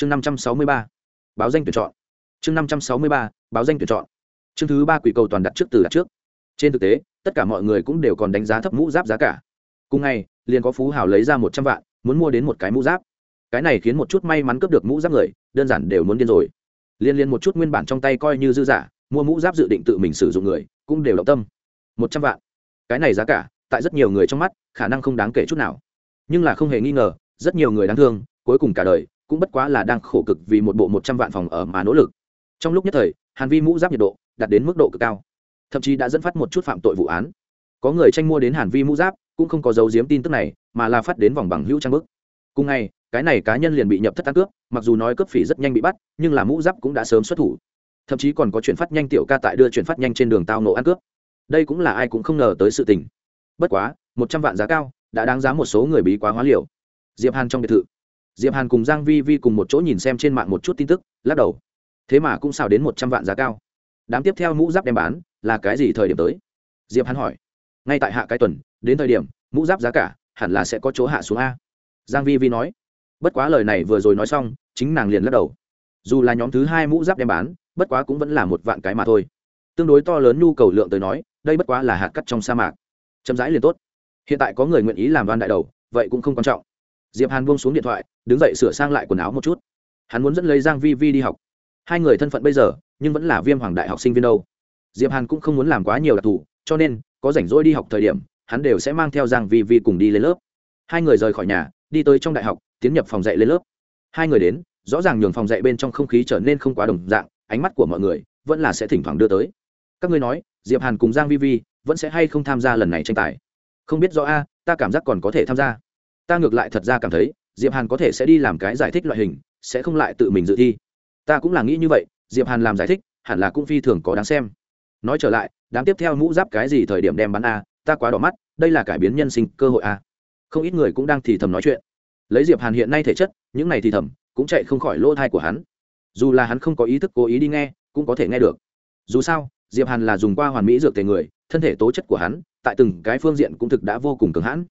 chương năm trăm sáu mươi ba, báo danh tuyển chọn. Chương năm trăm sáu mươi ba, báo danh tuyển chọn. Chương thứ ba quỷ cầu toàn đặt trước từ đặt trước. Trên thực tế, tất cả mọi người cũng đều còn đánh giá thấp mũ giáp giá cả. Cùng ngày, liền có phú hào lấy ra một trăm vạn, muốn mua đến một cái mũ giáp. Cái này khiến một chút may mắn cướp được mũ giáp người, đơn giản đều muốn điên rồi. Liên liên một chút nguyên bản trong tay coi như dư giả, mua mũ giáp dự định tự mình sử dụng người, cũng đều động tâm. một trăm vạn. Cái này giá cả, tại rất nhiều người trong mắt, khả năng không đáng kể chút nào. Nhưng là không hề nghi ngờ, rất nhiều người đáng thương, cuối cùng cả đời cũng bất quá là đang khổ cực vì một bộ một trăm vạn phòng ở mà nỗ lực. Trong lúc nhất thời, hàn vi mũ giáp nhiệt độ đạt đến mức độ cực cao, thậm chí đã dẫn phát một chút phạm tội vụ án. Có người tranh mua đến hàn vi mũ giáp, cũng không có dấu diếm tin tức này, mà là phát đến vòng bằng hữu trang bức. Cùng ngày, cái này cá nhân liền bị nhập thất ăn cướp, mặc dù nói cướp phỉ rất nhanh bị bắt, nhưng là mũ giáp cũng đã sớm xuất thủ. Thậm chí còn có chuyển phát nhanh tiểu ca tại đưa chuyển phát nhanh trên đường tao nổ ăn cướp. Đây cũng là ai cũng không ngờ tới sự tình. Bất quá, một trăm vạn giá cao, đã đáng giá một số người bí quá hóa liều. Diệp hàn trong biệt thự diệp hàn cùng giang vi vi cùng một chỗ nhìn xem trên mạng một chút tin tức, lắc đầu. Thế mà cũng xào đến một trăm vạn giá cao. Đám tiếp theo mũ giáp đem bán, là cái gì thời điểm tới? Diệp hàn hỏi. Ngay tại hạ cái tuần, đến thời điểm, mũ giáp giá cả hẳn là sẽ có chỗ hạ xuống a. Giang vi vi nói. Bất quá lời này vừa rồi nói xong, chính nàng liền lắc đầu. Dù là nhóm thứ hai mũ giáp đem bán, bất quá cũng vẫn là một vạn cái mà thôi. Tương đối to lớn nhu cầu lượng tới nói, đây bất quá là hạt cắt trong sa mạc. Chậm rãi liền tốt. Hiện tại có người nguyện ý làm đoan đại đầu, vậy cũng không quan trọng diệp hàn buông xuống điện thoại, đứng dậy sửa sang lại quần áo một chút. Hắn muốn dẫn lấy giang vi vi đi học. Hai người thân phận bây giờ, nhưng vẫn là viêm hoàng đại học sinh viên đâu. Diệp hàn cũng không muốn làm quá nhiều đặc thù, cho nên, có rảnh rỗi đi học thời điểm, hắn đều sẽ mang theo giang vi vi cùng đi lên lớp. Hai người rời khỏi nhà, đi tới trong đại học, tiến nhập phòng dạy lên lớp. Hai người đến, rõ ràng nhường phòng dạy bên trong không khí trở nên không quá đồng dạng, ánh mắt của mọi người vẫn là sẽ thỉnh thoảng đưa tới. Các ngươi nói, diệp hàn cùng giang vi vi vẫn sẽ hay không tham gia lần này tranh tài? Không biết rõ a, ta cảm giác còn có thể tham gia ta ngược lại thật ra cảm thấy, diệp hàn có thể sẽ đi làm cái giải thích loại hình, sẽ không lại tự mình dự thi. Ta cũng là nghĩ như vậy, diệp hàn làm giải thích, hẳn là cũng phi thường có đáng xem. Nói trở lại, đám tiếp theo mũ giáp cái gì thời điểm đem bán a, ta quá đỏ mắt, đây là cải biến nhân sinh cơ hội a. Không ít người cũng đang thì thầm nói chuyện. Lấy diệp hàn hiện nay thể chất, những này thì thầm, cũng chạy không khỏi lỗ thai của hắn. Dù là hắn không có ý thức cố ý đi nghe, cũng có thể nghe được. Dù sao, diệp hàn là dùng qua hoàn mỹ dược tề người, thân thể tố chất của hắn, tại từng cái phương diện cũng thực đã vô cùng cường hãn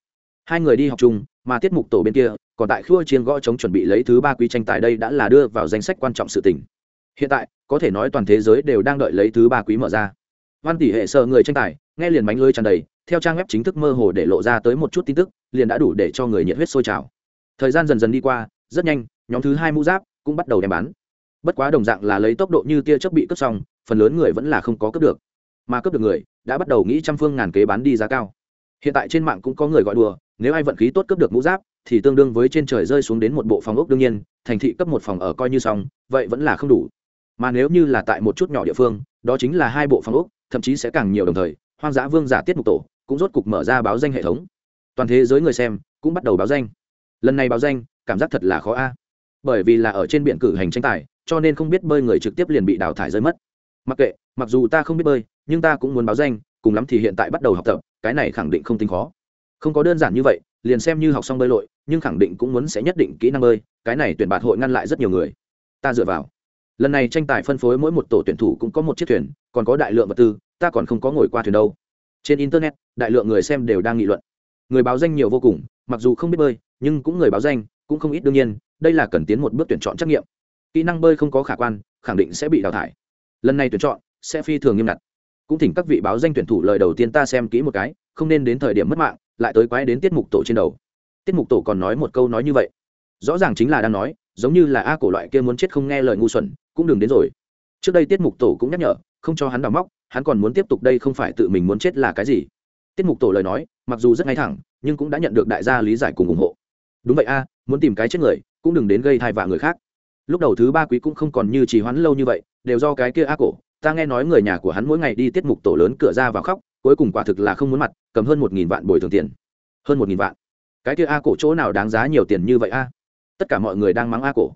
hai người đi học chung, mà tiết mục tổ bên kia, còn tại khua chiên gõ chống chuẩn bị lấy thứ ba quý tranh tài đây đã là đưa vào danh sách quan trọng sự tình. Hiện tại, có thể nói toàn thế giới đều đang đợi lấy thứ ba quý mở ra. Văn tỷ hệ sợ người tranh tài, nghe liền bánh lưới tràn đầy, theo trang web chính thức mơ hồ để lộ ra tới một chút tin tức, liền đã đủ để cho người nhiệt huyết sôi trào. Thời gian dần dần đi qua, rất nhanh, nhóm thứ hai mũ giáp cũng bắt đầu đem bán. Bất quá đồng dạng là lấy tốc độ như tia chớp bị cướp xong, phần lớn người vẫn là không có cướp được. Mà cướp được người, đã bắt đầu nghĩ trăm phương ngàn kế bán đi giá cao hiện tại trên mạng cũng có người gọi đùa, nếu ai vận khí tốt cướp được mũ giáp, thì tương đương với trên trời rơi xuống đến một bộ phòng ốc đương nhiên, thành thị cấp một phòng ở coi như xong, vậy vẫn là không đủ. Mà nếu như là tại một chút nhỏ địa phương, đó chính là hai bộ phòng ốc, thậm chí sẽ càng nhiều đồng thời, hoang dã vương giả tiết mục tổ cũng rốt cục mở ra báo danh hệ thống. Toàn thế giới người xem cũng bắt đầu báo danh. Lần này báo danh, cảm giác thật là khó a. Bởi vì là ở trên biển cử hành tranh tài, cho nên không biết bơi người trực tiếp liền bị đào thải rơi mất. Mặc kệ, mặc dù ta không biết bơi, nhưng ta cũng muốn báo danh cùng lắm thì hiện tại bắt đầu học tập, cái này khẳng định không tính khó. Không có đơn giản như vậy, liền xem như học xong bơi lội, nhưng khẳng định cũng muốn sẽ nhất định kỹ năng bơi, cái này tuyển bạt hội ngăn lại rất nhiều người. Ta dựa vào. Lần này tranh tài phân phối mỗi một tổ tuyển thủ cũng có một chiếc thuyền, còn có đại lượng vật tư, ta còn không có ngồi qua thuyền đâu. Trên internet, đại lượng người xem đều đang nghị luận. Người báo danh nhiều vô cùng, mặc dù không biết bơi, nhưng cũng người báo danh, cũng không ít đương nhiên, đây là cần tiến một bước tuyển chọn trắc nghiệm. Kỹ năng bơi không có khả quan, khẳng định sẽ bị đào thải. Lần này tuyển chọn sẽ phi thường nghiêm ngặt cũng thỉnh các vị báo danh tuyển thủ lời đầu tiên ta xem kỹ một cái, không nên đến thời điểm mất mạng, lại tới quái đến tiết mục tổ trên đầu. Tiết mục tổ còn nói một câu nói như vậy. Rõ ràng chính là đang nói, giống như là a cổ loại kia muốn chết không nghe lời ngu xuẩn, cũng đừng đến rồi. Trước đây tiết mục tổ cũng nhắc nhở, không cho hắn đào móc, hắn còn muốn tiếp tục đây không phải tự mình muốn chết là cái gì. Tiết mục tổ lời nói, mặc dù rất ngay thẳng, nhưng cũng đã nhận được đại gia lý giải cùng ủng hộ. Đúng vậy a, muốn tìm cái chết người, cũng đừng đến gây thai vạ người khác. Lúc đầu thứ ba quý cũng không còn như trì hoãn lâu như vậy, đều do cái kia a cổ ta nghe nói người nhà của hắn mỗi ngày đi tiết mục tổ lớn cửa ra vào khóc, cuối cùng quả thực là không muốn mặt, cầm hơn một nghìn vạn bồi thường tiền. Hơn một nghìn vạn? Cái kia a cổ chỗ nào đáng giá nhiều tiền như vậy a? Tất cả mọi người đang mắng a cổ.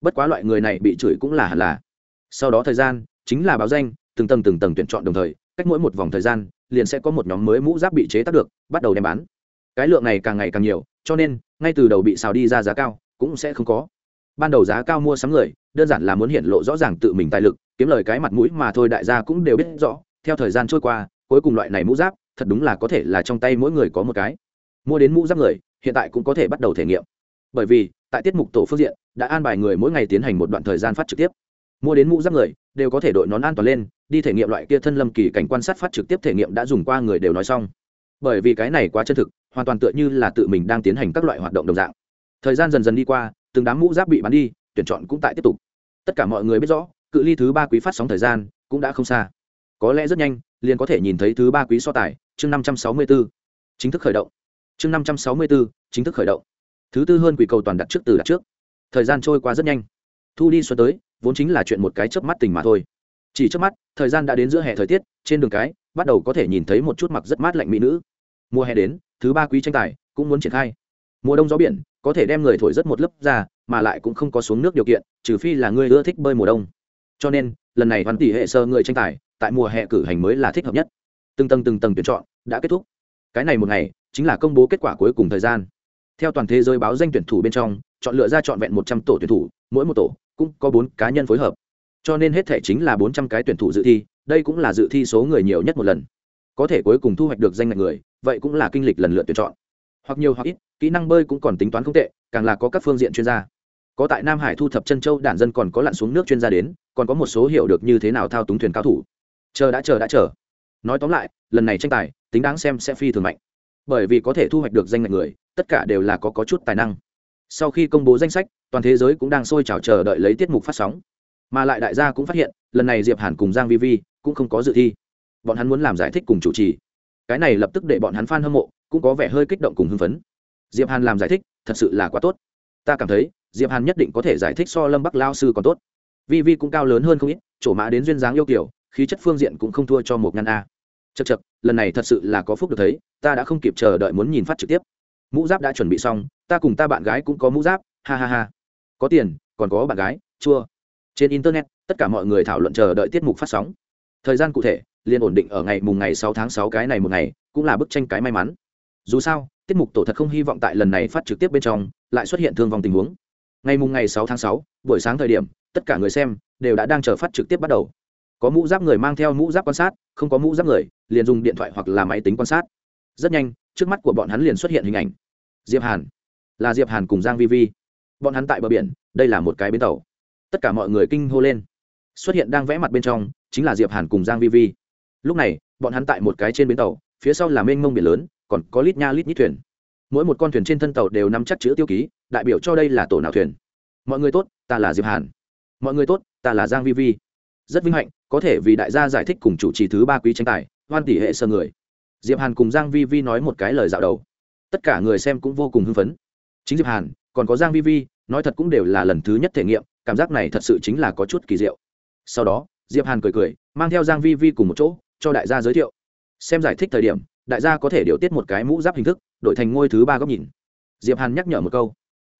Bất quá loại người này bị chửi cũng là hẳn là. Sau đó thời gian, chính là báo danh, từng tầng từng tầng tuyển chọn đồng thời, cách mỗi một vòng thời gian, liền sẽ có một nhóm mới mũ giáp bị chế tác được, bắt đầu đem bán. Cái lượng này càng ngày càng nhiều, cho nên, ngay từ đầu bị xào đi ra giá cao, cũng sẽ không có. Ban đầu giá cao mua sắm người, đơn giản là muốn hiện lộ rõ ràng tự mình tài lực kiếm lời cái mặt mũi mà thôi đại gia cũng đều biết rõ theo thời gian trôi qua cuối cùng loại này mũ giáp thật đúng là có thể là trong tay mỗi người có một cái. Mua đến mũ giáp người hiện tại cũng có thể bắt đầu thể nghiệm. Bởi vì tại tiết mục tổ phương diện đã an bài người mỗi ngày tiến hành một đoạn thời gian phát trực tiếp. Mua đến mũ giáp người đều có thể đội nón an toàn lên đi thể nghiệm loại kia thân lâm kỳ cảnh quan sát phát trực tiếp thể nghiệm đã dùng qua người đều nói xong. Bởi vì cái này quá chân thực hoàn toàn tựa như là tự mình đang tiến hành các loại hoạt động đồng dạng. Thời gian dần dần đi qua từng đám mũ giáp bị bắn đi tuyển chọn cũng tại tiếp tục. Tất cả mọi người biết rõ cự ly thứ ba quý phát sóng thời gian cũng đã không xa. Có lẽ rất nhanh, liền có thể nhìn thấy thứ ba quý so tài, chương năm trăm sáu mươi b ố chính thức khởi động. Chương năm trăm sáu mươi b ố chính thức khởi động. Thứ tư hơn quỷ cầu toàn đặt trước từ đặt trước. Thời gian trôi qua rất nhanh. Thu đi xuân tới, vốn chính là chuyện một cái chớp mắt tình mà thôi. Chỉ trước mắt, thời gian đã đến giữa hè thời tiết, trên đường cái, bắt đầu có thể nhìn thấy một chút mặc rất mát lạnh mỹ nữ. Mùa hè đến, thứ ba quý tranh tài cũng muốn triển khai. Mùa đông gió biển, có thể đem người thổi rất một lớp ra, mà lại cũng không có xuống nước điều kiện, trừ phi là người ưa thích bơi mùa đông cho nên, lần này hoàn tỷ hệ sơ người tranh tài, tại mùa hè cử hành mới là thích hợp nhất. Từng tầng từng tầng tuyển chọn đã kết thúc. Cái này một ngày, chính là công bố kết quả cuối cùng thời gian. Theo toàn thế giới báo danh tuyển thủ bên trong, chọn lựa ra trọn vẹn một trăm tổ tuyển thủ, mỗi một tổ cũng có bốn cá nhân phối hợp. Cho nên hết thể chính là bốn trăm cái tuyển thủ dự thi, đây cũng là dự thi số người nhiều nhất một lần. Có thể cuối cùng thu hoạch được danh ngạch người, vậy cũng là kinh lịch lần lượt tuyển chọn. Hoặc nhiều hoặc ít, kỹ năng bơi cũng còn tính toán không tệ, càng là có các phương diện chuyên gia có tại nam hải thu thập chân châu đản dân còn có lặn xuống nước chuyên gia đến còn có một số hiểu được như thế nào thao túng thuyền cao thủ. Chờ đã chờ đã chờ. Nói tóm lại lần này tranh tài tính đáng xem sẽ phi thường mạnh. Bởi vì có thể thu hoạch được danh ngạch người tất cả đều là có, có chút tài năng. Sau khi công bố danh sách toàn thế giới cũng đang sôi trào chờ đợi lấy tiết mục phát sóng. Mà lại đại gia cũng phát hiện lần này diệp hàn cùng giang vi vi cũng không có dự thi. Bọn hắn muốn làm giải thích cùng chủ trì. Cái này lập tức để bọn hắn fan hâm mộ cũng có vẻ hơi kích động cùng hưng phấn. Diệp hàn làm giải thích thật sự là quá tốt. Ta cảm thấy diệp hàn nhất định có thể giải thích so lâm bắc lao sư còn tốt. Vi vi cũng cao lớn hơn không ít, chỗ mã đến duyên dáng yêu kiểu, khí chất phương diện cũng không thua cho một ngăn a. Chật chật lần này thật sự là có phúc được thấy, ta đã không kịp chờ đợi muốn nhìn phát trực tiếp. Mũ giáp đã chuẩn bị xong, ta cùng ta bạn gái cũng có mũ giáp, ha ha ha. Có tiền, còn có bạn gái, chua. Trên internet, tất cả mọi người thảo luận chờ đợi tiết mục phát sóng. Thời gian cụ thể liên ổn định ở ngày mùng ngày sáu tháng sáu cái này một ngày, cũng là bức tranh cái may mắn. Dù sao, tiết mục tổ thật không hy vọng tại lần này phát trực tiếp bên trong, lại xuất hiện thương vong tình huống ngày mùng ngày sáu tháng sáu, buổi sáng thời điểm, tất cả người xem đều đã đang chờ phát trực tiếp bắt đầu. Có mũ giáp người mang theo mũ giáp quan sát, không có mũ giáp người, liền dùng điện thoại hoặc là máy tính quan sát. Rất nhanh, trước mắt của bọn hắn liền xuất hiện hình ảnh. Diệp hàn. Là diệp hàn cùng giang vi vi. Bọn hắn tại bờ biển, đây là một cái bến tàu. Tất cả mọi người kinh hô lên. Xuất hiện đang vẽ mặt bên trong, chính là diệp hàn cùng giang vi vi. Lúc này, bọn hắn tại một cái trên bến tàu, phía sau là mênh mông biển lớn, còn có lít nha lít nhít thuyền mỗi một con thuyền trên thân tàu đều nắm chắc chữ tiêu ký, đại biểu cho đây là tổ nào thuyền? Mọi người tốt, ta là diệp hàn. Mọi người tốt, ta là giang vi vi. Rất vinh hạnh, có thể vì đại gia giải thích cùng chủ trì thứ ba quý tranh tài, hoan tỷ hệ sơ người. Diệp hàn cùng giang vi vi nói một cái lời dạo đầu. Tất cả người xem cũng vô cùng hưng phấn. Chính diệp hàn, còn có giang vi vi, nói thật cũng đều là lần thứ nhất thể nghiệm, cảm giác này thật sự chính là có chút kỳ diệu. Sau đó, diệp hàn cười cười, mang theo giang vi vi cùng một chỗ, cho đại gia giới thiệu. Xem giải thích thời điểm, đại gia có thể điều tiết một cái mũ giáp hình thức đổi thành ngôi thứ ba góc nhìn. Diệp hàn nhắc nhở một câu,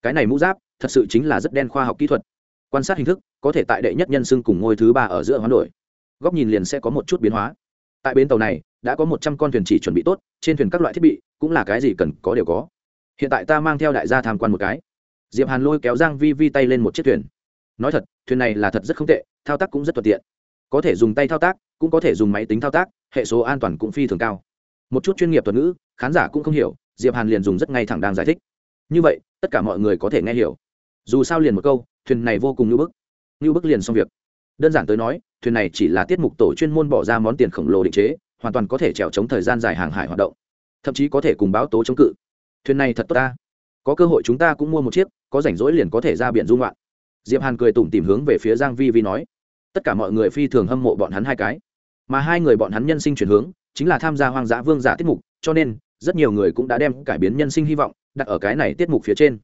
cái này mũ giáp thật sự chính là rất đen khoa học kỹ thuật. Quan sát hình thức, có thể tại đệ nhất nhân xưng cùng ngôi thứ ba ở giữa hoán đổi. Góc nhìn liền sẽ có một chút biến hóa. Tại bến tàu này, đã có một trăm con thuyền chỉ chuẩn bị tốt, trên thuyền các loại thiết bị, cũng là cái gì cần có đều có. Hiện tại ta mang theo đại gia tham quan một cái. Diệp hàn lôi kéo giang vi vi tay lên một chiếc thuyền. Nói thật, thuyền này là thật rất không tệ, thao tác cũng rất thuận tiện. Có thể dùng tay thao tác, cũng có thể dùng máy tính thao tác, hệ số an toàn cũng phi thường cao. Một chút chuyên nghiệp thuật ngữ, khán giả cũng không hiểu diệp hàn liền dùng rất ngay thẳng đang giải thích như vậy tất cả mọi người có thể nghe hiểu dù sao liền một câu thuyền này vô cùng như bức như bức liền xong việc đơn giản tới nói thuyền này chỉ là tiết mục tổ chuyên môn bỏ ra món tiền khổng lồ định chế hoàn toàn có thể trèo chống thời gian dài hàng hải hoạt động thậm chí có thể cùng báo tố chống cự thuyền này thật tốt ta có cơ hội chúng ta cũng mua một chiếc có rảnh rỗi liền có thể ra biển dung loạn diệp hàn cười tủm tìm hướng về phía giang vi vi nói tất cả mọi người phi thường hâm mộ bọn hắn hai cái mà hai người bọn hắn nhân sinh chuyển hướng chính là tham gia hoang dã vương giả tiết mục cho nên rất nhiều người cũng đã đem cải biến nhân sinh hy vọng đặt ở cái này tiết mục phía trên.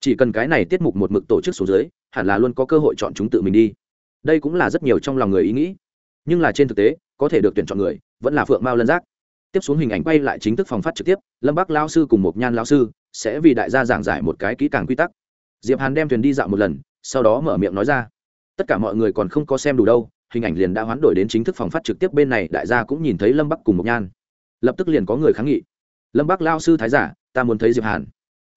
Chỉ cần cái này tiết mục một mực tổ chức xuống dưới, hẳn là luôn có cơ hội chọn chúng tự mình đi. Đây cũng là rất nhiều trong lòng người ý nghĩ. Nhưng là trên thực tế, có thể được tuyển chọn người, vẫn là phượng mao lân giác. Tiếp xuống hình ảnh quay lại chính thức phòng phát trực tiếp, lâm bắc lao sư cùng một nhan lao sư sẽ vì đại gia giảng giải một cái kỹ càng quy tắc. Diệp hàn đem thuyền đi dạo một lần, sau đó mở miệng nói ra. Tất cả mọi người còn không có xem đủ đâu, hình ảnh liền đã hoán đổi đến chính thức phòng phát trực tiếp bên này, đại gia cũng nhìn thấy lâm bắc cùng một nhan. Lập tức liền có người kháng nghị lâm bác lao sư thái giả, ta muốn thấy diệp hàn.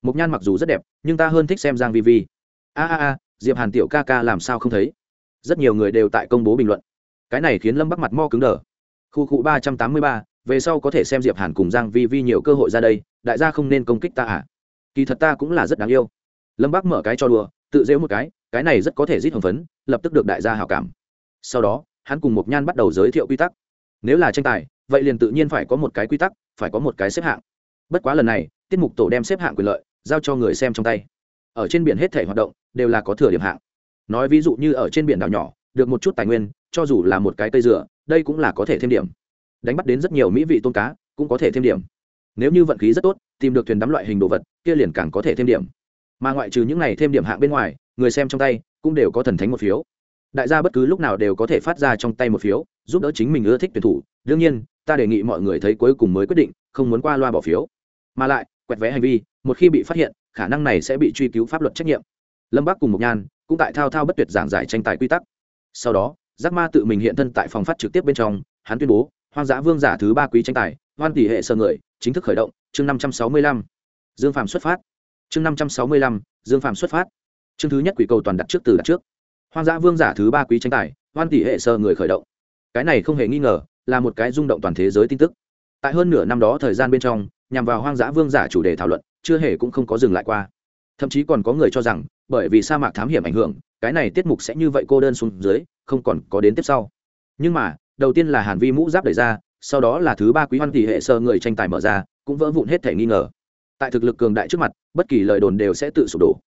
Mục nhan mặc dù rất đẹp, nhưng ta hơn thích xem giang vi vi. A a a, diệp hàn tiểu ca ca làm sao không thấy? Rất nhiều người đều tại công bố bình luận. Cái này khiến lâm bắc mặt mo cứng đờ. Khu cụ ba trăm tám mươi ba, về sau có thể xem diệp hàn cùng giang vi vi nhiều cơ hội ra đây, đại gia không nên công kích ta à? Kỳ thật ta cũng là rất đáng yêu. Lâm bác mở cái cho đùa, tự dễu một cái cái này rất có thể giết hồng phấn, lập tức được đại gia hảo cảm. Sau đó, hắn cùng Mục nhan bắt đầu giới thiệu quy tắc nếu là tranh tài, vậy liền tự nhiên phải có một cái quy tắc, phải có một cái xếp hạng. Bất quá lần này, tiết mục tổ đem xếp hạng quyền lợi giao cho người xem trong tay. Ở trên biển hết thể hoạt động đều là có thừa điểm hạng. Nói ví dụ như ở trên biển đảo nhỏ, được một chút tài nguyên, cho dù là một cái cây dừa, đây cũng là có thể thêm điểm. Đánh bắt đến rất nhiều mỹ vị tôm cá cũng có thể thêm điểm. Nếu như vận khí rất tốt, tìm được thuyền đắm loại hình đồ vật, kia liền càng có thể thêm điểm. Mà ngoại trừ những này thêm điểm hạng bên ngoài, người xem trong tay cũng đều có thần thánh một phiếu đại gia bất cứ lúc nào đều có thể phát ra trong tay một phiếu, giúp đỡ chính mình ưa thích tuyển thủ. Đương nhiên, ta đề nghị mọi người thấy cuối cùng mới quyết định, không muốn qua loa bỏ phiếu. Mà lại, quẹt vé hành vi, một khi bị phát hiện, khả năng này sẽ bị truy cứu pháp luật trách nhiệm. Lâm bắc cùng mộc nhan cũng tại thao thao bất tuyệt giảng giải tranh tài quy tắc. Sau đó, giác ma tự mình hiện thân tại phòng phát trực tiếp bên trong, hắn tuyên bố, hoang dã vương giả thứ ba quý tranh tài, hoan tỷ hệ sơ người, chính thức khởi động, chương năm trăm sáu mươi lăm. Dương phạm xuất phát. Chương năm trăm sáu mươi lăm, dương phạm xuất phát. Chương thứ nhất quỷ cầu toàn đặt trước từ đặt trước hoang dã vương giả thứ ba quý tranh tài hoan tỷ hệ sơ người khởi động. Cái này không hề nghi ngờ, là một cái rung động toàn thế giới tin tức. Tại hơn nửa năm đó thời gian bên trong, nhằm vào hoang dã vương giả chủ đề thảo luận, chưa hề cũng không có dừng lại qua. Thậm chí còn có người cho rằng, bởi vì sa mạc thám hiểm ảnh hưởng, cái này tiết mục sẽ như vậy cô đơn xuống dưới, không còn có đến tiếp sau. Nhưng mà, đầu tiên là hàn vi mũ giáp đẩy ra, sau đó là thứ ba quý hoan tỷ hệ sơ người tranh tài mở ra, cũng vỡ vụn hết thể nghi ngờ. Tại thực lực cường đại trước mặt, bất kỳ lời đồn đều sẽ tự sụp đổ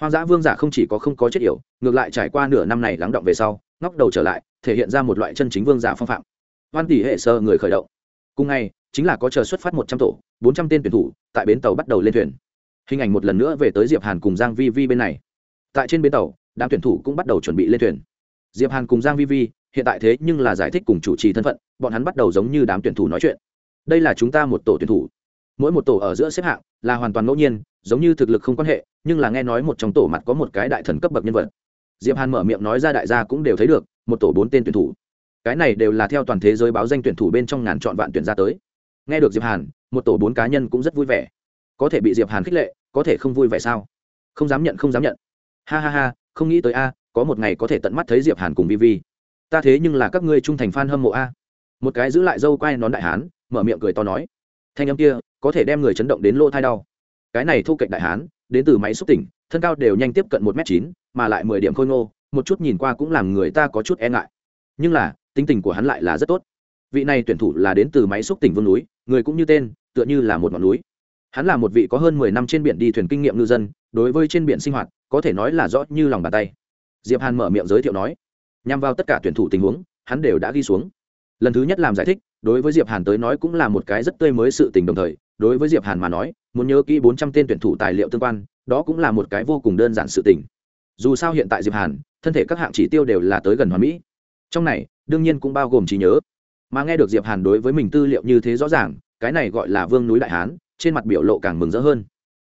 hoang dã vương giả không chỉ có không có chết yểu, ngược lại trải qua nửa năm này lắng động về sau, ngóc đầu trở lại, thể hiện ra một loại chân chính vương giả phong phạm. Hoan tỷ hệ sơ người khởi động. Cùng ngày, chính là có chờ xuất phát một trăm tổ, bốn trăm tên tuyển thủ, tại bến tàu bắt đầu lên thuyền. Hình ảnh một lần nữa về tới diệp hàn cùng giang vi vi bên này. Tại trên bến tàu, đám tuyển thủ cũng bắt đầu chuẩn bị lên thuyền. Diệp hàn cùng giang vi vi, hiện tại thế nhưng là giải thích cùng chủ trì thân phận, bọn hắn bắt đầu giống như đám tuyển thủ nói chuyện. Đây là chúng ta một tổ tuyển thủ mỗi một tổ ở giữa xếp hạng là hoàn toàn ngẫu nhiên, giống như thực lực không quan hệ, nhưng là nghe nói một trong tổ mặt có một cái đại thần cấp bậc nhân vật. Diệp hàn mở miệng nói ra đại gia cũng đều thấy được, một tổ bốn tên tuyển thủ. Cái này đều là theo toàn thế giới báo danh tuyển thủ bên trong ngàn chọn vạn tuyển ra tới. Nghe được diệp hàn, một tổ bốn cá nhân cũng rất vui vẻ. Có thể bị diệp hàn khích lệ, có thể không vui vẻ sao? Không dám nhận, không dám nhận. Ha ha ha, không nghĩ tới a, có một ngày có thể tận mắt thấy diệp hàn cùng vi vi. Ta thế nhưng là các ngươi trung thành fan hâm mộ a. Một cái giữ lại dâu quay nón đại hán, mở miệng cười to nói thanh âm kia có thể đem người chấn động đến lỗ thai đau. Cái này thu cạnh đại hán, đến từ máy xúc tỉnh, thân cao đều nhanh tiếp cận một m chín, mà lại mười điểm khôi ngô, một chút nhìn qua cũng làm người ta có chút e ngại. Nhưng là, tính tình của hắn lại là rất tốt. Vị này tuyển thủ là đến từ máy xúc tỉnh vương núi, người cũng như tên, tựa như là một ngọn núi. Hắn là một vị có hơn mười năm trên biển đi thuyền kinh nghiệm ngư dân, đối với trên biển sinh hoạt, có thể nói là rõ như lòng bàn tay. Diệp hàn mở miệng giới thiệu nói, nhằm vào tất cả tuyển thủ tình huống, hắn đều đã ghi xuống lần thứ nhất làm giải thích, đối với diệp hàn tới nói cũng là một cái rất tươi mới sự tình đồng thời, đối với diệp hàn mà nói, muốn nhớ kỹ bốn trăm tên tuyển thủ tài liệu tương quan, đó cũng là một cái vô cùng đơn giản sự tình. Dù sao hiện tại diệp hàn, thân thể các hạng chỉ tiêu đều là tới gần hoàn mỹ. Trong này, đương nhiên cũng bao gồm trí nhớ. Mà nghe được diệp hàn đối với mình tư liệu như thế rõ ràng, cái này gọi là vương núi đại hán, trên mặt biểu lộ càng mừng rỡ hơn.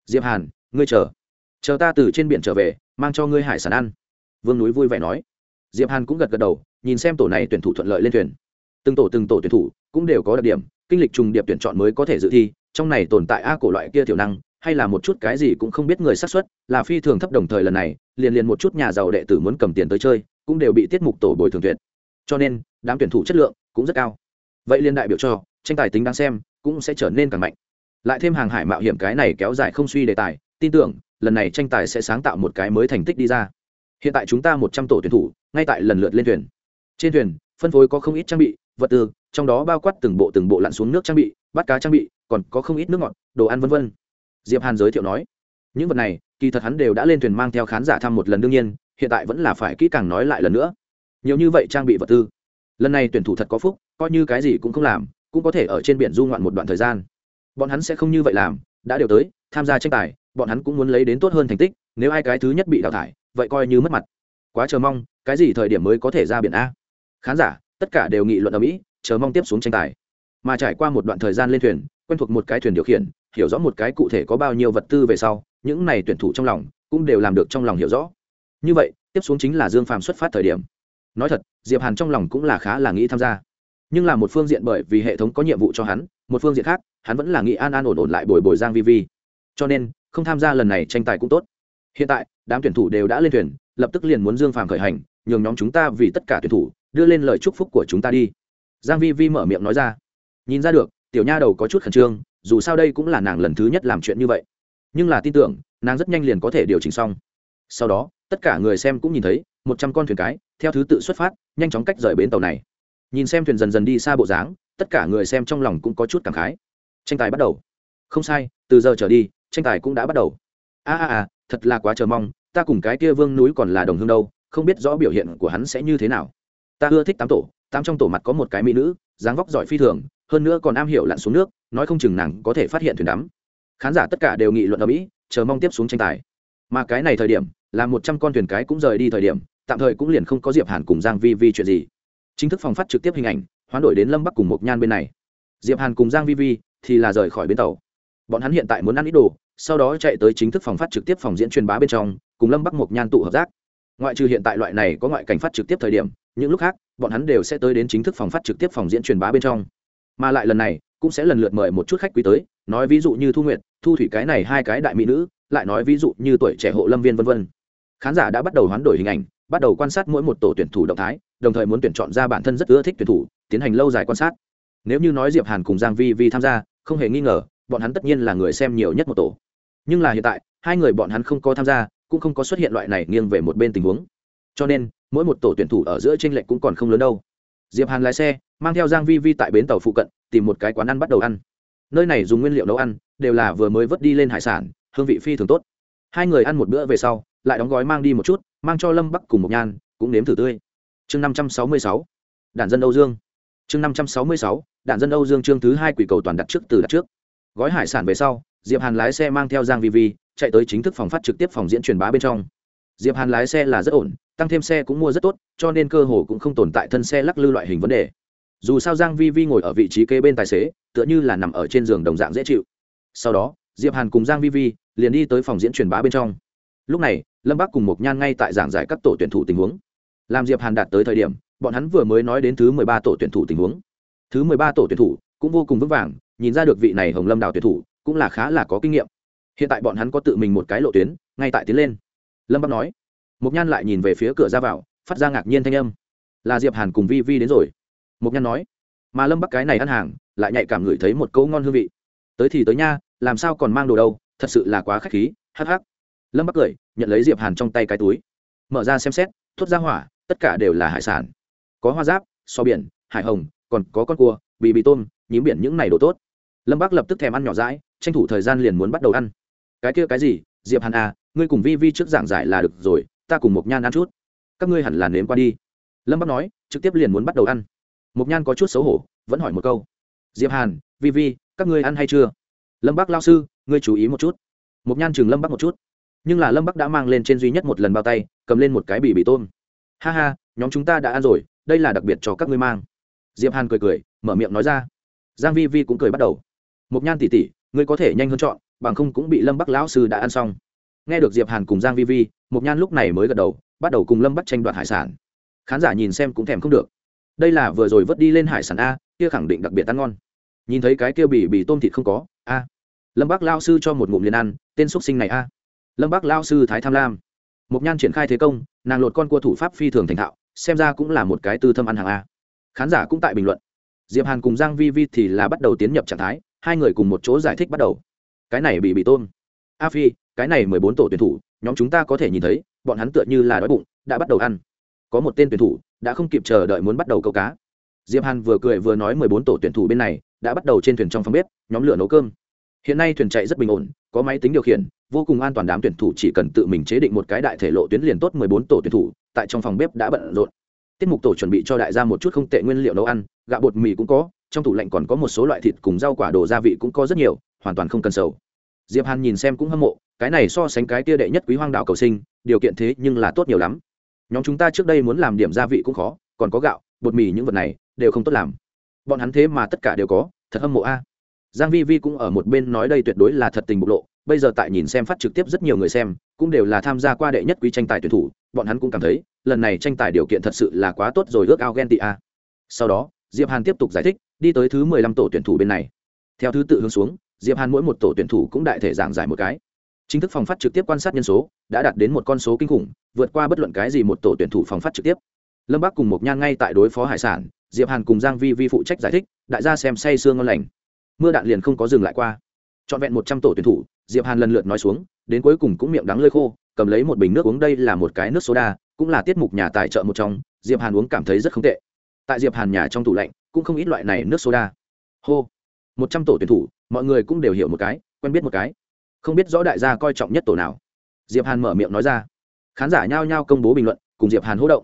Diệp hàn, ngươi chờ. Chờ ta từ trên biển trở về, mang cho ngươi hải sản ăn. Vương núi vui vẻ nói. Diệp hàn cũng gật gật đầu, nhìn xem tổ này tuyển thủ thuận lợi lên thuyền từng tổ từng tổ tuyển thủ cũng đều có đặc điểm, kinh lịch trùng điệp tuyển chọn mới có thể dự thi, trong này tồn tại a cổ loại kia thiểu năng, hay là một chút cái gì cũng không biết người xác suất, là phi thường thấp đồng thời lần này, liền liền một chút nhà giàu đệ tử muốn cầm tiền tới chơi, cũng đều bị tiết mục tổ bồi thường tuyệt. Cho nên, đám tuyển thủ chất lượng cũng rất cao. Vậy liên đại biểu cho, tranh tài tính đáng xem cũng sẽ trở nên càng mạnh. Lại thêm hàng hải mạo hiểm cái này kéo dài không suy đề tài, tin tưởng, lần này tranh tài sẽ sáng tạo một cái mới thành tích đi ra. Hiện tại chúng ta một trăm tổ tuyển thủ, ngay tại lần lượt lên thuyền. Trên thuyền, phân phối có không ít trang bị vật tư, trong đó bao quát từng bộ từng bộ lặn xuống nước trang bị bắt cá trang bị, còn có không ít nước ngọt, đồ ăn v v diệp hàn giới thiệu nói, những vật này, kỳ thật hắn đều đã lên thuyền mang theo khán giả thăm một lần đương nhiên, hiện tại vẫn là phải kỹ càng nói lại lần nữa. Nhiều như vậy trang bị vật tư, lần này tuyển thủ thật có phúc, coi như cái gì cũng không làm, cũng có thể ở trên biển du ngoạn một đoạn thời gian. Bọn hắn sẽ không như vậy làm, đã đều tới, tham gia tranh tài, bọn hắn cũng muốn lấy đến tốt hơn thành tích, nếu ai cái thứ nhất bị đào thải, vậy coi như mất mặt. Quá chờ mong, cái gì thời điểm mới có thể ra biển a? Khán giả tất cả đều nghị luận ở mỹ, chờ mong tiếp xuống tranh tài. Mà trải qua một đoạn thời gian lên thuyền, quen thuộc một cái thuyền điều khiển, hiểu rõ một cái cụ thể có bao nhiêu vật tư về sau, những này tuyển thủ trong lòng cũng đều làm được trong lòng hiểu rõ. Như vậy, tiếp xuống chính là dương phàm xuất phát thời điểm. Nói thật, diệp hàn trong lòng cũng là khá là nghĩ tham gia. Nhưng là một phương diện bởi vì hệ thống có nhiệm vụ cho hắn, một phương diện khác, hắn vẫn là nghĩ an an ổn ổn lại bồi bồi giang vi vi. Cho nên, không tham gia lần này tranh tài cũng tốt. Hiện tại, đám tuyển thủ đều đã lên thuyền, lập tức liền muốn dương phàm khởi hành, nhường nhóm chúng ta vì tất cả tuyển thủ đưa lên lời chúc phúc của chúng ta đi. Giang vi vi mở miệng nói ra. Nhìn ra được, tiểu nha đầu có chút khẩn trương, dù sao đây cũng là nàng lần thứ nhất làm chuyện như vậy. Nhưng là tin tưởng, nàng rất nhanh liền có thể điều chỉnh xong. Sau đó, tất cả người xem cũng nhìn thấy, một trăm con thuyền cái, theo thứ tự xuất phát, nhanh chóng cách rời bến tàu này. Nhìn xem thuyền dần dần đi xa bộ dáng, tất cả người xem trong lòng cũng có chút cảm khái. Tranh tài bắt đầu. Không sai, từ giờ trở đi, tranh tài cũng đã bắt đầu. A a a, thật là quá chờ mong, ta cùng cái kia vương núi còn là đồng hương đâu, không biết rõ biểu hiện của hắn sẽ như thế nào ta ưa thích tám tổ, tám trong tổ mặt có một cái mỹ nữ, dáng vóc giỏi phi thường, hơn nữa còn am hiểu lặn xuống nước, nói không chừng nàng có thể phát hiện thuyền đắm. Khán giả tất cả đều nghị luận ở mỹ, chờ mong tiếp xuống tranh tài. Mà cái này thời điểm, là một trăm con thuyền cái cũng rời đi thời điểm, tạm thời cũng liền không có diệp hàn cùng giang vi vi chuyện gì. Chính thức phòng phát trực tiếp hình ảnh, hoán đổi đến lâm bắc cùng một nhan bên này. Diệp hàn cùng giang vi vi thì là rời khỏi bến tàu. Bọn hắn hiện tại muốn ăn ít đồ, sau đó chạy tới chính thức phòng phát trực tiếp phòng diễn truyền bá bên trong, cùng lâm bắc một nhan tụ hợp giác. Ngoại trừ hiện tại loại này có ngoại cảnh phát trực tiếp thời điểm những lúc khác bọn hắn đều sẽ tới đến chính thức phòng phát trực tiếp phòng diễn truyền bá bên trong. Mà lại lần này cũng sẽ lần lượt mời một chút khách quý tới nói ví dụ như thu Nguyệt, thu thủy cái này hai cái đại mỹ nữ lại nói ví dụ như tuổi trẻ hộ lâm viên vân vân. Khán giả đã bắt đầu hoán đổi hình ảnh bắt đầu quan sát mỗi một tổ tuyển thủ động thái đồng thời muốn tuyển chọn ra bản thân rất ưa thích tuyển thủ tiến hành lâu dài quan sát. Nếu như nói diệp hàn cùng giang vi vi tham gia không hề nghi ngờ bọn hắn tất nhiên là người xem nhiều nhất một tổ. Nhưng là hiện tại hai người bọn hắn không có tham gia cũng không có xuất hiện loại này nghiêng về một bên tình huống. Cho nên mỗi một tổ tuyển thủ ở giữa tranh lệch cũng còn không lớn đâu. Diệp hàn lái xe, mang theo giang vi vi tại bến tàu phụ cận, tìm một cái quán ăn bắt đầu ăn. Nơi này dùng nguyên liệu nấu ăn, đều là vừa mới vớt đi lên hải sản, hương vị phi thường tốt. Hai người ăn một bữa về sau, lại đóng gói mang đi một chút, mang cho lâm bắc cùng một nhan, cũng nếm thử tươi. Chương năm trăm sáu mươi sáu, đạn dân âu dương. Chương năm trăm sáu mươi sáu, đạn dân âu dương chương thứ hai quỷ cầu toàn đặt trước từ đặt trước. Gói hải sản về sau, diệp hàn lái xe mang theo giang vi vi, chạy tới chính thức phòng phát trực tiếp phòng diễn truyền bá bên trong diệp hàn lái xe là rất ổn, tăng thêm xe cũng mua rất tốt, cho nên cơ hồ cũng không tồn tại thân xe lắc lư loại hình vấn đề. Dù sao giang vi vi ngồi ở vị trí kế bên tài xế, tựa như là nằm ở trên giường đồng dạng dễ chịu. Sau đó, diệp hàn cùng giang vi vi liền đi tới phòng diễn truyền bá bên trong. Lúc này, lâm bắc cùng Mộc nhan ngay tại giảng giải các tổ tuyển thủ tình huống. Làm diệp hàn đạt tới thời điểm, bọn hắn vừa mới nói đến thứ mười ba tổ tuyển thủ tình huống. Thứ mười ba tổ tuyển thủ cũng vô cùng vững vàng, nhìn ra được vị này hồng lâm đào tuyển thủ cũng là khá là có kinh nghiệm. Hiện tại bọn hắn có tự mình một cái lộ tuyến, ngay tại tiến lên lâm bắc nói. Mục nhan lại nhìn về phía cửa ra vào, phát ra ngạc nhiên thanh âm. Là diệp hàn cùng vi vi đến rồi. Mục nhan nói. Mà lâm bắc cái này ăn hàng, lại nhạy cảm ngửi thấy một cấu ngon hương vị. Tới thì tới nha, làm sao còn mang đồ đâu, thật sự là quá khách khí, hắc hắc. Lâm bắc cười, nhận lấy diệp hàn trong tay cái túi. Mở ra xem xét thốt ra hỏa, tất cả đều là hải sản. Có hoa giáp, so biển, hải hồng, còn có con cua, bì bì tôm, nhím biển những này đồ tốt. Lâm bắc lập tức thèm ăn nhỏ rãi tranh thủ thời gian liền muốn bắt đầu ăn. Cái kia cái gì diệp hàn à ngươi cùng vi vi trước giảng giải là được rồi, ta cùng một nhan ăn chút. Các ngươi hẳn là nếm qua đi. Lâm bắc nói, trực tiếp liền muốn bắt đầu ăn. Một nhan có chút xấu hổ, vẫn hỏi một câu. Diệp hàn, vi vi, các ngươi ăn hay chưa? Lâm bắc lao sư, ngươi chú ý một chút. Một nhan chừng lâm bắc một chút. Nhưng là lâm bắc đã mang lên trên duy nhất một lần bao tay, cầm lên một cái bì bì tôm. Ha ha, nhóm chúng ta đã ăn rồi, đây là đặc biệt cho các ngươi mang. Diệp hàn cười cười, mở miệng nói ra. Giang vi vi cũng cười bắt đầu. Một nhan tỉ tỉ, ngươi có thể nhanh hơn chọn bằng không cũng bị lâm bắc lão sư đã ăn xong. Nghe được diệp hàn cùng giang vi vi một nhan lúc này mới gật đầu, bắt đầu cùng lâm bắc tranh đoạt hải sản. Khán giả nhìn xem cũng thèm không được. Đây là vừa rồi vớt đi lên hải sản a, kia khẳng định đặc biệt ăn ngon. Nhìn thấy cái kia bì bì tôm thịt không có, a. Lâm bắc lao sư cho một ngụm liền ăn, tên xuất sinh này a. Lâm bắc lao sư thái tham lam. Một nhan triển khai thế công, nàng lột con cua thủ pháp phi thường thành thạo, xem ra cũng là một cái tư thâm ăn hàng a. Khán giả cũng tại bình luận. Diệp hàn cùng giang vi vi thì là bắt đầu tiến nhập trạng thái, hai người cùng một chỗ giải thích bắt đầu cái này bị bị tôm. A phi, cái này mười bốn tổ tuyển thủ, nhóm chúng ta có thể nhìn thấy, bọn hắn tựa như là đói bụng, đã bắt đầu ăn. Có một tên tuyển thủ, đã không kịp chờ đợi muốn bắt đầu câu cá. Diệp hàn vừa cười vừa nói mười bốn tổ tuyển thủ bên này, đã bắt đầu trên thuyền trong phòng bếp, nhóm lửa nấu cơm. Hiện nay thuyền chạy rất bình ổn, có máy tính điều khiển, vô cùng an toàn đám tuyển thủ chỉ cần tự mình chế định một cái đại thể lộ tuyến liền tốt mười bốn tổ tuyển thủ, tại trong phòng bếp đã bận rộn. Tiết mục tổ chuẩn bị cho đại gia một chút không tệ nguyên liệu nấu ăn, gạo bột mì cũng có trong tủ lạnh còn có một số loại thịt cùng rau quả đồ gia vị cũng có rất nhiều, hoàn toàn không cần sầu. Diệp hàn nhìn xem cũng hâm mộ, cái này so sánh cái tia đệ nhất quý hoang đạo cầu sinh, điều kiện thế nhưng là tốt nhiều lắm. Nhóm chúng ta trước đây muốn làm điểm gia vị cũng khó, còn có gạo, bột mì những vật này, đều không tốt làm. Bọn hắn thế mà tất cả đều có, thật hâm mộ a. Giang vi vi cũng ở một bên nói đây tuyệt đối là thật tình bộc lộ, bây giờ tại nhìn xem phát trực tiếp rất nhiều người xem, cũng đều là tham gia qua đệ nhất quý tranh tài tuyển thủ, bọn hắn cũng cảm thấy, lần này tranh tài điều kiện thật sự là quá tốt rồi, ước ao ghen tị a. Sau đó, diệp hàn tiếp tục giải thích đi tới thứ mười lăm tổ tuyển thủ bên này. Theo thứ tự hướng xuống, diệp hàn mỗi một tổ tuyển thủ cũng đại thể giảng giải một cái. Chính thức phòng phát trực tiếp quan sát nhân số, đã đạt đến một con số kinh khủng, vượt qua bất luận cái gì một tổ tuyển thủ phòng phát trực tiếp. Lâm bắc cùng một nhan ngay tại đối phó hải sản, diệp hàn cùng giang vi vi phụ trách giải thích, đại gia xem say sương ngon lành. Mưa đạn liền không có dừng lại qua. Trọn vẹn một trăm tổ tuyển thủ, diệp hàn lần lượt nói xuống, đến cuối cùng cũng miệng đắng lơi khô, cầm lấy một bình nước uống đây là một cái nước soda, cũng là tiết mục nhà tài trợ một trong, diệp hàn uống cảm thấy rất không tệ. Tại diệp hàn nhà trong tủ lạnh cũng không ít loại này nước soda. Hô. Một trăm tổ tuyển thủ, mọi người cũng đều hiểu một cái, quen biết một cái. Không biết rõ đại gia coi trọng nhất tổ nào. Diệp hàn mở miệng nói ra. Khán giả nhao nhao công bố bình luận, cùng diệp hàn hỗ động.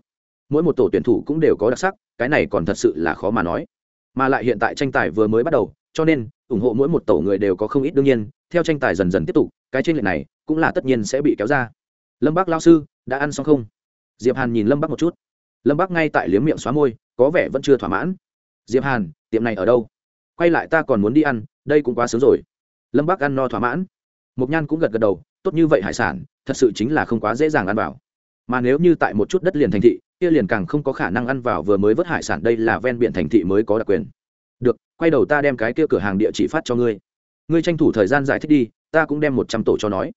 Mỗi một tổ tuyển thủ cũng đều có đặc sắc, cái này còn thật sự là khó mà nói. Mà lại hiện tại tranh tài vừa mới bắt đầu, cho nên, ủng hộ mỗi một tổ người đều có không ít đương nhiên, theo tranh tài dần dần tiếp tục, cái tranh lệch này cũng là tất nhiên sẽ bị kéo ra. Lâm bác lao sư, đã ăn xong không? Diệp hàn nhìn lâm bắc một chút. Lâm bắc ngay tại liếm miệng xóa môi, có vẻ vẫn chưa thỏa mãn diệp hàn, tiệm này ở đâu? Quay lại ta còn muốn đi ăn, đây cũng quá sớm rồi. Lâm Bác ăn no thỏa mãn. Mục nhan cũng gật gật đầu, tốt như vậy hải sản, thật sự chính là không quá dễ dàng ăn vào. Mà nếu như tại một chút đất liền thành thị, kia liền càng không có khả năng ăn vào vừa mới vớt hải sản, đây là ven biển thành thị mới có đặc quyền. Được, quay đầu ta đem cái kia cửa hàng địa chỉ phát cho ngươi. Ngươi tranh thủ thời gian giải thích đi, ta cũng đem một trăm tổ cho nói.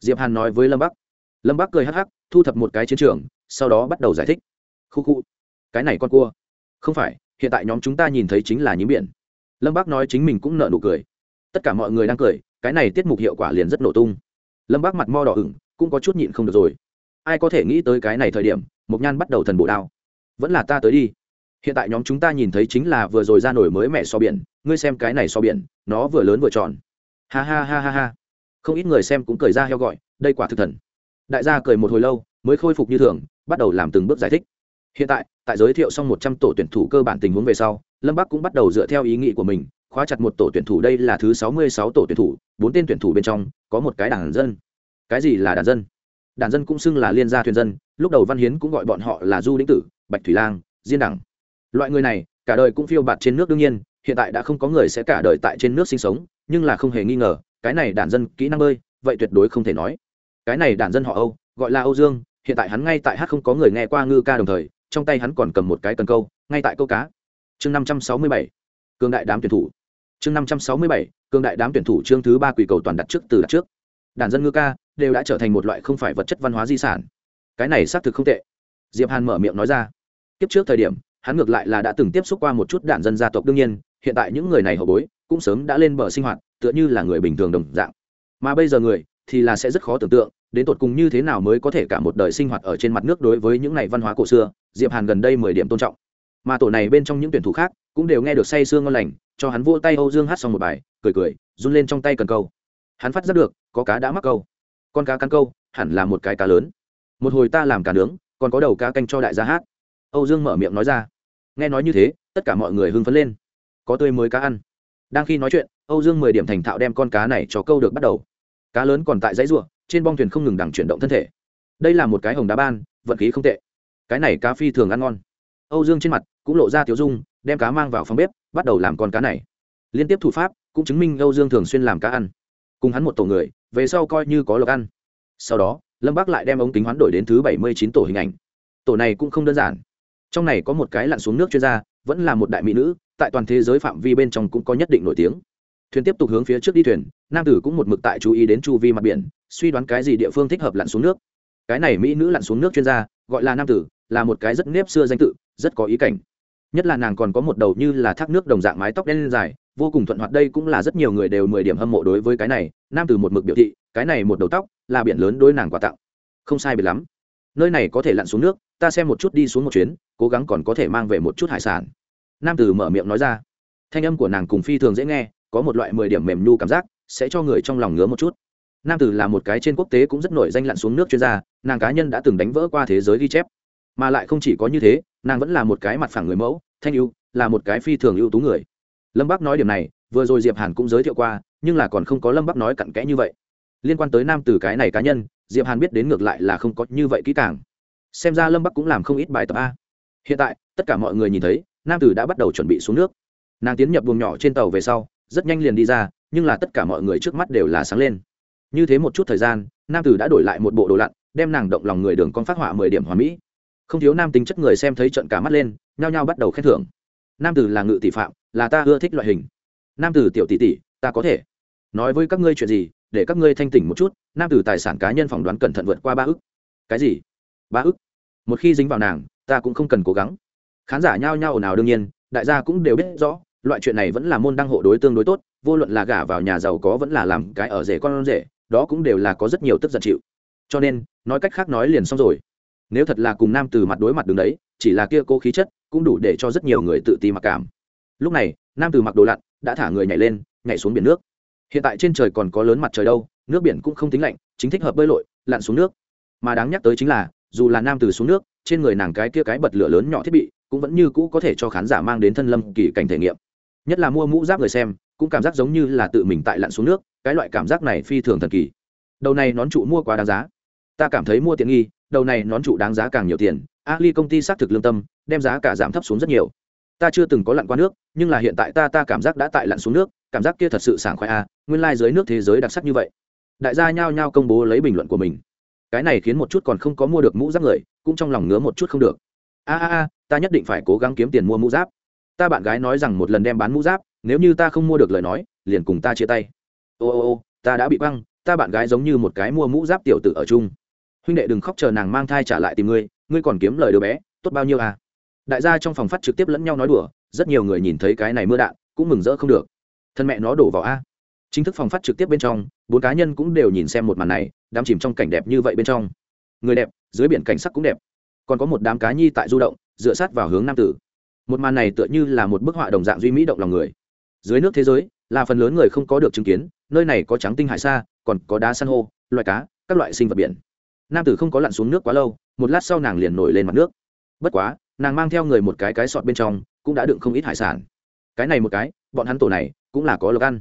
Diệp hàn nói với lâm bắc. Lâm bắc cười hắc hắc, thu thập một cái chiến trường, sau đó bắt đầu giải thích. Khu khu, cái này con cua. Không phải hiện tại nhóm chúng ta nhìn thấy chính là nhím biển. Lâm bác nói chính mình cũng nợ nụ cười. Tất cả mọi người đang cười, cái này tiết mục hiệu quả liền rất nổ tung. Lâm bác mặt mo đỏ ửng, cũng có chút nhịn không được rồi. Ai có thể nghĩ tới cái này thời điểm, mộc nhan bắt đầu thần bổ đao. Vẫn là ta tới đi. Hiện tại nhóm chúng ta nhìn thấy chính là vừa rồi ra nổi mới mẹ so biển, ngươi xem cái này so biển, nó vừa lớn vừa tròn. Ha ha ha ha ha. Không ít người xem cũng cười ra heo gọi, đây quả thực thần. Đại gia cười một hồi lâu, mới khôi phục như thường, bắt đầu làm từng bước giải thích hiện tại tại giới thiệu xong một trăm tổ tuyển thủ cơ bản tình huống về sau, lâm bắc cũng bắt đầu dựa theo ý nghĩ của mình, khóa chặt một tổ tuyển thủ đây là thứ sáu mươi sáu tổ tuyển thủ, bốn tên tuyển thủ bên trong, có một cái đảng dân. Cái gì là đảng dân? Đảng dân cũng xưng là liên gia thuyền dân, lúc đầu văn hiến cũng gọi bọn họ là du đĩnh tử, bạch thủy lang, diên đẳng. Loại người này, cả đời cũng phiêu bạt trên nước đương nhiên, hiện tại đã không có người sẽ cả đời tại trên nước sinh sống, nhưng là không hề nghi ngờ, cái này đản dân kỹ năng bơi, vậy tuyệt đối không thể nói. Cái này đản dân họ âu, gọi là âu dương, hiện tại hắn ngay tại hát không có người nghe qua ngư ca đồng thời trong tay hắn còn cầm một cái cần câu, ngay tại câu cá. Chương năm trăm sáu mươi bảy, cường đại đám tuyển thủ. Chương năm trăm sáu mươi bảy, cường đại đám tuyển thủ chương thứ ba quỷ cầu toàn đặt trước từ đặt trước. Đàn dân ngư ca đều đã trở thành một loại không phải vật chất văn hóa di sản. Cái này xác thực không tệ. Diệp hàn mở miệng nói ra. Tiếp trước thời điểm, hắn ngược lại là đã từng tiếp xúc qua một chút đạn dân gia tộc đương nhiên, hiện tại những người này hậu bối cũng sớm đã lên bờ sinh hoạt, tựa như là người bình thường đồng dạng. Mà bây giờ người thì là sẽ rất khó tưởng tượng đến tột cùng như thế nào mới có thể cả một đời sinh hoạt ở trên mặt nước đối với những này văn hóa cổ xưa, diệp hàn gần đây mười điểm tôn trọng. Mà tổ này bên trong những tuyển thủ khác cũng đều nghe được say sương ngon lành, cho hắn vỗ tay âu dương hát xong một bài, cười cười, run lên trong tay cần câu. Hắn phát giác được, có cá đã mắc câu. Con cá cắn câu, hẳn là một cái cá lớn. Một hồi ta làm cá nướng, còn có đầu cá canh cho đại gia hát. Âu dương mở miệng nói ra. Nghe nói như thế, tất cả mọi người hưng phấn lên. Có tươi mới cá ăn. Đang khi nói chuyện, âu dương mười điểm thành thạo đem con cá này cho câu được bắt đầu. Cá lớn còn tại dãy ruộng trên bong thuyền không ngừng đằng chuyển động thân thể. Đây là một cái hồng đá ban, vận khí không tệ. Cái này cá phi thường ăn ngon. Âu dương trên mặt cũng lộ ra tiếu dung, đem cá mang vào phòng bếp, bắt đầu làm con cá này. Liên tiếp thủ pháp cũng chứng minh âu dương thường xuyên làm cá ăn. Cùng hắn một tổ người, về sau coi như có lộc ăn. Sau đó, lâm bác lại đem ống kính hoán đổi đến thứ bảy mươi chín tổ hình ảnh. Tổ này cũng không đơn giản. Trong này có một cái lặn xuống nước chuyên gia, vẫn là một đại mỹ nữ, tại toàn thế giới phạm vi bên trong cũng có nhất định nổi tiếng thuyền tiếp tục hướng phía trước đi thuyền, nam tử cũng một mực tại chú ý đến chu vi mặt biển, suy đoán cái gì địa phương thích hợp lặn xuống nước. Cái này mỹ nữ lặn xuống nước chuyên gia, gọi là nam tử, là một cái rất nếp xưa danh tự, rất có ý cảnh. Nhất là nàng còn có một đầu như là thác nước đồng dạng mái tóc đen dài, vô cùng thuận hoạt đây cũng là rất nhiều người đều mười điểm hâm mộ đối với cái này, nam tử một mực biểu thị, cái này một đầu tóc là biển lớn đối nàng quà tặng. Không sai biệt lắm. Nơi này có thể lặn xuống nước, ta xem một chút đi xuống một chuyến, cố gắng còn có thể mang về một chút hải sản. Nam tử mở miệng nói ra. Thanh âm của nàng cùng phi thường dễ nghe có một loại mười điểm mềm nhu cảm giác, sẽ cho người trong lòng ngứa một chút. Nam tử là một cái trên quốc tế cũng rất nổi danh lặn xuống nước chuyên gia, nàng cá nhân đã từng đánh vỡ qua thế giới ghi chép. Mà lại không chỉ có như thế, nàng vẫn là một cái mặt phẳng người mẫu, thanh ưu, là một cái phi thường ưu tú người. Lâm bắc nói điểm này, vừa rồi diệp hàn cũng giới thiệu qua, nhưng là còn không có lâm bắc nói cặn kẽ như vậy. Liên quan tới nam tử cái này cá nhân, diệp hàn biết đến ngược lại là không có như vậy kỹ càng. Xem ra lâm bắc cũng làm không ít bài tập a. Hiện tại, tất cả mọi người nhìn thấy, nam tử đã bắt đầu chuẩn bị xuống nước. Nàng tiến nhập buồng nhỏ trên tàu về sau rất nhanh liền đi ra, nhưng là tất cả mọi người trước mắt đều là sáng lên. Như thế một chút thời gian, nam tử đã đổi lại một bộ đồ lặn, đem nàng động lòng người đường con phát họa mười điểm hòa mỹ. Không thiếu nam tính chất người xem thấy trận cả mắt lên, nhao nhao bắt đầu khen thưởng. Nam tử là ngự tỷ phạm, là ta ưa thích loại hình. Nam tử tiểu tỷ tỷ, ta có thể. Nói với các ngươi chuyện gì, để các ngươi thanh tỉnh một chút, nam tử tài sản cá nhân phỏng đoán cẩn thận vượt qua ba ức. Cái gì? Ba ức? Một khi dính vào nàng, ta cũng không cần cố gắng. Khán giả nhao nhao ồn ào đương nhiên, đại gia cũng đều biết rõ loại chuyện này vẫn là môn đăng hộ đối tương đối tốt, vô luận là gả vào nhà giàu có vẫn là làm cái ở rể con rể, đó cũng đều là có rất nhiều tức giận chịu. Cho nên, nói cách khác nói liền xong rồi. Nếu thật là cùng nam từ mặt đối mặt đứng đấy, chỉ là kia cô khí chất, cũng đủ để cho rất nhiều người tự ti mặc cảm. Lúc này, nam từ mặc đồ lặn, đã thả người nhảy lên, nhảy xuống biển nước. Hiện tại trên trời còn có lớn mặt trời đâu, nước biển cũng không tính lạnh, chính thích hợp bơi lội, lặn xuống nước. Mà đáng nhắc tới chính là, dù là nam từ xuống nước, trên người nàng cái kia cái bật lửa lớn nhỏ thiết bị, cũng vẫn như cũ có thể cho khán giả mang đến thân lâm kỳ cảnh thể nghiệm nhất là mua mũ giáp người xem cũng cảm giác giống như là tự mình tại lặn xuống nước cái loại cảm giác này phi thường thần kỳ. Đầu này nón trụ mua quá đáng giá. Ta cảm thấy mua tiện nghi đầu này nón trụ đáng giá càng nhiều tiền ali công ty xác thực lương tâm đem giá cả giảm thấp xuống rất nhiều. Ta chưa từng có lặn qua nước nhưng là hiện tại ta ta cảm giác đã tại lặn xuống nước cảm giác kia thật sự sảng khoái a à, nguyên lai、like、dưới nước thế giới đặc sắc như vậy. Đại gia nhao nhao công bố lấy bình luận của mình. Cái này khiến một chút còn không có mua được mũ giáp người cũng trong lòng ngứa một chút không được. A a a ta nhất định phải cố gắng kiếm tiền mua mũ giáp ta bạn gái nói rằng một lần đem bán mũ giáp, nếu như ta không mua được lời nói, liền cùng ta chia tay. Ô ô ô, ta đã bị băng ta bạn gái giống như một cái mua mũ giáp tiểu tử ở chung. Huynh đệ đừng khóc chờ nàng mang thai trả lại tìm ngươi ngươi còn kiếm lời đứa bé, tốt bao nhiêu à? Đại gia trong phòng phát trực tiếp lẫn nhau nói đùa, rất nhiều người nhìn thấy cái này mưa đạn, cũng mừng rỡ không được. Thân mẹ nó đổ vào a. Chính thức phòng phát trực tiếp bên trong, bốn cá nhân cũng đều nhìn xem một màn này, đám chìm trong cảnh đẹp như vậy bên trong. Người đẹp, dưới biển cảnh sắc cũng đẹp. Còn có một đám cá nhi tại du động, dựa sát vào hướng nam tử một màn này tựa như là một bức họa đồng dạng duy mỹ động lòng người. Dưới nước thế giới, là phần lớn người không có được chứng kiến, nơi này có trắng tinh hải xa còn có đá san hô, loài cá, các loại sinh vật biển. Nam tử không có lặn xuống nước quá lâu, một lát sau nàng liền nổi lên mặt nước. Bất quá, nàng mang theo người một cái cái sọt bên trong, cũng đã đựng không ít hải sản. Cái này một cái, bọn hắn tổ này, cũng là có lộc ăn.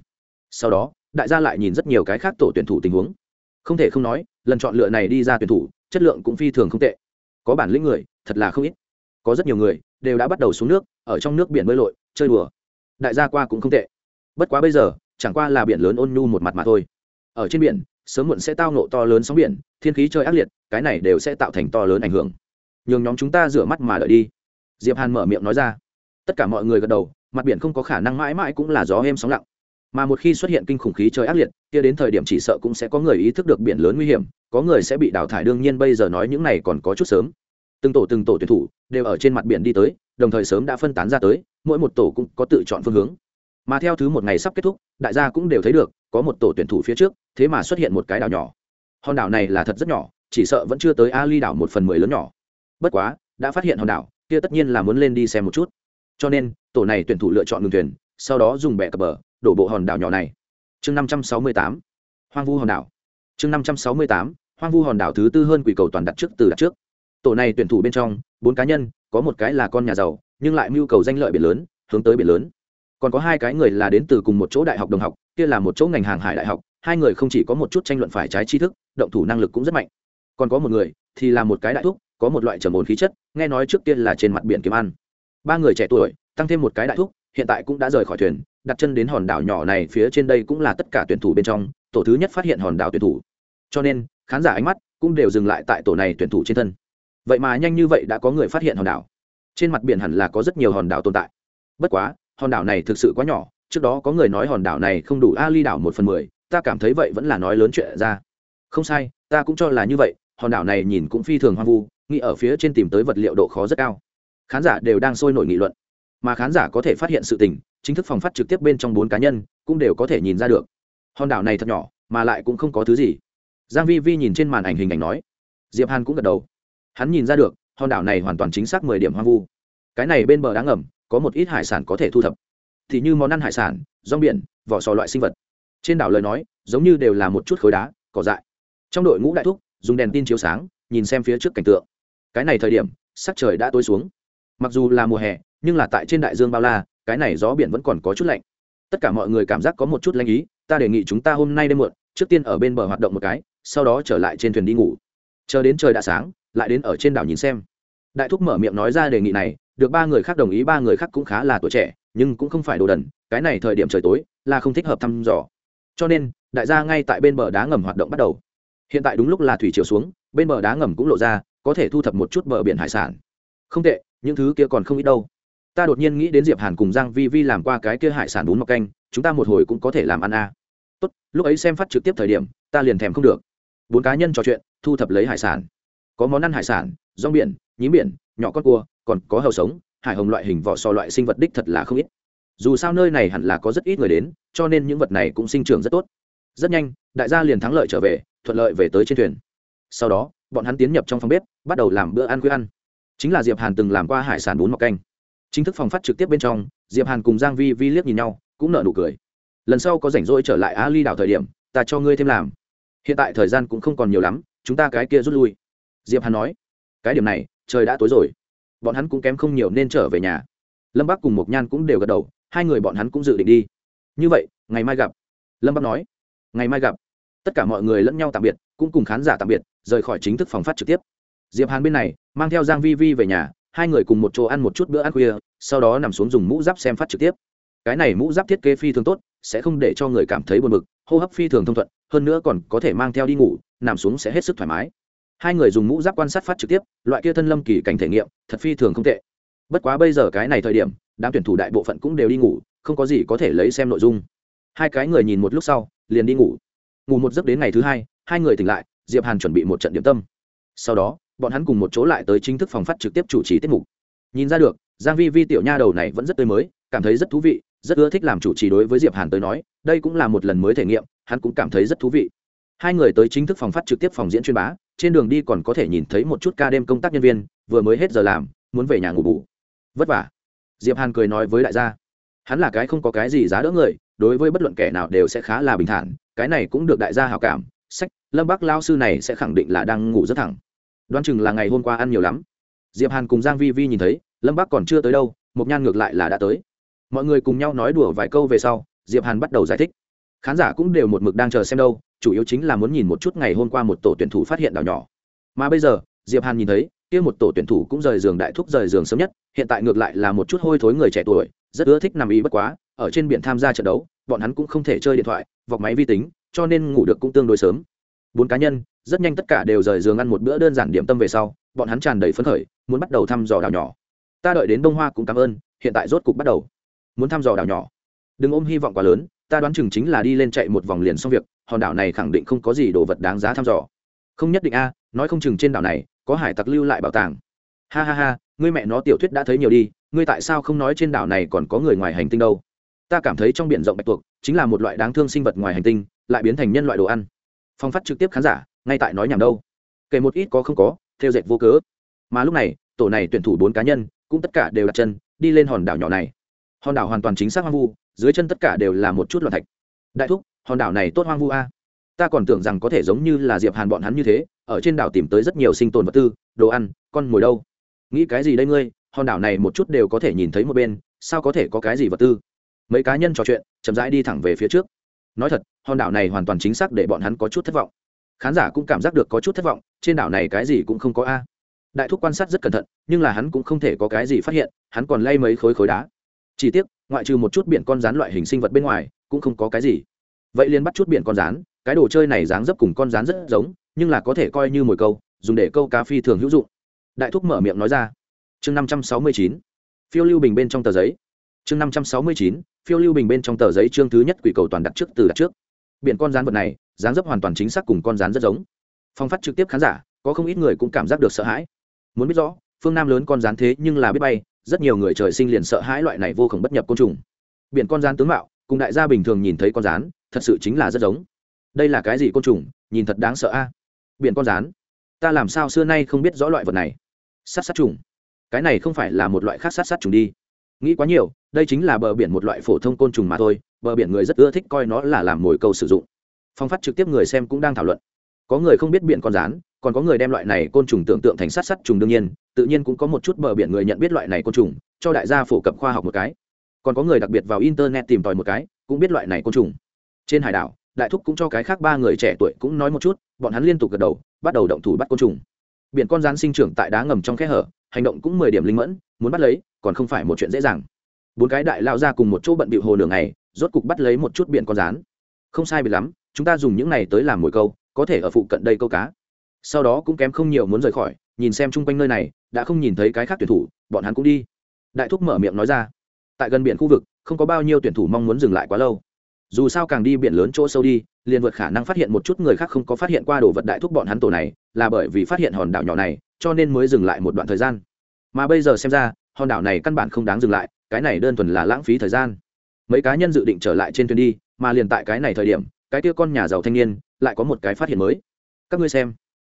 Sau đó, đại gia lại nhìn rất nhiều cái khác tổ tuyển thủ tình huống. Không thể không nói, lần chọn lựa này đi ra tuyển thủ, chất lượng cũng phi thường không tệ. Có bản lĩnh người, thật là không ít có rất nhiều người đều đã bắt đầu xuống nước, ở trong nước biển bơi lội, chơi đùa. Đại gia qua cũng không tệ. Bất quá bây giờ, chẳng qua là biển lớn ôn nhu một mặt mà thôi. Ở trên biển, sớm muộn sẽ tao nộ to lớn sóng biển, thiên khí chơi ác liệt, cái này đều sẽ tạo thành to lớn ảnh hưởng. Nhường nhóm chúng ta rửa mắt mà đợi đi. Diệp hàn mở miệng nói ra. Tất cả mọi người gật đầu, mặt biển không có khả năng mãi mãi cũng là gió êm sóng lặng. Mà một khi xuất hiện kinh khủng khí trời ác liệt, kia đến thời điểm chỉ sợ cũng sẽ có người ý thức được biển lớn nguy hiểm, có người sẽ bị đào thải, đương nhiên bây giờ nói những này còn có chút sớm từng tổ từng tổ tuyển thủ đều ở trên mặt biển đi tới, đồng thời sớm đã phân tán ra tới, mỗi một tổ cũng có tự chọn phương hướng. Mà theo thứ một ngày sắp kết thúc, đại gia cũng đều thấy được, có một tổ tuyển thủ phía trước, thế mà xuất hiện một cái đảo nhỏ. Hòn đảo này là thật rất nhỏ, chỉ sợ vẫn chưa tới ali đảo một phần mười lớn nhỏ. Bất quá, đã phát hiện hòn đảo, kia tất nhiên là muốn lên đi xem một chút. Cho nên, tổ này tuyển thủ lựa chọn ngừng thuyền, sau đó dùng bẹ cập bờ, đổ bộ hòn đảo nhỏ này. Chương năm trăm sáu mươi tám, hoang vu hòn đảo. Chương năm trăm sáu mươi tám, hoang vu hòn đảo thứ tư hơn quỷ cầu toàn đặt trước từ đặt trước tổ này tuyển thủ bên trong, bốn cá nhân, có một cái là con nhà giàu, nhưng lại mưu cầu danh lợi biển lớn, hướng tới biển lớn. Còn có hai cái người là đến từ cùng một chỗ đại học đồng học, kia là một chỗ ngành hàng hải đại học, hai người không chỉ có một chút tranh luận phải trái tri thức, động thủ năng lực cũng rất mạnh. Còn có một người, thì là một cái đại thúc, có một loại trầm ồn khí chất, nghe nói trước tiên là trên mặt biển kiếm ăn. Ba người trẻ tuổi, tăng thêm một cái đại thúc, hiện tại cũng đã rời khỏi thuyền, đặt chân đến hòn đảo nhỏ này phía trên đây cũng là tất cả tuyển thủ bên trong, tổ thứ nhất phát hiện hòn đảo tuyển thủ. Cho nên, khán giả ánh mắt cũng đều dừng lại tại tổ này tuyển thủ trên thân vậy mà nhanh như vậy đã có người phát hiện hòn đảo. Trên mặt biển hẳn là có rất nhiều hòn đảo tồn tại. Bất quá, hòn đảo này thực sự quá nhỏ, trước đó có người nói hòn đảo này không đủ ali đảo một phần mười, ta cảm thấy vậy vẫn là nói lớn chuyện ra. Không sai, ta cũng cho là như vậy, hòn đảo này nhìn cũng phi thường hoang vu, nghĩ ở phía trên tìm tới vật liệu độ khó rất cao. Khán giả đều đang sôi nổi nghị luận. Mà khán giả có thể phát hiện sự tình, chính thức phòng phát trực tiếp bên trong bốn cá nhân, cũng đều có thể nhìn ra được. Hòn đảo này thật nhỏ, mà lại cũng không có thứ gì. Giang vi vi nhìn trên màn ảnh hình ảnh nói. Diệp hàn cũng gật đầu hắn nhìn ra được, hòn đảo này hoàn toàn chính xác mười điểm hoang vu. Cái này bên bờ đá ngầm, có một ít hải sản có thể thu thập. Thì như món ăn hải sản, rong biển, vỏ sò loại sinh vật. Trên đảo lời nói, giống như đều là một chút khối đá, cỏ dại. Trong đội ngũ đại thúc, dùng đèn tin chiếu sáng, nhìn xem phía trước cảnh tượng. Cái này thời điểm, sắc trời đã tối xuống. Mặc dù là mùa hè, nhưng là tại trên đại dương bao la, cái này gió biển vẫn còn có chút lạnh. Tất cả mọi người cảm giác có một chút lanh ý, ta đề nghị chúng ta hôm nay đêm muộn, trước tiên ở bên bờ hoạt động một cái, sau đó trở lại trên thuyền đi ngủ. Chờ đến trời đã sáng lại đến ở trên đảo nhìn xem. Đại thúc mở miệng nói ra đề nghị này, được ba người khác đồng ý, ba người khác cũng khá là tuổi trẻ, nhưng cũng không phải đồ đần, cái này thời điểm trời tối, là không thích hợp thăm dò. Cho nên, đại gia ngay tại bên bờ đá ngầm hoạt động bắt đầu. Hiện tại đúng lúc là thủy chiều xuống, bên bờ đá ngầm cũng lộ ra, có thể thu thập một chút bờ biển hải sản. Không tệ, những thứ kia còn không ít đâu. Ta đột nhiên nghĩ đến diệp hàn cùng giang vi vi làm qua cái kia hải sản bún mọc canh, chúng ta một hồi cũng có thể làm ăn a à. tốt, lúc ấy xem phát trực tiếp thời điểm, ta liền thèm không được. Bốn cá nhân trò chuyện, thu thập lấy hải sản có món ăn hải sản, rong biển, nhím biển, nhỏ con cua, còn có hầu sống, hải hồng loại hình vỏ sò loại sinh vật đích thật là không ít. Dù sao nơi này hẳn là có rất ít người đến, cho nên những vật này cũng sinh trưởng rất tốt. Rất nhanh, đại gia liền thắng lợi trở về, thuận lợi về tới trên thuyền. Sau đó, bọn hắn tiến nhập trong phòng bếp, bắt đầu làm bữa ăn khuya ăn. Chính là diệp hàn từng làm qua hải sản bún mọc canh. Chính thức phòng phát trực tiếp bên trong, diệp hàn cùng giang vi vi liếc nhìn nhau, cũng nở nụ cười. Lần sau có rảnh rỗi trở lại á ly đảo thời điểm, ta cho ngươi thêm làm. Hiện tại thời gian cũng không còn nhiều lắm, chúng ta cái kia rút lui diệp hàn nói, cái điểm này, trời đã tối rồi. Bọn hắn cũng kém không nhiều nên trở về nhà. Lâm bắc cùng mộc nhan cũng đều gật đầu, hai người bọn hắn cũng dự định đi. Như vậy, ngày mai gặp. Lâm bắc nói, ngày mai gặp. Tất cả mọi người lẫn nhau tạm biệt, cũng cùng khán giả tạm biệt, rời khỏi chính thức phòng phát trực tiếp. Diệp hàn bên này, mang theo giang vi vi về nhà, hai người cùng một chỗ ăn một chút bữa ăn khuya, sau đó nằm xuống dùng mũ giáp xem phát trực tiếp. Cái này mũ giáp thiết kế phi thường tốt, sẽ không để cho người cảm thấy buồn bực, hô hấp phi thường thông thuận, hơn nữa còn có thể mang theo đi ngủ, nằm xuống sẽ hết sức thoải mái hai người dùng mũ giáp quan sát phát trực tiếp, loại kia thân lâm kỳ cảnh thể nghiệm, thật phi thường không tệ. Bất quá bây giờ cái này thời điểm, đám tuyển thủ đại bộ phận cũng đều đi ngủ, không có gì có thể lấy xem nội dung. Hai cái người nhìn một lúc sau, liền đi ngủ. Ngủ một giấc đến ngày thứ hai hai người tỉnh lại, diệp hàn chuẩn bị một trận điểm tâm. Sau đó, bọn hắn cùng một chỗ lại tới chính thức phòng phát trực tiếp chủ trì tiết mục. Nhìn ra được, giang vi vi tiểu nha đầu này vẫn rất tươi mới, cảm thấy rất thú vị, rất ưa thích làm chủ trì đối với diệp hàn tới nói, đây cũng là một lần mới thể nghiệm, hắn cũng cảm thấy rất thú vị. Hai người tới chính thức phòng phát trực tiếp phòng diễn chuyên bá trên đường đi còn có thể nhìn thấy một chút ca đêm công tác nhân viên, vừa mới hết giờ làm, muốn về nhà ngủ bù. Vất vả. Diệp hàn cười nói với đại gia. Hắn là cái không có cái gì giá đỡ người, đối với bất luận kẻ nào đều sẽ khá là bình thản, cái này cũng được đại gia hào cảm. Sách, lâm bắc lao sư này sẽ khẳng định là đang ngủ rất thẳng. Đoán chừng là ngày hôm qua ăn nhiều lắm. Diệp hàn cùng giang vi vi nhìn thấy, lâm bắc còn chưa tới đâu, mộc nhan ngược lại là đã tới. Mọi người cùng nhau nói đùa vài câu về sau, diệp hàn bắt đầu giải thích khán giả cũng đều một mực đang chờ xem đâu, chủ yếu chính là muốn nhìn một chút ngày hôm qua một tổ tuyển thủ phát hiện đảo nhỏ. Mà bây giờ, diệp hàn nhìn thấy, kia một tổ tuyển thủ cũng rời giường đại thúc rời giường sớm nhất, hiện tại ngược lại là một chút hôi thối người trẻ tuổi, rất ưa thích nằm y bất quá, ở trên biển tham gia trận đấu, bọn hắn cũng không thể chơi điện thoại, vọc máy vi tính, cho nên ngủ được cũng tương đối sớm. Bốn cá nhân, rất nhanh tất cả đều rời giường ăn một bữa đơn giản điểm tâm về sau, bọn hắn tràn đầy phấn khởi, muốn bắt đầu thăm dò đảo nhỏ. Ta đợi đến đông hoa cũng cảm ơn, hiện tại rốt cục bắt đầu. Muốn thăm dò đảo nhỏ. Đừng ôm hy vọng quá lớn ta đoán chừng chính là đi lên chạy một vòng liền xong việc, hòn đảo này khẳng định không có gì đồ vật đáng giá thăm dò. Không nhất định a, nói không chừng trên đảo này, có hải tặc lưu lại bảo tàng. Ha ha ha, ngươi mẹ nó tiểu thuyết đã thấy nhiều đi, ngươi tại sao không nói trên đảo này còn có người ngoài hành tinh đâu? Ta cảm thấy trong biển rộng bạch tuộc, chính là một loại đáng thương sinh vật ngoài hành tinh, lại biến thành nhân loại đồ ăn. Phong phát trực tiếp khán giả, ngay tại nói nhảm đâu. Kể một ít có không có, theo dệt vô cớ. Mà lúc này, tổ này tuyển thủ bốn cá nhân, cũng tất cả đều đặt chân, đi lên hòn đảo nhỏ này. Hòn đảo hoàn toàn chính xác hoang vu dưới chân tất cả đều là một chút loạn thạch. Đại thúc, hòn đảo này tốt hoang vu a. Ta còn tưởng rằng có thể giống như là diệp hàn bọn hắn như thế, ở trên đảo tìm tới rất nhiều sinh tồn vật tư, đồ ăn, con mồi đâu. Nghĩ cái gì đây ngươi, hòn đảo này một chút đều có thể nhìn thấy một bên, sao có thể có cái gì vật tư? Mấy cá nhân trò chuyện, chậm rãi đi thẳng về phía trước. Nói thật, hòn đảo này hoàn toàn chính xác để bọn hắn có chút thất vọng. Khán giả cũng cảm giác được có chút thất vọng, trên đảo này cái gì cũng không có a. Đại thúc quan sát rất cẩn thận, nhưng là hắn cũng không thể có cái gì phát hiện, hắn còn lay mấy khối khối đá. Chỉ tiếc ngoại trừ một chút biển con rán loại hình sinh vật bên ngoài, cũng không có cái gì. Vậy liền bắt chút biển con rán, cái đồ chơi này dáng dấp cùng con rán rất giống, nhưng là có thể coi như mồi câu, dùng để câu cá phi thường hữu dụng. Đại thúc mở miệng nói ra. Chương năm trăm sáu mươi chín, phiêu lưu bình bên trong tờ giấy. Chương năm trăm sáu mươi chín, phiêu lưu bình bên trong tờ giấy chương thứ nhất quỷ cầu toàn đặt trước từ đặt trước. Biển con rán vật này, dáng dấp hoàn toàn chính xác cùng con rán rất giống. Phong phát trực tiếp khán giả, có không ít người cũng cảm giác được sợ hãi. Muốn biết rõ, phương nam lớn con rán thế nhưng là biết bay rất nhiều người trời sinh liền sợ hãi loại này vô khổng bất nhập côn trùng. Biển con rán tướng mạo, cùng đại gia bình thường nhìn thấy con rán, thật sự chính là rất giống. Đây là cái gì côn trùng, nhìn thật đáng sợ a. Biển con rán. Ta làm sao xưa nay không biết rõ loại vật này? Sát sát trùng. Cái này không phải là một loại khác sát sát trùng đi. Nghĩ quá nhiều, đây chính là bờ biển một loại phổ thông côn trùng mà thôi, bờ biển người rất ưa thích coi nó là làm mồi câu sử dụng. Phong phát trực tiếp người xem cũng đang thảo luận. Có người không biết biển con rán còn có người đem loại này côn trùng tưởng tượng thành sát sát trùng đương nhiên, tự nhiên cũng có một chút bờ biển người nhận biết loại này côn trùng, cho đại gia phổ cập khoa học một cái. Còn có người đặc biệt vào internet tìm tòi một cái, cũng biết loại này côn trùng. Trên hải đảo, đại thúc cũng cho cái khác ba người trẻ tuổi cũng nói một chút, bọn hắn liên tục gật đầu, bắt đầu động thủ bắt côn trùng. Biển con rán sinh trưởng tại đá ngầm trong khe hở, hành động cũng mười điểm linh mẫn, muốn bắt lấy, còn không phải một chuyện dễ dàng. Bốn cái đại lao ra cùng một chỗ bận bịu hồ nửa ngày, rốt cục bắt lấy một chút biển con rán không sai bị lắm, chúng ta dùng những này tới làm mồi câu, có thể ở phụ cận đây câu cá sau đó cũng kém không nhiều muốn rời khỏi, nhìn xem chung quanh nơi này, đã không nhìn thấy cái khác tuyển thủ, bọn hắn cũng đi. Đại thúc mở miệng nói ra, tại gần biển khu vực, không có bao nhiêu tuyển thủ mong muốn dừng lại quá lâu. Dù sao càng đi biển lớn chỗ sâu đi, liền vượt khả năng phát hiện một chút người khác không có phát hiện qua đồ vật đại thúc bọn hắn tổ này, là bởi vì phát hiện hòn đảo nhỏ này, cho nên mới dừng lại một đoạn thời gian. Mà bây giờ xem ra, hòn đảo này căn bản không đáng dừng lại, cái này đơn thuần là lãng phí thời gian. Mấy cá nhân dự định trở lại trên thuyền đi, mà liền tại cái này thời điểm, cái kia con nhà giàu thanh niên, lại có một cái phát hiện mới. Các ngươi xem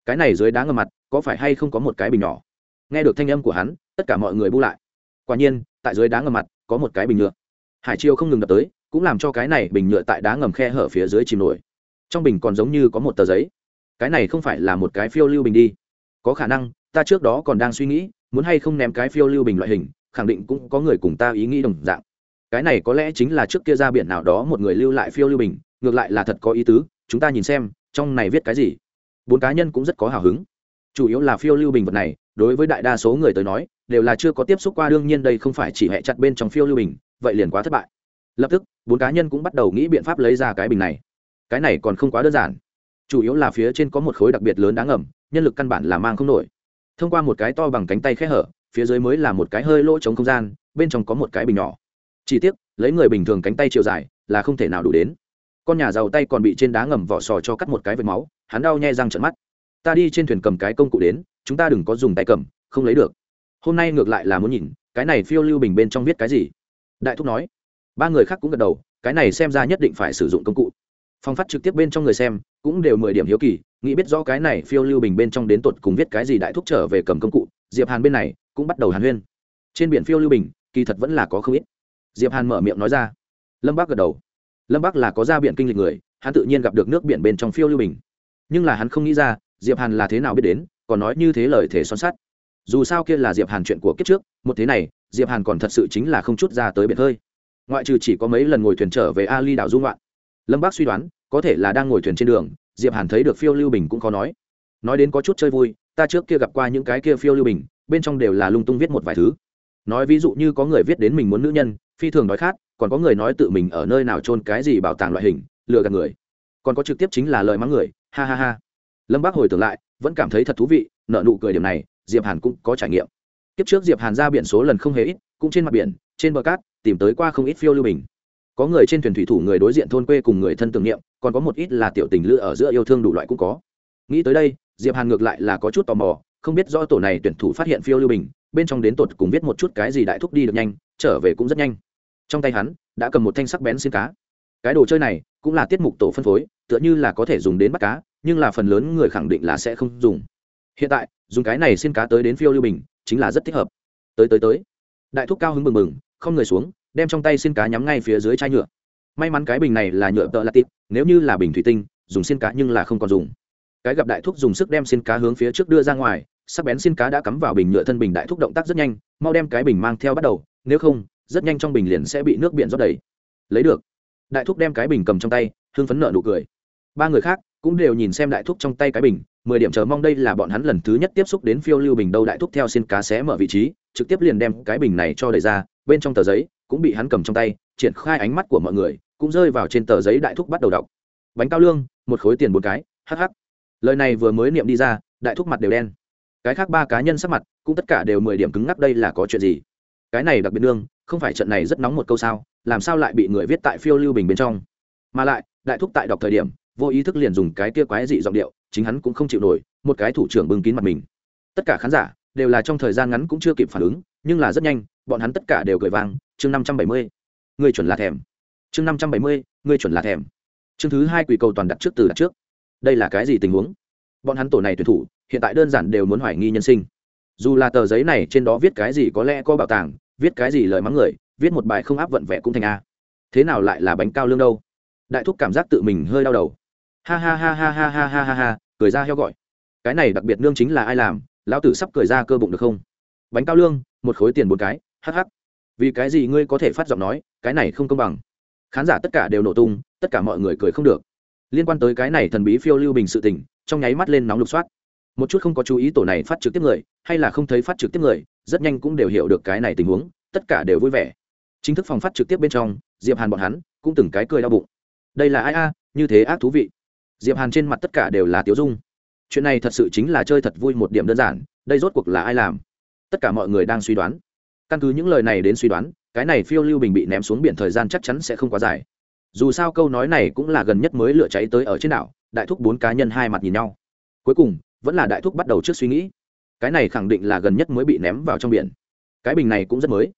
cái này dưới đá ngầm mặt, có phải hay không có một cái bình nhỏ? Nghe được thanh âm của hắn, tất cả mọi người bu lại. Quả nhiên, tại dưới đá ngầm mặt, có một cái bình nhựa. Hải chiêu không ngừng đập tới, cũng làm cho cái này bình nhựa tại đá ngầm khe hở phía dưới chìm nổi. Trong bình còn giống như có một tờ giấy. Cái này không phải là một cái phiêu lưu bình đi. Có khả năng, ta trước đó còn đang suy nghĩ, muốn hay không ném cái phiêu lưu bình loại hình, khẳng định cũng có người cùng ta ý nghĩ đồng dạng. Cái này có lẽ chính là trước kia ra biển nào đó một người lưu lại phiêu lưu bình, ngược lại là thật có ý tứ, chúng ta nhìn xem, trong này viết cái gì bốn cá nhân cũng rất có hào hứng. Chủ yếu là phiêu lưu bình vật này, đối với đại đa số người tới nói, đều là chưa có tiếp xúc qua, đương nhiên đây không phải chỉ hẹ chặt bên trong phiêu lưu bình, vậy liền quá thất bại. Lập tức, bốn cá nhân cũng bắt đầu nghĩ biện pháp lấy ra cái bình này. Cái này còn không quá đơn giản. Chủ yếu là phía trên có một khối đặc biệt lớn đáng ngầm, nhân lực căn bản là mang không nổi. Thông qua một cái to bằng cánh tay khẽ hở, phía dưới mới là một cái hơi lỗ trống không gian, bên trong có một cái bình nhỏ. Chỉ tiếc, lấy người bình thường cánh tay chiều dài là không thể nào đủ đến. Con nhà giàu tay còn bị trên đá ngầm vỏ sò cho cắt một cái vệt máu hắn đau nhè răng trợn mắt. Ta đi trên thuyền cầm cái công cụ đến, chúng ta đừng có dùng tay cầm, không lấy được. Hôm nay ngược lại là muốn nhìn, cái này phiêu lưu bình bên trong viết cái gì? Đại thúc nói. Ba người khác cũng gật đầu, cái này xem ra nhất định phải sử dụng công cụ. Phong phát trực tiếp bên trong người xem, cũng đều mười điểm hiếu kỳ, nghĩ biết rõ cái này phiêu lưu bình bên trong đến tột cùng viết cái gì đại thúc trở về cầm công cụ, diệp hàn bên này cũng bắt đầu hàn huyên. Trên biển phiêu lưu bình, kỳ thật vẫn là có không ít. Diệp hàn mở miệng nói ra. Lâm bác gật đầu. Lâm bác là có ra biển kinh lịch người, hắn tự nhiên gặp được nước biển bên trong phiêu lưu bình nhưng là hắn không nghĩ ra, diệp hàn là thế nào biết đến, còn nói như thế lời thể son sắt. Dù sao kia là diệp hàn chuyện của kiếp trước, một thế này, diệp hàn còn thật sự chính là không chút ra tới biển hơi. Ngoại trừ chỉ có mấy lần ngồi thuyền trở về ali đảo dung loạn lâm bác suy đoán, có thể là đang ngồi thuyền trên đường, diệp hàn thấy được phiêu lưu bình cũng khó nói. Nói đến có chút chơi vui, ta trước kia gặp qua những cái kia phiêu lưu bình, bên trong đều là lung tung viết một vài thứ. Nói ví dụ như có người viết đến mình muốn nữ nhân, phi thường nói khát, còn có người nói tự mình ở nơi nào trôn cái gì bảo tàng loại hình, lừa gạt người. Còn có trực tiếp chính là lời mắng người ha ha ha. Lâm bác hồi tưởng lại, vẫn cảm thấy thật thú vị nợ nụ cười điểm này, diệp hàn cũng có trải nghiệm. Kiếp trước diệp hàn ra biển số lần không hề ít, cũng trên mặt biển, trên bờ cát, tìm tới qua không ít phiêu lưu bình. Có người trên thuyền thủy thủ người đối diện thôn quê cùng người thân tưởng niệm, còn có một ít là tiểu tình lữ ở giữa yêu thương đủ loại cũng có. Nghĩ tới đây, diệp hàn ngược lại là có chút tò mò, không biết do tổ này tuyển thủ phát hiện phiêu lưu bình, bên trong đến tột cùng viết một chút cái gì đại thúc đi được nhanh, trở về cũng rất nhanh. Trong tay hắn, đã cầm một thanh sắc bén xin cá. Cái đồ chơi này, cũng là tiết mục tổ phân phối tựa như là có thể dùng đến bắt cá, nhưng là phần lớn người khẳng định là sẽ không dùng. Hiện tại, dùng cái này xin cá tới đến phiêu lưu bình, chính là rất thích hợp. Tới tới tới. Đại thúc cao hứng bừng bừng, không người xuống, đem trong tay xin cá nhắm ngay phía dưới chai nhựa. May mắn cái bình này là nhựa tợ là tịp nếu như là bình thủy tinh, dùng xin cá nhưng là không còn dùng. Cái gặp đại thúc dùng sức đem xin cá hướng phía trước đưa ra ngoài, sắc bén xin cá đã cắm vào bình nhựa thân bình đại thúc động tác rất nhanh, mau đem cái bình mang theo bắt đầu, nếu không, rất nhanh trong bình liền sẽ bị nước biển rót đầy. Lấy được. Đại thúc đem cái bình cầm trong tay hương phấn nợ nụ cười ba người khác cũng đều nhìn xem đại thúc trong tay cái bình, mười điểm chờ mong đây là bọn hắn lần thứ nhất tiếp xúc đến phiêu lưu bình đâu đại thúc theo xin cá xé mở vị trí, trực tiếp liền đem cái bình này cho đầy ra, bên trong tờ giấy cũng bị hắn cầm trong tay, triển khai ánh mắt của mọi người, cũng rơi vào trên tờ giấy đại thúc bắt đầu đọc. Bánh cao lương, một khối tiền một cái hh lời này vừa mới niệm đi ra, đại thúc mặt đều đen. Cái khác ba cá nhân sắc mặt cũng tất cả đều mười điểm cứng ngắc đây là có chuyện gì? Cái này đặc biệt đương không phải trận này rất nóng một câu sao, làm sao lại bị người viết tại phiêu lưu bình bên trong? Mà lại, đại thúc tại đọc thời điểm vô ý thức liền dùng cái kia quái dị giọng điệu, chính hắn cũng không chịu nổi, một cái thủ trưởng bưng kín mặt mình. Tất cả khán giả đều là trong thời gian ngắn cũng chưa kịp phản ứng, nhưng là rất nhanh, bọn hắn tất cả đều cười vang, chương năm trăm bảy mươi, người chuẩn là thèm. Chương năm trăm bảy mươi, người chuẩn là thèm. Chương thứ hai quỷ cầu toàn đặt trước từ đặt trước. Đây là cái gì tình huống? Bọn hắn tổ này tuyển thủ, hiện tại đơn giản đều muốn hoài nghi nhân sinh. Dù là tờ giấy này trên đó viết cái gì có lẽ có bảo tàng, viết cái gì lời mắng người, viết một bài không áp vận vẽ cũng thành a. Thế nào lại là bánh cao lương đâu? Đại thúc cảm giác tự mình hơi đau đầu ha ha ha ha ha ha ha ha ha, cười ra heo gọi. Cái này đặc biệt nương chính là ai làm, lão tử sắp cười ra cơ bụng được không? Bánh cao lương, một khối tiền một cái hh vì cái gì ngươi có thể phát giọng nói, cái này không công bằng. Khán giả tất cả đều nổ tung, tất cả mọi người cười không được. Liên quan tới cái này thần bí phiêu lưu bình sự tình, trong nháy mắt lên nóng lục soát. Một chút không có chú ý tổ này phát trực tiếp người, hay là không thấy phát trực tiếp người, rất nhanh cũng đều hiểu được cái này tình huống, tất cả đều vui vẻ. Chính thức phòng phát trực tiếp bên trong, diệp hàn bọn hắn cũng từng cái cười đau bụng. Đây là ai a, như thế ác thú vị diệp hàn trên mặt tất cả đều là tiếu dung. Chuyện này thật sự chính là chơi thật vui một điểm đơn giản, đây rốt cuộc là ai làm? Tất cả mọi người đang suy đoán. Căn cứ những lời này đến suy đoán, cái này phiêu lưu bình bị ném xuống biển thời gian chắc chắn sẽ không quá dài. Dù sao câu nói này cũng là gần nhất mới lửa cháy tới ở trên đảo, đại thúc bốn cá nhân hai mặt nhìn nhau. Cuối cùng, vẫn là đại thúc bắt đầu trước suy nghĩ. Cái này khẳng định là gần nhất mới bị ném vào trong biển. Cái bình này cũng rất mới.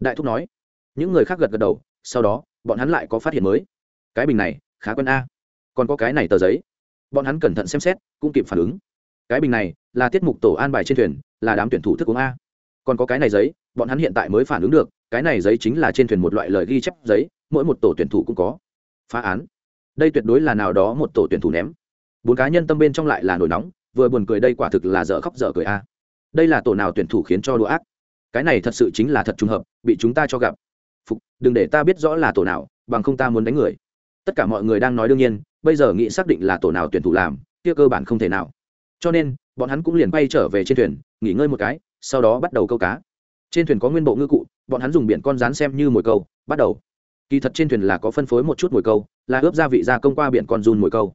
Đại thúc nói. Những người khác gật gật đầu, sau đó, bọn hắn lại có phát hiện mới. Cái bình này, khá quen a còn có cái này tờ giấy. Bọn hắn cẩn thận xem xét, cũng kịp phản ứng. Cái bình này, là tiết mục tổ an bài trên thuyền, là đám tuyển thủ thức uống a. Còn có cái này giấy, bọn hắn hiện tại mới phản ứng được, cái này giấy chính là trên thuyền một loại lời ghi chép giấy, mỗi một tổ tuyển thủ cũng có. Phá án. Đây tuyệt đối là nào đó một tổ tuyển thủ ném. Bốn cá nhân tâm bên trong lại là nổi nóng, vừa buồn cười đây quả thực là dở khóc dở cười a. Đây là tổ nào tuyển thủ khiến cho đùa ác? Cái này thật sự chính là thật trùng hợp, bị chúng ta cho gặp. Phục, đừng để ta biết rõ là tổ nào, bằng không ta muốn đánh người. Tất cả mọi người đang nói đương nhiên bây giờ nghĩ xác định là tổ nào tuyển thủ làm, kia cơ bản không thể nào. Cho nên, bọn hắn cũng liền bay trở về trên thuyền, nghỉ ngơi một cái, sau đó bắt đầu câu cá. Trên thuyền có nguyên bộ ngư cụ, bọn hắn dùng biển con rán xem như mồi câu, bắt đầu. Kỳ thật trên thuyền là có phân phối một chút mồi câu, là ướp gia vị gia công qua biển con run mồi câu.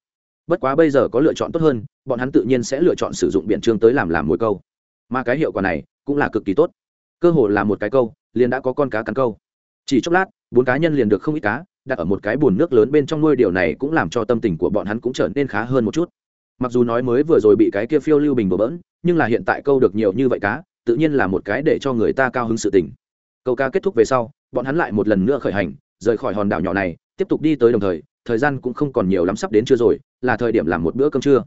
Bất quá bây giờ có lựa chọn tốt hơn, bọn hắn tự nhiên sẽ lựa chọn sử dụng biển trương tới làm làm mồi câu. Mà cái hiệu quả này, cũng là cực kỳ tốt. Cơ hồ là một cái câu, liền đã có con cá cắn câu. Chỉ chốc lát, bốn cá nhân liền được không ít cá đặt ở một cái bồn nước lớn bên trong nuôi, điều này cũng làm cho tâm tình của bọn hắn cũng trở nên khá hơn một chút. Mặc dù nói mới vừa rồi bị cái kia phiêu lưu bình bừa bỡn, nhưng là hiện tại câu được nhiều như vậy cá, tự nhiên là một cái để cho người ta cao hứng sự tình. Câu cá kết thúc về sau, bọn hắn lại một lần nữa khởi hành, rời khỏi hòn đảo nhỏ này, tiếp tục đi tới đồng thời thời gian cũng không còn nhiều lắm sắp đến trưa rồi, là thời điểm làm một bữa cơm trưa.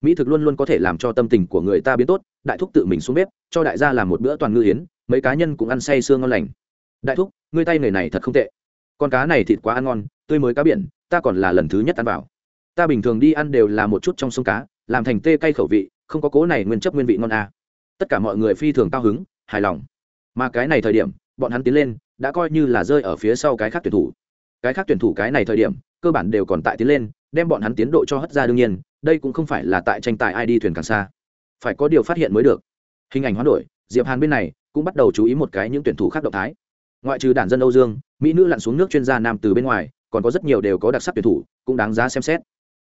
Mỹ thực luôn luôn có thể làm cho tâm tình của người ta biến tốt, đại thúc tự mình xuống bếp, cho đại gia làm một bữa toàn ngư hiến mấy cá nhân cũng ăn say sương ngon lành. Đại thúc, ngươi tay người này thật không tệ con cá này thịt quá ăn ngon, tươi mới cá biển, ta còn là lần thứ nhất ăn vào. Ta bình thường đi ăn đều là một chút trong sông cá, làm thành tê cay khẩu vị, không có cố này nguyên chấp nguyên vị ngon à. tất cả mọi người phi thường cao hứng, hài lòng. Mà cái này thời điểm, bọn hắn tiến lên, đã coi như là rơi ở phía sau cái khác tuyển thủ. Cái khác tuyển thủ cái này thời điểm, cơ bản đều còn tại tiến lên, đem bọn hắn tiến độ cho hất ra đương nhiên, đây cũng không phải là tại tranh tài ai đi thuyền càng xa. Phải có điều phát hiện mới được. Hình ảnh hoán đổi, diệp hàn bên này cũng bắt đầu chú ý một cái những tuyển thủ khác động thái ngoại trừ đàn dân âu dương, mỹ nữ lặn xuống nước chuyên gia nam từ bên ngoài, còn có rất nhiều đều có đặc sắc tuyển thủ, cũng đáng giá xem xét.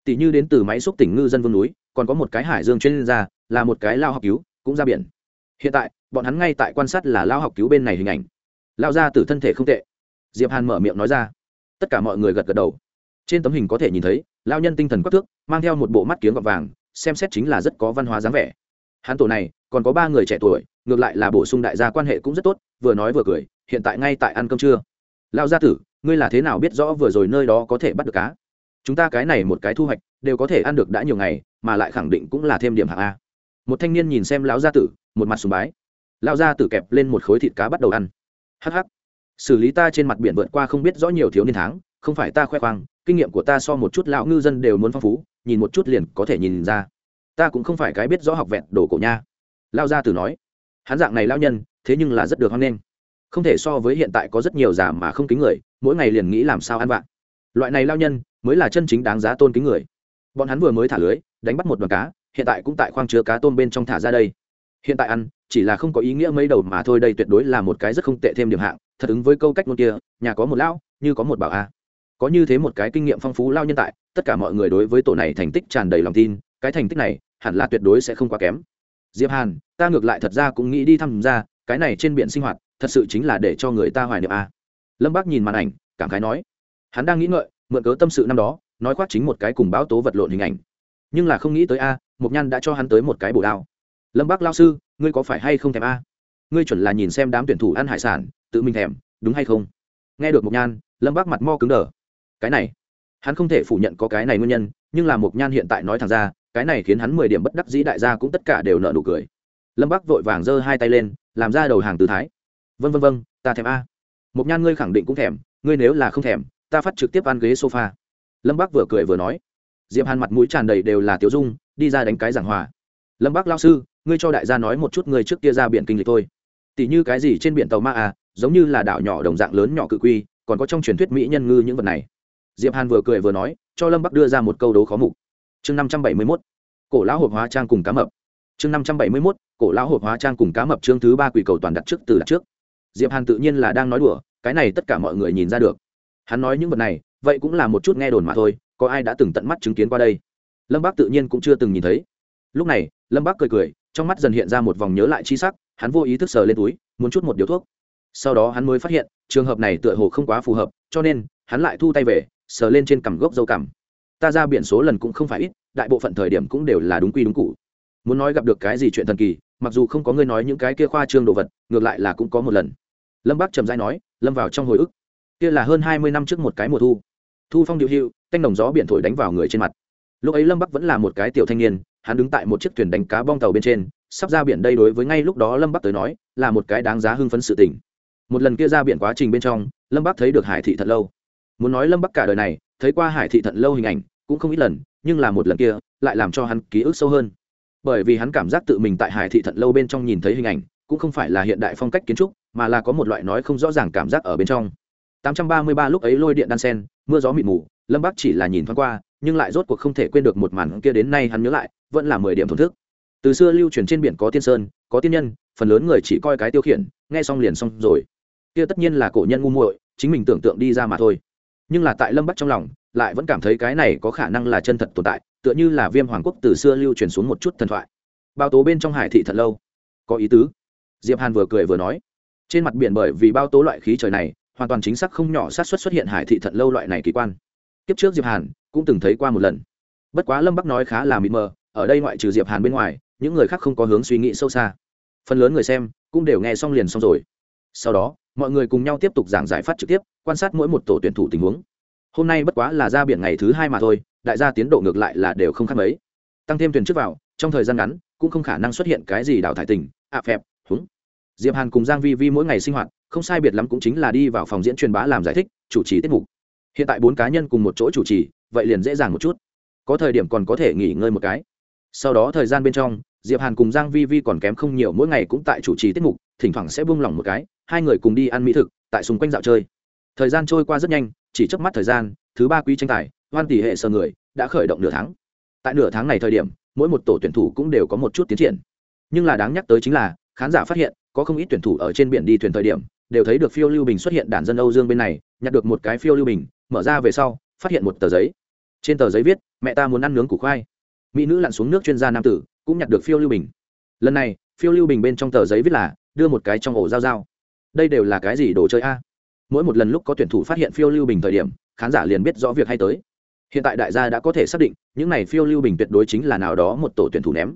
Tỷ như đến từ máy xúc tỉnh ngư dân vương núi, còn có một cái hải dương chuyên gia, là một cái lao học cứu, cũng ra biển. Hiện tại, bọn hắn ngay tại quan sát là lao học cứu bên này hình ảnh. Lao ra từ thân thể không tệ. Diệp hàn mở miệng nói ra. Tất cả mọi người gật gật đầu. Trên tấm hình có thể nhìn thấy, lao nhân tinh thần quắc thước, mang theo một bộ mắt kiếm gọt vàng, xem xét chính là rất có văn hóa dáng vẻ. Hắn tổ này, còn có ba người trẻ tuổi, ngược lại là bổ sung đại gia quan hệ cũng rất tốt, vừa nói vừa cười hiện tại ngay tại ăn cơm trưa. Lao gia tử, ngươi là thế nào biết rõ vừa rồi nơi đó có thể bắt được cá? Chúng ta cái này một cái thu hoạch, đều có thể ăn được đã nhiều ngày, mà lại khẳng định cũng là thêm điểm hạng a. Một thanh niên nhìn xem lão gia tử, một mặt sùng bái. Lão gia tử kẹp lên một khối thịt cá bắt đầu ăn. Hh xử lý ta trên mặt biển vượt qua không biết rõ nhiều thiếu niên tháng, không phải ta khoe khoang, kinh nghiệm của ta so một chút lão ngư dân đều muốn phong phú, nhìn một chút liền có thể nhìn ra. Ta cũng không phải cái biết rõ học vẹn đồ cổ nha. Lao gia tử nói. Hắn dạng này lao nhân, thế nhưng là rất được hoan nghênh không thể so với hiện tại có rất nhiều giả mà không kính người, mỗi ngày liền nghĩ làm sao ăn vạn loại này lao nhân, mới là chân chính đáng giá tôn kính người. Bọn hắn vừa mới thả lưới, đánh bắt một đoàn cá, hiện tại cũng tại khoang chứa cá tôm bên trong thả ra đây. Hiện tại ăn, chỉ là không có ý nghĩa mấy đầu mà thôi, đây tuyệt đối là một cái rất không tệ thêm điểm hạng. Thật ứng với câu cách ngôn kia, nhà có một lão, như có một bảo a. Có như thế một cái kinh nghiệm phong phú lao nhân tại, tất cả mọi người đối với tổ này thành tích tràn đầy lòng tin, cái thành tích này, hẳn là tuyệt đối sẽ không quá kém. Diệp hàn, ta ngược lại thật ra cũng nghĩ đi thăm ra cái này trên biển sinh hoạt thật sự chính là để cho người ta hoài niệm a. Lâm bác nhìn màn ảnh, cảm khái nói, hắn đang nghĩ ngợi, mượn cớ tâm sự năm đó, nói khoác chính một cái cùng báo tố vật lộn hình ảnh. Nhưng là không nghĩ tới a mục nhan đã cho hắn tới một cái bổ đao. Lâm bác lao sư, ngươi có phải hay không thèm a? Ngươi chuẩn là nhìn xem đám tuyển thủ ăn hải sản, tự mình thèm, đúng hay không? Nghe được mục nhan, lâm bác mặt mo cứng đờ. Cái này, hắn không thể phủ nhận có cái này nguyên nhân, nhưng là mục nhan hiện tại nói thẳng ra, cái này khiến hắn mười điểm bất đắc dĩ đại gia cũng tất cả đều nợ nụ cười. Lâm bác vội vàng giơ hai tay lên, làm ra đầu hàng tư thái vân vân vân ta thèm a. Một nhan ngươi khẳng định cũng thèm, ngươi nếu là không thèm, ta phát trực tiếp ăn ghế sofa. Lâm bác vừa cười vừa nói. Diệp hàn mặt mũi tràn đầy đều là tiểu dung, đi ra đánh cái giảng hòa. Lâm bác lao sư, ngươi cho đại gia nói một chút người trước kia ra biển kinh lịch thôi. Tỷ như cái gì trên biển tàu ma à giống như là đảo nhỏ đồng dạng lớn nhỏ cự quy, còn có trong truyền thuyết mỹ nhân ngư những vật này. Diệp hàn vừa cười vừa nói, cho lâm bắc đưa ra một câu đố khó mục. Chương năm trăm bảy mươi mốt. Cổ lão hộp hóa trang cùng cá mập. Chương năm trăm bảy mươi mốt. Cổ lão hộp hóa trang cùng cá mập chương thứ ba quỷ cầu toàn đặt trước từ đặt trước diệp hàn tự nhiên là đang nói đùa, cái này tất cả mọi người nhìn ra được. Hắn nói những vật này, vậy cũng là một chút nghe đồn mà thôi, có ai đã từng tận mắt chứng kiến qua đây? Lâm bác tự nhiên cũng chưa từng nhìn thấy. Lúc này, lâm bác cười cười, trong mắt dần hiện ra một vòng nhớ lại chi sắc, hắn vô ý thức sờ lên túi, muốn chút một điếu thuốc. Sau đó hắn mới phát hiện, trường hợp này tựa hồ không quá phù hợp, cho nên, hắn lại thu tay về, sờ lên trên cằm gốc dâu cằm. Ta ra biển số lần cũng không phải ít, đại bộ phận thời điểm cũng đều là đúng quy đúng cụ muốn nói gặp được cái gì chuyện thần kỳ, mặc dù không có người nói những cái kia khoa trương đồ vật, ngược lại là cũng có một lần lâm bác trầm dai nói, lâm vào trong hồi ức. Kia là hơn hai mươi năm trước một cái mùa thu. Thu phong điệu hiệu, canh đồng gió biển thổi đánh vào người trên mặt. Lúc ấy lâm bắc vẫn là một cái tiểu thanh niên, hắn đứng tại một chiếc thuyền đánh cá bong tàu bên trên, sắp ra biển đây đối với ngay lúc đó lâm bắc tới nói, là một cái đáng giá hưng phấn sự tình. Một lần kia ra biển quá trình bên trong, lâm bắc thấy được hải thị thật lâu. Muốn nói lâm bắc cả đời này, thấy qua hải thị thận lâu hình ảnh, cũng không ít lần, nhưng là một lần kia, lại làm cho hắn ký ức sâu hơn. Bởi vì hắn cảm giác tự mình tại hải thị thận lâu bên trong nhìn thấy hình ảnh, cũng không phải là hiện đại phong cách kiến trúc mà là có một loại nói không rõ ràng cảm giác ở bên trong. 833 lúc ấy lôi điện đan sen, mưa gió mịt mù, lâm bắc chỉ là nhìn thoáng qua, nhưng lại rốt cuộc không thể quên được một màn kia đến nay hắn nhớ lại, vẫn là mười điểm thổn thức. Từ xưa lưu truyền trên biển có tiên sơn, có tiên nhân, phần lớn người chỉ coi cái tiêu khiển, nghe xong liền xong rồi. Kia tất nhiên là cổ nhân ngu muội, chính mình tưởng tượng đi ra mà thôi. Nhưng là tại lâm bắc trong lòng, lại vẫn cảm thấy cái này có khả năng là chân thật tồn tại, tựa như là viêm hoàng quốc từ xưa lưu truyền xuống một chút thần thoại. Bao tố bên trong hải thị thật lâu. Có ý tứ. Diệp hàn vừa cười vừa nói trên mặt biển bởi vì bao tố loại khí trời này, hoàn toàn chính xác không nhỏ sát xuất xuất hiện hải thị thận lâu loại này kỳ quan. Kiếp trước diệp hàn cũng từng thấy qua một lần. Bất quá lâm bắc nói khá là mịt mờ, ở đây ngoại trừ diệp hàn bên ngoài, những người khác không có hướng suy nghĩ sâu xa. Phần lớn người xem cũng đều nghe xong liền xong rồi. Sau đó, mọi người cùng nhau tiếp tục giảng giải phát trực tiếp, quan sát mỗi một tổ tuyển thủ tình huống. Hôm nay bất quá là ra biển ngày thứ hai mà thôi, đại gia tiến độ ngược lại là đều không khác mấy. Tăng thêm thuyền trước vào, trong thời gian ngắn, cũng không khả năng xuất hiện cái gì đào thải tình, ạ à phẹp, húng diệp hàn cùng giang vi vi mỗi ngày sinh hoạt, không sai biệt lắm cũng chính là đi vào phòng diễn truyền bá làm giải thích, chủ trì tiết mục. Hiện tại bốn cá nhân cùng một chỗ chủ trì, vậy liền dễ dàng một chút. Có thời điểm còn có thể nghỉ ngơi một cái. Sau đó thời gian bên trong, diệp hàn cùng giang vi vi còn kém không nhiều mỗi ngày cũng tại chủ trì tiết mục, thỉnh thoảng sẽ buông lỏng một cái, hai người cùng đi ăn mỹ thực, tại xung quanh dạo chơi. Thời gian trôi qua rất nhanh, chỉ chớp mắt thời gian, thứ ba quý tranh tài, hoan tỷ hệ sơ người, đã khởi động nửa tháng. Tại nửa tháng này thời điểm, mỗi một tổ tuyển thủ cũng đều có một chút tiến triển. Nhưng là đáng nhắc tới chính là khán giả phát hiện, có không ít tuyển thủ ở trên biển đi thuyền thời điểm, đều thấy được phiêu lưu bình xuất hiện đàn dân âu dương bên này, nhặt được một cái phiêu lưu bình, mở ra về sau, phát hiện một tờ giấy. Trên tờ giấy viết, mẹ ta muốn ăn nướng củ khoai. Mỹ nữ lặn xuống nước chuyên gia nam tử, cũng nhặt được phiêu lưu bình. Lần này, phiêu lưu bình bên trong tờ giấy viết là, đưa một cái trong ổ dao dao đây đều là cái gì đồ chơi a? Mỗi một lần lúc có tuyển thủ phát hiện phiêu lưu bình thời điểm, khán giả liền biết rõ việc hay tới. Hiện tại đại gia đã có thể xác định, những này phiêu lưu bình tuyệt đối chính là nào đó một tổ tuyển thủ ném.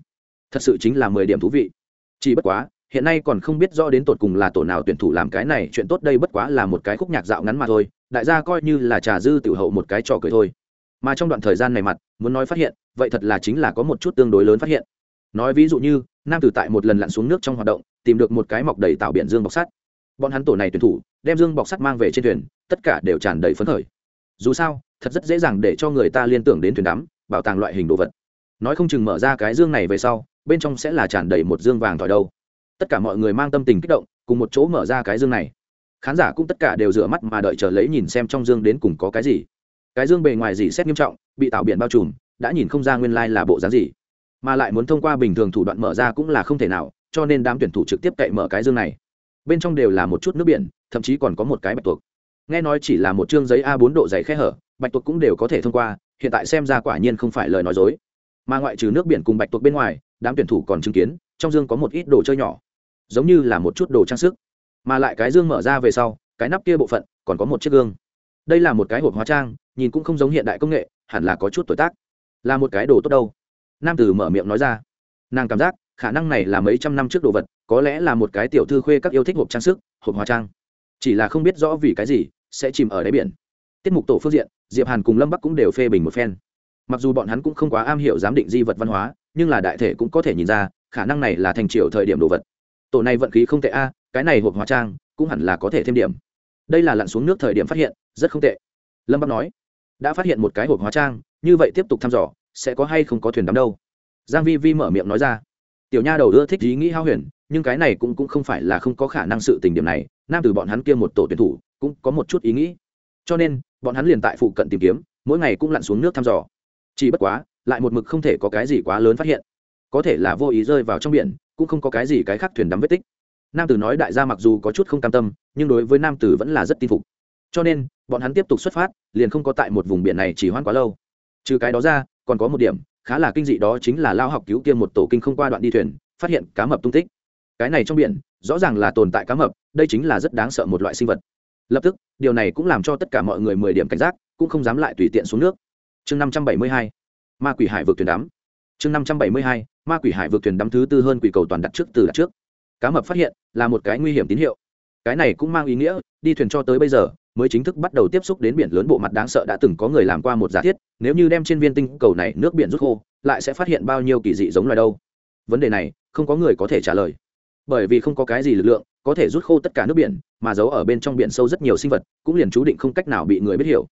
Thật sự chính là mười điểm thú vị. Chỉ bất quá hiện nay còn không biết rõ đến tột cùng là tổ nào tuyển thủ làm cái này, chuyện tốt đây bất quá là một cái khúc nhạc dạo ngắn mà thôi, đại gia coi như là trà dư tiểu hậu một cái trò cười thôi. Mà trong đoạn thời gian này mặt, muốn nói phát hiện, vậy thật là chính là có một chút tương đối lớn phát hiện. Nói ví dụ như, nam tử tại một lần lặn xuống nước trong hoạt động, tìm được một cái mọc đầy tạo biển dương bọc sắt. Bọn hắn tổ này tuyển thủ, đem dương bọc sắt mang về trên thuyền, tất cả đều tràn đầy phấn khởi. Dù sao, thật rất dễ dàng để cho người ta liên tưởng đến thuyền đắm, bảo tàng loại hình đồ vật. Nói không chừng mở ra cái dương này về sau, bên trong sẽ là tràn đầy một dương vàng tỏi đâu tất cả mọi người mang tâm tình kích động, cùng một chỗ mở ra cái dương này. Khán giả cũng tất cả đều rửa mắt mà đợi chờ lấy nhìn xem trong dương đến cùng có cái gì. Cái dương bề ngoài gì xét nghiêm trọng, bị tạo biển bao trùm, đã nhìn không ra nguyên lai、like、là bộ dáng gì. Mà lại muốn thông qua bình thường thủ đoạn mở ra cũng là không thể nào, cho nên đám tuyển thủ trực tiếp cậy mở cái dương này. Bên trong đều là một chút nước biển, thậm chí còn có một cái bạch tuộc. Nghe nói chỉ là một chương giấy a 4 độ dày khe hở, bạch tuộc cũng đều có thể thông qua, hiện tại xem ra quả nhiên không phải lời nói dối. Mà ngoại trừ nước biển cùng bạch tuộc bên ngoài, đám tuyển thủ còn chứng kiến, trong dương có một ít đồ chơi nhỏ giống như là một chút đồ trang sức. Mà lại cái dương mở ra về sau, cái nắp kia bộ phận còn có một chiếc gương. Đây là một cái hộp hóa trang, nhìn cũng không giống hiện đại công nghệ, hẳn là có chút tuổi tác. Là một cái đồ tốt đâu? Nam tử mở miệng nói ra. Nàng cảm giác, khả năng này là mấy trăm năm trước đồ vật, có lẽ là một cái tiểu thư khuê các yêu thích hộp trang sức, hộp hóa trang. Chỉ là không biết rõ vì cái gì, sẽ chìm ở đáy biển. Tiết mục tổ phương diện, diệp hàn cùng lâm bắc cũng đều phê bình một phen. Mặc dù bọn hắn cũng không quá am hiểu giám định di vật văn hóa, nhưng là đại thể cũng có thể nhìn ra, khả năng này là thành triều thời điểm đồ vật tổ này vận khí không tệ a, cái này hộp hóa trang cũng hẳn là có thể thêm điểm. Đây là lặn xuống nước thời điểm phát hiện, rất không tệ. Lâm bắc nói, đã phát hiện một cái hộp hóa trang, như vậy tiếp tục thăm dò, sẽ có hay không có thuyền đắm đâu? Giang vi vi mở miệng nói ra, tiểu nha đầu ưa thích ý nghĩ hao huyền, nhưng cái này cũng cũng không phải là không có khả năng sự tình điểm này, nam từ bọn hắn kia một tổ tuyển thủ cũng có một chút ý nghĩ. Cho nên, bọn hắn liền tại phụ cận tìm kiếm, mỗi ngày cũng lặn xuống nước thăm dò. Chỉ bất quá, lại một mực không thể có cái gì quá lớn phát hiện. Có thể là vô ý rơi vào trong biển cũng không có cái gì cái khác thuyền đắm vết tích. Nam tử nói đại gia mặc dù có chút không cam tâm, nhưng đối với nam tử vẫn là rất tin phục. Cho nên, bọn hắn tiếp tục xuất phát, liền không có tại một vùng biển này chỉ hoãn quá lâu. Trừ cái đó ra, còn có một điểm, khá là kinh dị đó chính là lao học cứu kia một tổ kinh không qua đoạn đi thuyền, phát hiện cá mập tung tích. Cái này trong biển, rõ ràng là tồn tại cá mập, đây chính là rất đáng sợ một loại sinh vật. Lập tức, điều này cũng làm cho tất cả mọi người mười điểm cảnh giác, cũng không dám lại tùy tiện xuống nước. Chương năm trăm bảy mươi hai, ma quỷ hải vượt thuyền đắm. Chương năm trăm bảy mươi hai ma quỷ hải vượt thuyền đắm thứ tư hơn quỷ cầu toàn đặt trước từ đặt trước. Cá mập phát hiện, là một cái nguy hiểm tín hiệu. Cái này cũng mang ý nghĩa, đi thuyền cho tới bây giờ, mới chính thức bắt đầu tiếp xúc đến biển lớn bộ mặt đáng sợ đã từng có người làm qua một giả thiết, nếu như đem trên viên tinh cầu này nước biển rút khô, lại sẽ phát hiện bao nhiêu kỳ dị giống loài đâu. Vấn đề này, không có người có thể trả lời. Bởi vì không có cái gì lực lượng, có thể rút khô tất cả nước biển, mà giấu ở bên trong biển sâu rất nhiều sinh vật, cũng liền chú định không cách nào bị người biết hiểu.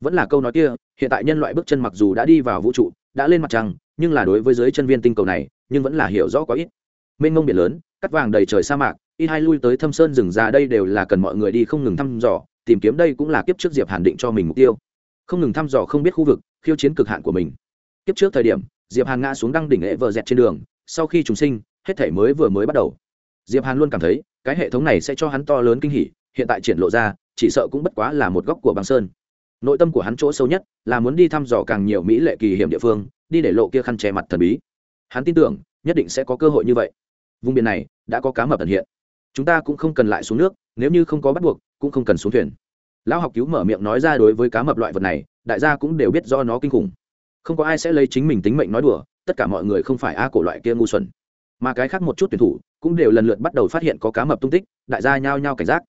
Vẫn là câu nói kia, hiện tại nhân loại bước chân mặc dù đã đi vào vũ trụ, đã lên mặt trăng nhưng là đối với dưới chân viên tinh cầu này, nhưng vẫn là hiểu rõ quá ít. Mênh mông biển lớn, cắt vàng đầy trời sa mạc, y hai lui tới thâm sơn rừng già đây đều là cần mọi người đi không ngừng thăm dò, tìm kiếm đây cũng là kiếp trước diệp hàn định cho mình mục tiêu. Không ngừng thăm dò không biết khu vực, khiêu chiến cực hạn của mình. Kiếp trước thời điểm, diệp hàn ngã xuống đăng đỉnh lễ vợ dẹt trên đường, sau khi chúng sinh, hết thể mới vừa mới bắt đầu. Diệp hàn luôn cảm thấy, cái hệ thống này sẽ cho hắn to lớn kinh hỉ, hiện tại triển lộ ra, chỉ sợ cũng bất quá là một góc của băng sơn nội tâm của hắn chỗ sâu nhất là muốn đi thăm dò càng nhiều mỹ lệ kỳ hiểm địa phương, đi để lộ kia khăn che mặt thần bí. Hắn tin tưởng, nhất định sẽ có cơ hội như vậy. Vùng biển này đã có cá mập ẩn hiện. Chúng ta cũng không cần lại xuống nước, nếu như không có bắt buộc, cũng không cần xuống thuyền. Lão học cứu mở miệng nói ra đối với cá mập loại vật này, đại gia cũng đều biết do nó kinh khủng. Không có ai sẽ lấy chính mình tính mệnh nói đùa, tất cả mọi người không phải a cổ loại kia ngu xuẩn. Mà cái khác một chút tuyển thủ cũng đều lần lượt bắt đầu phát hiện có cá mập tung tích, đại gia nhao nhao cảnh giác.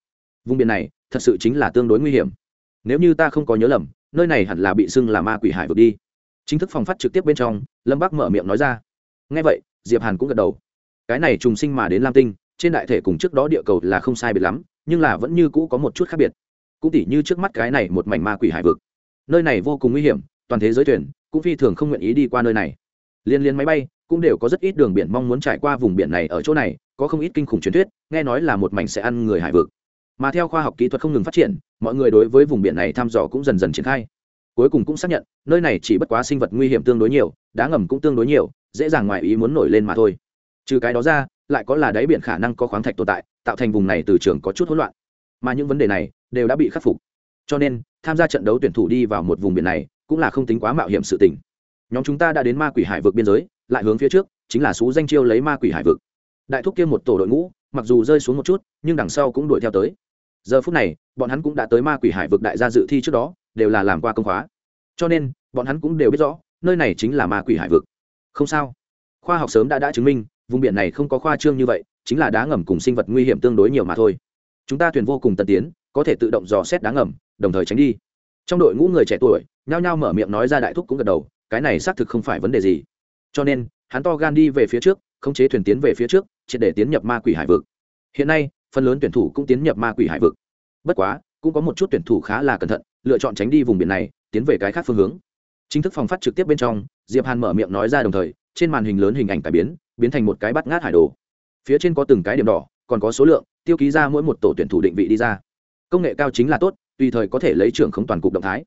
Vùng biển này thật sự chính là tương đối nguy hiểm nếu như ta không có nhớ lầm, nơi này hẳn là bị xưng là ma quỷ hải vực đi. Chính thức phòng phát trực tiếp bên trong, lâm bác mở miệng nói ra. Ngay vậy, diệp hàn cũng gật đầu. Cái này trùng sinh mà đến lam tinh, trên đại thể cùng trước đó địa cầu là không sai biệt lắm, nhưng là vẫn như cũ có một chút khác biệt. Cũng tỉ như trước mắt cái này một mảnh ma quỷ hải vực. Nơi này vô cùng nguy hiểm, toàn thế giới thuyền cũng phi thường không nguyện ý đi qua nơi này. Liên liên máy bay cũng đều có rất ít đường biển mong muốn trải qua vùng biển này ở chỗ này, có không ít kinh khủng truyền thuyết, nghe nói là một mảnh sẽ ăn người hải vực mà theo khoa học kỹ thuật không ngừng phát triển, mọi người đối với vùng biển này thăm dò cũng dần dần triển khai. Cuối cùng cũng xác nhận, nơi này chỉ bất quá sinh vật nguy hiểm tương đối nhiều, đá ngầm cũng tương đối nhiều, dễ dàng ngoài ý muốn nổi lên mà thôi. Trừ cái đó ra, lại có là đáy biển khả năng có khoáng thạch tồn tại, tạo thành vùng này từ trường có chút hỗn loạn. Mà những vấn đề này đều đã bị khắc phục. Cho nên, tham gia trận đấu tuyển thủ đi vào một vùng biển này cũng là không tính quá mạo hiểm sự tình. Nhóm chúng ta đã đến ma quỷ hải vực biên giới, lại hướng phía trước, chính là xú danh chiêu lấy ma quỷ hải vực. Đại thúc kia một tổ đội ngũ, mặc dù rơi xuống một chút, nhưng đằng sau cũng đuổi theo tới giờ phút này, bọn hắn cũng đã tới ma quỷ hải vực đại gia dự thi trước đó, đều là làm qua công khóa. Cho nên, bọn hắn cũng đều biết rõ, nơi này chính là ma quỷ hải vực. Không sao. Khoa học sớm đã đã chứng minh, vùng biển này không có khoa trương như vậy, chính là đá ngầm cùng sinh vật nguy hiểm tương đối nhiều mà thôi. Chúng ta thuyền vô cùng tân tiến, có thể tự động dò xét đá ngầm, đồng thời tránh đi. Trong đội ngũ người trẻ tuổi, nhao nhao mở miệng nói ra đại thúc cũng gật đầu, cái này xác thực không phải vấn đề gì. Cho nên, hắn to gan đi về phía trước, khống chế thuyền tiến về phía trước, triệt để tiến nhập ma quỷ hải vực. Hiện nay phần lớn tuyển thủ cũng tiến nhập ma quỷ hải vực. Bất quá, cũng có một chút tuyển thủ khá là cẩn thận, lựa chọn tránh đi vùng biển này, tiến về cái khác phương hướng. Chính thức phòng phát trực tiếp bên trong, diệp hàn mở miệng nói ra đồng thời, trên màn hình lớn hình ảnh cải biến biến thành một cái bắt ngát hải đồ. Phía trên có từng cái điểm đỏ, còn có số lượng, tiêu ký ra mỗi một tổ tuyển thủ định vị đi ra. Công nghệ cao chính là tốt, tùy thời có thể lấy trưởng không toàn cục động thái.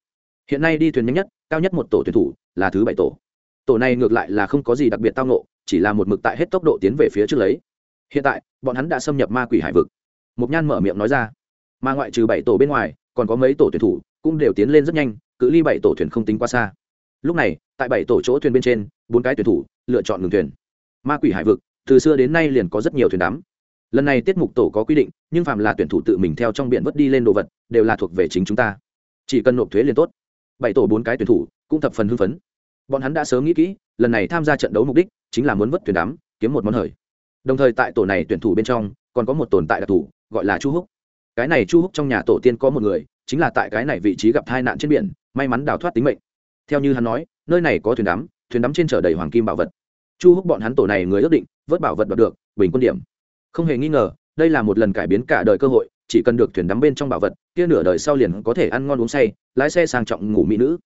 Hiện nay đi thuyền nhanh nhất, cao nhất một tổ tuyển thủ là thứ bảy tổ. Tổ này ngược lại là không có gì đặc biệt tao nộ chỉ là một mực tại hết tốc độ tiến về phía trước lấy hiện tại, bọn hắn đã xâm nhập ma quỷ hải vực. Mục nhan mở miệng nói ra. Mà ngoại trừ bảy tổ bên ngoài, còn có mấy tổ tuyển thủ, cũng đều tiến lên rất nhanh, cự ly bảy tổ thuyền không tính quá xa. Lúc này, tại bảy tổ chỗ thuyền bên trên, bốn cái tuyển thủ lựa chọn ngừng thuyền. Ma quỷ hải vực, từ xưa đến nay liền có rất nhiều thuyền đắm. Lần này tiết mục tổ có quy định, nhưng phạm là tuyển thủ tự mình theo trong biển vớt đi lên đồ vật, đều là thuộc về chính chúng ta. Chỉ cần nộp thuế liền tốt. Bảy tổ bốn cái tuyển thủ cũng thập phần hưng phấn. Bọn hắn đã sớm nghĩ kỹ, lần này tham gia trận đấu mục đích chính là muốn vớt thuyền đắm, kiếm một món hời đồng thời tại tổ này tuyển thủ bên trong, còn có một tồn tại đặc thù, gọi là chu húc. Cái này chu húc trong nhà tổ tiên có một người, chính là tại cái này vị trí gặp tai nạn trên biển, may mắn đào thoát tính mệnh. Theo như hắn nói, nơi này có thuyền đắm thuyền đắm trên chở đầy hoàng kim bảo vật. Chu húc bọn hắn tổ này người ước định, vớt bảo vật đoạt được, bình quân điểm. Không hề nghi ngờ, đây là một lần cải biến cả đời cơ hội, chỉ cần được thuyền đắm bên trong bảo vật, kia nửa đời sau liền có thể ăn ngon uống say, lái xe sang trọng ngủ mỹ nữ.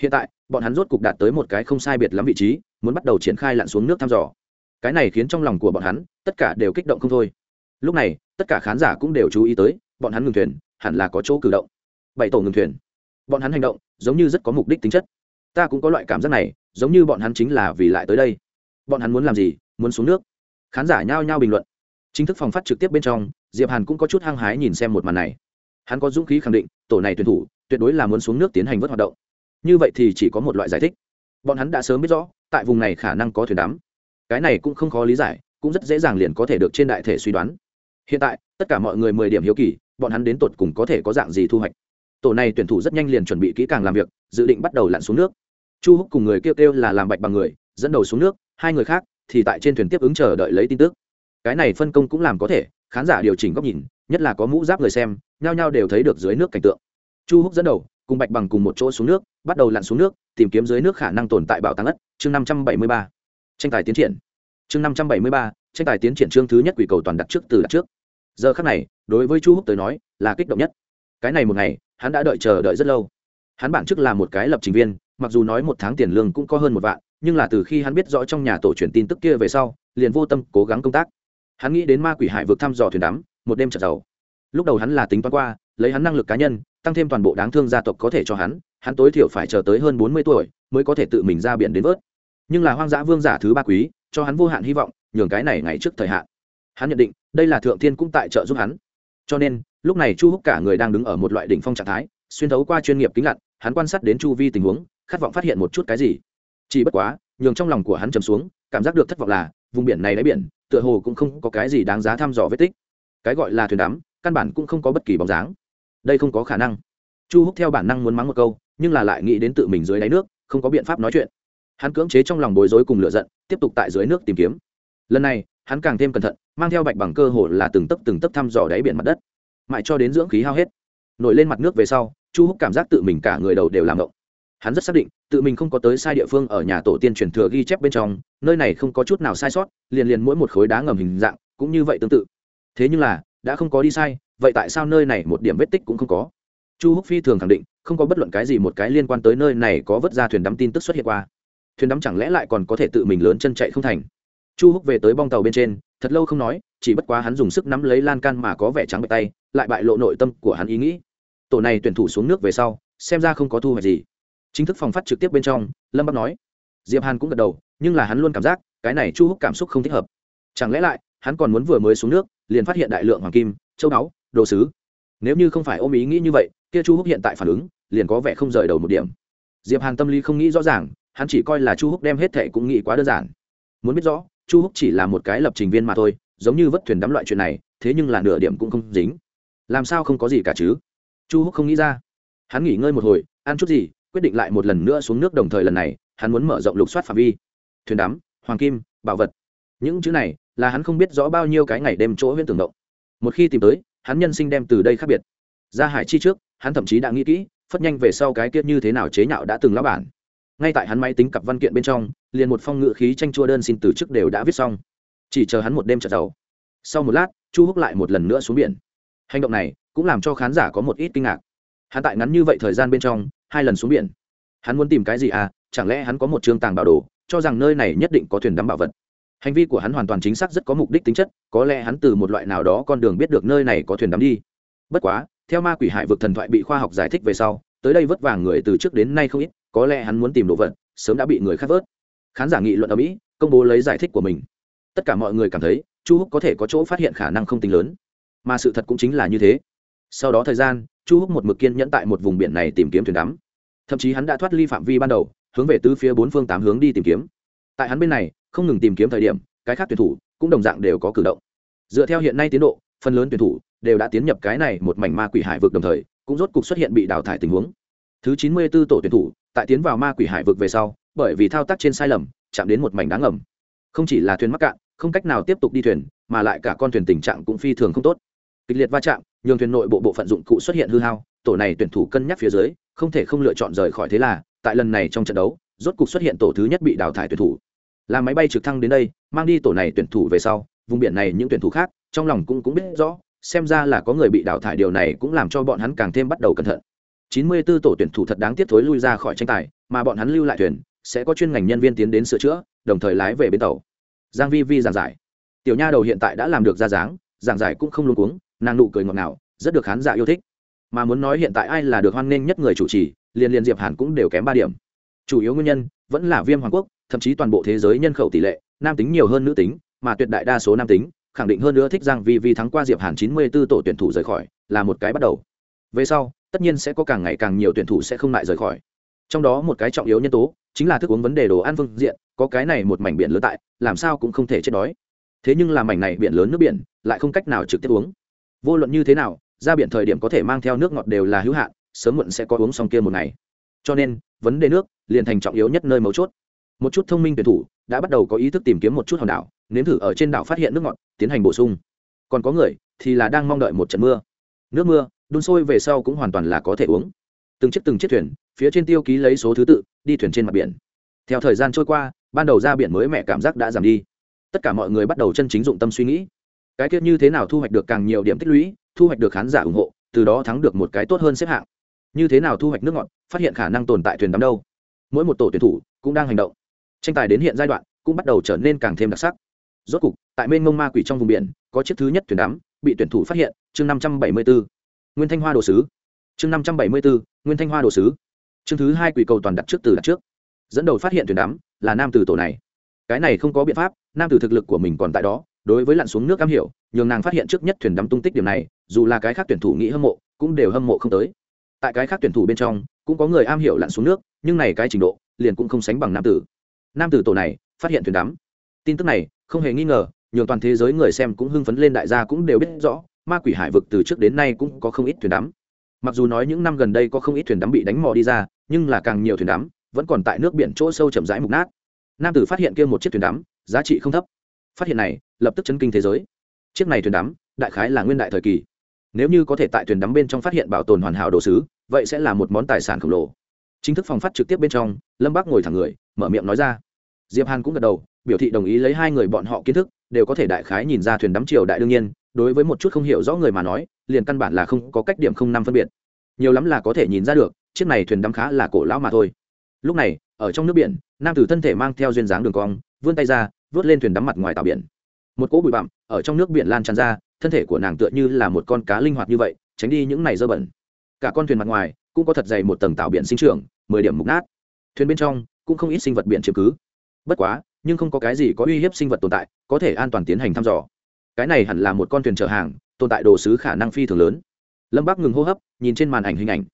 Hiện tại, bọn hắn rốt cục đạt tới một cái không sai biệt lắm vị trí, muốn bắt đầu triển khai lặn xuống nước thăm dò cái này khiến trong lòng của bọn hắn, tất cả đều kích động không thôi. Lúc này, tất cả khán giả cũng đều chú ý tới, bọn hắn ngừng thuyền, hẳn là có chỗ cử động. Bảy tổ ngừng thuyền. Bọn hắn hành động, giống như rất có mục đích tính chất. Ta cũng có loại cảm giác này, giống như bọn hắn chính là vì lại tới đây. Bọn hắn muốn làm gì? Muốn xuống nước. Khán giả nhao nhao bình luận. Chính thức phòng phát trực tiếp bên trong, diệp hàn cũng có chút hăng hái nhìn xem một màn này. Hắn có dũng khí khẳng định, tổ này tuyển thủ, tuyệt đối là muốn xuống nước tiến hành vớt hoạt động. Như vậy thì chỉ có một loại giải thích. Bọn hắn đã sớm biết rõ, tại vùng này khả năng có thuyền đắm cái này cũng không khó lý giải, cũng rất dễ dàng liền có thể được trên đại thể suy đoán. Hiện tại, tất cả mọi người mười điểm hiếu kỳ, bọn hắn đến tột cùng có thể có dạng gì thu hoạch. Tổ này tuyển thủ rất nhanh liền chuẩn bị kỹ càng làm việc, dự định bắt đầu lặn xuống nước. Chu húc cùng người kêu kêu là làm bạch bằng người, dẫn đầu xuống nước, hai người khác thì tại trên thuyền tiếp ứng chờ đợi lấy tin tức. Cái này phân công cũng làm có thể, khán giả điều chỉnh góc nhìn, nhất là có mũ giáp người xem, nhao nhao đều thấy được dưới nước cảnh tượng. Chu húc dẫn đầu, cùng bạch bằng cùng một chỗ xuống nước, bắt đầu lặn xuống nước, tìm kiếm dưới nước khả năng tồn tại bảo tàng ất, chương năm trăm bảy mươi ba tranh tài tiến triển. Chương năm trăm bảy mươi ba, tranh tài tiến triển chương thứ nhất quỷ cầu toàn đặt trước từ đặt trước. Giờ khắc này, đối với chu húc tới nói, là kích động nhất. Cái này một ngày, hắn đã đợi chờ đợi rất lâu. Hắn bản chức là một cái lập trình viên, mặc dù nói một tháng tiền lương cũng có hơn một vạn, nhưng là từ khi hắn biết rõ trong nhà tổ truyền tin tức kia về sau, liền vô tâm cố gắng công tác. Hắn nghĩ đến ma quỷ hải vực thăm dò thuyền đắm, một đêm chợt giàu lúc đầu hắn là tính toán qua, lấy hắn năng lực cá nhân, tăng thêm toàn bộ đáng thương gia tộc có thể cho hắn hắn tối thiểu phải chờ tới hơn bốn mươi tuổi, mới có thể tự mình ra biển đến vớt nhưng là hoang dã vương giả thứ ba quý, cho hắn vô hạn hy vọng, nhường cái này ngày trước thời hạn. Hắn nhận định, đây là thượng thiên cũng tại trợ giúp hắn. Cho nên, lúc này chu húc cả người đang đứng ở một loại đỉnh phong trạng thái, xuyên thấu qua chuyên nghiệp kính lặn, hắn quan sát đến chu vi tình huống, khát vọng phát hiện một chút cái gì. Chỉ bất quá, nhường trong lòng của hắn trầm xuống, cảm giác được thất vọng là, vùng biển này đáy biển, tựa hồ cũng không có cái gì đáng giá thăm dò vết tích. Cái gọi là thuyền đắm, căn bản cũng không có bất kỳ bóng dáng. Đây không có khả năng. Chu húc theo bản năng muốn mắng một câu, nhưng là lại nghĩ đến tự mình dưới đáy nước, không có biện pháp nói chuyện hắn cưỡng chế trong lòng bối rối cùng lựa giận, tiếp tục tại dưới nước tìm kiếm. Lần này, hắn càng thêm cẩn thận, mang theo bạch bằng cơ hồ là từng tấc từng tấc thăm dò đáy biển mặt đất. Mãi cho đến dưỡng khí hao hết, nổi lên mặt nước về sau, chu húc cảm giác tự mình cả người đầu đều làm động. Hắn rất xác định, tự mình không có tới sai địa phương ở nhà tổ tiên truyền thừa ghi chép bên trong, nơi này không có chút nào sai sót, liền liền mỗi một khối đá ngầm hình dạng cũng như vậy tương tự. Thế nhưng là, đã không có đi sai, vậy tại sao nơi này một điểm vết tích cũng không có? Chu húc phi thường khẳng định, không có bất luận cái gì một cái liên quan tới nơi này có vớt ra thuyền đắm tin tức xuất hiện qua thuyền đắm chẳng lẽ lại còn có thể tự mình lớn chân chạy không thành? Chu húc về tới bong tàu bên trên, thật lâu không nói, chỉ bất quá hắn dùng sức nắm lấy lan can mà có vẻ trắng bệ tay, lại bại lộ nội tâm của hắn ý nghĩ. Tổ này tuyển thủ xuống nước về sau, xem ra không có thu hoạch gì. Chính thức phòng phát trực tiếp bên trong, lâm bắc nói. Diệp hàn cũng gật đầu, nhưng là hắn luôn cảm giác, cái này chu húc cảm xúc không thích hợp. Chẳng lẽ lại, hắn còn muốn vừa mới xuống nước, liền phát hiện đại lượng hoàng kim, châu báu, đồ sứ. Nếu như không phải ôm ý nghĩ như vậy, kia chu húc hiện tại phản ứng, liền có vẻ không rời đầu một điểm. Diệp hàn tâm lý không nghĩ rõ ràng hắn chỉ coi là chu húc đem hết thệ cũng nghĩ quá đơn giản. Muốn biết rõ, chu húc chỉ là một cái lập trình viên mà thôi, giống như vất thuyền đắm loại chuyện này, thế nhưng là nửa điểm cũng không dính. Làm sao không có gì cả chứ? Chu húc không nghĩ ra. Hắn nghỉ ngơi một hồi, ăn chút gì, quyết định lại một lần nữa xuống nước đồng thời lần này, hắn muốn mở rộng lục soát phạm vi. Thuyền đắm, hoàng kim, bảo vật. Những chữ này là hắn không biết rõ bao nhiêu cái ngày đêm chỗ huyễn tưởng động. Một khi tìm tới, hắn nhân sinh đem từ đây khác biệt. Ra hải chi trước, hắn thậm chí đã nghĩ kỹ, phất nhanh về sau cái kiết như thế nào chế nhạo đã từng lá bản ngay tại hắn máy tính cặp văn kiện bên trong, liền một phong ngự khí tranh chua đơn xin từ chức đều đã viết xong. Chỉ chờ hắn một đêm trật giàu sau một lát, chu húc lại một lần nữa xuống biển. Hành động này cũng làm cho khán giả có một ít kinh ngạc. Hắn tại ngắn như vậy thời gian bên trong, hai lần xuống biển. Hắn muốn tìm cái gì à? Chẳng lẽ hắn có một trường tàng bảo đồ, cho rằng nơi này nhất định có thuyền đắm bảo vật? Hành vi của hắn hoàn toàn chính xác rất có mục đích tính chất, có lẽ hắn từ một loại nào đó con đường biết được nơi này có thuyền đắm đi. Bất quá, theo ma quỷ hải vực thần thoại bị khoa học giải thích về sau, tới đây vất vả người từ trước đến nay không ít có lẽ hắn muốn tìm đồ vật, sớm đã bị người khác vớt. Khán giả nghị luận ở mỹ, công bố lấy giải thích của mình. Tất cả mọi người cảm thấy, chu húc có thể có chỗ phát hiện khả năng không tính lớn. Mà sự thật cũng chính là như thế. Sau đó thời gian, chu húc một mực kiên nhẫn tại một vùng biển này tìm kiếm thuyền đắm. Thậm chí hắn đã thoát ly phạm vi ban đầu, hướng về tứ phía bốn phương tám hướng đi tìm kiếm. Tại hắn bên này, không ngừng tìm kiếm thời điểm, cái khác tuyển thủ cũng đồng dạng đều có cử động. Dựa theo hiện nay tiến độ, phần lớn tuyển thủ đều đã tiến nhập cái này một mảnh ma quỷ hải vực đồng thời, cũng rốt cục xuất hiện bị đào thải tình huống thứ chín mươi 94 tổ tuyển thủ, tại tiến vào ma quỷ hải vực về sau, bởi vì thao tác trên sai lầm, chạm đến một mảnh đáng ngầm. Không chỉ là thuyền mắc cạn, không cách nào tiếp tục đi thuyền, mà lại cả con thuyền tình trạng cũng phi thường không tốt. Kịch liệt va chạm, nhường thuyền nội bộ bộ phận dụng cụ xuất hiện hư hao, tổ này tuyển thủ cân nhắc phía dưới, không thể không lựa chọn rời khỏi thế là, tại lần này trong trận đấu, rốt cục xuất hiện tổ thứ nhất bị đào thải tuyển thủ. Là máy bay trực thăng đến đây, mang đi tổ này tuyển thủ về sau, vùng biển này những tuyển thủ khác, trong lòng cũng cũng biết rõ, xem ra là có người bị đào thải, điều này cũng làm cho bọn hắn càng thêm bắt đầu cẩn thận. 94 tổ tuyển thủ thật đáng tiếc thối lui ra khỏi tranh tài, mà bọn hắn lưu lại thuyền, sẽ có chuyên ngành nhân viên tiến đến sửa chữa, đồng thời lái về bến tàu. Giang vi vi giảng giải. Tiểu nha đầu hiện tại đã làm được ra dáng, giảng giải cũng không luống cuống, nàng nụ cười ngọt ngào, rất được khán giả yêu thích. Mà muốn nói hiện tại ai là được hoan nghênh nhất người chủ trì, liền liền diệp hàn cũng đều kém ba điểm. Chủ yếu nguyên nhân, vẫn là viêm hoàng quốc, thậm chí toàn bộ thế giới nhân khẩu tỷ lệ, nam tính nhiều hơn nữ tính, mà tuyệt đại đa số nam tính, khẳng định hơn nữa thích giang vi vi thắng qua diệp hàn 94 tổ tuyển thủ rời khỏi, là một cái bắt đầu. Về sau tất nhiên sẽ có càng ngày càng nhiều tuyển thủ sẽ không lại rời khỏi. Trong đó một cái trọng yếu nhân tố chính là thức uống vấn đề đồ ăn phương diện, có cái này một mảnh biển lớn tại, làm sao cũng không thể chết đói. Thế nhưng là mảnh này biển lớn nước biển lại không cách nào trực tiếp uống. Vô luận như thế nào, ra biển thời điểm có thể mang theo nước ngọt đều là hữu hạn, sớm muộn sẽ có uống xong kia một ngày. Cho nên, vấn đề nước liền thành trọng yếu nhất nơi mấu chốt. Một chút thông minh tuyển thủ đã bắt đầu có ý thức tìm kiếm một chút hòn đảo, nếm thử ở trên đảo phát hiện nước ngọt, tiến hành bổ sung. Còn có người thì là đang mong đợi một trận mưa. Nước mưa đun sôi về sau cũng hoàn toàn là có thể uống. Từng chiếc từng chiếc thuyền, phía trên tiêu ký lấy số thứ tự, đi thuyền trên mặt biển. Theo thời gian trôi qua, ban đầu ra biển mới mẹ cảm giác đã giảm đi. Tất cả mọi người bắt đầu chân chính dụng tâm suy nghĩ. Cái tiết như thế nào thu hoạch được càng nhiều điểm tích lũy, thu hoạch được khán giả ủng hộ, từ đó thắng được một cái tốt hơn xếp hạng. Như thế nào thu hoạch nước ngọt, phát hiện khả năng tồn tại thuyền đắm đâu. Mỗi một tổ tuyển thủ cũng đang hành động. Tranh tài đến hiện giai đoạn cũng bắt đầu trở nên càng thêm đặc sắc. Rốt cục, tại mênh mông ma quỷ trong vùng biển, có chiếc thứ nhất thuyền đắm bị tuyển thủ phát hiện, chương năm trăm bảy mươi bốn nguyên thanh hoa đồ sứ. Chương năm trăm bảy mươi bốn nguyên thanh hoa đồ sứ. Chương thứ hai quỷ cầu toàn đặt trước từ đặt trước. Dẫn đầu phát hiện thuyền đắm là nam từ tổ này. Cái này không có biện pháp, nam từ thực lực của mình còn tại đó, đối với lặn xuống nước am hiểu, nhường nàng phát hiện trước nhất thuyền đắm tung tích điểm này, dù là cái khác tuyển thủ nghĩ hâm mộ, cũng đều hâm mộ không tới. Tại cái khác tuyển thủ bên trong, cũng có người am hiểu lặn xuống nước, nhưng này cái trình độ, liền cũng không sánh bằng nam tử. Nam tử tổ này, phát hiện thuyền đắm. Tin tức này, không hề nghi ngờ, nhường toàn thế giới người xem cũng hưng phấn lên, đại gia cũng đều biết rõ ma quỷ hải vực từ trước đến nay cũng có không ít thuyền đắm. Mặc dù nói những năm gần đây có không ít thuyền đắm bị đánh mò đi ra, nhưng là càng nhiều thuyền đắm vẫn còn tại nước biển chỗ sâu chậm rãi mục nát. Nam tử phát hiện kia một chiếc thuyền đắm, giá trị không thấp. Phát hiện này, lập tức chấn kinh thế giới. Chiếc này thuyền đắm, đại khái là nguyên đại thời kỳ. Nếu như có thể tại thuyền đắm bên trong phát hiện bảo tồn hoàn hảo đồ sứ, vậy sẽ là một món tài sản khổng lồ. Chính thức phòng phát trực tiếp bên trong, lâm bác ngồi thẳng người, mở miệng nói ra. Diệp hàn cũng gật đầu, biểu thị đồng ý lấy hai người bọn họ kiến thức, đều có thể đại khái nhìn ra thuyền đắm triều đại đương nhiên đối với một chút không hiểu rõ người mà nói, liền căn bản là không có cách điểm không năm phân biệt. Nhiều lắm là có thể nhìn ra được, chiếc này thuyền đắm khá là cổ lão mà thôi. Lúc này, ở trong nước biển, nam tử thân thể mang theo duyên dáng đường cong, vươn tay ra, vớt lên thuyền đắm mặt ngoài tàu biển. Một cỗ bụi bặm ở trong nước biển lan tràn ra, thân thể của nàng tựa như là một con cá linh hoạt như vậy, tránh đi những này dơ bẩn. Cả con thuyền mặt ngoài cũng có thật dày một tầng tạo biển sinh trưởng, mười điểm mục nát. Thuyền bên trong cũng không ít sinh vật biển chiếm cứ. Bất quá, nhưng không có cái gì có uy hiếp sinh vật tồn tại, có thể an toàn tiến hành thăm dò cái này hẳn là một con thuyền chở hàng, tồn tại đồ sứ khả năng phi thường lớn. Lâm bác ngừng hô hấp, nhìn trên màn ảnh hình ảnh.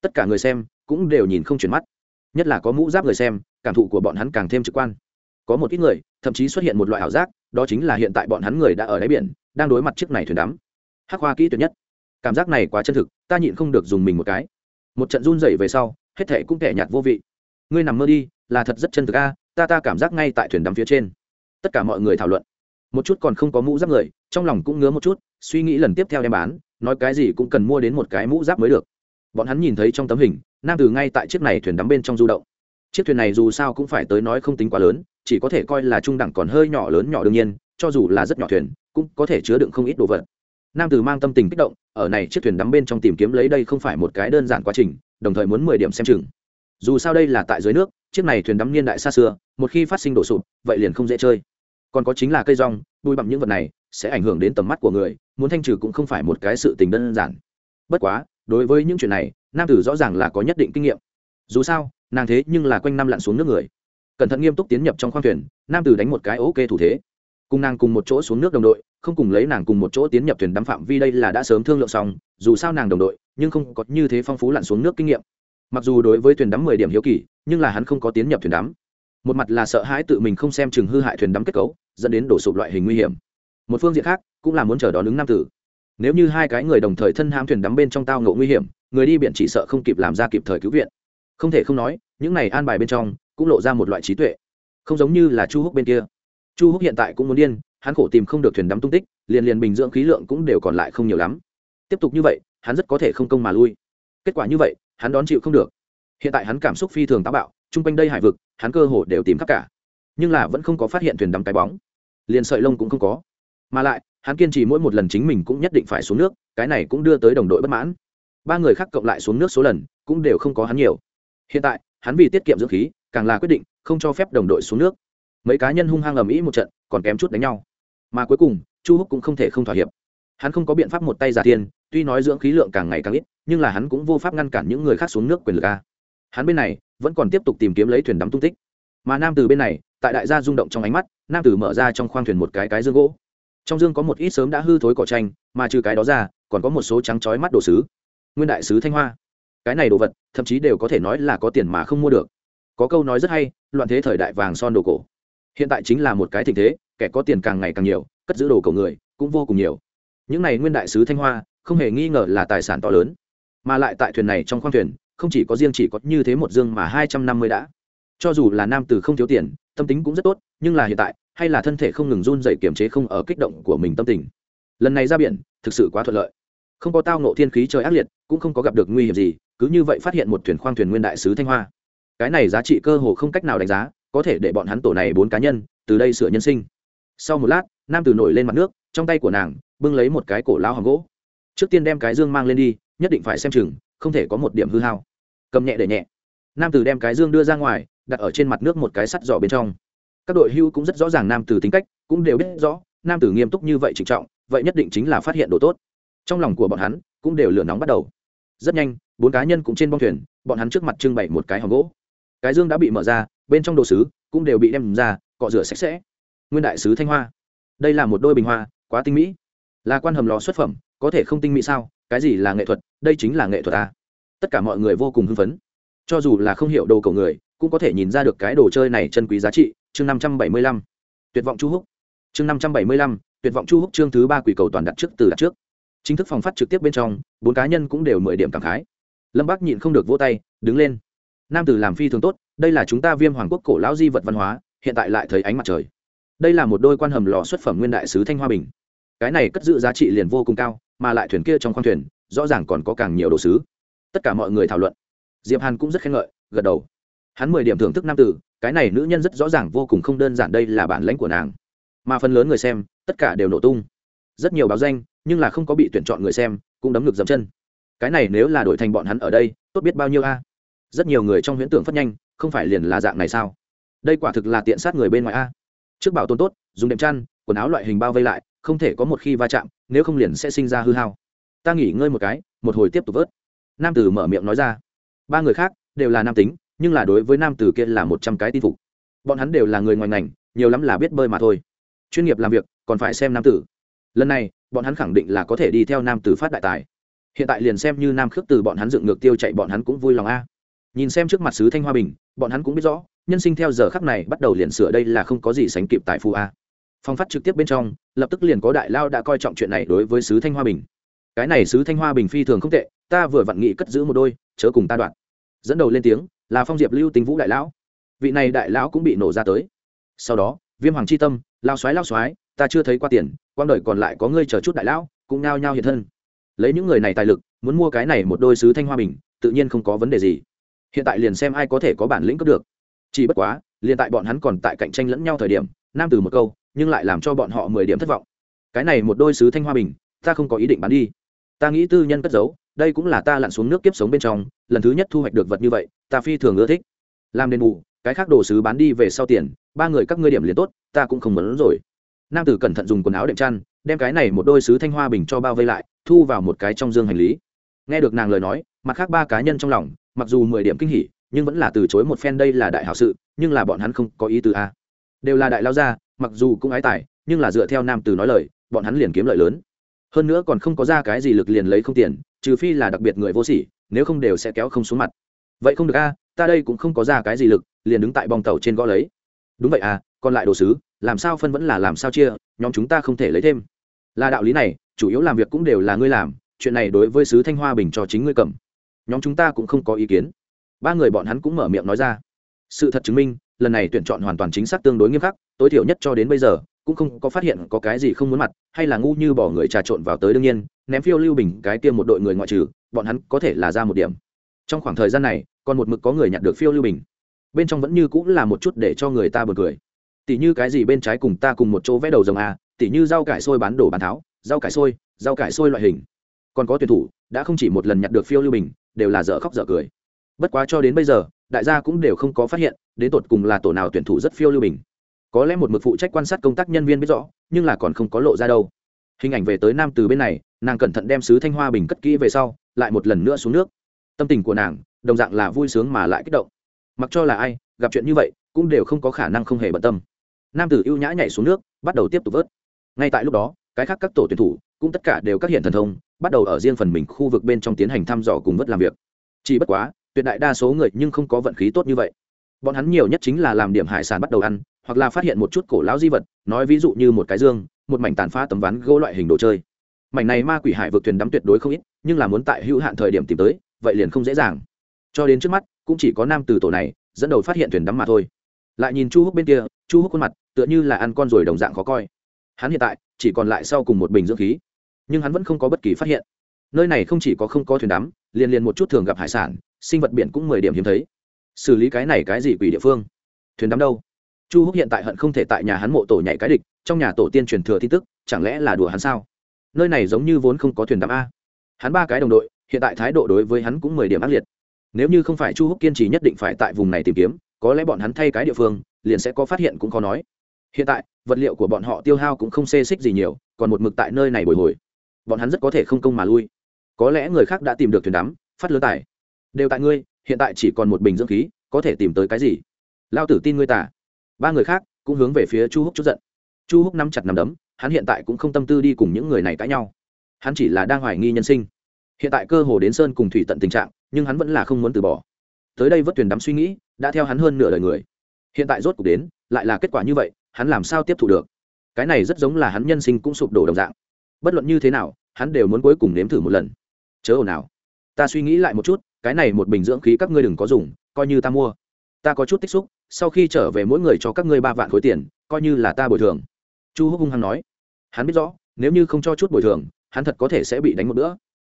Tất cả người xem cũng đều nhìn không chuyển mắt. Nhất là có mũ giáp người xem, cảm thụ của bọn hắn càng thêm trực quan. Có một ít người, thậm chí xuất hiện một loại ảo giác, đó chính là hiện tại bọn hắn người đã ở đáy biển, đang đối mặt chiếc này thuyền đắm. Hắc hoa kỹ tuyệt nhất. Cảm giác này quá chân thực, ta nhịn không được dùng mình một cái. Một trận run rẩy về sau, hết thệ cũng kẻ nhạt vô vị. Ngươi nằm mơ đi, là thật rất chân thực a, ta ta cảm giác ngay tại thuyền đắm phía trên. Tất cả mọi người thảo luận một chút còn không có mũ giáp người, trong lòng cũng ngứa một chút, suy nghĩ lần tiếp theo đem bán, nói cái gì cũng cần mua đến một cái mũ giáp mới được. Bọn hắn nhìn thấy trong tấm hình, nam từ ngay tại chiếc này thuyền đắm bên trong du động. Chiếc thuyền này dù sao cũng phải tới nói không tính quá lớn, chỉ có thể coi là trung đẳng còn hơi nhỏ lớn nhỏ đương nhiên, cho dù là rất nhỏ thuyền, cũng có thể chứa đựng không ít đồ vật. Nam từ mang tâm tình kích động, ở này chiếc thuyền đắm bên trong tìm kiếm lấy đây không phải một cái đơn giản quá trình, đồng thời muốn mười điểm xem chừng. Dù sao đây là tại dưới nước, chiếc này thuyền đắm niên đại xa xưa, một khi phát sinh đổ sụp, vậy liền không dễ chơi còn có chính là cây rong, bụi bặm những vật này sẽ ảnh hưởng đến tầm mắt của người, muốn thanh trừ cũng không phải một cái sự tình đơn giản. Bất quá, đối với những chuyện này, nam tử rõ ràng là có nhất định kinh nghiệm. Dù sao, nàng thế nhưng là quanh năm lặn xuống nước người. Cẩn thận nghiêm túc tiến nhập trong khoang thuyền, nam tử đánh một cái ok thủ thế. Cùng nàng cùng một chỗ xuống nước đồng đội, không cùng lấy nàng cùng một chỗ tiến nhập thuyền đắm phạm vi đây là đã sớm thương lượng xong, dù sao nàng đồng đội, nhưng không có như thế phong phú lặn xuống nước kinh nghiệm. Mặc dù đối với thuyền đắm mười điểm hiếu kỳ, nhưng là hắn không có tiến nhập thuyền đắm một mặt là sợ hãi tự mình không xem chừng hư hại thuyền đắm kết cấu, dẫn đến đổ sụp loại hình nguy hiểm. Một phương diện khác, cũng là muốn chờ đón ứng nam tử. Nếu như hai cái người đồng thời thân ham thuyền đắm bên trong tao ngộ nguy hiểm, người đi biển chỉ sợ không kịp làm ra kịp thời cứu viện. Không thể không nói, những này an bài bên trong, cũng lộ ra một loại trí tuệ. Không giống như là chu húc bên kia. Chu húc hiện tại cũng muốn điên, hắn khổ tìm không được thuyền đắm tung tích, liền liền bình dưỡng khí lượng cũng đều còn lại không nhiều lắm. Tiếp tục như vậy, hắn rất có thể không công mà lui. Kết quả như vậy, hắn đón chịu không được hiện tại hắn cảm xúc phi thường táo bạo, chung quanh đây hải vực, hắn cơ hồ đều tìm khắp cả. Nhưng là vẫn không có phát hiện thuyền đắm cái bóng. Liền sợi lông cũng không có. Mà lại, hắn kiên trì mỗi một lần chính mình cũng nhất định phải xuống nước, cái này cũng đưa tới đồng đội bất mãn. Ba người khác cộng lại xuống nước số lần, cũng đều không có hắn nhiều. Hiện tại, hắn vì tiết kiệm dưỡng khí, càng là quyết định không cho phép đồng đội xuống nước. Mấy cá nhân hung hăng ầm ĩ một trận, còn kém chút đánh nhau. Mà cuối cùng, chu húc cũng không thể không thỏa hiệp. Hắn không có biện pháp một tay giả tiền, tuy nói dưỡng khí lượng càng ngày càng ít, nhưng là hắn cũng vô pháp ngăn cản những người khác xuống nước quyền lực a hắn bên này vẫn còn tiếp tục tìm kiếm lấy thuyền đắm tung tích. Mà nam từ bên này, tại đại gia rung động trong ánh mắt, nam tử mở ra trong khoang thuyền một cái cái dương gỗ. Trong dương có một ít sớm đã hư thối cỏ tranh, mà trừ cái đó ra, còn có một số trắng chói mắt đồ sứ. Nguyên đại sứ thanh hoa. Cái này đồ vật, thậm chí đều có thể nói là có tiền mà không mua được. Có câu nói rất hay, loạn thế thời đại vàng son đồ cổ. Hiện tại chính là một cái tình thế, kẻ có tiền càng ngày càng nhiều, cất giữ đồ cầu người cũng vô cùng nhiều. Những này nguyên đại sứ thanh hoa, không hề nghi ngờ là tài sản to lớn. Mà lại tại thuyền này trong khoang thuyền không chỉ có riêng chỉ có như thế một dương mà hai trăm năm mươi đã. Cho dù là nam tử không thiếu tiền, tâm tính cũng rất tốt, nhưng là hiện tại, hay là thân thể không ngừng run dậy kiềm chế không ở kích động của mình tâm tình. Lần này ra biển, thực sự quá thuận lợi. Không có tao nộ thiên khí trời ác liệt, cũng không có gặp được nguy hiểm gì, cứ như vậy phát hiện một thuyền khoang thuyền nguyên đại sứ thanh hoa. Cái này giá trị cơ hồ không cách nào đánh giá, có thể để bọn hắn tổ này bốn cá nhân, từ đây sửa nhân sinh. Sau một lát, nam tử nổi lên mặt nước, trong tay của nàng, bưng lấy một cái cổ lao hòm gỗ. Trước tiên đem cái dương mang lên đi, nhất định phải xem chừng không thể có một điểm hư hao. Cầm nhẹ để nhẹ. Nam tử đem cái dương đưa ra ngoài, đặt ở trên mặt nước một cái sắt giỏ bên trong. Các đội hưu cũng rất rõ ràng nam tử tính cách, cũng đều biết rõ, nam tử nghiêm túc như vậy trịnh trọng, vậy nhất định chính là phát hiện đồ tốt. Trong lòng của bọn hắn, cũng đều lửa nóng bắt đầu. Rất nhanh, bốn cá nhân cũng trên bong thuyền, bọn hắn trước mặt trưng bày một cái hòm gỗ. Cái dương đã bị mở ra, bên trong đồ sứ cũng đều bị đem ra, cọ rửa sạch sẽ. Nguyên đại sứ thanh hoa. Đây là một đôi bình hoa, quá tinh mỹ. Là quan hầm lò xuất phẩm, có thể không tinh mỹ sao? Cái gì là nghệ thuật? Đây chính là nghệ thuật à. tất cả mọi người vô cùng hưng phấn. Cho dù là không hiểu đồ cầu người, cũng có thể nhìn ra được cái đồ chơi này chân quý giá trị. Chương năm trăm bảy mươi lăm. Tuyệt vọng chu húc. Chương năm trăm bảy mươi lăm. Tuyệt vọng chu húc chương thứ ba quỷ cầu toàn đặt trước từ đặt trước. Chính thức phòng phát trực tiếp bên trong, bốn cá nhân cũng đều mười điểm cảm khái. Lâm bác nhịn không được vỗ tay, đứng lên. Nam tử làm phi thường tốt, đây là chúng ta viêm hoàng quốc cổ lão di vật văn hóa, hiện tại lại thấy ánh mặt trời. Đây là một đôi quan hầm lò xuất phẩm nguyên đại sứ thanh hoa bình. Cái này cất giữ giá trị liền vô cùng cao, mà lại thuyền kia trong khoang thuyền rõ ràng còn có càng nhiều đồ sứ. Tất cả mọi người thảo luận. Diệp hàn cũng rất khen ngợi, gật đầu. Hắn mười điểm thưởng thức nam tử, cái này nữ nhân rất rõ ràng vô cùng không đơn giản đây là bản lãnh của nàng. Mà phần lớn người xem, tất cả đều nổ tung. Rất nhiều báo danh, nhưng là không có bị tuyển chọn người xem, cũng đấm ngực dậm chân. Cái này nếu là đổi thành bọn hắn ở đây, tốt biết bao nhiêu a. Rất nhiều người trong huyễn tưởng phát nhanh, không phải liền là dạng này sao? Đây quả thực là tiện sát người bên ngoài a. Trước bảo tồn tốt, dùng đệm chăn, quần áo loại hình bao vây lại, không thể có một khi va chạm, nếu không liền sẽ sinh ra hư hao ta nghỉ ngơi một cái, một hồi tiếp tục vớt. Nam tử mở miệng nói ra. Ba người khác đều là nam tính, nhưng là đối với nam tử kia là một trăm cái tin phục. Bọn hắn đều là người ngoài ngành, nhiều lắm là biết bơi mà thôi. Chuyên nghiệp làm việc, còn phải xem nam tử. Lần này, bọn hắn khẳng định là có thể đi theo nam tử phát đại tài. Hiện tại liền xem như nam khước từ bọn hắn dựng ngược tiêu chạy bọn hắn cũng vui lòng a. Nhìn xem trước mặt sứ thanh hoa bình, bọn hắn cũng biết rõ, nhân sinh theo giờ khắc này bắt đầu liền sửa đây là không có gì sánh kịp tại phu a. Phong phát trực tiếp bên trong, lập tức liền có đại lao đã coi trọng chuyện này đối với sứ thanh hoa bình cái này sứ thanh hoa bình phi thường không tệ, ta vừa vặn nghị cất giữ một đôi, chớ cùng ta đoạn. Dẫn đầu lên tiếng, là phong diệp lưu tính vũ đại lão. Vị này đại lão cũng bị nổ ra tới. Sau đó, viêm hoàng c h i tâm, lao xoái lao xoái ta chưa thấy qua tiền, quang đời còn lại có ngươi chờ chút đại lão, cũng nao nhao hiện thân. Lấy những người này tài lực, muốn mua cái này một đôi sứ thanh hoa bình, tự nhiên không có vấn đề gì. Hiện tại liền xem ai có thể có bản lĩnh cướp được. Chỉ bất quá, liền tại bọn hắn còn tại cạnh tranh lẫn nhau thời điểm, nam từ một câu, nhưng lại làm cho bọn họ mười điểm thất vọng. Cái này một đôi sứ thanh hoa bình, ta không có ý định bán đi ta nghĩ tư nhân cất giấu, đây cũng là ta lặn xuống nước kiếp sống bên trong, lần thứ nhất thu hoạch được vật như vậy, ta phi thường ưa thích. Làm đền bù, cái khác đồ sứ bán đi về sau tiền, ba người các ngươi điểm liền tốt, ta cũng không muốn rồi. Nam tử cẩn thận dùng quần áo đệm chăn, đem cái này một đôi sứ thanh hoa bình cho bao vây lại, thu vào một cái trong dương hành lý. Nghe được nàng lời nói, mặt khác ba cá nhân trong lòng, mặc dù mười điểm kinh hỉ, nhưng vẫn là từ chối một phen đây là đại hảo sự, nhưng là bọn hắn không có ý từ a. Đều là đại lao gia, mặc dù cũng ái tài, nhưng là dựa theo nam tử nói lời, bọn hắn liền kiếm lợi lớn hơn nữa còn không có ra cái gì lực liền lấy không tiền, trừ phi là đặc biệt người vô sỉ, nếu không đều sẽ kéo không xuống mặt. Vậy không được a, ta đây cũng không có ra cái gì lực, liền đứng tại bong tàu trên gõ lấy. Đúng vậy à còn lại đồ sứ, làm sao phân vẫn là làm sao chia, nhóm chúng ta không thể lấy thêm. Là đạo lý này, chủ yếu làm việc cũng đều là ngươi làm, chuyện này đối với sứ thanh hoa bình cho chính ngươi cầm. Nhóm chúng ta cũng không có ý kiến. Ba người bọn hắn cũng mở miệng nói ra. Sự thật chứng minh, lần này tuyển chọn hoàn toàn chính xác tương đối nghiêm khắc, tối thiểu nhất cho đến bây giờ cũng không có phát hiện có cái gì không muốn mặt, hay là ngu như bỏ người trà trộn vào tới đương nhiên, ném phiêu lưu bình cái kia một đội người ngoại trừ, bọn hắn có thể là ra một điểm. Trong khoảng thời gian này, còn một mực có người nhặt được phiêu lưu bình. Bên trong vẫn như cũng là một chút để cho người ta bật cười. Tỉ như cái gì bên trái cùng ta cùng một chỗ vẽ đầu rồng à tỉ như rau cải sôi bán đổ bán tháo, rau cải sôi rau cải sôi loại hình. Còn có tuyển thủ, đã không chỉ một lần nhặt được phiêu lưu bình, đều là dở khóc dở cười. Bất quá cho đến bây giờ, đại gia cũng đều không có phát hiện, đến tột cùng là tổ nào tuyển thủ rất phiêu lưu bình có lẽ một mực phụ trách quan sát công tác nhân viên biết rõ, nhưng là còn không có lộ ra đâu. Hình ảnh về tới nam từ bên này, nàng cẩn thận đem sứ thanh hoa bình cất kỹ về sau, lại một lần nữa xuống nước. Tâm tình của nàng, đồng dạng là vui sướng mà lại kích động. Mặc cho là ai, gặp chuyện như vậy, cũng đều không có khả năng không hề bận tâm. Nam tử ưu nhã nhảy xuống nước, bắt đầu tiếp tục vớt. Ngay tại lúc đó, cái khác các tổ tuyển thủ, cũng tất cả đều các hiện thần thông, bắt đầu ở riêng phần mình khu vực bên trong tiến hành thăm dò cùng vớt làm việc. Chỉ bất quá, tuyệt đại đa số người nhưng không có vận khí tốt như vậy. Bọn hắn nhiều nhất chính là làm điểm hải sản bắt đầu ăn hoặc là phát hiện một chút cổ lão di vật, nói ví dụ như một cái dương, một mảnh tàn phá tấm ván gỗ loại hình đồ chơi. Mảnh này ma quỷ hải vực thuyền đắm tuyệt đối không ít, nhưng là muốn tại hữu hạn thời điểm tìm tới, vậy liền không dễ dàng. Cho đến trước mắt, cũng chỉ có nam từ tổ này, dẫn đầu phát hiện thuyền đắm mà thôi. Lại nhìn chu húc bên kia, chu húc khuôn mặt, tựa như là ăn con rồi đồng dạng khó coi. Hắn hiện tại, chỉ còn lại sau cùng một bình dưỡng khí. Nhưng hắn vẫn không có bất kỳ phát hiện. Nơi này không chỉ có không có thuyền đắm, liền liền một chút thường gặp hải sản, sinh vật biển cũng mười điểm hiếm thấy. Xử lý cái này cái gì quỷ địa phương? Thuyền đắm đâu? Chu húc hiện tại hận không thể tại nhà hắn mộ tổ nhảy cái địch, trong nhà tổ tiên truyền thừa tin tức, chẳng lẽ là đùa hắn sao? Nơi này giống như vốn không có thuyền đắm a. Hắn ba cái đồng đội, hiện tại thái độ đối với hắn cũng mười điểm ác liệt. Nếu như không phải chu húc kiên trì nhất định phải tại vùng này tìm kiếm, có lẽ bọn hắn thay cái địa phương, liền sẽ có phát hiện cũng khó nói. Hiện tại, vật liệu của bọn họ tiêu hao cũng không xê xích gì nhiều, còn một mực tại nơi này bồi hồi. Bọn hắn rất có thể không công mà lui. Có lẽ người khác đã tìm được thuyền đắm, phát lứa tài. Đều tại ngươi, hiện tại chỉ còn một bình dưỡng khí, có thể tìm tới cái gì? Lao tử tin ngươi tả ba người khác cũng hướng về phía chu húc chút giận chu húc nắm chặt nằm đấm hắn hiện tại cũng không tâm tư đi cùng những người này cãi nhau hắn chỉ là đang hoài nghi nhân sinh hiện tại cơ hồ đến sơn cùng thủy tận tình trạng nhưng hắn vẫn là không muốn từ bỏ tới đây vớt thuyền đắm suy nghĩ đã theo hắn hơn nửa đời người hiện tại rốt cuộc đến lại là kết quả như vậy hắn làm sao tiếp thu được cái này rất giống là hắn nhân sinh cũng sụp đổ đồng dạng bất luận như thế nào hắn đều muốn cuối cùng nếm thử một lần chớ ồn nào ta suy nghĩ lại một chút cái này một bình dưỡng khí các ngươi đừng có dùng coi như ta mua ta có chút tích xúc, sau khi trở về mỗi người cho các ngươi ba vạn khối tiền, coi như là ta bồi thường. Chu húc hung hăng nói. Hắn biết rõ, nếu như không cho chút bồi thường, hắn thật có thể sẽ bị đánh một bữa.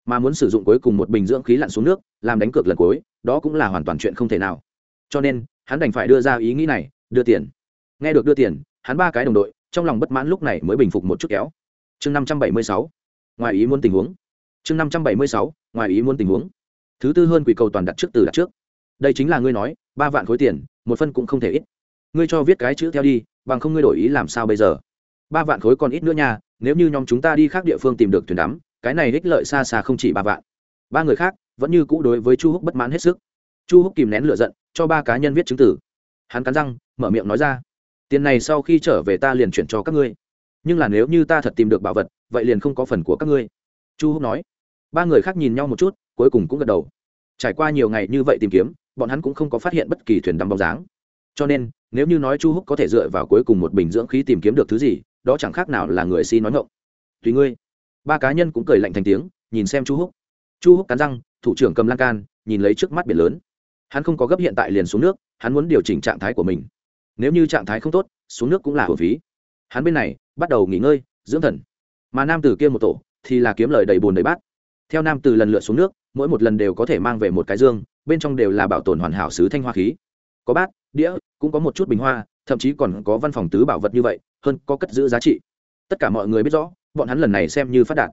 Mà muốn sử dụng cuối cùng một bình dưỡng khí lặn xuống nước, làm đánh cược lần cuối, đó cũng là hoàn toàn chuyện không thể nào. Cho nên, hắn đành phải đưa ra ý nghĩ này, đưa tiền. Nghe được đưa tiền, hắn ba cái đồng đội, trong lòng bất mãn lúc này mới bình phục một chút kéo. Chương năm trăm bảy mươi sáu, ngoài ý muốn tình huống. Chương năm trăm bảy mươi sáu, ngoài ý muốn tình huống. Thứ tư hơn quỷ cầu toàn đặt trước từ đặt trước. Đây chính là ngươi nói ba vạn khối tiền, một phân cũng không thể ít. Ngươi cho viết cái chữ theo đi, bằng không ngươi đổi ý làm sao bây giờ? Ba vạn khối còn ít nữa nha, nếu như nhóm chúng ta đi khác địa phương tìm được thuyền đắm, cái này ích lợi xa xa không chỉ ba vạn. Ba người khác vẫn như cũ đối với chu húc bất mãn hết sức. Chu húc kìm nén l ử a giận, cho ba cá nhân viết chứng tử. Hắn cắn răng, mở miệng nói ra, tiền này sau khi trở về ta liền chuyển cho các ngươi. Nhưng là nếu như ta thật tìm được bảo vật, vậy liền không có phần của các ngươi. Chu húc nói. Ba người khác nhìn nhau một chút, cuối cùng cũng gật đầu. Trải qua nhiều ngày như vậy tìm kiếm bọn hắn cũng không có phát hiện bất kỳ thuyền đắm bóng dáng. Cho nên, nếu như nói chu húc có thể dựa vào cuối cùng một bình dưỡng khí tìm kiếm được thứ gì, đó chẳng khác nào là người si nói ngộng tùy ngươi. Ba cá nhân cũng cười lạnh thành tiếng, nhìn xem chu húc. Chu húc cắn răng, thủ trưởng cầm lan can, nhìn lấy trước mắt biển lớn. Hắn không có gấp hiện tại liền xuống nước, hắn muốn điều chỉnh trạng thái của mình. Nếu như trạng thái không tốt, xuống nước cũng là hồn phí. Hắn bên này, bắt đầu nghỉ ngơi, dưỡng thần. Mà nam từ kia một tổ, thì là kiếm lời đầy bùn đầy bát. Theo nam từ lần lượt xuống nước, mỗi một lần đều có thể mang về một cái dương bên trong đều là bảo tồn hoàn hảo sứ thanh hoa khí. Có bát, đĩa, cũng có một chút bình hoa, thậm chí còn có văn phòng tứ bảo vật như vậy, hơn có cất giữ giá trị. Tất cả mọi người biết rõ, bọn hắn lần này xem như phát đạt.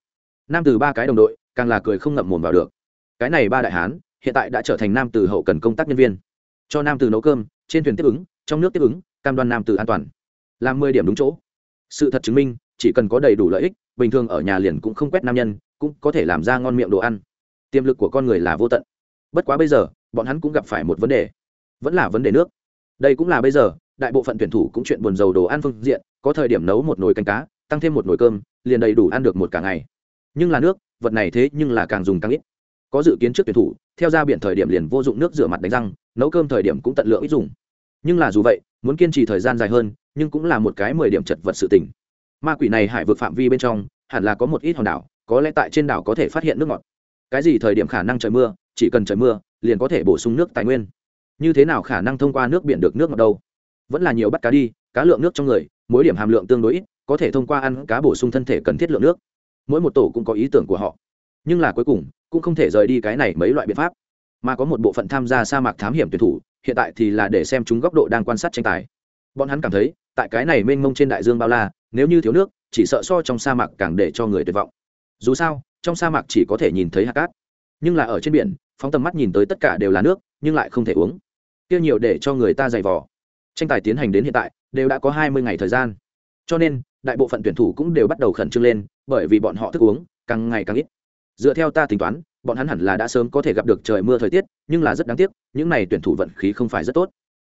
Nam từ ba cái đồng đội, càng là cười không ngậm mồm vào được. Cái này ba đại hán, hiện tại đã trở thành nam từ hậu cần công tác nhân viên. Cho nam từ nấu cơm, trên thuyền tiếp ứng, trong nước tiếp ứng, cam đoan nam từ an toàn. Làm mười điểm đúng chỗ. Sự thật chứng minh, chỉ cần có đầy đủ lợi ích, bình thường ở nhà liền cũng không quét nam nhân, cũng có thể làm ra ngon miệng đồ ăn. Tiềm lực của con người là vô tận bất quá bây giờ, bọn hắn cũng gặp phải một vấn đề. Vẫn là vấn đề nước. Đây cũng là bây giờ, đại bộ phận tuyển thủ cũng chuyện buồn dầu đồ ăn phương diện, có thời điểm nấu một nồi canh cá, tăng thêm một nồi cơm, liền đầy đủ ăn được một cả ngày. Nhưng là nước, vật này thế nhưng là càng dùng càng ít. Có dự kiến trước tuyển thủ, theo ra biển thời điểm liền vô dụng nước rửa mặt đánh răng, nấu cơm thời điểm cũng tận lượng ít dùng. Nhưng là dù vậy, muốn kiên trì thời gian dài hơn, nhưng cũng là một cái mười điểm chật vật sự tình. Ma quỷ này hải vượt phạm vi bên trong, hẳn là có một ít hòn đảo, có lẽ tại trên đảo có thể phát hiện nước ngọt. Cái gì thời điểm khả năng trời mưa chỉ cần trời mưa, liền có thể bổ sung nước tài nguyên. Như thế nào khả năng thông qua nước biển được nước ngọt đâu? Vẫn là nhiều bắt cá đi, cá lượng nước trong người, mỗi điểm hàm lượng tương đối ít, có thể thông qua ăn cá bổ sung thân thể cần thiết lượng nước. Mỗi một tổ cũng có ý tưởng của họ. Nhưng là cuối cùng, cũng không thể rời đi cái này mấy loại biện pháp. Mà có một bộ phận tham gia sa mạc thám hiểm tuyển thủ, hiện tại thì là để xem chúng góc độ đang quan sát tranh tài. Bọn hắn cảm thấy, tại cái này mênh mông trên đại dương bao la, nếu như thiếu nước, chỉ sợ so trong sa mạc càng để cho người tuyệt vọng. Dù sao, trong sa mạc chỉ có thể nhìn thấy hạt cát nhưng là ở trên biển, phóng tầm mắt nhìn tới tất cả đều là nước, nhưng lại không thể uống. Kia nhiều để cho người ta dày vò. Tranh tài tiến hành đến hiện tại, đều đã có hai mươi ngày thời gian. Cho nên, đại bộ phận tuyển thủ cũng đều bắt đầu khẩn trương lên, bởi vì bọn họ thức uống, càng ngày càng ít. Dựa theo ta tính toán, bọn hắn hẳn là đã sớm có thể gặp được trời mưa thời tiết, nhưng là rất đáng tiếc, những n à y tuyển thủ vận khí không phải rất tốt.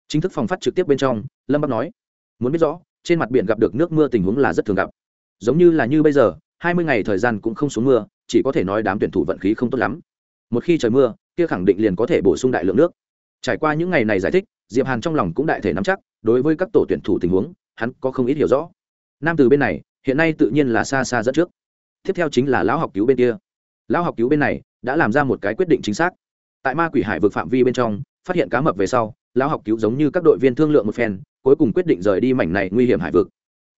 Chính thức phòng phát trực tiếp bên trong, lâm bắc nói, muốn biết rõ, trên mặt biển gặp được nước mưa tình huống là rất thường gặp. Giống như là như bây giờ, hai mươi ngày thời gian cũng không xuống mưa, chỉ có thể nói đám tuyển thủ vận khí không tốt lắm một khi trời mưa, kia khẳng định liền có thể bổ sung đại lượng nước. Trải qua những ngày này giải thích, diệp hàn trong lòng cũng đại thể nắm chắc, đối với các tổ tuyển thủ tình huống, hắn có không ít hiểu rõ. Nam từ bên này, hiện nay tự nhiên là xa xa dẫn trước. Tiếp theo chính là lão học cứu bên kia. Lão học cứu bên này đã làm ra một cái quyết định chính xác. Tại ma quỷ hải vực phạm vi bên trong, phát hiện cá mập về sau, lão học cứu giống như các đội viên thương lượng một phen, cuối cùng quyết định rời đi mảnh này nguy hiểm hải vực.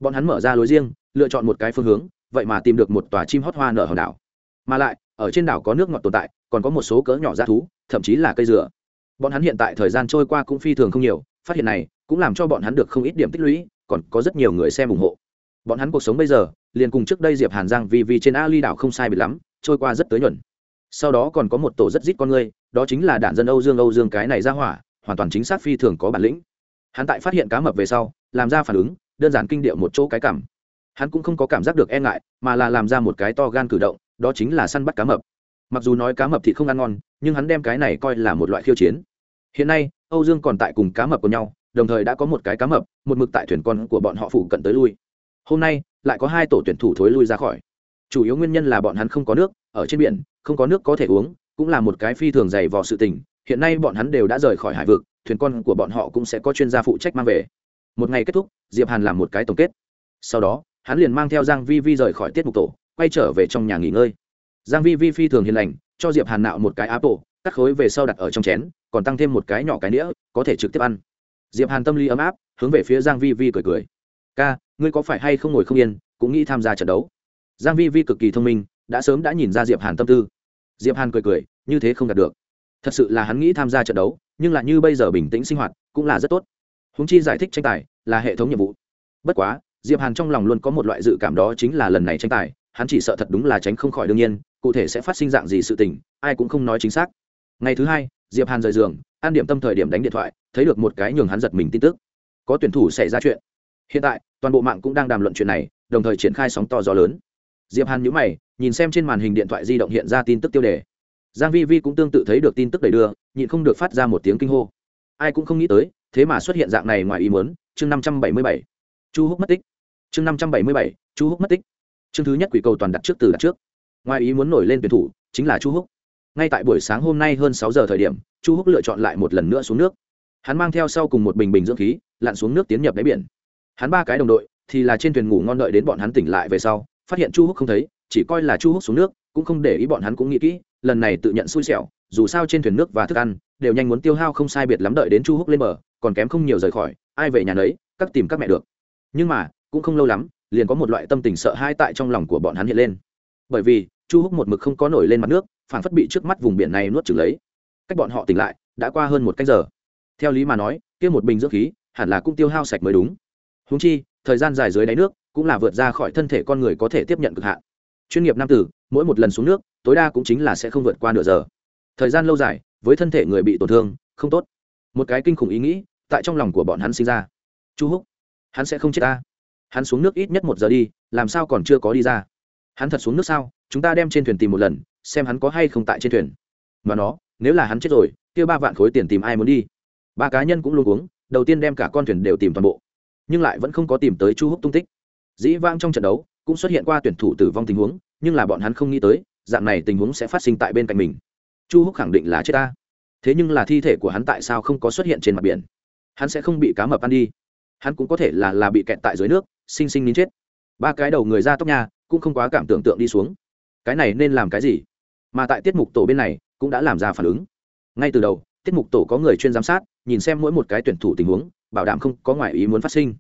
Bọn hắn mở ra lối riêng, lựa chọn một cái phương hướng, vậy mà tìm được một tòa chim hót hoa nở hòn đảo. Mà lại ở trên đảo có nước ngọt tồn tại, còn có một số cỡ nhỏ g thú, thậm chí là cây dừa. Bọn hắn hiện tại thời gian trôi qua cũng phi thường không nhiều, phát hiện này cũng làm cho bọn hắn được không ít điểm tích lũy, còn có rất nhiều người xem ủng hộ. Bọn hắn cuộc sống bây giờ, liền cùng trước đây diệp hàn giang vì vì trên ali đảo không sai biệt lắm, trôi qua rất tới nhuận. Sau đó còn có một tổ rất rít con người, đó chính là đạn dân âu dương. Âu dương cái này ra hỏa, hoàn toàn chính xác phi thường có bản lĩnh. Hắn tại phát hiện cá mập về sau, làm ra phản ứng, đơn giản kinh điệu một chỗ cái cảm. Hắn cũng không có cảm giác được e ngại, mà là làm ra một cái to gan cử động đó chính là săn bắt cá mập. Mặc dù nói cá mập thì không ăn ngon, nhưng hắn đem cái này coi là một loại khiêu chiến. Hiện nay, âu dương còn tại cùng cá mập của nhau, đồng thời đã có một cái cá mập, một mực tại thuyền con của bọn họ phụ cận tới lui. Hôm nay, lại có hai tổ tuyển thủ thối lui ra khỏi. Chủ yếu nguyên nhân là bọn hắn không có nước, ở trên biển, không có nước có thể uống, cũng là một cái phi thường dày vò sự tình. Hiện nay bọn hắn đều đã rời khỏi hải vực, thuyền con của bọn họ cũng sẽ có chuyên gia phụ trách mang về. Một ngày kết thúc, diệp hàn làm một cái tổng kết. Sau đó, hắn liền mang theo giang vi vi rời khỏi tiết mục tổ quay trở về trong nhà nghỉ ngơi. Giang vi vi phi thường hiền lành, cho diệp hàn nạo một cái apple cắt khối về sau đặt ở trong chén, còn tăng thêm một cái nhỏ cái nĩa, có thể trực tiếp ăn. Diệp hàn tâm lý ấm áp, hướng về phía giang vi vi cười cười. Ca, ngươi có phải hay không ngồi không yên, cũng nghĩ tham gia trận đấu? Giang vi vi cực kỳ thông minh, đã sớm đã nhìn ra diệp hàn tâm tư. Diệp hàn cười cười, như thế không đạt được. Thật sự là hắn nghĩ tham gia trận đấu, nhưng lại như bây giờ bình tĩnh sinh hoạt, cũng là rất tốt. Húng chi giải thích tranh tài là hệ thống nhiệm vụ. Bất quá, diệp hàn trong lòng luôn có một loại dự cảm đó chính là lần này tranh tài hắn chỉ sợ thật đúng là tránh không khỏi đương nhiên, cụ thể sẽ phát sinh dạng gì sự tình, ai cũng không nói chính xác. Ngày thứ hai, diệp hàn rời giường an điểm tâm thời điểm đánh điện thoại, thấy được một cái nhường hắn giật mình tin tức. Có tuyển thủ xảy ra chuyện. Hiện tại, toàn bộ mạng cũng đang đàm luận chuyện này, đồng thời triển khai sóng to gió lớn. Diệp hàn nhíu mày, nhìn xem trên màn hình điện thoại di động hiện ra tin tức tiêu đề. Giang vi vi cũng tương tự thấy được tin tức đầy đưa, nhịn không được phát ra một tiếng kinh hô. Ai cũng không nghĩ tới, thế mà xuất hiện dạng này ngoài ý muốn, chương năm trăm bảy mươi bảy. Chu húc mất tích. Chương năm trăm bảy mươi bảy, chu húc mất tích chương thứ nhất quỷ cầu toàn đặt trước từ đặt trước. Ngoài ý muốn nổi lên tuyển thủ, chính là chu húc. Ngay tại buổi sáng hôm nay hơn sáu giờ thời điểm, chu húc lựa chọn lại một lần nữa xuống nước. Hắn mang theo sau cùng một bình bình dưỡng khí, lặn xuống nước tiến nhập đáy biển. Hắn ba cái đồng đội thì là trên thuyền ngủ ngon đợi đến bọn hắn tỉnh lại về sau, phát hiện chu húc không thấy, chỉ coi là chu húc xuống nước, cũng không để ý bọn hắn cũng nghĩ kỹ, lần này tự nhận xui xẻo, dù sao trên thuyền nước và thức ăn đều nhanh muốn tiêu hao không sai biệt lắm đợi đến chu húc lên bờ, còn kém không nhiều rời khỏi, ai về nhà nấy các tìm các mẹ được. Nhưng mà, cũng không lâu lắm liền có một loại tâm tình sợ hãi tại trong lòng của bọn hắn hiện lên. Bởi vì, chu húc một mực không có nổi lên mặt nước phản phất bị trước mắt vùng biển này nuốt chửng lấy. Cách bọn họ tỉnh lại, đã qua hơn một cách giờ. Theo lý mà nói, kia một bình dưỡng khí, hẳn là cũng tiêu hao sạch mới đúng. Húng chi, thời gian dài dưới đáy nước, cũng là vượt ra khỏi thân thể con người có thể tiếp nhận cực hạn. Chuyên nghiệp nam tử, mỗi một lần xuống nước, tối đa cũng chính là sẽ không vượt qua nửa giờ. Thời gian lâu dài, với thân thể người bị tổn thương, không tốt. Một cái kinh khủng ý nghĩ, tại trong lòng của bọn hắn sinh ra. Chu húc, hắn sẽ không chết ta hắn xuống nước ít nhất một giờ đi, làm sao còn chưa có đi ra? Hắn thật xuống nước sao? Chúng ta đem trên thuyền tìm một lần, xem hắn có hay không tại trên thuyền. Mà nó, nếu là hắn chết rồi, kia ba vạn khối tiền tìm ai muốn đi? Ba cá nhân cũng luôn uống, đầu tiên đem cả con thuyền đều tìm toàn bộ. Nhưng lại vẫn không có tìm tới chu húc tung tích. Dĩ vang trong trận đấu, cũng xuất hiện qua tuyển thủ tử vong tình huống, nhưng là bọn hắn không nghĩ tới, dạng này tình huống sẽ phát sinh tại bên cạnh mình. Chu húc khẳng định là chết ta. Thế nhưng là thi thể của hắn tại sao không có xuất hiện trên mặt biển? Hắn sẽ không bị cá mập ăn đi. Hắn cũng có thể là là bị kẹt tại dưới nước sinh sinh nín chết. Ba cái đầu người ra tóc nhà cũng không quá cảm tưởng tượng đi xuống. Cái này nên làm cái gì? Mà tại tiết mục tổ bên này, cũng đã làm ra phản ứng. Ngay từ đầu, tiết mục tổ có người chuyên giám sát, nhìn xem mỗi một cái tuyển thủ tình huống, bảo đảm không có ngoại ý muốn phát sinh.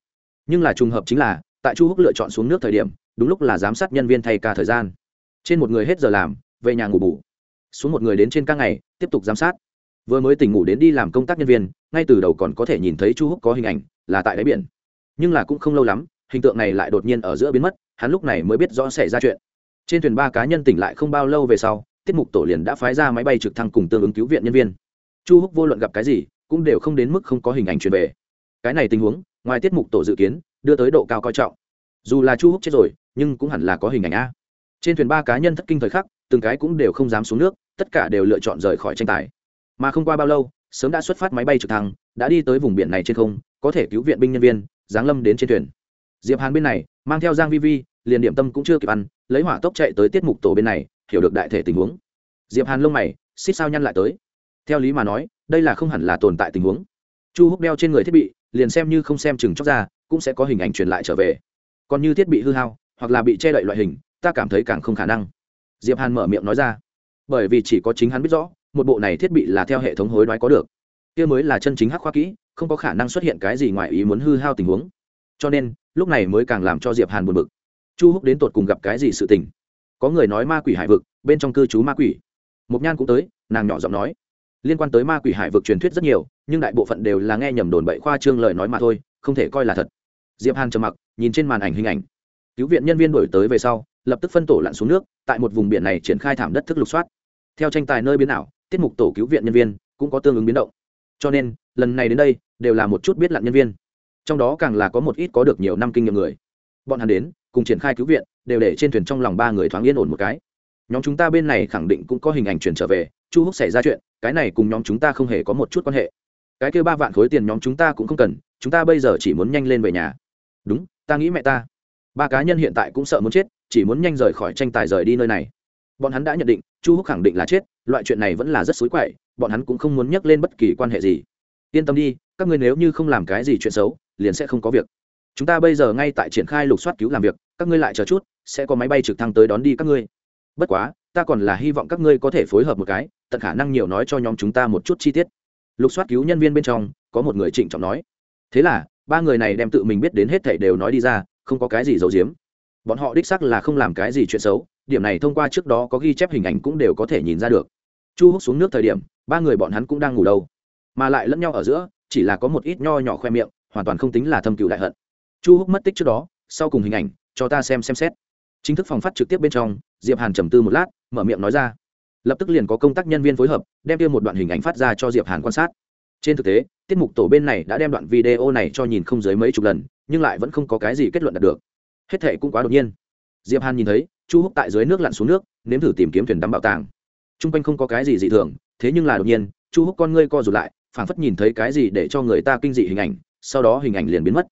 Nhưng là trùng hợp chính là, tại chu húc lựa chọn xuống nước thời điểm, đúng lúc là giám sát nhân viên thay ca thời gian. Trên một người hết giờ làm, về nhà ngủ bù. Xuống một người đến trên ca ngày, tiếp tục giám sát. Vừa mới tỉnh ngủ đến đi làm công tác nhân viên, ngay từ đầu còn có thể nhìn thấy chu húc có hình ảnh, là tại đáy biển. Nhưng là cũng không lâu lắm hình tượng này lại đột nhiên ở giữa biến mất, hắn lúc này mới biết rõ xảy ra chuyện. Trên thuyền ba cá nhân tỉnh lại không bao lâu về sau, tiết mục tổ liền đã phái ra máy bay trực thăng cùng tương ứng cứu viện nhân viên. Chu húc vô luận gặp cái gì, cũng đều không đến mức không có hình ảnh truyền về. Cái này tình huống, ngoài tiết mục tổ dự kiến, đưa tới độ cao coi trọng. Dù là chu húc chết rồi, nhưng cũng hẳn là có hình ảnh a. Trên thuyền ba cá nhân thất kinh thời khắc, từng cái cũng đều không dám xuống nước, tất cả đều lựa chọn rời khỏi tranh tài. Mà không qua bao lâu, sớm đã xuất phát máy bay trực thăng, đã đi tới vùng biển này trên không, có thể cứu viện binh nhân viên, giáng lâm đến trên thuyền diệp hàn bên này, mang theo giang vi vi, liền điểm tâm cũng chưa kịp ăn, lấy hỏa tốc chạy tới tiết mục tổ bên này, hiểu được đại thể tình huống. Diệp hàn lông mày xích sao nhăn lại tới. Theo lý mà nói, đây là không hẳn là tồn tại tình huống. Chu húc đeo trên người thiết bị, liền xem như không xem chừng chóc ra, cũng sẽ có hình ảnh truyền lại trở về. Còn như thiết bị hư hao, hoặc là bị che đậy loại hình, ta cảm thấy càng không khả năng. Diệp hàn mở miệng nói ra. Bởi vì chỉ có chính hắn biết rõ, một bộ này thiết bị là theo hệ thống hối đoái có được. Kia mới là chân chính hắc khoa kỹ, không có khả năng xuất hiện cái gì ngoài ý muốn hư hao tình huống cho nên, lúc này mới càng làm cho diệp hàn buồn bực. Chu húc đến tột cùng gặp cái gì sự tình? Có người nói ma quỷ hải vực, bên trong cư trú ma quỷ. Một nhan cũng tới, nàng nhỏ giọng nói. Liên quan tới ma quỷ hải vực truyền thuyết rất nhiều, nhưng đại bộ phận đều là nghe nhầm đồn bậy khoa trương lời nói mà thôi, không thể coi là thật. Diệp hàn trầm mặc, nhìn trên màn ảnh hình ảnh. Cứu viện nhân viên đổi tới về sau, lập tức phân tổ lặn xuống nước, tại một vùng biển này triển khai thảm đất thức lục soát. Theo tranh tài nơi biến ảo, tiết mục tổ cứu viện nhân viên cũng có tương ứng biến động. Cho nên, lần này đến đây, đều là một chút biết lặn nhân viên trong đó càng là có một ít có được nhiều năm kinh nghiệm người. Bọn hắn đến, cùng triển khai cứu viện, đều để trên thuyền trong lòng ba người thoáng yên ổn một cái. Nhóm chúng ta bên này khẳng định cũng có hình ảnh chuyển trở về, chu húc xảy ra chuyện, cái này cùng nhóm chúng ta không hề có một chút quan hệ. Cái kêu ba vạn khối tiền nhóm chúng ta cũng không cần, chúng ta bây giờ chỉ muốn nhanh lên về nhà. Đúng, ta nghĩ mẹ ta. Ba cá nhân hiện tại cũng sợ muốn chết, chỉ muốn nhanh rời khỏi tranh tài rời đi nơi này. Bọn hắn đã nhận định, chu húc khẳng định là chết, loại chuyện này vẫn là rất xối quậy, bọn hắn cũng không muốn nhắc lên bất kỳ quan hệ gì. Yên tâm đi, các ngươi nếu như không làm cái gì chuyện xấu liền sẽ không có việc. Chúng ta bây giờ ngay tại triển khai lục soát cứu làm việc, các ngươi lại chờ chút, sẽ có máy bay trực thăng tới đón đi các ngươi. Bất quá, ta còn là hy vọng các ngươi có thể phối hợp một cái, tận khả năng nhiều nói cho nhóm chúng ta một chút chi tiết. Lục soát cứu nhân viên bên trong, có một người trịnh trọng nói. Thế là, ba người này đem tự mình biết đến hết thảy đều nói đi ra, không có cái gì giấu giếm. Bọn họ đích xác là không làm cái gì chuyện xấu, điểm này thông qua trước đó có ghi chép hình ảnh cũng đều có thể nhìn ra được. Chu hút xuống nước thời điểm, ba người bọn hắn cũng đang ngủ đâu. Mà lại lẫn nhau ở giữa, chỉ là có một ít nho nhỏ khoe miệng hoàn toàn không tính là thâm cựu đại hận. Chu húc mất tích trước đó, sau cùng hình ảnh, cho ta xem xem xét. Chính thức phòng phát trực tiếp bên trong, diệp hàn trầm tư một lát, mở miệng nói ra. Lập tức liền có công tác nhân viên phối hợp, đem đưa một đoạn hình ảnh phát ra cho diệp hàn quan sát. Trên thực tế, tiết mục tổ bên này đã đem đoạn video này cho nhìn không dưới mấy chục lần, nhưng lại vẫn không có cái gì kết luận đạt được. Hết thệ cũng quá đột nhiên. Diệp hàn nhìn thấy, chu húc tại dưới nước lặn xuống nước, nếm thử tìm kiếm thuyền đắm bảo tàng. T r u n g quanh không có cái gì dị thường, thế nhưng là đột nhiên, chu húc con ngươi co rụt lại, phảng phất nhìn thấy cái gì để cho người ta kinh dị hình ảnh sau đó hình ảnh liền biến mất.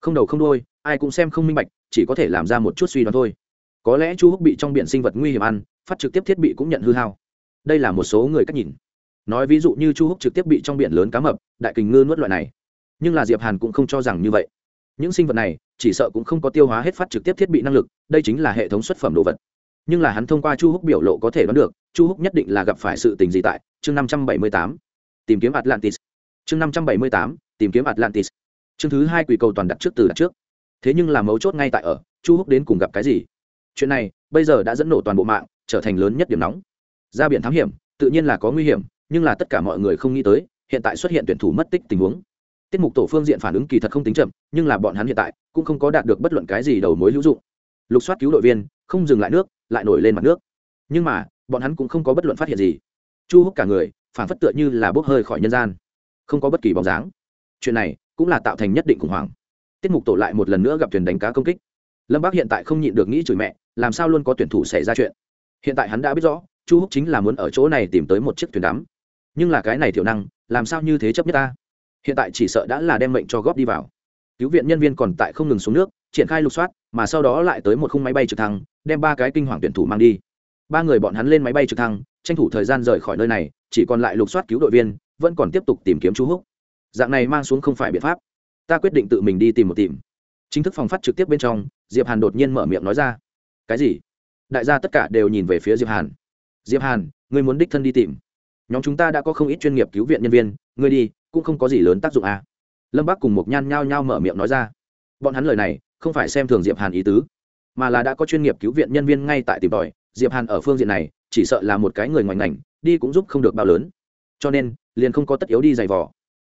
Không đầu không đôi ai cũng xem không minh bạch chỉ có thể làm ra một chút suy đoán thôi. Có lẽ chu húc bị trong biển sinh vật nguy hiểm ăn phát trực tiếp thiết bị cũng nhận hư hao. Đây là một số người cách nhìn. Nói ví dụ như chu húc trực tiếp bị trong biển lớn cá mập đại kình ngư nuốt loại này. Nhưng là diệp hàn cũng không cho rằng như vậy. Những sinh vật này chỉ sợ cũng không có tiêu hóa hết phát trực tiếp thiết bị năng lực đây chính là hệ thống xuất phẩm đồ vật. Nhưng là hắn thông qua chu húc biểu lộ có thể đoán được chu húc nhất định là gặp phải sự tình gì tại chương 578, tìm kiếm atlantis. Chương 578, tìm kiếm atlantis. Chương thứ hai quỷ cầu toàn đặt trước từ đặt trước. Thế nhưng là mấu chốt ngay tại ở, chu húc đến cùng gặp cái gì? Chuyện này, bây giờ đã dẫn nổ toàn bộ mạng, trở thành lớn nhất điểm nóng. Ra biển thám hiểm, tự nhiên là có nguy hiểm, nhưng là tất cả mọi người không nghĩ tới, hiện tại xuất hiện tuyển thủ mất tích tình huống. Tiết mục tổ phương diện phản ứng kỳ thật không tính chậm, nhưng là bọn hắn hiện tại cũng không có đạt được bất luận cái gì đầu mối hữu dụng. Lục soát cứu đội viên, không dừng lại nước, lại nổi lên mặt nước. Nhưng mà, bọn hắn cũng không có bất luận phát hiện gì. Chu hút cả người, phản phất tựa như là bốc hơi khỏi nhân gian, không có bất kỳ bóng dáng chuyện này cũng là tạo thành nhất định khủng hoảng. Tiết mục tổ lại một lần nữa gặp thuyền đánh cá công kích. Lâm bác hiện tại không nhịn được nghĩ chửi mẹ, làm sao luôn có tuyển thủ xảy ra chuyện? Hiện tại hắn đã biết rõ, chu húc chính là muốn ở chỗ này tìm tới một chiếc thuyền đắm. Nhưng là cái này thiểu năng, làm sao như thế chấp nhất ta? Hiện tại chỉ sợ đã là đem mệnh cho góp đi vào. Cứu viện nhân viên còn tại không ngừng xuống nước, triển khai lục soát, mà sau đó lại tới một khung máy bay trực thăng, đem ba cái kinh hoàng tuyển thủ mang đi. Ba người bọn hắn lên máy bay trực thăng, tranh thủ thời gian rời khỏi nơi này, chỉ còn lại lục soát cứu đội viên, vẫn còn tiếp tục tìm kiếm chú húc dạng này mang xuống không phải biện pháp. Ta quyết định tự mình đi tìm một tìm. Chính thức phòng phát trực tiếp bên trong, diệp hàn đột nhiên mở miệng nói ra. Cái gì? Đại gia tất cả đều nhìn về phía diệp hàn. Diệp hàn người muốn đích thân đi tìm. Nhóm chúng ta đã có không ít chuyên nghiệp cứu viện nhân viên, ngươi đi, cũng không có gì lớn tác dụng à. lâm bác cùng một nhan nhao nhao mở miệng nói ra. Bọn hắn lời này, không phải xem thường diệp hàn ý tứ, mà là đã có chuyên nghiệp cứu viện nhân viên ngay tại tìm tòi. Diệp hàn ở phương diện này, chỉ sợ là một cái người ngoài ngành, đi cũng giúp không được bao lớn. Cho nên, liền không có tất yếu đi giày vò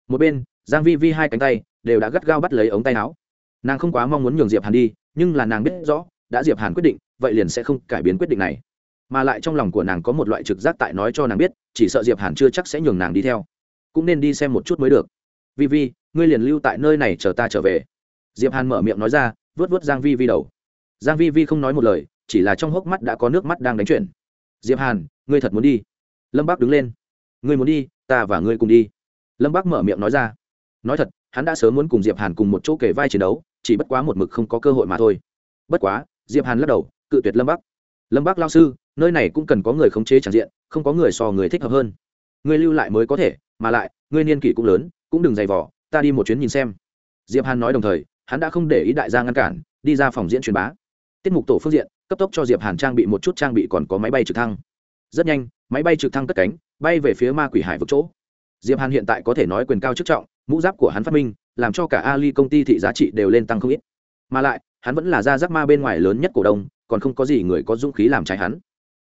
một bên, giang vi vi hai cánh tay đều đã gắt gao bắt lấy ống tay áo. Nàng không quá mong muốn nhường diệp hàn đi, nhưng là nàng biết rõ, đã diệp hàn quyết định, vậy liền sẽ không cải biến quyết định này. Mà lại trong lòng của nàng có một loại trực giác tại nói cho nàng biết, chỉ sợ diệp hàn chưa chắc sẽ nhường nàng đi theo. Cũng nên đi xem một chút mới được. Vi vi, ngươi liền lưu tại nơi này chờ ta trở về. Diệp hàn mở miệng nói ra vớt vớt giang vi vi đầu. Giang vi vi không nói một lời, chỉ là trong hốc mắt đã có nước mắt đang đánh chuyển. Diệp hàn, ngươi thật muốn đi? Lâm bác đứng lên. Ngươi muốn đi, ta và ngươi cùng đi lâm bác mở miệng nói ra. Nói thật, hắn đã sớm muốn cùng diệp hàn cùng một chỗ kể vai chiến đấu, chỉ bất quá một mực không có cơ hội mà thôi. Bất quá, diệp hàn lắc đầu, cự tuyệt lâm bắc. Lâm bắc lao sư, nơi này cũng cần có người khống chế tràn diện, không có người so người thích hợp hơn. Người lưu lại mới có thể, mà lại, ngươi niên kỷ cũng lớn, cũng đừng giày vỏ ta đi một chuyến nhìn xem. Diệp hàn nói đồng thời, hắn đã không để ý đại gia ngăn cản, đi ra phòng diễn truyền bá. Tiết mục tổ phương diện, cấp tốc cho diệp hàn trang bị một chút trang bị còn có máy bay trực thăng. Rất nhanh, máy bay trực thăng cất cánh, bay về phía ma quỷ hải vực chỗ diệp hàn hiện tại có thể nói quyền cao chức trọng, mũ giáp của hắn phát minh, làm cho cả ali công ty thị giá trị đều lên tăng không ít. Mà lại, hắn vẫn là gia giáp ma bên ngoài lớn nhất cổ đông, còn không có gì người có dũng khí làm trái hắn.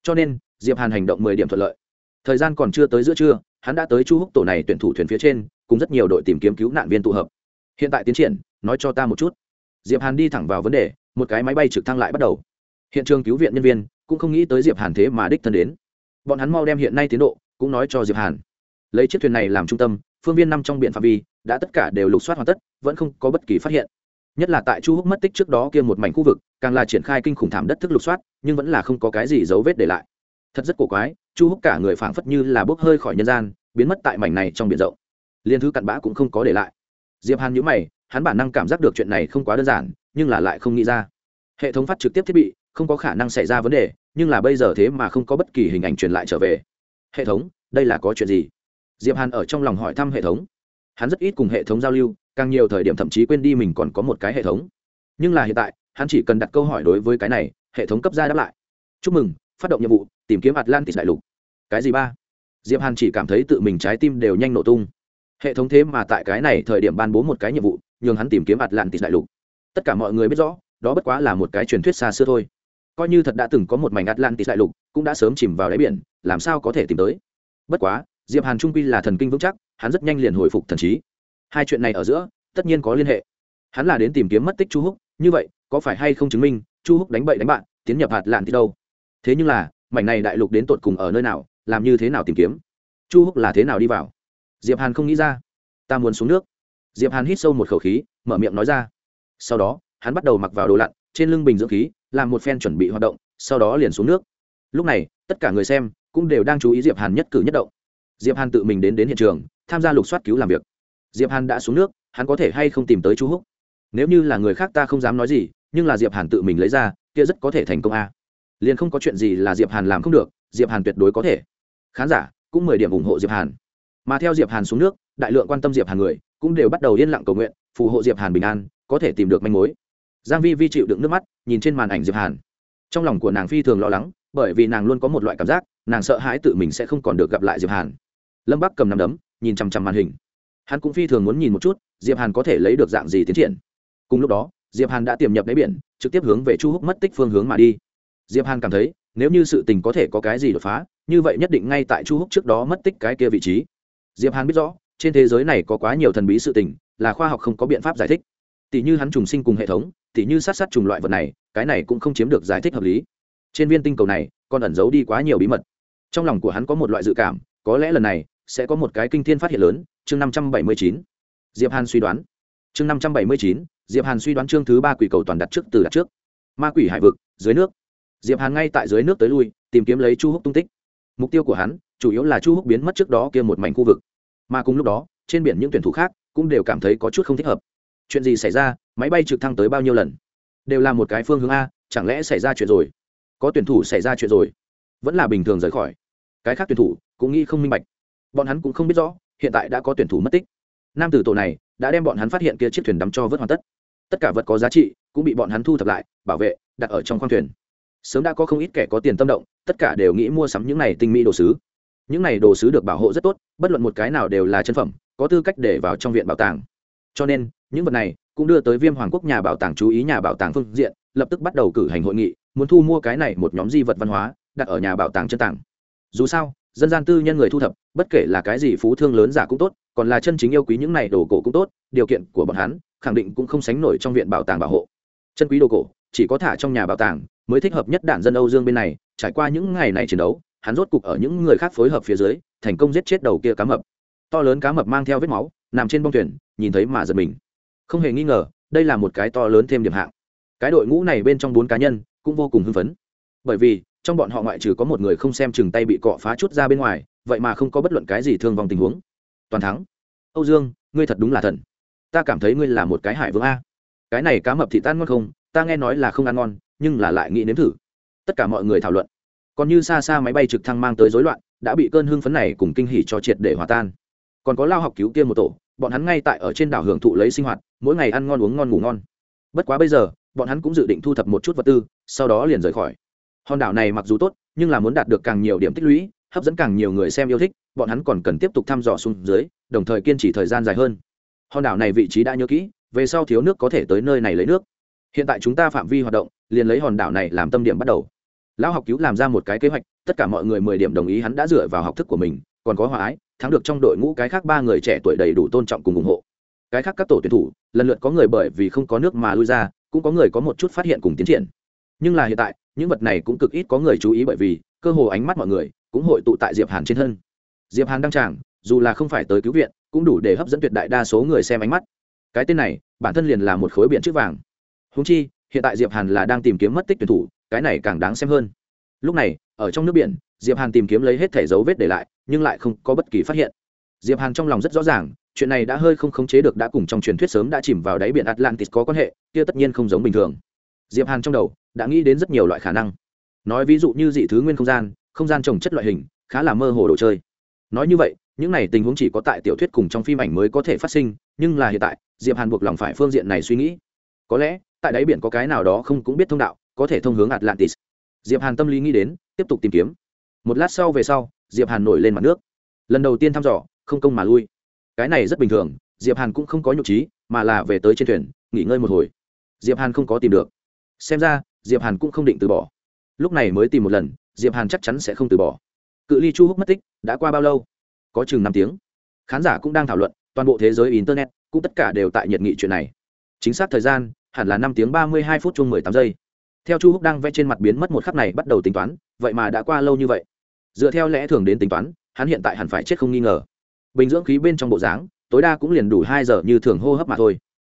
Cho nên, diệp hàn hành động mười điểm thuận lợi. Thời gian còn chưa tới giữa trưa, hắn đã tới chu húc tổ này tuyển thủ thuyền phía trên, cùng rất nhiều đội tìm kiếm cứu nạn viên tụ hợp. Hiện tại tiến triển, nói cho ta một chút. Diệp hàn đi thẳng vào vấn đề, một cái máy bay trực thăng lại bắt đầu. Hiện trường cứu viện nhân viên cũng không nghĩ tới diệp hàn thế mà đích thân đến. Bọn hắn mau đem hiện nay tiến độ, cũng nói cho diệp hàn lấy chiếc thuyền này làm trung tâm, phương viên năm trong biển phạm vi, đã tất cả đều lục soát hoàn tất, vẫn không có bất kỳ phát hiện. Nhất là tại chu húc mất tích trước đó kia một mảnh khu vực, càng là triển khai kinh khủng thảm đất thức lục soát, nhưng vẫn là không có cái gì dấu vết để lại. Thật rất cổ quái, chu húc cả người phảng phất như là bốc hơi khỏi nhân gian, biến mất tại mảnh này trong biển rộng. Liên thứ cặn bã cũng không có để lại. Diệp hàn nhíu mày, hắn bản năng cảm giác được chuyện này không quá đơn giản, nhưng là lại không nghĩ ra. Hệ thống phát trực tiếp thiết bị, không có khả năng xảy ra vấn đề, nhưng là bây giờ thế mà không có bất kỳ hình ảnh truyền lại trở về. Hệ thống, đây là có chuyện gì? Diệp hàn ở trong lòng hỏi thăm hệ thống. Hắn rất ít cùng hệ thống giao lưu, càng nhiều thời điểm thậm chí quên đi mình còn có một cái hệ thống. Nhưng là hiện tại, hắn chỉ cần đặt câu hỏi đối với cái này, hệ thống cấp ra đáp lại. Chúc mừng, phát động nhiệm vụ, tìm kiếm atlantis đại lục. Cái gì ba? Diệp hàn chỉ cảm thấy tự mình trái tim đều nhanh nổ tung. Hệ thống thế mà tại cái này thời điểm ban bố một cái nhiệm vụ, nhường hắn tìm kiếm atlantis đại lục. Tất cả mọi người biết rõ, đó bất quá là một cái truyền thuyết xa xưa thôi. Coi như thật đã từng có một mảnh atlantis đại lục, cũng đã sớm chìm vào đáy biển, làm sao có thể tìm tới? Bất quá diệp hàn trung quy là thần kinh vững chắc, hắn rất nhanh liền hồi phục thần trí. Hai chuyện này ở giữa, tất nhiên có liên hệ. Hắn là đến tìm kiếm mất tích chu húc, như vậy, có phải hay không chứng minh, chu húc đánh bậy đánh bạn, tiến nhập hạt lạn thì đâu? Thế nhưng là, mảnh này đại lục đến tột cùng ở nơi nào, làm như thế nào tìm kiếm? Chu húc là thế nào đi vào? Diệp hàn không nghĩ ra. Ta muốn xuống nước. Diệp hàn hít sâu một khẩu khí, mở miệng nói ra. Sau đó, hắn bắt đầu mặc vào đồ lặn, trên lưng bình dưỡng khí, làm một phen chuẩn bị hoạt động, sau đó liền xuống nước. Lúc này, tất cả người xem cũng đều đang chú ý diệp hàn nhất cử nhất động diệp hàn tự mình đến đến hiện trường, tham gia lục soát cứu làm việc. Diệp hàn đã xuống nước, hắn có thể hay không tìm tới chu húc? Nếu như là người khác ta không dám nói gì, nhưng là diệp hàn tự mình lấy ra, kia rất có thể thành công a. Liền không có chuyện gì là diệp hàn làm không được, diệp hàn tuyệt đối có thể. Khán giả, cũng mười điểm ủng hộ diệp hàn. Mà theo diệp hàn xuống nước, đại lượng quan tâm diệp hàn người, cũng đều bắt đầu yên lặng cầu nguyện, phù hộ diệp hàn bình an, có thể tìm được manh mối. Giang vi vi chịu đựng nước mắt, nhìn trên màn ảnh diệp hàn. Trong lòng của nàng phi thường lo lắng, bởi vì nàng luôn có một loại cảm giác, nàng sợ hãi tự mình sẽ không còn được gặp lại diệp hàn lâm bắc cầm nằm đấm, nhìn chằm chằm màn hình. Hắn cũng phi thường muốn nhìn một chút, diệp hàn có thể lấy được dạng gì tiến triển. Cùng lúc đó, diệp hàn đã tiềm nhập đáy biển, trực tiếp hướng về chu húc mất tích phương hướng mà đi. Diệp hàn cảm thấy, nếu như sự tình có thể có cái gì đột phá, như vậy nhất định ngay tại chu húc trước đó mất tích cái kia vị trí. Diệp hàn biết rõ, trên thế giới này có quá nhiều thần bí sự tình, là khoa học không có biện pháp giải thích. Tỷ như hắn trùng sinh cùng hệ thống, tỷ như sát sát trùng loại vật này, cái này cũng không chiếm được giải thích hợp lý. Trên viên tinh cầu này, còn ẩn giấu đi quá nhiều bí mật. Trong lòng của hắn có một loại dự cảm, có lẽ lần này sẽ có một cái kinh thiên phát hiện lớn, chương năm trăm bảy mươi chín. Diệp hàn suy đoán. Chương năm trăm bảy mươi chín, diệp hàn suy đoán chương thứ ba quỷ cầu toàn đặt trước từ đặt trước. Ma quỷ hải vực, dưới nước. Diệp hàn ngay tại dưới nước tới lui, tìm kiếm lấy chu húc tung tích. Mục tiêu của hắn, chủ yếu là chu húc biến mất trước đó kia một mảnh khu vực. Mà cùng lúc đó, trên biển những tuyển thủ khác cũng đều cảm thấy có chút không thích hợp. Chuyện gì xảy ra, máy bay trực thăng tới bao nhiêu lần? Đều là một cái phương hướng a, chẳng lẽ xảy ra chuyện rồi? Có tuyển thủ xảy ra chuyện rồi? Vẫn là bình thường rời khỏi. Cái khác tuyển thủ cũng nghĩ không minh bạch bọn hắn cũng không biết rõ, hiện tại đã có tuyển thủ mất tích. Nam tử tổ này đã đem bọn hắn phát hiện kia chiếc thuyền đắm cho vớt hoàn tất. Tất cả vật có giá trị cũng bị bọn hắn thu thập lại, bảo vệ, đặt ở trong khoang thuyền. Sớm đã có không ít kẻ có tiền tâm động, tất cả đều nghĩ mua sắm những này tinh mỹ đồ sứ. Những này đồ sứ được bảo hộ rất tốt, bất luận một cái nào đều là chân phẩm, có tư cách để vào trong viện bảo tàng. Cho nên, những vật này cũng đưa tới viêm hoàng quốc nhà bảo tàng chú ý nhà bảo tàng phương diện, lập tức bắt đầu cử hành hội nghị, muốn thu mua cái này một nhóm di vật văn hóa, đặt ở nhà bảo tàng chân tàng. Dù sao dân gian tư nhân người thu thập, bất kể là cái gì phú thương lớn giả cũng tốt, còn là chân chính yêu quý những này đồ cổ cũng tốt, điều kiện của bọn hắn, khẳng định cũng không sánh nổi trong viện bảo tàng bảo hộ. Chân quý đồ cổ, chỉ có thả trong nhà bảo tàng, mới thích hợp nhất đạn dân âu dương bên này, trải qua những ngày này chiến đấu, hắn rốt cục ở những người khác phối hợp phía dưới, thành công giết chết đầu kia cá mập. To lớn cá mập mang theo vết máu, nằm trên bông thuyền, nhìn thấy mà giật mình. Không hề nghi ngờ, đây là một cái to lớn thêm điểm hạng. Cái đội ngũ này bên trong bốn cá nhân, cũng vô cùng hưng phấn. Bởi vì trong bọn họ ngoại trừ có một người không xem chừng tay bị cọ phá chút ra bên ngoài, vậy mà không có bất luận cái gì thương vong tình huống. Toàn thắng. Âu dương, ngươi thật đúng là thần. Ta cảm thấy ngươi là một cái hải vương a. Cái này cá mập thị tan ngon không? Ta nghe nói là không ăn ngon, nhưng là lại nghĩ nếm thử. Tất cả mọi người thảo luận. Còn như xa xa máy bay trực thăng mang tới rối loạn, đã bị cơn hưng phấn này cùng kinh hỉ cho triệt để hòa tan. Còn có lao học cứu kia một tổ, bọn hắn ngay tại ở trên đảo hưởng thụ lấy sinh hoạt, mỗi ngày ăn ngon uống ngon ngủ ngon. Bất quá bây giờ, bọn hắn cũng dự định thu thập một chút vật tư, sau đó liền rời khỏi hòn đảo này mặc dù tốt, nhưng là muốn đạt được càng nhiều điểm tích lũy, hấp dẫn càng nhiều người xem yêu thích, bọn hắn còn cần tiếp tục thăm dò xuống dưới, đồng thời kiên trì thời gian dài hơn. Hòn đảo này vị trí đã nhớ kỹ, về sau thiếu nước có thể tới nơi này lấy nước. Hiện tại chúng ta phạm vi hoạt động, liền lấy hòn đảo này làm tâm điểm bắt đầu. Lão học cứu làm ra một cái kế hoạch, tất cả mọi người mười điểm đồng ý hắn đã dựa vào học thức của mình, còn có hòa ái, thắng được trong đội ngũ cái khác ba người trẻ tuổi đầy đủ tôn trọng cùng ủng hộ. Cái khác các tổ tuyển thủ, lần lượt có người bởi vì không có nước mà lui ra, cũng có người có một chút phát hiện cùng tiến triển. Nhưng là hiện tại những vật này cũng cực ít có người chú ý bởi vì, cơ hồ ánh mắt mọi người cũng hội tụ tại diệp hàn trên thân. Diệp hàn đăng tràng, dù là không phải tới cứu viện, cũng đủ để hấp dẫn tuyệt đại đa số người xem ánh mắt. Cái tên này, bản thân liền là một khối biển chữ vàng. Húng chi, hiện tại diệp hàn là đang tìm kiếm mất tích tuyển thủ, cái này càng đáng xem hơn. Lúc này, ở trong nước biển, diệp hàn tìm kiếm lấy hết thẻ dấu vết để lại, nhưng lại không có bất kỳ phát hiện. Diệp hàn trong lòng rất rõ ràng, chuyện này đã hơi không khống chế được đã cùng trong truyền thuyết sớm đã chìm vào đáy biển atlantis có quan hệ, kia tất nhiên không giống bình thường diệp hàn trong đầu đã nghĩ đến rất nhiều loại khả năng. Nói ví dụ như dị thứ nguyên không gian không gian trồng chất loại hình, khá là mơ hồ đồ chơi. Nói như vậy, những này tình huống chỉ có tại tiểu thuyết cùng trong phim ảnh mới có thể phát sinh, nhưng là hiện tại, diệp hàn buộc lòng phải phương diện này suy nghĩ. Có lẽ, tại đáy biển có cái nào đó không cũng biết thông đạo, có thể thông hướng atlantis. Diệp hàn tâm lý nghĩ đến, tiếp tục tìm kiếm. Một lát sau về sau, diệp hàn nổi lên mặt nước. Lần đầu tiên thăm dò, không công mà lui. Cái này rất bình thường, diệp hàn cũng không có nhục trí, mà là về tới trên thuyền, nghỉ ngơi một hồi. Diệp hàn không có tìm được xem ra, diệp hàn cũng không định từ bỏ. Lúc này mới tìm một lần, diệp hàn chắc chắn sẽ không từ bỏ. Cự ly chu húc mất tích, đã qua bao lâu? Có chừng năm tiếng. Khán giả cũng đang thảo luận, toàn bộ thế giới internet, cũng tất cả đều tại nhiệt nghị chuyện này. Chính xác thời gian, hẳn là năm tiếng ba mươi hai phút chung mười tám giây. Theo chu húc đang vẽ trên mặt biến mất một khắc này bắt đầu tính toán, vậy mà đã qua lâu như vậy. Dựa theo lẽ thường đến tính toán, hắn hiện tại hẳn phải chết không nghi ngờ. Bình dưỡng khí bên trong bộ dáng, tối đa cũng liền đủ hai giờ như thường hô hấp mà thôi.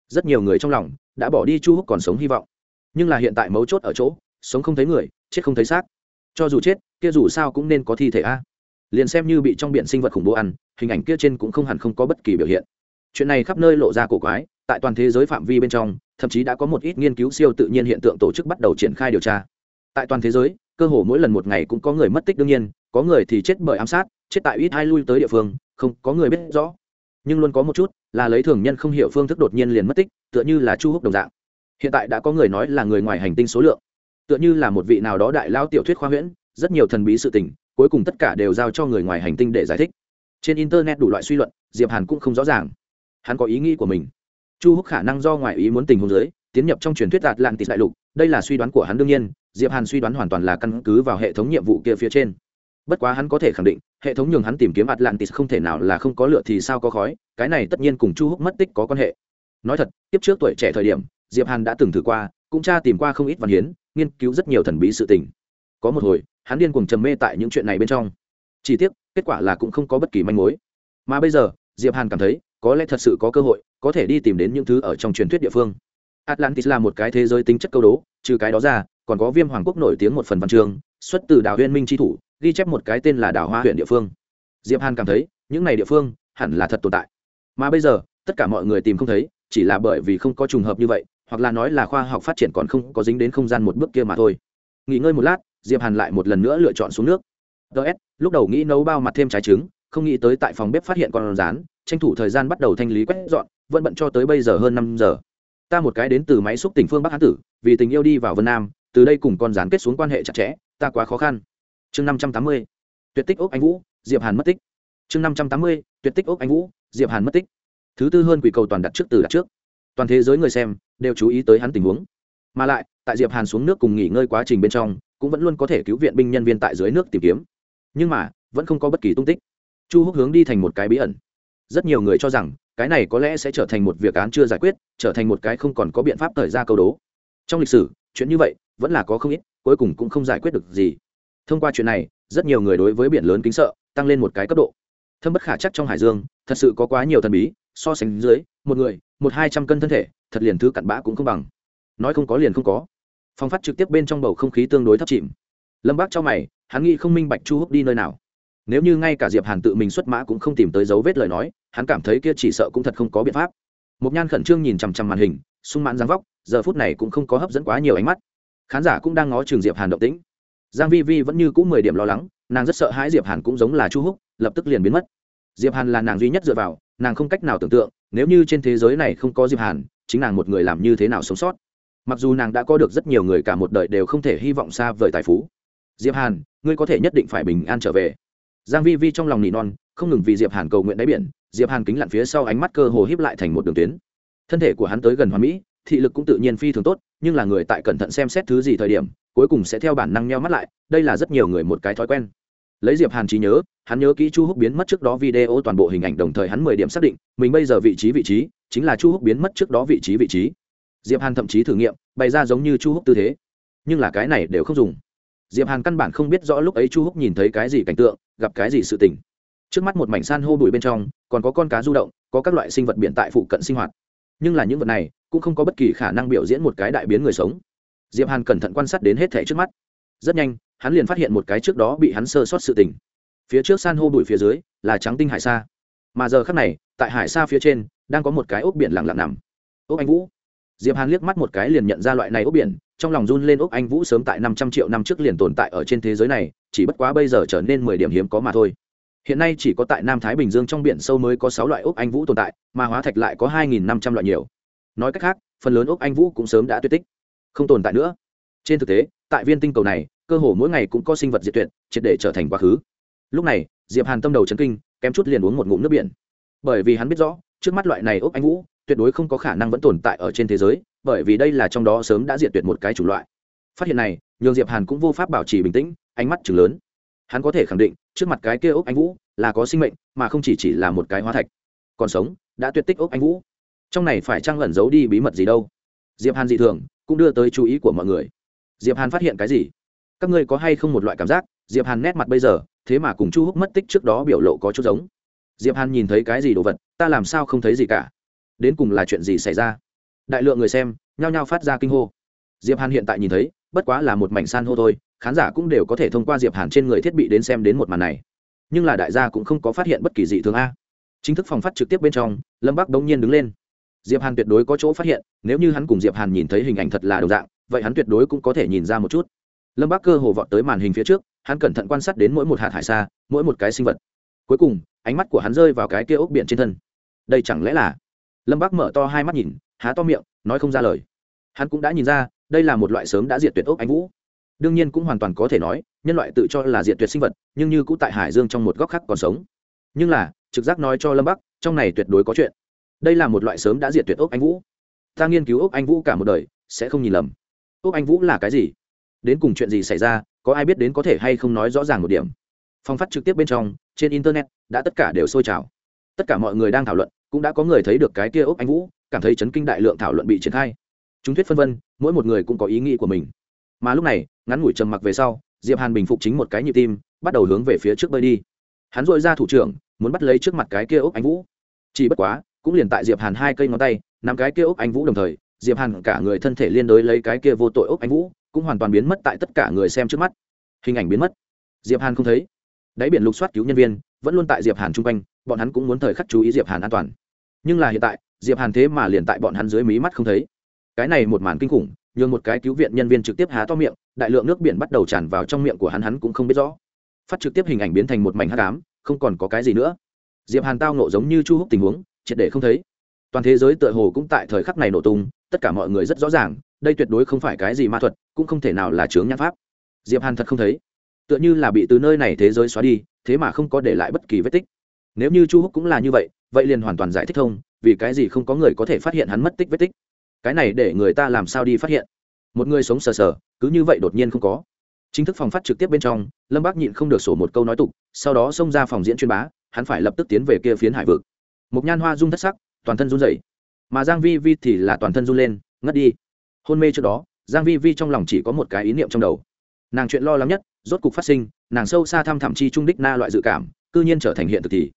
Rất nhiều người trong lòng đã bỏ đi chu húc còn sống hy vọng nhưng là hiện tại mấu chốt ở chỗ, sống không thấy người, chết không thấy xác. Cho dù chết, kia dù sao cũng nên có thi thể a. Liền xem như bị trong biển sinh vật khủng bố ăn, hình ảnh kia trên cũng không hẳn không có bất kỳ biểu hiện. Chuyện này khắp nơi lộ ra cổ quái, tại toàn thế giới phạm vi bên trong, thậm chí đã có một ít nghiên cứu siêu tự nhiên hiện tượng tổ chức bắt đầu triển khai điều tra. Tại toàn thế giới, cơ hồ mỗi lần một ngày cũng có người mất tích đương nhiên, có người thì chết bởi ám sát, chết tại ít hai lui tới địa phương, không, có người biết rõ. Nhưng luôn có một chút, là lấy thường nhân không hiểu phương thức đột nhiên liền mất tích, tựa như là chu húc đồng dạng hiện tại đã có người nói là người ngoài hành tinh số lượng. Tựa như là một vị nào đó đại lao tiểu thuyết khoa huyễn, rất nhiều thần bí sự tình, cuối cùng tất cả đều giao cho người ngoài hành tinh để giải thích. Trên internet đủ loại suy luận, diệp hàn cũng không rõ ràng. Hắn có ý nghĩ của mình. Chu húc khả năng do ngoại ý muốn tình huống giới tiến nhập trong truyền thuyết đạt lạng tịt đại lục, đây là suy đoán của hắn đương nhiên, diệp hàn suy đoán hoàn toàn là căn cứ vào hệ thống nhiệm vụ kia phía trên. Bất quá hắn có thể khẳng định, hệ thống nhường hắn tìm kiếm atlantis không thể nào là không có lửa thì sao có khói, cái này tất nhiên cùng chu húc mất tích có quan hệ. Nói thật tiếp trước tuổi trẻ thời điểm diệp hàn đã từng thử qua, cũng tra tìm qua không ít văn hiến, nghiên cứu rất nhiều thần bí sự tình. Có một hồi, hắn điên cuồng trầm mê tại những chuyện này bên trong. Chỉ tiếc, kết quả là cũng không có bất kỳ manh mối. Mà bây giờ, diệp hàn cảm thấy, có lẽ thật sự có cơ hội, có thể đi tìm đến những thứ ở trong truyền thuyết địa phương. Atlantis là một cái thế giới tính chất câu đố, trừ cái đó ra, còn có viêm hoàng quốc nổi tiếng một phần văn chương, xuất từ đảo huyên minh tri thủ, ghi chép một cái tên là đảo hoa huyện địa phương. Diệp hàn cảm thấy, những này địa phương, hẳn là thật tồn tại. Mà bây giờ, tất cả mọi người tìm không thấy, chỉ là bởi vì không có trùng hợp như vậy hoặc là nói là khoa học phát triển còn không có dính đến không gian một bước kia mà thôi. Nghỉ ngơi một lát, diệp hàn lại một lần nữa lựa chọn xuống nước. Ts lúc đầu nghĩ nấu bao mặt thêm trái trứng, không nghĩ tới tại phòng bếp phát hiện con rán, tranh thủ thời gian bắt đầu thanh lý quét dọn, vẫn bận cho tới bây giờ hơn năm giờ. Ta một cái đến từ máy xúc tỉnh phương bắc hán tử, vì tình yêu đi vào vân nam, từ đây cùng con rán kết xuống quan hệ chặt chẽ, ta quá khó khăn. Chương năm trăm tám mươi, tuyệt tích ốc anh vũ, diệp hàn mất tích. Chương năm trăm tám mươi, tuyệt tích ốc anh vũ, diệp hàn mất tích. Thứ tư hơn quỷ cầu toàn đặt trước từ đặt trước. Toàn thế giới người xem đều chú ý tới hắn tình huống. Mà lại, tại diệp hàn xuống nước cùng nghỉ ngơi quá trình bên trong, cũng vẫn luôn có thể cứu viện binh nhân viên tại dưới nước tìm kiếm. Nhưng mà, vẫn không có bất kỳ tung tích. Chu húc hướng đi thành một cái bí ẩn. Rất nhiều người cho rằng, cái này có lẽ sẽ trở thành một việc án chưa giải quyết, trở thành một cái không còn có biện pháp thời ra câu đố. Trong lịch sử, chuyện như vậy vẫn là có không ít, cuối cùng cũng không giải quyết được gì. Thông qua chuyện này, rất nhiều người đối với biển lớn kính sợ, tăng lên một cái cấp độ. Thâm bất khả chắc trong hải dương, thật sự có quá nhiều thần bí, so sánh dưới, một người một hai trăm cân thân thể, thật liền thứ cặn bã cũng không bằng. Nói không có liền không có. Phong phát trực tiếp bên trong bầu không khí tương đối thấp chìm. Lâm bác cho mày, hắn nghĩ không minh bạch chu húc đi nơi nào. Nếu như ngay cả diệp hàn tự mình xuất mã cũng không tìm tới dấu vết lời nói, hắn cảm thấy kia chỉ sợ cũng thật không có biện pháp. Một nhan khẩn trương nhìn chằm chằm màn hình, sung mãn dáng vóc, giờ phút này cũng không có hấp dẫn quá nhiều ánh mắt. Khán giả cũng đang ngó trường diệp hàn động tĩnh. Giang vi vi vẫn như cũ mười điểm lo lắng, nàng rất sợ hãi diệp hàn cũng giống là chu húc, lập tức liền biến mất. Diệp hàn là nàng duy nhất dựa vào nàng không cách nào tưởng tượng, nếu như trên thế giới này không có diệp hàn, chính nàng một người làm như thế nào sống sót? Mặc dù nàng đã có được rất nhiều người cả một đời đều không thể hy vọng xa vời tài phú. Diệp hàn, ngươi có thể nhất định phải bình an trở về. Giang vi vi trong lòng nỉ non, không ngừng vì diệp hàn cầu nguyện đáy biển, diệp hàn kính lặn phía sau ánh mắt cơ hồ híp lại thành một đường tuyến. Thân thể của hắn tới gần hoàn mỹ, thị lực cũng tự nhiên phi thường tốt, nhưng là người tại cẩn thận xem xét thứ gì thời điểm, cuối cùng sẽ theo bản năng nheo mắt lại, đây là rất nhiều người một cái thói quen. Lấy diệp hàn trí nhớ hắn nhớ kỹ chu húc biến mất trước đó video toàn bộ hình ảnh đồng thời hắn mười điểm xác định, mình bây giờ vị trí vị trí chính là chu húc biến mất trước đó vị trí vị trí. Diệp hàn thậm chí thử nghiệm, bày ra giống như chu húc tư thế. Nhưng là cái này đều không dùng. Diệp hàn căn bản không biết rõ lúc ấy chu húc nhìn thấy cái gì cảnh tượng, gặp cái gì sự tình. Trước mắt một mảnh san hô bụi bên trong, còn có con cá du động, có các loại sinh vật biển tại phụ cận sinh hoạt. Nhưng là những vật này cũng không có bất kỳ khả năng biểu diễn một cái đại biến người sống. Diệp hàn cẩn thận quan sát đến hết thể trước mắt. Rất nhanh, hắn liền phát hiện một cái trước đó bị hắn sơ sót sự tình phía trước san hô bụi phía dưới là trắng tinh hải sa. Mà giờ khắc này, tại hải sa phía trên, đang có một cái ốc biển lặng lặng nằm. Ốc anh vũ. Diệp hàn liếc mắt một cái liền nhận ra loại này ốc biển, trong lòng run lên ốc anh vũ sớm tại năm trăm triệu năm trước liền tồn tại ở trên thế giới này, chỉ bất quá bây giờ trở nên mười điểm hiếm có mà thôi. Hiện nay chỉ có tại nam thái bình dương trong biển sâu mới có sáu loại ốc anh vũ tồn tại, mà hóa thạch lại có hai nghìn năm trăm loại nhiều. Nói cách khác, phần lớn ốc anh vũ cũng sớm đã tuyệt tích. Không tồn tại nữa. Trên thực tế, tại viên tinh cầu này, cơ hồ mỗi ngày cũng có sinh vật diệt tuyệt, triệt để trở thành quá khứ lúc này, diệp hàn tâm đầu chấn kinh, kém chút liền uống một ngụm nước biển. Bởi vì hắn biết rõ, trước mắt loại này ốc anh vũ, tuyệt đối không có khả năng vẫn tồn tại ở trên thế giới, bởi vì đây là trong đó sớm đã diệt tuyệt một cái chủng loại. Phát hiện này, nhường diệp hàn cũng vô pháp bảo trì bình tĩnh, ánh mắt chừng lớn. Hắn có thể khẳng định, trước mặt cái kia ốc anh vũ là có sinh mệnh, mà không chỉ chỉ là một cái hóa thạch. Còn sống, đã tuyệt tích ốc anh vũ. Trong này phải chăng lẩn giấu đi bí mật gì đâu? Diệp hàn dị thường, cũng đưa tới chú ý của mọi người. Diệp hàn phát hiện cái gì? Các ngươi có hay không một loại cảm giác? Diệp hàn nét mặt bây giờ thế mà cùng chu húc mất tích trước đó biểu lộ có chút giống. Diệp hàn nhìn thấy cái gì đồ vật, ta làm sao không thấy gì cả? Đến cùng là chuyện gì xảy ra? Đại lượng người xem, nhao nhao phát ra kinh hô. Diệp hàn hiện tại nhìn thấy, bất quá là một mảnh san hô thôi, khán giả cũng đều có thể thông qua diệp hàn trên người thiết bị đến xem đến một màn này. Nhưng là đại gia cũng không có phát hiện bất kỳ gì thường a. Chính thức phòng phát trực tiếp bên trong, lâm bắc đống nhiên đứng lên. Diệp hàn tuyệt đối có chỗ phát hiện, nếu như hắn cùng diệp hàn nhìn thấy hình ảnh thật là đồng dạng, vậy hắn tuyệt đối cũng có thể nhìn ra một chút. Lâm bắc cơ hồ vọt tới màn hình phía trước hắn cẩn thận quan sát đến mỗi một hạt hải sa mỗi một cái sinh vật. Cuối cùng, ánh mắt của hắn rơi vào cái kia ốc biển trên thân. Đây chẳng lẽ là? Lâm bắc mở to hai mắt nhìn, há to miệng, nói không ra lời. Hắn cũng đã nhìn ra, đây là một loại sớm đã diệt tuyệt ốc anh vũ. Đương nhiên cũng hoàn toàn có thể nói, nhân loại tự cho là diệt tuyệt sinh vật, nhưng như cũ tại hải dương trong một góc khác còn sống. Nhưng là, trực giác nói cho lâm bắc, trong này tuyệt đối có chuyện. Đây là một loại sớm đã diệt tuyệt ốc anh vũ. Ta nghiên cứu ốc anh vũ cả một đời, sẽ không nhìn lầm. Ốc anh vũ là cái gì? Đến cùng chuyện gì xảy ra có ai biết đến có thể hay không nói rõ ràng một điểm. Phong phát trực tiếp bên trong, trên internet, đã tất cả đều sôi trào. Tất cả mọi người đang thảo luận, cũng đã có người thấy được cái kia ốc anh vũ, cảm thấy chấn kinh đại lượng thảo luận bị triển khai. Chúng thuyết phân vân, mỗi một người cũng có ý nghĩ của mình. Mà lúc này, ngắn ngủi trầm mặc về sau, diệp hàn bình phục chính một cái nhịp tim, bắt đầu hướng về phía trước bơi đi. Hắn dội ra thủ trưởng, muốn bắt lấy trước mặt cái kia ốc anh vũ. Chỉ bất quá, cũng liền tại diệp hàn hai cây ngón tay, nắm cái kia ốc anh vũ đồng thời, diệp hàn cả người thân thể liên đối lấy cái kia vô tội ốc anh vũ cũng hoàn toàn biến mất tại tất cả người xem trước mắt. Hình ảnh biến mất. Diệp hàn không thấy. Đáy biển lục soát cứu nhân viên, vẫn luôn tại diệp hàn chung quanh, bọn hắn cũng muốn thời khắc chú ý diệp hàn an toàn. Nhưng là hiện tại, diệp hàn thế mà liền tại bọn hắn dưới mí mắt không thấy. Cái này một màn kinh khủng, nhường một cái cứu viện nhân viên trực tiếp há to miệng, đại lượng nước biển bắt đầu tràn vào trong miệng của hắn hắn cũng không biết rõ. Phát trực tiếp hình ảnh biến thành một mảnh hắc ám, không còn có cái gì nữa. Diệp hàn tao nộ giống như chu húc tình huống, triệt để không thấy. Toàn thế giới tựa hồ cũng tại thời khắc này nổ tung, tất cả mọi người rất rõ ràng đây tuyệt đối không phải cái gì ma thuật, cũng không thể nào là chướng nhãn pháp. Diệp hàn thật không thấy. Tựa như là bị từ nơi này thế giới xóa đi, thế mà không có để lại bất kỳ vết tích. Nếu như chu húc cũng là như vậy vậy liền hoàn toàn giải thích thông, vì cái gì không có người có thể phát hiện hắn mất tích vết tích. Cái này để người ta làm sao đi phát hiện? Một người sống sờ sờ, cứ như vậy đột nhiên không có. Chính thức phòng phát trực tiếp bên trong, lâm bác nhịn không được sổ một câu nói tục, sau đó xông ra phòng diễn chuyên bá, hắn phải lập tức tiến về kia phiến hải vực. Một nhan hoa rung thất sắc, toàn thân run rẩy. Mà giang vi vi thì là toàn thân run lên, ngất đi hôn mê trước đó giang vi vi trong lòng chỉ có một cái ý niệm trong đầu. Nàng chuyện lo lắng nhất rốt cục phát sinh nàng sâu xa thăm thẳm chi trung đích na loại dự cảm cư nhiên trở thành hiện thực thì.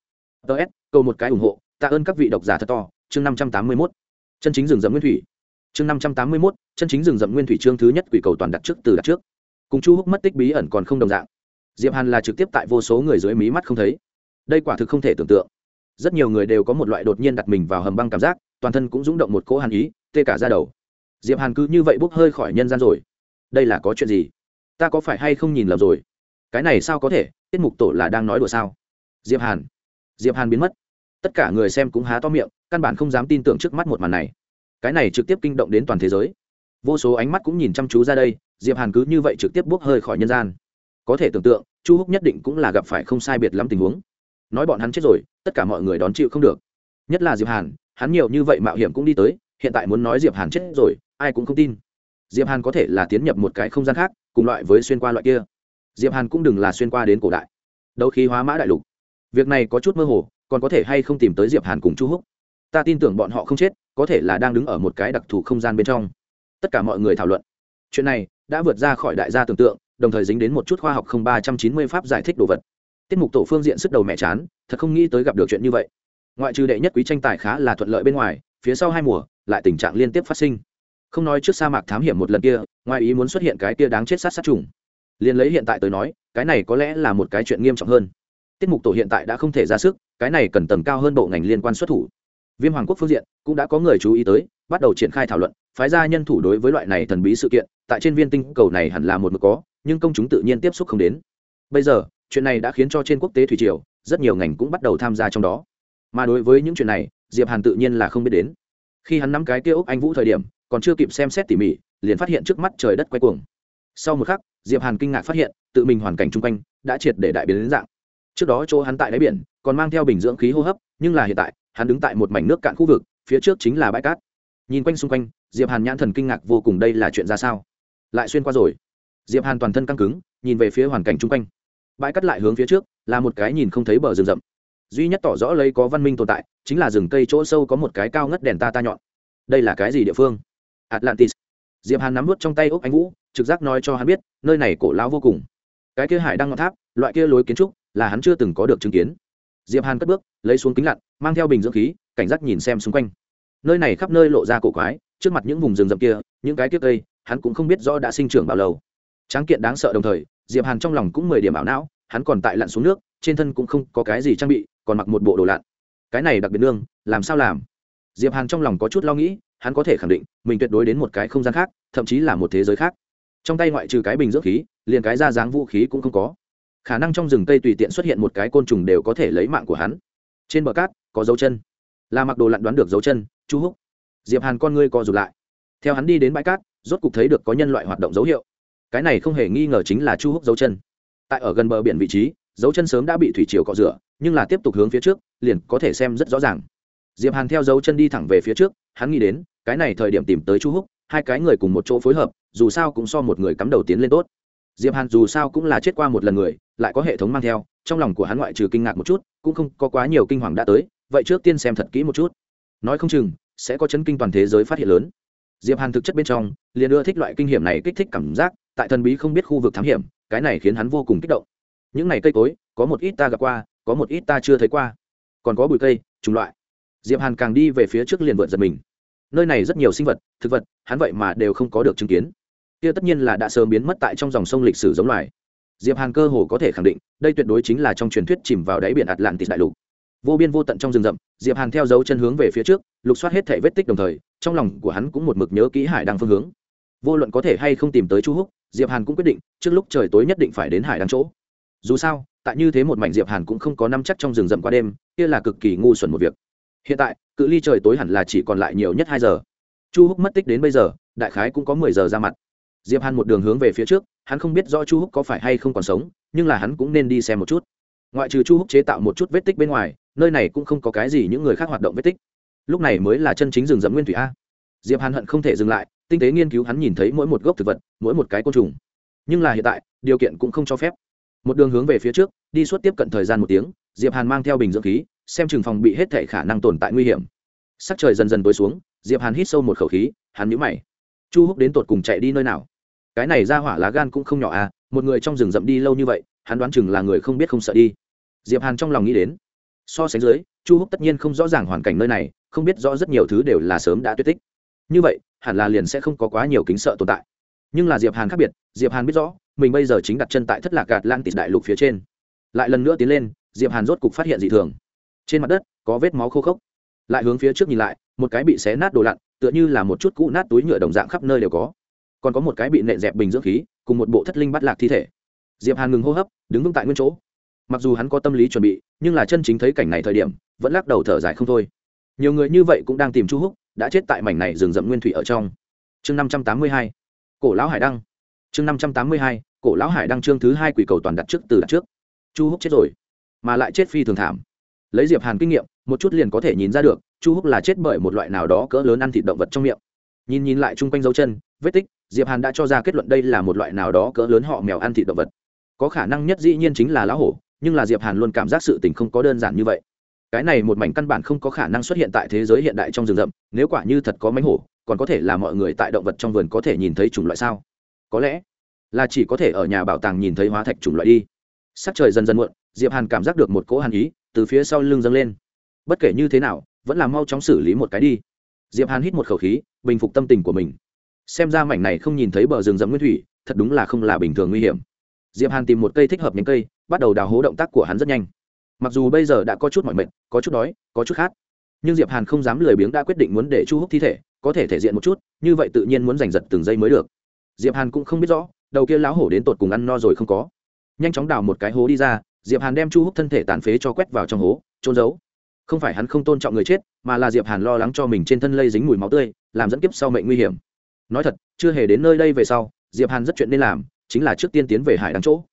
Ts cầu một cái ủng hộ tạ ơn các vị độc giả thật to chương năm trăm tám mươi 581. chân chính rừng rậm nguyên thủy. Chương năm trăm tám mươi 581, chân chính rừng rậm nguyên thủy chương thứ nhất quỷ cầu toàn đặt trước từ đặt trước. Cùng chu húc mất tích bí ẩn còn không đồng dạng. Diệp hàn là trực tiếp tại vô số người dưới mí mắt không thấy. Đây quả thực không thể tưởng tượng. Rất nhiều người đều có một loại đột nhiên đặt mình vào hầm băng cảm giác toàn thân cũng rung động một cỗ hàn ý tê cả ra đầu diệp hàn cứ như vậy bốc hơi khỏi nhân gian rồi. Đây là có chuyện gì? Ta có phải hay không nhìn lầm rồi? Cái này sao có thể? Tiết mục tổ là đang nói đùa sao? Diệp hàn. Diệp hàn biến mất. Tất cả người xem cũng há to miệng, căn bản không dám tin tưởng trước mắt một màn này. Cái này trực tiếp kinh động đến toàn thế giới. Vô số ánh mắt cũng nhìn chăm chú ra đây, diệp hàn cứ như vậy trực tiếp bốc hơi khỏi nhân gian. Có thể tưởng tượng, chu húc nhất định cũng là gặp phải không sai biệt lắm tình huống. Nói bọn hắn chết rồi, tất cả mọi người đón chịu không được. Nhất là diệp hàn, hắn nhiều như vậy mạo hiểm cũng đi tới hiện tại muốn nói diệp hàn chết rồi, ai cũng không tin. Diệp hàn có thể là tiến nhập một cái không gian khác, cùng loại với xuyên qua loại kia. Diệp hàn cũng đừng là xuyên qua đến cổ đại. Đấu khí hóa mã đại lục. Việc này có chút mơ hồ, còn có thể hay không tìm tới diệp hàn cùng chu húc? Ta tin tưởng bọn họ không chết, có thể là đang đứng ở một cái đặc thù không gian bên trong. Tất cả mọi người thảo luận. Chuyện này đã vượt ra khỏi đại gia tưởng tượng, đồng thời dính đến một chút khoa học không ba trăm chín mươi pháp giải thích đồ vật. Tiết mục tổ phương diện sức đầu mẹ chán, thật không nghĩ tới gặp được chuyện như vậy. Ngoại trừ đệ nhất quý tranh tài khá là thuận lợi bên ngoài, phía sau hai mùa lại tình trạng liên tiếp phát sinh. Không nói trước sa mạc thám hiểm một lần kia, ngoài ý muốn xuất hiện cái kia đáng chết sát sát trùng. Liền lấy hiện tại tới nói, cái này có lẽ là một cái chuyện nghiêm trọng hơn. Tiết mục tổ hiện tại đã không thể ra sức, cái này cần tầm cao hơn bộ ngành liên quan xuất thủ. Viêm hoàng quốc phương diện cũng đã có người chú ý tới, bắt đầu triển khai thảo luận, phái ra nhân thủ đối với loại này thần bí sự kiện, tại trên viên tinh cầu này hẳn là một mực có, nhưng công chúng tự nhiên tiếp xúc không đến. Bây giờ, chuyện này đã khiến cho trên quốc tế thủy triều, rất nhiều ngành cũng bắt đầu tham gia trong đó. Mà đối với những chuyện này, diệp hàn tự nhiên là không biết đến khi hắn nắm cái kia úc anh vũ thời điểm, còn chưa kịp xem xét tỉ mỉ, liền phát hiện trước mắt trời đất quay cuồng. Sau một khắc, diệp hàn kinh ngạc phát hiện, tự mình hoàn cảnh chung quanh đã triệt để đại biến đến dạng. Trước đó chỗ hắn tại đáy biển, còn mang theo bình dưỡng khí hô hấp, nhưng là hiện tại, hắn đứng tại một mảnh nước cạn khu vực, phía trước chính là bãi cát. Nhìn quanh xung quanh, diệp hàn nhãn thần kinh ngạc vô cùng đây là chuyện ra sao? Lại xuyên qua rồi. Diệp hàn toàn thân căng cứng, nhìn về phía hoàn cảnh chung quanh. Bãi cát lại hướng phía trước, là một cái nhìn không thấy bờ rừng rậm duy nhất tỏ rõ lấy có văn minh tồn tại, chính là rừng cây chỗ sâu có một cái cao ngất đèn ta ta nhọn. Đây là cái gì địa phương? Atlantis. Diệp hàn nắm vút trong tay ốc anh vũ, trực giác nói cho hắn biết, nơi này cổ lão vô cùng. Cái kia hải đăng ngọn tháp, loại kia lối kiến trúc, là hắn chưa từng có được chứng kiến. Diệp hàn cất bước, lấy xuống kính lặn, mang theo bình dưỡng khí, cảnh giác nhìn xem xung quanh. Nơi này khắp nơi lộ ra cổ quái, trước mặt những vùng rừng rậm kia, những cái kia cây, hắn cũng không biết rõ đã sinh trưởng bao lâu. Tráng kiện đáng sợ đồng thời, diệp hàn trong lòng cũng mười điểm ảo não, hắn còn tại lặn xuống nước trên thân cũng không có cái gì trang bị, còn mặc một bộ đồ lặn cái này đặc biệt nương, làm sao làm? Diệp hàn trong lòng có chút lo nghĩ, hắn có thể khẳng định, mình tuyệt đối đến một cái không gian khác, thậm chí là một thế giới khác. Trong tay ngoại trừ cái bình dưỡng khí, liền cái ra dáng vũ khí cũng không có. Khả năng trong rừng cây tùy tiện xuất hiện một cái côn trùng đều có thể lấy mạng của hắn. Trên bờ cát, có dấu chân. Là mặc đồ lặn đoán được dấu chân, chu húc. Diệp hàn con ngươi co rụt lại. Theo hắn đi đến bãi cát, rốt cục thấy được có nhân loại hoạt động dấu hiệu. Cái này không hề nghi ngờ chính là chu húc dấu chân. Tại ở gần bờ biển vị trí dấu chân sớm đã bị thủy triều cọ rửa, nhưng là tiếp tục hướng phía trước, liền có thể xem rất rõ ràng. Diệp hàn theo dấu chân đi thẳng về phía trước, hắn nghĩ đến, cái này thời điểm tìm tới chu húc, hai cái người cùng một chỗ phối hợp, dù sao cũng so một người cắm đầu tiến lên tốt. Diệp hàn dù sao cũng là chết qua một lần người, lại có hệ thống mang theo, trong lòng của hắn ngoại trừ kinh ngạc một chút, cũng không có quá nhiều kinh hoàng đã tới, vậy trước tiên xem thật kỹ một chút. Nói không chừng, sẽ có chấn kinh toàn thế giới phát hiện lớn. Diệp hàn thực chất bên trong, liền ưa thích loại kinh hiểm này kích thích cảm giác, tại thần bí không biết khu vực thám hiểm, cái này khiến hắn vô cùng kích động những này cây cối, có một ít ta gặp qua, có một ít ta chưa thấy qua. Còn có bụi cây, chủng loại. Diệp hàn càng đi về phía trước liền vượt giật mình. Nơi này rất nhiều sinh vật, thực vật, hắn vậy mà đều không có được chứng kiến. Kia tất nhiên là đã sớm biến mất tại trong dòng sông lịch sử giống loài. Diệp hàn cơ hồ có thể khẳng định, đây tuyệt đối chính là trong truyền thuyết chìm vào đáy biển atlantis đại lục. Vô biên vô tận trong rừng rậm, diệp hàn theo dấu chân hướng về phía trước, lục soát hết thể vết tích đồng thời, trong lòng của hắn cũng một mực nhớ kỹ hải đăng phương hướng. Vô luận có thể hay không tìm tới chu húc, diệp hàn cũng quyết định, trước lúc trời tối nhất định phải đến hải đăng chỗ dù sao, tại như thế một mảnh diệp hàn cũng không có năm chắc trong rừng rậm qua đêm, kia là cực kỳ ngu xuẩn một việc. Hiện tại, cự ly trời tối hẳn là chỉ còn lại nhiều nhất hai giờ. Chu húc mất tích đến bây giờ, đại khái cũng có mười giờ ra mặt. Diệp hàn một đường hướng về phía trước, hắn không biết rõ chu húc có phải hay không còn sống, nhưng là hắn cũng nên đi xem một chút. Ngoại trừ chu húc chế tạo một chút vết tích bên ngoài, nơi này cũng không có cái gì những người khác hoạt động vết tích. Lúc này mới là chân chính rừng rậm nguyên thủy a. Diệp hàn hận không thể dừng lại, tinh tế nghiên cứu hắn nhìn thấy mỗi một gốc thực vật, mỗi một cái côn trùng. Nhưng là hiện tại, điều kiện cũng không cho phép một đường hướng về phía trước, đi suốt tiếp cận thời gian một tiếng, diệp hàn mang theo bình dưỡng khí, xem chừng phòng bị hết thể khả năng tồn tại nguy hiểm. Sắc trời dần dần tối xuống, diệp hàn hít sâu một khẩu khí, hắn nhíu mày. Chu húc đến tột cùng chạy đi nơi nào? Cái này ra hỏa lá gan cũng không nhỏ à một người trong rừng rậm đi lâu như vậy, hắn đoán chừng là người không biết không sợ đi. Diệp hàn trong lòng nghĩ đến. So sánh dưới, chu húc tất nhiên không rõ ràng hoàn cảnh nơi này, không biết rõ rất nhiều thứ đều là sớm đã tuyệt tích. Như vậy, hẳn là liền sẽ không có quá nhiều kính sợ tồn tại nhưng là diệp hàn khác biệt diệp hàn biết rõ mình bây giờ chính đặt chân tại thất lạc gạt lan tịt đại lục phía trên lại lần nữa tiến lên diệp hàn rốt cục phát hiện dị thường trên mặt đất có vết máu khô khốc lại hướng phía trước nhìn lại một cái bị xé nát đồ lặn tựa như là một chút cũ nát túi nhựa đồng dạng khắp nơi đều có còn có một cái bị nệ dẹp bình dưỡng khí cùng một bộ thất linh bắt lạc thi thể diệp hàn ngừng hô hấp đứng vững tại nguyên chỗ mặc dù hắn có tâm lý chuẩn bị nhưng là chân chính thấy cảnh này thời điểm vẫn lắc đầu thở dài không thôi nhiều người như vậy cũng đang tìm chu húc đã chết tại mảnh này rừng rậm nguyên thủy ở trong chương năm trăm tám mươi hai cổ lão hải đăng. Chương năm trăm tám mươi hai, cổ lão hải đăng chương thứ hai quỷ cầu toàn đặt trước từ đặt trước. Chu húc chết rồi, mà lại chết phi thường thảm. Lấy diệp hàn kinh nghiệm, một chút liền có thể nhìn ra được, chu húc là chết bởi một loại nào đó cỡ lớn ăn thịt động vật trong miệng. Nhìn nhìn lại chung quanh dấu chân, vết tích, diệp hàn đã cho ra kết luận đây là một loại nào đó cỡ lớn họ mèo ăn thịt động vật. Có khả năng nhất dĩ nhiên chính là lão hổ, nhưng là diệp hàn luôn cảm giác sự tình không có đơn giản như vậy. Cái này một mảnh căn bản không có khả năng xuất hiện tại thế giới hiện đại trong rừng rậm, nếu quả như thật có mánh hổ còn có thể là mọi người tại động vật trong vườn có thể nhìn thấy chủng loại sao? Có lẽ là chỉ có thể ở nhà bảo tàng nhìn thấy hóa thạch chủng loại đi. Sắc trời dần dần muộn, diệp hàn cảm giác được một cỗ hàn ý từ phía sau lưng dâng lên. Bất kể như thế nào, vẫn là mau chóng xử lý một cái đi. Diệp hàn hít một khẩu khí, bình phục tâm tình của mình. Xem ra mảnh này không nhìn thấy bờ rừng rậm nguyên thủy, thật đúng là không là bình thường nguy hiểm. Diệp hàn tìm một cây thích hợp nhánh cây, bắt đầu đào hố động tác của hắn rất nhanh. Mặc dù bây giờ đã có chút mỏi mệt, có chút đói, có chút khát, nhưng diệp hàn không dám lười biếng đã quyết định muốn để chu húc thi thể có thể thể diện một chút, như vậy tự nhiên muốn giành giật từng giây mới được. Diệp hàn cũng không biết rõ, đầu kia lão hổ đến tột cùng ăn no rồi không có. Nhanh chóng đào một cái hố đi ra, diệp hàn đem chu húc thân thể tàn phế cho quét vào trong hố, trôn giấu. Không phải hắn không tôn trọng người chết, mà là diệp hàn lo lắng cho mình trên thân lây dính mùi máu tươi, làm dẫn kiếp sau mệnh nguy hiểm. Nói thật, chưa hề đến nơi đây về sau, diệp hàn rất chuyện nên làm, chính là trước tiên tiến về hải đăng chỗ.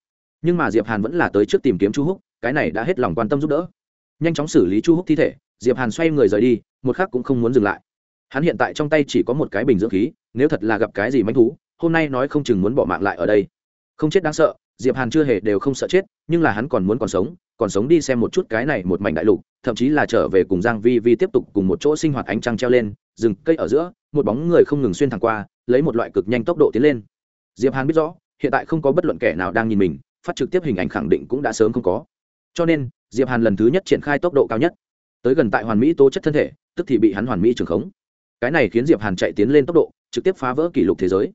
Nhưng mà diệp hàn vẫn là tới trước tìm kiếm chu húc, cái này đã hết lòng quan tâm giúp đỡ. Nhanh chóng xử lý chu húc thi thể, diệp hàn xoay người rời đi, một khắc cũng không muốn dừng lại hắn hiện tại trong tay chỉ có một cái bình dưỡng khí, nếu thật là gặp cái gì manh thú, hôm nay nói không chừng muốn bỏ mạng lại ở đây. Không chết đáng sợ, diệp hàn chưa hề đều không sợ chết, nhưng là hắn còn muốn còn sống còn sống đi xem một chút cái này một mảnh đại lục, thậm chí là trở về cùng giang vi vi tiếp tục cùng một chỗ sinh hoạt ánh trăng treo lên, rừng, cây ở giữa, một bóng người không ngừng xuyên thẳng qua, lấy một loại cực nhanh tốc độ tiến lên. Diệp hàn biết rõ, hiện tại không có bất luận kẻ nào đang nhìn mình, phát trực tiếp hình ảnh khẳng định cũng đã sớm không có. Cho nên, diệp hàn lần thứ nhất triển khai tốc độ cao nhất. Tới gần tại hoàn mỹ tố chất thân thể, tức thì bị hắn hoàn mỹ trường khống cái này khiến diệp hàn chạy tiến lên tốc độ, trực tiếp phá vỡ kỷ lục thế giới.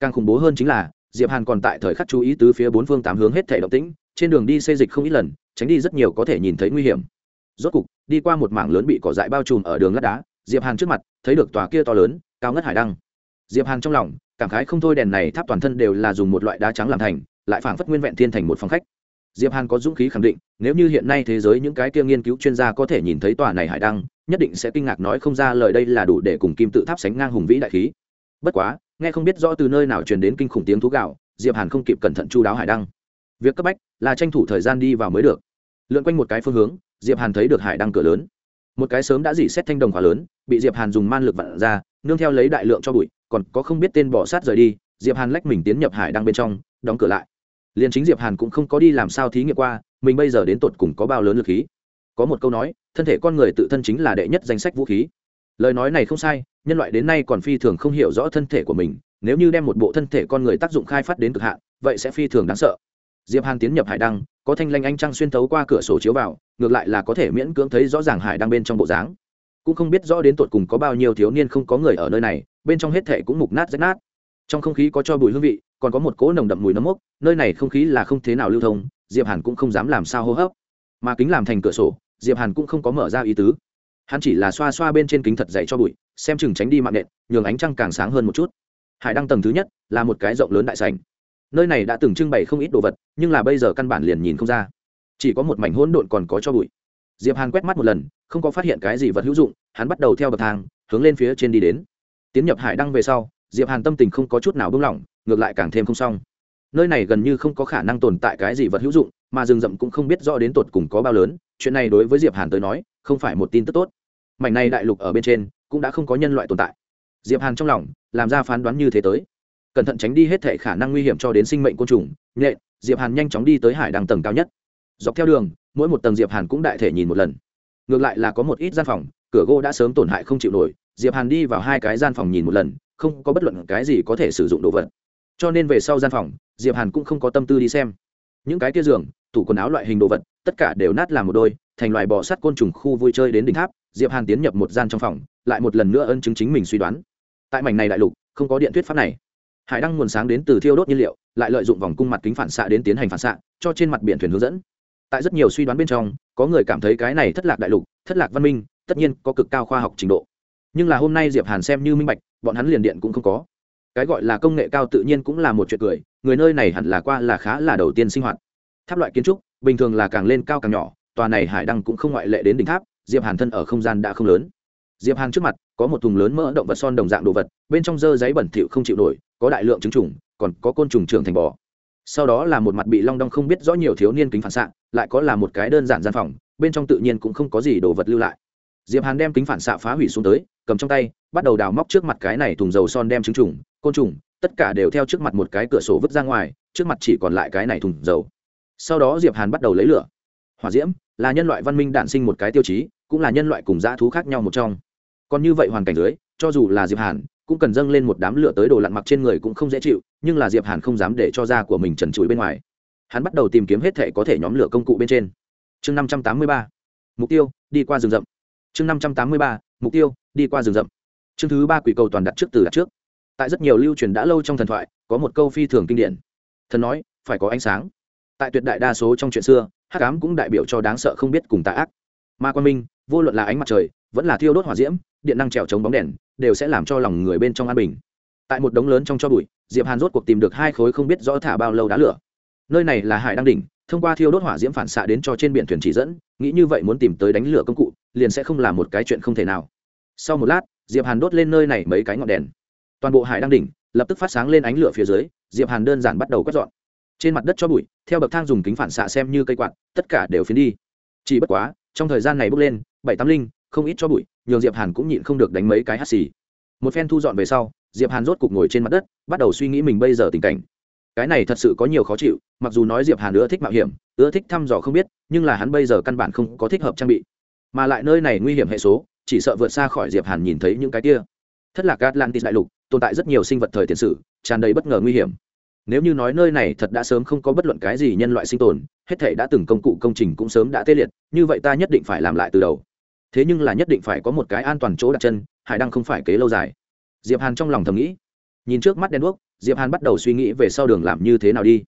Càng khủng bố hơn chính là, diệp hàn còn tại thời khắc chú ý tứ phía bốn phương tám hướng hết thể động tĩnh, trên đường đi xây dịch không ít lần, tránh đi rất nhiều có thể nhìn thấy nguy hiểm. Rốt cục, đi qua một mảng lớn bị cỏ dại bao trùm ở đường lát đá, diệp hàn trước mặt, thấy được tòa kia to lớn, cao ngất hải đăng. Diệp hàn trong lòng, cảm khái không thôi đèn này tháp toàn thân đều là dùng một loại đá trắng làm thành, lại phảng phất nguyên vẹn thiên thành một phòng khách diệp hàn có dũng khí khẳng định, nếu như hiện nay thế giới những cái kia nghiên cứu chuyên gia có thể nhìn thấy tòa này hải đăng, nhất định sẽ kinh ngạc nói không ra lời đây là đủ để cùng kim tự tháp sánh ngang hùng vĩ đại khí. Bất quá, nghe không biết rõ từ nơi nào truyền đến kinh khủng tiếng thú gạo, diệp hàn không kịp cẩn thận chu đáo hải đăng. Việc cấp bách là tranh thủ thời gian đi vào mới được. Lượn quanh một cái phương hướng, diệp hàn thấy được hải đăng cửa lớn. Một cái sớm đã dỉ xét thanh đồng khóa lớn, bị diệp hàn dùng man lực vặn ra, nương theo lấy đại lượng cho bụi, còn có không biết tên bỏ sát rời đi, diệp hàn lách mình tiến nhập hải đăng bên trong, đóng cửa lại liền chính diệp hàn cũng không có đi làm sao thí nghiệm qua, mình bây giờ đến tột cùng có bao lớn lực khí? Có một câu nói, thân thể con người tự thân chính là đệ nhất danh sách vũ khí. Lời nói này không sai, nhân loại đến nay còn phi thường không hiểu rõ thân thể của mình, nếu như đem một bộ thân thể con người tác dụng khai phát đến cực hạn, vậy sẽ phi thường đáng sợ. Diệp hàn tiến nhập hải đăng, có thanh lanh ánh trăng xuyên thấu qua cửa sổ chiếu vào, ngược lại là có thể miễn cưỡng thấy rõ ràng hải đăng bên trong bộ dáng. Cũng không biết rõ đến tột cùng có bao nhiêu thiếu niên không có người ở nơi này, bên trong hết thể cũng mục nát rách nát. Trong không khí có cho bụi hương vị còn có một cỗ nồng đậm mùi nấm mốc, nơi này không khí là không thế nào lưu thông, diệp hàn cũng không dám làm sao hô hấp. Mà kính làm thành cửa sổ, diệp hàn cũng không có mở ra ý tứ. Hắn chỉ là xoa xoa bên trên kính thật dày cho bụi, xem chừng tránh đi mạng nện, nhường ánh trăng càng sáng hơn một chút. Hải đăng tầng thứ nhất là một cái rộng lớn đại sành nơi này đã từng trưng bày không ít đồ vật, nhưng là bây giờ căn bản liền nhìn không ra. Chỉ có một mảnh hỗn độn còn có cho bụi. Diệp hàn quét mắt một lần, không có phát hiện cái gì vật hữu dụng, hắn bắt đầu theo bậc thang, hướng lên phía trên đi đến. Tiến nhập hải đăng về sau, diệp hàn tâm tình không có chút nào buông lỏng ngược lại càng thêm không xong. Nơi này gần như không có khả năng tồn tại cái gì vật hữu dụng, mà rừng rậm cũng không biết rõ đến tột cùng có bao lớn, chuyện này đối với diệp hàn tới nói, không phải một tin tức tốt. Mảnh này đại lục ở bên trên, cũng đã không có nhân loại tồn tại. Diệp hàn trong lòng, làm ra phán đoán như thế tới. Cẩn thận tránh đi hết thể khả năng nguy hiểm cho đến sinh mệnh côn trùng, nhện, diệp hàn nhanh chóng đi tới hải đăng tầng cao nhất. Dọc theo đường, mỗi một tầng diệp hàn cũng đại thể nhìn một lần. Ngược lại là có một ít gian phòng, cửa gỗ đã sớm tổn hại không chịu nổi, diệp hàn đi vào hai cái gian phòng nhìn một lần, không có bất luận cái gì có thể sử dụng đồ vật cho nên về sau gian phòng, diệp hàn cũng không có tâm tư đi xem. Những cái kia giường, tủ quần áo loại hình đồ vật, tất cả đều nát làm một đôi, thành loài bò sắt côn trùng khu vui chơi đến đỉnh tháp, diệp hàn tiến nhập một gian trong phòng, lại một lần nữa ân chứng chính mình suy đoán. Tại mảnh này đại lục, không có điện thuyết pháp này. Hải đăng nguồn sáng đến từ thiêu đốt nhiên liệu, lại lợi dụng vòng cung mặt kính phản xạ đến tiến hành phản xạ, cho trên mặt biển thuyền hướng dẫn. Tại rất nhiều suy đoán bên trong, có người cảm thấy cái này thất lạc đại lục, thất lạc văn minh, tất nhiên có cực cao khoa học trình độ. Nhưng là hôm nay diệp hàn xem như minh bạch, bọn hắn liền điện cũng không có cái gọi là công nghệ cao tự nhiên cũng là một chuyện cười, người nơi này hẳn là qua là khá là đầu tiên sinh hoạt. Tháp loại kiến trúc, bình thường là càng lên cao càng nhỏ, tòa này hải đăng cũng không ngoại lệ đến đỉnh tháp, diệp hàn thân ở không gian đã không lớn. Diệp hàn trước mặt, có một thùng lớn mỡ động vật son đồng dạng đồ vật, bên trong dơ giấy bẩn thỉu không chịu nổi, có đại lượng trứng trùng, còn có côn trùng trưởng thành bò. Sau đó là một mặt bị long đong không biết rõ nhiều thiếu niên kính phản xạ, lại có là một cái đơn giản gian phòng, bên trong tự nhiên cũng không có gì đồ vật lưu lại. Diệp hàn đem kính phản xạ phá hủy xuống tới cầm trong tay, bắt đầu đào móc trước mặt cái này thùng dầu son đem trứng trùng, côn trùng, tất cả đều theo trước mặt một cái cửa sổ vứt ra ngoài, trước mặt chỉ còn lại cái này thùng dầu. Sau đó diệp hàn bắt đầu lấy lửa. Hỏa diễm là nhân loại văn minh đản sinh một cái tiêu chí, cũng là nhân loại cùng dã thú khác nhau một trong. Còn như vậy hoàn cảnh dưới, cho dù là diệp hàn, cũng cần dâng lên một đám lửa tới đồ lặn mặc trên người cũng không dễ chịu, nhưng là diệp hàn không dám để cho da của mình trần trụi bên ngoài. Hắn bắt đầu tìm kiếm hết thể có thể nhóm lửa công cụ bên trên. Chương năm trăm tám mươi ba. Mục tiêu, đi qua rừng rậm chương năm trăm tám mươi ba, mục tiêu, đi qua rừng rậm. Chương thứ ba quỷ cầu toàn đặt trước từ đặt trước. Tại rất nhiều lưu truyền đã lâu trong thần thoại, có một câu phi thường kinh điển. Thần nói, phải có ánh sáng. Tại tuyệt đại đa số trong chuyện xưa, hắc ám cũng đại biểu cho đáng sợ không biết cùng tà ác. Ma quan minh, vô luận là ánh mặt trời, vẫn là thiêu đốt hỏa diễm, điện năng trèo chống bóng đèn, đều sẽ làm cho lòng người bên trong an bình. Tại một đống lớn trong cho bụi, diệp hàn rốt cuộc tìm được hai khối không biết rõ thả bao lâu đá lửa. Nơi này là hải đăng đỉnh, thông qua thiêu đốt hỏa diễm phản xạ đến cho trên biển thuyền chỉ dẫn, nghĩ như vậy muốn tìm tới đánh lửa công cụ liền sẽ không làm một cái chuyện không thể nào. Sau một lát, diệp hàn đốt lên nơi này mấy cái ngọn đèn. Toàn bộ hải đăng đỉnh, lập tức phát sáng lên ánh lửa phía dưới, diệp hàn đơn giản bắt đầu quét dọn. Trên mặt đất cho bụi, theo bậc thang dùng kính phản xạ xem như cây quạt, tất cả đều phiến đi. Chỉ bất quá, trong thời gian này bước lên, bảy tám linh, không ít cho bụi, nhường diệp hàn cũng nhịn không được đánh mấy cái hắt xì. Một phen thu dọn về sau, diệp hàn rốt cục ngồi trên mặt đất, bắt đầu suy nghĩ mình bây giờ tình cảnh. Cái này thật sự có nhiều khó chịu, mặc dù nói diệp hàn ưa thích mạo hiểm, ưa thích thăm dò không biết, nhưng là hắn bây giờ căn bản không có thích hợp trang bị mà lại nơi này nguy hiểm hệ số, chỉ sợ vượt xa khỏi diệp hàn nhìn thấy những cái kia. Thất lạc atlantis đại lục, tồn tại rất nhiều sinh vật thời tiền sử, tràn đầy bất ngờ nguy hiểm. Nếu như nói nơi này thật đã sớm không có bất luận cái gì nhân loại sinh tồn, hết thể đã từng công cụ công trình cũng sớm đã tê liệt, như vậy ta nhất định phải làm lại từ đầu. Thế nhưng là nhất định phải có một cái an toàn chỗ đặt chân, hải đăng không phải kế lâu dài. Diệp hàn trong lòng thầm nghĩ. Nhìn trước mắt đen đuốc, diệp hàn bắt đầu suy nghĩ về sau đường làm như thế nào đi.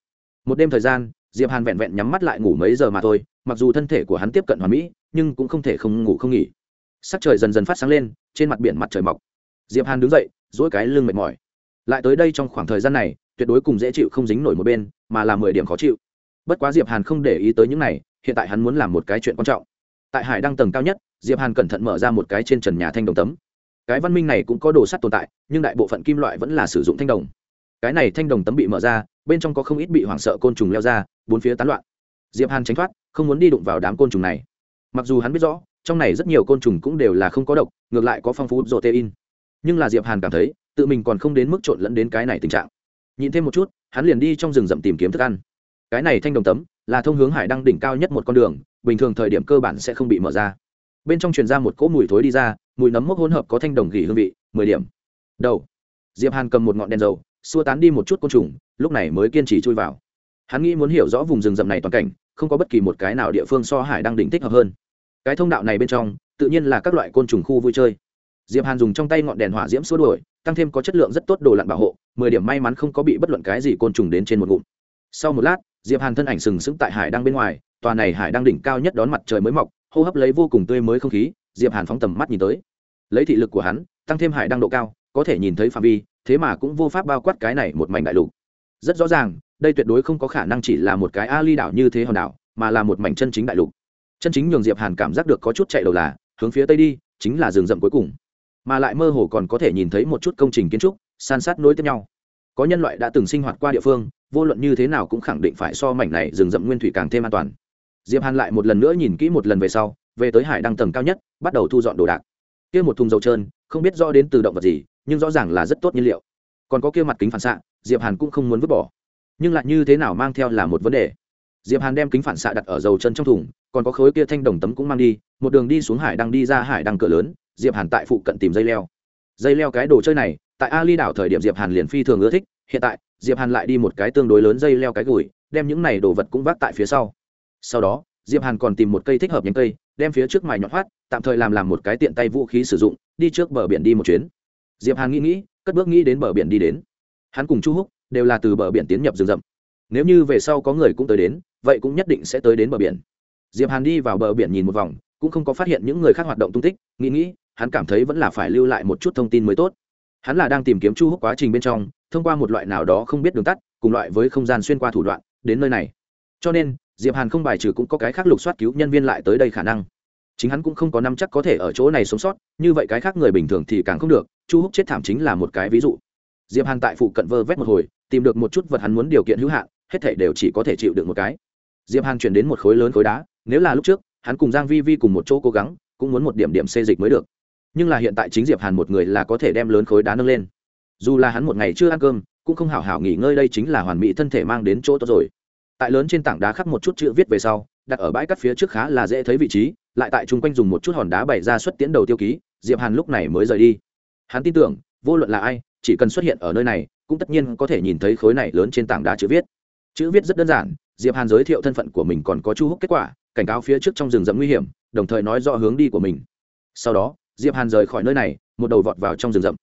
Một đêm thời gian, diệp hàn vẹn vẹn nhắm mắt lại ngủ mấy giờ mà thôi, mặc dù thân thể của hắn tiếp cận hoàn mỹ nhưng cũng không thể không ngủ không nghỉ. Sắc trời dần dần phát sáng lên, trên mặt biển mặt trời mọc. Diệp hàn đứng dậy, duỗi cái lưng mệt mỏi. Lại tới đây trong khoảng thời gian này, tuyệt đối cùng dễ chịu không dính nổi một bên, mà là mười điểm khó chịu. Bất quá diệp hàn không để ý tới những này, hiện tại hắn muốn làm một cái chuyện quan trọng. Tại hải đăng tầng cao nhất, diệp hàn cẩn thận mở ra một cái trên trần nhà thanh đồng tấm. Cái văn minh này cũng có đồ sắt tồn tại, nhưng đại bộ phận kim loại vẫn là sử dụng thanh đồng. Cái này thanh đồng tấm bị mở ra, bên trong có không ít bị hoảng sợ côn trùng leo ra, bốn phía tán loạn. Diệp hàn tránh thoát, không muốn đi đụng vào đám côn trùng này mặc dù hắn biết rõ, trong này rất nhiều côn trùng cũng đều là không có độc, ngược lại có phong phú protein. Nhưng là diệp hàn cảm thấy, tự mình còn không đến mức trộn lẫn đến cái này tình trạng. Nhìn thêm một chút, hắn liền đi trong rừng rậm tìm kiếm thức ăn. Cái này thanh đồng tấm, là thông hướng hải đăng đỉnh cao nhất một con đường, bình thường thời điểm cơ bản sẽ không bị mở ra. Bên trong truyền ra một cỗ mùi thối đi ra, mùi nấm mốc hỗn hợp có thanh đồng gỉ hương vị, mười điểm. Đầu. Diệp hàn cầm một ngọn đèn dầu, xua tán đi một chút côn trùng, lúc này mới kiên trì chui vào. Hắn nghĩ muốn hiểu rõ vùng rừng rậm này toàn cảnh không có bất kỳ một cái nào địa phương so hải đăng đỉnh thích hợp hơn. Cái thông đạo này bên trong, tự nhiên là các loại côn trùng khu vui chơi. Diệp hàn dùng trong tay ngọn đèn hỏa diễm xua đuổi, tăng thêm có chất lượng rất tốt đồ lặn bảo hộ, mười điểm may mắn không có bị bất luận cái gì côn trùng đến trên một ngụm. Sau một lát, diệp hàn thân ảnh sừng sững tại hải đăng bên ngoài, tòa này hải đăng đỉnh cao nhất đón mặt trời mới mọc, hô hấp lấy vô cùng tươi mới không khí, diệp hàn phóng tầm mắt nhìn tới. Lấy thị lực của hắn, tăng thêm hải đăng độ cao, có thể nhìn thấy phạm vi, thế mà cũng vô pháp bao quát cái này một mảnh đại lục rất rõ ràng, đây tuyệt đối không có khả năng chỉ là một cái ali đảo như thế hòn đảo, mà là một mảnh chân chính đại lục. Chân chính nhường diệp hàn cảm giác được có chút chạy đầu là, hướng phía tây đi, chính là rừng rậm cuối cùng. Mà lại mơ hồ còn có thể nhìn thấy một chút công trình kiến trúc, san sát nối tiếp nhau. Có nhân loại đã từng sinh hoạt qua địa phương, vô luận như thế nào cũng khẳng định phải so mảnh này rừng rậm nguyên thủy càng thêm an toàn. Diệp hàn lại một lần nữa nhìn kỹ một lần về sau, về tới hải đăng tầng cao nhất, bắt đầu thu dọn đồ đạc. Kia một thùng dầu trơn, không biết rõ đến từ động vật gì, nhưng rõ ràng là rất tốt nhiên liệu. Còn có kia mặt kính phản xạ diệp hàn cũng không muốn vứt bỏ. Nhưng lại như thế nào mang theo là một vấn đề. Diệp hàn đem kính phản xạ đặt ở dầu chân trong thùng, còn có khối kia thanh đồng tấm cũng mang đi, một đường đi xuống hải đăng đi ra hải đăng cửa lớn, diệp hàn tại phụ cận tìm dây leo. Dây leo cái đồ chơi này, tại ali đảo thời điểm diệp hàn liền phi thường ưa thích, hiện tại, diệp hàn lại đi một cái tương đối lớn dây leo cái gùi đem những này đồ vật cũng vác tại phía sau. Sau đó, diệp hàn còn tìm một cây thích hợp nhánh cây, đem phía trước mài nhọn hoắt, tạm thời làm làm một cái tiện tay vũ khí sử dụng, đi trước bờ biển đi một chuyến. Diệp hàn nghĩ nghĩ, cất bước nghĩ đến bờ biển đi đến hắn cùng chu húc đều là từ bờ biển tiến nhập rừng rậm. Nếu như về sau có người cũng tới đến, vậy cũng nhất định sẽ tới đến bờ biển. Diệp hàn đi vào bờ biển nhìn một vòng, cũng không có phát hiện những người khác hoạt động tung tích, nghĩ nghĩ, hắn cảm thấy vẫn là phải lưu lại một chút thông tin mới tốt. Hắn là đang tìm kiếm chu húc quá trình bên trong, thông qua một loại nào đó không biết đường tắt, cùng loại với không gian xuyên qua thủ đoạn, đến nơi này. Cho nên, diệp hàn không bài trừ cũng có cái khác lục soát cứu nhân viên lại tới đây khả năng. Chính hắn cũng không có năm chắc có thể ở chỗ này sống sót, như vậy cái khác người bình thường thì càng không được, chu húc chết thảm chính là một cái ví dụ diệp hàn tại phụ cận vơ vét một hồi, tìm được một chút vật hắn muốn điều kiện hữu hạn, hết thảy đều chỉ có thể chịu được một cái. Diệp hàn chuyển đến một khối lớn khối đá, nếu là lúc trước, hắn cùng giang vi vi cùng một chỗ cố gắng, cũng muốn một điểm điểm xê dịch mới được. Nhưng là hiện tại chính diệp hàn một người là có thể đem lớn khối đá nâng lên. Dù là hắn một ngày chưa ăn cơm, cũng không hảo hảo nghỉ ngơi đây chính là hoàn mỹ thân thể mang đến chỗ tốt rồi. Tại lớn trên tảng đá khắc một chút chữ viết về sau, đặt ở bãi cắt phía trước khá là dễ thấy vị trí, lại tại chung quanh dùng một chút hòn đá bày ra xuất tiến đầu tiêu ký, diệp hàn lúc này mới rời đi. Hắn tin tưởng, vô luận là ai chỉ cần xuất hiện ở nơi này, cũng tất nhiên có thể nhìn thấy khối này lớn trên tảng đá chữ viết. Chữ viết rất đơn giản, diệp hàn giới thiệu thân phận của mình còn có chu húc kết quả, cảnh cáo phía trước trong rừng rậm nguy hiểm, đồng thời nói rõ hướng đi của mình. Sau đó, diệp hàn rời khỏi nơi này, một đầu vọt vào trong rừng rậm.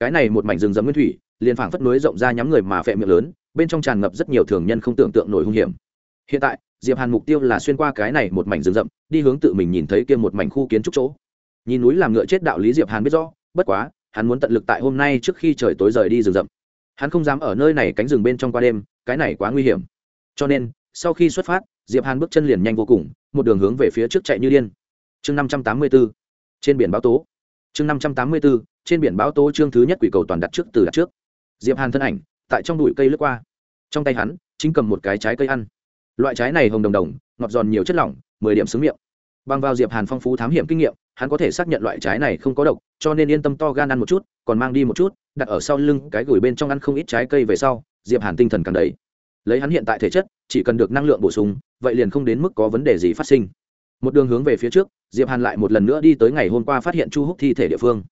Cái này một mảnh rừng rậm nguyên thủy, liền phảng phất núi rộng ra nhắm người mà phệ miệng lớn, bên trong tràn ngập rất nhiều thường nhân không tưởng tượng nổi hung hiểm. Hiện tại, diệp hàn mục tiêu là xuyên qua cái này một mảnh rừng rậm, đi hướng tự mình nhìn thấy kia một mảnh khu kiến trúc chỗ. Nhìn núi làm ngựa chết đạo lý diệp hàn biết rõ, bất quá hắn muốn tận lực tại hôm nay trước khi trời tối rời đi rừng rậm. Hắn không dám ở nơi này cánh rừng bên trong qua đêm, cái này quá nguy hiểm. Cho nên, sau khi xuất phát, diệp hàn bước chân liền nhanh vô cùng, một đường hướng về phía trước chạy như điên. Chương năm trăm tám mươi 584 trên biển báo tố. Chương năm trăm tám mươi 584 trên biển báo tố chương thứ nhất quỷ cầu toàn đặt trước từ đặt trước. Diệp hàn thân ảnh, tại trong bụi cây lướt qua. Trong tay hắn, chính cầm một cái trái cây ăn. Loại trái này hồng đồng đồng, ngọt giòn nhiều chất lỏng, mười điểm xứng miệng. Bằng vào diệp hàn phong phú thám hiểm kinh nghiệm hắn có thể xác nhận loại trái này không có độc, cho nên yên tâm to gan ăn một chút, còn mang đi một chút, đặt ở sau lưng cái gửi bên trong ăn không ít trái cây về sau, diệp hàn tinh thần càng đầy. Lấy hắn hiện tại thể chất, chỉ cần được năng lượng bổ sung, vậy liền không đến mức có vấn đề gì phát sinh. Một đường hướng về phía trước, diệp hàn lại một lần nữa đi tới ngày hôm qua phát hiện chu húc thi thể địa phương.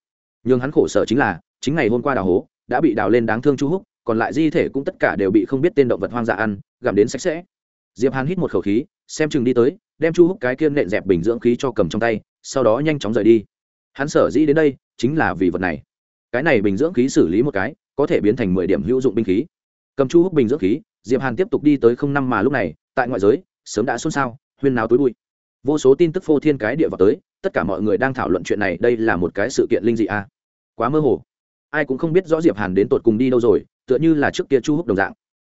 Nhưng hắn khổ sở chính là, chính ngày hôm qua đào hố, đã bị đào lên đáng thương chu húc, còn lại di thể cũng tất cả đều bị không biết tên động vật hoang dã ăn, gặm đến sạch sẽ. Diệp hàn hít một khẩu khí, xem chừng đi tới, đem chu húc cái kiên nện dẹp bình dưỡng khí cho cầm trong tay sau đó nhanh chóng rời đi. Hắn sở dĩ đến đây chính là vì vật này. Cái này bình dưỡng khí xử lý một cái, có thể biến thành mười điểm hữu dụng binh khí. Cầm chu húc bình dưỡng khí, diệp hàn tiếp tục đi tới không năm mà lúc này, tại ngoại giới, sớm đã xôn xao, huyên náo tối bụi. Vô số tin tức phô thiên cái địa vào tới, tất cả mọi người đang thảo luận chuyện này, đây là một cái sự kiện linh dị à. quá mơ hồ. Ai cũng không biết rõ diệp hàn đến tột cùng đi đâu rồi, tựa như là trước kia chu húc đồng dạng.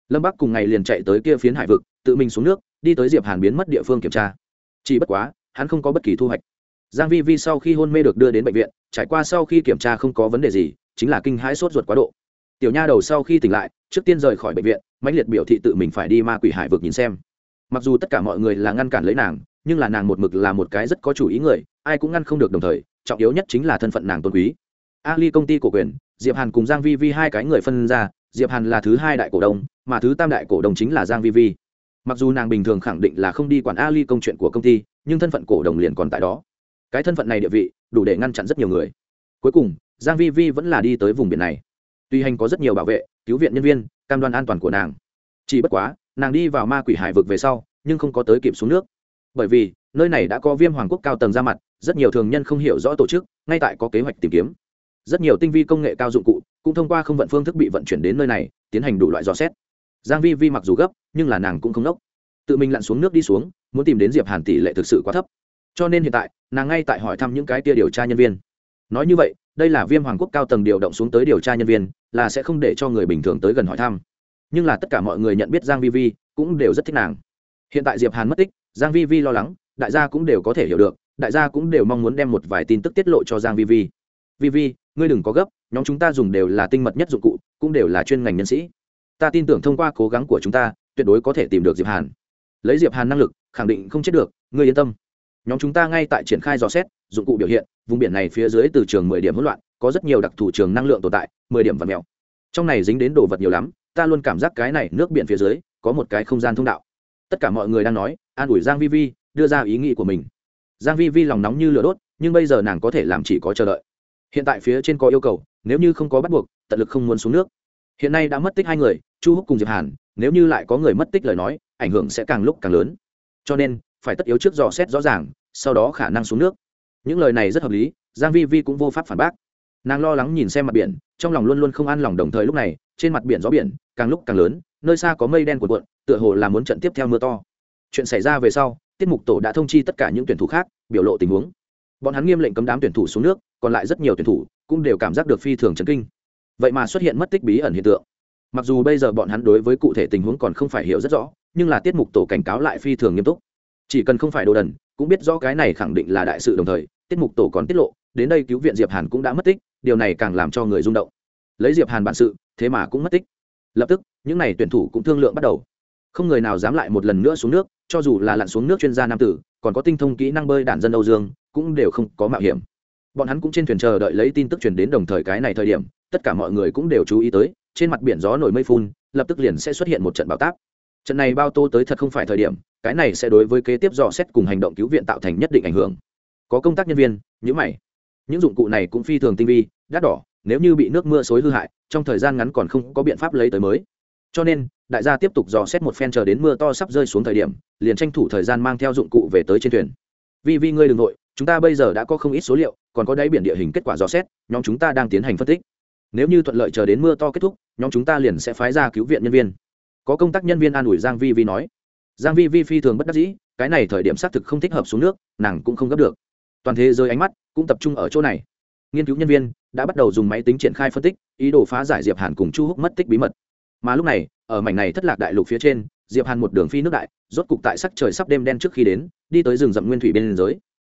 Lâm bắc cùng ngày liền chạy tới kia phiến hải vực, tự mình xuống nước, đi tới diệp hàn biến mất địa phương kiểm tra. Chỉ bất quá, hắn không có bất kỳ thu hoạch giang vi vi sau khi hôn mê được đưa đến bệnh viện, trải qua sau khi kiểm tra không có vấn đề gì, chính là kinh hãi sốt ruột quá độ. Tiểu nha đầu sau khi tỉnh lại, trước tiên rời khỏi bệnh viện, mãnh liệt biểu thị tự mình phải đi ma quỷ hải vực nhìn xem. Mặc dù tất cả mọi người là ngăn cản lấy nàng, nhưng là nàng một mực là một cái rất có chủ ý người, ai cũng ngăn không được đồng thời, trọng yếu nhất chính là thân phận nàng tôn quý. Ali công ty cổ quyền, diệp hàn cùng giang vi vi hai cái người phân ra, diệp hàn là thứ hai đại cổ đông, mà thứ tam đại cổ đông chính là giang vi vi. Mặc dù nàng bình thường khẳng định là không đi quản ali công chuyện của công ty, nhưng thân phận cổ đồng liền còn tại đó cái thân phận này địa vị đủ để ngăn chặn rất nhiều người. Cuối cùng, giang vi vi vẫn là đi tới vùng biển này. Tuy hành có rất nhiều bảo vệ, cứu viện nhân viên, cam đoan an toàn của nàng. Chỉ bất quá, nàng đi vào ma quỷ hải vực về sau, nhưng không có tới kịp xuống nước. Bởi vì, nơi này đã có viêm hoàng quốc cao tầng ra mặt, rất nhiều thường nhân không hiểu rõ tổ chức, ngay tại có kế hoạch tìm kiếm. Rất nhiều tinh vi công nghệ cao dụng cụ cũng thông qua không vận phương thức bị vận chuyển đến nơi này, tiến hành đủ loại dò xét. Giang vi vi mặc dù gấp, nhưng là nàng cũng không nốc. Tự mình lặn xuống nước đi xuống, muốn tìm đến diệp hàn tỷ lệ thực sự quá thấp cho nên hiện tại, nàng ngay tại hỏi thăm những cái tia điều tra nhân viên. Nói như vậy, đây là viêm hoàng quốc cao tầng điều động xuống tới điều tra nhân viên, là sẽ không để cho người bình thường tới gần hỏi thăm. Nhưng là tất cả mọi người nhận biết giang vi vi, cũng đều rất thích nàng. Hiện tại diệp hàn mất tích, giang vi vi lo lắng, đại gia cũng đều có thể hiểu được, đại gia cũng đều mong muốn đem một vài tin tức tiết lộ cho giang vi vi. Vi vi, ngươi đừng có gấp, nhóm chúng ta dùng đều là tinh mật nhất dụng cụ, cũng đều là chuyên ngành nhân sĩ. Ta tin tưởng thông qua cố gắng của chúng ta, tuyệt đối có thể tìm được diệp hàn. Lấy diệp hàn năng lực, khẳng định không chết được, ngươi yên tâm nhóm chúng ta ngay tại triển khai dò xét, dụng cụ biểu hiện, vùng biển này phía dưới từ trường mười điểm hỗn loạn, có rất nhiều đặc thù trường năng lượng tồn tại, mười điểm vật mèo. Trong này dính đến đồ vật nhiều lắm, ta luôn cảm giác cái này nước biển phía dưới, có một cái không gian thông đạo. Tất cả mọi người đang nói, an ủi giang vi vi, đưa ra ý nghĩ của mình. Giang vi vi lòng nóng như lửa đốt, nhưng bây giờ nàng có thể làm chỉ có chờ đợi. Hiện tại phía trên có yêu cầu, nếu như không có bắt buộc, tận lực không muốn xuống nước. Hiện nay đã mất tích hai người, chu húc cùng diệp hàn, nếu như lại có người mất tích lời nói, ảnh hưởng sẽ càng lúc càng lớn. Cho nên phải tất yếu trước dò xét rõ ràng, sau đó khả năng xuống nước. Những lời này rất hợp lý, giang vi vi cũng vô pháp phản bác. Nàng lo lắng nhìn xem mặt biển, trong lòng luôn luôn không an lòng đồng thời lúc này, trên mặt biển gió biển, càng lúc càng lớn, nơi xa có mây đen cuộn cuộn, tựa hồ là muốn trận tiếp theo mưa to. Chuyện xảy ra về sau, tiết mục tổ đã thông chi tất cả những tuyển thủ khác, biểu lộ tình huống. Bọn hắn nghiêm lệnh cấm đám tuyển thủ xuống nước, còn lại rất nhiều tuyển thủ cũng đều cảm giác được phi thường chấn kinh. Vậy mà xuất hiện mất tích bí ẩn hiện tượng. Mặc dù bây giờ bọn hắn đối với cụ thể tình huống còn không phải hiểu rất rõ, nhưng là tiết mục tổ cảnh cáo lại phi thường nghiêm túc chỉ cần không phải đồ đần, cũng biết rõ cái này khẳng định là đại sự đồng thời, tiết mục tổ còn tiết lộ, đến đây cứu viện diệp hàn cũng đã mất tích, điều này càng làm cho người rung động. Lấy diệp hàn bản sự, thế mà cũng mất tích. Lập tức, những n à y tuyển thủ cũng thương lượng bắt đầu. Không người nào dám lại một lần nữa xuống nước, cho dù là lặn xuống nước chuyên gia nam tử, còn có tinh thông kỹ năng bơi đản dân âu dương, cũng đều không có mạo hiểm. Bọn hắn cũng trên thuyền chờ đợi lấy tin tức truyền đến đồng thời cái này thời điểm, tất cả mọi người cũng đều chú ý tới, trên mặt biển gió nổi mây phun, lập tức liền sẽ xuất hiện một trận bão táp. Trận này bao tô tới thật không phải thời điểm cái này sẽ đối với kế tiếp dò xét cùng hành động cứu viện tạo thành nhất định ảnh hưởng. Có công tác nhân viên nhữ mày. Những dụng cụ này cũng phi thường tinh vi, đắt đỏ, nếu như bị nước mưa xối hư hại, trong thời gian ngắn còn không có biện pháp lấy tới mới. Cho nên, đại gia tiếp tục dò xét một phen chờ đến mưa to sắp rơi xuống thời điểm, liền tranh thủ thời gian mang theo dụng cụ về tới trên thuyền. Vì vì ngươi đ ừ n g nội chúng ta bây giờ đã có không ít số liệu, còn có đáy biển địa hình kết quả dò xét, nhóm chúng ta đang tiến hành phân tích. Nếu như thuận lợi chờ đến mưa to kết thúc, nhóm chúng ta liền sẽ phái ra cứu viện nhân viên. Có công tác nhân viên an ủi giang vi vi nói giang vi vi phi thường bất đắc dĩ, cái này thời điểm xác thực không thích hợp xuống nước, nàng cũng không gấp được. Toàn thế giới ánh mắt cũng tập trung ở chỗ này. Nghiên cứu nhân viên đã bắt đầu dùng máy tính triển khai phân tích, ý đồ phá giải diệp hàn cùng chu húc mất tích bí mật. Mà lúc này, ở mảnh này thất lạc đại lục phía trên, diệp hàn một đường phi nước đại, rốt cục tại sắc trời sắp đêm đen trước khi đến, đi tới rừng rậm nguyên thủy bên giới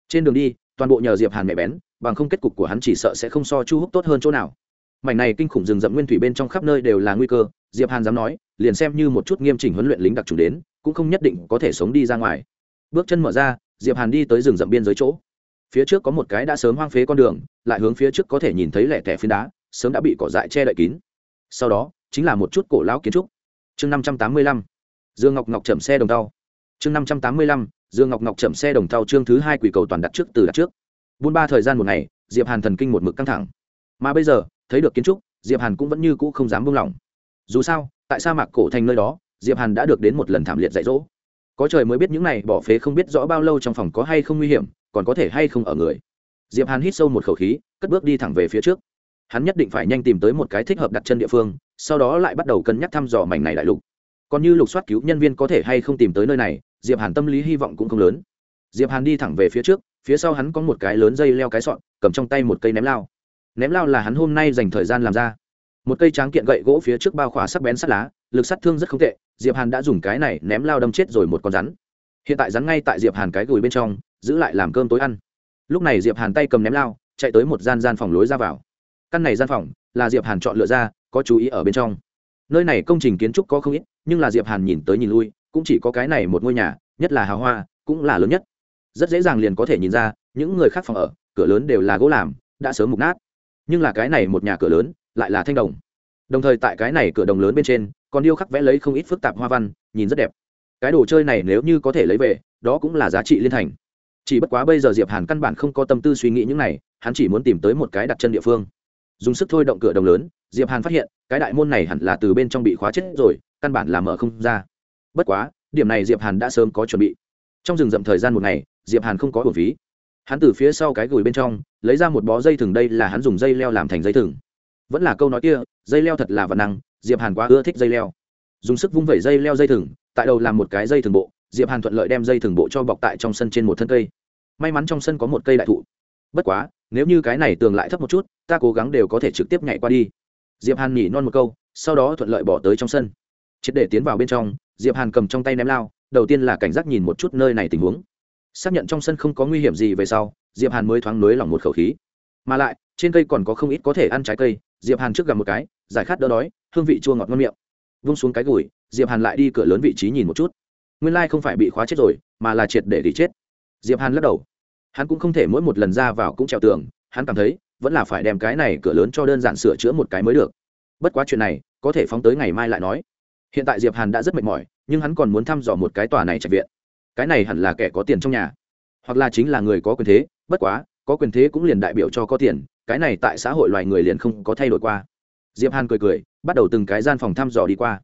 trên đường đi, toàn bộ nhờ diệp hàn mẹ bén, bằng không kết cục của hắn chỉ sợ sẽ không so chu húc tốt hơn chỗ nào. Mảnh này kinh khủng rừng rậm nguyên thủy bên trong khắp nơi đều là nguy cơ, diệp hàn dám nói, liền xem như một chút nghiêm chỉnh huấn luyện lính đặc trùng đến cũng không nhất định có thể sống đi ra ngoài. Bước chân mở ra, diệp hàn đi tới rừng rậm biên giới chỗ. Phía trước có một cái đã sớm hoang phế con đường, lại hướng phía trước có thể nhìn thấy lẻ tẻ phiến đá, sớm đã bị cỏ dại che đậy kín. Sau đó, chính là một chút cổ lão kiến trúc. Chương năm trăm tám mươi lăm, dương ngọc ngọc chậm xe đồng tàu. Chương năm trăm tám mươi lăm, dương ngọc ngọc chậm xe đồng tàu chương thứ hai quỷ cầu toàn đặt trước từ đặt trước. Buôn ba thời gian một ngày, diệp hàn thần kinh một mực căng thẳng. Mà bây giờ, thấy được kiến trúc, diệp hàn cũng vẫn như cũ không dám buông lỏng. Dù sao, tại sa mạc cổ thành nơi đó diệp hàn đã được đến một lần thảm liệt dạy dỗ có trời mới biết những này bỏ phế không biết rõ bao lâu trong phòng có hay không nguy hiểm còn có thể hay không ở người diệp hàn hít sâu một khẩu khí cất bước đi thẳng về phía trước hắn nhất định phải nhanh tìm tới một cái thích hợp đặt chân địa phương sau đó lại bắt đầu cân nhắc thăm dò mảnh này đại lục còn như lục soát cứu nhân viên có thể hay không tìm tới nơi này diệp hàn tâm lý hy vọng cũng không lớn diệp hàn đi thẳng về phía trước phía sau hắn có một cái lớn dây leo cái sọn cầm trong tay một cây ném lao ném lao là hắn hôm nay dành thời gian làm ra một cây tráng kiện gậy gỗ phía trước bao khỏa sắc bén sắt lá lực sát thương rất không tệ, diệp hàn đã dùng cái này ném lao đâm chết rồi một con rắn. Hiện tại rắn ngay tại diệp hàn cái gùi bên trong, giữ lại làm cơm tối ăn. Lúc này diệp hàn tay cầm ném lao, chạy tới một gian gian phòng lối ra vào. Căn này gian phòng là diệp hàn chọn lựa ra, có chú ý ở bên trong. Nơi này công trình kiến trúc có không ít, nhưng là diệp hàn nhìn tới nhìn lui, cũng chỉ có cái này một ngôi nhà, nhất là hào hoa, cũng là lớn nhất. Rất dễ dàng liền có thể nhìn ra, những người khác phòng ở, cửa lớn đều là gỗ làm, đã sớm mục nát. Nhưng là cái này một nhà cửa lớn, lại là thanh đồng đồng thời tại cái này cửa đồng lớn bên trên, còn điêu khắc vẽ lấy không ít phức tạp hoa văn, nhìn rất đẹp. Cái đồ chơi này nếu như có thể lấy về, đó cũng là giá trị liên thành. Chỉ bất quá bây giờ diệp hàn căn bản không có tâm tư suy nghĩ những này, hắn chỉ muốn tìm tới một cái đặt chân địa phương. Dùng sức thôi động cửa đồng lớn, diệp hàn phát hiện, cái đại môn này hẳn là từ bên trong bị khóa chết rồi, căn bản là mở không ra. Bất quá, điểm này diệp hàn đã sớm có chuẩn bị. Trong rừng rậm thời gian một ngày, diệp hàn không có hồn phí. Hắn từ phía sau cái gùi bên trong, lấy ra một bó dây thừng đây là hắn dùng dây leo làm thành dây thừng vẫn là câu nói kia, dây leo thật là vật năng, diệp hàn quá ưa thích dây leo. Dùng sức vung vẩy dây leo dây thừng, tại đầu làm một cái dây thừng bộ, diệp hàn thuận lợi đem dây thừng bộ cho bọc tại trong sân trên một thân cây. May mắn trong sân có một cây đại thụ. Bất quá, nếu như cái này tường lại thấp một chút, ta cố gắng đều có thể trực tiếp nhảy qua đi. Diệp hàn nhỉ non một câu, sau đó thuận lợi bỏ tới trong sân. Triệt để tiến vào bên trong, diệp hàn cầm trong tay ném lao, đầu tiên là cảnh giác nhìn một chút nơi này tình huống. Xác nhận trong sân không có nguy hiểm gì về sau, diệp hàn mới thoáng nới lỏng một khẩu khí. Mà lại, trên cây còn có không ít có thể ăn trái cây diệp hàn trước gặp một cái, giải khát đỡ đói, hương vị chua ngọt ngon miệng. Vung xuống cái gùi, diệp hàn lại đi cửa lớn vị trí nhìn một chút. Nguyên lai không phải bị khóa chết rồi, mà là triệt để thì chết. Diệp hàn lắc đầu. Hắn cũng không thể mỗi một lần ra vào cũng trèo tường, hắn cảm thấy, vẫn là phải đem cái này cửa lớn cho đơn giản sửa chữa một cái mới được. Bất quá chuyện này, có thể phóng tới ngày mai lại nói. Hiện tại diệp hàn đã rất mệt mỏi, nhưng hắn còn muốn thăm dò một cái tòa này trạch viện. Cái này hẳn là kẻ có tiền trong nhà. Hoặc là chính là người có quyền thế, bất quá, có quyền thế cũng liền đại biểu cho có tiền cái này tại xã hội loài người liền không có thay đổi qua. Diệp hàn cười cười, bắt đầu từng cái gian phòng thăm dò đi qua.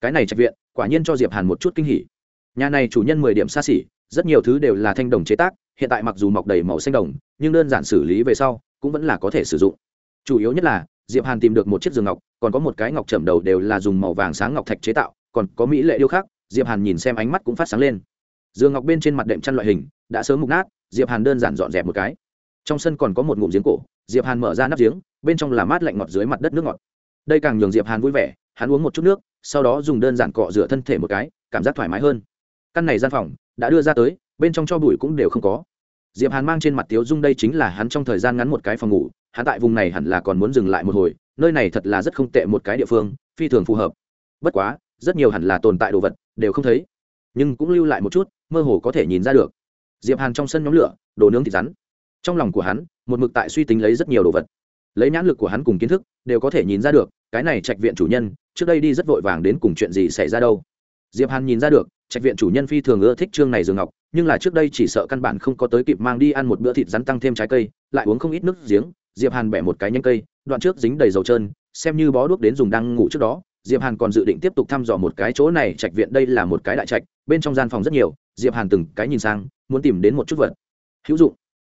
Cái này trạch viện, quả nhiên cho diệp hàn một chút kinh hỉ. Nhà này chủ nhân mười điểm xa xỉ, rất nhiều thứ đều là thanh đồng chế tác, hiện tại mặc dù mọc đầy màu xanh đồng, nhưng đơn giản xử lý về sau, cũng vẫn là có thể sử dụng. Chủ yếu nhất là, diệp hàn tìm được một chiếc giường ngọc, còn có một cái ngọc trầm đầu đều là dùng màu vàng sáng ngọc thạch chế tạo, còn có mỹ lệ điêu khắc, diệp hàn nhìn xem ánh mắt cũng phát sáng lên. Giường ngọc bên trên mặt đệm chăn loại hình, đã sớm mục nát, diệp hàn đơn giản dọn dẹp một cái. Trong sân còn có một ngụm giếng cổ diệp hàn mở ra nắp giếng, bên trong là mát lạnh ngọt dưới mặt đất nước ngọt. Đây càng nhường diệp hàn vui vẻ, hắn uống một chút nước, sau đó dùng đơn giản cọ rửa thân thể một cái, cảm giác thoải mái hơn. Căn này gian phòng, đã đưa ra tới, bên trong cho bụi cũng đều không có. Diệp hàn mang trên mặt tiếu dung đây chính là hắn trong thời gian ngắn một cái phòng ngủ, hắn tại vùng này hẳn là còn muốn dừng lại một hồi, nơi này thật là rất không tệ một cái địa phương, phi thường phù hợp. Bất quá, rất nhiều hẳn là tồn tại đồ vật, đều không thấy. Nhưng cũng lưu lại một chút, mơ hồ có thể nhìn ra được. Diệp hàn trong sân nhóm lửa, đồ nướng thịt rắn. Trong lòng của hắn một mực tại suy tính lấy rất nhiều đồ vật. Lấy nhãn lực của hắn cùng kiến thức, đều có thể nhìn ra được, cái này trạch viện chủ nhân, trước đây đi rất vội vàng đến cùng chuyện gì xảy ra đâu. Diệp hàn nhìn ra được, trạch viện chủ nhân phi thường ưa thích trương này dường ngọc, nhưng là trước đây chỉ sợ căn bản không có tới kịp mang đi ăn một bữa thịt rắn tăng thêm trái cây, lại uống không ít nước giếng, diệp hàn bẻ một cái nhánh cây, đoạn trước dính đầy dầu trơn, xem như bó đuốc đến dùng đang ngủ trước đó, diệp hàn còn dự định tiếp tục thăm dò một cái chỗ này, trạch viện đây là một cái đại trạch, bên trong gian phòng rất nhiều, diệp hàn từng cái nhìn sang, muốn tìm đến một chút vật. Hữu dụng.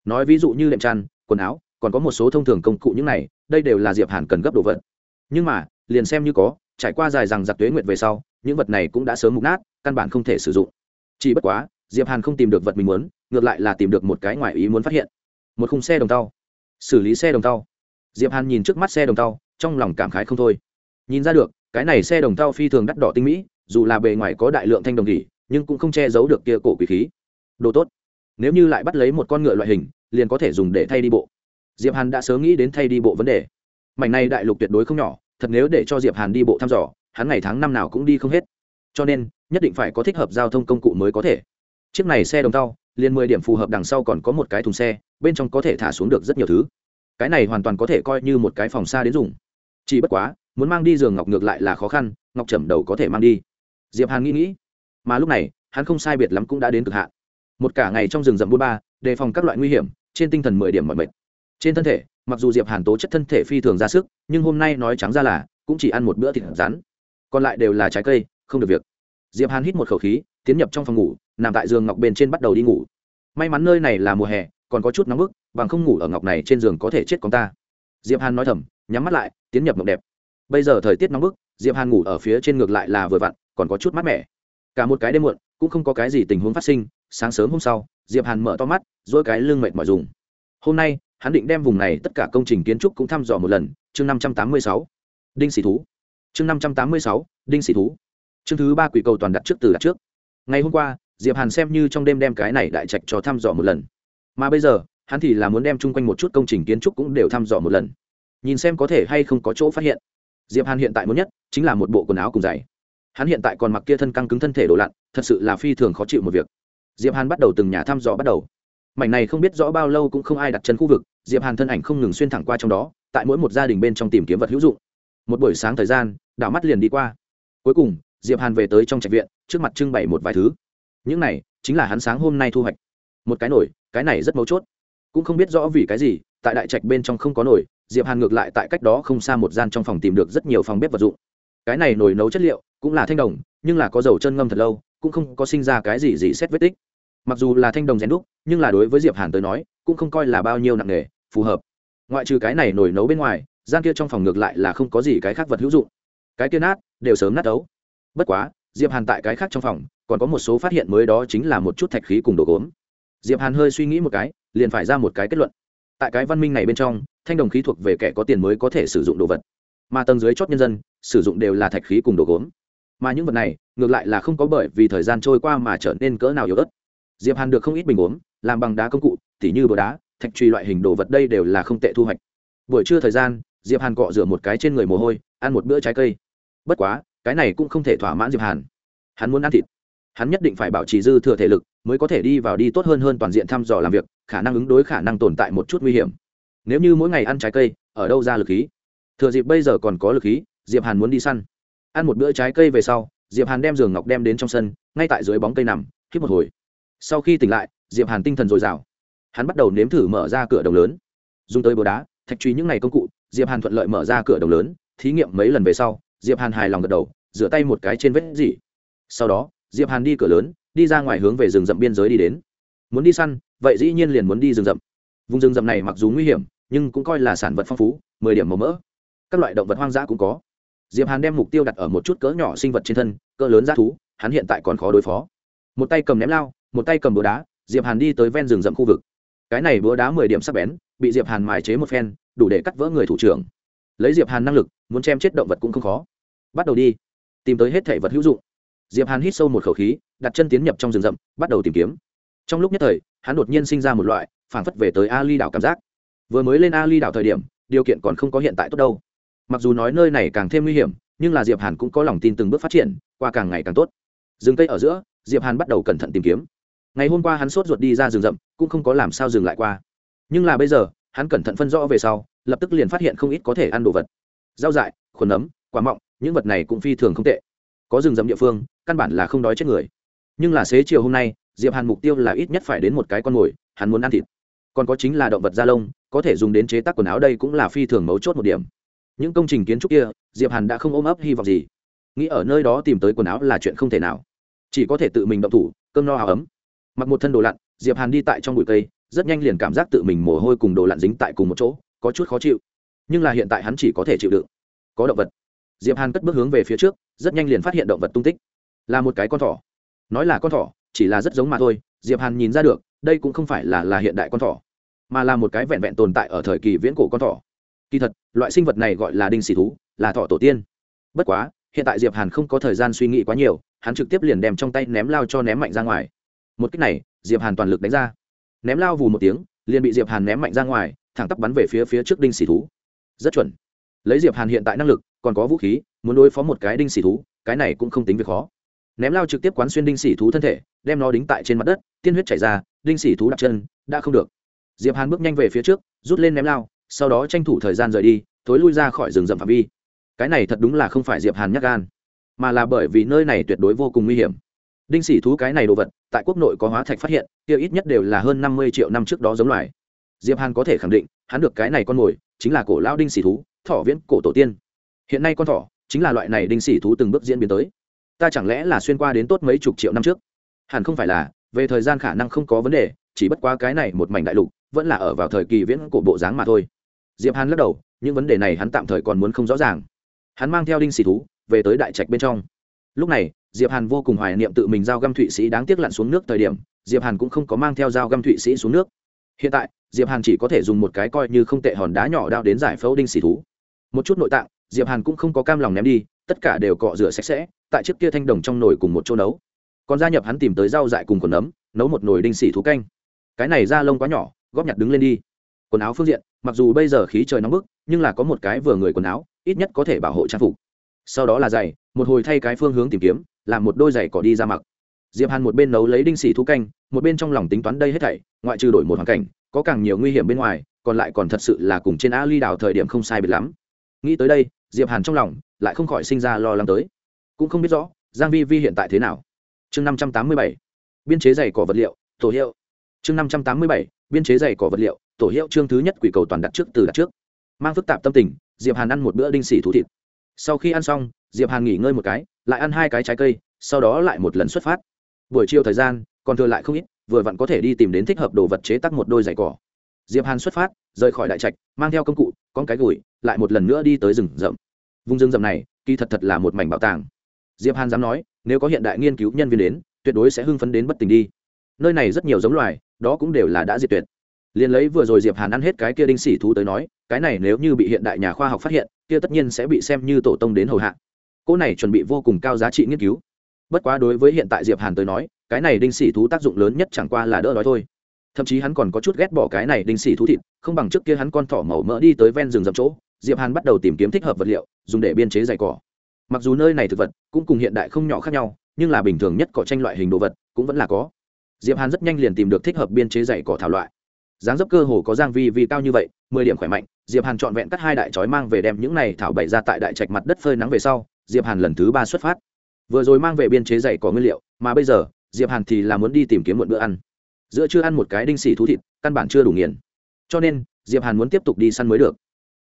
Nói ví dụ như đệm chăn quần áo, còn có một số thông thường công cụ những này, đây đều là diệp hàn cần gấp đồ vật. Nhưng mà, liền xem như có, trải qua dài rằng giặc tuế nguyệt về sau, những vật này cũng đã sớm mục nát, căn bản không thể sử dụng. Chỉ bất quá, diệp hàn không tìm được vật mình muốn, ngược lại là tìm được một cái ngoài ý muốn phát hiện. Một khung xe đồng tàu. Xử lý xe đồng tàu. Diệp hàn nhìn trước mắt xe đồng tàu, trong lòng cảm khái không thôi. Nhìn ra được, cái này xe đồng tàu phi thường đắt đỏ tinh mỹ, dù là bề ngoài có đại lượng thanh đồng nghỉ, nhưng cũng không che giấu được kia cổ quý khí. Đồ tốt. Nếu như lại bắt lấy một con ngựa loại hình liền có thể dùng để thay đi bộ. Diệp hàn đã sớm nghĩ đến thay đi bộ vấn đề. Mảnh này đại lục tuyệt đối không nhỏ, thật nếu để cho diệp hàn đi bộ thăm dò, hắn ngày tháng năm nào cũng đi không hết. Cho nên, nhất định phải có thích hợp giao thông công cụ mới có thể. Chiếc này xe đồng tàu, liền mười điểm phù hợp đằng sau còn có một cái thùng xe, bên trong có thể thả xuống được rất nhiều thứ. Cái này hoàn toàn có thể coi như một cái phòng xa đến dùng. Chỉ bất quá, muốn mang đi giường ngọc ngược lại là khó khăn, ngọc trầm đầu có thể mang đi. Diệp hàn nghĩ nghĩ, mà lúc này, hắn không sai biệt lắm cũng đã đến cực hạn. Một cả ngày trong rừng rậm buôn ba đề phòng các loại nguy hiểm, trên tinh thần mười điểm mọi mệt. Trên thân thể, mặc dù diệp hàn tố chất thân thể phi thường ra sức, nhưng hôm nay nói trắng ra là, cũng chỉ ăn một bữa thịt rắn còn lại đều là trái cây, không được việc. Diệp hàn hít một khẩu khí, tiến nhập trong phòng ngủ, nằm tại giường ngọc bên trên bắt đầu đi ngủ. May mắn nơi này là mùa hè, còn có chút nóng bức, bằng không ngủ ở ngọc này trên giường có thể chết con ta. Diệp hàn nói thầm, nhắm mắt lại, tiến nhập ngọc đẹp. Bây giờ thời tiết nóng bức, diệp hàn ngủ ở phía trên ngược lại là vừa vặn, còn có chút mát mẻ. Cả một cái đêm muộn, cũng không có cái gì tình huống phát sinh, sáng sớm hôm sau diệp hàn mở to mắt dỗi cái lưng mệt mỏi dùng. Hôm nay, hắn định đem vùng này tất cả công trình kiến trúc cũng thăm dò một lần, chương năm trăm tám mươi sáu. Đinh sĩ thú. Chương năm trăm tám mươi sáu, đinh sĩ thú. Chương thứ ba quỷ cầu toàn đặt trước từ đặt trước. Ngày hôm qua, diệp hàn xem như trong đêm đem cái này đại trạch cho thăm dò một lần. Mà bây giờ, hắn thì là muốn đem chung quanh một chút công trình kiến trúc cũng đều thăm dò một lần. Nhìn xem có thể hay không có chỗ phát hiện. Diệp hàn hiện tại muốn nhất, chính là một bộ quần áo cùng giày. Hắn hiện tại còn mặc kia thân căng cứng thân thể đổ lặn, thật sự là phi thường khó chịu một việc diệp hàn bắt đầu từng nhà thăm dò bắt đầu. Mảnh này không biết rõ bao lâu cũng không ai đặt chân khu vực, diệp hàn thân ảnh không ngừng xuyên thẳng qua trong đó, tại mỗi một gia đình bên trong tìm kiếm vật hữu dụng. Một buổi sáng thời gian, đảo mắt liền đi qua. Cuối cùng, diệp hàn về tới trong trạch viện, trước mặt trưng bày một vài thứ. Những này chính là hắn sáng hôm nay thu hoạch. Một cái nổi, cái này rất mấu chốt. Cũng không biết rõ vì cái gì, tại đại trạch bên trong không có nổi, diệp hàn ngược lại tại cách đó không xa một gian trong phòng tìm được rất nhiều phòng bếp vật dụng. Cái này nồi nấu chất liệu cũng là thanh đồng, nhưng là có dầu chân ngâm thật lâu, cũng không có sinh ra cái gì gì xét vết tích mặc dù là thanh đồng rèn đúc, nhưng là đối với diệp hàn tới nói, cũng không coi là bao nhiêu nặng nề, phù hợp. Ngoại trừ cái này nổi nấu bên ngoài, gian kia trong phòng ngược lại là không có gì cái khác vật hữu dụng. Cái kia nát, đều sớm nát đấu bất quá, diệp hàn tại cái khác trong phòng, còn có một số phát hiện mới đó chính là một chút thạch khí cùng đồ gốm. Diệp hàn hơi suy nghĩ một cái, liền phải ra một cái kết luận. Tại cái văn minh này bên trong, thanh đồng khí thuộc về kẻ có tiền mới có thể sử dụng đồ vật. Mà tầng dưới chót nhân dân, sử dụng đều là thạch khí cùng đồ gốm. Mà những vật này, ngược lại là không có bởi vì thời gian trôi qua mà trở nên cỡ nào yếu ớt diệp hàn được không ít bình uống làm bằng đá công cụ, tỉ như bờ đá, thạch truy loại hình đồ vật đây đều là không tệ thu hoạch. Buổi trưa thời gian, diệp hàn cọ rửa một cái trên người mồ hôi, ăn một bữa trái cây. Bất quá, cái này cũng không thể thỏa mãn diệp hàn. Hắn muốn ăn thịt. Hắn nhất định phải bảo trì dư thừa thể lực, mới có thể đi vào đi tốt hơn hơn toàn diện thăm dò làm việc, khả năng ứng đối khả năng tồn tại một chút nguy hiểm. Nếu như mỗi ngày ăn trái cây, ở đâu ra lực khí? Thừa dịp bây giờ còn có lực khí, diệp hàn muốn đi săn. Ăn một bữa trái cây về sau, diệp hàn đem giường ngọc đem đến trong sân, ngay tại dưới bóng cây nằm, hít một hồi sau khi tỉnh lại, diệp hàn tinh thần dồi dào. Hắn bắt đầu nếm thử mở ra cửa đồng lớn. Dùng tới bồ đá, thạch truy những ngày công cụ, diệp hàn thuận lợi mở ra cửa đồng lớn, thí nghiệm mấy lần về sau, diệp hàn hài lòng gật đầu, rửa tay một cái trên vết dỉ. Sau đó, diệp hàn đi cửa lớn, đi ra ngoài hướng về rừng rậm biên giới đi đến. Muốn đi săn, vậy dĩ nhiên liền muốn đi rừng rậm. Vùng rừng rậm này mặc dù nguy hiểm, nhưng cũng coi là sản vật phong phú, mười điểm màu mỡ. Các loại động vật hoang dã cũng có. Diệp hàn đem mục tiêu đặt ở một chút cỡ nhỏ sinh vật trên thân, cỡ lớn g thú, hắn hiện tại còn khó đối phó. Một tay cầm ném lao một tay cầm búa đá, diệp hàn đi tới ven rừng rậm khu vực. Cái này búa đá mười điểm sắc bén, bị diệp hàn mài chế một phen, đủ để cắt vỡ người thủ trưởng. Lấy diệp hàn năng lực, muốn chém chết động vật cũng không khó. Bắt đầu đi. Tìm tới hết thể vật hữu dụng. Diệp hàn hít sâu một khẩu khí, đặt chân tiến nhập trong rừng rậm, bắt đầu tìm kiếm. Trong lúc nhất thời, hắn đột nhiên sinh ra một loại phảng phất về tới ali đảo cảm giác. Vừa mới lên ali đảo thời điểm, điều kiện còn không có hiện tại tốt đâu. Mặc dù nói nơi này càng thêm nguy hiểm, nhưng là diệp hàn cũng có lòng tin từng bước phát triển, qua càng ngày càng tốt. Rừng cây ở giữa, diệp hàn bắt đầu cẩn thận tìm kiếm ngày hôm qua hắn sốt ruột đi ra rừng rậm, cũng không có làm sao dừng lại qua. Nhưng là bây giờ, hắn cẩn thận phân rõ về sau, lập tức liền phát hiện không ít có thể ăn đồ vật. Rau dại, khuẩn nấm quả mọng, những vật này cũng phi thường không tệ. Có rừng rậm địa phương, căn bản là không đói chết người. Nhưng là xế chiều hôm nay, diệp hàn mục tiêu là ít nhất phải đến một cái con mồi, hắn muốn ăn thịt. Còn có chính là động vật da lông, có thể dùng đến chế tác quần áo đây cũng là phi thường mấu chốt một điểm. Những công trình kiến trúc kia, diệp hàn đã không ôm ấp hy vọng gì. Nghĩ ở nơi đó tìm tới quần áo là chuyện không thể nào. Chỉ có thể tự mình động thủ, cơm no áo ấm mặc một thân đồ lặn, diệp hàn đi tại trong bụi cây, rất nhanh liền cảm giác tự mình mồ hôi cùng đồ lặn dính tại cùng một chỗ, có chút khó chịu. Nhưng là hiện tại hắn chỉ có thể chịu đựng. Có động vật. Diệp hàn cất bước hướng về phía trước, rất nhanh liền phát hiện động vật tung tích. Là một cái con thỏ. Nói là con thỏ, chỉ là rất giống mà thôi, diệp hàn nhìn ra được, đây cũng không phải là là hiện đại con thỏ, mà là một cái vẹn vẹn tồn tại ở thời kỳ viễn cổ con thỏ. Kỳ thật, loại sinh vật này gọi là đinh xì thú, là thỏ tổ tiên. Bất quá, hiện tại diệp hàn không có thời gian suy nghĩ quá nhiều, hắn trực tiếp liền đem trong tay ném lao cho ném mạnh ra ngoài một cách này, diệp hàn toàn lực đánh ra. Ném lao vù một tiếng, liền bị diệp hàn ném mạnh ra ngoài, thẳng tắp bắn về phía phía trước đinh xì thú. Rất chuẩn. Lấy diệp hàn hiện tại năng lực, còn có vũ khí, muốn đối phó một cái đinh xì thú, cái này cũng không tính việc khó. Ném lao trực tiếp quán xuyên đinh xì thú thân thể, đem nó đính tại trên mặt đất, tiên huyết chảy ra, đinh xì thú đặt chân, đã không được. Diệp hàn bước nhanh về phía trước, rút lên ném lao, sau đó tranh thủ thời gian rời đi, thối lui ra khỏi rừng rậm phạm vi. Cái này thật đúng là không phải diệp hàn nhắc gan, mà là bởi vì nơi này tuyệt đối vô cùng nguy hiểm đinh sỉ thú cái này đồ vật, tại quốc nội có hóa thạch phát hiện, kia ít nhất đều là hơn năm mươi triệu năm trước đó giống loài. Diệp hàn có thể khẳng định, hắn được cái này con mồi, chính là cổ lao đinh sỉ thú, thỏ viễn, cổ tổ tiên. Hiện nay con thỏ, chính là loại này đinh sỉ thú từng bước diễn biến tới. Ta chẳng lẽ là xuyên qua đến tốt mấy chục triệu năm trước? Hẳn không phải là, về thời gian khả năng không có vấn đề, chỉ bất quá cái này một mảnh đại lục, vẫn là ở vào thời kỳ viễn cổ bộ dáng mà thôi. Diệp hàn lắc đầu, những vấn đề này hắn tạm thời còn muốn không rõ ràng. Hắn mang theo đinh xỉ thú, về tới đại trạch bên trong. Lúc này diệp hàn vô cùng hoài niệm tự mình giao găm thụy sĩ đáng tiếc lặn xuống nước thời điểm, diệp hàn cũng không có mang theo dao găm thụy sĩ xuống nước. Hiện tại, diệp hàn chỉ có thể dùng một cái coi như không tệ hòn đá nhỏ đao đến giải phẫu đinh xỉ thú. Một chút nội tạng, diệp hàn cũng không có cam lòng ném đi, tất cả đều cọ rửa sạch sẽ, tại chiếc kia thanh đồng trong nồi cùng một chỗ nấu. Còn gia nhập hắn tìm tới rau dại cùng quần nấm nấu một nồi đinh xỉ thú canh. Cái này da lông quá nhỏ, góp nhặt đứng lên đi. Quần áo phương diện, mặc dù bây giờ khí trời nóng bức, nhưng là có một cái vừa người quần áo, ít nhất có thể bảo hộ trang phục. Sau đó là giày, một hồi thay cái phương hướng tìm kiếm làm một đôi giày cỏ đi ra mặc. Diệp hàn một bên nấu lấy đinh xỉ thú canh, một bên trong lòng tính toán đây hết thảy, ngoại trừ đổi một hoàn cảnh, có càng nhiều nguy hiểm bên ngoài, còn lại còn thật sự là cùng trên a ly đảo thời điểm không sai biệt lắm. Nghĩ tới đây, diệp hàn trong lòng lại không khỏi sinh ra lo lắng tới. Cũng không biết rõ, giang vi vi hiện tại thế nào. Chương năm trăm tám mươi bảy, biên chế giày cỏ vật liệu tổ hiệu. Chương năm trăm tám mươi bảy, biên chế giày cỏ vật liệu tổ hiệu chương thứ nhất quỷ cầu toàn đặt trước từ đặt trước. Mang phức tạp tâm tình, diệp hàn ăn một bữa đinh xỉ thú thịt. Sau khi ăn xong diệp hàn nghỉ ngơi một cái, lại ăn hai cái trái cây, sau đó lại một lần xuất phát. Buổi chiều thời gian, còn thừa lại không ít, vừa vặn có thể đi tìm đến thích hợp đồ vật chế tác một đôi giày cỏ. Diệp hàn xuất phát, rời khỏi đại trạch, mang theo công cụ, con cái gùi lại một lần nữa đi tới rừng rậm. Vùng rừng rậm này, kỳ thật thật là một mảnh bảo tàng. Diệp hàn dám nói, nếu có hiện đại nghiên cứu nhân viên đến, tuyệt đối sẽ hưng phấn đến bất tỉnh đi. Nơi này rất nhiều giống loài, đó cũng đều là đã diệt tuyệt. Liền lấy vừa rồi diệp hàn ăn hết cái kia đinh sỉ thú tới nói, cái này nếu như bị hiện đại nhà khoa học phát hiện, kia tất nhiên sẽ bị xem như tổ tông đến hầu hạ cỗ này chuẩn bị vô cùng cao giá trị nghiên cứu. Bất quá đối với hiện tại diệp hàn tới nói, cái này đinh sỉ thú tác dụng lớn nhất chẳng qua là đỡ đói thôi. Thậm chí hắn còn có chút ghét bỏ cái này đinh sỉ thú thịt, không bằng trước kia hắn con thỏ màu mỡ đi tới ven rừng rậm chỗ, diệp hàn bắt đầu tìm kiếm thích hợp vật liệu, dùng để biên chế giày cỏ. Mặc dù nơi này thực vật cũng cùng hiện đại không nhỏ khác nhau, nhưng là bình thường nhất cỏ tranh loại hình đồ vật cũng vẫn là có. Diệp hàn rất nhanh liền tìm được thích hợp biên chế giày cỏ thảo loại. Dáng dấp cơ hồ có giang vi vi cao như vậy, mười điểm khỏe mạnh, diệp hàn chọn vẹn cắt hai đại chói mang về đem những này thảo bày ra tại đại trạch mặt đất phơi nắng về sau diệp hàn lần thứ ba xuất phát. Vừa rồi mang về biên chế dạy có nguyên liệu, mà bây giờ, diệp hàn thì là muốn đi tìm kiếm một bữa ăn. Giữa chưa ăn một cái đinh xỉ thú thịt, căn bản chưa đủ nghiền. Cho nên, diệp hàn muốn tiếp tục đi săn mới được.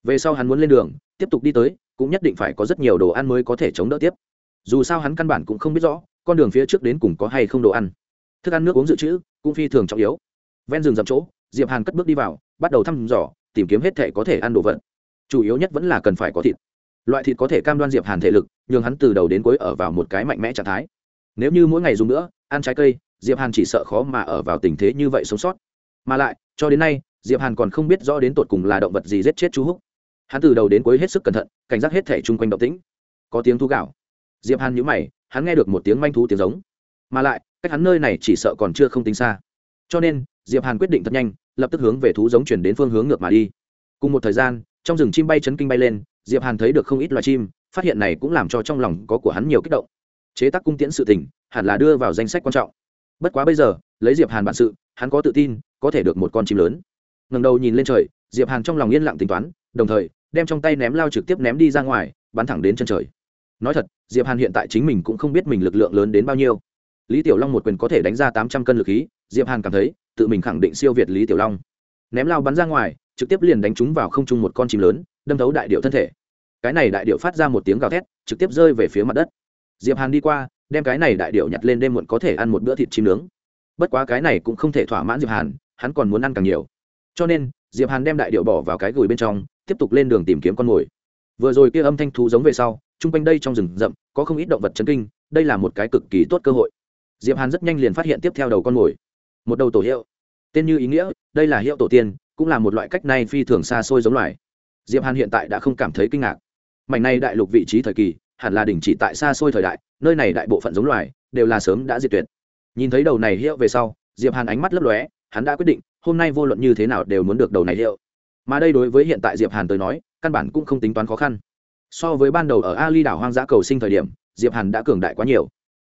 Về sau hắn muốn lên đường, tiếp tục đi tới, cũng nhất định phải có rất nhiều đồ ăn mới có thể chống đỡ tiếp. Dù sao hắn căn bản cũng không biết rõ, con đường phía trước đến cùng có hay không đồ ăn. Thức ăn nước uống dự trữ, cũng phi thường trọng yếu. Ven rừng dập chỗ, diệp hàn cất bước đi vào, bắt đầu thăm dò, tìm kiếm hết thể có thể ăn đồ vật. Chủ yếu nhất vẫn là cần phải có thịt loại thịt có thể cam đoan diệp hàn thể lực nhưng hắn từ đầu đến cuối ở vào một cái mạnh mẽ trạng thái. Nếu như mỗi ngày dùng nữa, ăn trái cây, diệp hàn chỉ sợ khó mà ở vào tình thế như vậy sống sót. Mà lại, cho đến nay, diệp hàn còn không biết rõ đến tột cùng là động vật gì giết chết chú húc. Hắn từ đầu đến cuối hết sức cẩn thận, cảnh giác hết thể chung quanh động tĩnh. Có tiếng thú gạo diệp hàn nhíu mày, hắn nghe được một tiếng manh thú tiếng giống. Mà lại, cách hắn nơi này chỉ sợ còn chưa không tính xa. Cho nên, diệp hàn quyết định thật nhanh, lập tức hướng về thú giống chuyển đến phương hướng ngược mà đi. Cùng một thời gian, trong rừng chim bay chấn kinh bay lên diệp hàn thấy được không ít loài chim, phát hiện này cũng làm cho trong lòng có của hắn nhiều kích động. Chế tác cung tiễn sự tình, hẳn là đưa vào danh sách quan trọng. Bất quá bây giờ, lấy diệp hàn bản sự, hắn có tự tin, có thể được một con chim lớn. Ngẩng đầu nhìn lên trời, diệp hàn trong lòng yên lặng tính toán, đồng thời, đem trong tay ném lao trực tiếp ném đi ra ngoài, bắn thẳng đến chân trời. Nói thật, diệp hàn hiện tại chính mình cũng không biết mình lực lượng lớn đến bao nhiêu. Lý tiểu long một quyền có thể đánh ra tám trăm cân lực khí, diệp hàn cảm thấy, tự mình khẳng định siêu việt lý tiểu long. Ném lao bắn ra ngoài, trực tiếp liền đánh trúng vào không trung một con chim lớn đâm thấu đại điệu thân thể. Cái này đại điệu phát ra một tiếng gào thét, trực tiếp rơi về phía mặt đất. Diệp hàn đi qua, đem cái này đại điệu nhặt lên đêm muộn có thể ăn một bữa thịt chim nướng. Bất quá cái này cũng không thể thỏa mãn diệp hàn, hắn còn muốn ăn càng nhiều. Cho nên, diệp hàn đem đại điệu bỏ vào cái gùi bên trong, tiếp tục lên đường tìm kiếm con mồi. Vừa rồi kia âm thanh thú giống về sau, chung quanh đây trong rừng rậm, có không ít động vật chấn kinh, đây là một cái cực kỳ tốt cơ hội. Diệp hàn rất nhanh liền phát hiện tiếp theo đầu con mồi. Một đầu tổ hiệu. Tên như ý nghĩa, đây là hiệu tổ tiên, cũng là một loại cách này phi thường xa xôi giống loài diệp hàn hiện tại đã không cảm thấy kinh ngạc. Mảnh này đại lục vị trí thời kỳ, hẳn là đỉnh chỉ tại xa xôi thời đại, nơi này đại bộ phận giống loài, đều là sớm đã diệt tuyệt. Nhìn thấy đầu này hiệu về sau, diệp hàn ánh mắt lấp lóe, hắn đã quyết định, hôm nay vô luận như thế nào đều muốn được đầu này hiệu. Mà đây đối với hiện tại diệp hàn tới nói, căn bản cũng không tính toán khó khăn. So với ban đầu ở ali đảo hoang dã cầu sinh thời điểm, diệp hàn đã cường đại quá nhiều.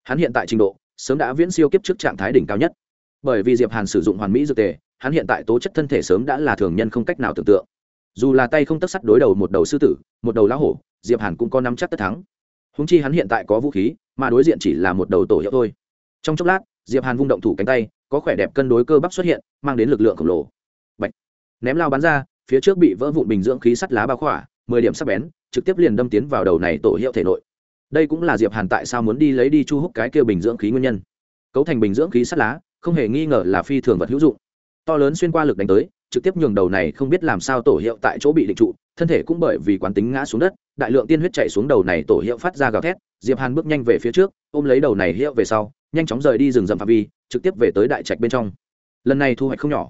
Hắn hiện tại trình độ, sớm đã viễn siêu kiếp trước trạng thái đỉnh cao nhất. Bởi vì diệp hàn sử dụng hoàn mỹ dược tề, hắn hiện tại tố chất thân thể sớm đã là thường nhân không cách nào tưởng tượng dù là tay không tất sắt đối đầu một đầu sư tử, một đầu lá hổ, diệp hàn cũng có nắm chắc tất thắng. Húng chi hắn hiện tại có vũ khí, mà đối diện chỉ là một đầu tổ hiệu thôi. Trong chốc lát, diệp hàn vung động thủ cánh tay, có khỏe đẹp cân đối cơ bắp xuất hiện, mang đến lực lượng khổng lồ. Bạch. ném lao bắn ra, phía trước bị vỡ vụn bình dưỡng khí sắt lá bao khỏa, mười điểm sắc bén, trực tiếp liền đâm tiến vào đầu này tổ hiệu thể nội. Đây cũng là diệp hàn tại sao muốn đi lấy đi chu hút cái kia bình dưỡng khí nguyên nhân. Cấu thành bình dưỡng khí sắt lá, không hề nghi ngờ là phi thường vật hữu dụng. To lớn xuyên qua lực đánh tới trực tiếp nhường đầu này không biết làm sao tổ hiệu tại chỗ bị định trụ, thân thể cũng bởi vì quán tính ngã xuống đất, đại lượng tiên huyết chạy xuống đầu này tổ hiệu phát ra gào thét, diệp hàn bước nhanh về phía trước, ôm lấy đầu này hiệu về sau, nhanh chóng rời đi rừng rậm phạm vi, trực tiếp về tới đại trạch bên trong. Lần này thu hoạch không nhỏ.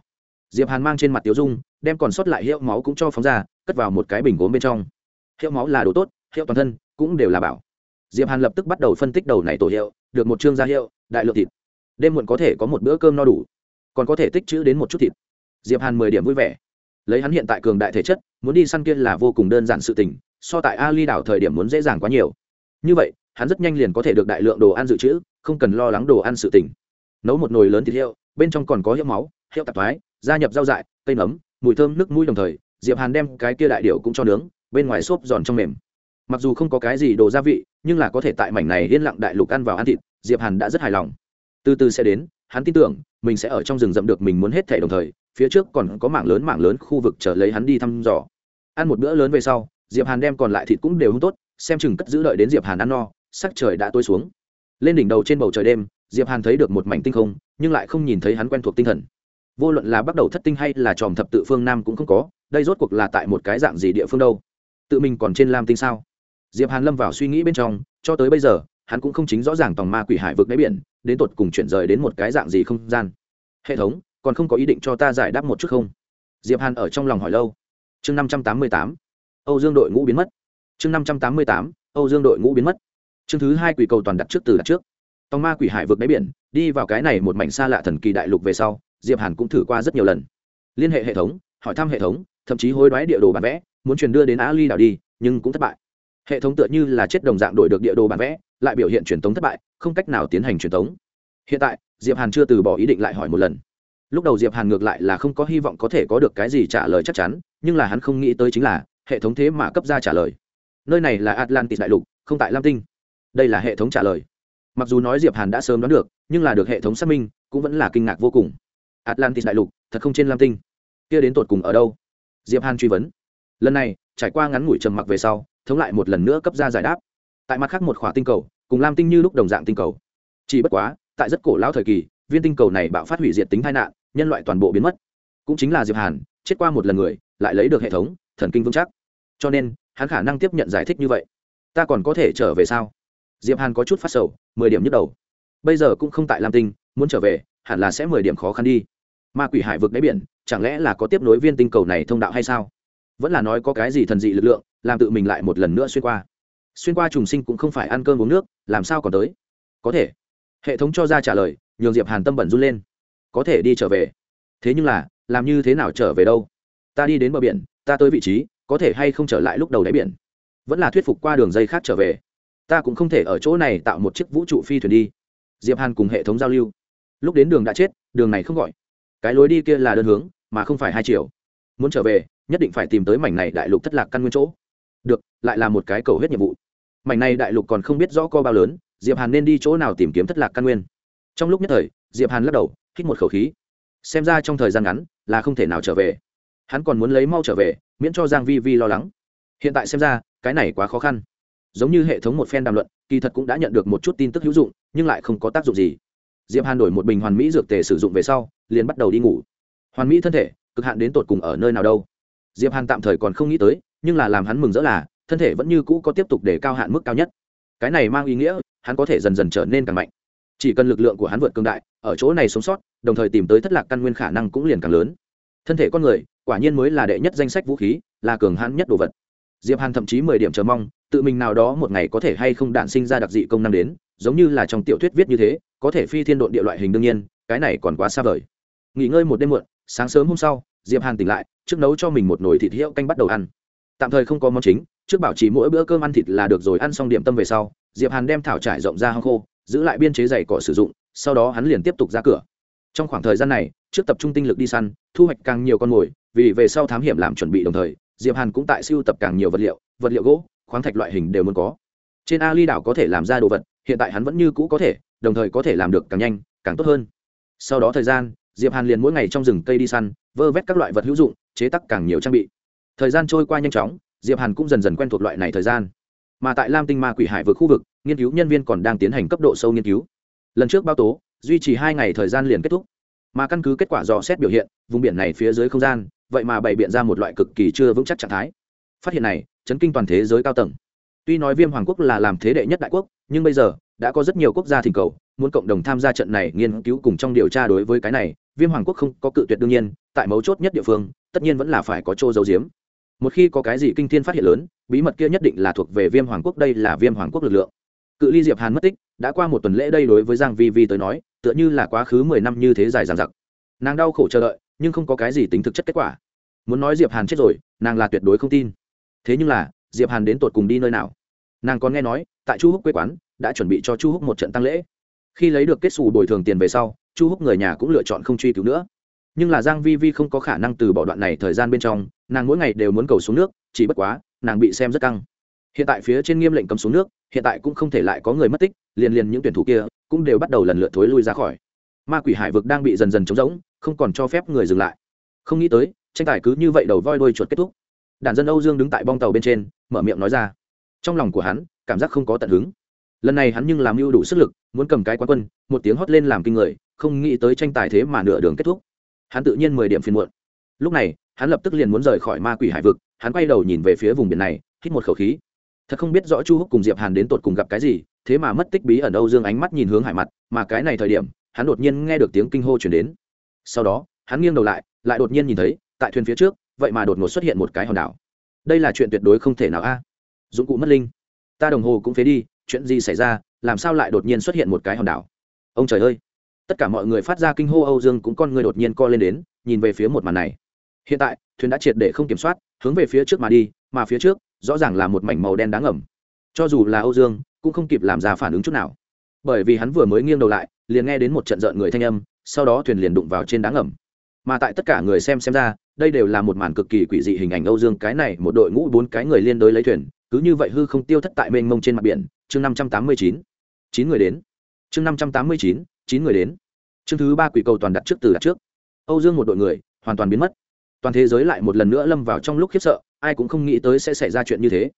Diệp hàn mang trên mặt tiểu dung, đem còn sót lại hiệu máu cũng cho phóng ra, cất vào một cái bình gốm bên trong. Hiệu máu là đồ tốt, hiệu toàn thân cũng đều là bảo. Diệp hàn lập tức bắt đầu phân tích đầu này tổ hiệu, được một chương gia hiệu, đại lượng thịt. Đêm muộn có thể có một bữa cơm no đủ, còn có thể tích trữ đến một chút thịt diệp hàn mười điểm vui vẻ. Lấy hắn hiện tại cường đại thể chất, muốn đi săn kia là vô cùng đơn giản sự tình, so tại ali đảo thời điểm muốn dễ dàng quá nhiều. Như vậy, hắn rất nhanh liền có thể được đại lượng đồ ăn dự trữ, không cần lo lắng đồ ăn sự tình. Nấu một nồi lớn thịt hiệu bên trong còn có hiệu máu, hiệu tạp thoái, gia nhập rau dại, cây nấm, mùi thơm, nước mũi đồng thời, diệp hàn đem cái kia đại điệu cũng cho nướng, bên ngoài xốp giòn trong mềm. Mặc dù không có cái gì đồ gia vị, nhưng là có thể tại mảnh này yên lặng đại lục ăn vào ăn thịt, diệp hàn đã rất hài lòng. Từ từ sẽ đến hắn tin tưởng, mình sẽ ở trong rừng rậm được mình muốn hết thể đồng thời, phía trước còn có mảng lớn mảng lớn khu vực chờ lấy hắn đi thăm dò. Ăn một bữa lớn về sau, diệp hàn đem còn lại thịt cũng đều hung tốt, xem chừng cất giữ đợi đến diệp hàn ăn no, sắc trời đã tối xuống. Lên đỉnh đầu trên bầu trời đêm, diệp hàn thấy được một mảnh tinh không, nhưng lại không nhìn thấy hắn quen thuộc tinh thần. Vô luận là bắt đầu thất tinh hay là tròm thập tự phương nam cũng không có, đây rốt cuộc là tại một cái dạng gì địa phương đâu? Tự mình còn trên lam tinh sao? Diệp hàn lâm vào suy nghĩ bên trong, cho tới bây giờ hắn cũng không chính rõ ràng tòng ma quỷ hải vực đáy biển, đến tột cùng chuyển rời đến một cái dạng gì không gian. Hệ thống, còn không có ý định cho ta giải đáp một chút không? Diệp hàn ở trong lòng hỏi lâu. Chương năm trăm tám mươi tám. Âu dương đội ngũ biến mất. Chương năm trăm tám mươi tám. Âu dương đội ngũ biến mất. Chương thứ hai quỷ cầu toàn đặt trước từ đặt trước. Tòng ma quỷ hải vượt đáy biển, đi vào cái này một mảnh xa lạ thần kỳ đại lục về sau, diệp hàn cũng thử qua rất nhiều lần. Liên hệ hệ thống, hỏi thăm hệ thống, thậm chí hối đoái địa đồ bản vẽ, muốn truyền đưa đến á ly đảo đi, nhưng cũng thất bại hệ thống tựa như là chết đồng dạng đổi được địa đồ bản vẽ, lại biểu hiện truyền tống thất bại, không cách nào tiến hành truyền tống. Hiện tại, diệp hàn chưa từ bỏ ý định lại hỏi một lần. Lúc đầu diệp hàn ngược lại là không có hy vọng có thể có được cái gì trả lời chắc chắn, nhưng là hắn không nghĩ tới chính là, hệ thống thế mà cấp ra trả lời. Nơi này là atlantis đại lục, không tại lam tinh. Đây là hệ thống trả lời. Mặc dù nói diệp hàn đã sớm đoán được, nhưng là được hệ thống xác minh, cũng vẫn là kinh ngạc vô cùng. Atlantis đại lục, thật không trên lam tinh. Kia đến tột cùng ở đâu? Diệp hàn truy vấn. Lần này, trải qua ngắn ngủi trầm mặc về sau thống lại một lần nữa cấp ra giải đáp. Tại mặt khác một khỏa tinh cầu, cùng lam tinh như lúc đồng dạng tinh cầu. Chỉ bất quá, tại rất cổ lão thời kỳ, viên tinh cầu này bạo phát hủy diệt tính tai nạn, nhân loại toàn bộ biến mất. Cũng chính là diệp hàn, chết qua một lần người, lại lấy được hệ thống, thần kinh vững chắc. Cho nên, hắn khả năng tiếp nhận giải thích như vậy. Ta còn có thể trở về sao? Diệp hàn có chút phát sầu, mười điểm nhức đầu. Bây giờ cũng không tại lam tinh, muốn trở về, hẳn là sẽ mười điểm khó khăn đi. Ma quỷ hải vực đáy biển, chẳng lẽ là có tiếp nối viên tinh cầu này thông đạo hay sao? Vẫn là nói có cái gì thần dị lực lượng, làm tự mình lại một lần nữa xuyên qua. Xuyên qua trùng sinh cũng không phải ăn cơm uống nước, làm sao còn tới? Có thể. Hệ thống cho ra trả lời, nhường diệp hàn tâm bẩn run lên. Có thể đi trở về. Thế nhưng là, làm như thế nào trở về đâu? Ta đi đến bờ biển, ta tới vị trí, có thể hay không trở lại lúc đầu đáy biển? Vẫn là thuyết phục qua đường dây khác trở về. Ta cũng không thể ở chỗ này tạo một chiếc vũ trụ phi thuyền đi. Diệp hàn cùng hệ thống giao lưu. Lúc đến đường đã chết, đường này không gọi. Cái lối đi kia là đơn hướng, mà không phải hai chiều. Muốn trở về nhất định phải tìm tới mảnh này đại lục thất lạc căn nguyên chỗ. Được, lại là một cái cầu hết nhiệm vụ. Mảnh này đại lục còn không biết rõ co bao lớn, diệp hàn nên đi chỗ nào tìm kiếm thất lạc căn nguyên. Trong lúc nhất thời, diệp hàn lắc đầu, hít một khẩu khí. Xem ra trong thời gian ngắn là không thể nào trở về. Hắn còn muốn lấy mau trở về, miễn cho giang vi vi lo lắng. Hiện tại xem ra, cái này quá khó khăn. Giống như hệ thống một phen đàm luận, kỳ thật cũng đã nhận được một chút tin tức hữu dụng, nhưng lại không có tác dụng gì. Diệp hàn đổi một bình hoàn mỹ dược tề sử dụng về sau, liền bắt đầu đi ngủ. Hoàn mỹ thân thể, cực hạn đến tột cùng ở nơi nào đâu diệp hàn tạm thời còn không nghĩ tới, nhưng là làm hắn mừng rỡ là, thân thể vẫn như cũ có tiếp tục để cao hạn mức cao nhất. Cái này mang ý nghĩa, hắn có thể dần dần trở nên càng mạnh. Chỉ cần lực lượng của hắn vượt cương đại, ở chỗ này sống sót, đồng thời tìm tới thất lạc căn nguyên khả năng cũng liền càng lớn. Thân thể con người, quả nhiên mới là đệ nhất danh sách vũ khí, là cường hãn nhất đồ vật. Diệp hàn thậm chí mười điểm chờ mong, tự mình nào đó một ngày có thể hay không đạn sinh ra đặc dị công năng đến, giống như là trong tiểu thuyết viết như thế, có thể phi thiên độn địa loại hình đương nhiên, cái này còn quá xa vời. Nghỉ ngơi một đêm muộn, sáng sớm hôm sau diệp hàn tỉnh lại, trước nấu cho mình một nồi thịt hiệu canh bắt đầu ăn. Tạm thời không có món chính, trước bảo trì mỗi bữa cơm ăn thịt là được rồi, ăn xong điểm tâm về sau, diệp hàn đem thảo trải rộng ra hang khô, giữ lại biên chế dày cỏ sử dụng, sau đó hắn liền tiếp tục ra cửa. Trong khoảng thời gian này, trước tập trung tinh lực đi săn, thu hoạch càng nhiều con mồi, vì về sau thám hiểm làm chuẩn bị đồng thời, diệp hàn cũng tại siêu tập càng nhiều vật liệu vật liệu gỗ, khoáng thạch loại hình đều muốn có. Trên ali đảo có thể làm ra đồ vật, hiện tại hắn vẫn như cũ có thể, đồng thời có thể làm được càng nhanh, càng tốt hơn. Sau đó thời gian diệp hàn liền mỗi ngày trong rừng cây đi săn, vơ vét các loại vật hữu dụng, chế tác càng nhiều trang bị. Thời gian trôi qua nhanh chóng, diệp hàn cũng dần dần quen thuộc loại này thời gian. Mà tại lam tinh ma quỷ hải vực khu vực, nghiên cứu nhân viên còn đang tiến hành cấp độ sâu nghiên cứu. Lần trước báo tố, duy trì hai ngày thời gian liền kết thúc. Mà căn cứ kết quả dò xét biểu hiện, vùng biển này phía dưới không gian, vậy mà bày biện ra một loại cực kỳ chưa vững chắc trạng thái. Phát hiện này, chấn kinh toàn thế giới cao tầng. Tuy nói viêm hoàng quốc là làm thế đệ nhất đại quốc, nhưng bây giờ, đã có rất nhiều quốc gia thỉnh cầu, muốn cộng đồng tham gia trận này nghiên cứu cùng trong điều tra đối với cái này viêm hoàng quốc không có cự tuyệt đương nhiên, tại mấu chốt nhất địa phương, tất nhiên vẫn là phải có chỗ giấu giếm. Một khi có cái gì kinh thiên phát hiện lớn, bí mật kia nhất định là thuộc về viêm hoàng quốc, đây là viêm hoàng quốc lực lượng. Cự ly diệp hàn mất tích, đã qua một tuần lễ đây đối với giang vi vi tới nói, tựa như là quá khứ mười năm như thế dài dằng dặc. Nàng đau khổ chờ đợi, nhưng không có cái gì tính thực chất kết quả. Muốn nói diệp hàn chết rồi, nàng là tuyệt đối không tin. Thế nhưng là, diệp hàn đến tột cùng đi nơi nào? Nàng còn nghe nói, tại chu húc quê quán, đã chuẩn bị cho chu húc một trận tăng lễ. Khi lấy được kết xù bồi thường tiền về sau chu húc người nhà cũng lựa chọn không truy cứu nữa. Nhưng là giang vi vi không có khả năng từ bỏ đoạn này thời gian bên trong, nàng mỗi ngày đều muốn cầu xuống nước, chỉ bất quá, nàng bị xem rất căng. Hiện tại phía trên nghiêm lệnh cấm xuống nước, hiện tại cũng không thể lại có người mất tích, liền liền những tuyển thủ kia cũng đều bắt đầu lần lượt thối lui ra khỏi. Ma quỷ hải vực đang bị dần dần trống rỗng, không còn cho phép người dừng lại. Không nghĩ tới, tranh tài cứ như vậy đầu voi đuôi chuột kết thúc. Đàn dân âu dương đứng tại bong tàu bên trên, mở miệng nói ra. Trong lòng của hắn, cảm giác không có tận hứng. Lần này hắn nhưng làm mưu đủ sức lực, muốn cầm cái quán quân, một tiếng hót lên làm kinh người không nghĩ tới tranh tài thế mà nửa đường kết thúc. Hắn tự nhiên mười điểm phiền muộn. Lúc này, hắn lập tức liền muốn rời khỏi ma quỷ hải vực, hắn quay đầu nhìn về phía vùng biển này, hít một khẩu khí. Thật không biết rõ chu húc cùng diệp hàn đến tột cùng gặp cái gì, thế mà mất tích bí ẩn âu dương ánh mắt nhìn hướng hải mặt, mà cái này thời điểm, hắn đột nhiên nghe được tiếng kinh hô chuyển đến. Sau đó, hắn nghiêng đầu lại lại đột nhiên nhìn thấy, tại thuyền phía trước, vậy mà đột ngột xuất hiện một cái hòn đảo. Đây là chuyện tuyệt đối không thể nào a. Dụng cụ mất linh. Ta đồng hồ cũng phế đi, chuyện gì xảy ra, làm sao lại đột nhiên xuất hiện một cái hòn đảo? Ông trời ơi! Tất cả mọi người phát ra kinh hô âu dương cũng con người đột nhiên co lên đến, nhìn về phía một màn này. Hiện tại, thuyền đã triệt để không kiểm soát, hướng về phía trước mà đi, mà phía trước, rõ ràng là một mảnh màu đen đáng ẩm cho dù là âu dương, cũng không kịp làm ra phản ứng chút nào. Bởi vì hắn vừa mới nghiêng đầu lại, liền nghe đến một trận rợn người thanh âm, sau đó thuyền liền đụng vào trên đáng ẩm mà tại tất cả người xem xem ra, đây đều là một màn cực kỳ quỷ dị hình ảnh âu dương, cái này một đội ngũ bốn cái người liên đối lấy thuyền, cứ như vậy hư không tiêu thất tại mênh mông trên mặt biển. Chương năm trăm tám mươi chín chín người đến. Chương năm trăm tám mươi chín chín người đến chương thứ ba quỷ cầu toàn đặt trước từ đặt trước. Âu dương một đội người, hoàn toàn biến mất. Toàn thế giới lại một lần nữa lâm vào trong lúc khiếp sợ, ai cũng không nghĩ tới sẽ xảy ra chuyện như thế.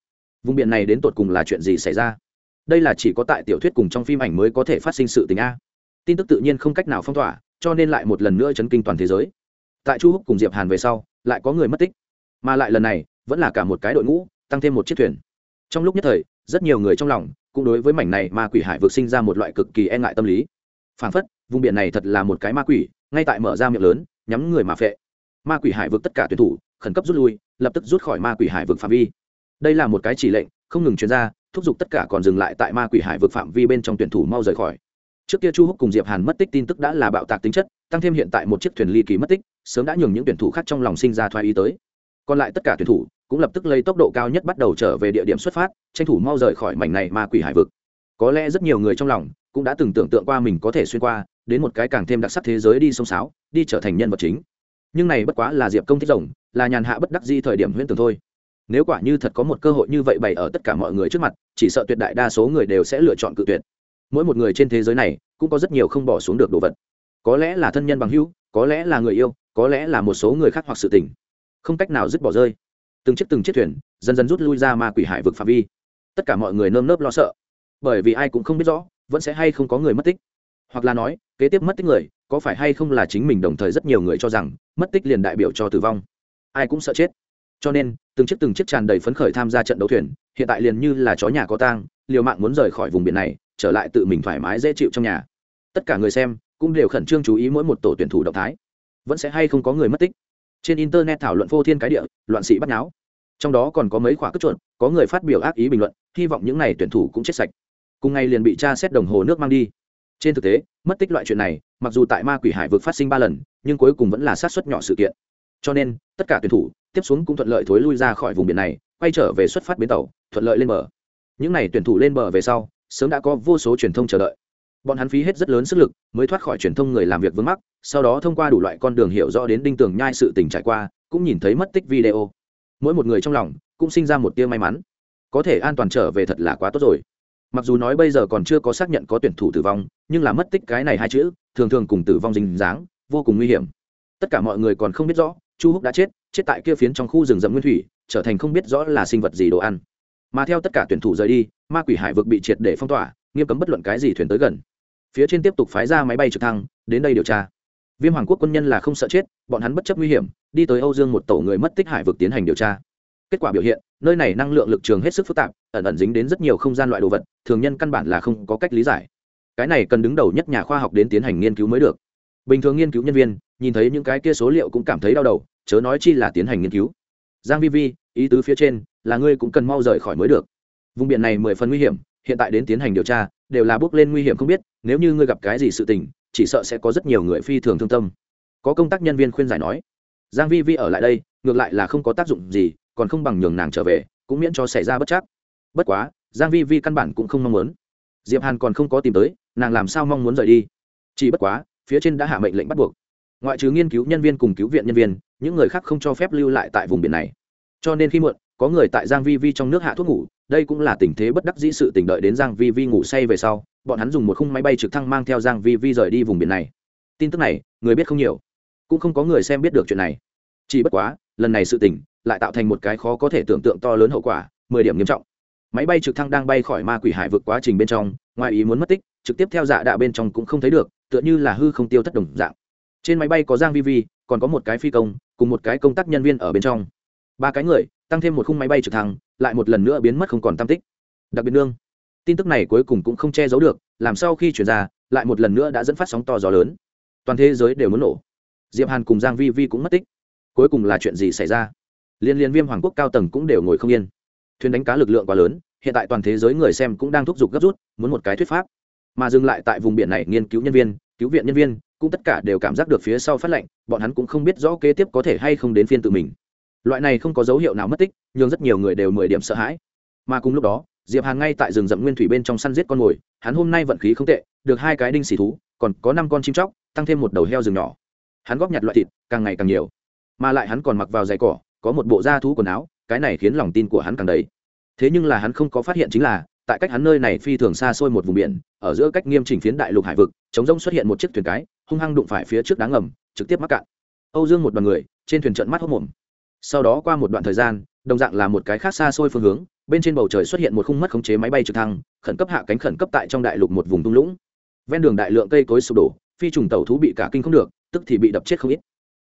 Vùng biển này đến tột cùng là chuyện gì xảy ra? Đây là chỉ có tại tiểu thuyết cùng trong phim ảnh mới có thể phát sinh sự tình a. Tin tức tự nhiên không cách nào phong tỏa, cho nên lại một lần nữa chấn kinh toàn thế giới. Tại chu húc cùng diệp hàn về sau, lại có người mất tích. Mà lại lần này, vẫn là cả một cái đội ngũ, tăng thêm một chiếc thuyền. Trong lúc nhất thời, rất nhiều người trong lòng cũng đối với mảnh này ma quỷ hải vượt sinh ra một loại cực kỳ e ngại tâm lý. Phản phất vùng biển này thật là một cái ma quỷ, ngay tại mở ra miệng lớn, nhắm người mà phệ. Ma quỷ hải vực tất cả tuyển thủ, khẩn cấp rút lui, lập tức rút khỏi ma quỷ hải vực phạm vi. Đây là một cái chỉ lệnh, không ngừng chuyên ra, thúc giục tất cả còn dừng lại tại ma quỷ hải vực phạm vi bên trong tuyển thủ mau rời khỏi. Trước kia chu húc cùng diệp hàn mất tích tin tức đã là bạo tạc tính chất, tăng thêm hiện tại một chiếc thuyền ly kỳ mất tích, sớm đã nhường những tuyển thủ khác trong lòng sinh ra thoái ý tới. Còn lại tất cả tuyển thủ cũng lập tức lấy tốc độ cao nhất bắt đầu trở về địa điểm xuất phát, tranh thủ mau rời khỏi mảnh này ma quỷ hải vực. Có lẽ rất nhiều người trong lòng cũng đã từng tưởng tượng qua mình có thể xuyên qua đến một cái càng thêm đặc sắc thế giới đi sông sáo, đi trở thành nhân vật chính. Nhưng này bất quá là diệp công thích rồng, là nhàn hạ bất đắc di thời điểm huyễn tưởng thôi. Nếu quả như thật có một cơ hội như vậy bày ở tất cả mọi người trước mặt, chỉ sợ tuyệt đại đa số người đều sẽ lựa chọn cự tuyệt. Mỗi một người trên thế giới này, cũng có rất nhiều không bỏ xuống được đồ vật. Có lẽ là thân nhân bằng hữu, có lẽ là người yêu, có lẽ là một số người khác hoặc sự tình. Không cách nào dứt bỏ rơi. Từng chiếc từng chiếc thuyền, dần dần rút lui ra ma quỷ hải vực phạm vi. Tất cả mọi người nơm nớp lo sợ. Bởi vì ai cũng không biết rõ, vẫn sẽ hay không có người mất tích hoặc là nói, kế tiếp mất tích người, có phải hay không là chính mình đồng thời rất nhiều người cho rằng, mất tích liền đại biểu cho tử vong? Ai cũng sợ chết. Cho nên, từng chiếc từng chiếc tràn đầy phấn khởi tham gia trận đấu thuyền, hiện tại liền như là chó nhà có tang, liều mạng muốn rời khỏi vùng biển này, trở lại tự mình thoải mái dễ chịu trong nhà. Tất cả người xem cũng đều khẩn trương chú ý mỗi một tổ tuyển thủ động thái. Vẫn sẽ hay không có người mất tích? Trên internet thảo luận phô thiên cái địa, loạn sĩ bắt náo. Trong đó còn có mấy khóa cất chuột, có người phát biểu ác ý bình luận, hy vọng những n à y tuyển thủ cũng chết sạch. Cùng ngày liền bị tra xét đồng hồ nước mang đi trên thực tế, mất tích loại chuyện này, mặc dù tại ma quỷ hải vực phát sinh ba lần, nhưng cuối cùng vẫn là sát xuất nhỏ sự kiện. Cho nên, tất cả tuyển thủ, tiếp xuống cũng thuận lợi thối lui ra khỏi vùng biển này, quay trở về xuất phát bến tàu, thuận lợi lên bờ. Những n à y tuyển thủ lên bờ về sau, sớm đã có vô số truyền thông chờ đợi. Bọn hắn phí hết rất lớn sức lực, mới thoát khỏi truyền thông người làm việc vướng mắc, sau đó thông qua đủ loại con đường hiểu rõ đến đinh tường nhai sự tình trải qua, cũng nhìn thấy mất tích video. Mỗi một người trong lòng, cũng sinh ra một tia may mắn. Có thể an toàn trở về thật là quá tốt rồi mặc dù nói bây giờ còn chưa có xác nhận có tuyển thủ tử vong, nhưng là mất tích cái này hai chữ, thường thường cùng tử vong dình dáng, vô cùng nguy hiểm. Tất cả mọi người còn không biết rõ, chu húc đã chết chết tại kia phiến trong khu rừng rậm nguyên thủy, trở thành không biết rõ là sinh vật gì đồ ăn. Mà theo tất cả tuyển thủ rời đi, ma quỷ hải vực bị triệt để phong tỏa, nghiêm cấm bất luận cái gì thuyền tới gần. Phía trên tiếp tục phái ra máy bay trực thăng, đến đây điều tra. Viêm hoàng quốc quân nhân là không sợ chết, bọn hắn bất chấp nguy hiểm, đi tới âu dương một tổ người mất tích hải vực tiến hành điều tra kết quả biểu hiện, nơi này năng lượng lực trường hết sức phức tạp, ẩn ẩn dính đến rất nhiều không gian loại đồ vật, thường nhân căn bản là không có cách lý giải. Cái này cần đứng đầu nhất nhà khoa học đến tiến hành nghiên cứu mới được. Bình thường nghiên cứu nhân viên, nhìn thấy những cái kia số liệu cũng cảm thấy đau đầu, chớ nói chi là tiến hành nghiên cứu. Giang vi vi, ý tứ phía trên, là ngươi cũng cần mau rời khỏi mới được. Vùng biển này mười phần nguy hiểm, hiện tại đến tiến hành điều tra, đều là bước lên nguy hiểm không biết, nếu như ngươi gặp cái gì sự tình, chỉ sợ sẽ có rất nhiều người phi thường thương tâm. Có công tác nhân viên khuyên giải nói, giang vi vi ở lại đây, ngược lại là không có tác dụng gì còn không bằng nhường nàng trở về, cũng miễn cho xảy ra bất chắc. Bất quá, giang vi vi căn bản cũng không mong muốn. Diệp hàn còn không có tìm tới, nàng làm sao mong muốn rời đi? Chỉ bất quá, phía trên đã hạ mệnh lệnh bắt buộc. Ngoại trừ nghiên cứu nhân viên cùng cứu viện nhân viên, những người khác không cho phép lưu lại tại vùng biển này. Cho nên khi muộn, có người tại giang vi vi trong nước hạ thuốc ngủ, đây cũng là tình thế bất đắc dĩ sự tình đợi đến giang vi vi ngủ say về sau, bọn hắn dùng một khung máy bay trực thăng mang theo giang vi vi rời đi vùng biển này. Tin tức này, người biết không nhiều. Cũng không có người xem biết được chuyện này. Chỉ bất quá, lần này sự tình lại tạo thành một cái khó có thể tưởng tượng to lớn hậu quả, mười điểm nghiêm trọng. Máy bay trực thăng đang bay khỏi ma quỷ hải vượt quá trình bên trong, ngoài ý muốn mất tích, trực tiếp theo dạ đạ bên trong cũng không thấy được, tựa như là hư không tiêu thất đồng dạng. Trên máy bay có giang vi vi, còn có một cái phi công, cùng một cái công tác nhân viên ở bên trong. Ba cái người, tăng thêm một khung máy bay trực thăng, lại một lần nữa biến mất không còn tam tích. Đặc biệt nương, tin tức này cuối cùng cũng không che giấu được, làm sau khi chuyển ra, lại một lần nữa đã dẫn phát sóng to gió lớn. Toàn thế giới đều muốn nổ. Diệp hàn cùng giang vi vi cũng mất tích. Cuối cùng là chuyện gì xảy ra? Liên liên viêm hoàng quốc cao tầng cũng đều ngồi không yên. Thuyền đánh cá lực lượng quá lớn, hiện tại toàn thế giới người xem cũng đang thúc giục gấp rút, muốn một cái thuyết pháp. Mà dừng lại tại vùng biển này nghiên cứu nhân viên, cứu viện nhân viên, cũng tất cả đều cảm giác được phía sau phát lệnh, bọn hắn cũng không biết rõ kế tiếp có thể hay không đến phiên tự mình. Loại này không có dấu hiệu nào mất tích nhưng rất nhiều người đều mười điểm sợ hãi. Mà cùng lúc đó, diệp hàn ngay tại rừng rậm nguyên thủy bên trong săn giết con mồi, hắn hôm nay vận khí không tệ, được hai cái đinh xì thú, còn có năm con chim chóc, tăng thêm một đầu heo rừng nhỏ. Hắn góp nhặt loại thịt, càng ngày càng nhiều. Mà lại hắn còn mặc vào giày cỏ có một bộ da thú quần áo, cái này khiến lòng tin của hắn càng đầy. Thế nhưng là hắn không có phát hiện chính là, tại cách hắn nơi này phi thường xa xôi một vùng biển, ở giữa cách nghiêm chỉnh phiến đại lục hải vực, chống rông xuất hiện một chiếc thuyền cái, hung hăng đụng phải phía trước đá ngầm, trực tiếp mắc cạn. Âu dương một đoàn người, trên thuyền trận mắt hốc mồm. Sau đó qua một đoạn thời gian, đồng dạng là một cái khác xa xôi phương hướng, bên trên bầu trời xuất hiện một khung mất khống chế máy bay trực thăng, khẩn cấp hạ cánh khẩn cấp tại trong đại lục một vùng thung lũng. Ven đường đại lượng cây cối sụp đổ, phi trùng tàu thú bị cả kinh không được, tức thì bị đập chết không ít.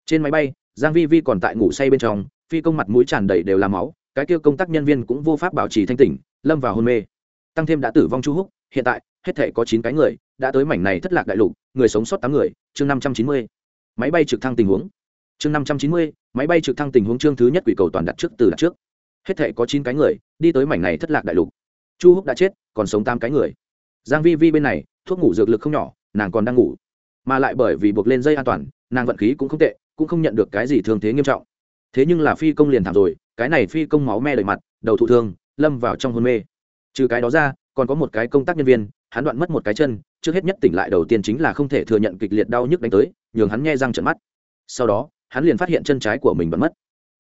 Trên máy bay, giang vi vi còn tại ngủ say bên trong phi công mặt mũi tràn đầy đều là máu, cái kia công tác nhân viên cũng vô pháp bảo trì thanh tỉnh, lâm vào hôn mê. Tăng thêm đã tử vong chu húc, hiện tại, hết thể có chín cái người, đã tới mảnh này thất lạc đại lục, người sống sót tám người, chương năm trăm chín mươi. Máy bay trực thăng tình huống. Chương năm trăm chín mươi, máy bay trực thăng tình huống chương thứ nhất quỷ cầu toàn đặt trước, từ đặt trước. Hết thể có chín cái người, đi tới mảnh này thất lạc đại lục. Chu húc đã chết, còn sống tám cái người. Giang vi vi bên này, thuốc ngủ dược lực không nhỏ, nàng còn đang ngủ. Mà lại bởi vì buộc lên dây an toàn, nàng vận khí cũng không tệ, cũng không nhận được cái gì thương thế nghiêm trọng thế nhưng là phi công liền thảm rồi, cái này phi công máu me đầy mặt, đầu thụ thương, lâm vào trong hôn mê. Trừ cái đó ra, còn có một cái công tác nhân viên, hắn đoạn mất một cái chân, trước hết nhất tỉnh lại đầu tiên chính là không thể thừa nhận kịch liệt đau nhức đánh tới, nhường hắn nghe răng trận mắt. Sau đó, hắn liền phát hiện chân trái của mình bật mất.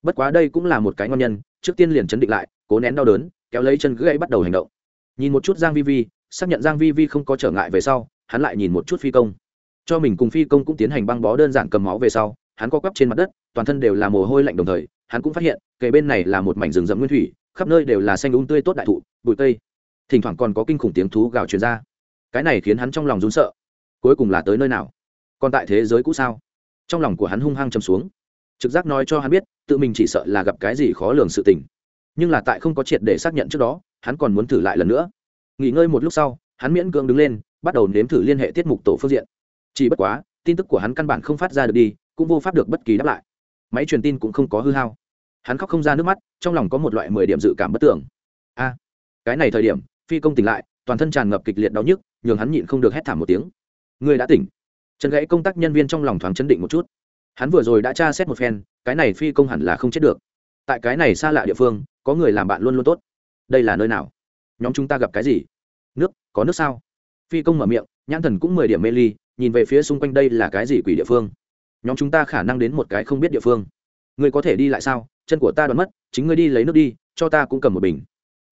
Bất quá đây cũng là một cái ngon nhân, trước tiên liền chấn định lại, cố nén đau đớn, kéo lấy chân gãy bắt đầu hành động. Nhìn một chút giang vi vi, xác nhận giang vi vi không có trở ngại về sau, hắn lại nhìn một chút phi công. Cho mình cùng phi công cũng tiến hành băng bó đơn giản cầm máu về sau hắn co quắp trên mặt đất, toàn thân đều là mồ hôi lạnh đồng thời, hắn cũng phát hiện, kề bên này là một mảnh rừng rậm nguyên thủy, khắp nơi đều là xanh úng um tươi tốt đại thụ, bụi cây. Thỉnh thoảng còn có kinh khủng tiếng thú gào truyền ra. Cái này khiến hắn trong lòng run sợ. Cuối cùng là tới nơi nào? Còn tại thế giới cũ sao? Trong lòng của hắn hung hăng châm xuống. Trực giác nói cho hắn biết, tự mình chỉ sợ là gặp cái gì khó lường sự tình. Nhưng là tại không có triệt để xác nhận trước đó, hắn còn muốn thử lại lần nữa. Nghỉ ngơi một lúc sau, hắn miễn cưỡng đứng lên, bắt đầu nếm thử liên hệ tiết mục tổ phương diện. Chỉ bất quá, tin tức của hắn căn bản không phát ra được đi cũng vô pháp được bất kỳ đáp lại. Máy truyền tin cũng không có hư hao. Hắn khóc không ra nước mắt, trong lòng có một loại mười điểm dự cảm bất tưởng. A, cái này thời điểm, phi công tỉnh lại, toàn thân tràn ngập kịch liệt đau nhức, nhường hắn nhịn không được hét thảm một tiếng. Người đã tỉnh. Trần gãy công tác nhân viên trong lòng thoáng chấn định một chút. Hắn vừa rồi đã tra xét một phen, cái này phi công hẳn là không chết được. Tại cái này xa lạ địa phương, có người làm bạn luôn luôn tốt. Đây là nơi nào? Nhóm chúng ta gặp cái gì? Nước, có nước sao? Phi công mở miệng, nhãn thần cũng mười điểm mê ly, nhìn về phía xung quanh đây là cái gì quỷ địa phương? Nhóm chúng ta khả năng đến một cái không biết địa phương. Ngươi có thể đi lại sao? Chân của ta đoán mất, chính ngươi đi lấy nước đi, cho ta cũng cầm một bình.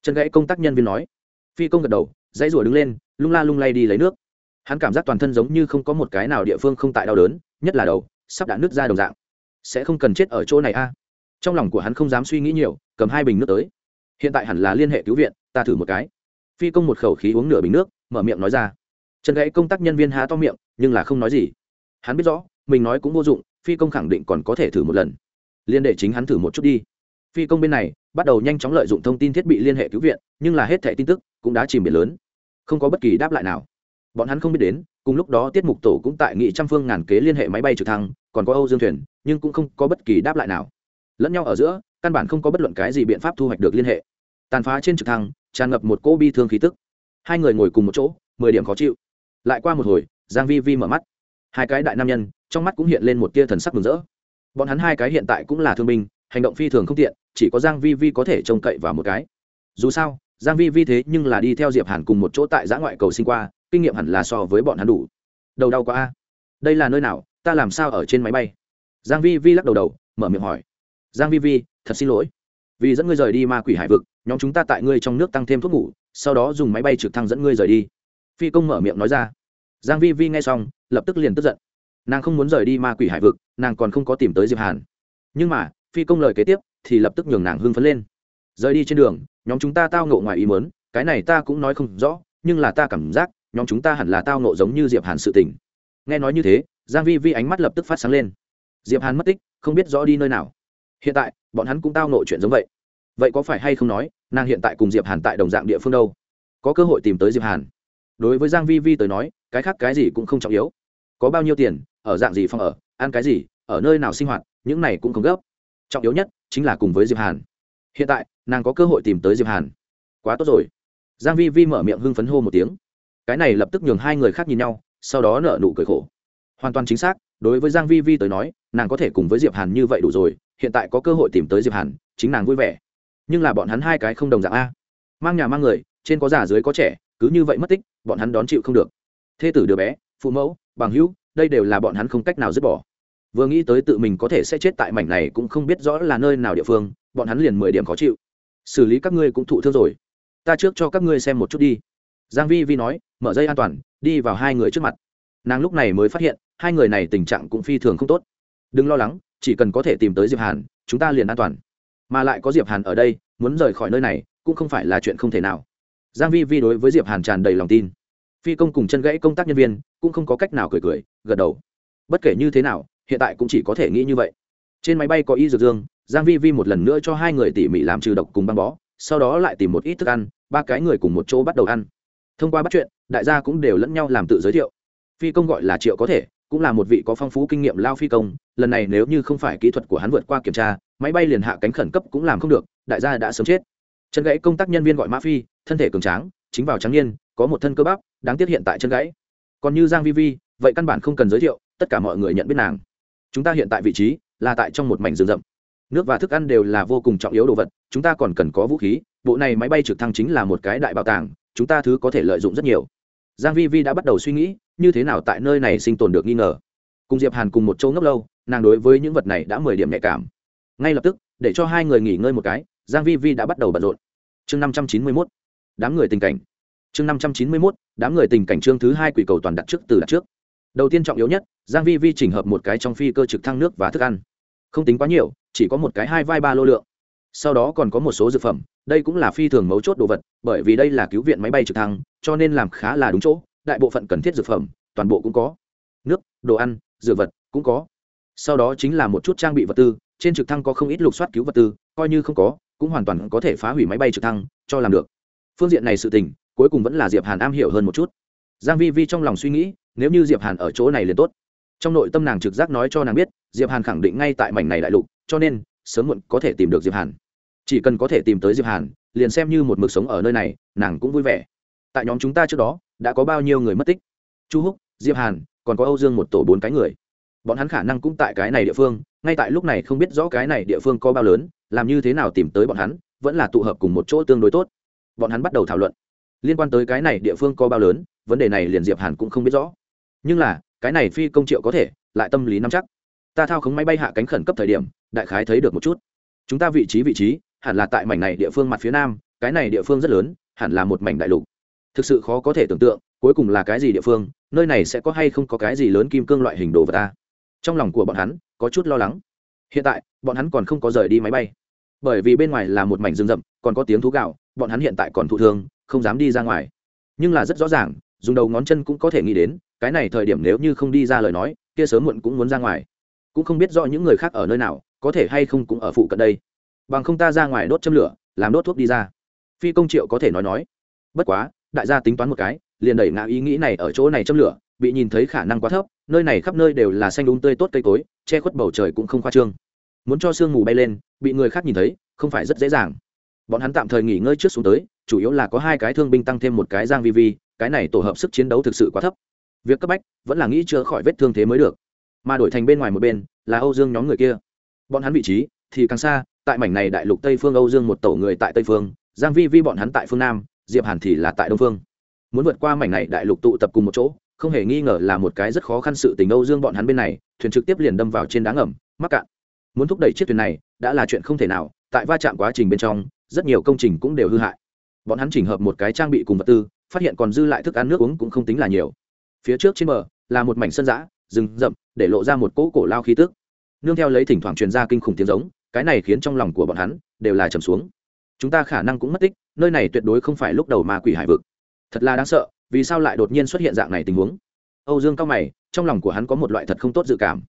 Chân gãy công tác nhân viên nói. Phi công gật đầu, dãy rủa đứng lên, lung la lung lay đi lấy nước. Hắn cảm giác toàn thân giống như không có một cái nào địa phương không tại đau đớn, nhất là đầu, sắp đã nứt ra đồng dạng. Sẽ không cần chết ở chỗ này a. Trong lòng của hắn không dám suy nghĩ nhiều, cầm hai bình nước tới. Hiện tại hẳn là liên hệ cứu viện, ta thử một cái. Phi công một khẩu khí uống nửa bình nước, mở miệng nói ra. Chân gãy công tác nhân viên há to miệng, nhưng là không nói gì. Hắn biết rõ mình nói cũng vô dụng, phi công khẳng định còn có thể thử một lần. Liên để chính hắn thử một chút đi. Phi công bên này, bắt đầu nhanh chóng lợi dụng thông tin thiết bị liên hệ cứu viện, nhưng là hết thẻ tin tức cũng đã chìm biển lớn. Không có bất kỳ đáp lại nào. Bọn hắn không biết đến, cùng lúc đó tiết mục tổ cũng tại nghị trăm phương ngàn kế liên hệ máy bay trực thăng, còn có âu dương thuyền, nhưng cũng không có bất kỳ đáp lại nào. Lẫn nhau ở giữa, căn bản không có bất luận cái gì biện pháp thu hoạch được liên hệ. Tàn phá trên trực thăng, tràn ngập một cỗ bi thương khí tức. Hai người ngồi cùng một chỗ, mười điểm khó chịu. Lại qua một hồi, giang vi vi mở mắt. Hai cái đại nam nhân trong mắt cũng hiện lên một tia thần sắc mừng rỡ. Bọn hắn hai cái hiện tại cũng là thương binh, hành động phi thường không tiện, chỉ có giang vi vi có thể trông cậy vào một cái. Dù sao, giang vi vi thế nhưng là đi theo diệp hàn cùng một chỗ tại giã ngoại cầu sinh qua, kinh nghiệm hẳn là so với bọn hắn đủ. Đầu đau quá a. Đây là nơi nào? Ta làm sao ở trên máy bay? Giang vi vi lắc đầu đầu, mở miệng hỏi. Giang vi vi, thật xin lỗi. Vì dẫn ngươi rời đi ma quỷ hải vực, nhóm chúng ta tại ngươi trong nước tăng thêm thuốc ngủ, sau đó dùng máy bay trực thăng dẫn ngươi rời đi. Phi công mở miệng nói ra. Giang vi vi nghe xong, lập tức liền tức giận nàng không muốn rời đi ma quỷ hải vực, nàng còn không có tìm tới diệp hàn. Nhưng mà, phi công lời kế tiếp, thì lập tức nhường nàng hưng phấn lên. Rời đi trên đường, nhóm chúng ta tao ngộ ngoài ý muốn, cái này ta cũng nói không rõ, nhưng là ta cảm giác, nhóm chúng ta hẳn là tao ngộ giống như diệp hàn sự tình. Nghe nói như thế, giang vi vi ánh mắt lập tức phát sáng lên. Diệp hàn mất tích, không biết rõ đi nơi nào. Hiện tại, bọn hắn cũng tao ngộ chuyện giống vậy. Vậy có phải hay không nói, nàng hiện tại cùng diệp hàn tại đồng dạng địa phương đâu? Có cơ hội tìm tới diệp hàn. Đối với giang vi vi tới nói, cái khác cái gì cũng không trọng yếu có bao nhiêu tiền, ở dạng gì phòng ở, ăn cái gì, ở nơi nào sinh hoạt, những này cũng không gấp. Trọng yếu nhất chính là cùng với diệp hàn. Hiện tại, nàng có cơ hội tìm tới diệp hàn. Quá tốt rồi. Giang vi vi mở miệng hưng phấn hô một tiếng. Cái này lập tức nhường hai người khác nhìn nhau, sau đó nở nụ cười khổ. Hoàn toàn chính xác, đối với giang vi vi tới nói, nàng có thể cùng với diệp hàn như vậy đủ rồi, hiện tại có cơ hội tìm tới diệp hàn, chính nàng vui vẻ. Nhưng là bọn hắn hai cái không đồng dạng a. Mang nhà mang người, trên có già dưới có trẻ, cứ như vậy mất tích, bọn hắn đón chịu không được. Thê tử đứa bé, phụ mẫu bằng hữu, đây đều là bọn hắn không cách nào dứt bỏ. Vừa nghĩ tới tự mình có thể sẽ chết tại mảnh này cũng không biết rõ là nơi nào địa phương, bọn hắn liền mười điểm khó chịu. Xử lý các ngươi cũng thụ thương rồi. Ta trước cho các ngươi xem một chút đi. Giang vi vi nói, mở dây an toàn, đi vào hai người trước mặt. Nàng lúc này mới phát hiện, hai người này tình trạng cũng phi thường không tốt. Đừng lo lắng, chỉ cần có thể tìm tới diệp hàn, chúng ta liền an toàn. Mà lại có diệp hàn ở đây, muốn rời khỏi nơi này, cũng không phải là chuyện không thể nào. Giang vi vi đối với diệp hàn tràn đầy lòng tin phi công cùng chân gãy công tác nhân viên cũng không có cách nào cười cười, gật đầu. Bất kể như thế nào, hiện tại cũng chỉ có thể nghĩ như vậy. Trên máy bay có y dược dương, giang vi vi một lần nữa cho hai người tỉ mỉ làm trừ độc cùng băng bó, sau đó lại tìm một ít thức ăn, ba cái người cùng một chỗ bắt đầu ăn. Thông qua bắt chuyện, đại gia cũng đều lẫn nhau làm tự giới thiệu. Phi công gọi là triệu có thể, cũng là một vị có phong phú kinh nghiệm lao phi công, lần này nếu như không phải kỹ thuật của hắn vượt qua kiểm tra, máy bay liền hạ cánh khẩn cấp cũng làm không được, đại gia đã sớm chết. Chân gãy công tác nhân viên gọi mã phi, thân thể cường tráng, chính vào trắng niên có một thân cơ bắp, đáng tiếc hiện tại chân gãy. Còn như giang vi vi, vậy căn bản không cần giới thiệu, tất cả mọi người nhận biết nàng. Chúng ta hiện tại vị trí là tại trong một mảnh rừng rậm. Nước và thức ăn đều là vô cùng trọng yếu đồ vật, chúng ta còn cần có vũ khí, bộ này máy bay trực thăng chính là một cái đại bảo tàng, chúng ta thứ có thể lợi dụng rất nhiều. Giang vi vi đã bắt đầu suy nghĩ, như thế nào tại nơi này sinh tồn được nghi ngờ. Cùng diệp hàn cùng một chỗ ngốc lâu, nàng đối với những vật này đã mười điểm nhạy cảm. Ngay lập tức, để cho hai người nghỉ ngơi một cái, giang vi vi đã bắt đầu bận rộn. Chương năm trăm chín mươi 591 đám người tình cảnh chương năm trăm chín mươi 591 đám người tình cảnh chương thứ hai quỷ cầu toàn đặt trước từ đặt trước. Đầu tiên trọng yếu nhất, giang vi vi chỉnh hợp một cái trong phi cơ trực thăng nước và thức ăn. Không tính quá nhiều, chỉ có một cái hai vai ba lô lượng. Sau đó còn có một số dược phẩm, đây cũng là phi thường mấu chốt đồ vật, bởi vì đây là cứu viện máy bay trực thăng, cho nên làm khá là đúng chỗ, đại bộ phận cần thiết dược phẩm, toàn bộ cũng có. Nước, đồ ăn, dược vật, cũng có. Sau đó chính là một chút trang bị vật tư, trên trực thăng có không ít lục soát cứu vật tư, coi như không có, cũng hoàn toàn có thể phá hủy máy bay trực thăng, cho làm được. Phương diện này sự tình cuối cùng vẫn là diệp hàn am hiểu hơn một chút. Giang vi vi trong lòng suy nghĩ, nếu như diệp hàn ở chỗ này liền tốt. Trong nội tâm nàng trực giác nói cho nàng biết, diệp hàn khẳng định ngay tại mảnh này đại lục, cho nên, sớm muộn có thể tìm được diệp hàn. Chỉ cần có thể tìm tới diệp hàn, liền xem như một mực sống ở nơi này, nàng cũng vui vẻ. Tại nhóm chúng ta trước đó, đã có bao nhiêu người mất tích? Chu húc, diệp hàn, còn có âu dương một tổ bốn cái người. Bọn hắn khả năng cũng tại cái này địa phương, ngay tại lúc này không biết rõ cái này địa phương có bao lớn, làm như thế nào tìm tới bọn hắn, vẫn là tụ hợp cùng một chỗ tương đối tốt. Bọn hắn bắt đầu thảo luận liên quan tới cái này địa phương có bao lớn, vấn đề này liền diệp hàn cũng không biết rõ. Nhưng là, cái này phi công triệu có thể, lại tâm lý nắm chắc. Ta thao khống máy bay hạ cánh khẩn cấp thời điểm, đại khái thấy được một chút. Chúng ta vị trí vị trí, hẳn là tại mảnh này địa phương mặt phía nam, cái này địa phương rất lớn, hẳn là một mảnh đại lục. Thực sự khó có thể tưởng tượng, cuối cùng là cái gì địa phương, nơi này sẽ có hay không có cái gì lớn kim cương loại hình đồ vật ta. Trong lòng của bọn hắn, có chút lo lắng. Hiện tại, bọn hắn còn không có rời đi máy bay. Bởi vì bên ngoài là một mảnh rừng rậm, còn có tiếng thú gạo bọn hắn hiện tại còn thụ thương, không dám đi ra ngoài. Nhưng là rất rõ ràng, dùng đầu ngón chân cũng có thể nghĩ đến, cái này thời điểm nếu như không đi ra lời nói, kia sớm muộn cũng muốn ra ngoài. Cũng không biết rõ những người khác ở nơi nào, có thể hay không cũng ở phụ cận đây. Bằng không ta ra ngoài đốt châm lửa, làm đốt thuốc đi ra. Phi công triệu có thể nói nói. Bất quá, đại gia tính toán một cái, liền đẩy ngã ý nghĩ này ở chỗ này châm lửa, bị nhìn thấy khả năng quá thấp, nơi này khắp nơi đều là xanh đúng tươi tốt cây cối, che khuất bầu trời cũng không khoa trương. Muốn cho sương mù bay lên, bị người khác nhìn thấy, không phải rất dễ dàng bọn hắn tạm thời nghỉ ngơi trước xuống tới, chủ yếu là có hai cái thương binh tăng thêm một cái giang vi vi, cái này tổ hợp sức chiến đấu thực sự quá thấp. Việc cấp bách vẫn là nghĩ chữa khỏi vết thương thế mới được. Mà đổi thành bên ngoài một bên, là âu dương nhóm người kia. Bọn hắn vị trí thì càng xa, tại mảnh này đại lục tây phương âu dương một tổ người tại tây phương, giang vi vi bọn hắn tại phương nam, diệp hàn thì là tại đông phương. Muốn vượt qua mảnh này đại lục tụ tập cùng một chỗ, không hề nghi ngờ là một cái rất khó khăn sự tình âu dương bọn hắn bên này, thuyền trực tiếp liền đâm vào trên đá ngầm, mắc cạn. Muốn thúc đẩy chiếc thuyền này, đã là chuyện không thể nào, tại va chạm quá trình bên trong rất nhiều công trình cũng đều hư hại. Bọn hắn chỉnh hợp một cái trang bị cùng vật tư, phát hiện còn dư lại thức ăn nước uống cũng không tính là nhiều. Phía trước trên bờ là một mảnh sân giã, rừng rậm, để lộ ra một cỗ cổ lao khí tức. Nương theo lấy thỉnh thoảng truyền ra kinh khủng tiếng giống, cái này khiến trong lòng của bọn hắn đều là trầm xuống. Chúng ta khả năng cũng mất tích, nơi này tuyệt đối không phải lúc đầu ma quỷ hải vực. Thật là đáng sợ, vì sao lại đột nhiên xuất hiện dạng này tình huống? Âu dương cao mày, trong lòng của hắn có một loại thật không tốt dự cảm.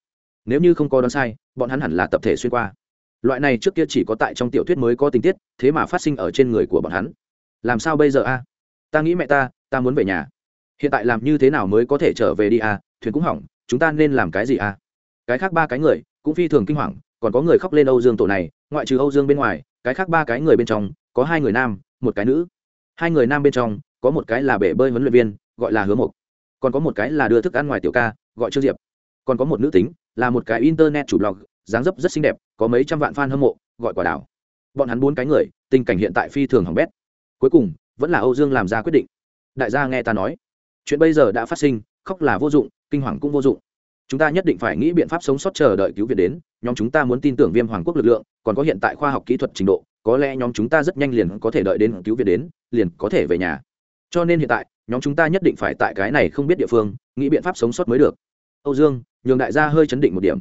Nếu như không có đoán sai, bọn hắn hẳn là tập thể xuyên qua loại này trước kia chỉ có tại trong tiểu thuyết mới có tình tiết, thế mà phát sinh ở trên người của bọn hắn. Làm sao bây giờ a? Ta nghĩ mẹ ta ta muốn về nhà. Hiện tại làm như thế nào mới có thể trở về đi a? Thuyền cũng hỏng, chúng ta nên làm cái gì a? Cái khác ba cái người, cũng phi thường kinh hoàng, còn có người khóc lên âu dương tổ này, ngoại trừ âu dương bên ngoài, cái khác ba cái người bên trong, có hai người nam, một cái nữ. Hai người nam bên trong, có một cái là bể bơi huấn luyện viên, gọi là hứa mộc. Còn có một cái là đưa thức ăn ngoài tiểu ca, gọi trương diệp. Còn có một nữ tính, là một cái internet chủ blog, dáng dấp rất xinh đẹp có mấy trăm vạn fan hâm mộ, gọi quả đảo. Bọn hắn bốn cái người, tình cảnh hiện tại phi thường hỏng bét. Cuối cùng, vẫn là âu dương làm ra quyết định. Đại gia nghe ta nói, chuyện bây giờ đã phát sinh, khóc là vô dụng, kinh hoàng cũng vô dụng. Chúng ta nhất định phải nghĩ biện pháp sống sót chờ đợi cứu viện đến, nhóm chúng ta muốn tin tưởng viêm hoàng quốc lực lượng, còn có hiện tại khoa học kỹ thuật trình độ, có lẽ nhóm chúng ta rất nhanh liền có thể đợi đến cứu viện đến, liền có thể về nhà. Cho nên hiện tại, nhóm chúng ta nhất định phải tại cái này không biết địa phương, nghĩ biện pháp sống sót mới được. Âu dương, nhường đại gia hơi chấn định một điểm.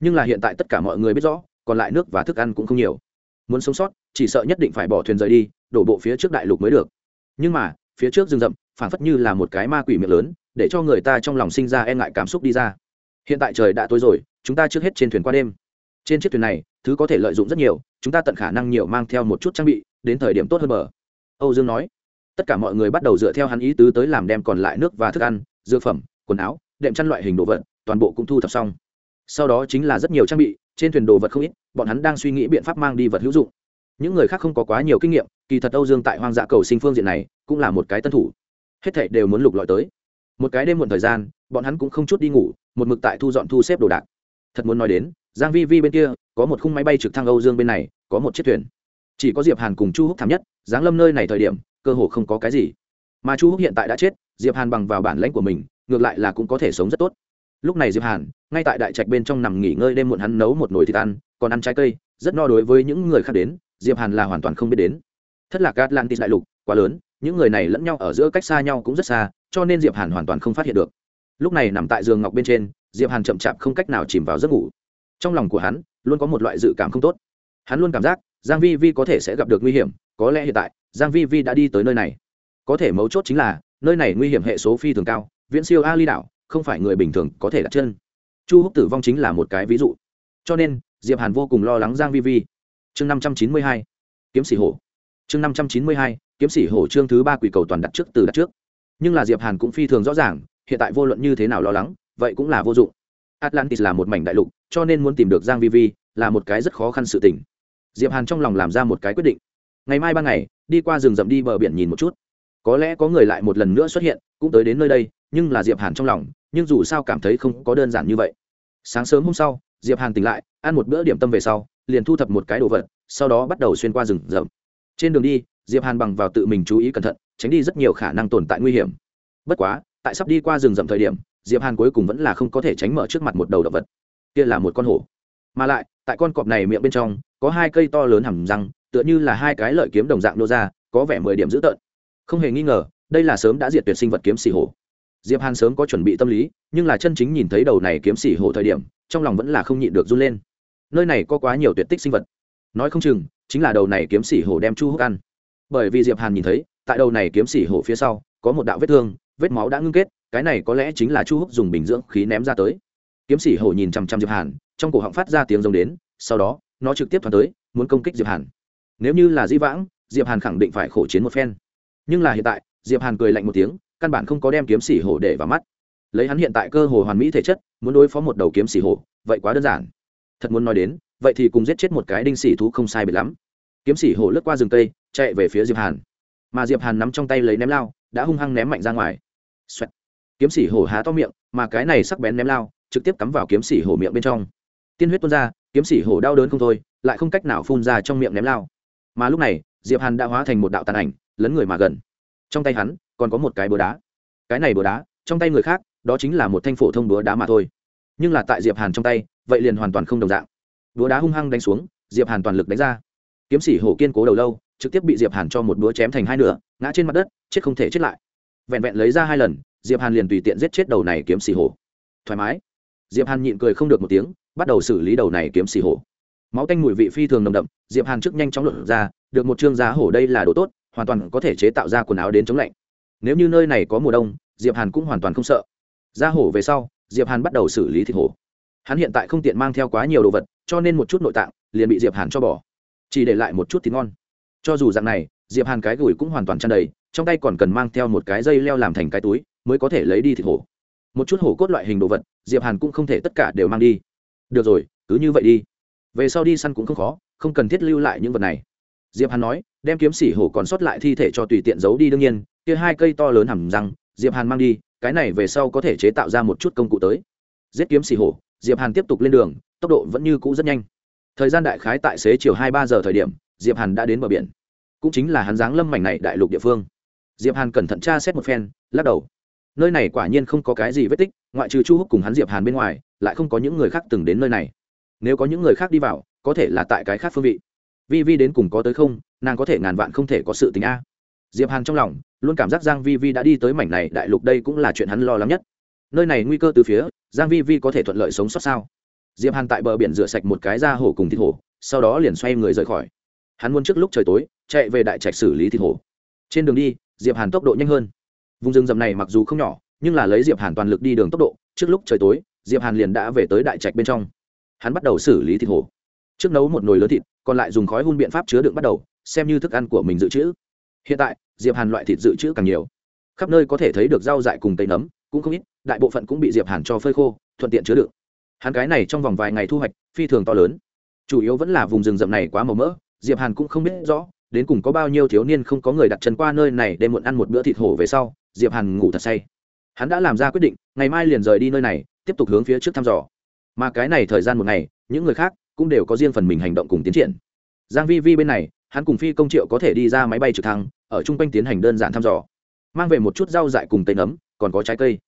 Nhưng là hiện tại tất cả mọi người biết rõ còn lại nước và thức ăn cũng không nhiều. Muốn sống sót, chỉ sợ nhất định phải bỏ thuyền rời đi, đổ bộ phía trước đại lục mới được. Nhưng mà, phía trước rừng rậm, phảng phất như là một cái ma quỷ miệng lớn, để cho người ta trong lòng sinh ra e ngại cảm xúc đi ra. Hiện tại trời đã tối rồi, chúng ta trước hết trên thuyền qua đêm. Trên chiếc thuyền này, thứ có thể lợi dụng rất nhiều, chúng ta tận khả năng nhiều mang theo một chút trang bị, đến thời điểm tốt hơn bờ. Âu dương nói. Tất cả mọi người bắt đầu dựa theo hắn ý tứ tới làm đem còn lại nước và thức ăn, dược phẩm, quần áo, đệm chăn loại hình đồ vật, toàn bộ cũng thu thập xong sau đó chính là rất nhiều trang bị, trên thuyền đồ vật không ít, bọn hắn đang suy nghĩ biện pháp mang đi vật hữu dụng. Những người khác không có quá nhiều kinh nghiệm, kỳ thật âu dương tại hoang dã cầu sinh phương diện này cũng là một cái tân thủ. Hết thảy đều muốn lục lọi tới. Một cái đêm muộn thời gian, bọn hắn cũng không chút đi ngủ, một mực tại thu dọn thu xếp đồ đạc. Thật muốn nói đến, giang vi vi bên kia, có một khung máy bay trực thăng âu dương bên này, có một chiếc thuyền. Chỉ có diệp hàn cùng chu húc thảm nhất, giáng lâm nơi này thời điểm, cơ hồ không có cái gì. Mà chu húc hiện tại đã chết, diệp hàn bằng vào bản lãnh của mình, ngược lại là cũng có thể sống rất tốt lúc này diệp hàn, ngay tại đại trạch bên trong nằm nghỉ ngơi đêm muộn hắn nấu một nồi thịt ăn, còn ăn trái cây, rất no đối với những người khác đến, diệp hàn là hoàn toàn không biết đến. Thất lạc atlantis đại lục, quá lớn, những người này lẫn nhau ở giữa cách xa nhau cũng rất xa, cho nên diệp hàn hoàn toàn không phát hiện được. Lúc này nằm tại giường ngọc bên trên, diệp hàn chậm chạp không cách nào chìm vào giấc ngủ. Trong lòng của hắn, luôn có một loại dự cảm không tốt. Hắn luôn cảm giác, giang vi vi có thể sẽ gặp được nguy hiểm, có lẽ hiện tại, giang vi vi đã đi tới nơi này. Có thể mấu chốt chính là, nơi này nguy hiểm hệ số phi thường cao, viễn siêu ali đảo không phải người bình thường có thể đặt chân. Chu húc tử vong chính là một cái ví dụ. Cho nên, diệp hàn vô cùng lo lắng giang vi vi. Chương năm trăm chín mươi hai, kiếm sĩ hổ. Chương năm trăm chín mươi hai, kiếm sĩ hổ chương thứ ba quỷ cầu toàn đặt trước từ đặt trước. Nhưng là diệp hàn cũng phi thường rõ ràng, hiện tại vô luận như thế nào lo lắng, vậy cũng là vô dụng. Atlantis là một mảnh đại lục, cho nên muốn tìm được giang vi vi là một cái rất khó khăn sự tình. Diệp hàn trong lòng làm ra một cái quyết định. Ngày mai ban ngày, đi qua rừng rậm đi bờ biển nhìn một chút có lẽ có người lại một lần nữa xuất hiện, cũng tới đến nơi đây, nhưng là diệp hàn trong lòng, nhưng dù sao cảm thấy không có đơn giản như vậy. Sáng sớm hôm sau, diệp hàn tỉnh lại, ăn một bữa điểm tâm về sau, liền thu thập một cái đồ vật, sau đó bắt đầu xuyên qua rừng rậm. Trên đường đi, diệp hàn bằng vào tự mình chú ý cẩn thận, tránh đi rất nhiều khả năng tồn tại nguy hiểm. Bất quá, tại sắp đi qua rừng rậm thời điểm, diệp hàn cuối cùng vẫn là không có thể tránh mở trước mặt một đầu động vật. Kia là một con hổ. Mà lại, tại con cọp này miệng bên trong, có hai cây to lớn hầm răng, tựa như là hai cái lợi kiếm đồng dạng nô ra, có vẻ mười điểm dữ tợn không hề nghi ngờ, đây là sớm đã diệt tuyệt sinh vật kiếm xỉ hổ. Diệp hàn sớm có chuẩn bị tâm lý, nhưng là chân chính nhìn thấy đầu này kiếm xỉ hổ thời điểm, trong lòng vẫn là không nhịn được run lên. Nơi này có quá nhiều tuyệt tích sinh vật. Nói không chừng, chính là đầu này kiếm xỉ hổ đem chu húc ăn. Bởi vì diệp hàn nhìn thấy, tại đầu này kiếm xỉ hổ phía sau, có một đạo vết thương, vết máu đã ngưng kết, cái này có lẽ chính là chu húc dùng bình dưỡng khí ném ra tới. Kiếm xỉ hổ nhìn chằm chằm diệp hàn, trong cổ họng phát ra tiếng rồng đến, sau đó, nó trực tiếp thoáng tới, muốn công kích diệp hàn. Nếu như là di vãng, diệp hàn khẳng định phải khổ chiến một phen nhưng là hiện tại, diệp hàn cười lạnh một tiếng, căn bản không có đem kiếm xỉ hổ để vào mắt. Lấy hắn hiện tại cơ hồ hoàn mỹ thể chất, muốn đối phó một đầu kiếm xỉ hổ, vậy quá đơn giản. Thật muốn nói đến, vậy thì cùng giết chết một cái đinh xỉ thú không sai biệt lắm. Kiếm xỉ hổ lướt qua rừng cây, chạy về phía diệp hàn. Mà diệp hàn nắm trong tay lấy ném lao, đã hung hăng ném mạnh ra ngoài. Xoẹt. kiếm xỉ hổ há to miệng, mà cái này sắc bén ném lao, trực tiếp cắm vào kiếm xỉ hổ miệng bên trong. Tiên huyết tuôn ra, kiếm xỉ hổ đau đớn không thôi, lại không cách nào phun ra trong miệng ném lao. Mà lúc này, diệp hàn đã hóa thành một đạo tàn ảnh lấn người mà gần. Trong tay hắn, còn có một cái búa đá. Cái này búa đá, trong tay người khác, đó chính là một thanh phổ thông búa đá mà thôi. Nhưng là tại diệp hàn trong tay, vậy liền hoàn toàn không đồng dạng. Búa đá hung hăng đánh xuống, diệp hàn toàn lực đánh ra. Kiếm sĩ hổ kiên cố đầu lâu, trực tiếp bị diệp hàn cho một búa chém thành hai nửa, ngã trên mặt đất, chết không thể chết lại. Vẹn vẹn lấy ra hai lần, diệp hàn liền tùy tiện giết chết đầu này kiếm sĩ hổ. Thoải mái. Diệp hàn nhịn cười không được một tiếng, bắt đầu xử lý đầu này kiếm sĩ hổ. Máu tanh mùi vị phi thường nồng đậm, diệp hàn trước nhanh chóng luận ra, được một trương giá hổ đây là đồ tốt hoàn toàn có thể chế tạo ra quần áo đến chống lạnh. Nếu như nơi này có mùa đông, diệp hàn cũng hoàn toàn không sợ. Ra hổ về sau, diệp hàn bắt đầu xử lý thịt hổ. Hắn hiện tại không tiện mang theo quá nhiều đồ vật, cho nên một chút nội tạng, liền bị diệp hàn cho bỏ. Chỉ để lại một chút thịt ngon. Cho dù dạng này, diệp hàn cái gửi cũng hoàn toàn tràn đầy, trong tay còn cần mang theo một cái dây leo làm thành cái túi, mới có thể lấy đi thịt hổ. Một chút hổ cốt loại hình đồ vật, diệp hàn cũng không thể tất cả đều mang đi. Được rồi, cứ như vậy đi. Về sau đi săn cũng không khó, không cần thiết lưu lại những vật này. Diệp hàn nói đem kiếm xỉ hổ còn sót lại thi thể cho tùy tiện giấu đi, đương nhiên, kia hai cây to lớn hầm răng, diệp hàn mang đi, cái này về sau có thể chế tạo ra một chút công cụ tới. Giết kiếm xỉ hổ, diệp hàn tiếp tục lên đường, tốc độ vẫn như cũ rất nhanh. Thời gian đại khái tại xế chiều hai ba giờ thời điểm, diệp hàn đã đến bờ biển. Cũng chính là hắn giáng lâm mảnh này đại lục địa phương. Diệp hàn cẩn thận tra xét một phen, lắc đầu. Nơi này quả nhiên không có cái gì vết tích, ngoại trừ chu húc cùng hắn diệp hàn bên ngoài, lại không có những người khác từng đến nơi này. Nếu có những người khác đi vào, có thể là tại cái khác phương vị vi vi đến cùng có tới không, nàng có thể ngàn vạn không thể có sự tình a. Diệp hàn trong lòng luôn cảm giác giang vi vi đã đi tới mảnh này đại lục đây cũng là chuyện hắn lo lắng nhất. Nơi này nguy cơ từ phía, giang vi vi có thể thuận lợi sống sót sao? Diệp hàn tại bờ biển rửa sạch một cái da hổ cùng thịt hổ, sau đó liền xoay người rời khỏi. Hắn muốn trước lúc trời tối, chạy về đại trạch xử lý thịt hổ. Trên đường đi, diệp hàn tốc độ nhanh hơn. Vùng rừng rậm này mặc dù không nhỏ, nhưng là lấy diệp hàn toàn lực đi đường tốc độ, trước lúc trời tối, diệp hàn liền đã về tới đại trạch bên trong. Hắn bắt đầu xử lý thịt hổ trước nấu một nồi lớn thịt, còn lại dùng khói hun biện pháp chứa đựng bắt đầu, xem như thức ăn của mình dự trữ. Hiện tại, diệp hàn loại thịt dự trữ càng nhiều. Khắp nơi có thể thấy được rau dại cùng tây nấm, cũng không ít, đại bộ phận cũng bị diệp hàn cho phơi khô, thuận tiện chứa đựng. Hắn cái này trong vòng vài ngày thu hoạch, phi thường to lớn. Chủ yếu vẫn là vùng rừng rậm này quá màu mỡ, diệp hàn cũng không biết rõ, đến cùng có bao nhiêu thiếu niên không có người đặt chân qua nơi này để muộn ăn một bữa thịt hổ về sau, diệp hàn ngủ thật say. Hắn đã làm ra quyết định, ngày mai liền rời đi nơi này, tiếp tục hướng phía trước thăm dò. Mà cái này thời gian một ngày, những người khác cũng đều có riêng phần mình hành động cùng tiến triển. Giang vi vi bên này, hắn cùng phi công triệu có thể đi ra máy bay trực thăng, ở trung quanh tiến hành đơn giản thăm dò. Mang về một chút rau dại cùng tây nấm, còn có trái cây.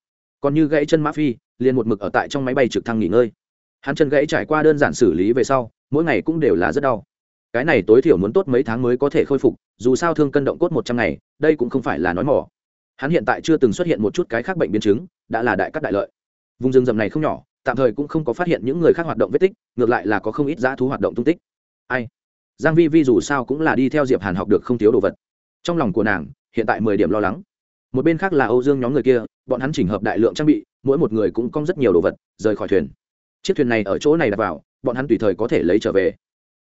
Còn như gãy chân mã phi, liền một mực ở tại trong máy bay trực thăng nghỉ ngơi. Hắn chân gãy trải qua đơn giản xử lý về sau, mỗi ngày cũng đều là rất đau. Cái này tối thiểu muốn tốt mấy tháng mới có thể khôi phục, dù sao thương cân động cốt một trăm ngày, đây cũng không phải là nói mỏ. Hắn hiện tại chưa từng xuất hiện một chút cái khác bệnh biến chứng, đã là đại cắt đại lợi. Vùng rừng rậm này không nhỏ tạm thời cũng không có phát hiện những người khác hoạt động vết tích, ngược lại là có không ít dã thú hoạt động tung tích. Ai? Giang vi vi dù sao cũng là đi theo diệp hàn học được không thiếu đồ vật. Trong lòng của nàng, hiện tại mười điểm lo lắng. Một bên khác là âu dương nhóm người kia, bọn hắn chỉnh hợp đại lượng trang bị, mỗi một người cũng cong rất nhiều đồ vật, rời khỏi thuyền. Chiếc thuyền này ở chỗ này đặt vào, bọn hắn tùy thời có thể lấy trở về.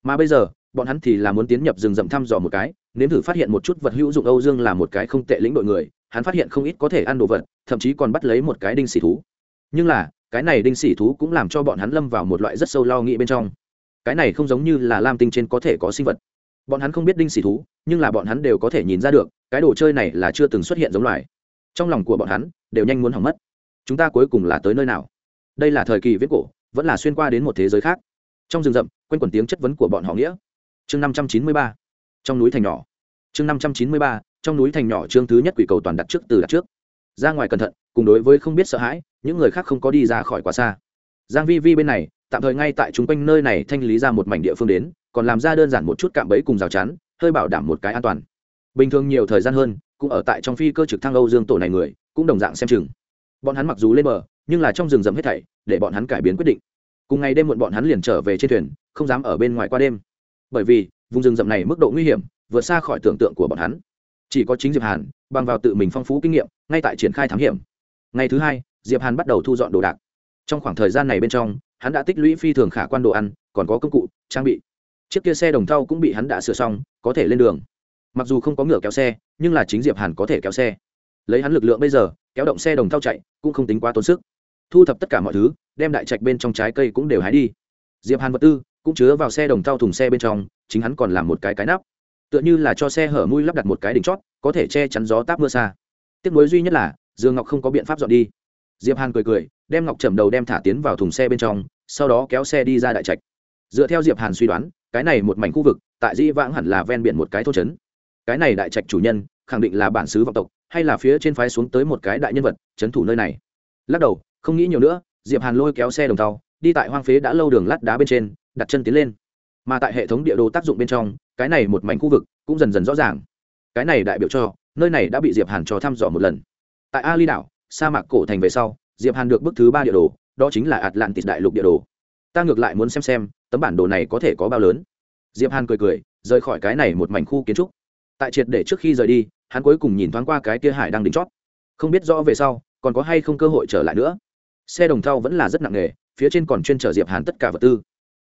Mà bây giờ, bọn hắn thì là muốn tiến nhập rừng rậm thăm dò một cái, nếm thử phát hiện một chút vật hữu dụng âu dương là một cái không tệ lĩnh đội người, hắn phát hiện không ít có thể ăn đồ vật, thậm chí còn bắt lấy một cái đinh xì thú. Nhưng là cái này đinh xỉ thú cũng làm cho bọn hắn lâm vào một loại rất sâu lo nghĩ bên trong. Cái này không giống như là lam tinh trên có thể có sinh vật. Bọn hắn không biết đinh xỉ thú, nhưng là bọn hắn đều có thể nhìn ra được, cái đồ chơi này là chưa từng xuất hiện giống loài. Trong lòng của bọn hắn, đều nhanh muốn hỏng mất. Chúng ta cuối cùng là tới nơi nào? Đây là thời kỳ viết cổ, vẫn là xuyên qua đến một thế giới khác. Trong rừng rậm, quanh quẩn tiếng chất vấn của bọn họ nghĩa. Chương năm trăm chín mươi ba, trong núi thành nhỏ. Chương năm trăm chín mươi ba, trong núi thành nhỏ chương thứ nhất quỷ cầu toàn đặt trước từ đặt trước. Ra ngoài cẩn thận, cùng đối với không biết sợ hãi những người khác không có đi ra khỏi quá xa. Giang vi vi bên này, tạm thời ngay tại chúng quanh nơi này thanh lý ra một mảnh địa phương đến, còn làm ra đơn giản một chút cạm bẫy cùng rào chắn, hơi bảo đảm một cái an toàn. Bình thường nhiều thời gian hơn, cũng ở tại trong phi cơ trực thăng âu dương tổ này người, cũng đồng dạng xem chừng. Bọn hắn mặc dù lên bờ, nhưng là trong rừng rậm hết thảy, để bọn hắn cải biến quyết định. Cùng ngày đêm muộn bọn hắn liền trở về trên thuyền, không dám ở bên ngoài qua đêm. Bởi vì, vùng rừng rậm này mức độ nguy hiểm, vượt xa khỏi tưởng tượng của bọn hắn. Chỉ có chính diệp hàn, bằng vào tự mình phong phú kinh nghiệm, ngay tại triển khai thám hiểm. Ngày thứ hai diệp hàn bắt đầu thu dọn đồ đạc. Trong khoảng thời gian này bên trong, hắn đã tích lũy phi thường khả quan đồ ăn, còn có công cụ, trang bị. Chiếc kia xe đồng thau cũng bị hắn đã sửa xong, có thể lên đường. Mặc dù không có ngựa kéo xe, nhưng là chính diệp hàn có thể kéo xe. Lấy hắn lực lượng bây giờ, kéo động xe đồng thau chạy, cũng không tính quá tốn sức. Thu thập tất cả mọi thứ, đem đại trạch bên trong trái cây cũng đều hái đi. Diệp hàn vật tư cũng chứa vào xe đồng thau thùng xe bên trong, chính hắn còn làm một cái cái nắp. Tựa như là cho xe hở mũi lắp đặt một cái đỉnh chót, có thể che chắn gió táp mưa xa. Tiếc nuối duy nhất là, dương ngọc không có biện pháp dọn đi diệp hàn cười cười, đem ngọc trầm đầu đem thả tiến vào thùng xe bên trong, sau đó kéo xe đi ra đại trạch. Dựa theo diệp hàn suy đoán, cái này một mảnh khu vực, tại dĩ vãng hẳn là ven biển một cái thôn trấn. Cái này đại trạch chủ nhân, khẳng định là bản xứ vọng tộc, hay là phía trên phái xuống tới một cái đại nhân vật, trấn thủ nơi này. Lắc đầu, không nghĩ nhiều nữa, diệp hàn lôi kéo xe đồng tàu, đi tại hoang phế đã lâu đường lát đá bên trên, đặt chân tiến lên. Mà tại hệ thống địa đồ tác dụng bên trong, cái này một mảnh khu vực cũng dần dần rõ ràng. Cái này đại biểu cho, nơi này đã bị diệp hàn cho thăm dò một lần. Tại ali đảo sa mạc cổ thành về sau, diệp hàn được bức thứ ba địa đồ, đó chính là atlantis đại lục địa đồ. Ta ngược lại muốn xem xem, tấm bản đồ này có thể có bao lớn. Diệp hàn cười cười, rời khỏi cái này một mảnh khu kiến trúc. Tại triệt để trước khi rời đi, hắn cuối cùng nhìn thoáng qua cái kia hải đang đỉnh chót. Không biết rõ về sau, còn có hay không cơ hội trở lại nữa. Xe đồng thau vẫn là rất nặng nề, phía trên còn chuyên chở diệp hàn tất cả vật tư.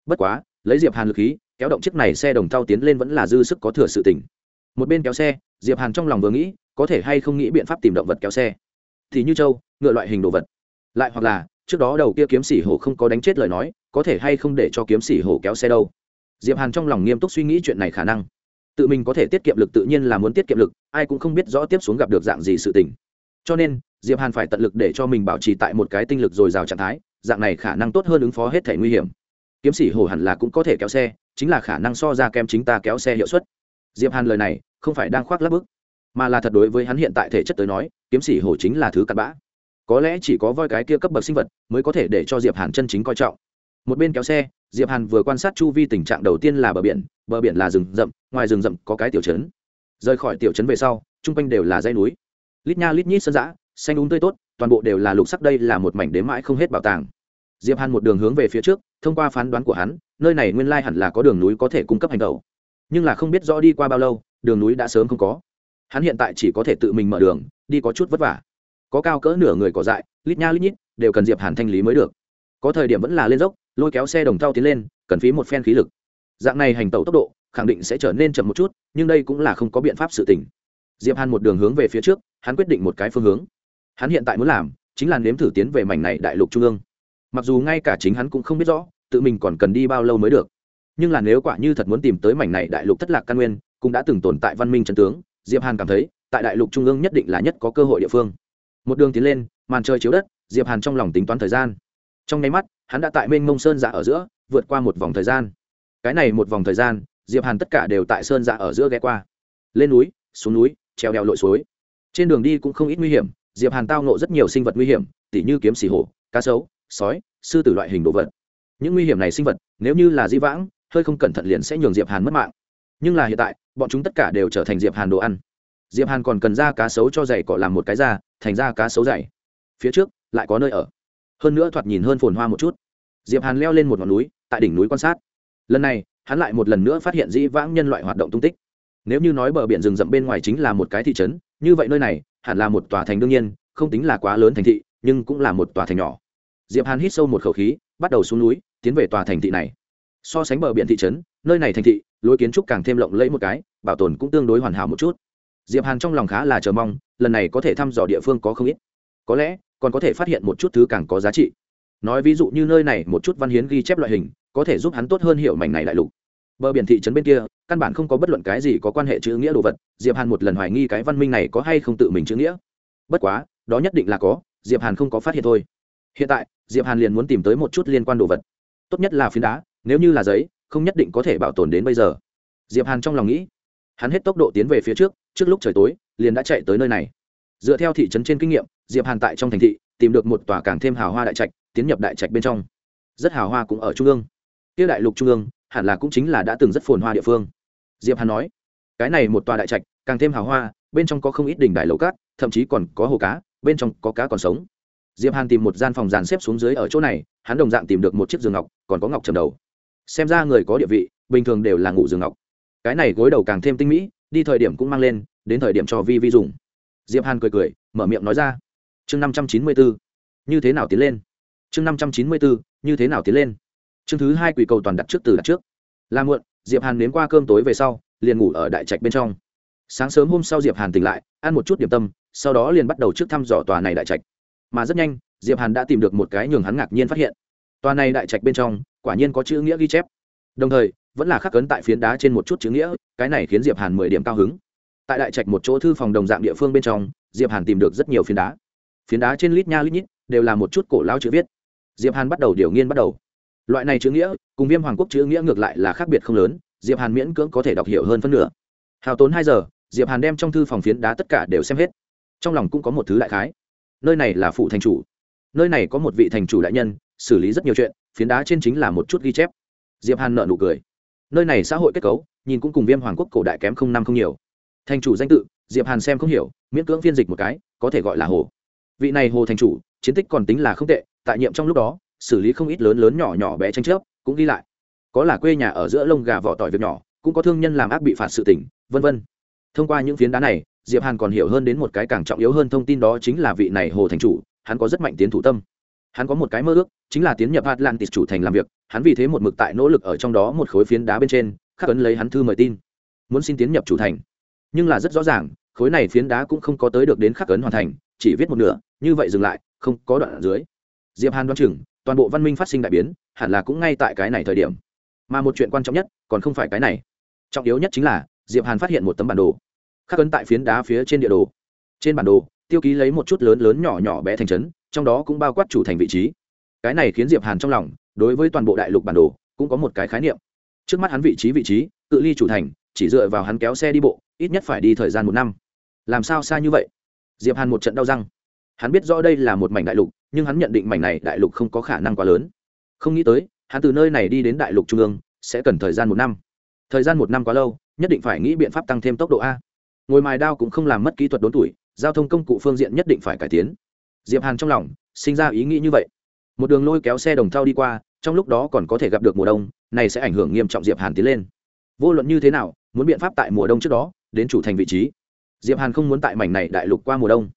Bất quá, lấy diệp hàn lực khí, kéo động chiếc này xe đồng thau tiến lên vẫn là dư sức có thừa sự tỉnh một bên kéo xe, diệp hàn trong lòng vừa nghĩ, có thể hay không nghĩ biện pháp tìm động vật kéo xe thì như châu ngựa loại hình đồ vật. Lại hoặc là, trước đó đầu kia kiếm sĩ hổ không có đánh chết lời nói, có thể hay không để cho kiếm sĩ hổ kéo xe đâu? Diệp hàn trong lòng nghiêm túc suy nghĩ chuyện này khả năng. Tự mình có thể tiết kiệm lực tự nhiên là muốn tiết kiệm lực, ai cũng không biết rõ tiếp xuống gặp được dạng gì sự tình. Cho nên, diệp hàn phải tận lực để cho mình bảo trì tại một cái tinh lực dồi dào trạng thái, dạng này khả năng tốt hơn ứng phó hết thể nguy hiểm. Kiếm sĩ hổ hẳn là cũng có thể kéo xe, chính là khả năng so ra kem chính ta kéo xe hiệu suất. Diệp hàn lời này, không phải đang khoác lắp bức mà là thật đối với hắn hiện tại thể chất tới nói, kiếm sĩ hổ chính là thứ cặn bã. Có lẽ chỉ có voi cái kia cấp bậc sinh vật mới có thể để cho diệp hàn chân chính coi trọng. Một bên kéo xe, diệp hàn vừa quan sát chu vi tình trạng đầu tiên là bờ biển bờ biển là rừng rậm, ngoài rừng rậm có cái tiểu trấn. Rời khỏi tiểu trấn về sau, chung quanh đều là dãy núi. Lít nha lít nhít sân dã, xanh đúng tươi tốt, toàn bộ đều là lục sắc, đây là một mảnh đếm mãi không hết bảo tàng. Diệp hàn một đường hướng về phía trước, thông qua phán đoán của hắn, nơi này nguyên lai hẳn là có đường núi có thể cung cấp hành tẩu. Nhưng là không biết rõ đi qua bao lâu, đường núi đã sớm không có hắn hiện tại chỉ có thể tự mình mở đường, đi có chút vất vả. Có cao cỡ nửa người cỏ dại, lít nha lít nhít, đều cần diệp hàn thanh lý mới được. Có thời điểm vẫn là lên dốc, lôi kéo xe đồng thau tiến lên, cần phí một phen khí lực. Dạng này hành tẩu tốc độ, khẳng định sẽ trở nên chậm một chút, nhưng đây cũng là không có biện pháp sự tỉnh diệp hàn một đường hướng về phía trước, hắn quyết định một cái phương hướng. Hắn hiện tại muốn làm, chính là nếm thử tiến về mảnh này đại lục trung ương. Mặc dù ngay cả chính hắn cũng không biết rõ, tự mình còn cần đi bao lâu mới được. Nhưng là nếu quả như thật muốn tìm tới mảnh này đại lục thất lạc căn nguyên, cũng đã từng tồn tại văn minh chân tướng diệp hàn cảm thấy, tại đại lục trung ương nhất định là nhất có cơ hội địa phương. Một đường tiến lên, màn trời chiếu đất, diệp hàn trong lòng tính toán thời gian. Trong nháy mắt, hắn đã tại mênh mông sơn dạ ở giữa, vượt qua một vòng thời gian. Cái này một vòng thời gian, diệp hàn tất cả đều tại sơn dạ ở giữa ghé qua. Lên núi, xuống núi treo đèo lội suối. Trên đường đi cũng không ít nguy hiểm, diệp hàn tao nộ rất nhiều sinh vật nguy hiểm, tỉ như kiếm xì hổ, cá sấu, sói, sư tử loại hình đồ vật. Những nguy hiểm này sinh vật, nếu như là di vãng, hơi không cẩn thận liền sẽ nhường diệp hàn mất mạng nhưng là hiện tại, bọn chúng tất cả đều trở thành diệp hàn đồ ăn. Diệp hàn còn cần ra cá sấu cho dày cọ làm một cái da, thành ra cá sấu dày. Phía trước, lại có nơi ở. Hơn nữa thoạt nhìn hơn phồn hoa một chút. Diệp hàn leo lên một ngọn núi, tại đỉnh núi quan sát. Lần này, hắn lại một lần nữa phát hiện dĩ vãng nhân loại hoạt động tung tích. Nếu như nói bờ biển rừng rậm bên ngoài chính là một cái thị trấn, như vậy nơi này, hẳn là một tòa thành đương nhiên, không tính là quá lớn thành thị, nhưng cũng là một tòa thành nhỏ. Diệp hàn hít sâu một khẩu khí, bắt đầu xuống núi, tiến về tòa thành thị này so sánh bờ biển thị trấn, nơi này thành thị, lối kiến trúc càng thêm lộng lẫy một cái, bảo tồn cũng tương đối hoàn hảo một chút. Diệp hàn trong lòng khá là chờ mong, lần này có thể thăm dò địa phương có không ít. Có lẽ, còn có thể phát hiện một chút thứ càng có giá trị. Nói ví dụ như nơi này, một chút văn hiến ghi chép loại hình, có thể giúp hắn tốt hơn hiểu mảnh này đại lục. Bờ biển thị trấn bên kia, căn bản không có bất luận cái gì có quan hệ chữ nghĩa đồ vật, diệp hàn một lần hoài nghi cái văn minh này có hay không tự mình chữ nghĩa. Bất quá, đó nhất định là có, diệp hàn không có phát hiện thôi. Hiện tại, diệp hàn liền muốn tìm tới một chút liên quan đồ vật. Tốt nhất là phiến đá nếu như là giấy, không nhất định có thể bảo tồn đến bây giờ. Diệp hàn trong lòng nghĩ, hắn hết tốc độ tiến về phía trước trước lúc trời tối, liền đã chạy tới nơi này. Dựa theo thị trấn trên kinh nghiệm, diệp hàn tại trong thành thị, tìm được một tòa càng thêm hào hoa đại trạch, tiến nhập đại trạch bên trong. Rất hào hoa cũng ở trung ương. Kia đại lục trung ương, hẳn là cũng chính là đã từng rất phồn hoa địa phương. Diệp hàn nói, cái này một tòa đại trạch, càng thêm hào hoa, bên trong có không ít đỉnh đại lầu cát, thậm chí còn có hồ cá, bên trong có cá còn sống. Diệp hàn tìm một gian phòng dàn xếp xuống dưới ở chỗ này, hắn đồng dạng tìm được một chiếc giường ngọc, còn có ngọc trầm đầu xem ra người có địa vị, bình thường đều là ngủ giường ngọc. Cái này gối đầu càng thêm tinh mỹ, đi thời điểm cũng mang lên, đến thời điểm cho vi vi dùng. Diệp hàn cười cười, mở miệng nói ra. Chương năm trăm chín mươi bốn như thế nào tiến lên? Chương năm trăm chín mươi bốn như thế nào tiến lên? Chương thứ hai quỷ cầu toàn đặt trước từ đặt trước. Là muộn, diệp hàn nếm qua cơm tối về sau, liền ngủ ở đại trạch bên trong. Sáng sớm hôm sau diệp hàn tỉnh lại, ăn một chút điểm tâm, sau đó liền bắt đầu trước thăm dò tòa này đại trạch. Mà rất nhanh, diệp hàn đã tìm được một cái nhường hắn ngạc nhiên phát hiện. Tòa này đại trạch bên trong quả nhiên có chữ nghĩa ghi chép. Đồng thời, vẫn là khắc cấn tại phiến đá trên một chút chữ nghĩa, cái này khiến diệp hàn mười điểm cao hứng. Tại đại trạch một chỗ thư phòng đồng dạng địa phương bên trong, diệp hàn tìm được rất nhiều phiến đá. Phiến đá trên lít nha lít nhít, đều là một chút cổ lao chữ viết. Diệp hàn bắt đầu điều nghiên bắt đầu. Loại này chữ nghĩa, cùng viêm hoàng quốc chữ nghĩa ngược lại là khác biệt không lớn, diệp hàn miễn cưỡng có thể đọc hiểu hơn phân nửa. Hào tốn hai giờ, diệp hàn đem trong thư phòng phiến đá tất cả đều xem hết. Trong lòng cũng có một thứ đại khái. Nơi này là phụ thành chủ. Nơi này có một vị thành chủ đại nhân, xử lý rất nhiều chuyện phiến đá trên chính là một chút ghi chép. Diệp hàn nợ nụ cười. Nơi này xã hội kết cấu, nhìn cũng cùng viêm hoàng quốc cổ đại kém không năm không nhiều. Thành chủ danh tự, diệp hàn xem không hiểu, miễn cưỡng phiên dịch một cái, có thể gọi là hồ. Vị này hồ thành chủ, chiến tích còn tính là không tệ, tại nhiệm trong lúc đó, xử lý không ít lớn lớn nhỏ nhỏ bé tranh chấp, cũng ghi lại. Có là quê nhà ở giữa lông gà vỏ tỏi việc nhỏ, cũng có thương nhân làm ác bị phạt sự tỉnh vân vân. Thông qua những phiến đá này, diệp hàn còn hiểu hơn đến một cái càng trọng yếu hơn thông tin đó chính là vị này hồ thành chủ, hắn có rất mạnh tiến thủ tâm hắn có một cái mơ ước, chính là tiến nhập atlantis chủ thành làm việc, hắn vì thế một mực tại nỗ lực ở trong đó một khối phiến đá bên trên, khắc ấn lấy hắn thư mời tin. Muốn xin tiến nhập chủ thành. Nhưng là rất rõ ràng, khối này phiến đá cũng không có tới được đến khắc ấn hoàn thành, chỉ viết một nửa, như vậy dừng lại, không có đoạn ở dưới. Diệp hàn đoán chừng, toàn bộ văn minh phát sinh đại biến, hẳn là cũng ngay tại cái này thời điểm. Mà một chuyện quan trọng nhất, còn không phải cái này. Trọng yếu nhất chính là, diệp hàn phát hiện một tấm bản đồ. Khắc ấn tại phiến đá phía trên địa đồ. Trên bản đồ tiêu ký lấy một chút lớn lớn nhỏ nhỏ bé thành trấn, trong đó cũng bao quát chủ thành vị trí. Cái này khiến diệp hàn trong lòng, đối với toàn bộ đại lục bản đồ, cũng có một cái khái niệm. Trước mắt hắn vị trí vị trí, cự ly chủ thành, chỉ dựa vào hắn kéo xe đi bộ, ít nhất phải đi thời gian một năm. Làm sao xa như vậy? Diệp hàn một trận đau răng. Hắn biết rõ đây là một mảnh đại lục, nhưng hắn nhận định mảnh này đại lục không có khả năng quá lớn. Không nghĩ tới, hắn từ nơi này đi đến đại lục trung ương, sẽ cần thời gian một năm. Thời gian một năm quá lâu, nhất định phải nghĩ biện pháp tăng thêm tốc độ a. Ngồi mài đao cũng không làm mất kỹ thuật đốn tuổi giao thông công cụ phương diện nhất định phải cải tiến. Diệp hàn trong lòng sinh ra ý nghĩ như vậy. Một đường lôi kéo xe đồng thau đi qua, trong lúc đó còn có thể gặp được mùa đông, này sẽ ảnh hưởng nghiêm trọng diệp hàn tiến lên. Vô luận như thế nào, muốn biện pháp tại mùa đông trước đó, đến chủ thành vị trí. Diệp hàn không muốn tại mảnh này đại lục qua mùa đông.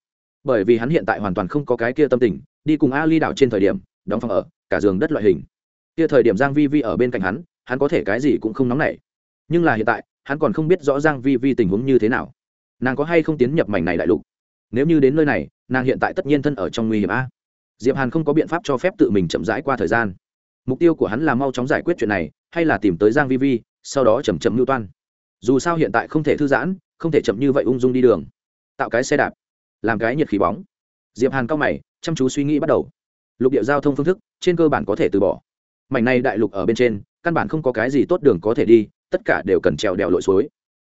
Bởi vì hắn hiện tại hoàn toàn không có cái kia tâm tình, đi cùng ali đảo trên thời điểm, đóng phòng ở, cả giường đất loại hình. Kia thời điểm giang vi vi ở bên cạnh hắn hắn có thể cái gì cũng không nóng nảy. Nhưng là hiện tại, hắn còn không biết rõ giang vi vi tình huống như thế nào. Nàng có hay không tiến nhập mảnh này đại lục? Nếu như đến nơi này, nàng hiện tại tất nhiên thân ở trong nguy hiểm a. Diệp hàn không có biện pháp cho phép tự mình chậm rãi qua thời gian. Mục tiêu của hắn là mau chóng giải quyết chuyện này, hay là tìm tới giang vi vi, sau đó chậm chậm lưu toan. Dù sao hiện tại không thể thư giãn, không thể chậm như vậy ung dung đi đường. Tạo cái xe đạp, làm cái nhiệt khí bóng. Diệp hàn cao mày, chăm chú suy nghĩ bắt đầu. Lục địa giao thông phương thức, trên cơ bản có thể từ bỏ. Mảnh này đại lục ở bên trên, căn bản không có cái gì tốt đường có thể đi, tất cả đều cần trèo đèo lội suối.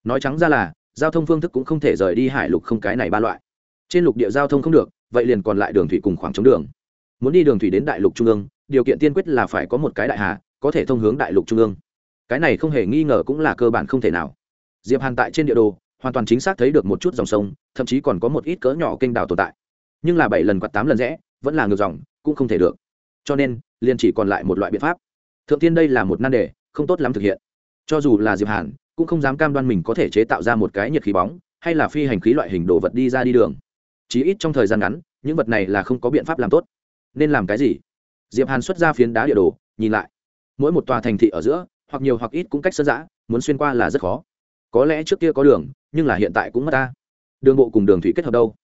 Nói trắng ra là, giao thông phương thức cũng không thể rời đi hải lục không cái này ba loại trên lục địa giao thông không được, vậy liền còn lại đường thủy cùng khoảng trống đường. Muốn đi đường thủy đến đại lục trung ương, điều kiện tiên quyết là phải có một cái đại hà, có thể thông hướng đại lục trung ương. Cái này không hề nghi ngờ cũng là cơ bản không thể nào. Diệp hàn tại trên địa đồ, hoàn toàn chính xác thấy được một chút dòng sông, thậm chí còn có một ít cỡ nhỏ kênh đào tồn tại. Nhưng là bảy lần quạt tám lần rẽ, vẫn là ngược dòng, cũng không thể được. Cho nên, liền chỉ còn lại một loại biện pháp. Thượng tiên đây là một nan đề, không tốt lắm thực hiện. Cho dù là diệp hàn, cũng không dám cam đoan mình có thể chế tạo ra một cái nhiệt khí bóng, hay là phi hành khí loại hình đồ vật đi ra đi đường chí ít trong thời gian ngắn, những vật này là không có biện pháp làm tốt. Nên làm cái gì? Diệp hàn xuất ra phiến đá địa đồ, nhìn lại. Mỗi một tòa thành thị ở giữa, hoặc nhiều hoặc ít cũng cách sơn giã, muốn xuyên qua là rất khó. Có lẽ trước kia có đường, nhưng là hiện tại cũng mất ta. Đường bộ cùng đường thủy kết hợp đâu?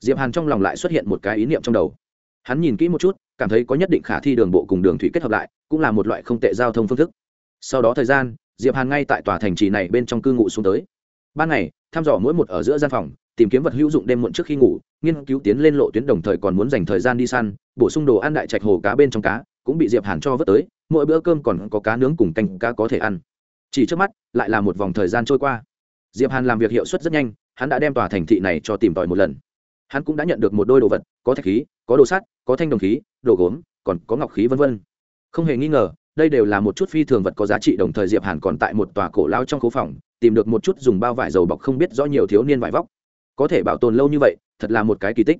Diệp hàn trong lòng lại xuất hiện một cái ý niệm trong đầu. Hắn nhìn kỹ một chút, cảm thấy có nhất định khả thi đường bộ cùng đường thủy kết hợp lại, cũng là một loại không tệ giao thông phương thức. Sau đó thời gian, diệp hàn ngay tại tòa thành trì này bên trong cư ngụ xuống tới. Ban ngày, thăm dò mỗi một ở giữa gian phòng tìm kiếm vật hữu dụng đêm muộn trước khi ngủ, nghiên cứu tiến lên lộ tuyến đồng thời còn muốn dành thời gian đi săn, bổ sung đồ ăn đại trạch hồ cá bên trong cá, cũng bị diệp hàn cho vớt tới, mỗi bữa cơm còn có cá nướng cùng canh cá có thể ăn. Chỉ trước mắt, lại là một vòng thời gian trôi qua. Diệp hàn làm việc hiệu suất rất nhanh, hắn đã đem tòa thành thị này cho tìm tòi một lần. Hắn cũng đã nhận được một đôi đồ vật, có thạch khí, có đồ sắt, có thanh đồng khí, đồ gốm, còn có ngọc khí vân vân. Không hề nghi ngờ, đây đều là một chút phi thường vật có giá trị, đồng thời diệp hàn còn tại một tòa cổ lao trong khu phòng, tìm được một chút dùng bao vải dầu bọc không biết rõ nhiều thiếu niên vải vóc có thể bảo tồn lâu như vậy, thật là một cái kỳ tích.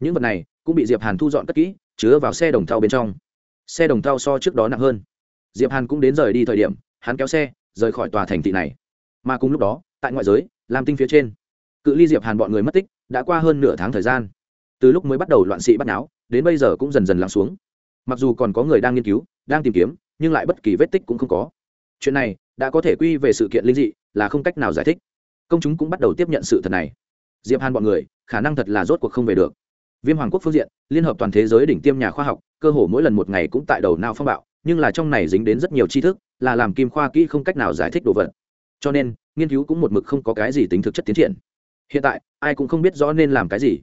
Những vật này cũng bị diệp hàn thu dọn cất kỹ, chứa vào xe đồng thau bên trong. Xe đồng thau so trước đó nặng hơn. Diệp hàn cũng đến rời đi thời điểm, hắn kéo xe, rời khỏi tòa thành thị này. Mà cùng lúc đó, tại ngoại giới làm tinh phía trên, cự ly diệp hàn bọn người mất tích đã qua hơn nửa tháng thời gian. Từ lúc mới bắt đầu loạn sĩ bắt náo đến bây giờ cũng dần dần lắng xuống. Mặc dù còn có người đang nghiên cứu, đang tìm kiếm, nhưng lại bất kỳ vết tích cũng không có. Chuyện này đã có thể quy về sự kiện linh dị, là không cách nào giải thích. Công chúng cũng bắt đầu tiếp nhận sự thật này diệp hàn bọn người, khả năng thật là rốt cuộc không về được. Viêm hoàng quốc phương diện, liên hợp toàn thế giới đỉnh tiêm nhà khoa học, cơ hồ mỗi lần một ngày cũng tại đầu não phong bạo, nhưng là trong này dính đến rất nhiều tri thức, là làm kim khoa kỹ không cách nào giải thích đồ vật. Cho nên, nghiên cứu cũng một mực không có cái gì tính thực chất tiến triển. Hiện tại, ai cũng không biết rõ nên làm cái gì.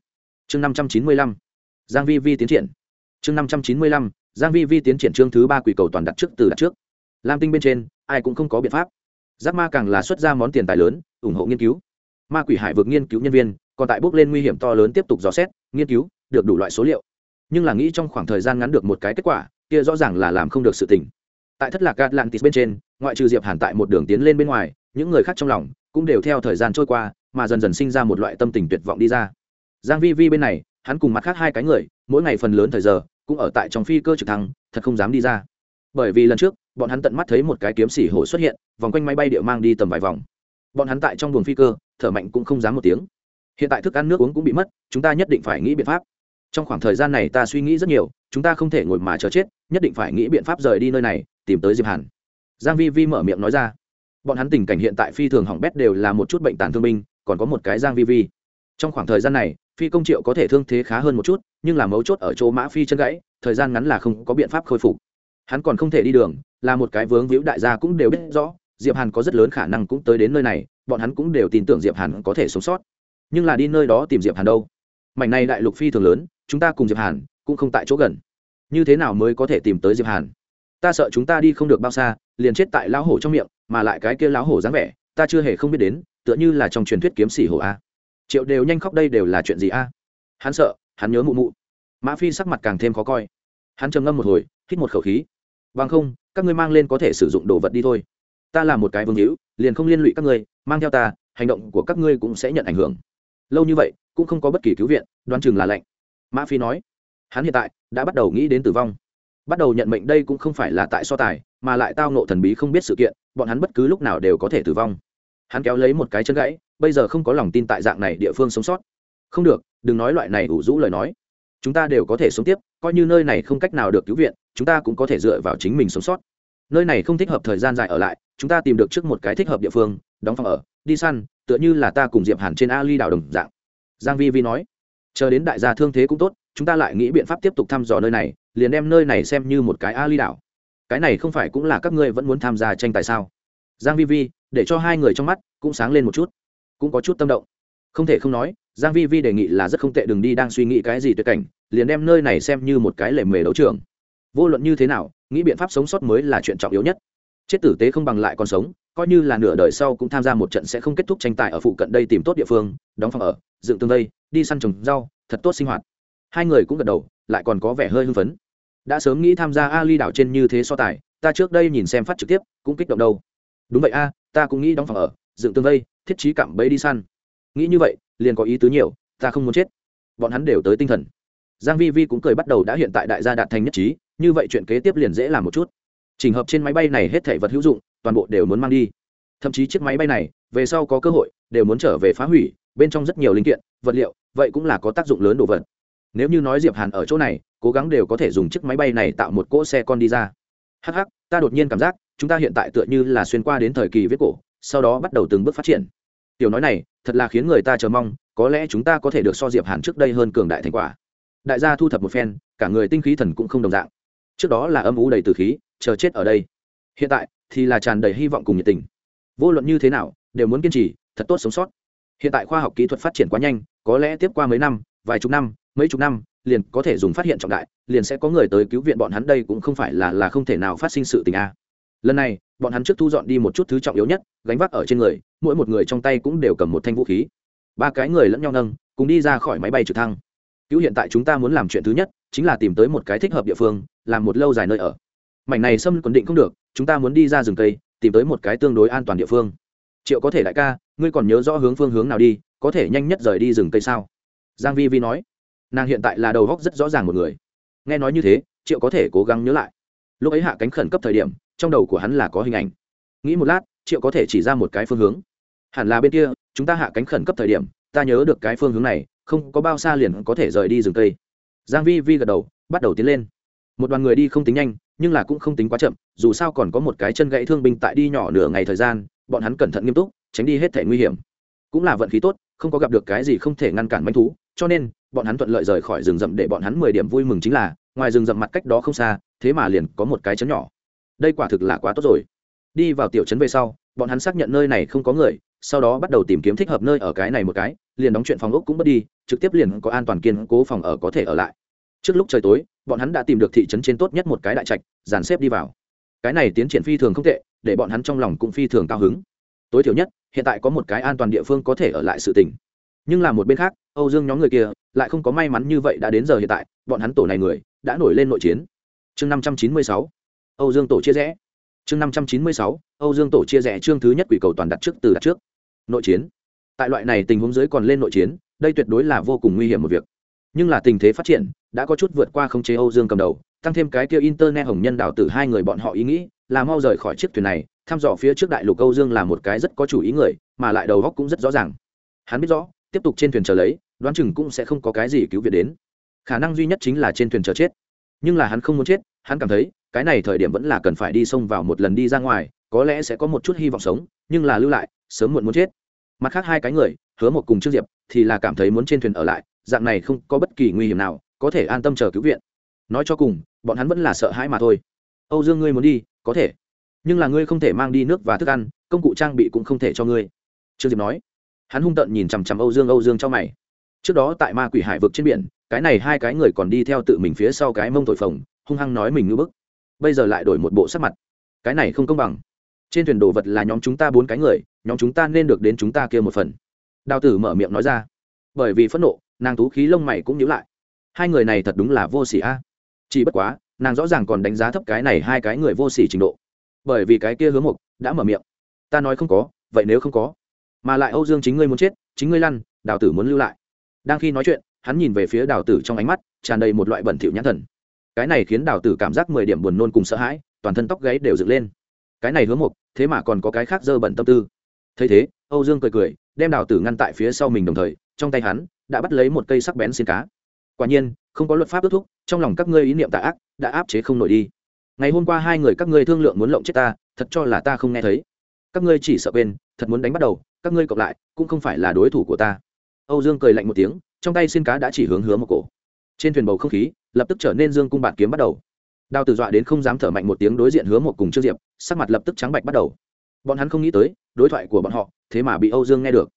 Chương năm trăm chín mươi lăm, giang vi vi tiến triển. Chương năm trăm chín mươi lăm, giang vi vi tiến triển chương thứ ba quỷ cầu toàn đặt trước từ đặt trước. Lam tinh bên trên, ai cũng không có biện pháp. Giác ma càng là xuất ra món tiền tài lớn, ủng hộ nghiên cứu ma quỷ hải vực nghiên cứu nhân viên, còn tại bước lên nguy hiểm to lớn tiếp tục dò xét, nghiên cứu, được đủ loại số liệu. Nhưng là nghĩ trong khoảng thời gian ngắn được một cái kết quả, kia rõ ràng là làm không được sự tình. Tại thất lạc atlantis bên trên, ngoại trừ diệp hàn tại một đường tiến lên bên ngoài, những người khác trong lòng cũng đều theo thời gian trôi qua, mà dần dần sinh ra một loại tâm tình tuyệt vọng đi ra. Giang vi vi bên này, hắn cùng mặt khác hai cái người, mỗi ngày phần lớn thời giờ, cũng ở tại trong phi cơ trực thăng, thật không dám đi ra. Bởi vì lần trước, bọn hắn tận mắt thấy một cái kiếm xỉ hổ xuất hiện, vòng quanh máy bay địa mang đi tầm vài vòng bọn hắn tại trong buồng phi cơ, thở mạnh cũng không dám một tiếng. Hiện tại thức ăn nước uống cũng bị mất, chúng ta nhất định phải nghĩ biện pháp. Trong khoảng thời gian này ta suy nghĩ rất nhiều, chúng ta không thể ngồi mà chờ chết, nhất định phải nghĩ biện pháp rời đi nơi này, tìm tới diệp hàn. Giang vi vi mở miệng nói ra. Bọn hắn tình cảnh hiện tại phi thường hỏng bét đều là một chút bệnh tàn thương binh, còn có một cái giang vi vi. Trong khoảng thời gian này, phi công triệu có thể thương thế khá hơn một chút, nhưng là mấu chốt ở chỗ mã phi chân gãy, thời gian ngắn là không có biện pháp khôi phục. Hắn còn không thể đi đường, là một cái vướng víu đại gia cũng đều biết rõ diệp hàn có rất lớn khả năng cũng tới đến nơi này, bọn hắn cũng đều tin tưởng diệp hàn có thể sống sót. Nhưng là đi nơi đó tìm diệp hàn đâu? Mảnh này đại lục phi thường lớn, chúng ta cùng diệp hàn cũng không tại chỗ gần. Như thế nào mới có thể tìm tới diệp hàn? Ta sợ chúng ta đi không được bao xa, liền chết tại lão hổ trong miệng, mà lại cái kia lão hổ dáng vẻ, ta chưa hề không biết đến, tựa như là trong truyền thuyết kiếm sĩ hổ a. Triệu đều nhanh khóc đây đều là chuyện gì a? Hắn sợ, hắn nhớ mụ mụ. Mã phi sắc mặt càng thêm khó coi. Hắn trầm ngâm một hồi, hít một khẩu khí. Bằng không, các ngươi mang lên có thể sử dụng đồ vật đi thôi ta là một cái vương hữu, liền không liên lụy các ngươi, mang theo ta, hành động của các ngươi cũng sẽ nhận ảnh hưởng. Lâu như vậy, cũng không có bất kỳ cứu viện, đoán chừng là lạnh. Mã phi nói, hắn hiện tại đã bắt đầu nghĩ đến tử vong. Bắt đầu nhận mệnh đây cũng không phải là tại so tài, mà lại tao nộ thần bí không biết sự kiện, bọn hắn bất cứ lúc nào đều có thể tử vong. Hắn kéo lấy một cái chân gãy, bây giờ không có lòng tin tại dạng này địa phương sống sót. Không được, đừng nói loại này ủ rũ lời nói. Chúng ta đều có thể sống tiếp, coi như nơi này không cách nào được cứu viện, chúng ta cũng có thể dựa vào chính mình sống sót nơi này không thích hợp thời gian dài ở lại, chúng ta tìm được trước một cái thích hợp địa phương, đóng phòng ở, đi săn, tựa như là ta cùng diệp hàn trên ali đảo đồng dạng. Giang vi vi nói. Chờ đến đại gia thương thế cũng tốt, chúng ta lại nghĩ biện pháp tiếp tục thăm dò nơi này, liền đem nơi này xem như một cái ali đảo. Cái này không phải cũng là các ngươi vẫn muốn tham gia tranh tài sao? Giang vi vi, để cho hai người trong mắt cũng sáng lên một chút, cũng có chút tâm động. Không thể không nói, giang vi vi đề nghị là rất không tệ, đừng đi đang suy nghĩ cái gì tuyệt cảnh, liền đem nơi này xem như một cái lề mề đấu trường vô luận như thế nào, nghĩ biện pháp sống sót mới là chuyện trọng yếu nhất. Chết tử tế không bằng lại còn sống, coi như là nửa đời sau cũng tham gia một trận sẽ không kết thúc tranh tài ở phụ cận đây tìm tốt địa phương, đóng phòng ở, dựng tương vây đi săn trồng rau, thật tốt sinh hoạt. Hai người cũng gật đầu, lại còn có vẻ hơi hưng phấn. Đã sớm nghĩ tham gia a ly đảo trên như thế so tài, ta trước đây nhìn xem phát trực tiếp, cũng kích động đâu. Đúng vậy a, ta cũng nghĩ đóng phòng ở, dựng tương vây thiết trí cạm bẫy đi săn. Nghĩ như vậy, liền có ý tứ nhiều, ta không muốn chết. Bọn hắn đều tới tinh thần. Giang vi vi cũng cười bắt đầu đã hiện tại đại gia đạt thành nhất trí như vậy chuyện kế tiếp liền dễ làm một chút. Trình hợp trên máy bay này hết thảy vật hữu dụng, toàn bộ đều muốn mang đi. Thậm chí chiếc máy bay này, về sau có cơ hội, đều muốn trở về phá hủy, bên trong rất nhiều linh kiện, vật liệu, vậy cũng là có tác dụng lớn đồ vật. Nếu như nói diệp hàn ở chỗ này, cố gắng đều có thể dùng chiếc máy bay này tạo một cỗ xe con đi ra. Hắc hắc, ta đột nhiên cảm giác, chúng ta hiện tại tựa như là xuyên qua đến thời kỳ viết cổ, sau đó bắt đầu từng bước phát triển. Tiểu nói này, thật là khiến người ta chờ mong, có lẽ chúng ta có thể được so diệp hàn trước đây hơn cường đại thành quả. Đại gia thu thập một phen, cả người tinh khí thần cũng không đồng dạng trước đó là âm u đầy từ khí, chờ chết ở đây. Hiện tại thì là tràn đầy hy vọng cùng nhiệt tình. Vô luận như thế nào, đều muốn kiên trì, thật tốt sống sót. Hiện tại khoa học kỹ thuật phát triển quá nhanh, có lẽ tiếp qua mấy năm, vài chục năm, mấy chục năm, liền có thể dùng phát hiện trọng đại, liền sẽ có người tới cứu viện bọn hắn đây cũng không phải là là không thể nào phát sinh sự tình a. Lần này, bọn hắn trước thu dọn đi một chút thứ trọng yếu nhất, gánh vác ở trên người, mỗi một người trong tay cũng đều cầm một thanh vũ khí. Ba cái người lẫn nhau nâng, cùng đi ra khỏi máy bay trực thăng. Cứu hiện tại chúng ta muốn làm chuyện thứ nhất, chính là tìm tới một cái thích hợp địa phương làm một lâu dài nơi ở. Mảnh này xâm quần định không được, chúng ta muốn đi ra rừng cây, tìm tới một cái tương đối an toàn địa phương. Triệu có thể đại ca, ngươi còn nhớ rõ hướng phương hướng nào đi, có thể nhanh nhất rời đi rừng cây sao? Giang vi vi nói. Nàng hiện tại là đầu góc rất rõ ràng một người. Nghe nói như thế, triệu có thể cố gắng nhớ lại. Lúc ấy hạ cánh khẩn cấp thời điểm, trong đầu của hắn là có hình ảnh. Nghĩ một lát, triệu có thể chỉ ra một cái phương hướng. Hẳn là bên kia, chúng ta hạ cánh khẩn cấp thời điểm, ta nhớ được cái phương hướng này, không có bao xa liền có thể rời đi rừng cây. Giang vi vi gật đầu, bắt đầu tiến lên một đoàn người đi không tính nhanh, nhưng là cũng không tính quá chậm, dù sao còn có một cái chân gãy thương binh tại đi nhỏ nửa ngày thời gian, bọn hắn cẩn thận nghiêm túc, tránh đi hết thể nguy hiểm. Cũng là vận khí tốt, không có gặp được cái gì không thể ngăn cản manh thú, cho nên, bọn hắn thuận lợi rời khỏi rừng rậm để bọn hắn mười điểm vui mừng chính là, ngoài rừng rậm mặt cách đó không xa, thế mà liền có một cái chấn nhỏ. Đây quả thực là quá tốt rồi. Đi vào tiểu trấn về sau, bọn hắn xác nhận nơi này không có người, sau đó bắt đầu tìm kiếm thích hợp nơi ở cái này một cái, liền đóng chuyện phòng ốc cũng mất đi, trực tiếp liền có an toàn kiên cố phòng ở có thể ở lại trước lúc trời tối, bọn hắn đã tìm được thị trấn trên tốt nhất một cái đại trạch, dàn xếp đi vào. Cái này tiến triển phi thường không tệ, để bọn hắn trong lòng cũng phi thường cao hứng. Tối thiểu nhất, hiện tại có một cái an toàn địa phương có thể ở lại sự tỉnh nhưng là một bên khác, âu dương nhóm người kia, lại không có may mắn như vậy đã đến giờ hiện tại, bọn hắn tổ này người, đã nổi lên nội chiến. Chương năm trăm chín mươi sáu, âu dương tổ chia rẽ. Chương năm trăm chín mươi sáu, âu dương tổ chia rẽ chương thứ nhất quỷ cầu toàn đặt trước từ đặt trước. Nội chiến. Tại loại này tình huống dưới còn lên nội chiến, đây tuyệt đối là vô cùng nguy hiểm một việc. Nhưng là tình thế phát triển đã có chút vượt qua khống chế âu dương cầm đầu, tăng thêm cái kia internet hồng nhân đạo tử hai người bọn họ ý nghĩ, là mau rời khỏi chiếc thuyền này, thăm dò phía trước đại lục âu dương là một cái rất có chủ ý người, mà lại đầu óc cũng rất rõ ràng. Hắn biết rõ, tiếp tục trên thuyền chờ lấy, đoán chừng cũng sẽ không có cái gì cứu viện đến. Khả năng duy nhất chính là trên thuyền chờ chết. Nhưng là hắn không muốn chết, hắn cảm thấy, cái này thời điểm vẫn là cần phải đi xông vào một lần đi ra ngoài, có lẽ sẽ có một chút hy vọng sống, nhưng là lưu lại, sớm muộn muốn chết. Mặt khác hai cái người, hứa một cùng trước diệp, thì là cảm thấy muốn trên thuyền ở lại, dạng này không có bất kỳ nguy hiểm nào có thể an tâm chờ cứu viện. Nói cho cùng, bọn hắn vẫn là sợ hãi mà thôi. Âu dương ngươi muốn đi, có thể. Nhưng là ngươi không thể mang đi nước và thức ăn, công cụ trang bị cũng không thể cho ngươi. Trương diệp nói. Hắn hung tợn nhìn chằm chằm âu dương âu dương cho mày. Trước đó tại ma quỷ hải vực trên biển, cái này hai cái người còn đi theo tự mình phía sau cái mông thổi phồng, hung hăng nói mình ngưỡng bức. Bây giờ lại đổi một bộ sắc mặt. Cái này không công bằng. Trên thuyền đồ vật là nhóm chúng ta bốn cái người, nhóm chúng ta nên được đến chúng ta kia một phần. Đào tử mở miệng nói ra. Bởi vì phẫn nộ, nàng tú khí lông mày cũng nhíu lại hai người này thật đúng là vô s ỉ a. Chỉ bất quá, nàng rõ ràng còn đánh giá thấp cái này hai cái người vô s ỉ trình độ. Bởi vì cái kia hứa mục đã mở miệng. Ta nói không có, vậy nếu không có? Mà lại âu dương chính ngươi muốn chết, chính ngươi lăn, đào tử muốn lưu lại. Đang khi nói chuyện, hắn nhìn về phía đào tử trong ánh mắt, tràn đầy một loại bẩn thỉu nhãn thần. Cái này khiến đào tử cảm giác mười điểm buồn nôn cùng sợ hãi, toàn thân tóc gáy đều dựng lên. Cái này hứa mục thế mà còn có cái khác dơ bẩn tâm tư. Thấy thế, âu dương cười cười, đem đào tử ngăn tại phía sau mình đồng thời, trong tay hắn đã bắt lấy một cây sắc bén xin cá quả nhiên, không có luật pháp ước thúc, trong lòng các ngươi ý niệm tà ác đã áp chế không nổi đi. Ngày hôm qua hai người các ngươi thương lượng muốn lộng chết ta, thật cho là ta không nghe thấy. Các ngươi chỉ sợ bên thật muốn đánh bắt đầu, các ngươi cộng lại cũng không phải là đối thủ của ta. Âu dương cười lạnh một tiếng, trong tay xin cá đã chỉ hướng hứa một cổ. Trên thuyền bầu không khí lập tức trở nên dương cung bản kiếm bắt đầu. Đao tử dọa đến không dám thở mạnh một tiếng đối diện hứa một cùng trước diệp, sắc mặt lập tức trắng bạch bắt đầu. Bọn hắn không nghĩ tới, đối thoại của bọn họ, thế mà bị âu dương nghe được.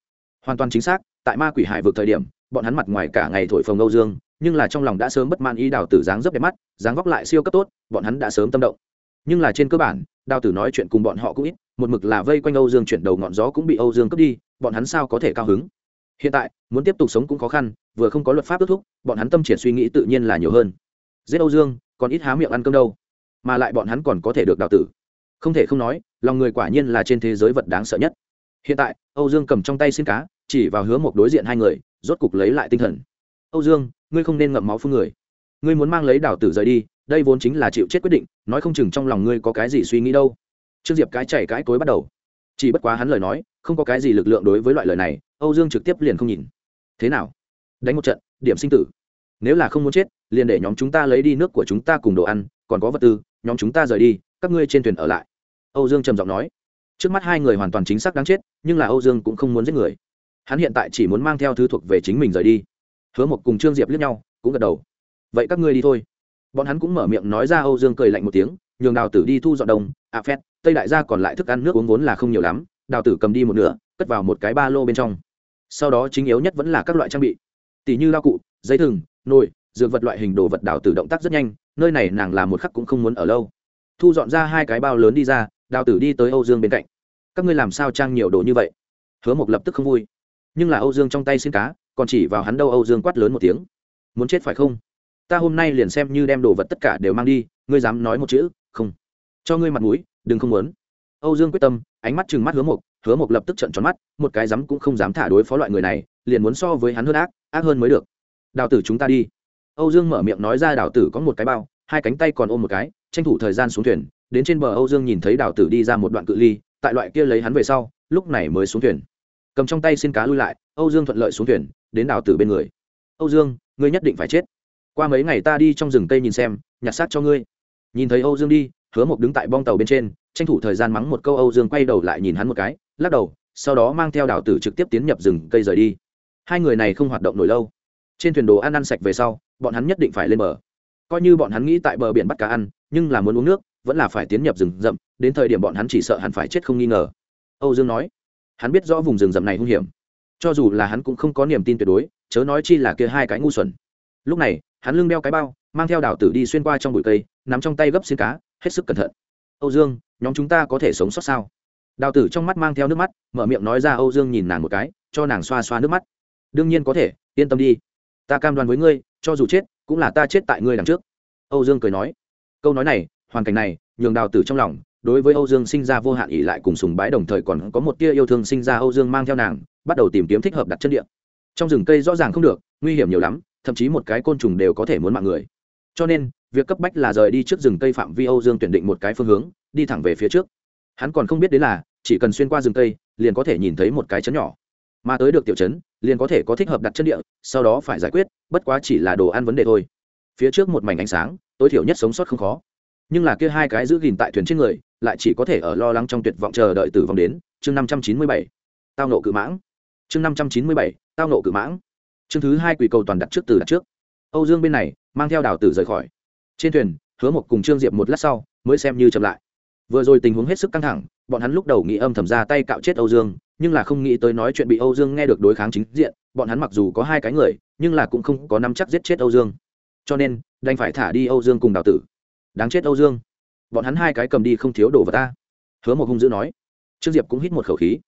Hoàn toàn chính xác, tại ma quỷ hải vực thời điểm, bọn hắn mặt ngoài cả ngày thổi phồng âu dương nhưng là trong lòng đã sớm bất man ý đào tử dáng dấp đẹp mắt, dáng vóc lại siêu cấp tốt, bọn hắn đã sớm tâm động. Nhưng là trên cơ bản, đào tử nói chuyện cùng bọn họ cũng ít, một mực là vây quanh âu dương chuyển đầu ngọn gió cũng bị âu dương cướp đi, bọn hắn sao có thể cao hứng? Hiện tại, muốn tiếp tục sống cũng khó khăn, vừa không có luật pháp ước thúc, bọn hắn tâm triển suy nghĩ tự nhiên là nhiều hơn. Giết âu dương, còn ít há miệng ăn cơm đâu. Mà lại bọn hắn còn có thể được đào tử. Không thể không nói, lòng người quả nhiên là trên thế giới vật đáng sợ nhất. Hiện tại, âu dương cầm trong tay xin cá, chỉ vào hứa một đối diện hai người, rốt cục lấy lại tinh thần. Âu dương ngươi không nên ngậm máu phương người. Ngươi muốn mang lấy đảo tử rời đi, đây vốn chính là chịu chết quyết định, nói không chừng trong lòng ngươi có cái gì suy nghĩ đâu. Trương diệp cái chảy cái cối bắt đầu. Chỉ bất quá hắn lời nói, không có cái gì lực lượng đối với loại lời này, âu dương trực tiếp liền không nhìn. Thế nào? Đánh một trận, điểm sinh tử. Nếu là không muốn chết, liền để nhóm chúng ta lấy đi nước của chúng ta cùng đồ ăn, còn có vật tư, nhóm chúng ta rời đi, các ngươi trên thuyền ở lại. Âu dương trầm giọng nói. Trước mắt hai người hoàn toàn chính xác đáng chết, nhưng là âu dương cũng không muốn giết người. Hắn hiện tại chỉ muốn mang theo thứ thuộc về chính mình rời đi hứa một cùng trương diệp liếc nhau, cũng gật đầu. Vậy các ngươi đi thôi. Bọn hắn cũng mở miệng nói ra âu dương cười lạnh một tiếng, nhường đào tử đi thu dọn đồng à phét, tây đại gia còn lại thức ăn nước uống vốn là không nhiều lắm, đào tử cầm đi một nửa, cất vào một cái ba lô bên trong. Sau đó chính yếu nhất vẫn là các loại trang bị. Tỷ như lao cụ, giấy thừng, nồi, dược vật loại hình đồ vật đào tử động tác rất nhanh, nơi này nàng làm một khắc cũng không muốn ở lâu. Thu dọn ra hai cái bao lớn đi ra, đào tử đi tới âu dương bên cạnh. Các ngươi làm sao trang nhiều đồ như vậy? Hứa mộc lập tức không vui. Nhưng là âu dương trong tay xin cá còn chỉ vào hắn đâu âu dương quát lớn một tiếng. Muốn chết phải không? Ta hôm nay liền xem như đem đồ vật tất cả đều mang đi, ngươi dám nói một chữ, không. Cho ngươi mặt mũi, đừng không muốn. Âu dương quyết tâm, ánh mắt chừng mắt hứa mộc hứa mộc lập tức trận tròn mắt, một cái dám cũng không dám thả đối phó loại người này, liền muốn so với hắn hơn ác ác hơn mới được. Đào tử chúng ta đi. Âu dương mở miệng nói ra đào tử có một cái bao, hai cánh tay còn ôm một cái, tranh thủ thời gian xuống thuyền, đến trên bờ âu dương nhìn thấy đào tử đi ra một đoạn cự ly, tại loại kia lấy hắn về sau, lúc này mới xuống thuyền. Cầm trong tay xin cá lui lại, âu dương thuận lợi xuống thuyền đến đào tử bên người. Âu dương, ngươi nhất định phải chết. Qua mấy ngày ta đi trong rừng cây nhìn xem, nhặt xác cho ngươi. Nhìn thấy âu dương đi, hứa mộc đứng tại bong tàu bên trên, tranh thủ thời gian mắng một câu âu dương quay đầu lại nhìn hắn một cái, lắc đầu, sau đó mang theo đào tử trực tiếp tiến nhập rừng cây rời đi. Hai người này không hoạt động nổi lâu. Trên thuyền đồ ăn ăn sạch về sau, bọn hắn nhất định phải lên bờ. Coi như bọn hắn nghĩ tại bờ biển bắt cá ăn, nhưng là muốn uống nước, vẫn là phải tiến nhập rừng rậm, đến thời điểm bọn hắn chỉ sợ hắn phải chết không nghi ngờ. Âu dương nói, hắn biết rõ vùng rừng rậm này hung hiểm cho dù là hắn cũng không có niềm tin tuyệt đối, chớ nói chi là kia hai cái ngu xuẩn. Lúc này, hắn lưng đeo cái bao, mang theo đào tử đi xuyên qua trong bụi cây, nắm trong tay gấp xin cá, hết sức cẩn thận. Âu dương, nhóm chúng ta có thể sống sót sao? Đào tử trong mắt mang theo nước mắt, mở miệng nói ra âu dương nhìn nàng một cái, cho nàng xoa xoa nước mắt. Đương nhiên có thể, yên tâm đi. Ta cam đoan với ngươi, cho dù chết, cũng là ta chết tại ngươi đằng trước. Âu dương cười nói. Câu nói này, hoàn cảnh này, nhường đào tử trong lòng, đối với âu dương sinh ra vô hạn ỉ lại cùng sùng bái, đồng thời còn có một tia yêu thương sinh ra âu dương mang theo nàng bắt đầu tìm kiếm thích hợp đặt chân địa. Trong rừng cây rõ ràng không được, nguy hiểm nhiều lắm, thậm chí một cái côn trùng đều có thể muốn mạng người. Cho nên, việc cấp bách là rời đi trước rừng cây phạm vi âu dương tuyển định một cái phương hướng, đi thẳng về phía trước. Hắn còn không biết đến là, chỉ cần xuyên qua rừng cây, liền có thể nhìn thấy một cái chấn nhỏ. Mà tới được tiểu chấn, liền có thể có thích hợp đặt chân địa, sau đó phải giải quyết, bất quá chỉ là đồ ăn vấn đề thôi. Phía trước một mảnh ánh sáng, tối thiểu nhất sống sót không khó. Nhưng là kia hai cái giữ gìn tại thuyền trên người, lại chỉ có thể ở lo lắng trong tuyệt vọng chờ đợi tử vong đến chương năm trăm chín mươi bảy. Tao nộ cự mãng chương năm trăm chín mươi bảy, tao nộ cự mãng. Chương thứ hai quỷ cầu toàn đặt trước từ đặt trước. Âu dương bên này, mang theo đào tử rời khỏi. Trên thuyền, hứa một cùng trương diệp một lát sau, mới xem như chậm lại. Vừa rồi tình huống hết sức căng thẳng, bọn hắn lúc đầu nghĩ âm thầm ra tay cạo chết âu dương, nhưng là không nghĩ tới nói chuyện bị âu dương nghe được đối kháng chính diện, bọn hắn mặc dù có hai cái người, nhưng là cũng không có nắm chắc giết chết âu dương. Cho nên, đành phải thả đi âu dương cùng đào tử. Đáng chết âu dương. Bọn hắn hai cái cầm đi không thiếu đồ vào ta. Hứa một hung dữ nói. Trương diệp cũng hít một khẩu khí.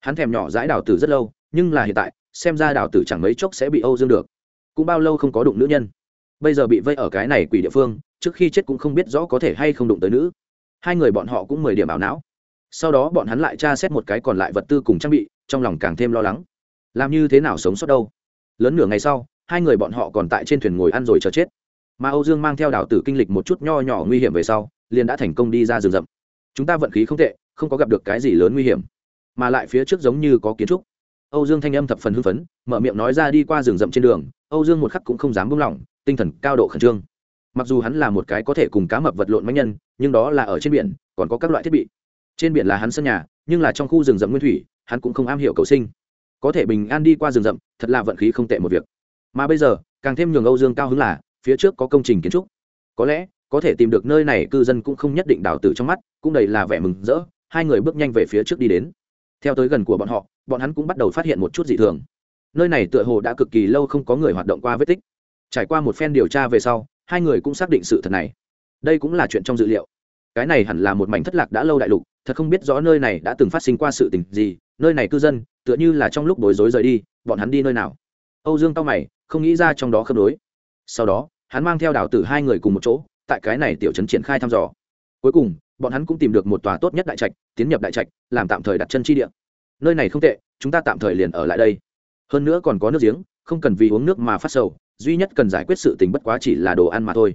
Hắn thèm nhỏ dãi đào tử rất lâu nhưng là hiện tại, xem ra đào tử chẳng mấy chốc sẽ bị âu dương được. Cũng bao lâu không có đụng nữ nhân. Bây giờ bị vây ở cái này quỷ địa phương, trước khi chết cũng không biết rõ có thể hay không đụng tới nữ. Hai người bọn họ cũng mười điểm ảo não. Sau đó bọn hắn lại tra xét một cái còn lại vật tư cùng trang bị, trong lòng càng thêm lo lắng. Làm như thế nào sống sót đâu? Lớn nửa ngày sau, hai người bọn họ còn tại trên thuyền ngồi ăn rồi chờ chết. Mà âu dương mang theo đào tử kinh lịch một chút nho nhỏ nguy hiểm về sau, liền đã thành công đi ra rừng rậm. Chúng ta vận khí không tệ, không có gặp được cái gì lớn nguy hiểm. Mà lại phía trước giống như có kiến trúc âu dương thanh âm thập phần hưng phấn, mở miệng nói ra đi qua rừng rậm trên đường, âu dương một khắc cũng không dám buông lỏng, tinh thần cao độ khẩn trương. Mặc dù hắn là một cái có thể cùng cá mập vật lộn mãnh nhân, nhưng đó là ở trên biển, còn có các loại thiết bị. Trên biển là hắn sân nhà, nhưng là trong khu rừng rậm nguyên thủy, hắn cũng không am hiểu cầu sinh. Có thể bình an đi qua rừng rậm, thật là vận khí không tệ một việc. Mà bây giờ, càng thêm nhường âu dương cao hứng là, phía trước có công trình kiến trúc. Có lẽ, có thể tìm được nơi này cư dân cũng không nhất định đào tử trong mắt, cũng đầy là vẻ mừng rỡ, hai người bước nhanh về phía trước đi đến theo tới gần của bọn họ, bọn hắn cũng bắt đầu phát hiện một chút dị thường. Nơi này tựa hồ đã cực kỳ lâu không có người hoạt động qua vết tích. Trải qua một phen điều tra về sau, hai người cũng xác định sự thật này. Đây cũng là chuyện trong dự liệu. Cái này hẳn là một mảnh thất lạc đã lâu đại lục, thật không biết rõ nơi này đã từng phát sinh qua sự tình gì, nơi này cư dân, tựa như là trong lúc bối rối rời đi, bọn hắn đi nơi nào? Âu dương tao mày, không nghĩ ra trong đó khớp đối sau đó, hắn mang theo đào tử hai người cùng một chỗ, tại cái này tiểu trấn triển khai thăm dò. Cuối cùng bọn hắn cũng tìm được một tòa tốt nhất đại trạch, tiến nhập đại trạch, làm tạm thời đặt chân chi địa. Nơi này không tệ, chúng ta tạm thời liền ở lại đây. Hơn nữa còn có nước giếng, không cần vì uống nước mà phát sầu, duy nhất cần giải quyết sự tình bất quá chỉ là đồ ăn mà thôi.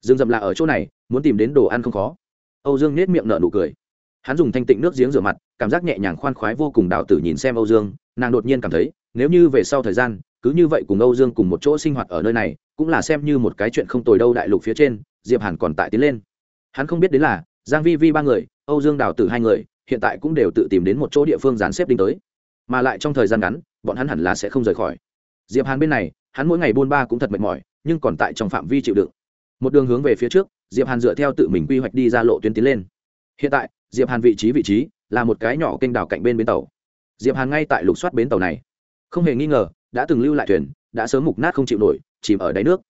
Dương dậm là ở chỗ này, muốn tìm đến đồ ăn không khó. Âu dương nết miệng nở nụ cười. Hắn dùng thanh tịnh nước giếng rửa mặt, cảm giác nhẹ nhàng khoan khoái vô cùng đào tử nhìn xem âu dương, nàng đột nhiên cảm thấy, nếu như về sau thời gian, cứ như vậy cùng âu dương cùng một chỗ sinh hoạt ở nơi này, cũng là xem như một cái chuyện không tồi đâu đại lục phía trên, diệp hàn còn tại tiến lên. Hắn không biết đến là giang vi vi ba người, âu dương đào tử hai người, hiện tại cũng đều tự tìm đến một chỗ địa phương dàn xếp đinh tới. Mà lại trong thời gian ngắn, bọn hắn hẳn là sẽ không rời khỏi. Diệp hàn bên này, hắn mỗi ngày buôn ba cũng thật mệt mỏi, nhưng còn tại trong phạm vi chịu đựng. Một đường hướng về phía trước, diệp hàn dựa theo tự mình quy hoạch đi ra lộ tuyến tiến lên. Hiện tại, diệp hàn vị trí vị trí là một cái nhỏ kênh đảo cạnh bên bến tàu. Diệp hàn ngay tại lục soát bến tàu này. Không hề nghi ngờ, đã từng lưu lại thuyền, đã sớm mục nát không chịu nổi, chìm ở đáy nước.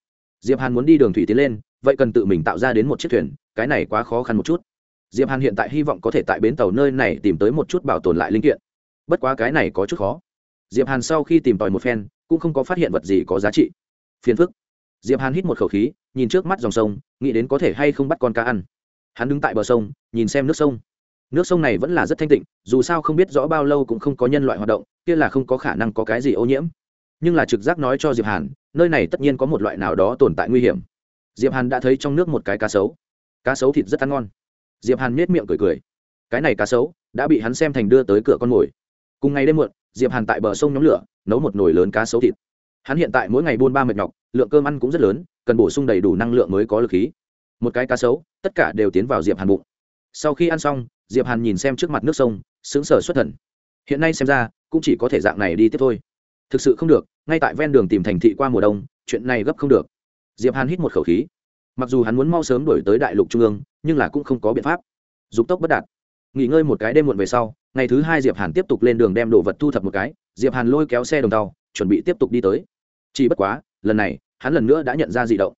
Diệp hàn muốn đi đường thủy tiến lên, vậy cần tự mình tạo ra đến một chiếc thuyền cái này quá khó khăn một chút. Diệp hàn hiện tại hy vọng có thể tại bến tàu nơi này tìm tới một chút bảo tồn lại linh kiện. Bất quá cái này có chút khó. Diệp hàn sau khi tìm tòi một phen, cũng không có phát hiện vật gì có giá trị. Phiền phức. Diệp hàn hít một khẩu khí, nhìn trước mắt dòng sông, nghĩ đến có thể hay không bắt con cá ăn. Hắn đứng tại bờ sông, nhìn xem nước sông. Nước sông này vẫn là rất thanh tịnh, dù sao không biết rõ bao lâu cũng không có nhân loại hoạt động, kia là không có khả năng có cái gì ô nhiễm. Nhưng là trực giác nói cho diệp hàn, nơi này tất nhiên có một loại nào đó tồn tại nguy hiểm. Diệp hàn đã thấy trong nước một cái cá sấu cá sấu thịt rất ăn ngon. Diệp hàn nhếch miệng cười cười. Cái này cá sấu đã bị hắn xem thành đưa tới cửa con mồi. Cùng ngày đêm muộn, diệp hàn tại bờ sông nhóm lửa, nấu một nồi lớn cá sấu thịt. Hắn hiện tại mỗi ngày buôn ba mệt nhọc, lượng cơm ăn cũng rất lớn, cần bổ sung đầy đủ năng lượng mới có lực khí. Một cái cá sấu, tất cả đều tiến vào diệp hàn bụng. Sau khi ăn xong, diệp hàn nhìn xem trước mặt nước sông, sững sờ xuất thần. Hiện nay xem ra, cũng chỉ có thể dạng này đi tiếp thôi. Thực sự không được, ngay tại ven đường tìm thành thị qua mùa đông, chuyện này gấp không được. Diệp hàn hít một khẩu khí mặc dù hắn muốn mau sớm đổi tới đại lục trung ương, nhưng là cũng không có biện pháp. Dục tốc bất đạt. Nghỉ ngơi một cái đêm muộn về sau, ngày thứ hai diệp hàn tiếp tục lên đường đem đồ vật thu thập một cái, diệp hàn lôi kéo xe đồng tàu, chuẩn bị tiếp tục đi tới. Chỉ bất quá, lần này, hắn lần nữa đã nhận ra di động.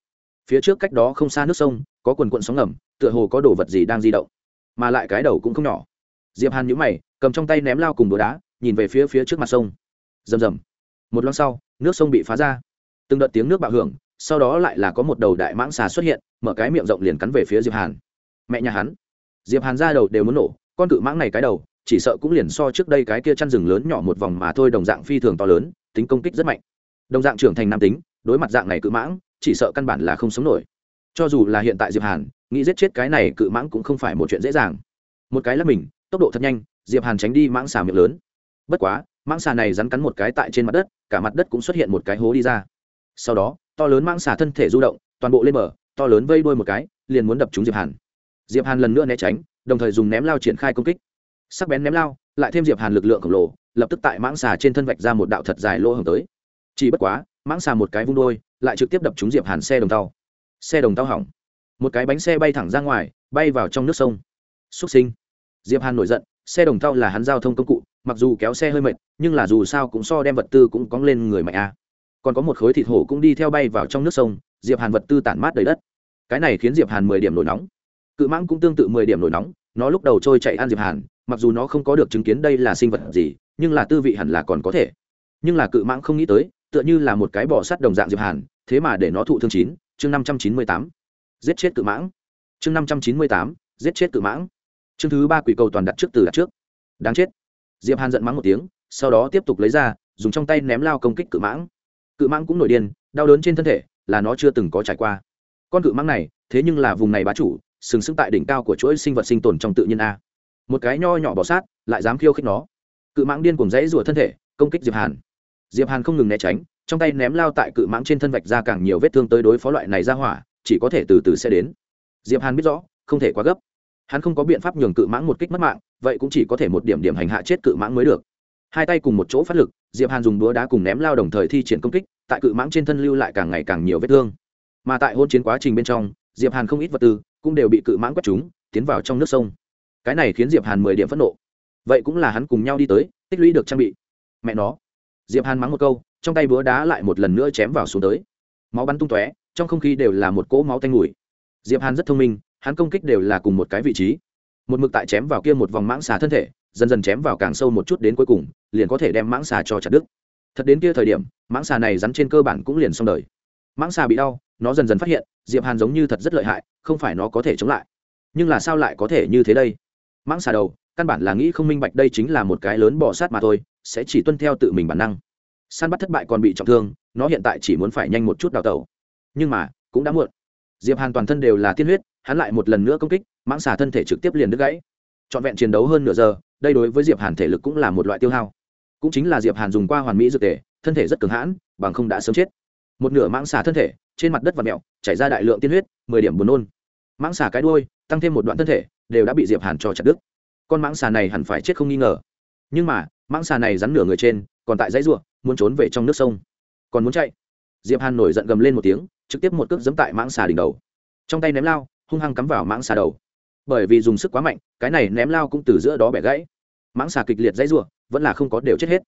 Phía trước cách đó không xa nước sông, có quần quận sóng ngầm, tựa hồ có đồ vật gì đang di động. Mà lại cái đầu cũng không nhỏ. Diệp hàn nhíu mày, cầm trong tay ném lao cùng đồ đá, nhìn về phía phía trước mặt sông. Rầm rầm. Một lát sau, nước sông bị phá ra. Từng đợt tiếng nước bạo hưởng sau đó lại là có một đầu đại mãng xà xuất hiện, mở cái miệng rộng liền cắn về phía diệp hàn. Mẹ nhà hắn. Diệp hàn ra đầu đều muốn nổ, con cự mãng này cái đầu, chỉ sợ cũng liền so trước đây cái kia chăn rừng lớn nhỏ một vòng mà thôi, đồng dạng phi thường to lớn, tính công kích rất mạnh. Đồng dạng trưởng thành nam tính, đối mặt dạng này cự mãng, chỉ sợ căn bản là không sống nổi. Cho dù là hiện tại diệp hàn, nghĩ giết chết cái này cự mãng cũng không phải một chuyện dễ dàng. Một cái là mình, tốc độ thật nhanh, diệp hàn tránh đi mãng xà miệng lớn. Bất quá, mãng xà này rắn cắn một cái tại trên mặt đất, cả mặt đất cũng xuất hiện một cái hố đi ra. Sau đó to lớn mãng xà thân thể du động, toàn bộ lên bờ, to lớn vây đuôi một cái, liền muốn đập trúng diệp hàn. Diệp hàn lần nữa né tránh, đồng thời dùng ném lao triển khai công kích. Sắc bén ném lao, lại thêm diệp hàn lực lượng khổng lồ, lập tức tại mãng xà trên thân vạch ra một đạo thật dài lỗ hổng tới. Chỉ bất quá, mãng xà một cái vung đôi lại trực tiếp đập trúng diệp hàn xe đồng tàu. Xe đồng tàu hỏng. Một cái bánh xe bay thẳng ra ngoài, bay vào trong nước sông. Xuất sinh. Diệp hàn nổi giận, xe đồng tàu là hắn giao thông công cụ, mặc dù kéo xe hơi mệt, nhưng là dù sao cũng so đem vật tư cũng cóng lên người mạnh a còn có một khối thịt hổ cũng đi theo bay vào trong nước sông, diệp hàn vật tư tản mát đầy đất. Cái này khiến diệp hàn mười điểm nổi nóng. Cự mãng cũng tương tự mười điểm nổi nóng, nó lúc đầu trôi chạy ăn diệp hàn, mặc dù nó không có được chứng kiến đây là sinh vật gì, nhưng là tư vị hẳn là còn có thể. Nhưng là cự mãng không nghĩ tới, tựa như là một cái bò sắt đồng dạng diệp hàn, thế mà để nó thụ thương chín, chương năm trăm chín mươi tám. Giết chết cự mãng. Chương năm trăm chín mươi tám, giết chết cự mãng. Chương thứ ba quỷ cầu toàn đặt trước từ đặt trước. Đáng chết. Diệp hàn giận mắng một tiếng, sau đó tiếp tục lấy ra, dùng trong tay ném lao công kích cự mãng cự mãng cũng nổi điên, đau đớn trên thân thể, là nó chưa từng có trải qua. Con cự mãng này, thế nhưng là vùng này bá chủ, sừng sững tại đỉnh cao của chuỗi sinh vật sinh tồn trong tự nhiên a. Một cái nho nhỏ bỏ sát, lại dám khiêu khích nó. Cự mãng điên cùng dãy rủa thân thể, công kích diệp hàn. Diệp hàn không ngừng né tránh, trong tay ném lao tại cự mãng trên thân vạch ra càng nhiều vết thương tới đối phó loại này ra hỏa, chỉ có thể từ từ sẽ đến. Diệp hàn biết rõ, không thể quá gấp. Hắn không có biện pháp nhường cự mãng một kích mất mạng, vậy cũng chỉ có thể một điểm điểm hành hạ chết cự mãng mới được hai tay cùng một chỗ phát lực, diệp hàn dùng đũa đá cùng ném lao đồng thời thi triển công kích, tại cự mãng trên thân lưu lại càng ngày càng nhiều vết thương. Mà tại hôn chiến quá trình bên trong, diệp hàn không ít vật tư cũng đều bị cự mãng quét chúng, tiến vào trong nước sông. Cái này khiến diệp hàn mười điểm phẫn nộ. Vậy cũng là hắn cùng nhau đi tới, tích lũy được trang bị. Mẹ nó. Diệp hàn mắng một câu, trong tay búa đá lại một lần nữa chém vào xuống tới. Máu bắn tung tóe, trong không khí đều là một cỗ máu tanh mùi. Diệp hàn rất thông minh, hắn công kích đều là cùng một cái vị trí. Một mực tại chém vào kia một vòng mãng xà thân thể, dần dần chém vào càng sâu một chút đến cuối cùng liền có thể đem mãng xà cho chặt đứt. Thật đến kia thời điểm, mãng xà này rắn trên cơ bản cũng liền xong đời. Mãng xà bị đau, nó dần dần phát hiện, diệp hàn giống như thật rất lợi hại, không phải nó có thể chống lại. Nhưng là sao lại có thể như thế đây? Mãng xà đầu, căn bản là nghĩ không minh bạch đây chính là một cái lớn bỏ sát mà thôi, sẽ chỉ tuân theo tự mình bản năng. Săn bắt thất bại còn bị trọng thương, nó hiện tại chỉ muốn phải nhanh một chút đào tẩu. Nhưng mà, cũng đã muộn. Diệp hàn toàn thân đều là tiên huyết, hắn lại một lần nữa công kích, mãng xà thân thể trực tiếp liền đứt gãy. Trọn vẹn chiến đấu hơn nửa giờ, đây đối với diệp hàn thể lực cũng là một loại tiêu hao cũng chính là diệp hàn dùng qua hoàn mỹ dược tề, thân thể rất cường hãn, bằng không đã sớm chết. Một nửa mãng xà thân thể, trên mặt đất và mẹo chảy ra đại lượng tiên huyết, mười điểm buồn nôn. Mãng xà cái đuôi, tăng thêm một đoạn thân thể, đều đã bị diệp hàn cho chặt đứt. Con mãng xà này hẳn phải chết không nghi ngờ. Nhưng mà, mãng xà này rắn nửa người trên, còn tại dãy ruộng, muốn trốn về trong nước sông. Còn muốn chạy. Diệp hàn nổi giận gầm lên một tiếng, trực tiếp một cước giẫm tại mãng xà đỉnh đầu. Trong tay ném lao, hung hăng cắm vào mãng xà đầu. Bởi vì dùng sức quá mạnh, cái này ném lao cũng từ giữa đó bẻ gãy mãng xà kịch liệt dãy rủa, vẫn là không có đều chết hết.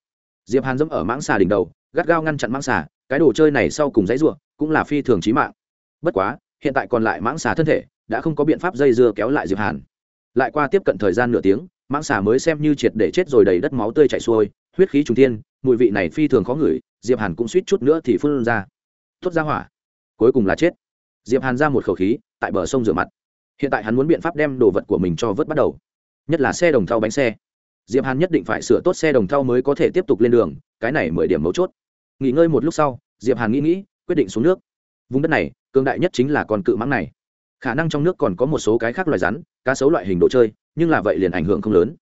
Diệp hàn dẫm ở mãng xà đỉnh đầu, gắt gao ngăn chặn mãng xà, cái đồ chơi này sau cùng dãy rủa cũng là phi thường chí mạng. Bất quá, hiện tại còn lại mãng xà thân thể đã không có biện pháp dây dưa kéo lại diệp hàn. Lại qua tiếp cận thời gian nửa tiếng, mãng xà mới xem như triệt để chết rồi đầy đất máu tươi chảy xuôi, huyết khí trùng thiên, mùi vị này phi thường khó ngửi, diệp hàn cũng suýt chút nữa thì phun ra. Tốt ra hỏa. Cuối cùng là chết. Diệp hàn ra một khẩu khí, tại bờ sông rửa mặt. Hiện tại hắn muốn biện pháp đem đồ vật của mình cho vớt bắt đầu. Nhất là xe đồng thau bánh xe diệp hàn nhất định phải sửa tốt xe đồng thau mới có thể tiếp tục lên đường, cái này mười điểm mấu chốt. Nghỉ ngơi một lúc sau, diệp hàn nghĩ nghĩ, quyết định xuống nước. Vùng đất này, cường đại nhất chính là con cự mãng này. Khả năng trong nước còn có một số cái khác loài rắn, cá sấu loại hình đồ chơi, nhưng là vậy liền ảnh hưởng không lớn.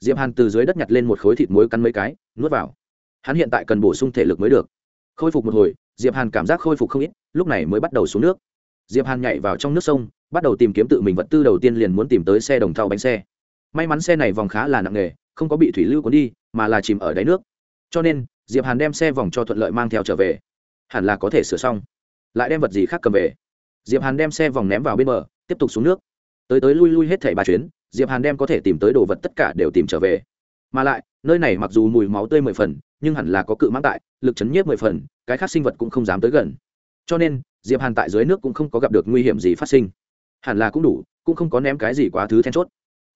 Diệp hàn từ dưới đất nhặt lên một khối thịt muối cắn mấy cái, nuốt vào. Hắn hiện tại cần bổ sung thể lực mới được. Khôi phục một hồi, diệp hàn cảm giác khôi phục không ít, lúc này mới bắt đầu xuống nước. Diệp hàn nhảy vào trong nước sông, bắt đầu tìm kiếm tự mình vật tư đầu tiên liền muốn tìm tới xe đồng thau bánh xe. May mắn xe này vòng khá là nặng nghề không có bị thủy lưu cuốn đi, mà là chìm ở đáy nước. Cho nên, diệp hàn đem xe vòng cho thuận lợi mang theo trở về. Hẳn là có thể sửa xong. Lại đem vật gì khác cầm về. Diệp hàn đem xe vòng ném vào bên bờ, tiếp tục xuống nước. Tới tới lui lui hết thảy ba chuyến, diệp hàn đem có thể tìm tới đồ vật tất cả đều tìm trở về. Mà lại, nơi này mặc dù mùi máu tươi mười phần, nhưng hẳn là có cự mãng tại, lực chấn nhiếp mười phần, cái khác sinh vật cũng không dám tới gần. Cho nên, diệp hàn tại dưới nước cũng không có gặp được nguy hiểm gì phát sinh. Hẳn là cũng đủ, cũng không có ném cái gì quá thứ then chốt.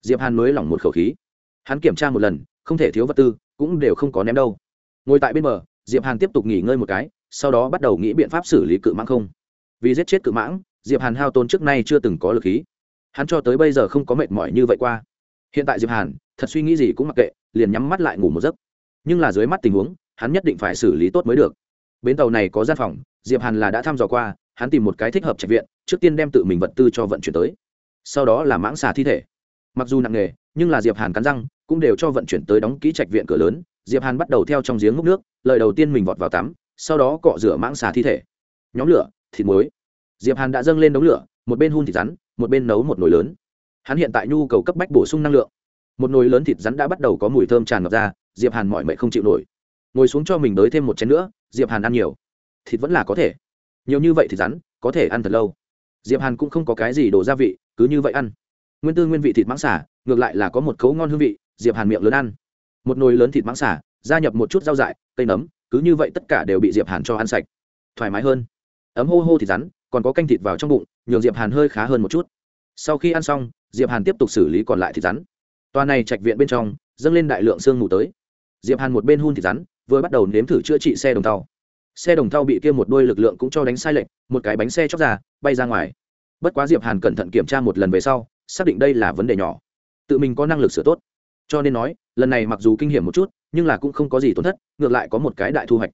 Diệp hàn nới lỏng một khẩu khí hắn kiểm tra một lần không thể thiếu vật tư cũng đều không có ném đâu. Ngồi tại bên bờ diệp hàn tiếp tục nghỉ ngơi một cái sau đó bắt đầu nghĩ biện pháp xử lý cự mãng không. Vì giết chết cự mãng diệp hàn hao tốn trước nay chưa từng có lực khí. Hắn cho tới bây giờ không có mệt mỏi như vậy qua. Hiện tại diệp hàn thật suy nghĩ gì cũng mặc kệ liền nhắm mắt lại ngủ một giấc. Nhưng là dưới mắt tình huống hắn nhất định phải xử lý tốt mới được. Bến tàu này có gian phòng diệp hàn là đã thăm dò qua hắn tìm một cái thích hợp trạch viện trước tiên đem tự mình vật tư cho vận chuyển tới. Sau đó là mãng xà thi thể. Mặc dù nặng nghề, nhưng là diệp hàn cắn răng cũng đều cho vận chuyển tới đóng kỹ trạch viện cửa lớn, diệp hàn bắt đầu theo trong giếng múc nước, lời đầu tiên mình vọt vào tắm, sau đó cọ rửa mãng xà thi thể. Nhóm lửa, thịt muối. Diệp hàn đã dâng lên đống lửa, một bên hun thịt rắn, một bên nấu một nồi lớn. Hắn hiện tại nhu cầu cấp bách bổ sung năng lượng. Một nồi lớn thịt rắn đã bắt đầu có mùi thơm tràn ngập ra, diệp hàn mọi mệnh không chịu nổi. Ngồi xuống cho mình đới thêm một chén nữa, diệp hàn ăn nhiều. Thịt vẫn là có thể. Nhiều như vậy thịt rắn, có thể ăn thật lâu. Diệp hàn cũng không có cái gì đổ gia vị, cứ như vậy ăn. Nguyên tư nguyên vị thịt mãng xả ngược lại là có một cấu ngon hương vị diệp hàn miệng lớn ăn. Một nồi lớn thịt mãng xả gia nhập một chút rau dại, cây nấm, cứ như vậy tất cả đều bị diệp hàn cho ăn sạch. Thoải mái hơn. Ấm hô hô thịt rắn, còn có canh thịt vào trong bụng, nhường diệp hàn hơi khá hơn một chút. Sau khi ăn xong, diệp hàn tiếp tục xử lý còn lại thịt rắn. Toa này trạch viện bên trong, dâng lên đại lượng sương mù tới. Diệp hàn một bên hun thịt rắn, vừa bắt đầu nếm thử chữa trị xe đồng tàu xe đồng tàu bị kia một đôi lực lượng cũng cho đánh sai lệch, một cái bánh xe chóc ra, bay ra ngoài. Bất quá diệp hàn cẩn thận kiểm tra một lần về sau, xác định đây là vấn đề nhỏ. Tự mình có năng lực sửa tốt cho nên nói, lần này mặc dù kinh hiểm một chút, nhưng là cũng không có gì tổn thất, ngược lại có một cái đại thu hoạch.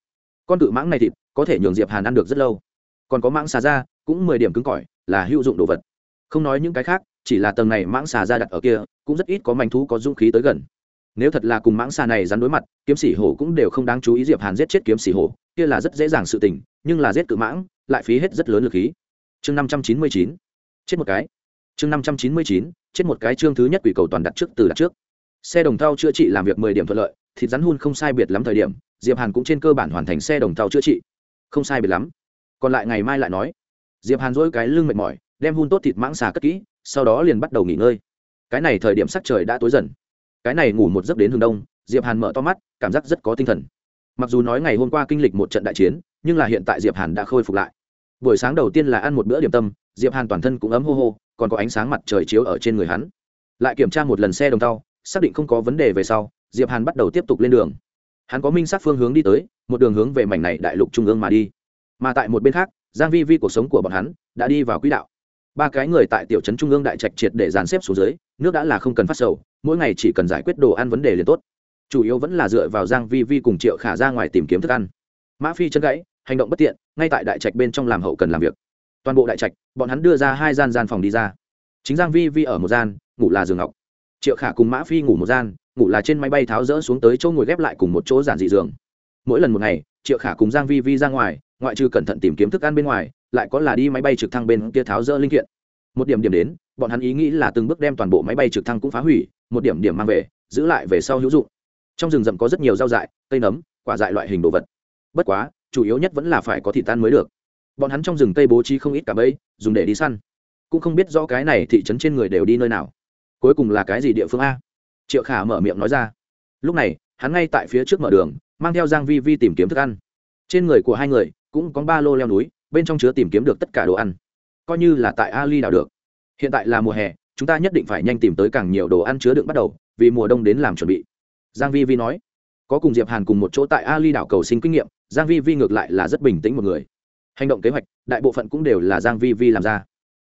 Con cự mãng này thịt, có thể nhường diệp hàn ăn được rất lâu. Còn có mãng xà ra cũng mười điểm cứng cỏi, là hữu dụng đồ vật. Không nói những cái khác, chỉ là tầng này mãng xà ra đặt ở kia, cũng rất ít có manh thú có dũng khí tới gần. Nếu thật là cùng mãng xà này rắn đối mặt, kiếm sĩ hổ cũng đều không đáng chú ý diệp hàn giết chết kiếm sĩ hổ, kia là rất dễ dàng sự tình, nhưng là giết cự mãng, lại phí hết rất lớn lực khí. Chương năm trăm chín mươi chín, chết một cái. Chương năm trăm chín mươi chín, chết một cái chương thứ nhất quỷ cầu toàn đặt trước từ đặt trước xe đồng thau chữa trị làm việc mười điểm thuận lợi, thịt rắn hun không sai biệt lắm thời điểm, diệp hàn cũng trên cơ bản hoàn thành xe đồng thau chữa trị. Không sai biệt lắm. Còn lại ngày mai lại nói. Diệp hàn dỗi cái lưng mệt mỏi, đem hun tốt thịt mãng xà cất kỹ, sau đó liền bắt đầu nghỉ ngơi. Cái này thời điểm sắc trời đã tối dần. Cái này ngủ một giấc đến hướng đông, diệp hàn mở to mắt, cảm giác rất có tinh thần. Mặc dù nói ngày hôm qua kinh lịch một trận đại chiến, nhưng là hiện tại diệp hàn đã khôi phục lại. Buổi sáng đầu tiên là ăn một bữa điểm tâm, diệp hàn toàn thân cũng ấm hô hô, còn có ánh sáng mặt trời chiếu ở trên người hắn. Lại kiểm tra một lần xe đồng tàu xác định không có vấn đề về sau, diệp hàn bắt đầu tiếp tục lên đường. Hắn có minh sát phương hướng đi tới, một đường hướng về mảnh này đại lục trung ương mà đi. Mà tại một bên khác, giang vi vi cuộc sống của bọn hắn đã đi vào quỹ đạo. Ba cái người tại tiểu trấn trung ương đại trạch triệt để dàn xếp xuống dưới, nước đã là không cần phát sầu, mỗi ngày chỉ cần giải quyết đồ ăn vấn đề liền tốt. Chủ yếu vẫn là dựa vào giang vi vi cùng triệu khả ra ngoài tìm kiếm thức ăn. Mã phi chân gãy, hành động bất tiện, ngay tại đại trạch bên trong làm hậu cần làm việc. Toàn bộ đại trạch, bọn hắn đưa ra hai gian gian phòng đi ra. Chính giang vi vi ở một gian, ngủ là giường ngọc triệu khả cùng mã phi ngủ một gian, ngủ là trên máy bay tháo rỡ xuống tới chỗ ngồi ghép lại cùng một chỗ giản dị giường. Mỗi lần một ngày, triệu khả cùng giang vi vi ra ngoài, ngoại trừ cẩn thận tìm kiếm thức ăn bên ngoài, lại có là đi máy bay trực thăng bên kia tháo rỡ linh kiện. Một điểm điểm đến, bọn hắn ý nghĩ là từng bước đem toàn bộ máy bay trực thăng cũng phá hủy, một điểm điểm mang về, giữ lại về sau hữu dụng. Trong rừng rậm có rất nhiều rau dại, cây nấm, quả dại loại hình đồ vật. Bất quá, chủ yếu nhất vẫn là phải có thịt tan mới được. Bọn hắn trong rừng tây bố trí không ít cả bẫy, dùng để đi săn. Cũng không biết rõ cái này thị trấn trên người đều đi nơi nào cuối cùng là cái gì địa phương a? Triệu khả mở miệng nói ra. Lúc này, hắn ngay tại phía trước mở đường, mang theo giang vi vi tìm kiếm thức ăn. Trên người của hai người, cũng có ba lô leo núi, bên trong chứa tìm kiếm được tất cả đồ ăn. Coi như là tại ali đảo được. Hiện tại là mùa hè, chúng ta nhất định phải nhanh tìm tới càng nhiều đồ ăn chứa đựng bắt đầu, vì mùa đông đến làm chuẩn bị. Giang vi vi nói. Có cùng diệp hàn cùng một chỗ tại ali đảo cầu sinh kinh nghiệm, giang vi vi ngược lại là rất bình tĩnh một người. Hành động kế hoạch, đại bộ phận cũng đều là giang vi vi làm ra.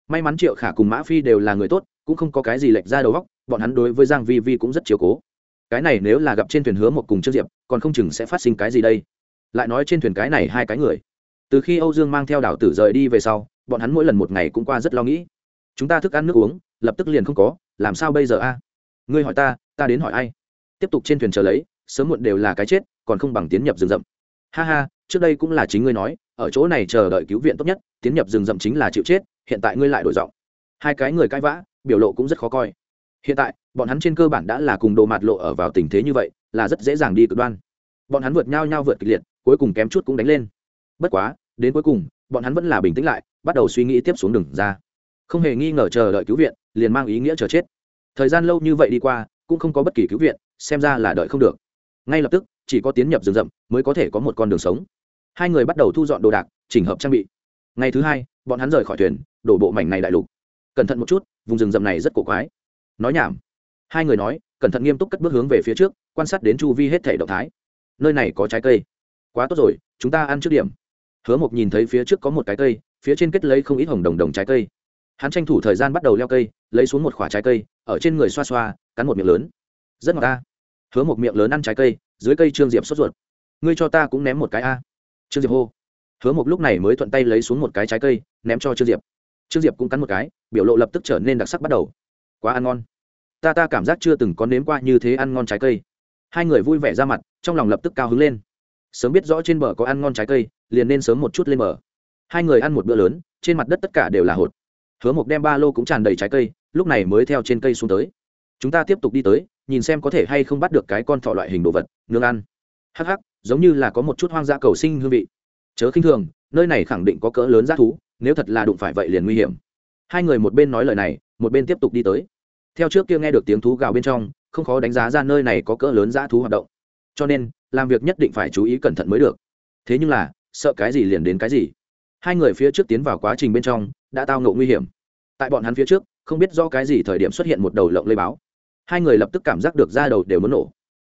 May mắn triệu khả cùng mã phi đều là người tốt cũng không có cái gì lệch ra đầu góc bọn hắn đối với giang vi vi cũng rất chiều cố. Cái này nếu là gặp trên thuyền hứa một cùng trương diệp, còn không chừng sẽ phát sinh cái gì đây? Lại nói trên thuyền cái này hai cái người. Từ khi âu dương mang theo đảo tử rời đi về sau, bọn hắn mỗi lần một ngày cũng qua rất lo nghĩ. Chúng ta thức ăn nước uống, lập tức liền không có, làm sao bây giờ a? Ngươi hỏi ta ta đến hỏi ai? Tiếp tục trên thuyền chờ lấy, sớm muộn đều là cái chết, còn không bằng tiến nhập rừng rậm. Ha ha, trước đây cũng là chính ngươi nói, ở chỗ này chờ đợi cứu viện tốt nhất, tiến nhập rừng rậm chính là chịu chết, hiện tại ngươi lại đổi giọng. Hai cái người cãi vã biểu lộ cũng rất khó coi. Hiện tại, bọn hắn trên cơ bản đã là cùng đồ mạt lộ ở vào tình thế như vậy, là rất dễ dàng đi cực đoan. Bọn hắn vượt nhau nhau vượt kịch liệt, cuối cùng kém chút cũng đánh lên. Bất quá, đến cuối cùng, bọn hắn vẫn là bình tĩnh lại, bắt đầu suy nghĩ tiếp xuống đường ra. Không hề nghi ngờ chờ đợi cứu viện, liền mang ý nghĩa chờ chết. Thời gian lâu như vậy đi qua, cũng không có bất kỳ cứu viện, xem ra là đợi không được. Ngay lập tức, chỉ có tiến nhập rừng rậm, mới có thể có một con đường sống. Hai người bắt đầu thu dọn đồ đạc, chỉnh hợp trang bị. Ngày thứ hai, bọn hắn rời khỏi thuyền, đổ bộ mảnh này đại lục cẩn thận một chút, vùng rừng rậm này rất cổ quái. Nói nhảm. Hai người nói, cẩn thận nghiêm túc cất bước hướng về phía trước, quan sát đến chu vi hết thể động thái. Nơi này có trái cây. Quá tốt rồi, chúng ta ăn trước điểm. Hứa mộc nhìn thấy phía trước có một cái cây, phía trên kết lấy không ít hồng đồng đồng trái cây. Hắn tranh thủ thời gian bắt đầu leo cây, lấy xuống một khoả trái cây, ở trên người xoa xoa, cắn một miệng lớn. Rất ngọt ta hứa một miệng lớn ăn trái cây, dưới cây trương diệp sốt ruột. Ngươi cho ta cũng ném một cái a. Trương diệp hô. Hứa một lúc này mới thuận tay lấy xuống một cái trái cây, ném cho trương diệp trương diệp cũng cắn một cái, biểu lộ lập tức trở nên đặc sắc bắt đầu. Quá ăn ngon. Ta ta cảm giác chưa từng có nếm qua như thế ăn ngon trái cây. Hai người vui vẻ ra mặt, trong lòng lập tức cao hứng lên. Sớm biết rõ trên bờ có ăn ngon trái cây, liền nên sớm một chút lên bờ. Hai người ăn một bữa lớn, trên mặt đất tất cả đều là hột. Hứa mộc đem ba lô cũng tràn đầy trái cây, lúc này mới theo trên cây xuống tới. Chúng ta tiếp tục đi tới, nhìn xem có thể hay không bắt được cái con thọ loại hình đồ vật nương ăn. Hắc hắc, giống như là có một chút hoang dã cầu sinh hương vị. Chớ khinh thường nơi này khẳng định có cỡ lớn giá thú, nếu thật là đụng phải vậy liền nguy hiểm. Hai người một bên nói lời này, một bên tiếp tục đi tới. Theo trước kia nghe được tiếng thú gào bên trong, không khó đánh giá ra nơi này có cỡ lớn giá thú hoạt động. Cho nên, làm việc nhất định phải chú ý cẩn thận mới được. Thế nhưng là, sợ cái gì liền đến cái gì. Hai người phía trước tiến vào quá trình bên trong, đã tao ngộ nguy hiểm. Tại bọn hắn phía trước, không biết do cái gì thời điểm xuất hiện một đầu lộng lây báo. Hai người lập tức cảm giác được da đầu đều muốn nổ.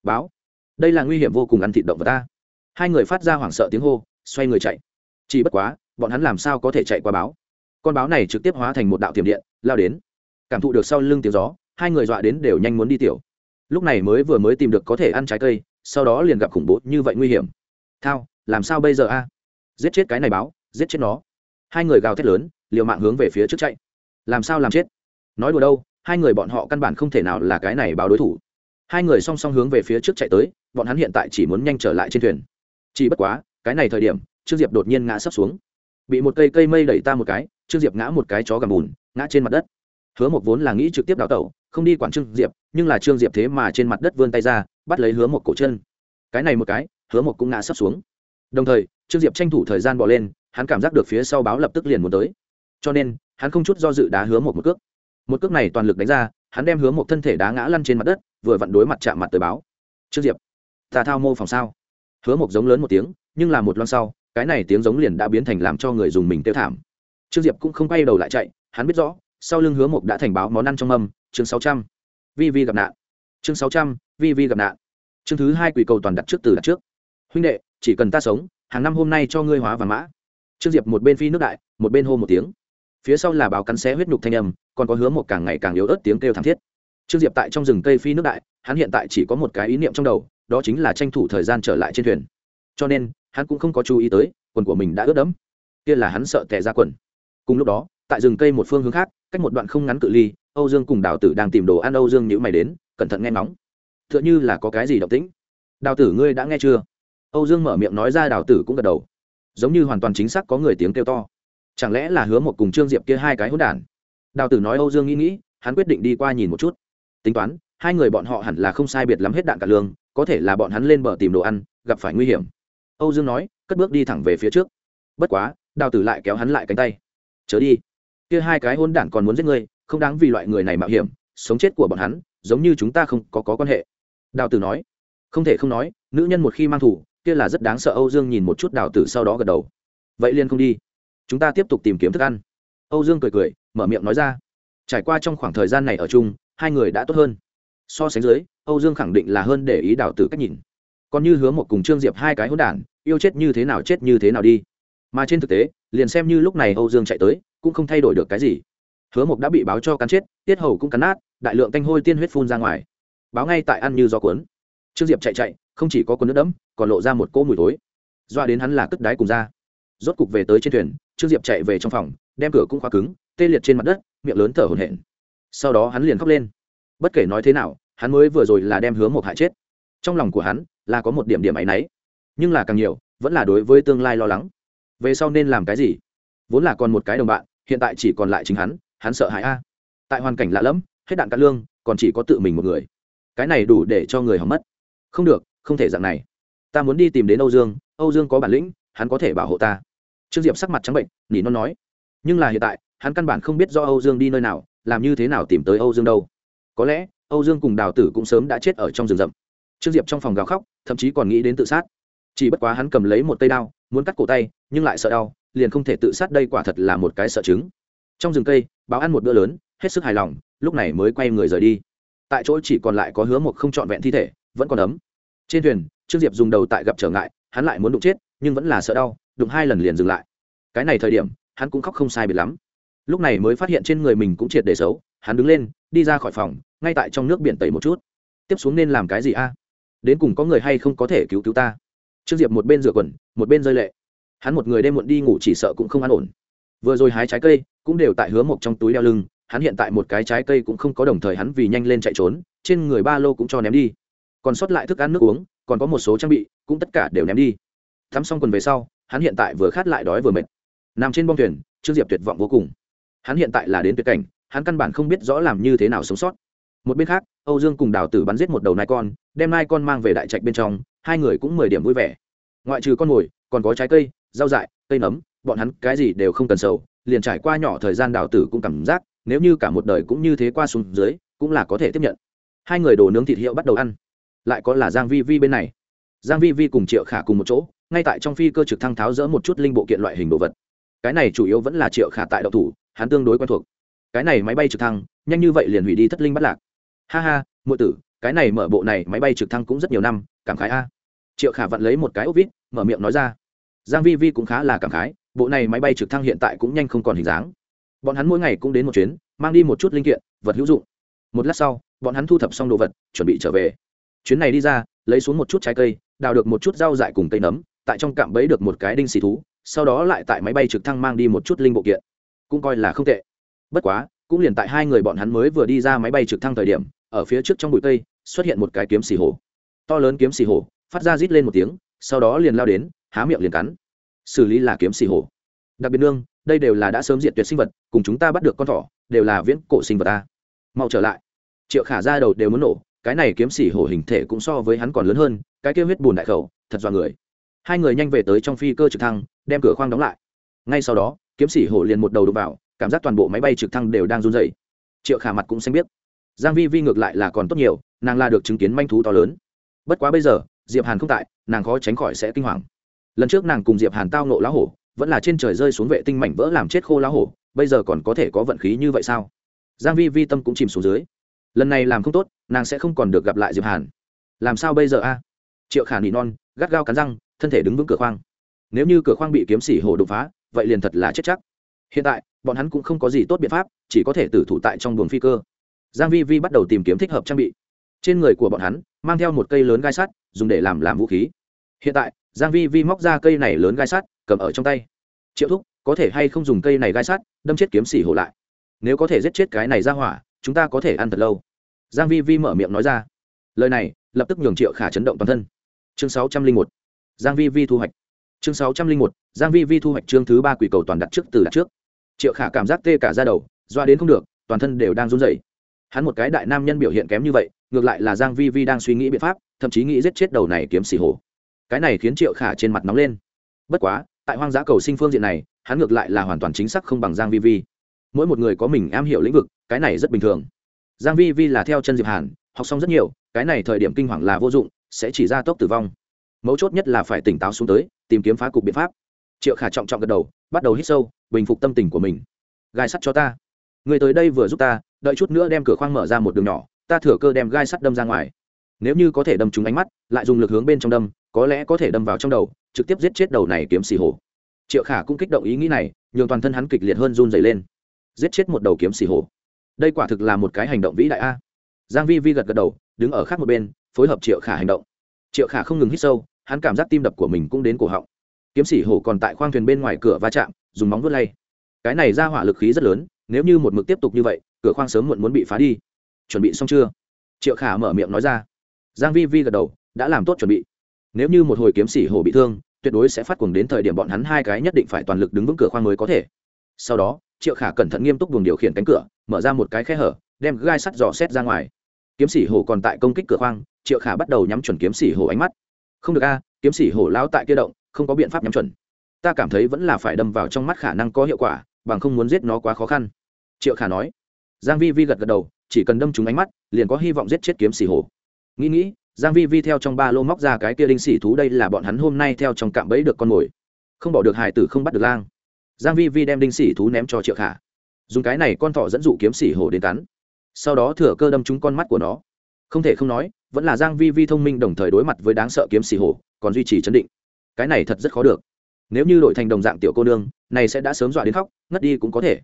Báo, đây là nguy hiểm vô cùng ăn thịt động vật ta. Hai người phát ra hoảng sợ tiếng hô, xoay người chạy chỉ bất quá, bọn hắn làm sao có thể chạy qua báo? Con báo này trực tiếp hóa thành một đạo tiềm điện, lao đến. Cảm thụ được sau lưng tiếng gió, hai người dọa đến đều nhanh muốn đi tiểu. Lúc này mới vừa mới tìm được có thể ăn trái cây, sau đó liền gặp khủng bố như vậy nguy hiểm. Thao, làm sao bây giờ a? Giết chết cái này báo, giết chết nó. Hai người gào thét lớn, liều mạng hướng về phía trước chạy. Làm sao làm chết? Nói đùa đâu, hai người bọn họ căn bản không thể nào là cái này báo đối thủ. Hai người song song hướng về phía trước chạy tới, bọn hắn hiện tại chỉ muốn nhanh trở lại trên thuyền. Chỉ bất quá, cái này thời điểm trương diệp đột nhiên ngã sấp xuống. Bị một cây cây mây đẩy ta một cái, trương diệp ngã một cái chó gầm bùn, ngã trên mặt đất. Hứa một vốn là nghĩ trực tiếp đào tẩu, không đi quản trương diệp, nhưng là trương diệp thế mà trên mặt đất vươn tay ra, bắt lấy hứa một cổ chân. Cái này một cái, hứa một cũng ngã sấp xuống. Đồng thời, trương diệp tranh thủ thời gian bỏ lên, hắn cảm giác được phía sau báo lập tức liền muốn tới. Cho nên, hắn không chút do dự đá hứa một một cước. Một cước này toàn lực đánh ra, hắn đem hứa một thân thể đá ngã lăn trên mặt đất, vừa vặn đối mặt chạm mặt tới báo. Trương diệp, ta thao mô phòng sao? Hứa một giống lớn một tiếng, nhưng là một loan sau cái này tiếng giống liền đã biến thành làm cho người dùng mình tiêu thảm. Trương diệp cũng không quay đầu lại chạy, hắn biết rõ, sau lưng hứa một đã thành báo món ăn trong mâm, chương sáu trăm. Vi vi gặp nạn. Chương sáu trăm, vi vi gặp nạn. Chương thứ hai quỷ cầu toàn đặt trước từ đặt trước. Huynh đệ, chỉ cần ta sống, hàng năm hôm nay cho ngươi hóa và mã. Trương diệp một bên phi nước đại, một bên hô một tiếng. Phía sau là báo cắn xé huyết nhục thanh âm, còn có hứa một càng ngày càng yếu ớt tiếng kêu thảm thiết. Trương diệp tại trong rừng cây phi nước đại, hắn hiện tại chỉ có một cái ý niệm trong đầu, đó chính là tranh thủ thời gian trở lại trên thuyền. Cho nên hắn cũng không có chú ý tới quần của mình đã ướt đẫm. Kia là hắn sợ tẻ ra quần. Cùng lúc đó tại rừng cây một phương hướng khác cách một đoạn không ngắn cự ly âu dương cùng đào tử đang tìm đồ ăn âu dương nhữ mày đến cẩn thận nghe ngóng, t h ư ợ n h ư là có cái gì động tĩnh. Đào tử ngươi đã nghe chưa? Âu dương mở miệng nói ra đào tử cũng gật đầu. Giống như hoàn toàn chính xác có người tiếng kêu to. Chẳng lẽ là hứa một cùng trương diệp kia hai cái hỗn đản? Đào tử nói âu dương nghĩ nghĩ hắn quyết định đi qua nhìn một chút. Tính toán hai người bọn họ hẳn là không sai biệt lắm hết đạn cả lương có thể là bọn hắn lên bờ tìm đồ ăn gặp phải nguy hiểm âu dương nói cất bước đi thẳng về phía trước. Bất quá đào tử lại kéo hắn lại cánh tay. Chớ đi. Kia hai cái hôn đản còn muốn giết ngươi không đáng vì loại người này mạo hiểm sống chết của bọn hắn giống như chúng ta không có, có quan hệ. Đào tử nói. Không thể không nói nữ nhân một khi mang thủ kia là rất đáng sợ. Âu dương nhìn một chút đào tử sau đó gật đầu. Vậy liên không đi. Chúng ta tiếp tục tìm kiếm thức ăn. Âu dương cười cười mở miệng nói ra. Trải qua trong khoảng thời gian này ở chung hai người đã tốt hơn. So sánh dưới âu dương khẳng định là hơn để ý đào tử cách nhìn còn như hứa một cùng trương diệp hai cái hỗn đản, yêu chết như thế nào chết như thế nào đi. Mà trên thực tế, liền xem như lúc này âu dương chạy tới, cũng không thay đổi được cái gì. Hứa mộc đã bị báo cho cắn chết, tiết hầu cũng cắn nát, đại lượng canh hôi tiên huyết phun ra ngoài. Báo ngay tại ăn như gió cuốn. Trương diệp chạy chạy, không chỉ có quần nước đẫm, còn lộ ra một cỗ mùi tối doa đến hắn là cất đáy cùng ra. Rốt cục về tới trên thuyền, trương diệp chạy về trong phòng, đem cửa cũng khóa cứng, tê liệt trên mặt đất, miệng lớn thở hổn hển. Sau đó hắn liền khóc lên. Bất kể nói thế nào, hắn mới vừa rồi là đem hứa một hại chết trong lòng của hắn, là có một điểm điểm áy náy. Nhưng là càng nhiều, vẫn là đối với tương lai lo lắng. Về sau nên làm cái gì? Vốn là còn một cái đồng bạn, hiện tại chỉ còn lại chính hắn hắn sợ hãi a. Tại hoàn cảnh lạ lẫm, hết đạn cắt lương, còn chỉ có tự mình một người. Cái này đủ để cho người hỏng mất. Không được, không thể dạng này. Ta muốn đi tìm đến âu dương âu dương có bản lĩnh, hắn có thể bảo hộ ta. Trương diệp sắc mặt trắng bệnh, nỉ non nói. Nhưng là hiện tại, hắn căn bản không biết do âu dương đi nơi nào, làm như thế nào tìm tới âu dương đâu. Có lẽ, âu dương cùng đào tử cũng sớm đã chết ở trong rừng rậm trương diệp trong phòng gào khóc, thậm chí còn nghĩ đến tự sát. Chỉ bất quá hắn cầm lấy một tay đao, muốn cắt cổ tay, nhưng lại sợ đau, liền không thể tự sát đây quả thật là một cái sợ chứng. Trong rừng cây, báo ăn một bữa lớn, hết sức hài lòng, lúc này mới quay người rời đi. Tại chỗ chỉ còn lại có hứa một không trọn vẹn thi thể, vẫn còn ấm. Trên thuyền, trương diệp dùng đầu tại gặp trở ngại, hắn lại muốn đụng chết, nhưng vẫn là sợ đau, đụng hai lần liền dừng lại. Cái này thời điểm, hắn cũng khóc không sai biệt lắm. Lúc này mới phát hiện trên người mình cũng triệt để xấu, hắn đứng lên, đi ra khỏi phòng, ngay tại trong nước biển tẩy một chút. Tiếp xuống nên làm cái gì a? Đến cùng có người hay không có thể cứu cứu ta? Trương diệp một bên rửa quần, một bên rơi lệ. Hắn một người đêm muộn đi ngủ chỉ sợ cũng không an ổn. Vừa rồi hái trái cây, cũng đều tại hứa một trong túi đeo lưng, hắn hiện tại một cái trái cây cũng không có đồng thời hắn vì nhanh lên chạy trốn, trên người ba lô cũng cho ném đi. Còn sót lại thức ăn nước uống, còn có một số trang bị, cũng tất cả đều ném đi. Thắm xong quần về sau, hắn hiện tại vừa khát lại đói vừa mệt. Nằm trên bong thuyền, trương diệp tuyệt vọng vô cùng. Hắn hiện tại là đến tuyệt cảnh, hắn căn bản không biết rõ làm như thế nào sống sót. Một bên khác, âu dương cùng đào tử bắn giết một đầu nai con đem nai con mang về đại trạch bên trong, hai người cũng mười điểm vui vẻ. Ngoại trừ con mồi, còn có trái cây, rau dại, cây nấm, bọn hắn cái gì đều không cần sầu, liền trải qua nhỏ thời gian đào tử cũng cảm giác, nếu như cả một đời cũng như thế qua xuống dưới, cũng là có thể tiếp nhận. Hai người đổ nướng thịt hiệu bắt đầu ăn. Lại có là giang vi vi bên này. Giang vi vi cùng triệu khả cùng một chỗ, ngay tại trong phi cơ trực thăng tháo dỡ một chút linh bộ kiện loại hình đồ vật. Cái này chủ yếu vẫn là triệu khả tại đậu thủ, hắn tương đối quen thuộc. Cái này máy bay trực thăng, nhanh như vậy liền hủy đi thất linh bắt lạc. Ha ha, muội tử cái này mở bộ này máy bay trực thăng cũng rất nhiều năm, cảm khái a. Triệu khả vặn lấy một cái ốc vít, mở miệng nói ra. Giang vi vi cũng khá là cảm khái, bộ này máy bay trực thăng hiện tại cũng nhanh không còn hình dáng. Bọn hắn mỗi ngày cũng đến một chuyến, mang đi một chút linh kiện, vật hữu dụng. Một lát sau, bọn hắn thu thập xong đồ vật, chuẩn bị trở về. Chuyến này đi ra, lấy xuống một chút trái cây, đào được một chút rau dại cùng cây nấm, tại trong cạm bẫy được một cái đinh xì thú, sau đó lại tại máy bay trực thăng mang đi một chút linh bộ kiện. Cũng coi là không tệ. Bất quá, cũng liền tại hai người bọn hắn mới vừa đi ra máy bay trực thăng thời điểm ở phía trước trong bụi cây, xuất hiện một cái kiếm xì hổ. To lớn kiếm xì hổ, phát ra rít lên một tiếng, sau đó liền lao đến, há miệng liền cắn. Xử lý là kiếm xì hổ. Đặc biệt nương, đây đều là đã sớm diệt tuyệt sinh vật, cùng chúng ta bắt được con thỏ, đều là viễn cổ sinh vật ta mau trở lại. Triệu khả ra đầu đều muốn nổ, cái này kiếm xỉ hổ hình thể cũng so với hắn còn lớn hơn, cái kêu huyết bùn đại khẩu, thật dọa người. Hai người nhanh về tới trong phi cơ trực thăng, đem cửa khoang đóng lại. Ngay sau đó, kiếm xỉ hổ liền một đầu đục vào, cảm giác toàn bộ máy bay trực thăng đều đang run dày triệu khả mặt cũng xanh biết giang vi vi ngược lại là còn tốt nhiều, nàng là được chứng kiến manh thú to lớn. Bất quá bây giờ, diệp hàn không tại, nàng khó tránh khỏi sẽ kinh hoàng. Lần trước nàng cùng diệp hàn tao nộ lá hổ, vẫn là trên trời rơi xuống vệ tinh mảnh vỡ làm chết khô lá hổ, bây giờ còn có thể có vận khí như vậy sao? Giang vi vi tâm cũng chìm xuống dưới. Lần này làm không tốt, nàng sẽ không còn được gặp lại diệp hàn. Làm sao bây giờ a? Triệu khả nỉ non, gắt gao cắn răng, thân thể đứng vững cửa khoang. Nếu như cửa khoang bị kiếm sỉ hổ đột phá, vậy liền thật là chết chắc. Hiện tại, bọn hắn cũng không có gì tốt biện pháp, chỉ có thể tử thủ tại trong buồng phi cơ giang vi vi bắt đầu tìm kiếm thích hợp trang bị. Trên người của bọn hắn, mang theo một cây lớn gai sắt, dùng để làm làm vũ khí. Hiện tại, giang vi vi móc ra cây này lớn gai sắt, cầm ở trong tay. Triệu thúc, có thể hay không dùng cây này gai sắt, đâm chết kiếm sĩ hổ lại? Nếu có thể giết chết cái này ra hỏa, chúng ta có thể ăn thật lâu. Giang vi vi mở miệng nói ra. Lời này, lập tức nhường triệu khả chấn động toàn thân. Chương sáu trăm linh một. Giang vi vi thu hoạch. Chương sáu trăm linh một. Giang vi vi thu hoạch chương thứ ba quỷ cầu toàn đặt trước từ đặt trước. Triệu khả cảm giác tê cả da đầu, doa đến không được, toàn thân đều đang run rẩy hắn một cái đại nam nhân biểu hiện kém như vậy, ngược lại là giang vi vi đang suy nghĩ biện pháp, thậm chí nghĩ giết chết đầu này kiếm xì hổ. Cái này khiến triệu khả trên mặt nóng lên. Bất quá, tại hoang dã cầu sinh phương diện này, hắn ngược lại là hoàn toàn chính xác không bằng giang vi vi. Mỗi một người có mình am hiểu lĩnh vực, cái này rất bình thường. Giang vi vi là theo chân diệp hàn, học xong rất nhiều, cái này thời điểm kinh hoàng là vô dụng, sẽ chỉ ra tốc tử vong. Mấu chốt nhất là phải tỉnh táo xuống tới, tìm kiếm phá cục biện pháp. Triệu khả trọng trọng gật đầu, bắt đầu hít sâu, bình phục tâm tình của mình. Gai sắt cho ta người tới đây vừa giúp ta, đợi chút nữa đem cửa khoang mở ra một đường nhỏ, ta thừa cơ đem gai sắt đâm ra ngoài. Nếu như có thể đâm trúng ánh mắt, lại dùng lực hướng bên trong đâm, có lẽ có thể đâm vào trong đầu, trực tiếp giết chết đầu này kiếm xì hổ. Triệu khả cũng kích động ý nghĩ này, nhường toàn thân hắn kịch liệt hơn run dày lên. Giết chết một đầu kiếm xì hổ. Đây quả thực là một cái hành động vĩ đại a. Giang vi vi gật gật đầu, đứng ở khác một bên, phối hợp triệu khả hành động. Triệu khả không ngừng hít sâu, hắn cảm giác tim đập của mình cũng đến cổ họng. Kiếm sĩ hổ còn tại khoang thuyền bên ngoài cửa va chạm, dùng móng vuốt lay. Cái này ra hỏa lực khí rất lớn nếu như một mực tiếp tục như vậy, cửa khoang sớm muộn muốn bị phá đi. Chuẩn bị xong chưa? Triệu khả mở miệng nói ra. Giang vi vi gật đầu, đã làm tốt chuẩn bị. Nếu như một hồi kiếm sĩ hổ bị thương, tuyệt đối sẽ phát cuồng đến thời điểm bọn hắn hai cái nhất định phải toàn lực đứng vững cửa khoang mới có thể. Sau đó, triệu khả cẩn thận nghiêm túc buồng điều khiển cánh cửa, mở ra một cái khe hở, đem gai sắt dò xét ra ngoài. Kiếm sĩ hổ còn tại công kích cửa khoang, triệu khả bắt đầu nhắm chuẩn kiếm sĩ hổ ánh mắt. Không được a, kiếm sĩ hổ lao tại kia động, không có biện pháp nhắm chuẩn. Ta cảm thấy vẫn là phải đâm vào trong mắt khả năng có hiệu quả, bằng không muốn giết nó quá khó khăn triệu khả nói. Giang vi vi gật gật đầu, chỉ cần đâm trúng ánh mắt, liền có hy vọng giết chết kiếm xì hổ nghĩ nghĩ, giang vi vi theo trong ba lô móc ra cái kia đinh xì thú đây là bọn hắn hôm nay theo trong cạm bẫy được con mồi. Không bỏ được hải tử không bắt được lang. Giang vi vi đem đinh xì thú ném cho triệu khả. Dùng cái này con thỏ dẫn dụ kiếm xì hổ đến cắn. Sau đó thừa cơ đâm trúng con mắt của nó. Không thể không nói, vẫn là giang vi vi thông minh đồng thời đối mặt với đáng sợ kiếm xì hổ còn duy trì chấn định. Cái này thật rất khó được. Nếu như đổi thành đồng dạng tiểu cô nương, này sẽ đã sớm dọa đến khóc, ngất đi cũng có thể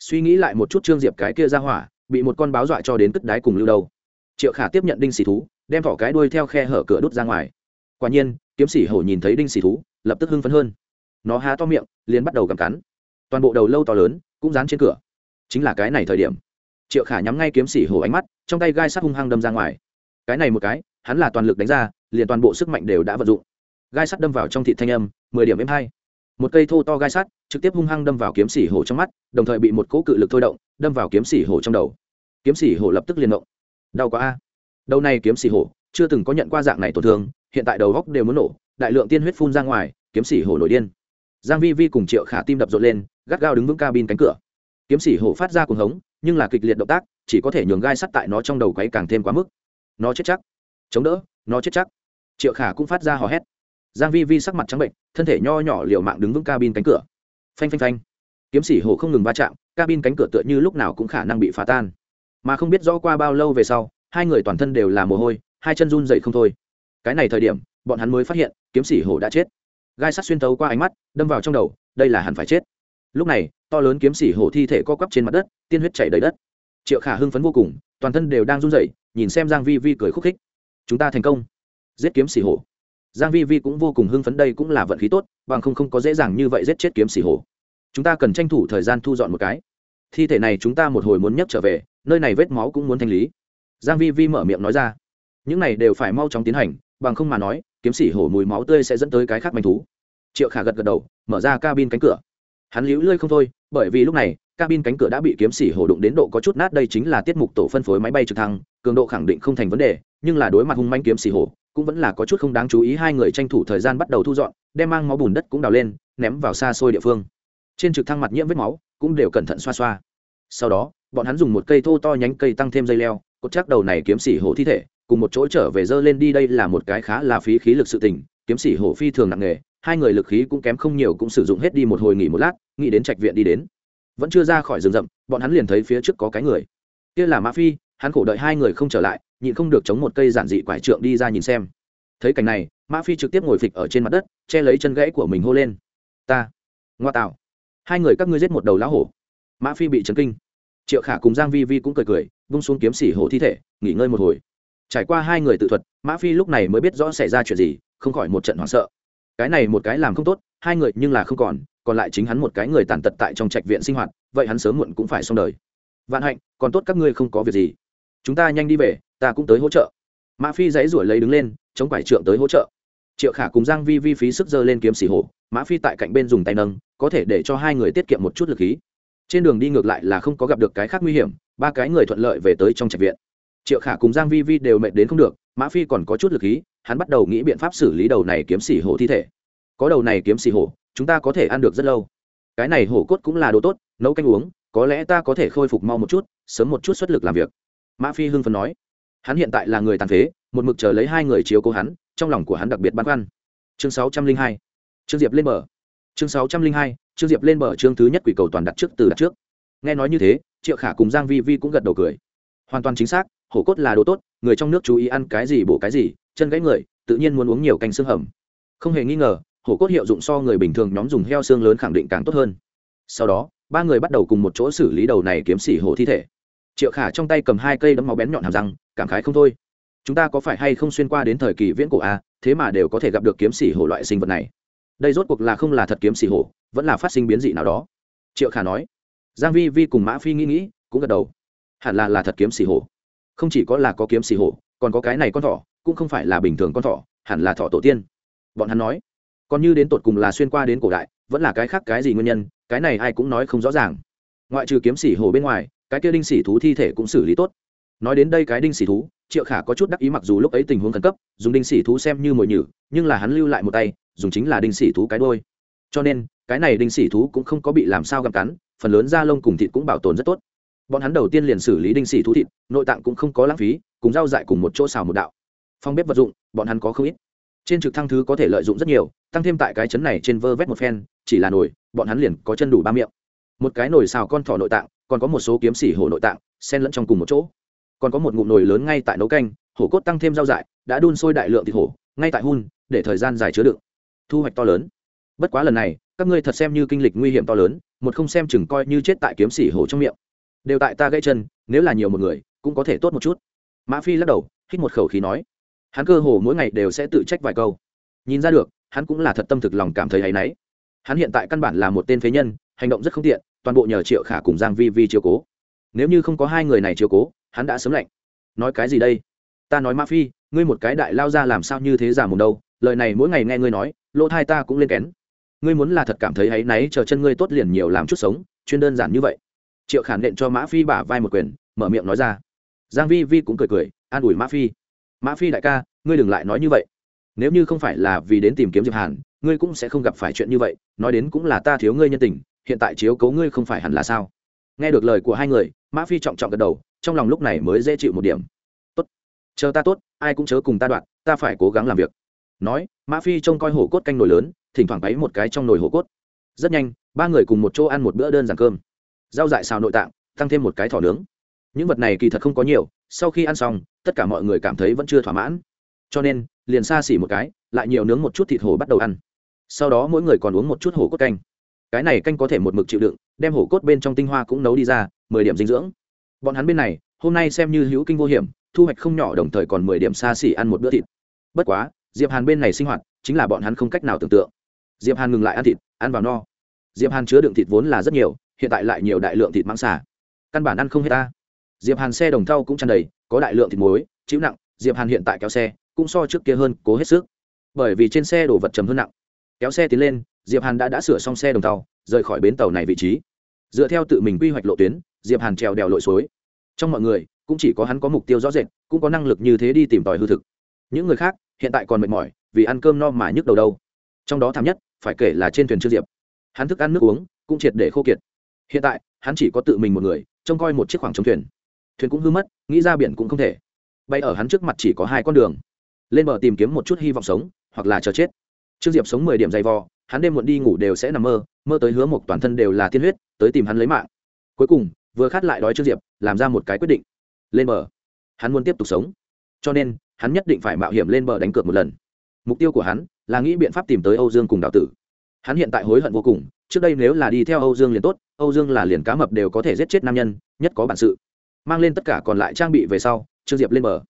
suy nghĩ lại một chút trương diệp cái kia ra hỏa, bị một con báo dọa cho đến cất đáy cùng lưu đầu triệu khả tiếp nhận đinh xì thú, đem thỏ cái đuôi theo khe hở cửa đút ra ngoài. Quả nhiên, kiếm sĩ hổ nhìn thấy đinh xì thú, lập tức hưng phấn hơn. Nó há to miệng, liền bắt đầu cầm cắn. Toàn bộ đầu lâu to lớn, cũng dán trên cửa. Chính là cái này thời điểm. Triệu khả nhắm ngay kiếm sĩ hổ ánh mắt, trong tay gai sắt hung hăng đâm ra ngoài. Cái này một cái, hắn là toàn lực đánh ra, liền toàn bộ sức mạnh đều đã vận dụng. Gai sắt đâm vào trong thị thanh âm, mười điểm êm hai một cây thô to gai sắt, trực tiếp hung hăng đâm vào kiếm sĩ hổ trong mắt, đồng thời bị một cỗ cự lực thôi động, đâm vào kiếm sĩ hổ trong đầu. Kiếm sĩ hổ lập tức liền động. Đau quá a. Đầu này kiếm sĩ hổ, chưa từng có nhận qua dạng này tổn thương, hiện tại đầu góc đều muốn nổ, đại lượng tiên huyết phun ra ngoài, kiếm sĩ hổ nổi điên. Giang vi vi cùng triệu khả tim đập rộn lên, gắt gao đứng vững cabin cánh cửa. Kiếm sĩ hổ phát ra cuồng hống, nhưng là kịch liệt động tác, chỉ có thể nhường gai sắt tại nó trong đầu quấy càng thêm quá mức. Nó chết chắc. Chống đỡ, nó chết chắc. Triệu khả cũng phát ra hò hét giang vi vi sắc mặt trắng bệnh thân thể nho nhỏ liều mạng đứng vững cabin cánh cửa. Phanh phanh phanh. Kiếm sĩ hổ không ngừng va chạm, cabin cánh cửa tựa như lúc nào cũng khả năng bị phá tan. Mà không biết rõ qua bao lâu về sau, hai người toàn thân đều là mồ hôi, hai chân run dậy không thôi. Cái này thời điểm, bọn hắn mới phát hiện, kiếm sĩ hổ đã chết. Gai sắt xuyên tấu qua ánh mắt, đâm vào trong đầu, đây là hẳn phải chết. Lúc này, to lớn kiếm sĩ hổ thi thể co quắp trên mặt đất, tiên huyết chảy đầy đất. Triệu khả hưng phấn vô cùng, toàn thân đều đang run rẩy, nhìn xem giang vi vi cười khúc khích. Chúng ta thành công. Giết kiếm sĩ hổ giang vi vi cũng vô cùng hưng phấn đây cũng là vận khí tốt, bằng không không có dễ dàng như vậy giết chết kiếm sĩ hổ chúng ta cần tranh thủ thời gian thu dọn một cái. Thi thể này chúng ta một hồi muốn nhấc trở về, nơi này vết máu cũng muốn thanh lý. Giang vi vi mở miệng nói ra. Những này đều phải mau chóng tiến hành, bằng không mà nói, kiếm sĩ hổ mùi máu tươi sẽ dẫn tới cái khác manh thú. Triệu khả gật gật đầu, mở ra cabin cánh cửa. Hắn liễu lơi không thôi, bởi vì lúc này, cabin cánh cửa đã bị kiếm sĩ hổ đụng đến độ có chút nát, đây chính là tiết mục tổ phân phối máy bay trực thăng, cường độ khẳng định không thành vấn đề, nhưng là đối mặt hung manh kiếm sĩ hổ cũng vẫn là có chút không đáng chú ý, hai người tranh thủ thời gian bắt đầu thu dọn, đem mang máu bùn đất cũng đào lên, ném vào xa xôi địa phương. Trên trực thăng mặt nhiễm vết máu cũng đều cẩn thận xoa xoa. Sau đó, bọn hắn dùng một cây thô to nhánh cây tăng thêm dây leo, cột chắc đầu này kiếm sĩ hổ thi thể, cùng một chỗ trở về dơ lên đi, đây là một cái khá là phí khí lực sự tình, kiếm sĩ hổ phi thường nặng nghề hai người lực khí cũng kém không nhiều cũng sử dụng hết đi một hồi nghỉ một lát, nghĩ đến trạch viện đi đến. Vẫn chưa ra khỏi rừng rậm, bọn hắn liền thấy phía trước có cái người. Kia là mã phi, hắn khổ đợi hai người không trở lại nhịn không được chống một cây giản dị quải trượng đi ra nhìn xem. Thấy cảnh này, mã phi trực tiếp ngồi phịch ở trên mặt đất, che lấy chân gãy của mình hô lên. Ta, ngoa tạo, hai người các ngươi giết một đầu lão hổ. Mã phi bị chấn kinh. Triệu khả cùng giang vi vi cũng cười cười, vung xuống kiếm xỉ hổ thi thể, nghỉ ngơi một hồi. Trải qua hai người tự thuật, mã phi lúc này mới biết rõ xảy ra chuyện gì, không khỏi một trận hoảng sợ. Cái này một cái làm không tốt, hai người nhưng là không còn còn lại chính hắn một cái người tàn tật tại trong trạch viện sinh hoạt, vậy hắn sớm muộn cũng phải xong đời. Vạn hạnh, còn tốt các ngươi không có việc gì. Chúng ta nhanh đi về ta cũng tới hỗ trợ. Mã phi dãy ruổi lấy đứng lên, chống quải trượng tới hỗ trợ. Triệu khả cùng giang vi vi phí sức dơ lên kiếm xỉ hổ, mã phi tại cạnh bên dùng tay nâng, có thể để cho hai người tiết kiệm một chút lực khí. Trên đường đi ngược lại là không có gặp được cái khác nguy hiểm, ba cái người thuận lợi về tới trong trạch viện. Triệu khả cùng giang vi vi đều mệt đến không được, mã phi còn có chút lực khí, hắn bắt đầu nghĩ biện pháp xử lý đầu này kiếm xỉ hổ thi thể. Có đầu này kiếm xỉ hổ, chúng ta có thể ăn được rất lâu. Cái này hổ cốt cũng là đồ tốt, nấu canh uống, có lẽ ta có thể khôi phục mau một chút, sớm một chút xuất lực làm việc. Mã phi hưng phấn nói hắn hiện tại là người tàn phế, một mực chờ lấy hai người chiếu cố hắn, trong lòng của hắn đặc biệt băn khoăn. Chương sáu trăm linh hai. Trương diệp lên bờ. Chương sáu trăm linh hai, trương diệp lên bờ chương thứ nhất quỷ cầu toàn đặt trước từ đặt trước. Nghe nói như thế, triệu khả cùng giang vi vi cũng gật đầu cười. Hoàn toàn chính xác, hổ cốt là đồ tốt, người trong nước chú ý ăn cái gì bổ cái gì, chân gãy người, tự nhiên muốn uống nhiều canh xương hầm. Không hề nghi ngờ, hổ cốt hiệu dụng so người bình thường nhóm dùng heo xương lớn khẳng định càng tốt hơn. Sau đó, ba người bắt đầu cùng một chỗ xử lý đầu này kiếm xỉ hổ thi thể triệu khả trong tay cầm hai cây đấm máu bén nhọn hàm răng, cảm khái không thôi. Chúng ta có phải hay không xuyên qua đến thời kỳ viễn cổ a thế mà đều có thể gặp được kiếm xỉ hổ loại sinh vật này. Đây rốt cuộc là không là thật kiếm xỉ hổ, vẫn là phát sinh biến dị nào đó. Triệu khả nói. Giang vi vi cùng mã phi nghĩ nghĩ, cũng gật đầu. Hẳn là là thật kiếm xỉ hổ. Không chỉ có là có kiếm xỉ hổ, còn có cái này con thỏ, cũng không phải là bình thường con thỏ, hẳn là thỏ tổ tiên. Bọn hắn nói. Còn như đến tột cùng là xuyên qua đến cổ đại, vẫn là cái khác cái gì nguyên nhân, cái này ai cũng nói không rõ ràng. Ngoại trừ kiếm xỉ hổ bên ngoài cái kia đinh xỉ thú thi thể cũng xử lý tốt. Nói đến đây cái đinh xỉ thú, triệu khả có chút đắc ý mặc dù lúc ấy tình huống khẩn cấp, dùng đinh xỉ thú xem như mồi nhử, nhưng là hắn lưu lại một tay, dùng chính là đinh xỉ thú cái đôi cho nên, cái này đinh xỉ thú cũng không có bị làm sao gặm cắn, phần lớn da lông cùng thịt cũng bảo tồn rất tốt. Bọn hắn đầu tiên liền xử lý đinh xỉ thú thịt, nội tạng cũng không có lãng phí, cùng rau dại cùng một chỗ xào một đạo. Phong bếp vật dụng, bọn hắn có không ít. Trên trực thăng thứ có thể lợi dụng rất nhiều, tăng thêm tại cái chấn này trên vơ vét một phen, chỉ là nồi, bọn hắn liền có chân đủ ba miệng. Một cái nồi xào con thỏ nội tạng còn có một số kiếm xỉ hổ nội tạng, xen lẫn trong cùng một chỗ. Còn có một ngụm nồi lớn ngay tại nấu canh, hổ cốt tăng thêm rau dại, đã đun sôi đại lượng thịt hổ, ngay tại hun, để thời gian dài chứa đựng. Thu hoạch to lớn. Bất quá lần này, các ngươi thật xem như kinh lịch nguy hiểm to lớn, một không xem chừng coi như chết tại kiếm xỉ hổ trong miệng. Đều tại ta gãy chân, nếu là nhiều một người, cũng có thể tốt một chút. Mã phi lắc đầu, hít một khẩu khí nói. Hắn cơ hồ mỗi ngày đều sẽ tự trách vài câu. Nhìn ra được, hắn cũng là thật tâm thực lòng cảm thấy hay náy. Hắn hiện tại căn bản là một tên phế nhân, hành động rất không tiện toàn bộ nhờ triệu khả cùng giang vi vi chiếu cố. Nếu như không có hai người này chiếu cố, hắn đã sớm lạnh. Nói cái gì đây? Ta nói mã phi, ngươi một cái đại lao ra làm sao như thế giả mồm đâu, lời này mỗi ngày nghe ngươi nói, lỗ thai ta cũng lên kén. Ngươi muốn là thật cảm thấy hãy náy chờ chân ngươi tốt liền nhiều làm chút sống, chuyên đơn giản như vậy. Triệu khản nện cho mã phi bả vai một quyền, mở miệng nói ra. Giang vi vi cũng cười cười, an ủi mã phi. Mã phi đại ca, ngươi đừng lại nói như vậy. Nếu như không phải là vì đến tìm kiếm diệp hàn, ngươi cũng sẽ không gặp phải chuyện như vậy, nói đến cũng là ta thiếu ngươi nhân tình hiện tại chiếu cố ngươi không phải hẳn là sao? Nghe được lời của hai người, mã phi trọng trọng gật đầu, trong lòng lúc này mới dễ chịu một điểm. Tốt, chờ ta tốt, ai cũng chớ cùng ta đoạn, ta phải cố gắng làm việc. Nói, mã phi trông coi hổ cốt canh nồi lớn, thỉnh thoảng bấy một cái trong nồi hổ cốt. Rất nhanh, ba người cùng một chỗ ăn một bữa đơn giản cơm. Rau dại xào nội tạng, tăng thêm một cái thỏ nướng. Những vật này kỳ thật không có nhiều, sau khi ăn xong, tất cả mọi người cảm thấy vẫn chưa thỏa mãn. Cho nên, liền xa xỉ một cái, lại nhiều nướng một chút thịt hổ bắt đầu ăn. Sau đó mỗi người còn uống một chút hổ cốt canh cái này canh có thể một mực chịu đựng, đem hổ cốt bên trong tinh hoa cũng nấu đi ra, mười điểm dinh dưỡng. Bọn hắn bên này, hôm nay xem như hữu kinh vô hiểm, thu hoạch không nhỏ đồng thời còn mười điểm xa xỉ ăn một bữa thịt. Bất quá, diệp hàn bên này sinh hoạt, chính là bọn hắn không cách nào tưởng tượng. Diệp hàn ngừng lại ăn thịt, ăn vào no. Diệp hàn chứa đựng thịt vốn là rất nhiều, hiện tại lại nhiều đại lượng thịt mãng xà. Căn bản ăn không hết ta. Diệp hàn xe đồng thau cũng tràn đầy, có đại lượng thịt muối, chịu nặng, diệp hàn hiện tại kéo xe, cũng so trước kia hơn cố hết sức. Bởi vì trên xe đổ vật trầm hơn nặng. Kéo xe tiến lên diệp hàn đã đã sửa xong xe đồng tàu, rời khỏi bến tàu này vị trí. Dựa theo tự mình quy hoạch lộ tuyến, diệp hàn trèo đèo lội suối. Trong mọi người, cũng chỉ có hắn có mục tiêu rõ rệt, cũng có năng lực như thế đi tìm tòi hư thực. Những người khác, hiện tại còn mệt mỏi, vì ăn cơm no mà nhức đầu đâu. Trong đó thảm nhất, phải kể là trên thuyền chưa diệp. Hắn thức ăn nước uống, cũng triệt để khô kiệt. Hiện tại, hắn chỉ có tự mình một người, trông coi một chiếc khoảng trống thuyền. Thuyền cũng hư mất, nghĩ ra biển cũng không thể. Bay ở hắn trước mặt chỉ có hai con đường. Lên bờ tìm kiếm một chút hy vọng sống, hoặc là chờ chết. Trương diệp sống mười điểm dày vò hắn đêm muộn đi ngủ đều sẽ nằm mơ mơ tới hứa một toàn thân đều là tiên huyết, tới tìm hắn lấy mạng. Cuối cùng, vừa khát lại đói trương diệp, làm ra một cái quyết định. Lên bờ. Hắn muốn tiếp tục sống. Cho nên, hắn nhất định phải mạo hiểm lên bờ đánh cược một lần. Mục tiêu của hắn là nghĩ biện pháp tìm tới âu dương cùng đạo tử. Hắn hiện tại hối hận vô cùng, trước đây nếu là đi theo âu dương liền tốt, âu dương là liền cá mập đều có thể giết chết nam nhân, nhất có bản sự. Mang lên tất cả còn lại trang bị về sau, trương diệp lên bờ.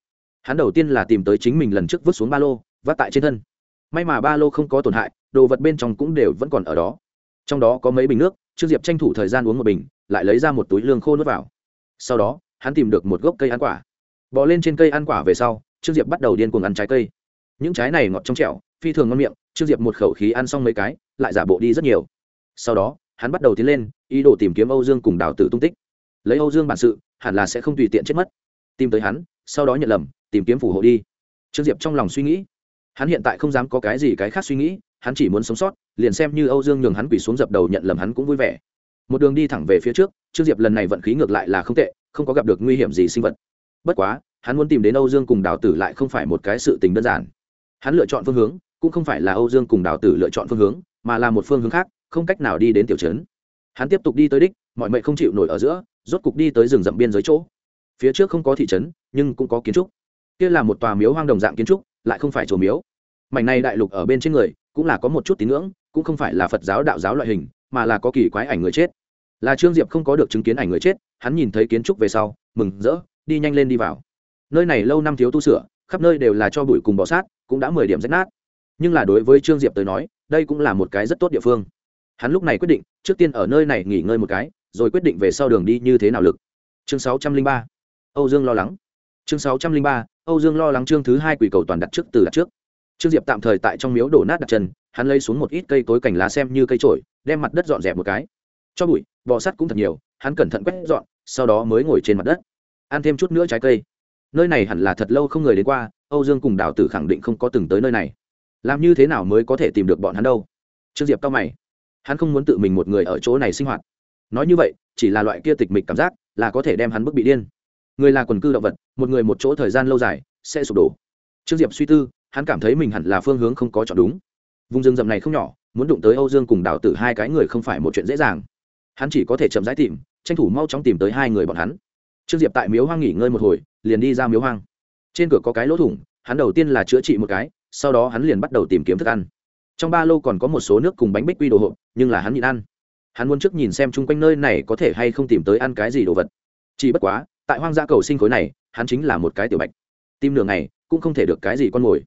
Hắn đầu tiên là tìm tới chính mình lần trước vứt xuống ba lô vắt tại trên thân. May mà ba lô không có tổn hại đồ vật bên trong cũng đều vẫn còn ở đó. Trong đó có mấy bình nước, trương diệp tranh thủ thời gian uống một bình, lại lấy ra một túi lương khô nuốt vào. Sau đó, hắn tìm được một gốc cây ăn quả. Bỏ lên trên cây ăn quả về sau, trương diệp bắt đầu điên cuồng ăn trái cây. Những trái này ngọt trong trẻo, phi thường ngon miệng, trương diệp một khẩu khí ăn xong mấy cái, lại giả bộ đi rất nhiều. Sau đó, hắn bắt đầu tiến lên, ý đồ tìm kiếm âu dương cùng đào tử tung tích. Lấy âu dương bản sự, hẳn là sẽ không tùy tiện chết mất. Tìm tới hắn, sau đó nhận lầm, tìm kiếm phù hộ đi. Trương diệp trong lòng suy nghĩ. Hắn hiện tại không dám có cái gì cái khác suy nghĩ hắn chỉ muốn sống sót, liền xem như âu dương nhường hắn quỳ xuống dập đầu nhận lầm hắn cũng vui vẻ. Một đường đi thẳng về phía trước, trương diệp lần này vận khí ngược lại là không tệ, không có gặp được nguy hiểm gì sinh vật. Bất quá, hắn muốn tìm đến âu dương cùng đào tử lại không phải một cái sự tình đơn giản. Hắn lựa chọn phương hướng, cũng không phải là âu dương cùng đào tử lựa chọn phương hướng, mà là một phương hướng khác, không cách nào đi đến tiểu trấn. Hắn tiếp tục đi tới đích, mọi mệnh không chịu nổi ở giữa, rốt cục đi tới rừng rậm biên giới chỗ. Phía trước không có thị trấn, nhưng cũng có kiến trúc. Kia là một tòa miếu hoang đồng dạng kiến trúc, lại không phải chùa miếu. Mảnh này đại lục ở bên trên người cũng là có một chút tín ngưỡng, cũng không phải là phật giáo đạo giáo loại hình, mà là có kỳ quái ảnh người chết. Là trương diệp không có được chứng kiến ảnh người chết, hắn nhìn thấy kiến trúc về sau, mừng rỡ, đi nhanh lên đi vào. Nơi này lâu năm thiếu tu sửa, khắp nơi đều là cho bụi cùng bọ sát, cũng đã mười điểm rách nát. Nhưng là đối với trương diệp tới nói, đây cũng là một cái rất tốt địa phương. Hắn lúc này quyết định, trước tiên ở nơi này nghỉ ngơi một cái, rồi quyết định về sau đường đi như thế nào lực. Chương sáu trăm linh ba. Âu dương lo lắng. Chương sáu trăm linh ba, âu dương lo lắng chương thứ hai quỷ cầu toàn đặt trước từ đặt trước trương diệp tạm thời tại trong miếu đổ nát đặt chân, hắn lấy xuống một ít cây cối cành lá xem như cây trổi, đem mặt đất dọn dẹp một cái. Cho bụi bò sắt cũng thật nhiều, hắn cẩn thận quét dọn, sau đó mới ngồi trên mặt đất. Ăn thêm chút nữa trái cây. Nơi này hẳn là thật lâu không người đến qua, âu dương cùng đào tử khẳng định không có từng tới nơi này. Làm như thế nào mới có thể tìm được bọn hắn đâu? Trương diệp cao mày. Hắn không muốn tự mình một người ở chỗ này sinh hoạt. Nói như vậy, chỉ là loại kia tịch mịch cảm giác là có thể đem hắn bức bị điên. Người là quần cư động vật, một người một chỗ thời gian lâu dài, sẽ sụp đổ. Trương diệp suy tư hắn cảm thấy mình hẳn là phương hướng không có chọn đúng. Vùng rừng rậm này không nhỏ, muốn đụng tới âu dương cùng đào tử hai cái người không phải một chuyện dễ dàng. Hắn chỉ có thể chậm rãi tìm, tranh thủ mau chóng tìm tới hai người bọn hắn. Trương diệp tại miếu hoang nghỉ ngơi một hồi, liền đi ra miếu hoang. Trên cửa có cái lỗ thủng, hắn đầu tiên là chữa trị một cái, sau đó hắn liền bắt đầu tìm kiếm thức ăn. Trong ba lô còn có một số nước cùng bánh bích quy đồ hộp, nhưng là hắn nhịn ăn. Hắn muốn trước nhìn xem chung quanh nơi này có thể hay không tìm tới ăn cái gì đồ vật. Chỉ bất quá, tại hoang Gia cầu sinh khối này, hắn chính là một cái tiểu bạch. Tim nửa này cũng không thể được cái gì con mồi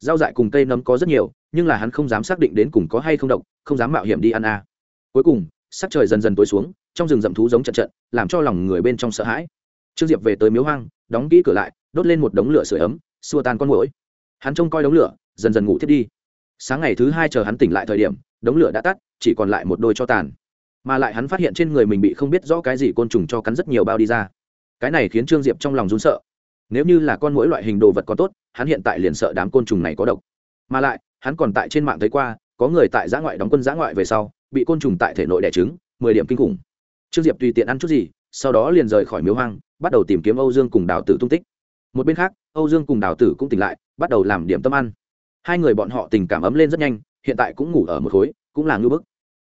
rau dại cùng cây nấm có rất nhiều, nhưng là hắn không dám xác định đến cùng có hay không độc, không dám mạo hiểm đi ăn a. À. cuối cùng, sắc trời dần dần tối xuống, trong rừng rậm thú giống trận trận, làm cho lòng người bên trong sợ hãi. Trương diệp về tới miếu hoang, đóng kỹ cửa lại, đốt lên một đống lửa sưởi ấm, xua tan con mũi hắn trông coi đống lửa, dần dần ngủ thiết đi. Sáng ngày thứ hai chờ hắn tỉnh lại thời điểm, đống lửa đã tắt, chỉ còn lại một đôi cho tàn. Mà lại hắn phát hiện trên người mình bị không biết rõ cái gì côn trùng cho cắn rất nhiều bao đi ra. Cái này khiến trương diệp trong lòng rún sợ nếu như là con mỗi loại hình đồ vật có tốt, hắn hiện tại liền sợ đám côn trùng này có độc. Mà lại, hắn còn tại trên mạng thấy qua, có người tại giã ngoại đóng quân giã ngoại về sau, bị côn trùng tại thể nội đẻ trứng, mười điểm kinh khủng. Trương diệp tùy tiện ăn chút gì, sau đó liền rời khỏi miếu hoang, bắt đầu tìm kiếm âu dương cùng đào tử tung tích. Một bên khác, âu dương cùng đào tử cũng tỉnh lại, bắt đầu làm điểm tâm ăn. Hai người bọn họ tình cảm ấm lên rất nhanh, hiện tại cũng ngủ ở một khối, cũng là ngư bức.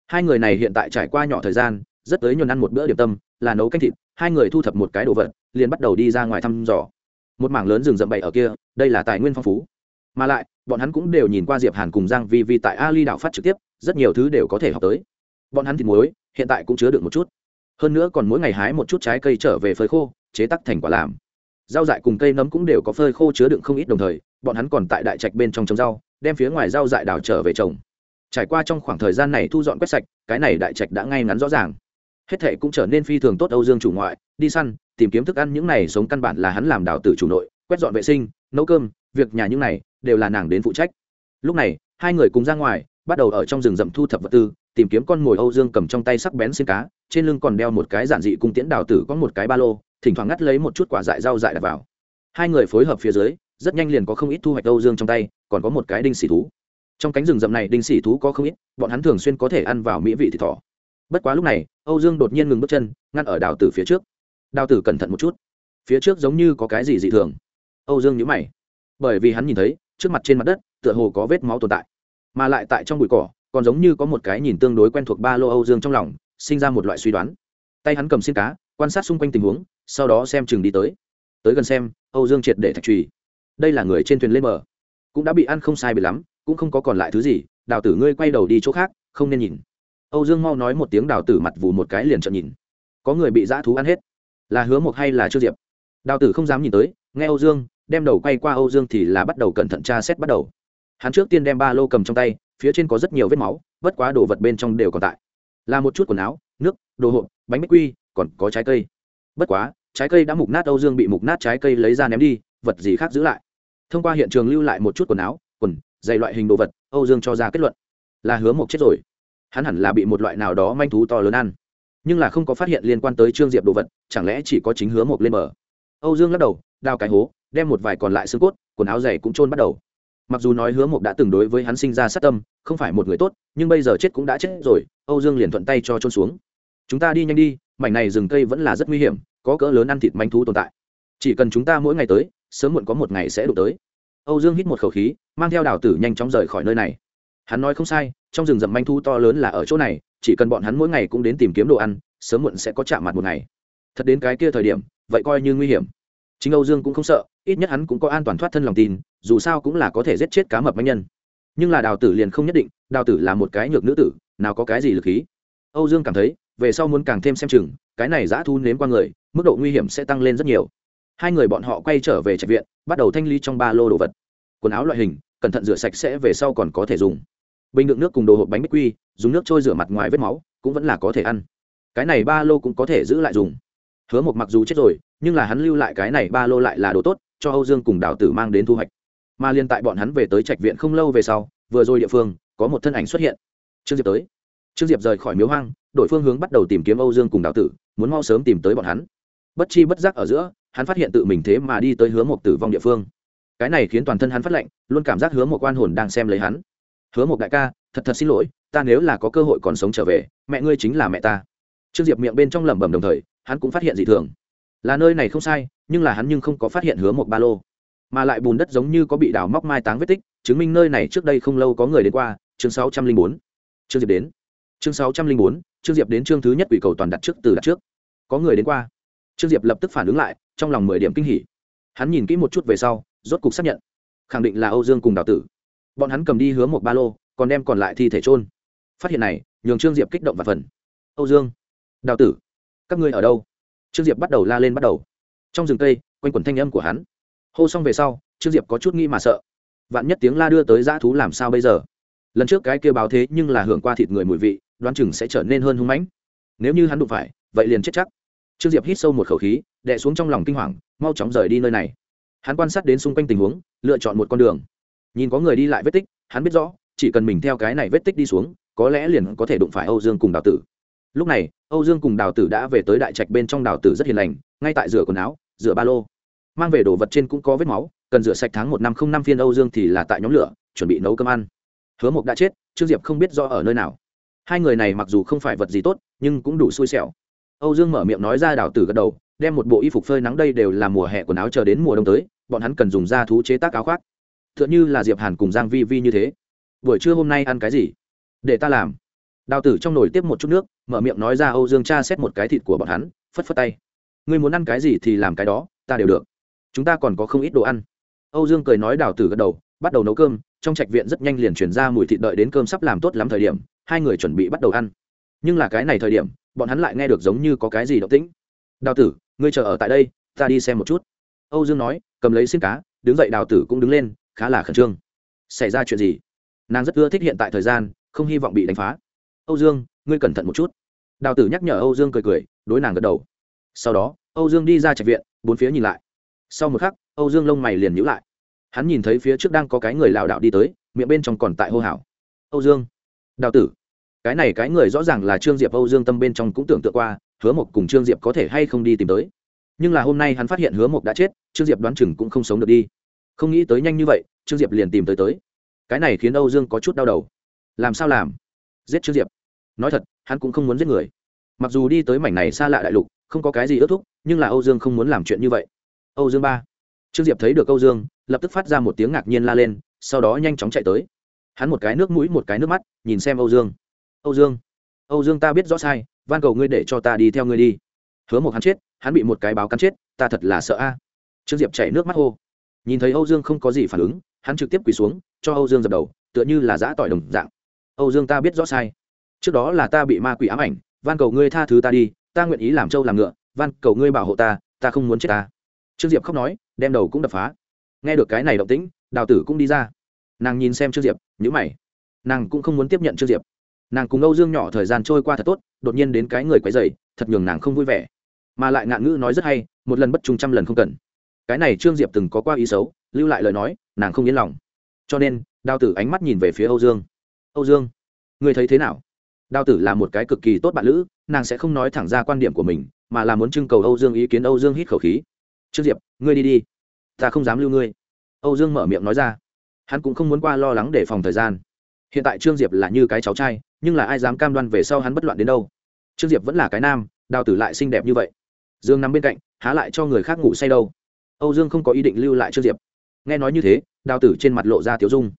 Hai người này hiện tại trải qua nhỏ thời gian, rất tới nhuần ăn một bữa điểm tâm, là nấu canh thịt, hai người thu thập một cái đồ vật, liền bắt đầu đi ra ngoài thăm dò một mảng lớn rừng rậm bậy ở kia, đây là tài nguyên phong phú. Mà lại, bọn hắn cũng đều nhìn qua diệp hàn cùng giang vi vi tại ali đảo phát trực tiếp, rất nhiều thứ đều có thể học tới. Bọn hắn thịt muối, hiện tại cũng chứa được một chút. Hơn nữa còn mỗi ngày hái một chút trái cây trở về phơi khô, chế tác thành quả làm. Rau dại cùng cây nấm cũng đều có phơi khô chứa đựng không ít đồng thời, bọn hắn còn tại đại trạch bên trong trồng rau, đem phía ngoài rau dại đào trở về trồng. Trải qua trong khoảng thời gian này thu dọn quét sạch, cái này đại trạch đã ngay ngắn rõ ràng hết thệ cũng trở nên phi thường tốt âu dương chủ ngoại, đi săn, tìm kiếm thức ăn, những này sống căn bản là hắn làm đào tử chủ nội, quét dọn vệ sinh, nấu cơm, việc nhà những này đều là nàng đến phụ trách. Lúc này, hai người cùng ra ngoài, bắt đầu ở trong rừng rậm thu thập vật tư, tìm kiếm con mồi âu dương cầm trong tay sắc bén xin cá, trên lưng còn đeo một cái giản dị cung tiễn đào tử có một cái ba lô, thỉnh thoảng ngắt lấy một chút quả dại rau dại đặt vào. Hai người phối hợp phía dưới, rất nhanh liền có không ít thu hoạch âu dương trong tay, còn có một cái đinh xỉ thú. Trong cánh rừng rậm này đinh xỉ thú có không ít, bọn hắn thường xuyên có thể ăn vào mỹ vị thịt thỏ bất quá lúc này, âu dương đột nhiên ngừng bước chân, ngăn ở đào tử phía trước. Đào tử cẩn thận một chút. Phía trước giống như có cái gì dị thường. Âu dương nhữ mày. Bởi vì hắn nhìn thấy, trước mặt trên mặt đất, tựa hồ có vết máu tồn tại. Mà lại tại trong bụi cỏ, còn giống như có một cái nhìn tương đối quen thuộc ba lô âu dương trong lòng, sinh ra một loại suy đoán. Tay hắn cầm xin cá, quan sát xung quanh tình huống, sau đó xem chừng đi tới. Tới gần xem, âu dương triệt để thạch trùy. Đây là người trên thuyền lên bờ. Cũng đã bị ăn không sai bị lắm, cũng không có còn lại thứ gì. Đào tử ngươi quay đầu đi chỗ khác, không nên nhìn âu dương mau nói một tiếng đào tử mặt vù một cái liền trợn nhìn. Có người bị dã thú ăn hết. Là hứa mộc hay là chưa diệp? Đào tử không dám nhìn tới, nghe âu dương, đem đầu quay qua âu dương thì là bắt đầu cẩn thận tra xét bắt đầu. Hắn trước tiên đem ba lô cầm trong tay, phía trên có rất nhiều vết máu, bất quá đồ vật bên trong đều còn tại. Là một chút quần áo, nước, đồ hộp, bánh bích quy, còn có trái cây. Bất quá, trái cây đã mục nát âu dương bị mục nát trái cây lấy ra ném đi, vật gì khác giữ lại. Thông qua hiện trường lưu lại một chút quần áo, quần, dày loại hình đồ vật, âu dương cho ra kết luận. Là hứa mộc chết rồi hắn hẳn là bị một loại nào đó manh thú to lớn ăn. Nhưng là không có phát hiện liên quan tới trương diệp đồ vật, chẳng lẽ chỉ có chính hứa mộc lên bờ? Âu dương lắc đầu, đào cái hố, đem một vài còn lại xương cốt, quần áo dày cũng trôn bắt đầu. Mặc dù nói hứa mộc đã từng đối với hắn sinh ra sát tâm, không phải một người tốt, nhưng bây giờ chết cũng đã chết rồi, âu dương liền thuận tay cho trôn xuống. Chúng ta đi nhanh đi, mảnh này rừng cây vẫn là rất nguy hiểm, có cỡ lớn ăn thịt manh thú tồn tại. Chỉ cần chúng ta mỗi ngày tới, sớm muộn có một ngày sẽ đụng tới. Âu dương hít một khẩu khí, mang theo đào tử nhanh chóng rời khỏi nơi này hắn nói không sai, trong rừng rậm manh thu to lớn là ở chỗ này, chỉ cần bọn hắn mỗi ngày cũng đến tìm kiếm đồ ăn, sớm muộn sẽ có chạm mặt một ngày. Thật đến cái kia thời điểm, vậy coi như nguy hiểm. Chính âu dương cũng không sợ, ít nhất hắn cũng có an toàn thoát thân lòng tin, dù sao cũng là có thể giết chết cá mập manh nhân. Nhưng là đào tử liền không nhất định, đào tử là một cái nhược nữ tử, nào có cái gì lực khí. Âu dương cảm thấy, về sau muốn càng thêm xem chừng, cái này giã thu nếm qua người, mức độ nguy hiểm sẽ tăng lên rất nhiều. Hai người bọn họ quay trở về trạch viện, bắt đầu thanh lý trong ba lô đồ vật. Quần áo loại hình, cẩn thận rửa sạch sẽ về sau còn có thể dùng bình đựng nước cùng đồ hộp bánh bích quy, dùng nước trôi rửa mặt ngoài vết máu, cũng vẫn là có thể ăn. Cái này ba lô cũng có thể giữ lại dùng. Hứa một mặc dù chết rồi, nhưng là hắn lưu lại cái này ba lô lại là đồ tốt, cho âu dương cùng đào tử mang đến thu hoạch. Mà liên tại bọn hắn về tới trạch viện không lâu về sau, vừa rồi địa phương, có một thân ảnh xuất hiện. Trương diệp tới. Trương diệp rời khỏi miếu hoang, đổi phương hướng bắt đầu tìm kiếm âu dương cùng đào tử, muốn mau sớm tìm tới bọn hắn. Bất chi bất giác ở giữa, hắn phát hiện tự mình thế mà đi tới hứa một tử vong địa phương. Cái này khiến toàn thân hắn phát lệnh luôn cảm giác hứa một quan hồn đang xem lấy hắn hứa một đại ca, thật thật xin lỗi, ta nếu là có cơ hội còn sống trở về, mẹ ngươi chính là mẹ ta. Trương diệp miệng bên trong lẩm bẩm đồng thời, hắn cũng phát hiện dị thường. Là nơi này không sai, nhưng là hắn nhưng không có phát hiện hứa một ba lô. Mà lại bùn đất giống như có bị đào móc mai táng vết tích, chứng minh nơi này trước đây không lâu có người đến qua, chương sáu trăm linh bốn. Trương diệp đến. Chương sáu trăm linh bốn, trương diệp đến chương thứ nhất ủy cầu toàn đặt trước từ đặt trước. Có người đến qua. Trương diệp lập tức phản ứng lại, trong lòng mười điểm kinh hỉ. Hắn nhìn kỹ một chút về sau, rốt cục xác nhận. Khẳng định là âu dương cùng đào tử bọn hắn cầm đi hướng một ba lô, còn đem còn lại thi thể trôn phát hiện này, nhường trương diệp kích động và phần. Âu dương, đào tử, các ngươi ở đâu? Trương diệp bắt đầu la lên bắt đầu. Trong rừng cây, quanh quần thanh âm của hắn. Hô xong về sau, trương diệp có chút nghĩ mà sợ. Vạn nhất tiếng la đưa tới dã thú làm sao bây giờ? Lần trước cái kêu báo thế nhưng là hưởng qua thịt người mùi vị, đoán chừng sẽ trở nên hơn hung mãnh. Nếu như hắn đụng phải, vậy liền chết chắc. Trương diệp hít sâu một khẩu khí, đè xuống trong lòng kinh hoàng, mau chóng rời đi nơi này. Hắn quan sát đến xung quanh tình huống, lựa chọn một con đường nhìn có người đi lại vết tích, hắn biết rõ, chỉ cần mình theo cái này vết tích đi xuống, có lẽ liền có thể đụng phải âu dương cùng đào tử. Lúc này, âu dương cùng đào tử đã về tới đại trạch bên trong đào tử rất hiền lành, ngay tại rửa quần áo, rửa ba lô. Mang về đồ vật trên cũng có vết máu, cần rửa sạch tháng một năm không năm phiên âu dương thì là tại nhóm lửa, chuẩn bị nấu cơm ăn. Hứa mộc đã chết, trương diệp không biết do ở nơi nào. Hai người này mặc dù không phải vật gì tốt, nhưng cũng đủ xui xẻo. Âu dương mở miệng nói ra đào tử gật đầu, đem một bộ y phục phơi nắng đây đều là mùa hè quần áo chờ đến mùa đông tới, bọn hắn cần dùng da thú chế tác áo khoác tựa như là diệp hàn cùng giang vi vi như thế. Buổi trưa hôm nay ăn cái gì? Để ta làm. Đào tử trong nồi tiếp một chút nước, mở miệng nói ra, âu dương cha xét một cái thịt của bọn hắn, phất phất tay. Ngươi muốn ăn cái gì thì làm cái đó, ta đều được. Chúng ta còn có không ít đồ ăn. Âu dương cười nói, đào tử gật đầu, bắt đầu nấu cơm. Trong trạch viện rất nhanh liền chuyển ra mùi thịt đợi đến cơm sắp làm tốt lắm thời điểm, hai người chuẩn bị bắt đầu ăn. Nhưng là cái này thời điểm, bọn hắn lại nghe được giống như có cái gì động tĩnh. Đào tử, ngươi chờ ở tại đây, ta đi xem một chút. Âu dương nói, cầm lấy xin cá, đứng dậy, đào tử cũng đứng lên khá là khẩn trương. Xảy ra chuyện gì? Nàng rất ưa thích hiện tại thời gian, không hy vọng bị đánh phá. Âu dương, ngươi cẩn thận một chút. Đào tử nhắc nhở âu dương cười cười, đối nàng gật đầu. Sau đó, âu dương đi ra trạch viện, bốn phía nhìn lại. Sau một khắc, âu dương lông mày liền nhữ lại. Hắn nhìn thấy phía trước đang có cái người lảo đạo đi tới, miệng bên trong còn tại hô hào. Âu dương. Đào tử. Cái này cái người rõ ràng là trương diệp âu dương tâm bên trong cũng tưởng tượng qua, hứa mộc cùng trương diệp có thể hay không đi tìm tới. Nhưng là hôm nay hắn phát hiện hứa mộc đã chết, trương diệp đoán chừng cũng không sống được đi không nghĩ tới nhanh như vậy, trương diệp liền tìm tới tới. Cái này khiến âu dương có chút đau đầu. Làm sao làm? Giết trương diệp. Nói thật, hắn cũng không muốn giết người. Mặc dù đi tới mảnh này xa lạ đại lục, không có cái gì ước thúc, nhưng là âu dương không muốn làm chuyện như vậy. Âu dương ba. Trương diệp thấy được âu dương, lập tức phát ra một tiếng ngạc nhiên la lên, sau đó nhanh chóng chạy tới. Hắn một cái nước mũi, một cái nước mắt, nhìn xem âu dương. Âu dương âu dương ta biết rõ sai, van cầu ngươi để cho ta đi theo ngươi đi. Hứa một hắn chết, hắn bị một cái báo cắn chết, ta thật là sợ a. Trương diệp chảy nước mắt hô nhìn thấy âu dương không có gì phản ứng, hắn trực tiếp quỳ xuống, cho âu dương dập đầu, tựa như là giã tỏi đồng dạng. Âu dương ta biết rõ sai. Trước đó là ta bị ma quỷ ám ảnh, van cầu ngươi tha thứ ta đi, ta nguyện ý làm trâu làm ngựa, van cầu ngươi bảo hộ ta ta không muốn chết ta. Trương diệp khóc nói, đem đầu cũng đập phá. Nghe được cái này động tĩnh, đào tử cũng đi ra. Nàng nhìn xem trương diệp nhữ mày. Nàng cũng không muốn tiếp nhận trương diệp. Nàng cùng âu dương nhỏ thời gian trôi qua thật tốt, đột nhiên đến cái người quấy dày thật nhường nàng không vui vẻ. Mà lại ngạn ngữ nói rất hay, một lần bất trung trăm lần không cần cái này trương diệp từng có qua ý xấu, lưu lại lời nói, nàng không yên lòng. Cho nên đào tử ánh mắt nhìn về phía âu dương. Âu dương người thấy thế nào? Đào tử là một cái cực kỳ tốt bạn lữ, nàng sẽ không nói thẳng ra quan điểm của mình, mà là muốn trưng cầu âu dương ý kiến, âu dương hít khẩu khí. Trương diệp, ngươi đi đi. Ta không dám lưu ngươi. Âu dương mở miệng nói ra. Hắn cũng không muốn qua lo lắng để phòng thời gian. Hiện tại trương diệp là như cái cháu trai, nhưng là ai dám cam đoan về sau hắn bất loạn đến đâu? Trương diệp vẫn là cái nam đào tử lại xinh đẹp như vậy. Dương nằm bên cạnh, há lại cho người khác ngủ say đâu âu dương không có ý định lưu lại trương diệp. Nghe nói như thế, đào tử trên mặt lộ ra tiếu dung.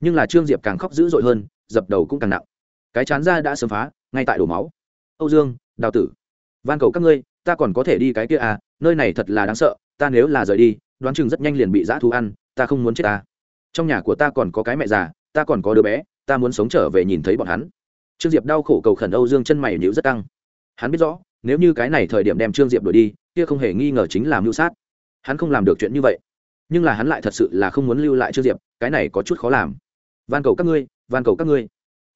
Nhưng là trương diệp càng khóc dữ dội hơn, dập đầu cũng càng nặng. Cái chán ra đã sớm phá, ngay tại đổ máu. Âu dương, đào tử. Van cầu các ngươi, ta còn có thể đi cái kia à nơi này thật là đáng sợ, ta nếu là rời đi, đoán chừng rất nhanh liền bị dã thú ăn, ta không muốn chết ta. Trong nhà của ta còn có cái mẹ già, ta còn có đứa bé, ta muốn sống trở về nhìn thấy bọn hắn. Trương diệp đau khổ cầu khẩn âu dương chân mày nhịu rất căng. Hắn biết rõ, nếu như cái này thời điểm đem trương diệp đuổi đi, kia không hề nghi ngờ chính là mưu sát hắn không làm được chuyện như vậy. Nhưng là hắn lại thật sự là không muốn lưu lại trương diệp, cái này có chút khó làm. Van cầu các ngươi, van cầu các ngươi.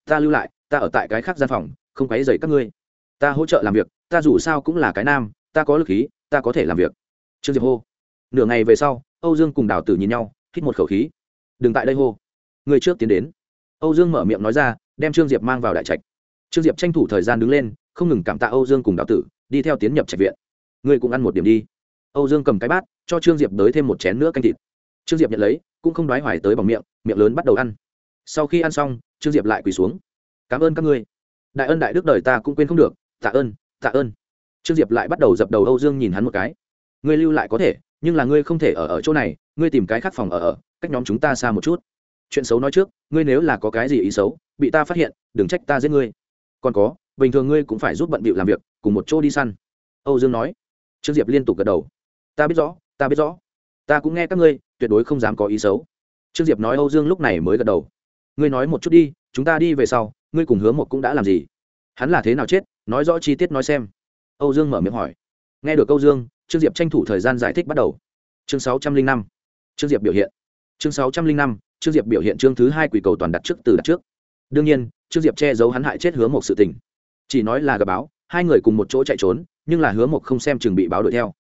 Ta lưu lại, ta ở tại cái khác gian phòng, không quấy dày các ngươi. Ta hỗ trợ làm việc, ta dù sao cũng là cái nam, ta có lực khí, ta có thể làm việc. Trương diệp hô. Nửa ngày về sau, âu dương cùng đào tử nhìn nhau, hít một khẩu khí. Đừng tại đây hô. Người trước tiến đến. Âu dương mở miệng nói ra, đem trương diệp mang vào đại trạch. Trương diệp tranh thủ thời gian đứng lên, không ngừng cảm tạ âu dương cùng đào tử, đi theo tiến nhập trạch viện. Ngươi cũng ăn một điểm đi âu dương cầm cái bát, cho trương diệp đới thêm một chén nữa canh thịt. Trương diệp nhận lấy, cũng không đoái hoài tới bằng miệng miệng lớn bắt đầu ăn. Sau khi ăn xong, trương diệp lại quỳ xuống. Cảm ơn các ngươi. Đại ân đại đức đời ta cũng quên không được. Tạ ơn tạ ơn. Trương diệp lại bắt đầu dập đầu âu dương nhìn hắn một cái. Ngươi lưu lại có thể, nhưng là ngươi không thể ở ở chỗ này, ngươi tìm cái khác phòng ở ở, cách nhóm chúng ta xa một chút. Chuyện xấu nói trước, ngươi nếu là có cái gì ý xấu, bị ta phát hiện, đừng trách ta giết ngươi. Còn có, bình thường ngươi cũng phải giúp bận bịu làm việc, cùng một chỗ đi săn. Âu dương nói. Trương diệp liên tục gật đầu ta biết rõ, ta biết rõ. Ta cũng nghe các ngươi, tuyệt đối không dám có ý xấu. Trương diệp nói âu dương lúc này mới gật đầu. Ngươi nói một chút đi, chúng ta đi về sau, ngươi cùng Hứa một cũng đã làm gì? Hắn là thế nào chết? Nói rõ chi tiết nói xem. Âu dương mở miệng hỏi. Nghe được âu dương, trương diệp tranh thủ thời gian giải thích bắt đầu. Chương sáu trăm linh năm. Trương diệp biểu hiện. Chương sáu trăm linh năm, trương diệp biểu hiện chương thứ hai quỷ cầu toàn đặt trước từ đặt trước. Đương nhiên, trương diệp che giấu hắn hại chết hứa một sự tình. Chỉ nói là gặp báo, hai người cùng một chỗ chạy trốn, nhưng là hứa một không xem chừng bị báo đuổi theo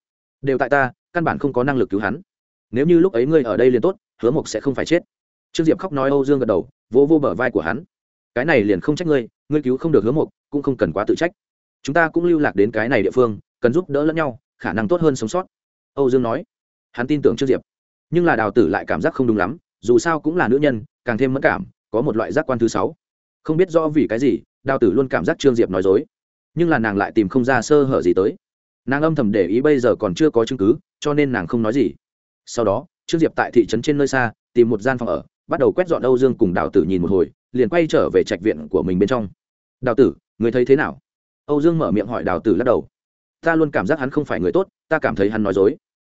đều tại ta, căn bản không có năng lực cứu hắn. Nếu như lúc ấy ngươi ở đây liền tốt, hứa mộc sẽ không phải chết. Trương diệp khóc nói âu dương gật đầu, vỗ vô bờ vai của hắn. Cái này liền không trách ngươi ngươi cứu không được hứa mộc, cũng không cần quá tự trách. Chúng ta cũng lưu lạc đến cái này địa phương, cần giúp đỡ lẫn nhau, khả năng tốt hơn sống sót. Âu dương nói. Hắn tin tưởng trương diệp. Nhưng là đào tử lại cảm giác không đúng lắm, dù sao cũng là nữ nhân, càng thêm mất cảm, có một loại giác quan thứ sáu. Không biết do vì cái gì, đào tử luôn cảm giác trương diệp nói dối. Nhưng là nàng lại tìm không ra sơ hở gì tới nàng âm thầm để ý bây giờ còn chưa có chứng cứ, cho nên nàng không nói gì. Sau đó, trương diệp tại thị trấn trên nơi xa, tìm một gian phòng ở, bắt đầu quét dọn âu dương cùng đào tử nhìn một hồi, liền quay trở về trạch viện của mình bên trong. Đào tử, người thấy thế nào? Âu dương mở miệng hỏi đào tử lắc đầu. Ta luôn cảm giác hắn không phải người tốt, ta cảm thấy hắn nói dối.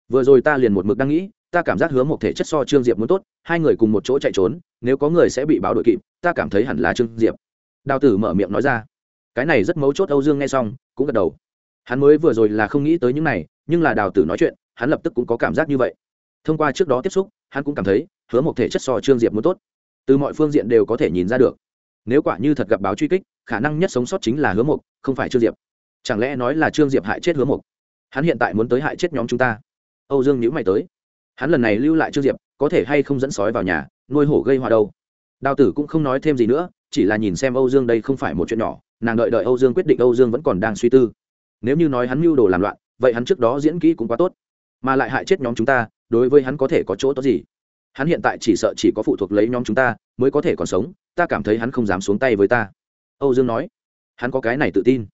Vừa rồi ta liền một mực đang nghĩ, ta cảm giác hứa một thể chất so trương diệp muốn tốt, hai người cùng một chỗ chạy trốn, nếu có người sẽ bị báo đội kịp, ta cảm thấy hẳn là trương diệp. Đào tử mở miệng nói ra. Cái này rất mấu chốt, âu dương nghe xong, cũng gật đầu hắn mới vừa rồi là không nghĩ tới những này, nhưng là đào tử nói chuyện, hắn lập tức cũng có cảm giác như vậy. Thông qua trước đó tiếp xúc, hắn cũng cảm thấy, hứa một thể chất so trương diệp muốn tốt. Từ mọi phương diện đều có thể nhìn ra được. Nếu quả như thật gặp báo truy kích, khả năng nhất sống sót chính là hứa mộc không phải trương diệp. Chẳng lẽ nói là trương diệp hại chết hứa mộc hắn hiện tại muốn tới hại chết nhóm chúng ta. Âu dương nhữ mày tới. Hắn lần này lưu lại trương diệp, có thể hay không dẫn sói vào nhà, nuôi hổ gây hòa đâu? Đào tử cũng không nói thêm gì nữa, chỉ là nhìn xem âu dương đây không phải một chuyện nhỏ, nàng đợi đợi âu dương quyết định âu dương vẫn còn đang suy tư nếu như nói hắn mưu đồ làm loạn, vậy hắn trước đó diễn kỹ cũng quá tốt. Mà lại hại chết nhóm chúng ta, đối với hắn có thể có chỗ tốt gì? Hắn hiện tại chỉ sợ chỉ có phụ thuộc lấy nhóm chúng ta, mới có thể còn sống, ta cảm thấy hắn không dám xuống tay với ta. Âu dương nói, hắn có cái này tự tin.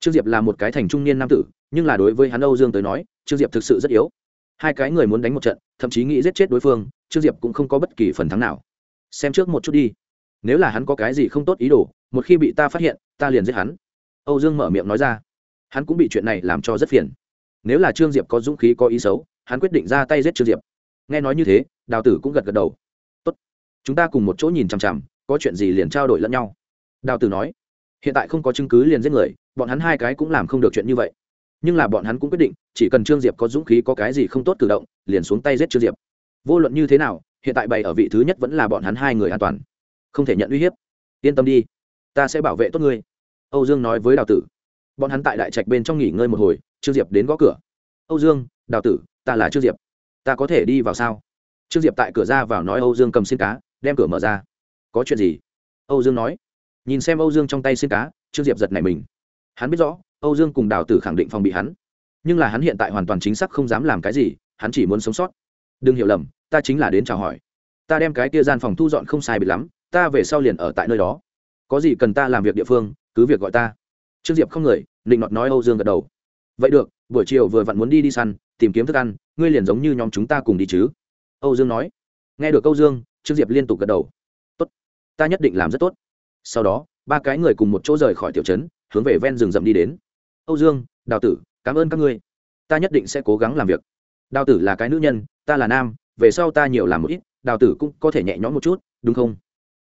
Trương diệp là một cái thành trung niên nam tử, nhưng là đối với hắn âu dương tới nói, trương diệp thực sự rất yếu. Hai cái người muốn đánh một trận, thậm chí nghĩ giết chết đối phương, trương diệp cũng không có bất kỳ phần thắng nào. Xem trước một chút đi. Nếu là hắn có cái gì không tốt ý đồ, một khi bị ta phát hiện, ta liền giết hắn. Âu dương mở miệng nói ra hắn cũng bị chuyện này làm cho rất phiền. Nếu là trương diệp có dũng khí, có ý xấu, hắn quyết định ra tay giết trương diệp. Nghe nói như thế, đào tử cũng gật gật đầu. Tốt. Chúng ta cùng một chỗ nhìn chằm chằm, có chuyện gì liền trao đổi lẫn nhau. Đào tử nói, hiện tại không có chứng cứ liền giết người, bọn hắn hai cái cũng làm không được chuyện như vậy. Nhưng là bọn hắn cũng quyết định, chỉ cần trương diệp có dũng khí, có cái gì không tốt cử động, liền xuống tay giết trương diệp. Vô luận như thế nào, hiện tại bày ở vị thứ nhất vẫn là bọn hắn hai người an toàn. Không thể nhận uy hiếp. Yên tâm đi, ta sẽ bảo vệ tốt ngươi. Âu dương nói với đào tử bọn hắn tại đại trạch bên trong nghỉ ngơi một hồi, trương diệp đến gõ cửa. Âu dương, đào tử, ta là trương diệp. Ta có thể đi vào sao? Trương diệp tại cửa ra vào nói âu dương cầm xin cá, đem cửa mở ra. Có chuyện gì? Âu dương nói. Nhìn xem âu dương trong tay xin cá, trương diệp giật nảy mình. Hắn biết rõ, âu dương cùng đào tử khẳng định phòng bị hắn. Nhưng là hắn hiện tại hoàn toàn chính xác không dám làm cái gì, hắn chỉ muốn sống sót. Đừng hiểu lầm, ta chính là đến chào hỏi. Ta đem cái kia gian phòng thu dọn không sai bị lắm, ta về sau liền ở tại nơi đó. Có gì cần ta làm việc địa phương, cứ việc gọi ta trương diệp không người định nọt nói âu dương gật đầu. Vậy được, buổi chiều vừa vặn muốn đi đi săn, tìm kiếm thức ăn, ngươi liền giống như nhóm chúng ta cùng đi chứ. Âu dương nói. Nghe được âu dương, trương diệp liên tục gật đầu. Tốt, ta nhất định làm rất tốt. Sau đó, ba cái người cùng một chỗ rời khỏi tiểu trấn, hướng về ven rừng rậm đi đến. Âu dương, đào tử, cảm ơn các ngươi. Ta nhất định sẽ cố gắng làm việc. Đào tử là cái nữ nhân, ta là nam, về sau ta nhiều làm một ít, đào tử cũng có thể nhẹ nhõm một chút, đúng không?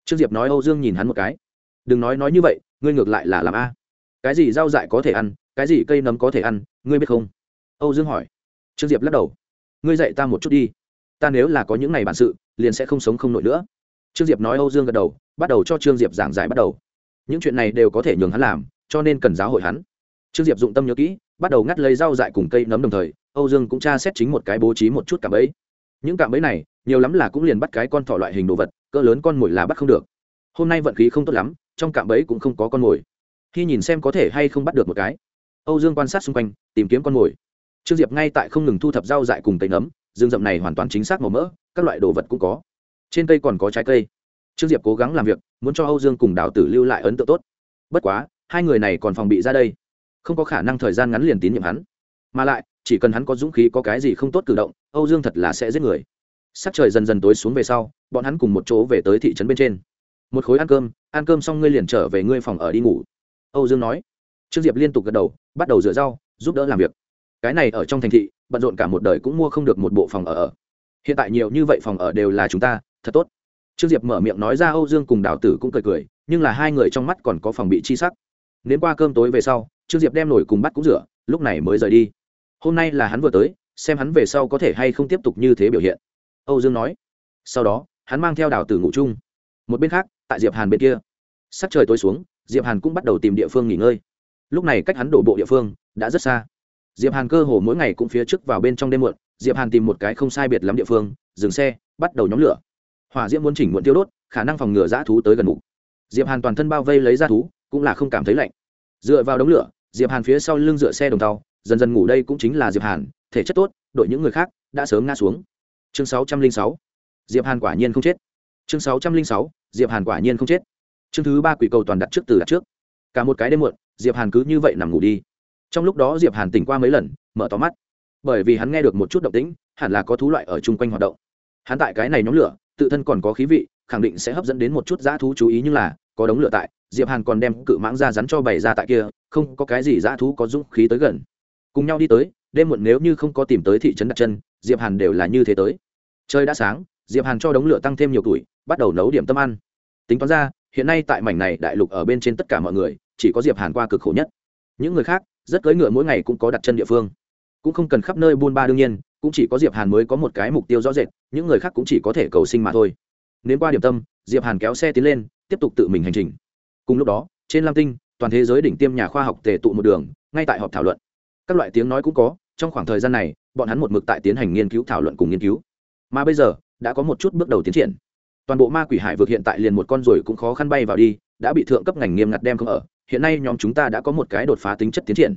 Trương diệp nói âu dương nhìn hắn một cái. Đừng nói nói như vậy, ngươi ngược lại là làm a cái gì rau dại có thể ăn, cái gì cây nấm có thể ăn, ngươi biết không? Âu dương hỏi. Trương diệp lắc đầu. Ngươi dạy ta một chút đi. Ta nếu là có những ngày bản sự, liền sẽ không sống không nổi nữa. Trương diệp nói âu dương gật đầu, bắt đầu cho trương diệp giảng giải bắt đầu. Những chuyện này đều có thể nhường hắn làm, cho nên cần giáo hội hắn. Trương diệp dụng tâm nhớ kỹ, bắt đầu ngắt lấy rau dại cùng cây nấm đồng thời, âu dương cũng tra xét chính một cái bố trí một chút cạm bẫy. Những cạm bẫy này, nhiều lắm là cũng liền bắt cái con thỏ loại hình đồ vật, cỡ lớn con mồi là bắt không được. Hôm nay vận khí không tốt lắm, trong cạm bẫy cũng không có con mồi khi nhìn xem có thể hay không bắt được một cái. Âu dương quan sát xung quanh, tìm kiếm con mồi. Trương diệp ngay tại không ngừng thu thập rau dại cùng cây nấm dương rậm này hoàn toàn chính xác màu mỡ, các loại đồ vật cũng có. Trên cây còn có trái cây. Trương diệp cố gắng làm việc, muốn cho âu dương cùng đào tử lưu lại ấn tượng tốt. Bất quá, hai người này còn phòng bị ra đây. Không có khả năng thời gian ngắn liền tín nhiệm hắn. Mà lại, chỉ cần hắn có dũng khí, có cái gì không tốt cử động, âu dương thật là sẽ giết người. Sắc trời dần dần tối xuống về sau, bọn hắn cùng một chỗ về tới thị trấn bên trên. Một khối ăn cơm ăn cơm xong ngươi liền trở về ngươi phòng ở đi ngủ âu dương nói. Trương diệp liên tục gật đầu, bắt đầu rửa rau, giúp đỡ làm việc. Cái này ở trong thành thị, bận rộn cả một đời cũng mua không được một bộ phòng ở ở. Hiện tại nhiều như vậy phòng ở đều là chúng ta, thật tốt. Trương diệp mở miệng nói ra âu dương cùng đào tử cũng cười cười, nhưng là hai người trong mắt còn có phòng bị chi sắc. Nếm qua cơm tối về sau, trương diệp đem nổi cùng bắt cũng rửa, lúc này mới rời đi. Hôm nay là hắn vừa tới, xem hắn về sau có thể hay không tiếp tục như thế biểu hiện. Âu dương nói. Sau đó, hắn mang theo đào tử ngủ chung. Một bên khác, tại diệp hàn bên kia. Sắc trời tối xuống diệp hàn cũng bắt đầu tìm địa phương nghỉ ngơi. Lúc này cách hắn đổ bộ địa phương đã rất xa. Diệp hàn cơ hồ mỗi ngày cũng phía trước vào bên trong đêm muộn, diệp hàn tìm một cái không sai biệt lắm địa phương, dừng xe, bắt đầu nhóm lửa. Hỏa diễm muốn chỉnh muộn tiêu đốt, khả năng phòng ngừa dã thú tới gần mục diệp hàn toàn thân bao vây lấy dã thú, cũng là không cảm thấy lạnh. Dựa vào đống lửa, diệp hàn phía sau lưng dựa xe đồng tàu, dần dần ngủ đây cũng chính là diệp hàn, thể chất tốt, đội những người khác đã sớm ngã xuống. Chương sáu trăm linh sáu, diệp hàn quả nhiên không chết. Chương sáu trăm linh sáu, diệp hàn quả nhiên không chết chương thứ ba quỷ cầu toàn đặt trước từ đặt trước. Cả một cái đêm muộn, diệp hàn cứ như vậy nằm ngủ đi. Trong lúc đó diệp hàn tỉnh qua mấy lần, mở to mắt. Bởi vì hắn nghe được một chút động tĩnh, hẳn là có thú loại ở chung quanh hoạt động. Hắn tại cái này nhóm lửa, tự thân còn có khí vị, khẳng định sẽ hấp dẫn đến một chút dã thú chú ý nhưng là, có đống lửa tại, diệp hàn còn đem cự mãng ra rắn cho bày ra tại kia, không có cái gì dã thú có dũng khí tới gần. Cùng nhau đi tới, đêm muộn nếu như không có tìm tới thị trấn đặt chân, diệp hàn đều là như thế tới. Trời đã sáng, diệp hàn cho đống lửa tăng thêm nhiều tuổi, bắt đầu nấu điểm tâm ăn. Tính toán ra hiện nay tại mảnh này đại lục ở bên trên tất cả mọi người, chỉ có diệp hàn qua cực khổ nhất. Những người khác, rất cưỡi ngựa mỗi ngày cũng có đặt chân địa phương. Cũng không cần khắp nơi buôn ba đương nhiên, cũng chỉ có diệp hàn mới có một cái mục tiêu rõ rệt, những người khác cũng chỉ có thể cầu sinh mà thôi. Nếu qua điểm tâm, diệp hàn kéo xe tiến lên, tiếp tục tự mình hành trình. Cùng lúc đó, trên lam tinh, toàn thế giới đỉnh tiêm nhà khoa học tề tụ một đường, ngay tại họp thảo luận. Các loại tiếng nói cũng có, trong khoảng thời gian này, bọn hắn một mực tại tiến hành nghiên cứu thảo luận cùng nghiên cứu. Mà bây giờ, đã có một chút bước đầu tiến triển toàn bộ ma quỷ hải vực hiện tại liền một con rồi cũng khó khăn bay vào đi, đã bị thượng cấp ngành nghiêm ngặt đem không ở, hiện nay nhóm chúng ta đã có một cái đột phá tính chất tiến triển.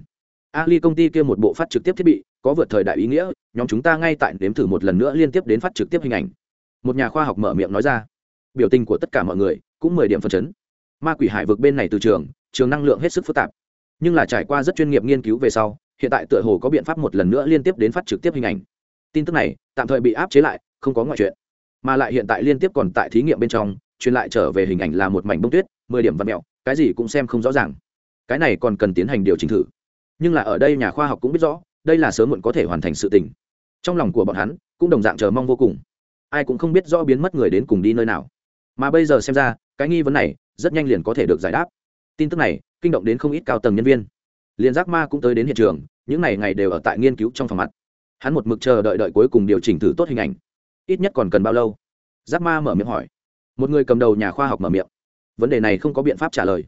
Ali công ty kia một bộ phát trực tiếp thiết bị, có vượt thời đại ý nghĩa, nhóm chúng ta ngay tại nếm thử một lần nữa liên tiếp đến phát trực tiếp hình ảnh. Một nhà khoa học mở miệng nói ra. Biểu tình của tất cả mọi người cũng mười điểm phần chấn. Ma quỷ hải vực bên này từ trường trường năng lượng hết sức phức tạp. Nhưng là trải qua rất chuyên nghiệp nghiên cứu về sau, hiện tại tựa hồ có biện pháp một lần nữa liên tiếp đến phát trực tiếp hình ảnh. Tin tức này tạm thời bị áp chế lại, không có ngoại chuyện mà lại hiện tại liên tiếp còn tại thí nghiệm bên trong, truyền lại trở về hình ảnh là một mảnh bông tuyết, mười điểm văn mẹo, cái gì cũng xem không rõ ràng. Cái này còn cần tiến hành điều chỉnh thử. Nhưng là ở đây nhà khoa học cũng biết rõ, đây là sớm muộn có thể hoàn thành sự tình. Trong lòng của bọn hắn, cũng đồng dạng chờ mong vô cùng. Ai cũng không biết rõ biến mất người đến cùng đi nơi nào. Mà bây giờ xem ra, cái nghi vấn này, rất nhanh liền có thể được giải đáp. Tin tức này, kinh động đến không ít cao tầng nhân viên. Liền giác ma cũng tới đến hiện trường, những ngày ngày đều ở tại nghiên cứu trong phòng mặt. Hắn một mực chờ đợi đợi cuối cùng điều chỉnh thử tốt hình ảnh ít nhất còn cần bao lâu? Giáp ma mở miệng hỏi. Một người cầm đầu nhà khoa học mở miệng. Vấn đề này không có biện pháp trả lời.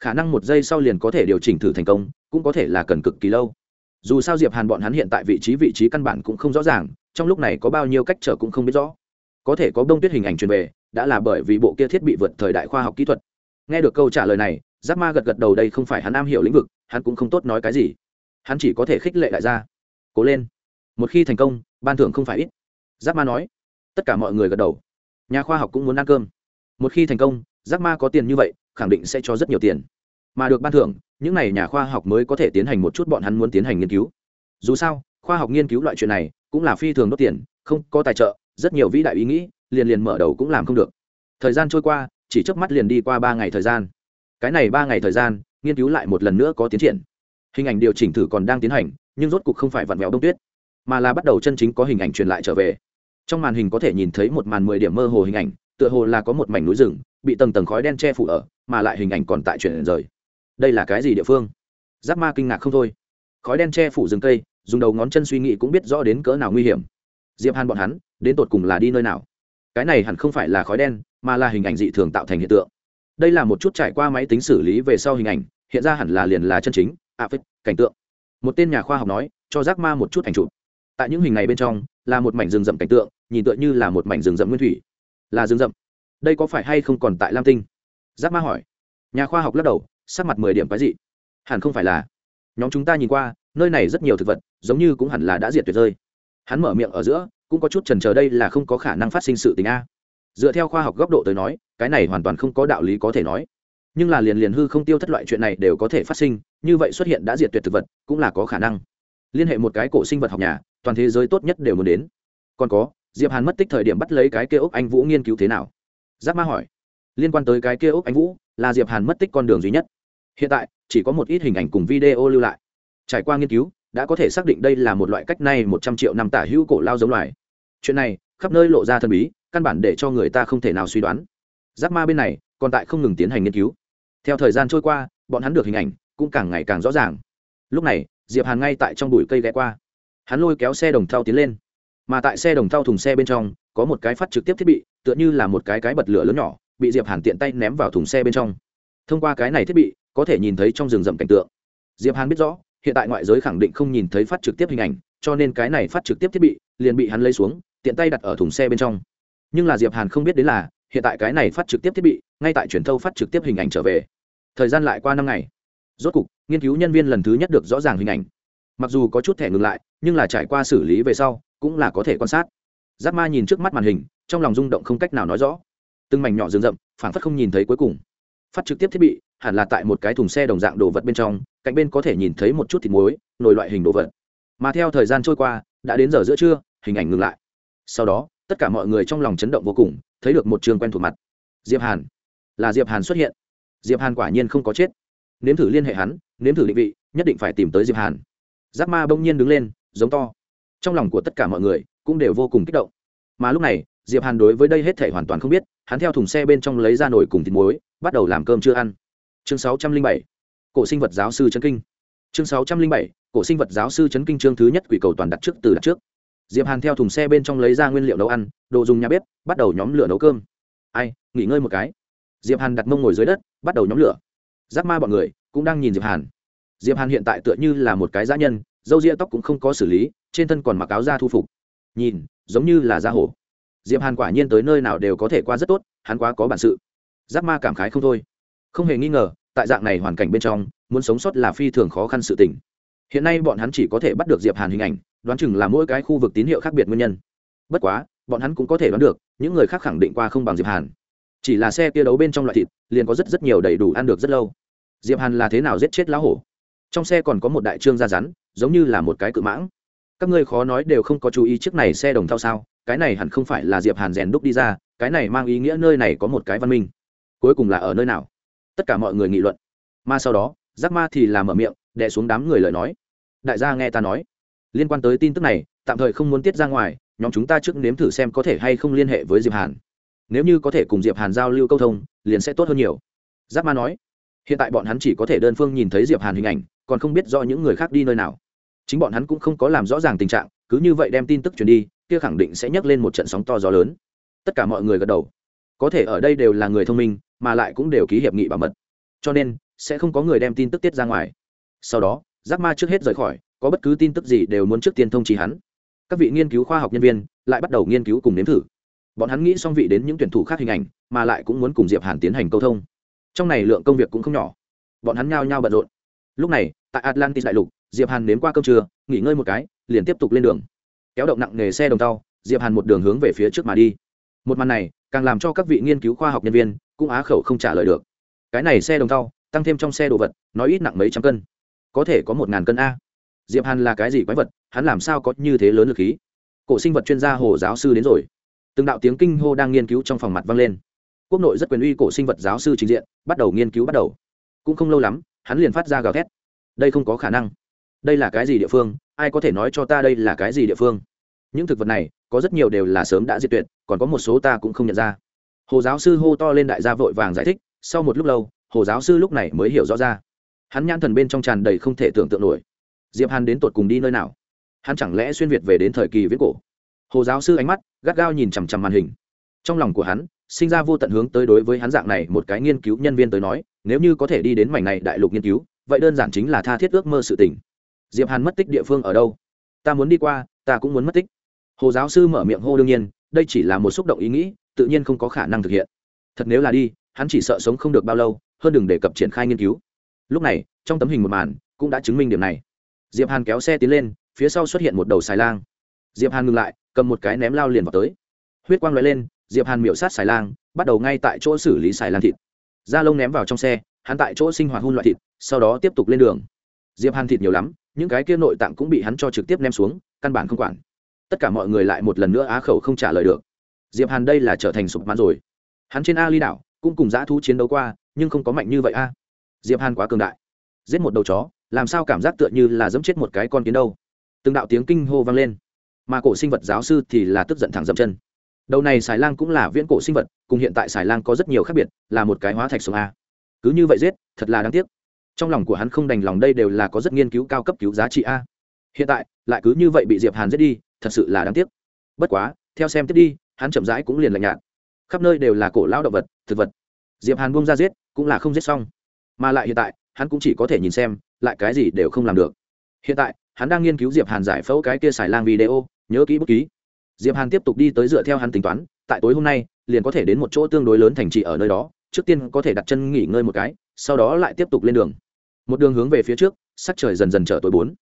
Khả năng một giây sau liền có thể điều chỉnh thử thành công, cũng có thể là cần cực kỳ lâu. Dù sao diệp hàn bọn hắn hiện tại vị trí vị trí căn bản cũng không rõ ràng, trong lúc này có bao nhiêu cách trở cũng không biết rõ. Có thể có đông tuyết hình ảnh truyền về, đã là bởi vì bộ kia thiết bị vượt thời đại khoa học kỹ thuật. Nghe được câu trả lời này, giáp ma gật gật đầu đây không phải hắn am hiểu lĩnh vực, hắn cũng không tốt nói cái gì. Hắn chỉ có thể khích lệ đại gia. Cố lên. Một khi thành công, ban thưởng không phải ít giác ma nói. Tất cả mọi người gật đầu. Nhà khoa học cũng muốn ăn cơm. Một khi thành công, giác ma có tiền như vậy, khẳng định sẽ cho rất nhiều tiền. Mà được ban thưởng, những n à y nhà khoa học mới có thể tiến hành một chút bọn hắn muốn tiến hành nghiên cứu. Dù sao, khoa học nghiên cứu loại chuyện này cũng là phi thường đốt tiền, không có tài trợ, rất nhiều vĩ đại ý nghĩ, liền liền mở đầu cũng làm không được. Thời gian trôi qua, chỉ trước mắt liền đi qua ba ngày thời gian. Cái này ba ngày thời gian, nghiên cứu lại một lần nữa có tiến triển. Hình ảnh điều chỉnh thử còn đang tiến hành, nhưng rốt cục không phải vặn vẹo đông tuyết, mà là bắt đầu chân chính có hình ảnh truyền lại trở về trong màn hình có thể nhìn thấy một màn mười điểm mơ hồ hình ảnh, tựa hồ là có một mảnh núi rừng, bị tầng tầng khói đen che phủ ở, mà lại hình ảnh còn tại chuyển rời. Đây là cái gì địa phương? Giáp ma kinh ngạc không thôi. Khói đen che phủ rừng cây, dùng đầu ngón chân suy nghĩ cũng biết rõ đến cỡ nào nguy hiểm. Diệp hàn bọn hắn, đến tột cùng là đi nơi nào? Cái này hẳn không phải là khói đen, mà là hình ảnh dị thường tạo thành hiện tượng. Đây là một chút trải qua máy tính xử lý về sau hình ảnh, hiện ra hẳn là liền là chân chính a phích, cảnh tượng. Một tên nhà khoa học nói, cho giác ma một chút ảnh chụp. Tại những hình này bên trong là một mảnh rừng rậm cảnh tượng, nhìn tựa như là một mảnh rừng rậm nguyên thủy. Là rừng rậm. Đây có phải hay không còn tại lam tinh? Giáp ma hỏi. Nhà khoa học lắc đầu, sắc mặt mười điểm cái gì hẳn không phải là. Nhóm chúng ta nhìn qua, nơi này rất nhiều thực vật, giống như cũng hẳn là đã diệt tuyệt rơi. Hắn mở miệng ở giữa, cũng có chút trần chờ đây là không có khả năng phát sinh sự tình a. Dựa theo khoa học góc độ tới nói, cái này hoàn toàn không có đạo lý có thể nói. Nhưng là liền liền hư không tiêu thất loại chuyện này đều có thể phát sinh, như vậy xuất hiện đã diệt tuyệt thực vật, cũng là có khả năng. Liên hệ một cái cổ sinh vật học nhà toàn thế giới tốt nhất đều muốn đến. Còn có, diệp hàn mất tích thời điểm bắt lấy cái kia ốc anh vũ nghiên cứu thế nào? Giáp ma hỏi. Liên quan tới cái kia ốc anh vũ, là diệp hàn mất tích con đường duy nhất. Hiện tại, chỉ có một ít hình ảnh cùng video lưu lại. Trải qua nghiên cứu, đã có thể xác định đây là một loại cách nay một trăm triệu năm tả hữu cổ lao giống loài. Chuyện này, khắp nơi lộ ra thần bí, căn bản để cho người ta không thể nào suy đoán. Giáp ma bên này, còn tại không ngừng tiến hành nghiên cứu. Theo thời gian trôi qua, bọn hắn được hình ảnh cũng càng ngày càng rõ ràng. Lúc này, diệp hàn ngay tại trong bụi cây ghé qua hắn lôi kéo xe đồng thau tiến lên. Mà tại xe đồng thau thùng xe bên trong, có một cái phát trực tiếp thiết bị, tựa như là một cái cái bật lửa lớn nhỏ, bị diệp hàn tiện tay ném vào thùng xe bên trong. Thông qua cái này thiết bị, có thể nhìn thấy trong rừng rậm cảnh tượng. Diệp hàn biết rõ, hiện tại ngoại giới khẳng định không nhìn thấy phát trực tiếp hình ảnh, cho nên cái này phát trực tiếp thiết bị, liền bị hắn lấy xuống, tiện tay đặt ở thùng xe bên trong. Nhưng là diệp hàn không biết đến là, hiện tại cái này phát trực tiếp thiết bị, ngay tại truyền thâu phát trực tiếp hình ảnh trở về. Thời gian lại qua năm ngày. Rốt cục, nghiên cứu nhân viên lần thứ nhất được rõ ràng hình ảnh mặc dù có chút thẻ ngừng lại, nhưng là trải qua xử lý về sau, cũng là có thể quan sát. Giáp ma nhìn trước mắt màn hình, trong lòng rung động không cách nào nói rõ. Từng mảnh nhỏ rừng rậm phản phất không nhìn thấy cuối cùng. Phát trực tiếp thiết bị, hẳn là tại một cái thùng xe đồng dạng đồ vật bên trong, cạnh bên có thể nhìn thấy một chút thịt muối, nồi loại hình đồ vật. Mà theo thời gian trôi qua, đã đến giờ giữa trưa, hình ảnh ngừng lại. Sau đó, tất cả mọi người trong lòng chấn động vô cùng, thấy được một trường quen thuộc mặt. Diệp hàn. Là diệp hàn xuất hiện. Diệp hàn quả nhiên không có chết. Nếm thử liên hệ hắn, nếm thử định vị, nhất định phải tìm tới diệp hàn giáp ma bỗng nhiên đứng lên, giống to. Trong lòng của tất cả mọi người cũng đều vô cùng kích động. Mà lúc này, diệp hàn đối với đây hết thể hoàn toàn không biết, hắn theo thùng xe bên trong lấy ra nồi cùng thịt muối, bắt đầu làm cơm chưa ăn. Chương 607 cổ sinh vật giáo sư trấn kinh. Chương 607 cổ sinh vật giáo sư trấn kinh chương thứ nhất quỷ cầu toàn đặt trước từ đặt trước. Diệp hàn theo thùng xe bên trong lấy ra nguyên liệu nấu ăn, đồ dùng nhà bếp, bắt đầu nhóm lửa nấu cơm. Ai, nghỉ ngơi một cái. Diệp hàn đặt mông ngồi dưới đất, bắt đầu nhóm lửa. Giáp ma bọn người cũng đang nhìn diệp hàn diệp hàn hiện tại tựa như là một cái dã nhân dâu ria tóc cũng không có xử lý, trên thân còn mặc áo da thu phục. Nhìn, giống như là da hổ. Diệp hàn quả nhiên tới nơi nào đều có thể qua rất tốt, hắn quá có bản sự. Giáp ma cảm khái không thôi. Không hề nghi ngờ, tại dạng này hoàn cảnh bên trong, muốn sống sót là phi thường khó khăn sự tình. Hiện nay bọn hắn chỉ có thể bắt được diệp hàn hình ảnh, đoán chừng là mỗi cái khu vực tín hiệu khác biệt nguyên nhân. Bất quá, bọn hắn cũng có thể đoán được, những người khác khẳng định qua không bằng diệp hàn. Chỉ là xe kia đấu bên trong loại thịt, liền có rất rất nhiều đầy đủ ăn được rất lâu. Diệp hàn là thế nào giết chết lão hổ? Trong xe còn có một đại trương da rắn, giống như là một cái cự mãng. Các ngươi khó nói đều không có chú ý chiếc này xe đồng thao sao, cái này hẳn không phải là diệp hàn rèn đúc đi ra, cái này mang ý nghĩa nơi này có một cái văn minh. Cuối cùng là ở nơi nào? Tất cả mọi người nghị luận. Mà sau đó, giác ma thì làm mở miệng, đè xuống đám người lời nói. Đại gia nghe ta nói. Liên quan tới tin tức này, tạm thời không muốn tiết ra ngoài, nhóm chúng ta trước nếm thử xem có thể hay không liên hệ với diệp hàn. Nếu như có thể cùng diệp hàn giao lưu câu thông, liền sẽ tốt hơn nhiều. Giác ma nói hiện tại bọn hắn chỉ có thể đơn phương nhìn thấy diệp hàn hình ảnh, còn không biết do những người khác đi nơi nào. Chính bọn hắn cũng không có làm rõ ràng tình trạng, cứ như vậy đem tin tức truyền đi, kia khẳng định sẽ nhấc lên một trận sóng to gió lớn. Tất cả mọi người gật đầu. Có thể ở đây đều là người thông minh, mà lại cũng đều ký hiệp nghị bảo mật. Cho nên, sẽ không có người đem tin tức tiết ra ngoài. Sau đó, giác ma trước hết rời khỏi, có bất cứ tin tức gì đều muốn trước tiên thông trí hắn. Các vị nghiên cứu khoa học nhân viên lại bắt đầu nghiên cứu cùng nếm thử. Bọn hắn nghĩ xong vị đến những tuyển thủ khác hình ảnh, mà lại cũng muốn cùng diệp hàn tiến hành câu thông trong này lượng công việc cũng không nhỏ. Bọn hắn nhao nhao bận rộn. Lúc này, tại atlantis đại lục, diệp hàn nếm qua cơm trưa, nghỉ ngơi một cái, liền tiếp tục lên đường. Kéo động nặng nghề xe đồng tàu, diệp hàn một đường hướng về phía trước mà đi. Một màn này, càng làm cho các vị nghiên cứu khoa học nhân viên cũng á khẩu không trả lời được. Cái này xe đồng tàu, tăng thêm trong xe đồ vật nói ít nặng mấy trăm cân. Có thể có một ngàn cân a. Diệp hàn là cái gì quái vật, hắn làm sao có như thế lớn lực khí? Cổ sinh vật chuyên gia hồ giáo sư đến rồi. Từng đạo tiếng kinh hô đang nghiên cứu trong phòng mặt vang lên quốc nội rất quyền uy cổ sinh vật giáo sư trình diện, bắt đầu nghiên cứu bắt đầu. Cũng không lâu lắm, hắn liền phát ra gào thét. Đây không có khả năng. Đây là cái gì địa phương? Ai có thể nói cho ta đây là cái gì địa phương? Những thực vật này, có rất nhiều đều là sớm đã diệt tuyệt, còn có một số ta cũng không nhận ra. Hồ giáo sư hô to lên đại gia vội vàng giải thích, sau một lúc lâu, hồ giáo sư lúc này mới hiểu rõ ra. Hắn nhãn thần bên trong tràn đầy không thể tưởng tượng nổi. Diệp hàn đến tột cùng đi nơi nào? Hắn chẳng lẽ xuyên việt về đến thời kỳ viết cổ? Hồ giáo sư ánh mắt gắt gao nhìn chằm chằm màn hình. Trong lòng của hắn sinh ra vô tận hướng tới đối với hắn dạng này một cái nghiên cứu nhân viên tới nói, nếu như có thể đi đến mảnh này đại lục nghiên cứu, vậy đơn giản chính là tha thiết ước mơ sự tình. Diệp hàn mất tích địa phương ở đâu? Ta muốn đi qua, ta cũng muốn mất tích. Hồ giáo sư mở miệng hô đương nhiên, đây chỉ là một xúc động ý nghĩ, tự nhiên không có khả năng thực hiện. Thật nếu là đi, hắn chỉ sợ sống không được bao lâu, hơn đừng đề cập triển khai nghiên cứu. Lúc này, trong tấm hình một màn cũng đã chứng minh điểm này. Diệp hàn kéo xe tiến lên, phía sau xuất hiện một đầu xài lang. Diệp hàn ngừng lại, cầm một cái ném lao liền vào tới. Huyết quang lóe lên diệp hàn miểu sát xài lang, bắt đầu ngay tại chỗ xử lý xài lang thịt. Da lông ném vào trong xe, hắn tại chỗ sinh hoạt hun loại thịt, sau đó tiếp tục lên đường. Diệp hàn thịt nhiều lắm, những cái kia nội tạng cũng bị hắn cho trực tiếp ném xuống, căn bản không quản. Tất cả mọi người lại một lần nữa á khẩu không trả lời được. Diệp hàn đây là trở thành sụp mãn rồi. Hắn trên a ly đảo, cũng cùng dã thú chiến đấu qua, nhưng không có mạnh như vậy a. Diệp hàn quá cường đại. Giết một đầu chó, làm sao cảm giác tựa như là giẫm chết một cái con kiến đâu? Từng đạo tiếng kinh hô vang lên. Mà cổ sinh vật giáo sư thì là tức giận thẳng dậm chân đầu này xài lang cũng là viễn cổ sinh vật, cùng hiện tại xài lang có rất nhiều khác biệt, là một cái hóa thạch sống a. Cứ như vậy giết, thật là đáng tiếc. Trong lòng của hắn không đành lòng đây đều là có rất nghiên cứu cao cấp cứu giá trị a. Hiện tại, lại cứ như vậy bị diệp hàn giết đi, thật sự là đáng tiếc. Bất quá, theo xem tiếp đi, hắn chậm rãi cũng liền lạnh nhạt. Khắp nơi đều là cổ lao động vật, thực vật. Diệp hàn buông ra giết, cũng là không giết xong. Mà lại hiện tại, hắn cũng chỉ có thể nhìn xem, lại cái gì đều không làm được. Hiện tại, hắn đang nghiên cứu diệp hàn giải phẫu cái kia xài lang video, nhớ kỹ bút ký diệp hàn tiếp tục đi tới dựa theo hắn tính toán, tại tối hôm nay, liền có thể đến một chỗ tương đối lớn thành trì ở nơi đó, trước tiên có thể đặt chân nghỉ ngơi một cái, sau đó lại tiếp tục lên đường. Một đường hướng về phía trước, sắc trời dần dần trở tối bốn.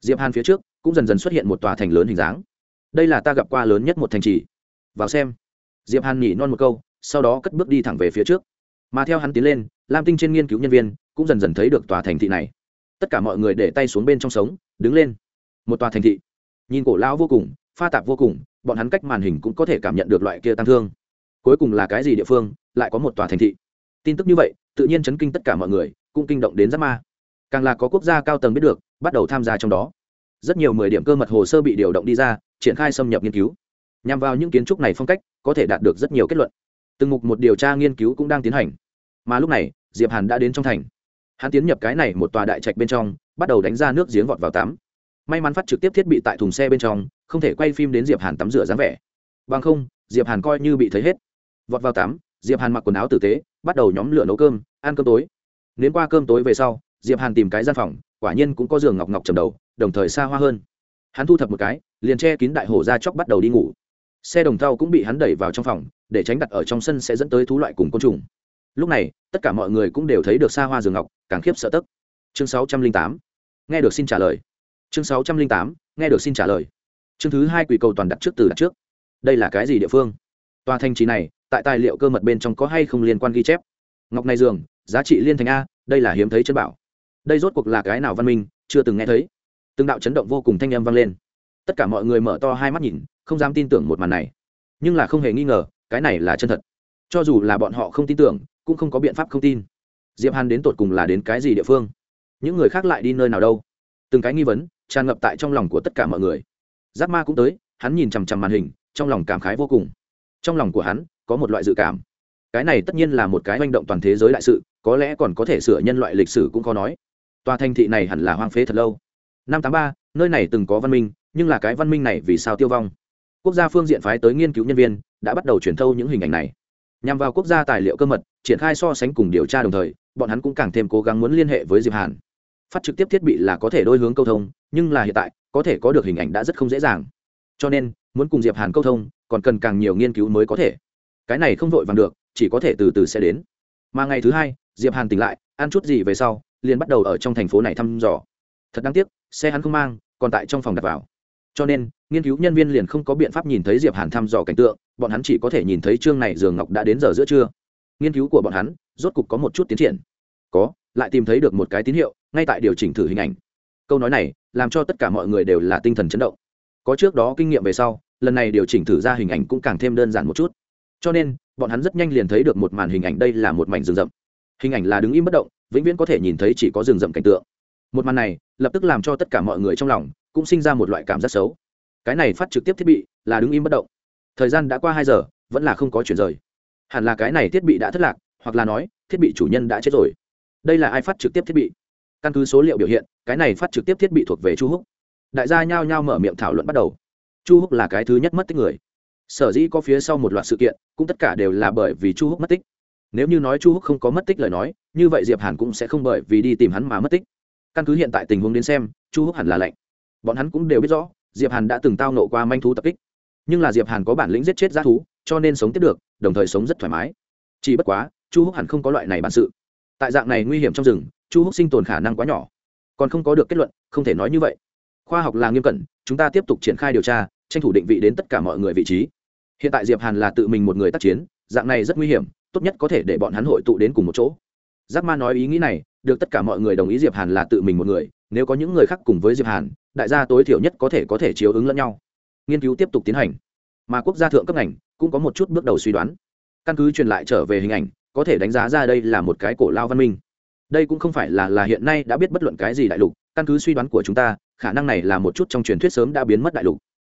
Diệp hàn phía trước, cũng dần dần xuất hiện một tòa thành lớn hình dáng. Đây là ta gặp qua lớn nhất một thành trì. Vào xem. Diệp hàn nhỉ non một câu, sau đó cất bước đi thẳng về phía trước. Mà theo hắn tiến lên, lam tinh trên nghiên cứu nhân viên, cũng dần dần thấy được tòa thành thị này. Tất cả mọi người để tay xuống bên trong sống, đứng lên. Một tòa thành thị. Nhìn cổ lão vô cùng, pha tạp vô cùng bọn hắn cách màn hình cũng có thể cảm nhận được loại kia tăng thương. Cuối cùng là cái gì địa phương, lại có một tòa thành thị. Tin tức như vậy, tự nhiên chấn kinh tất cả mọi người, cũng kinh động đến giáp ma. Càng là có quốc gia cao tầng biết được, bắt đầu tham gia trong đó. Rất nhiều mười điểm cơ mật hồ sơ bị điều động đi ra, triển khai xâm nhập nghiên cứu. Nhằm vào những kiến trúc này phong cách, có thể đạt được rất nhiều kết luận. Từng mục một điều tra nghiên cứu cũng đang tiến hành. Mà lúc này, diệp hàn đã đến trong thành. Hắn tiến nhập cái này một tòa đại trạch bên trong, bắt đầu đánh ra nước giếng vọt vào tắm may mắn phát trực tiếp thiết bị tại thùng xe bên trong, không thể quay phim đến diệp hàn tắm rửa dáng vẻ. Bằng không, diệp hàn coi như bị thấy hết. Vọt vào tắm, diệp hàn mặc quần áo tử tế, bắt đầu nhóm lửa nấu cơm, ăn cơm tối. Nến qua cơm tối về sau, diệp hàn tìm cái gian phòng, quả nhiên cũng có giường ngọc ngọc trầm đầu, đồng thời xa hoa hơn. Hắn thu thập một cái, liền che kín đại hổ ra chóc bắt đầu đi ngủ. Xe đồng thau cũng bị hắn đẩy vào trong phòng, để tránh đặt ở trong sân sẽ dẫn tới thú loại cùng côn trùng. Lúc này, tất cả mọi người cũng đều thấy được xa hoa giường ngọc, càng khiếp sợ tức. Chương sáu trăm linh tám. Nghe được xin trả lời chương sáu trăm linh tám, nghe được xin trả lời. Chương thứ hai quỷ cầu toàn đặt trước từ đặt trước. Đây là cái gì địa phương? Tòa thành trì này, tại tài liệu cơ mật bên trong có hay không liên quan ghi chép? Ngọc này giường giá trị liên thành a, đây là hiếm thấy chân bảo. Đây rốt cuộc là cái nào văn minh, chưa từng nghe thấy. Từng đạo chấn động vô cùng thanh âm vang lên. Tất cả mọi người mở to hai mắt nhìn, không dám tin tưởng một màn này. Nhưng là không hề nghi ngờ, cái này là chân thật. Cho dù là bọn họ không tin tưởng, cũng không có biện pháp không tin. Diệp hàn đến tột cùng là đến cái gì địa phương? Những người khác lại đi nơi nào đâu? Từng cái nghi vấn tràn ngập tại trong lòng của tất cả mọi người. Giáp ma cũng tới, hắn nhìn chằm chằm màn hình, trong lòng cảm khái vô cùng. Trong lòng của hắn, có một loại dự cảm. Cái này tất nhiên là một cái manh động toàn thế giới đại sự, có lẽ còn có thể sửa nhân loại lịch sử cũng khó nói. Tòa thành thị này hẳn là hoang phế thật lâu. Năm tám ba, nơi này từng có văn minh, nhưng là cái văn minh này vì sao tiêu vong? Quốc gia phương diện phái tới nghiên cứu nhân viên, đã bắt đầu truyền thâu những hình ảnh này. Nhằm vào quốc gia tài liệu cơ mật, triển khai so sánh cùng điều tra đồng thời, bọn hắn cũng càng thêm cố gắng muốn liên hệ với diệp hàn phát trực tiếp thiết bị là có thể đôi hướng câu thông, nhưng là hiện tại, có thể có được hình ảnh đã rất không dễ dàng. Cho nên, muốn cùng diệp hàn câu thông, còn cần càng nhiều nghiên cứu mới có thể. Cái này không vội vàng được, chỉ có thể từ từ sẽ đến. Mà ngày thứ hai, diệp hàn tỉnh lại, ăn chút gì về sau, liền bắt đầu ở trong thành phố này thăm dò. Thật đáng tiếc, xe hắn không mang, còn tại trong phòng đặt vào. Cho nên, nghiên cứu nhân viên liền không có biện pháp nhìn thấy diệp hàn thăm dò cảnh tượng, bọn hắn chỉ có thể nhìn thấy chương này giường ngọc đã đến giờ giữa trưa. Nghiên cứu của bọn hắn, rốt cục có một chút tiến triển. Có, lại tìm thấy được một cái tín hiệu ngay tại điều chỉnh thử hình ảnh. Câu nói này làm cho tất cả mọi người đều là tinh thần chấn động. Có trước đó kinh nghiệm về sau, lần này điều chỉnh thử ra hình ảnh cũng càng thêm đơn giản một chút. Cho nên, bọn hắn rất nhanh liền thấy được một màn hình ảnh đây là một mảnh rừng rậm. Hình ảnh là đứng im bất động, vĩnh viễn có thể nhìn thấy chỉ có rừng rậm cảnh tượng. Một màn này lập tức làm cho tất cả mọi người trong lòng cũng sinh ra một loại cảm giác xấu. Cái này phát trực tiếp thiết bị là đứng im bất động. Thời gian đã qua hai giờ, vẫn là không có chuyển rời. Hẳn là cái này thiết bị đã thất lạc, hoặc là nói, thiết bị chủ nhân đã chết rồi. Đây là ai phát trực tiếp thiết bị? Căn cứ số liệu biểu hiện, cái này phát trực tiếp thiết bị thuộc về chu húc. Đại gia nhao nhao mở miệng thảo luận bắt đầu. Chu húc là cái thứ nhất mất tích người. Sở dĩ có phía sau một loạt sự kiện, cũng tất cả đều là bởi vì chu húc mất tích. Nếu như nói chu húc không có mất tích lời nói, như vậy diệp hàn cũng sẽ không bởi vì đi tìm hắn mà mất tích. Căn cứ hiện tại tình huống đến xem, chu húc hẳn là lạnh. Bọn hắn cũng đều biết rõ, diệp hàn đã từng tao nộ qua manh thú tập kích. Nhưng là diệp hàn có bản lĩnh giết chết g thú, cho nên sống tiếp được, đồng thời sống rất thoải mái. Chỉ bất quá, chu húc hẳn không có loại này bản sự tại dạng này nguy hiểm trong rừng, chu húc sinh tồn khả năng quá nhỏ. Còn không có được kết luận, không thể nói như vậy. Khoa học là nghiêm cẩn, chúng ta tiếp tục triển khai điều tra, tranh thủ định vị đến tất cả mọi người vị trí. Hiện tại diệp hàn là tự mình một người tác chiến, dạng này rất nguy hiểm, tốt nhất có thể để bọn hắn hội tụ đến cùng một chỗ. Giác ma nói ý nghĩ này, được tất cả mọi người đồng ý diệp hàn là tự mình một người, nếu có những người khác cùng với diệp hàn, đại gia tối thiểu nhất có thể có thể chiếu ứng lẫn nhau. Nghiên cứu tiếp tục tiến hành. Mà quốc gia thượng cấp ngành cũng có một chút bước đầu suy đoán. Căn cứ truyền lại trở về hình ảnh có thể đánh giá ra đây là một cái cổ lao văn minh. Đây cũng không phải là là hiện nay đã biết bất luận cái gì đại lục, căn cứ suy đoán của chúng ta, khả năng này là một chút trong truyền thuyết sớm đã biến mất đại lục.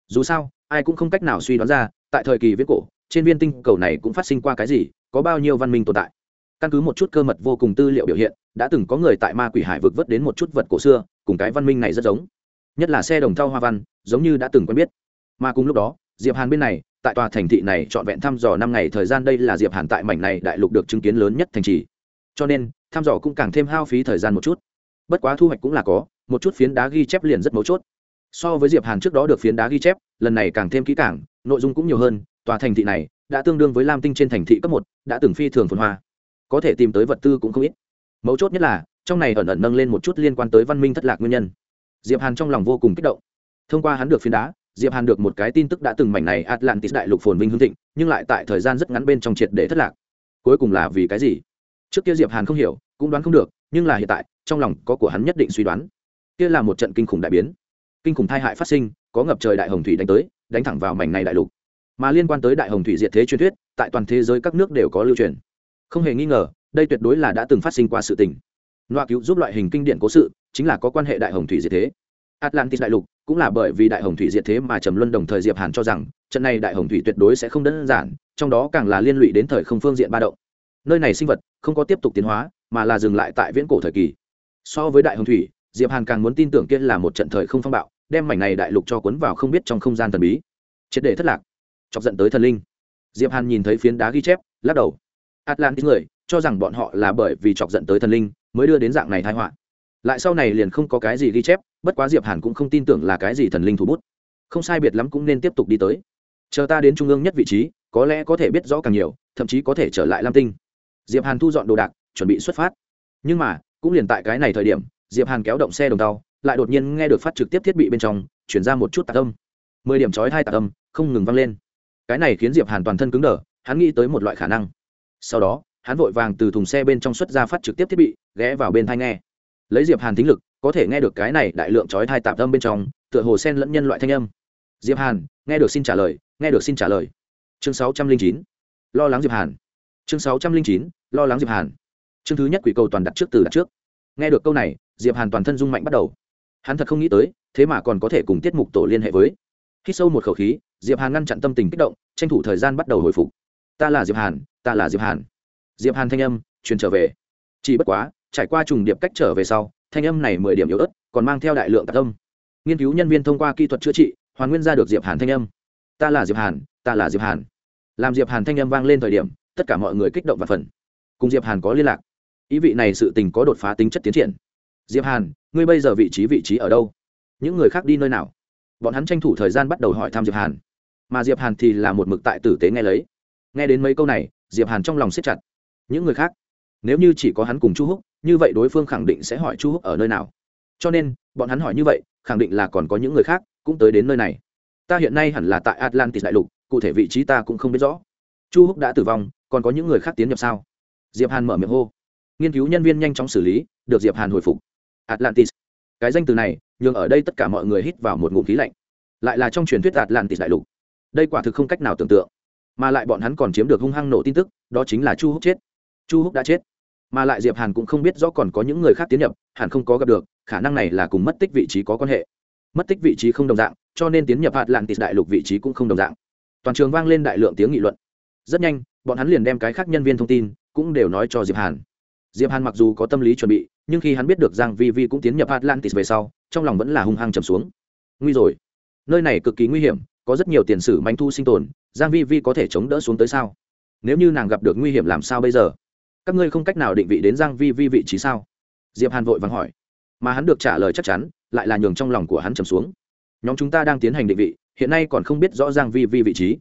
Dù sao, ai cũng không cách nào suy đoán ra, tại thời kỳ viết cổ, trên viên tinh cầu này cũng phát sinh qua cái gì, có bao nhiêu văn minh tồn tại. Căn cứ một chút cơ mật vô cùng tư liệu biểu hiện, đã từng có người tại ma quỷ hải vực vớt đến một chút vật cổ xưa, cùng cái văn minh này rất giống. Nhất là xe đồng thau hoa văn, giống như đã từng quen biết. Mà cùng lúc đó, diệp hàn bên này tại tòa thành thị này trọn vẹn thăm dò năm ngày, thời gian đây là diệp hàn tại mảnh này đại lục được chứng kiến lớn nhất thành trì. Cho nên, thăm dò cũng càng thêm hao phí thời gian một chút. Bất quá thu hoạch cũng là có, một chút phiến đá ghi chép liền rất mấu chốt. So với diệp hàn trước đó được phiến đá ghi chép, lần này càng thêm kỹ càng, nội dung cũng nhiều hơn, tòa thành thị này đã tương đương với lam tinh trên thành thị cấp một, đã từng phi thường phồn hoa. Có thể tìm tới vật tư cũng không ít. Mấu chốt nhất là, trong này ẩn ẩn nâng lên một chút liên quan tới văn minh thất lạc nguyên nhân. Diệp hàn trong lòng vô cùng kích động. Thông qua hắn được phiến đá diệp hàn được một cái tin tức đã từng mảnh này atlantis đại lục phồn vinh hương thịnh, nhưng lại tại thời gian rất ngắn bên trong triệt để thất lạc. Cuối cùng là vì cái gì? Trước kia diệp hàn không hiểu, cũng đoán không được, nhưng là hiện tại, trong lòng có của hắn nhất định suy đoán. Kia là một trận kinh khủng đại biến. Kinh khủng tai hại phát sinh, có ngập trời đại hồng thủy đánh tới, đánh thẳng vào mảnh này đại lục. Mà liên quan tới đại hồng thủy diệt thế truyền thuyết, tại toàn thế giới các nước đều có lưu truyền. Không hề nghi ngờ, đây tuyệt đối là đã từng phát sinh qua sự tình. Loa cứu giúp loại hình kinh điển cố sự, chính là có quan hệ đại hồng thủy diệt thế atlantis đại lục cũng là bởi vì đại hồng thủy diệt thế mà trầm luân đồng thời diệp hàn cho rằng, trận này đại hồng thủy tuyệt đối sẽ không đơn giản, trong đó càng là liên lụy đến thời không phương diện ba động. Nơi này sinh vật không có tiếp tục tiến hóa, mà là dừng lại tại viễn cổ thời kỳ. So với đại hồng thủy, diệp hàn càng muốn tin tưởng kia là một trận thời không phong bạo, đem mảnh này đại lục cho cuốn vào không biết trong không gian thần bí. Triệt để thất lạc. Chọc giận tới thần linh. Diệp hàn nhìn thấy phiến đá ghi chép, lắc đầu. Atlantis người, cho rằng bọn họ là bởi vì chọc giận tới thần linh mới đưa đến dạng này tai họa. Lại sau này liền không có cái gì ghi chép bất quá diệp hàn cũng không tin tưởng là cái gì thần linh thủ bút không sai biệt lắm cũng nên tiếp tục đi tới chờ ta đến trung ương nhất vị trí có lẽ có thể biết rõ càng nhiều thậm chí có thể trở lại lam tinh diệp hàn thu dọn đồ đạc chuẩn bị xuất phát nhưng mà cũng liền tại cái này thời điểm diệp hàn kéo động xe đồng tàu lại đột nhiên nghe được phát trực tiếp thiết bị bên trong chuyển ra một chút tạc âm mười điểm chói hai tạc âm không ngừng vang lên cái này khiến diệp hàn toàn thân cứng đờ hắn nghĩ tới một loại khả năng sau đó hắn vội vàng từ thùng xe bên trong xuất ra phát trực tiếp thiết bị ghé vào bên thai nghe lấy diệp hàn thính lực có thể nghe được cái này đại lượng chói thai tạp âm bên trong, tựa hồ sen lẫn nhân loại thanh âm. Diệp hàn, nghe được xin trả lời, nghe được xin trả lời. Chương sáu trăm linh chín, lo lắng diệp hàn. Chương sáu trăm linh chín, lo lắng diệp hàn. Chương thứ nhất quỷ cầu toàn đặt trước từ đặt trước. Nghe được câu này, diệp hàn toàn thân rung mạnh bắt đầu. Hắn thật không nghĩ tới, thế mà còn có thể cùng tiết mục tổ liên hệ với. Khi sâu một khẩu khí, diệp hàn ngăn chặn tâm tình kích động, tranh thủ thời gian bắt đầu hồi phục. Ta là diệp hàn, ta là diệp hàn. Diệp hàn thanh âm, truyền trở về. Chỉ bất quá, trải qua trùng điệp cách trở về sau thanh âm này mười điểm yếu ớt, còn mang theo đại lượng tạc âm. Nghiên cứu nhân viên thông qua kỹ thuật chữa trị, hoàn nguyên ra được diệp hàn thanh âm. Ta là diệp hàn, ta là diệp hàn. Làm diệp hàn thanh âm vang lên thời điểm, tất cả mọi người kích động và phần cùng diệp hàn có liên lạc. Ý vị này sự tình có đột phá tính chất tiến triển. Diệp hàn, ngươi bây giờ vị trí vị trí ở đâu? Những người khác đi nơi nào? Bọn hắn tranh thủ thời gian bắt đầu hỏi thăm diệp hàn. Mà diệp hàn thì là một mực tại tử tế nghe lấy. Nghe đến mấy câu này, diệp hàn trong lòng siết chặt. Những người khác, nếu như chỉ có hắn cùng chu húc như vậy đối phương khẳng định sẽ hỏi chu húc ở nơi nào. Cho nên, bọn hắn hỏi như vậy, khẳng định là còn có những người khác cũng tới đến nơi này. Ta hiện nay hẳn là tại atlantis đại lục, cụ thể vị trí ta cũng không biết rõ. Chu húc đã tử vong, còn có những người khác tiến nhập sao? Diệp hàn mở miệng hô. Nghiên cứu nhân viên nhanh chóng xử lý, được diệp hàn hồi phục. Atlantis. Cái danh từ này, nhường ở đây tất cả mọi người hít vào một ngụm khí lạnh. Lại là trong truyền thuyết atlantis đại lục. Đây quả thực không cách nào tưởng tượng. Mà lại bọn hắn còn chiếm được hung hăng nổ tin tức, đó chính là chu húc chết. Chu húc đã chết mà lại diệp hàn cũng không biết rõ còn có những người khác tiến nhập hẳn không có gặp được khả năng này là cùng mất tích vị trí có quan hệ mất tích vị trí không đồng dạng cho nên tiến nhập hạt lạng tịt đại lục vị trí cũng không đồng dạng toàn trường vang lên đại lượng tiếng nghị luận rất nhanh bọn hắn liền đem cái khác nhân viên thông tin cũng đều nói cho diệp hàn diệp hàn mặc dù có tâm lý chuẩn bị nhưng khi hắn biết được rằng vi vi cũng tiến nhập atlantis về sau trong lòng vẫn là hung hăng trầm xuống nguy rồi nơi này cực kỳ nguy hiểm có rất nhiều tiền sử manh thu sinh tồn giang vi vi có thể chống đỡ xuống tới sao nếu như nàng gặp được nguy hiểm làm sao bây giờ các ngươi không cách nào định vị đến giang vi vi vị trí sao? Diệp hàn vội vàng hỏi. Mà hắn được trả lời chắc chắn, lại là nhường trong lòng của hắn trầm xuống. Nhóm chúng ta đang tiến hành định vị, hiện nay còn không biết rõ giang vi vi vị trí.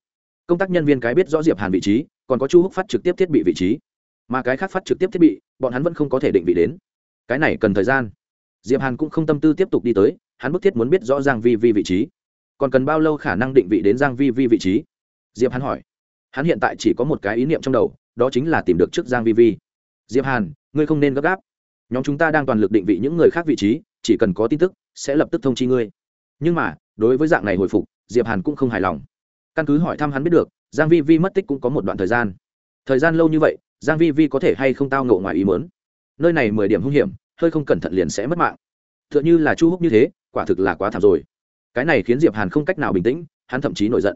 Công tác nhân viên cái biết rõ diệp hàn vị trí, còn có chu húc phát trực tiếp thiết bị vị trí. Mà cái khác phát trực tiếp thiết bị, bọn hắn vẫn không có thể định vị đến. Cái này cần thời gian. Diệp hàn cũng không tâm tư tiếp tục đi tới, hắn bức thiết muốn biết rõ giang vi vi vị trí. Còn cần bao lâu khả năng định vị đến giang vi vi vị trí? Diệp hàn hỏi hắn hiện tại chỉ có một cái ý niệm trong đầu, đó chính là tìm được trước giang vi vi. Diệp hàn, ngươi không nên gấp gáp. Nhóm chúng ta đang toàn lực định vị những người khác vị trí, chỉ cần có tin tức, sẽ lập tức thông chi ngươi. Nhưng mà, đối với dạng này hồi phục, diệp hàn cũng không hài lòng. Căn cứ hỏi thăm hắn biết được, giang vi vi mất tích cũng có một đoạn thời gian. Thời gian lâu như vậy, giang vi vi có thể hay không tao ngộ ngoài ý muốn? Nơi này mười điểm hung hiểm, hơi không cẩn thận liền sẽ mất mạng. Tựa như là chu húc như thế, quả thực là quá thảm rồi. Cái này khiến diệp hàn không cách nào bình tĩnh, hắn thậm chí nổi giận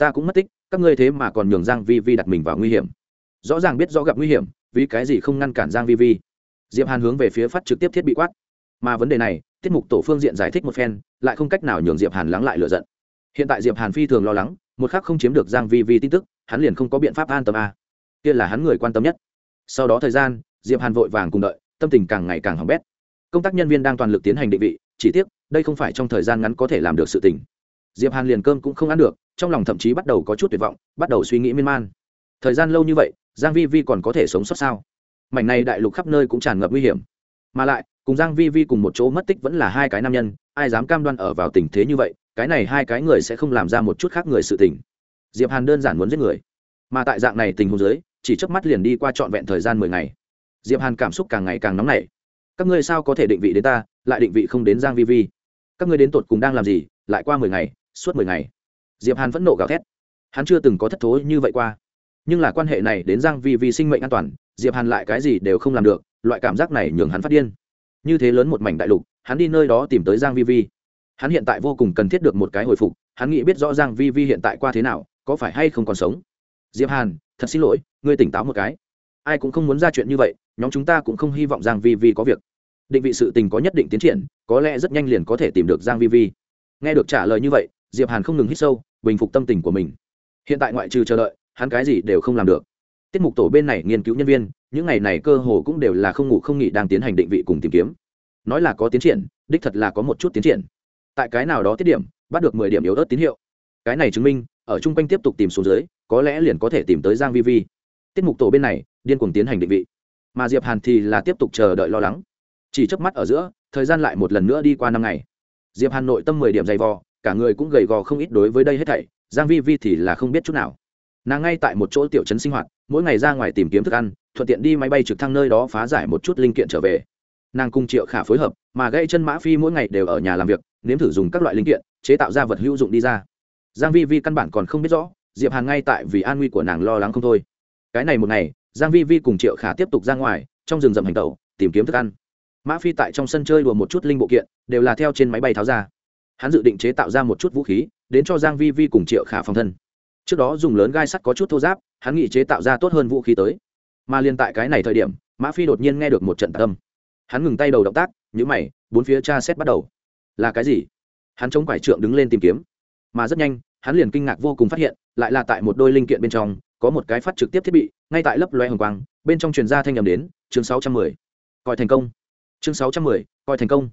ta cũng mất tích, các ngươi thế mà còn nhường giang vi vi đặt mình vào nguy hiểm. Rõ ràng biết rõ gặp nguy hiểm, vì cái gì không ngăn cản giang vi vi? Diệp hàn hướng về phía phát trực tiếp thiết bị quát. Mà vấn đề này, tiết mục tổ phương diện giải thích một phen, lại không cách nào nhường diệp hàn lắng lại lựa giận. Hiện tại diệp hàn phi thường lo lắng, một khắc không chiếm được giang vi vi tin tức, hắn liền không có biện pháp an tâm a. Kia là hắn người quan tâm nhất. Sau đó thời gian, diệp hàn vội vàng cùng đợi, tâm tình càng ngày càng hỏng bét. Công tác nhân viên đang toàn lực tiến hành định vị, chỉ tiếc, đây không phải trong thời gian ngắn có thể làm được sự tình. Diệp hàn liền cơm cũng không ăn được trong lòng thậm chí bắt đầu có chút tuyệt vọng, bắt đầu suy nghĩ miên man. Thời gian lâu như vậy, giang vi vi còn có thể sống sót sao? Mảnh này đại lục khắp nơi cũng tràn ngập nguy hiểm. Mà lại, cùng giang vi vi cùng một chỗ mất tích vẫn là hai cái nam nhân, ai dám cam đoan ở vào tình thế như vậy, cái này hai cái người sẽ không làm ra một chút khác người sự tình. Diệp hàn đơn giản muốn giết người. Mà tại dạng này tình huống dưới, chỉ chớp mắt liền đi qua trọn vẹn thời gian mười ngày. Diệp hàn cảm xúc càng ngày càng nóng nảy. Các ngươi sao có thể định vị đến ta, lại định vị không đến giang vi vi? Các ngươi đến tột cùng đang làm gì, lại qua mười ngày, suốt mười ngày? Diệp hàn vẫn nộ gào thét. Hắn chưa từng có thất thố như vậy qua. Nhưng là quan hệ này đến giang vi vi sinh mệnh an toàn, diệp hàn lại cái gì đều không làm được, loại cảm giác này nhường hắn phát điên. Như thế lớn một mảnh đại lục, hắn đi nơi đó tìm tới giang vi vi. Hắn hiện tại vô cùng cần thiết được một cái hồi phục, hắn nghĩ biết rõ giang vi vi hiện tại qua thế nào, có phải hay không còn sống. Diệp hàn, thật xin lỗi, ngươi tỉnh táo một cái. Ai cũng không muốn ra chuyện như vậy, nhóm chúng ta cũng không hy vọng giang vi vi có việc. Định vị sự tình có nhất định tiến triển, có lẽ rất nhanh liền có thể tìm được giang vi vi. Nghe được trả lời như vậy, diệp hàn không ngừng hít sâu bình phục tâm tình của mình. Hiện tại ngoại trừ chờ đợi, hắn cái gì đều không làm được. Tiết mục tổ bên này nghiên cứu nhân viên, những ngày này cơ hồ cũng đều là không ngủ không nghỉ đang tiến hành định vị cùng tìm kiếm. Nói là có tiến triển, đích thật là có một chút tiến triển. Tại cái nào đó tiết điểm, bắt được mười điểm yếu ớt tín hiệu. Cái này chứng minh, ở chung quanh tiếp tục tìm xuống dưới, có lẽ liền có thể tìm tới giang vi vi. Tiết mục tổ bên này, điên cuồng tiến hành định vị. Mà diệp hàn thì là tiếp tục chờ đợi lo lắng. Chỉ chớp mắt ở giữa, thời gian lại một lần nữa đi qua năm ngày. Diệp hàn nội tâm mười điểm dày vò cả người cũng gầy gò không ít đối với đây hết thảy, giang vi vi thì là không biết chút nào. Nàng ngay tại một chỗ tiểu trấn sinh hoạt, mỗi ngày ra ngoài tìm kiếm thức ăn, thuận tiện đi máy bay trực thăng nơi đó phá giải một chút linh kiện trở về. Nàng cùng triệu khả phối hợp, mà gây chân mã phi mỗi ngày đều ở nhà làm việc, nếm thử dùng các loại linh kiện, chế tạo ra vật hữu dụng đi ra. Giang vi vi căn bản còn không biết rõ, diệp hàn ngay tại vì an nguy của nàng lo lắng không thôi. Cái này một ngày, giang vi vi cùng triệu khả tiếp tục ra ngoài, trong rừng rậm hành tẩu, tìm kiếm thức ăn. Mã phi tại trong sân chơi đùa một chút linh bộ kiện, đều là theo trên máy bay tháo ra hắn dự định chế tạo ra một chút vũ khí đến cho giang vi vi cùng triệu khả phòng thân. Trước đó dùng lớn gai sắt có chút thô giáp hắn nghĩ chế tạo ra tốt hơn vũ khí tới. Mà liên tại cái này thời điểm mã phi đột nhiên nghe được một trận tâm hắn ngừng tay đầu động tác nhữ mày bốn phía tra xét bắt đầu. Là cái gì? Hắn chống quải trượng đứng lên tìm kiếm. Mà rất nhanh hắn liền kinh ngạc vô cùng phát hiện lại là tại một đôi linh kiện bên trong có một cái phát trực tiếp thiết bị ngay tại lấp loe hồng quang bên trong truyền ra thanh nhầm đến chương 610. coi thành công. Chương 610, coi thành công.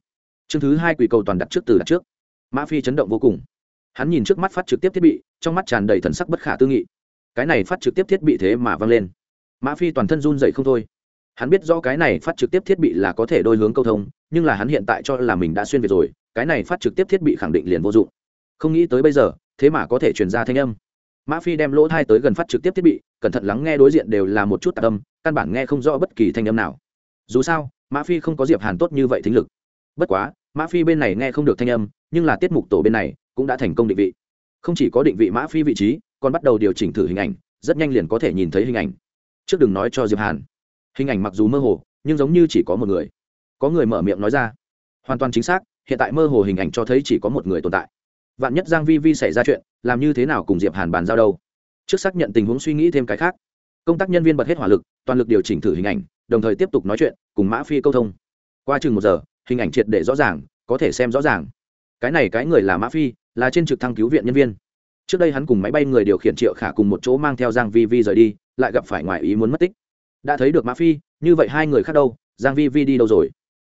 Chương thứ hai quỷ cầu toàn đặt trước từ đặt trước mã phi chấn động vô cùng. Hắn nhìn trước mắt phát trực tiếp thiết bị, trong mắt tràn đầy thần sắc bất khả tư nghị. Cái này phát trực tiếp thiết bị thế mà văng lên. Mã phi toàn thân run dậy không thôi. Hắn biết do cái này phát trực tiếp thiết bị là có thể đôi hướng câu thông, nhưng là hắn hiện tại cho là mình đã xuyên việt rồi, cái này phát trực tiếp thiết bị khẳng định liền vô dụng. Không nghĩ tới bây giờ, thế mà có thể truyền ra thanh âm. Mã phi đem lỗ thai tới gần phát trực tiếp thiết bị, cẩn thận lắng nghe đối diện đều là một chút tạc âm, căn bản nghe không rõ bất kỳ thanh âm nào. Dù sao, mã phi không có diệp hàn tốt như vậy thính lực. Bất quá, mã phi bên này nghe không được thanh âm nhưng là tiết mục tổ bên này cũng đã thành công định vị. Không chỉ có định vị mã phi vị trí, còn bắt đầu điều chỉnh thử hình ảnh, rất nhanh liền có thể nhìn thấy hình ảnh. Trước đừng nói cho diệp hàn. Hình ảnh mặc dù mơ hồ, nhưng giống như chỉ có một người. Có người mở miệng nói ra. Hoàn toàn chính xác, hiện tại mơ hồ hình ảnh cho thấy chỉ có một người tồn tại. Vạn nhất giang vi vi xảy ra chuyện, làm như thế nào cùng diệp hàn bàn giao đâu? Trước xác nhận tình huống suy nghĩ thêm cái khác. Công tác nhân viên bật hết hỏa lực, toàn lực điều chỉnh thử hình ảnh, đồng thời tiếp tục nói chuyện, cùng mã phi câu thông. Qua chừng một giờ, hình ảnh triệt để rõ ràng, có thể xem rõ ràng cái này cái người là mã phi là trên trực thăng cứu viện nhân viên trước đây hắn cùng máy bay người điều khiển triệu khả cùng một chỗ mang theo giang vi vi rời đi lại gặp phải ngoài ý muốn mất tích đã thấy được mã phi như vậy hai người khác đâu giang vi vi đi đâu rồi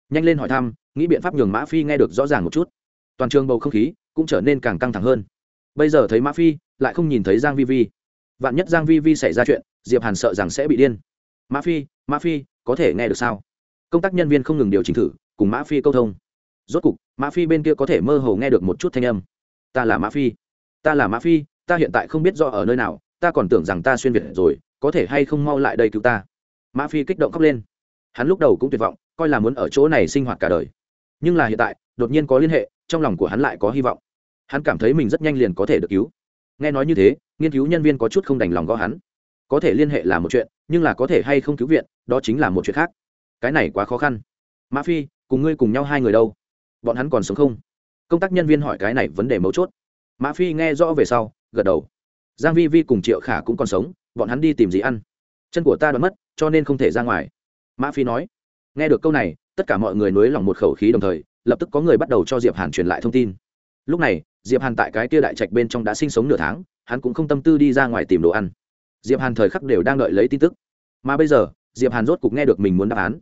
nhanh lên hỏi thăm nghĩ biện pháp nhường mã phi nghe được rõ ràng một chút toàn trường bầu không khí cũng trở nên càng căng thẳng hơn bây giờ thấy mã phi lại không nhìn thấy giang vi vi vạn nhất giang vi vi xảy ra chuyện diệp hàn sợ rằng sẽ bị điên mã phi mã phi có thể nghe được sao công tác nhân viên không ngừng điều chỉnh thử cùng mã phi câu thông rốt cục, mã phi bên kia có thể mơ hồ nghe được một chút thanh âm. Ta là mã phi. Ta là mã phi, ta hiện tại không biết do ở nơi nào, ta còn tưởng rằng ta xuyên việt rồi, có thể hay không mau lại đây cứu ta. Mã phi kích động khóc lên. Hắn lúc đầu cũng tuyệt vọng, coi là muốn ở chỗ này sinh hoạt cả đời. Nhưng là hiện tại, đột nhiên có liên hệ, trong lòng của hắn lại có hy vọng. Hắn cảm thấy mình rất nhanh liền có thể được cứu. Nghe nói như thế, nghiên cứu nhân viên có chút không đành lòng gõ hắn. Có thể liên hệ là một chuyện, nhưng là có thể hay không cứu viện, đó chính là một chuyện khác. Cái này quá khó khăn. Mã phi, cùng ngươi cùng nhau hai người đâu? Bọn hắn còn sống không? Công tác nhân viên hỏi cái này vấn đề mấu chốt. Mã phi nghe rõ về sau, gật đầu. Giang vi vi cùng triệu khả cũng còn sống, bọn hắn đi tìm gì ăn? Chân của ta đã mất, cho nên không thể ra ngoài. Mã phi nói. Nghe được câu này, tất cả mọi người nối lòng một khẩu khí đồng thời, lập tức có người bắt đầu cho diệp hàn truyền lại thông tin. Lúc này, diệp hàn tại cái tia đại trạch bên trong đã sinh sống nửa tháng, hắn cũng không tâm tư đi ra ngoài tìm đồ ăn. Diệp hàn thời khắc đều đang đợi lấy tin tức. Mà bây giờ, diệp hàn rốt cục nghe được mình muốn đáp án.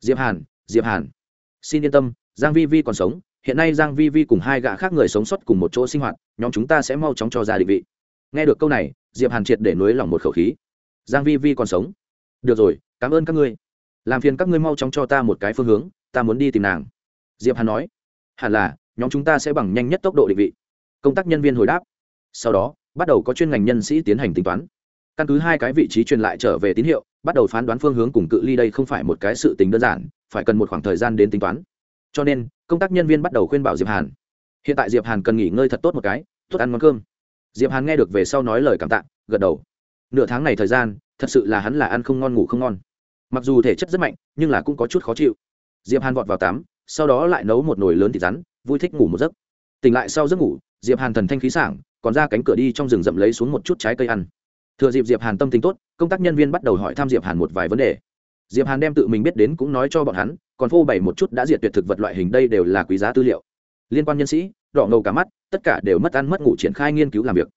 Diệp hàn diệp hàn. Xin yên tâm giang vi vi còn sống, hiện nay giang vi vi cùng hai gã khác người sống sót cùng một chỗ sinh hoạt, nhóm chúng ta sẽ mau chóng cho ra định vị. Nghe được câu này, diệp hàn triệt để nuối lòng một khẩu khí. Giang vi vi còn sống. Được rồi, cảm ơn các ngươi. Làm phiền các ngươi mau chóng cho ta một cái phương hướng, ta muốn đi tìm nàng. Diệp hàn nói. Hẳn là, nhóm chúng ta sẽ bằng nhanh nhất tốc độ định vị. Công tác nhân viên hồi đáp. Sau đó, bắt đầu có chuyên ngành nhân sĩ tiến hành tính toán. Căn cứ hai cái vị trí truyền lại trở về tín hiệu, bắt đầu phán đoán phương hướng cùng cự ly đây không phải một cái sự tính đơn giản, phải cần một khoảng thời gian đến tính toán cho nên công tác nhân viên bắt đầu khuyên bảo diệp hàn hiện tại diệp hàn cần nghỉ ngơi thật tốt một cái tốt ăn món cơm diệp hàn nghe được về sau nói lời cảm tạ gật đầu nửa tháng này thời gian thật sự là hắn là ăn không ngon ngủ không ngon mặc dù thể chất rất mạnh nhưng là cũng có chút khó chịu diệp hàn vọt vào tắm sau đó lại nấu một nồi lớn thịt rắn vui thích ngủ một giấc tỉnh lại sau giấc ngủ diệp hàn thần thanh khí sảng còn ra cánh cửa đi trong rừng rậm lấy xuống một chút trái cây ăn thừa dịp diệp hàn tâm tình tốt công tác nhân viên bắt đầu hỏi thăm diệp hàn một vài vấn đề diệp hàn đem tự mình biết đến cũng nói cho bọn hắn còn phô bày một chút đã diệt tuyệt thực vật loại hình đây đều là quý giá tư liệu. Liên quan nhân sĩ, đỏ ngầu cả mắt, tất cả đều mất ăn mất ngủ triển khai nghiên cứu làm việc.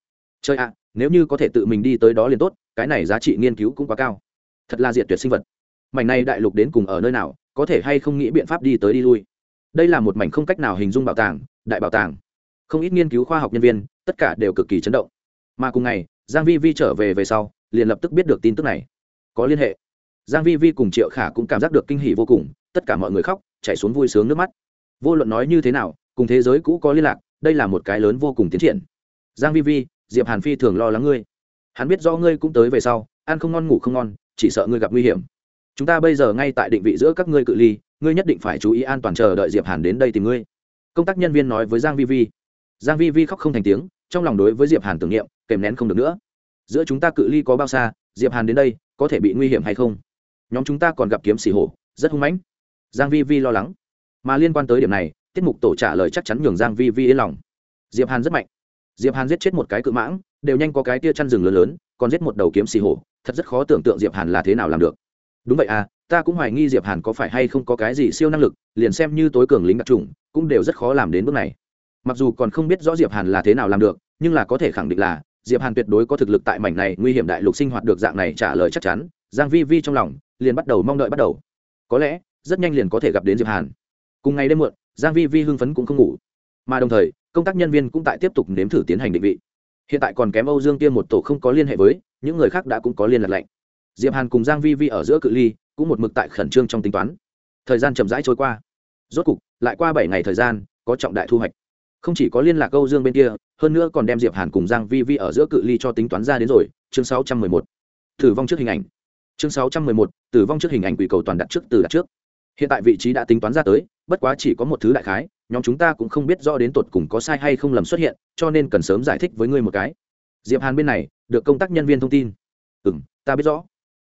Chơi ạ, nếu như có thể tự mình đi tới đó liền tốt, cái này giá trị nghiên cứu cũng quá cao. Thật là diệt tuyệt sinh vật. Mảnh này đại lục đến cùng ở nơi nào, có thể hay không nghĩ biện pháp đi tới đi lui? Đây là một mảnh không cách nào hình dung bảo tàng, đại bảo tàng. Không ít nghiên cứu khoa học nhân viên, tất cả đều cực kỳ chấn động. Mà cùng ngày, giang vi vi trở về về sau, liền lập tức biết được tin tức này. Có liên hệ. Giang vi vi cùng triệu khả cũng cảm giác được kinh hỉ vô cùng tất cả mọi người khóc, chảy xuống vui sướng nước mắt. Vô luận nói như thế nào, cùng thế giới cũ có liên lạc, đây là một cái lớn vô cùng tiến triển. Giang vi vi, diệp hàn phi thường lo lắng ngươi. Hắn biết do ngươi cũng tới về sau, ăn không ngon, ngủ không ngon, chỉ sợ ngươi gặp nguy hiểm. Chúng ta bây giờ ngay tại định vị giữa các ngươi cự ly, ngươi nhất định phải chú ý an toàn chờ đợi diệp hàn đến đây tìm ngươi. Công tác nhân viên nói với giang vi vi. Giang vi vi khóc không thành tiếng, trong lòng đối với diệp hàn tưởng niệm, kèm nén không được nữa. Giữa chúng ta cự ly có bao xa, diệp hàn đến đây, có thể bị nguy hiểm hay không? Nhóm chúng ta còn gặp kiếm xì hổ, rất hung mãnh giang vi vi lo lắng. Mà liên quan tới điểm này, tiết mục tổ trả lời chắc chắn nhường giang vi vi yên lòng. Diệp hàn rất mạnh. Diệp hàn giết chết một cái cự mãng, đều nhanh có cái tia chăn rừng lớn lớn, còn giết một đầu kiếm xì hổ, thật rất khó tưởng tượng diệp hàn là thế nào làm được. Đúng vậy à ta cũng hoài nghi diệp hàn có phải hay không có cái gì siêu năng lực, liền xem như tối cường lính đặc trùng cũng đều rất khó làm đến bước này. Mặc dù còn không biết rõ diệp hàn là thế nào làm được, nhưng là có thể khẳng định là, diệp hàn tuyệt đối có thực lực tại mảnh này nguy hiểm đại lục sinh hoạt được dạng này trả lời chắc chắn. Giang vi vi trong lòng, liền bắt đầu mong đợi bắt đầu. Có lẽ rất nhanh liền có thể gặp đến diệp hàn cùng ngày đêm muộn giang vi vi hưng phấn cũng không ngủ mà đồng thời công tác nhân viên cũng tại tiếp tục nếm thử tiến hành định vị hiện tại còn kém âu dương kia một tổ không có liên hệ với những người khác đã cũng có liên lạc lệnh diệp hàn cùng giang vi vi ở giữa cự ly cũng một mực tại khẩn trương trong tính toán thời gian chậm rãi trôi qua rốt cục lại qua bảy ngày thời gian có trọng đại thu hoạch không chỉ có liên lạc âu dương bên kia hơn nữa còn đem diệp hàn cùng giang vi vi ở giữa cự ly cho tính toán ra đến rồi chương 611. tử vong trước hình ảnh chương 611, tử vong trước hình ảnh quỷ cầu toàn đặt trước từ đặt trước hiện tại vị trí đã tính toán ra tới, bất quá chỉ có một thứ đại khái, nhóm chúng ta cũng không biết rõ đến tột cùng có sai hay không lầm xuất hiện, cho nên cần sớm giải thích với ngươi một cái. Diệp hàn bên này, được công tác nhân viên thông tin. Ừ m ta biết rõ.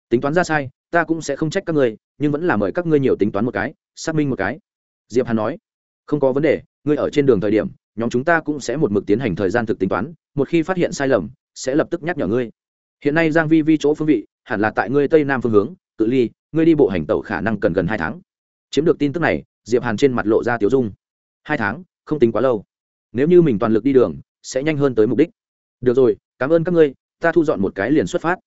Tính toán ra sai, ta cũng sẽ không trách các ngươi, nhưng vẫn là mời các ngươi nhiều tính toán một cái, xác minh một cái. Diệp hàn nói. Không có vấn đề, ngươi ở trên đường thời điểm, nhóm chúng ta cũng sẽ một mực tiến hành thời gian thực tính toán, một khi phát hiện sai lầm, sẽ lập tức nhắc nhở ngươi. Hiện nay giang vi vi chỗ phương vị, hẳn là tại ngươi tây nam phương hướng, cự ly, ngươi đi bộ hành tẩu khả năng cần gần hai tháng chiếm được tin tức này, diệp hàn trên mặt lộ ra tiểu dung. Hai tháng, không tính quá lâu. Nếu như mình toàn lực đi đường, sẽ nhanh hơn tới mục đích. Được rồi, cảm ơn các ngươi, ta thu dọn một cái liền xuất phát.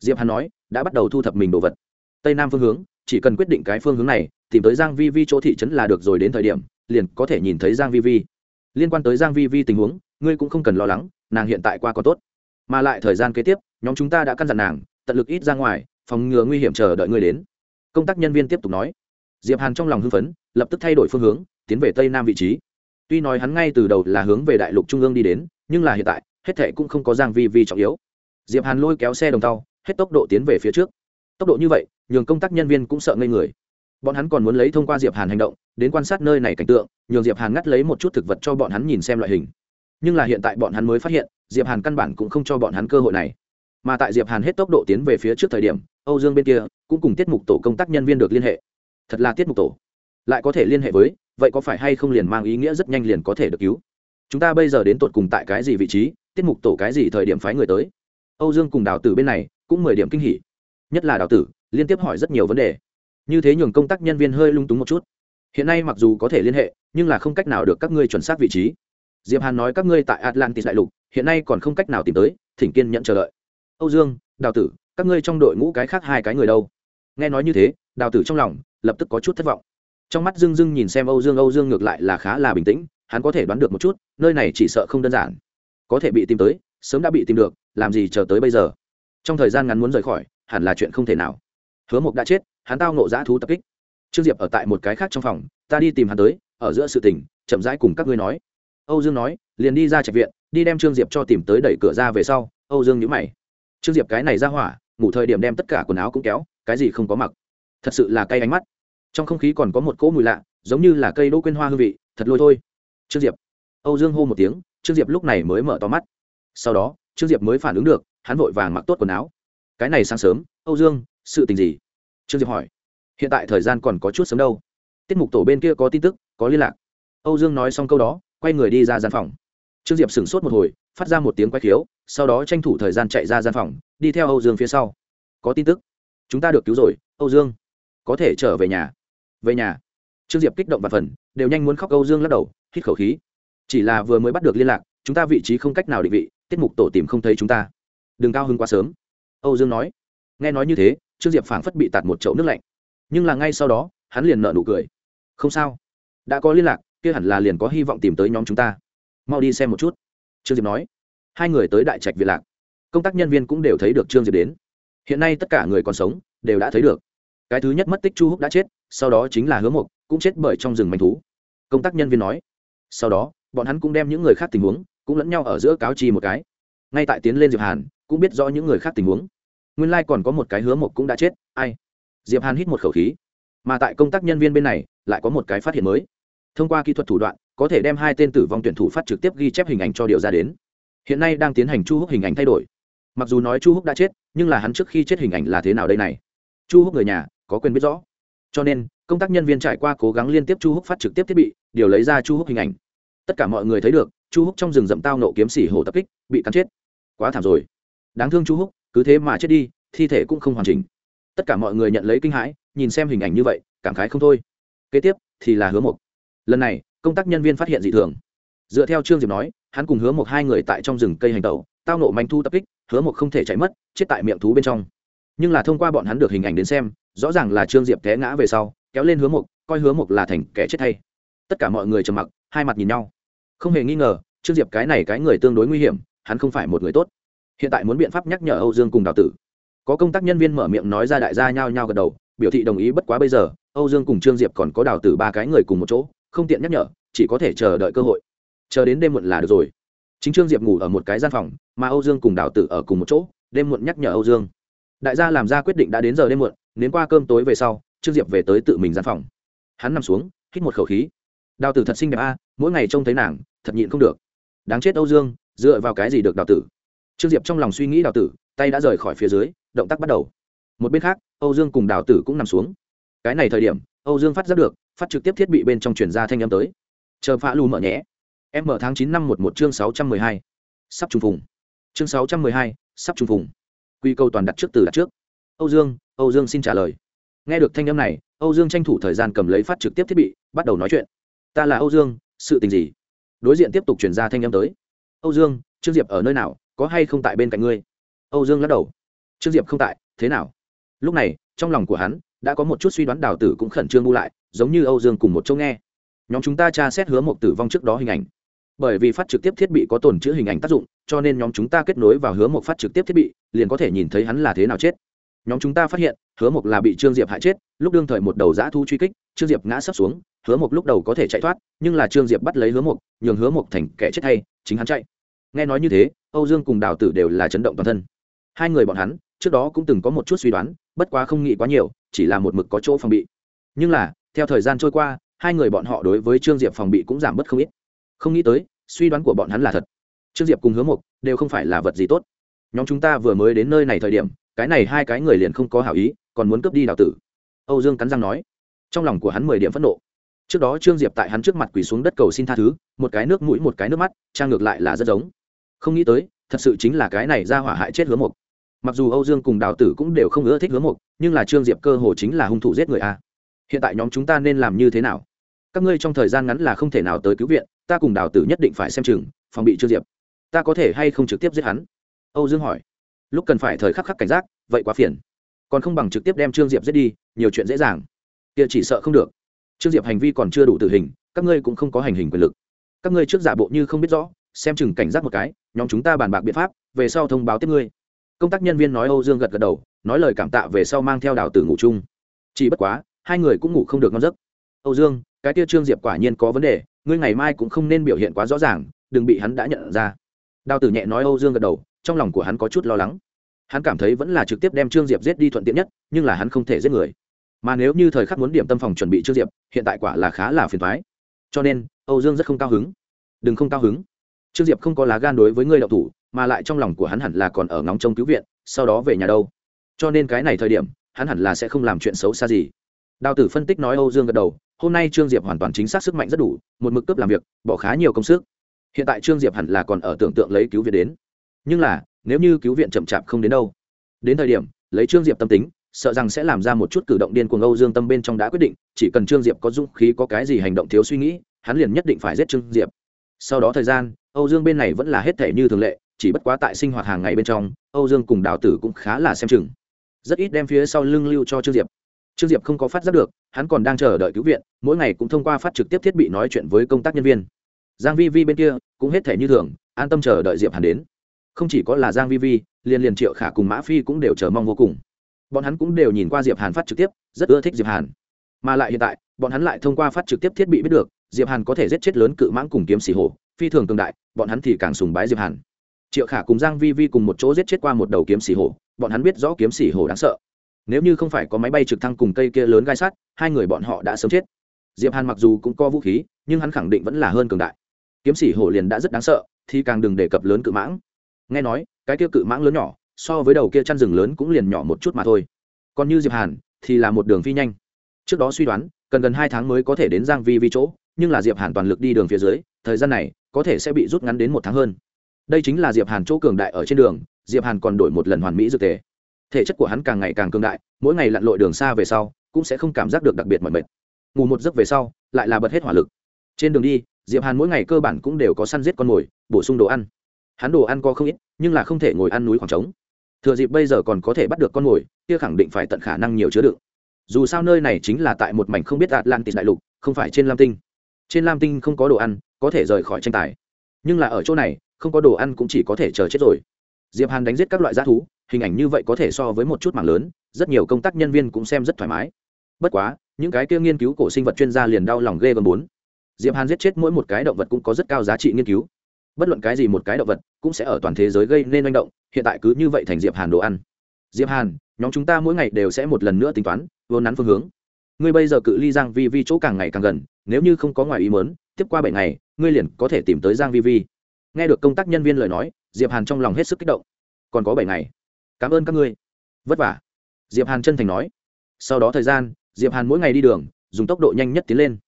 Diệp hàn nói, đã bắt đầu thu thập mình đồ vật. Tây nam phương hướng, chỉ cần quyết định cái phương hướng này, tìm tới giang vi vi chỗ thị trấn là được rồi đến thời điểm, liền có thể nhìn thấy giang vi vi. Liên quan tới giang vi vi tình huống, ngươi cũng không cần lo lắng, nàng hiện tại qua còn tốt. Mà lại thời gian kế tiếp, nhóm chúng ta đã căn dặn nàng, tận lực ít ra ngoài, phòng ngừa nguy hiểm chờ đợi ngươi đến. Công tác nhân viên tiếp tục nói diệp hàn trong lòng hưng phấn, lập tức thay đổi phương hướng, tiến về tây nam vị trí. Tuy nói hắn ngay từ đầu là hướng về đại lục trung ương đi đến, nhưng là hiện tại, hết thệ cũng không có giang vi vi trọng yếu. Diệp hàn lôi kéo xe đồng tàu, hết tốc độ tiến về phía trước. Tốc độ như vậy, nhường công tác nhân viên cũng sợ ngây người. Bọn hắn còn muốn lấy thông qua diệp hàn hành động, đến quan sát nơi này cảnh tượng, nhường diệp hàn ngắt lấy một chút thực vật cho bọn hắn nhìn xem loại hình. Nhưng là hiện tại bọn hắn mới phát hiện, diệp hàn căn bản cũng không cho bọn hắn cơ hội này. Mà tại diệp hàn hết tốc độ tiến về phía trước thời điểm, âu dương bên kia cũng cùng tiết mục tổ công tác nhân viên được liên hệ thật là tiết mục tổ. Lại có thể liên hệ với, vậy có phải hay không liền mang ý nghĩa rất nhanh liền có thể được cứu? Chúng ta bây giờ đến tột cùng tại cái gì vị trí, tiết mục tổ cái gì thời điểm phái người tới? Âu dương cùng đào tử bên này, cũng mười điểm kinh hỉ. Nhất là đào tử, liên tiếp hỏi rất nhiều vấn đề. Như thế nhường công tác nhân viên hơi lung túng một chút. Hiện nay mặc dù có thể liên hệ, nhưng là không cách nào được các ngươi chuẩn xác vị trí. Diệp hàn nói các ngươi tại atlantis đại lục, hiện nay còn không cách nào tìm tới, thỉnh kiên nhận chờ đợi. Âu dương, đào tử, các ngươi trong đội ngũ cái khác hai cái người đâu? Nghe nói như thế đào tử trong lòng, lập tức có chút thất vọng. Trong mắt dưng dưng nhìn xem âu dương âu dương ngược lại là khá là bình tĩnh, hắn có thể đoán được một chút, nơi này chỉ sợ không đơn giản. Có thể bị tìm tới, sớm đã bị tìm được, làm gì chờ tới bây giờ? Trong thời gian ngắn muốn rời khỏi, hẳn là chuyện không thể nào. Hứa mộc đã chết, hắn tao nộ giã thú tập kích. Trương diệp ở tại một cái khác trong phòng, ta đi tìm hắn tới, ở giữa sự tình, chậm rãi cùng các ngươi nói. Âu dương nói, liền đi ra trạch viện, đi đem trương diệp cho tìm tới đẩy cửa ra về sau, âu dương nhữ mày. Trương diệp cái này ra hỏa, ngủ thời điểm đem tất cả quần áo cũng kéo, cái gì không có mặc thật sự là cay ánh mắt. Trong không khí còn có một cỗ mùi lạ, giống như là cây đỗ quên hoa hương vị, thật lôi thôi. Trương diệp. Âu dương hô một tiếng, trương diệp lúc này mới mở to mắt. Sau đó, trương diệp mới phản ứng được, hắn vội vàng mặc tốt quần áo. Cái này sáng sớm, âu dương, sự tình gì? Trương diệp hỏi. Hiện tại thời gian còn có chút sớm đâu. Tiết mục tổ bên kia có tin tức, có liên lạc. Âu dương nói xong câu đó, quay người đi ra gian phòng. Trương diệp sửng sốt một hồi, phát ra một tiếng quay khiếu, sau đó tranh thủ thời gian chạy ra gian phòng, đi theo âu dương phía sau. Có tin tức. Chúng ta được cứu rồi, âu dương có thể trở về nhà. Về nhà. Trương diệp kích động và phần, đều nhanh muốn khóc âu dương lắc đầu, hít khẩu khí. Chỉ là vừa mới bắt được liên lạc, chúng ta vị trí không cách nào định vị, tiết mục tổ tìm không thấy chúng ta. Đừng cao hứng quá sớm. Âu dương nói. Nghe nói như thế, trương diệp phảng phất bị tạt một chậu nước lạnh. Nhưng là ngay sau đó, hắn liền nợ nụ cười. Không sao. Đã có liên lạc, kia hẳn là liền có hy vọng tìm tới nhóm chúng ta. Mau đi xem một chút. Trương diệp nói. Hai người tới đại trạch việt lạc. Công tác nhân viên cũng đều thấy được trương diệp đến. Hiện nay tất cả người còn sống, đều đã thấy được cái thứ nhất mất tích chu húc đã chết, sau đó chính là hứa Mục cũng chết bởi trong rừng manh thú. Công tác nhân viên nói. Sau đó, bọn hắn cũng đem những người khác tình huống, cũng lẫn nhau ở giữa cáo chi một cái. Ngay tại tiến lên diệp hàn, cũng biết rõ những người khác tình huống. Nguyên lai còn có một cái hứa Mục cũng đã chết, ai? Diệp hàn hít một khẩu khí. Mà tại công tác nhân viên bên này, lại có một cái phát hiện mới. Thông qua kỹ thuật thủ đoạn, có thể đem hai tên tử vong tuyển thủ phát trực tiếp ghi chép hình ảnh cho điều ra đến. Hiện nay đang tiến hành chu húc hình ảnh thay đổi. Mặc dù nói chu húc đã chết, nhưng là hắn trước khi chết hình ảnh là thế nào đây này? Chu húc người nhà có quyền biết rõ. Cho nên, công tác nhân viên trải qua cố gắng liên tiếp chu húc phát trực tiếp thiết bị, điều lấy ra chu húc hình ảnh. Tất cả mọi người thấy được, chu húc trong rừng rậm tao nộ kiếm xỉ hổ tập kích, bị cắn chết. Quá thảm rồi. Đáng thương chu húc, cứ thế mà chết đi, thi thể cũng không hoàn chỉnh. Tất cả mọi người nhận lấy kinh hãi, nhìn xem hình ảnh như vậy, cảm khái không thôi. Kế tiếp, thì là hứa mục lần này, công tác nhân viên phát hiện dị thường. Dựa theo trương diệp nói, hắn cùng hứa mục hai người tại trong rừng cây hành tẩu, tao nộ manh thu tập kích, hứa mục không thể chạy mất, chết tại miệng thú bên trong nhưng là thông qua bọn hắn được hình ảnh đến xem, rõ ràng là trương diệp té ngã về sau, kéo lên hứa mục coi hứa mục là thành kẻ chết thay. Tất cả mọi người trầm mặc, hai mặt nhìn nhau. Không hề nghi ngờ, trương diệp cái này cái người tương đối nguy hiểm, hắn không phải một người tốt. Hiện tại muốn biện pháp nhắc nhở âu dương cùng đào tử. Có công tác nhân viên mở miệng nói ra đại gia nhao nhao gật đầu, biểu thị đồng ý bất quá bây giờ, âu dương cùng trương diệp còn có đào tử ba cái người cùng một chỗ, không tiện nhắc nhở, chỉ có thể chờ đợi cơ hội. Chờ đến đêm muộn là được rồi. Chính trương diệp ngủ ở một cái gian phòng, mà âu dương cùng đào tử ở cùng một chỗ, đêm muộn nhắc nhở âu dương đại gia làm ra quyết định đã đến giờ đêm muộn đến qua cơm tối về sau, trương diệp về tới tự mình gian phòng. Hắn nằm xuống, hít một khẩu khí. Đào tử thật xinh đẹp a, mỗi ngày trông thấy nàng, thật nhịn không được. Đáng chết âu dương, dựa vào cái gì được đào tử? Trương diệp trong lòng suy nghĩ đào tử, tay đã rời khỏi phía dưới, động tác bắt đầu. Một bên khác, âu dương cùng đào tử cũng nằm xuống. Cái này thời điểm, âu dương phát giác được, phát trực tiếp thiết bị bên trong chuyển ra thanh âm tới. Chờ phá lù mở nhé. Em mở tháng chín năm một một chương sáu trăm mười hai. Sắp trùng phùng. Chương sáu trăm mười hai, sắp trùng phùng quy câu toàn đặt trước từ đặt trước. Âu dương âu dương xin trả lời. Nghe được thanh âm này, âu dương tranh thủ thời gian cầm lấy phát trực tiếp thiết bị, bắt đầu nói chuyện. Ta là âu dương, sự tình gì? Đối diện tiếp tục chuyển ra thanh âm tới. Âu dương, trương diệp ở nơi nào, có hay không tại bên cạnh ngươi? Âu dương lắc đầu. Trương diệp không tại, thế nào? Lúc này, trong lòng của hắn, đã có một chút suy đoán đào tử cũng khẩn trương bu lại, giống như âu dương cùng một chỗ nghe. Nhóm chúng ta tra xét hứa một tử vong trước đó hình ảnh bởi vì phát trực tiếp thiết bị có tồn chữ hình ảnh tác dụng, cho nên nhóm chúng ta kết nối vào hứa một phát trực tiếp thiết bị, liền có thể nhìn thấy hắn là thế nào chết. Nhóm chúng ta phát hiện, hứa một là bị trương diệp hại chết, lúc đương thời một đầu giã thu truy kích, trương diệp ngã sấp xuống, hứa một lúc đầu có thể chạy thoát, nhưng là trương diệp bắt lấy hứa một nhường hứa một thành kẻ chết hay, chính hắn chạy. Nghe nói như thế, âu dương cùng đào tử đều là chấn động toàn thân. Hai người bọn hắn, trước đó cũng từng có một chút suy đoán, bất quá không nghĩ quá nhiều, chỉ là một mực có chỗ phòng bị. Nhưng là, theo thời gian trôi qua, hai người bọn họ đối với trương diệp phòng bị cũng giảm bớt không ít không nghĩ tới, suy đoán của bọn hắn là thật. Trương diệp cùng hứa mộc đều không phải là vật gì tốt. Nhóm chúng ta vừa mới đến nơi này thời điểm, cái này hai cái người liền không có hảo ý, còn muốn cướp đi đào tử. Âu dương cắn răng nói. Trong lòng của hắn mười điểm phẫn nộ. Trước đó trương diệp tại hắn trước mặt quỳ xuống đất cầu xin tha thứ, một cái nước mũi, một cái nước mắt trang ngược lại là rất giống. Không nghĩ tới, thật sự chính là cái này ra hỏa hại chết hứa mộc. Mặc dù âu dương cùng đào tử cũng đều không ưa thích hứa mộc, nhưng là trương diệp cơ hồ chính là hung thủ giết người a. Hiện tại nhóm chúng ta nên làm như thế nào? Các ngươi trong thời gian ngắn là không thể nào tới cứu viện ta cùng đào tử nhất định phải xem chừng, phòng bị trương diệp. Ta có thể hay không trực tiếp giết hắn? Âu dương hỏi. Lúc cần phải thời khắc khắc cảnh giác, vậy quá phiền. Còn không bằng trực tiếp đem trương diệp giết đi, nhiều chuyện dễ dàng. Kia chỉ sợ không được. Trương diệp hành vi còn chưa đủ tử hình, các ngươi cũng không có hành hình quyền lực. Các ngươi trước giả bộ như không biết rõ, xem chừng cảnh giác một cái, nhóm chúng ta bàn bạc biện pháp, về sau thông báo tiếp ngươi. Công tác nhân viên nói âu dương gật gật đầu, nói lời cảm tạ về sau mang theo đào tử ngủ chung. Chỉ bất quá, hai người cũng ngủ không được ngon giấc. Âu dương, cái tia trương diệp quả nhiên có vấn đề ngươi ngày mai cũng không nên biểu hiện quá rõ ràng, đừng bị hắn đã nhận ra. Đào tử nhẹ nói âu dương gật đầu, trong lòng của hắn có chút lo lắng. Hắn cảm thấy vẫn là trực tiếp đem trương diệp giết đi thuận tiện nhất, nhưng là hắn không thể giết người. Mà nếu như thời khắc muốn điểm tâm phòng chuẩn bị trương diệp, hiện tại quả là khá là phiền thoái cho nên, âu dương rất không cao hứng. Đừng không cao hứng. Trương diệp không có lá gan đối với người đậu thủ, mà lại trong lòng của hắn hẳn là còn ở ngóng trông cứu viện, sau đó về nhà đâu. Cho nên cái này thời điểm, hắn hẳn là sẽ không làm chuyện xấu xa gì. Đào tử phân tích nói âu dương gật đầu hôm nay trương diệp hoàn toàn chính xác sức mạnh rất đủ, một mực cướp làm việc, bỏ khá nhiều công sức. Hiện tại trương diệp hẳn là còn ở tưởng tượng lấy cứu viện đến. Nhưng là, nếu như cứu viện chậm chạp không đến đâu. Đến thời điểm, lấy trương diệp tâm tính, sợ rằng sẽ làm ra một chút cử động điên cuồng âu dương tâm bên trong đã quyết định, chỉ cần trương diệp có dũng khí, có cái gì hành động thiếu suy nghĩ, hắn liền nhất định phải giết trương diệp. Sau đó thời gian, âu dương bên này vẫn là hết thể như thường lệ, chỉ bất quá tại sinh hoạt hàng ngày bên trong, âu dương cùng đào tử cũng khá là xem chừng. Rất ít đem phía sau lưng lưu cho trương diệp trương diệp không có phát giác được, hắn còn đang chờ đợi cứu viện, mỗi ngày cũng thông qua phát trực tiếp thiết bị nói chuyện với công tác nhân viên. Giang vi vi bên kia cũng hết thể như thường, an tâm chờ đợi diệp hàn đến. Không chỉ có là giang vi vi, liền liền triệu khả cùng mã phi cũng đều chờ mong vô cùng. Bọn hắn cũng đều nhìn qua diệp hàn phát trực tiếp, rất ưa thích diệp hàn. Mà lại hiện tại, bọn hắn lại thông qua phát trực tiếp thiết bị biết được, diệp hàn có thể giết chết lớn cự mãng cùng kiếm xì hổ, phi thường tương đại, bọn hắn thì càng sùng bái diệp hàn. Triệu khả cùng giang vi vi cùng một chỗ giết chết qua một đầu kiếm xì hổ, bọn hắn biết rõ kiếm xì hổ đáng sợ nếu như không phải có máy bay trực thăng cùng cây kia lớn gai sắt hai người bọn họ đã sớm chết. Diệp hàn mặc dù cũng có vũ khí, nhưng hắn khẳng định vẫn là hơn cường đại. Kiếm sĩ hổ liền đã rất đáng sợ, thì càng đừng đề cập lớn cự mãng. Nghe nói, cái kia cự mãng lớn nhỏ, so với đầu kia chăn rừng lớn cũng liền nhỏ một chút mà thôi. Còn như diệp hàn, thì là một đường phi nhanh. Trước đó suy đoán, cần gần hai tháng mới có thể đến giang vi vi chỗ, nhưng là diệp hàn toàn lực đi đường phía dưới, thời gian này, có thể sẽ bị rút ngắn đến một tháng hơn. Đây chính là diệp hàn chỗ cường đại ở trên đường, diệp hàn còn đổi một lần hoàn mỹ dược tề thể chất của hắn càng ngày càng cường đại, mỗi ngày lặn lội đường xa về sau, cũng sẽ không cảm giác được đặc biệt mọi mệt. Ngủ một giấc về sau, lại là bật hết hỏa lực. Trên đường đi, diệp hàn mỗi ngày cơ bản cũng đều có săn giết con mồi, bổ sung đồ ăn. Hắn đồ ăn có không ít, nhưng là không thể ngồi ăn núi khoảng trống. Thừa dịp bây giờ còn có thể bắt được con mồi, kia khẳng định phải tận khả năng nhiều chứa đựng. Dù sao nơi này chính là tại một mảnh không biết atlantis đại lục, không phải trên lam tinh. Trên lam tinh không có đồ ăn, có thể rời khỏi tranh tài. Nhưng là ở chỗ này, không có đồ ăn cũng chỉ có thể chờ chết rồi. Diệp hàn đánh giết các loại g thú hình ảnh như vậy có thể so với một chút mảng lớn, rất nhiều công tác nhân viên cũng xem rất thoải mái. Bất quá, những cái kia nghiên cứu cổ sinh vật chuyên gia liền đau lòng ghê gớm bốn. Diệp hàn giết chết mỗi một cái động vật cũng có rất cao giá trị nghiên cứu. Bất luận cái gì một cái động vật cũng sẽ ở toàn thế giới gây nên manh động, hiện tại cứ như vậy thành diệp hàn đồ ăn. Diệp hàn, nhóm chúng ta mỗi ngày đều sẽ một lần nữa tính toán vốn nắn phương hướng. Ngươi bây giờ cự ly giang vi vi chỗ càng ngày càng gần, nếu như không có ngoài ý muốn, tiếp qua bảy ngày, ngươi liền có thể tìm tới giang vi vi. Nghe được công tác nhân viên lời nói, diệp hàn trong lòng hết sức kích động. Còn có bảy ngày cảm ơn các ngươi. Vất vả. Diệp hàn chân thành nói. Sau đó thời gian, diệp hàn mỗi ngày đi đường, dùng tốc độ nhanh nhất tiến lên.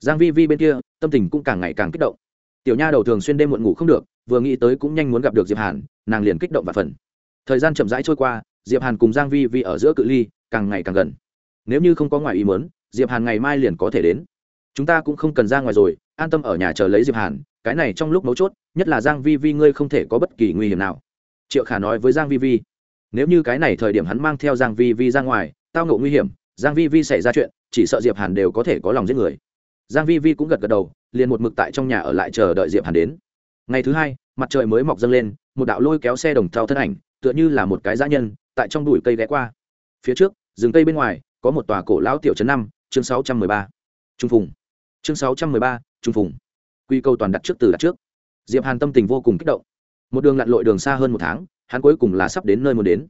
Giang vi vi bên kia, tâm tình cũng càng ngày càng kích động. Tiểu nha đầu thường xuyên đêm muộn ngủ không được, vừa nghĩ tới cũng nhanh muốn gặp được diệp hàn, nàng liền kích động và phần thời gian chậm rãi trôi qua, diệp hàn cùng giang vi vi ở giữa cự ly, càng ngày càng gần. Nếu như không có ngoài ý muốn, diệp hàn ngày mai liền có thể đến. Chúng ta cũng không cần ra ngoài rồi, an tâm ở nhà chờ lấy diệp hàn, cái này trong lúc mấu chốt, nhất là giang vi vi ngươi không thể có bất kỳ nguy hiểm nào. Triệu khả nói với giang vi vi nếu như cái này thời điểm hắn mang theo giang vi vi ra ngoài, tao ngộ nguy hiểm, giang vi vi xảy ra chuyện, chỉ sợ diệp hàn đều có thể có lòng giết người. Giang vi vi cũng gật gật đầu, liền một mực tại trong nhà ở lại chờ đợi diệp hàn đến. Ngày thứ hai, mặt trời mới mọc dâng lên, một đạo lôi kéo xe đồng thau thân ảnh, tựa như là một cái dã nhân, tại trong bụi cây ghé qua. Phía trước, rừng cây bên ngoài, có một tòa cổ lão tiểu trấn năm, chương sáu trăm mười ba. Trung phùng. Chương sáu trăm mười ba, trung phùng. Quy câu toàn đặt trước từ đặt trước. Diệp hàn tâm tình vô cùng kích động. Một đường lặn lội đường xa hơn một tháng hắn cuối cùng là sắp đến nơi muốn đến.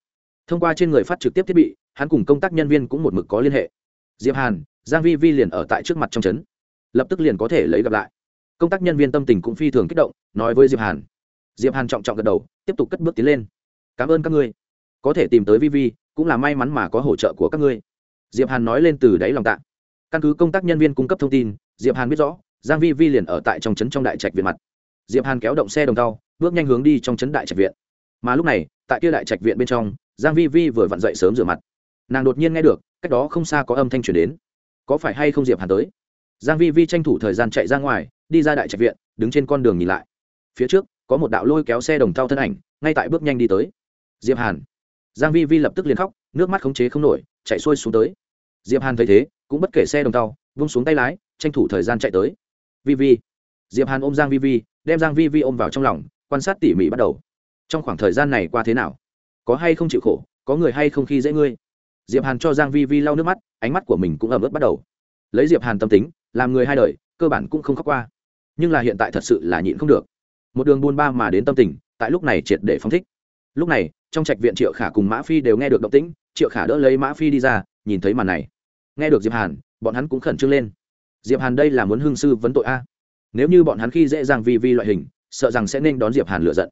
Thông qua trên người phát trực tiếp thiết bị, hắn cùng công tác nhân viên cũng một mực có liên hệ. Diệp hàn, giang vi vi liền ở tại trước mặt trong trấn. Lập tức liền có thể lấy gặp lại. Công tác nhân viên tâm tình cũng phi thường kích động, nói với diệp hàn. Diệp hàn trọng trọng gật đầu, tiếp tục cất bước tiến lên. Cảm ơn các ngươi. Có thể tìm tới vi vi, cũng là may mắn mà có hỗ trợ của các ngươi. Diệp hàn nói lên từ đáy lòng tạ. Căn cứ công tác nhân viên cung cấp thông tin, diệp hàn biết rõ, giang vi vi liền ở tại trong trấn trong đại trạch viện mặt. Diệp hàn kéo động xe đồng tàu, bước nhanh hướng đi trong trấn đại trạch viện mà lúc này, tại kia đại trạch viện bên trong, giang vi vi vừa vặn dậy sớm rửa mặt. Nàng đột nhiên nghe được, cách đó không xa có âm thanh truyền đến. Có phải hay không diệp hàn tới? Giang vi vi tranh thủ thời gian chạy ra ngoài, đi ra đại trạch viện, đứng trên con đường nhìn lại. Phía trước, có một đạo lôi kéo xe đồng thau thân ảnh, ngay tại bước nhanh đi tới. Diệp hàn. Giang vi vi lập tức liền khóc, nước mắt khống chế không nổi, chạy xuôi xuống tới. Diệp hàn thấy thế, cũng bất kể xe đồng thau, vung xuống tay lái, tranh thủ thời gian chạy tới. Vi vi. Diệp hàn ôm giang vi vi, đem giang vi vi ôm vào trong lòng, quan sát tỉ mỉ bắt đầu trong khoảng thời gian này qua thế nào? Có hay không chịu khổ, có người hay không khi dễ ngươi? Diệp hàn cho giang vi vi lau nước mắt, ánh mắt của mình cũng ẩm ướt bắt đầu. Lấy diệp hàn tâm tính, làm người hai đời, cơ bản cũng không khóc qua. Nhưng là hiện tại thật sự là nhịn không được. Một đường buôn ba mà đến tâm tình, tại lúc này triệt để phóng thích. Lúc này, trong trạch viện triệu khả cùng mã phi đều nghe được động tĩnh, triệu khả đỡ lấy mã phi đi ra, nhìn thấy màn này. Nghe được diệp hàn, bọn hắn cũng khẩn trương lên. Diệp hàn đây là muốn hương sư vấn tội a. Nếu như bọn hắn khi dễ dàng vi vi loại hình, sợ rằng sẽ nên đón diệp hàn lựa giận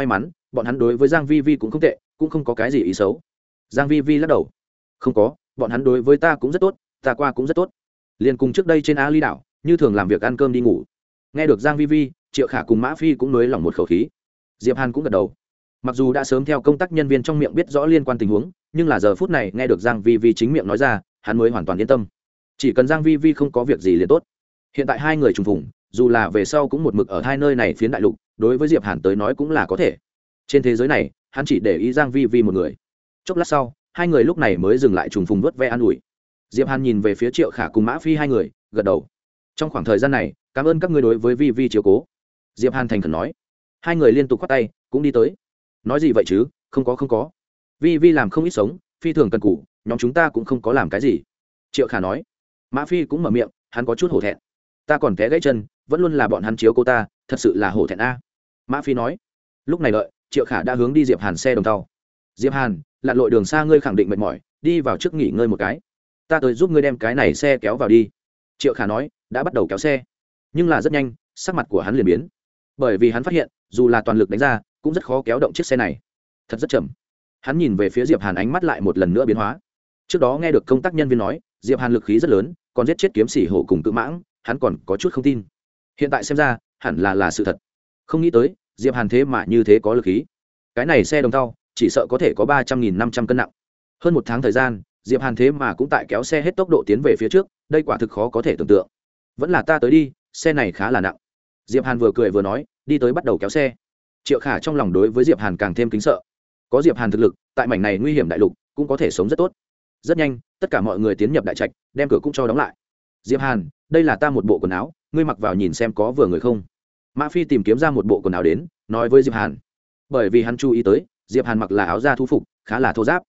may mắn, bọn hắn đối với giang vi vi cũng không tệ, cũng không có cái gì ý xấu. Giang vi vi lắc đầu. Không có, bọn hắn đối với ta cũng rất tốt, ta qua cũng rất tốt. Liền cùng trước đây trên á ly đảo, như thường làm việc ăn cơm đi ngủ. Nghe được giang vi vi, triệu khả cùng mã phi cũng nới lỏng một khẩu khí. Diệp hàn cũng gật đầu. Mặc dù đã sớm theo công tác nhân viên trong miệng biết rõ liên quan tình huống, nhưng là giờ phút này nghe được giang vi vi chính miệng nói ra, hắn mới hoàn toàn yên tâm. Chỉ cần giang vi vi không có việc gì liền tốt. Hiện tại hai người trùng phùng, dù là về sau cũng một mực ở hai nơi này phiến đại lục đối với diệp hàn tới nói cũng là có thể. Trên thế giới này, hắn chỉ để ý giang vi vi một người. Chốc lát sau, hai người lúc này mới dừng lại trùng phùng vớt ve an ủi. Diệp hàn nhìn về phía triệu khả cùng mã phi hai người, gật đầu. Trong khoảng thời gian này, cảm ơn các ngươi đối với vi vi chiếu cố. Diệp hàn thành khẩn nói. Hai người liên tục khoát tay, cũng đi tới. Nói gì vậy chứ, không có không có. Vi vi làm không ít sống, phi thường cần cù, nhóm chúng ta cũng không có làm cái gì. Triệu khả nói. Mã phi cũng mở miệng, hắn có chút hổ thẹn. Ta còn té gãy chân, vẫn luôn là bọn hắn chiếu cô ta, thật sự là hổ thẹn a mã phi nói lúc này lợi, triệu khả đã hướng đi diệp hàn xe đồng tàu. Diệp hàn lặn lội đường xa ngươi khẳng định mệt mỏi đi vào trước nghỉ ngơi một cái. Ta tới giúp ngươi đem cái này xe kéo vào đi. Triệu khả nói đã bắt đầu kéo xe. Nhưng là rất nhanh sắc mặt của hắn liền biến. Bởi vì hắn phát hiện dù là toàn lực đánh ra cũng rất khó kéo động chiếc xe này. Thật rất chậm. Hắn nhìn về phía diệp hàn ánh mắt lại một lần nữa biến hóa. Trước đó nghe được công tác nhân viên nói diệp hàn lực khí rất lớn còn giết chết kiếm sĩ hổ cùng cự mãng hắn còn có chút không tin. Hiện tại xem ra hẳn là là sự thật không nghĩ tới, diệp hàn thế mà như thế có lực khí. Cái này xe đồng tàu chỉ sợ có thể có ba trăm nghìn năm trăm cân nặng. Hơn một tháng thời gian, diệp hàn thế mà cũng tại kéo xe hết tốc độ tiến về phía trước, đây quả thực khó có thể tưởng tượng. Vẫn là ta tới đi, xe này khá là nặng. Diệp hàn vừa cười vừa nói, đi tới bắt đầu kéo xe. Triệu khả trong lòng đối với diệp hàn càng thêm kính sợ. Có diệp hàn thực lực, tại mảnh này nguy hiểm đại lục, cũng có thể sống rất tốt. Rất nhanh, tất cả mọi người tiến nhập đại trạch, đem cửa cũng cho đóng lại. Diệp hàn, đây là ta một bộ quần áo, ngươi mặc vào nhìn xem có vừa người không mã phi tìm kiếm ra một bộ quần áo đến, nói với diệp hàn. Bởi vì hắn chú ý tới, diệp hàn mặc là áo da thu phục, khá là thô giáp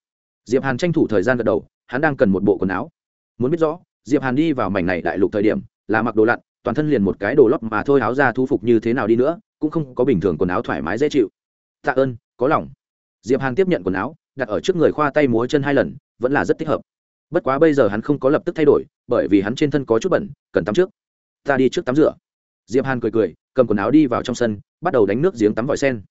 diệp hàn tranh thủ thời gian gật đầu, hắn đang cần một bộ quần áo. Muốn biết rõ, diệp hàn đi vào mảnh này đại lục thời điểm, là mặc đồ lặn, toàn thân liền một cái đồ lót mà thôi, áo da thu phục như thế nào đi nữa, cũng không có bình thường quần áo thoải mái dễ chịu. Tạ ơn, có lòng. Diệp hàn tiếp nhận quần áo, đặt ở trước người khoa tay múa chân hai lần, vẫn là rất thích hợp. Bất quá bây giờ hắn không có lập tức thay đổi, bởi vì hắn trên thân có chút bẩn, cần tắm trước. Ta đi trước tắm rửa diệp hàn cười cười, cầm quần áo đi vào trong sân, bắt đầu đánh nước giếng tắm vòi sen.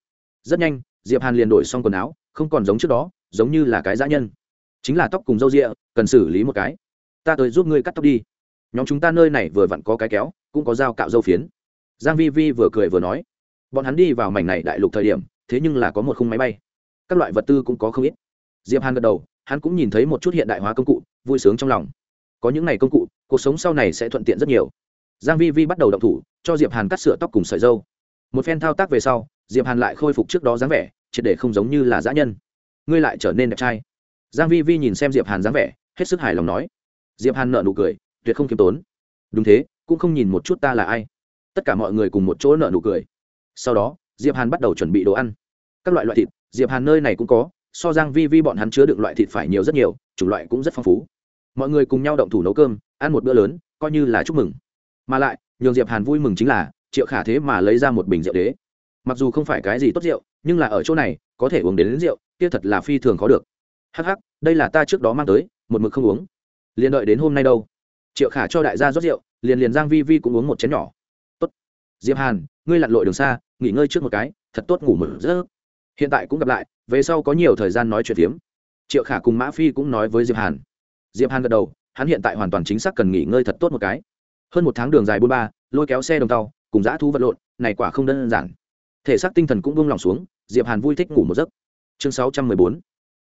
Rất nhanh, diệp hàn liền đổi xong quần áo, không còn giống trước đó, giống như là cái dã nhân. Chính là tóc cùng râu rịa cần xử lý một cái. Ta tới giúp ngươi cắt tóc đi. Nhóm chúng ta nơi này vừa vặn có cái kéo, cũng có dao cạo râu phiến. Giang vi vi vừa cười vừa nói, bọn hắn đi vào mảnh này đại lục thời điểm, thế nhưng là có một khung máy bay. Các loại vật tư cũng có không ít. Diệp hàn gật đầu, hắn cũng nhìn thấy một chút hiện đại hóa công cụ, vui sướng trong lòng. Có những này công cụ, cuộc sống sau này sẽ thuận tiện rất nhiều giang vi vi bắt đầu động thủ, cho diệp hàn cắt sửa tóc cùng sợi dâu. Một phen thao tác về sau, diệp hàn lại khôi phục trước đó dáng vẻ, triệt để không giống như là dã nhân. Ngươi lại trở nên đẹp trai. Giang vi vi nhìn xem diệp hàn dáng vẻ, hết sức hài lòng nói. Diệp hàn nở nụ cười, tuyệt không kiêm tốn. Đúng thế, cũng không nhìn một chút ta là ai. Tất cả mọi người cùng một chỗ nở nụ cười. Sau đó, diệp hàn bắt đầu chuẩn bị đồ ăn. Các loại loại thịt, diệp hàn nơi này cũng có, so giang vi vi bọn hắn chứa đựng loại thịt phải nhiều rất nhiều, chủng loại cũng rất phong phú. Mọi người cùng nhau động thủ nấu cơm, ăn một bữa lớn, coi như là chúc mừng mà lại nhường diệp hàn vui mừng chính là triệu khả thế mà lấy ra một bình rượu đế. Mặc dù không phải cái gì tốt rượu nhưng là ở chỗ này có thể uống đến, đến rượu kia thật là phi thường khó được. Hắc hắc đây là ta trước đó mang tới một mực không uống. Liền đợi đến hôm nay đâu? Triệu khả cho đại gia rót rượu liền liền giang vi vi cũng uống một chén nhỏ. Tốt. Diệp hàn ngươi lặn lội đường xa nghỉ ngơi trước một cái thật tốt ngủ một giấc. Hiện tại cũng gặp lại về sau có nhiều thời gian nói chuyện tiếm triệu khả cùng mã phi cũng nói với diệp hàn. Diệp hàn gật đầu hắn hiện tại hoàn toàn chính xác cần nghỉ ngơi thật tốt một cái hơn một tháng đường dài bôn ba, lôi kéo xe đồng tàu, cùng dã thú vật lộn, này quả không đơn giản. Thể xác tinh thần cũng buông lỏng xuống, diệp hàn vui thích ngủ một giấc. Chương 614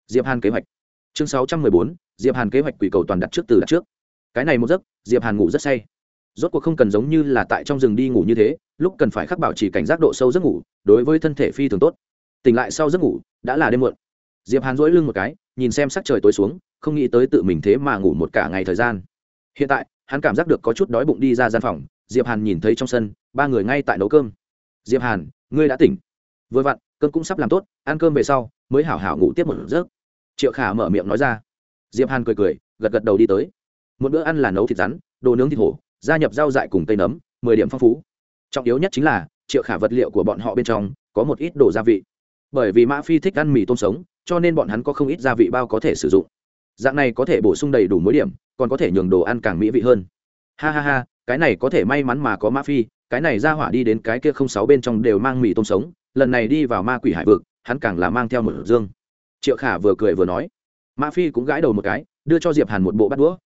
diệp hàn kế hoạch. Chương 614 diệp hàn kế hoạch quỷ cầu toàn đặt trước từ đặt trước. Cái này một giấc, diệp hàn ngủ rất say. Rốt cuộc không cần giống như là tại trong rừng đi ngủ như thế, lúc cần phải khắc bảo trì cảnh giác độ sâu giấc ngủ, đối với thân thể phi thường tốt. Tỉnh lại sau giấc ngủ, đã là đêm muộn. Diệp hàn duỗi lưng một cái, nhìn xem sắc trời tối xuống, không nghĩ tới tự mình thế mà ngủ một cả ngày thời gian. Hiện tại hắn cảm giác được có chút đói bụng đi ra gian phòng, diệp hàn nhìn thấy trong sân, ba người ngay tại nấu cơm. Diệp hàn, ngươi đã tỉnh. Vừa vặn, cơm cũng sắp làm tốt, ăn cơm về sau, mới hảo hảo ngủ tiếp một giấc. Triệu khả mở miệng nói ra. Diệp hàn cười cười, gật gật đầu đi tới. Một bữa ăn là nấu thịt rắn, đồ nướng thịt hổ, gia nhập rau dại cùng tây nấm, mười điểm phong phú. Trọng yếu nhất chính là, triệu khả vật liệu của bọn họ bên trong có một ít đồ gia vị. Bởi vì mã phi thích ăn mì tôm sống, cho nên bọn hắn có không ít gia vị bao có thể sử dụng. Dạng này có thể bổ sung đầy đủ mỗi điểm còn có thể nhường đồ ăn càng mỹ vị hơn. Ha ha ha, cái này có thể may mắn mà có Ma phi, cái này ra hỏa đi đến cái kia không sáu bên trong đều mang mì tôm sống, lần này đi vào ma quỷ hải vực, hắn càng là mang theo một dương. Triệu khả vừa cười vừa nói, Ma phi cũng gãi đầu một cái, đưa cho diệp hàn một bộ bát đũa.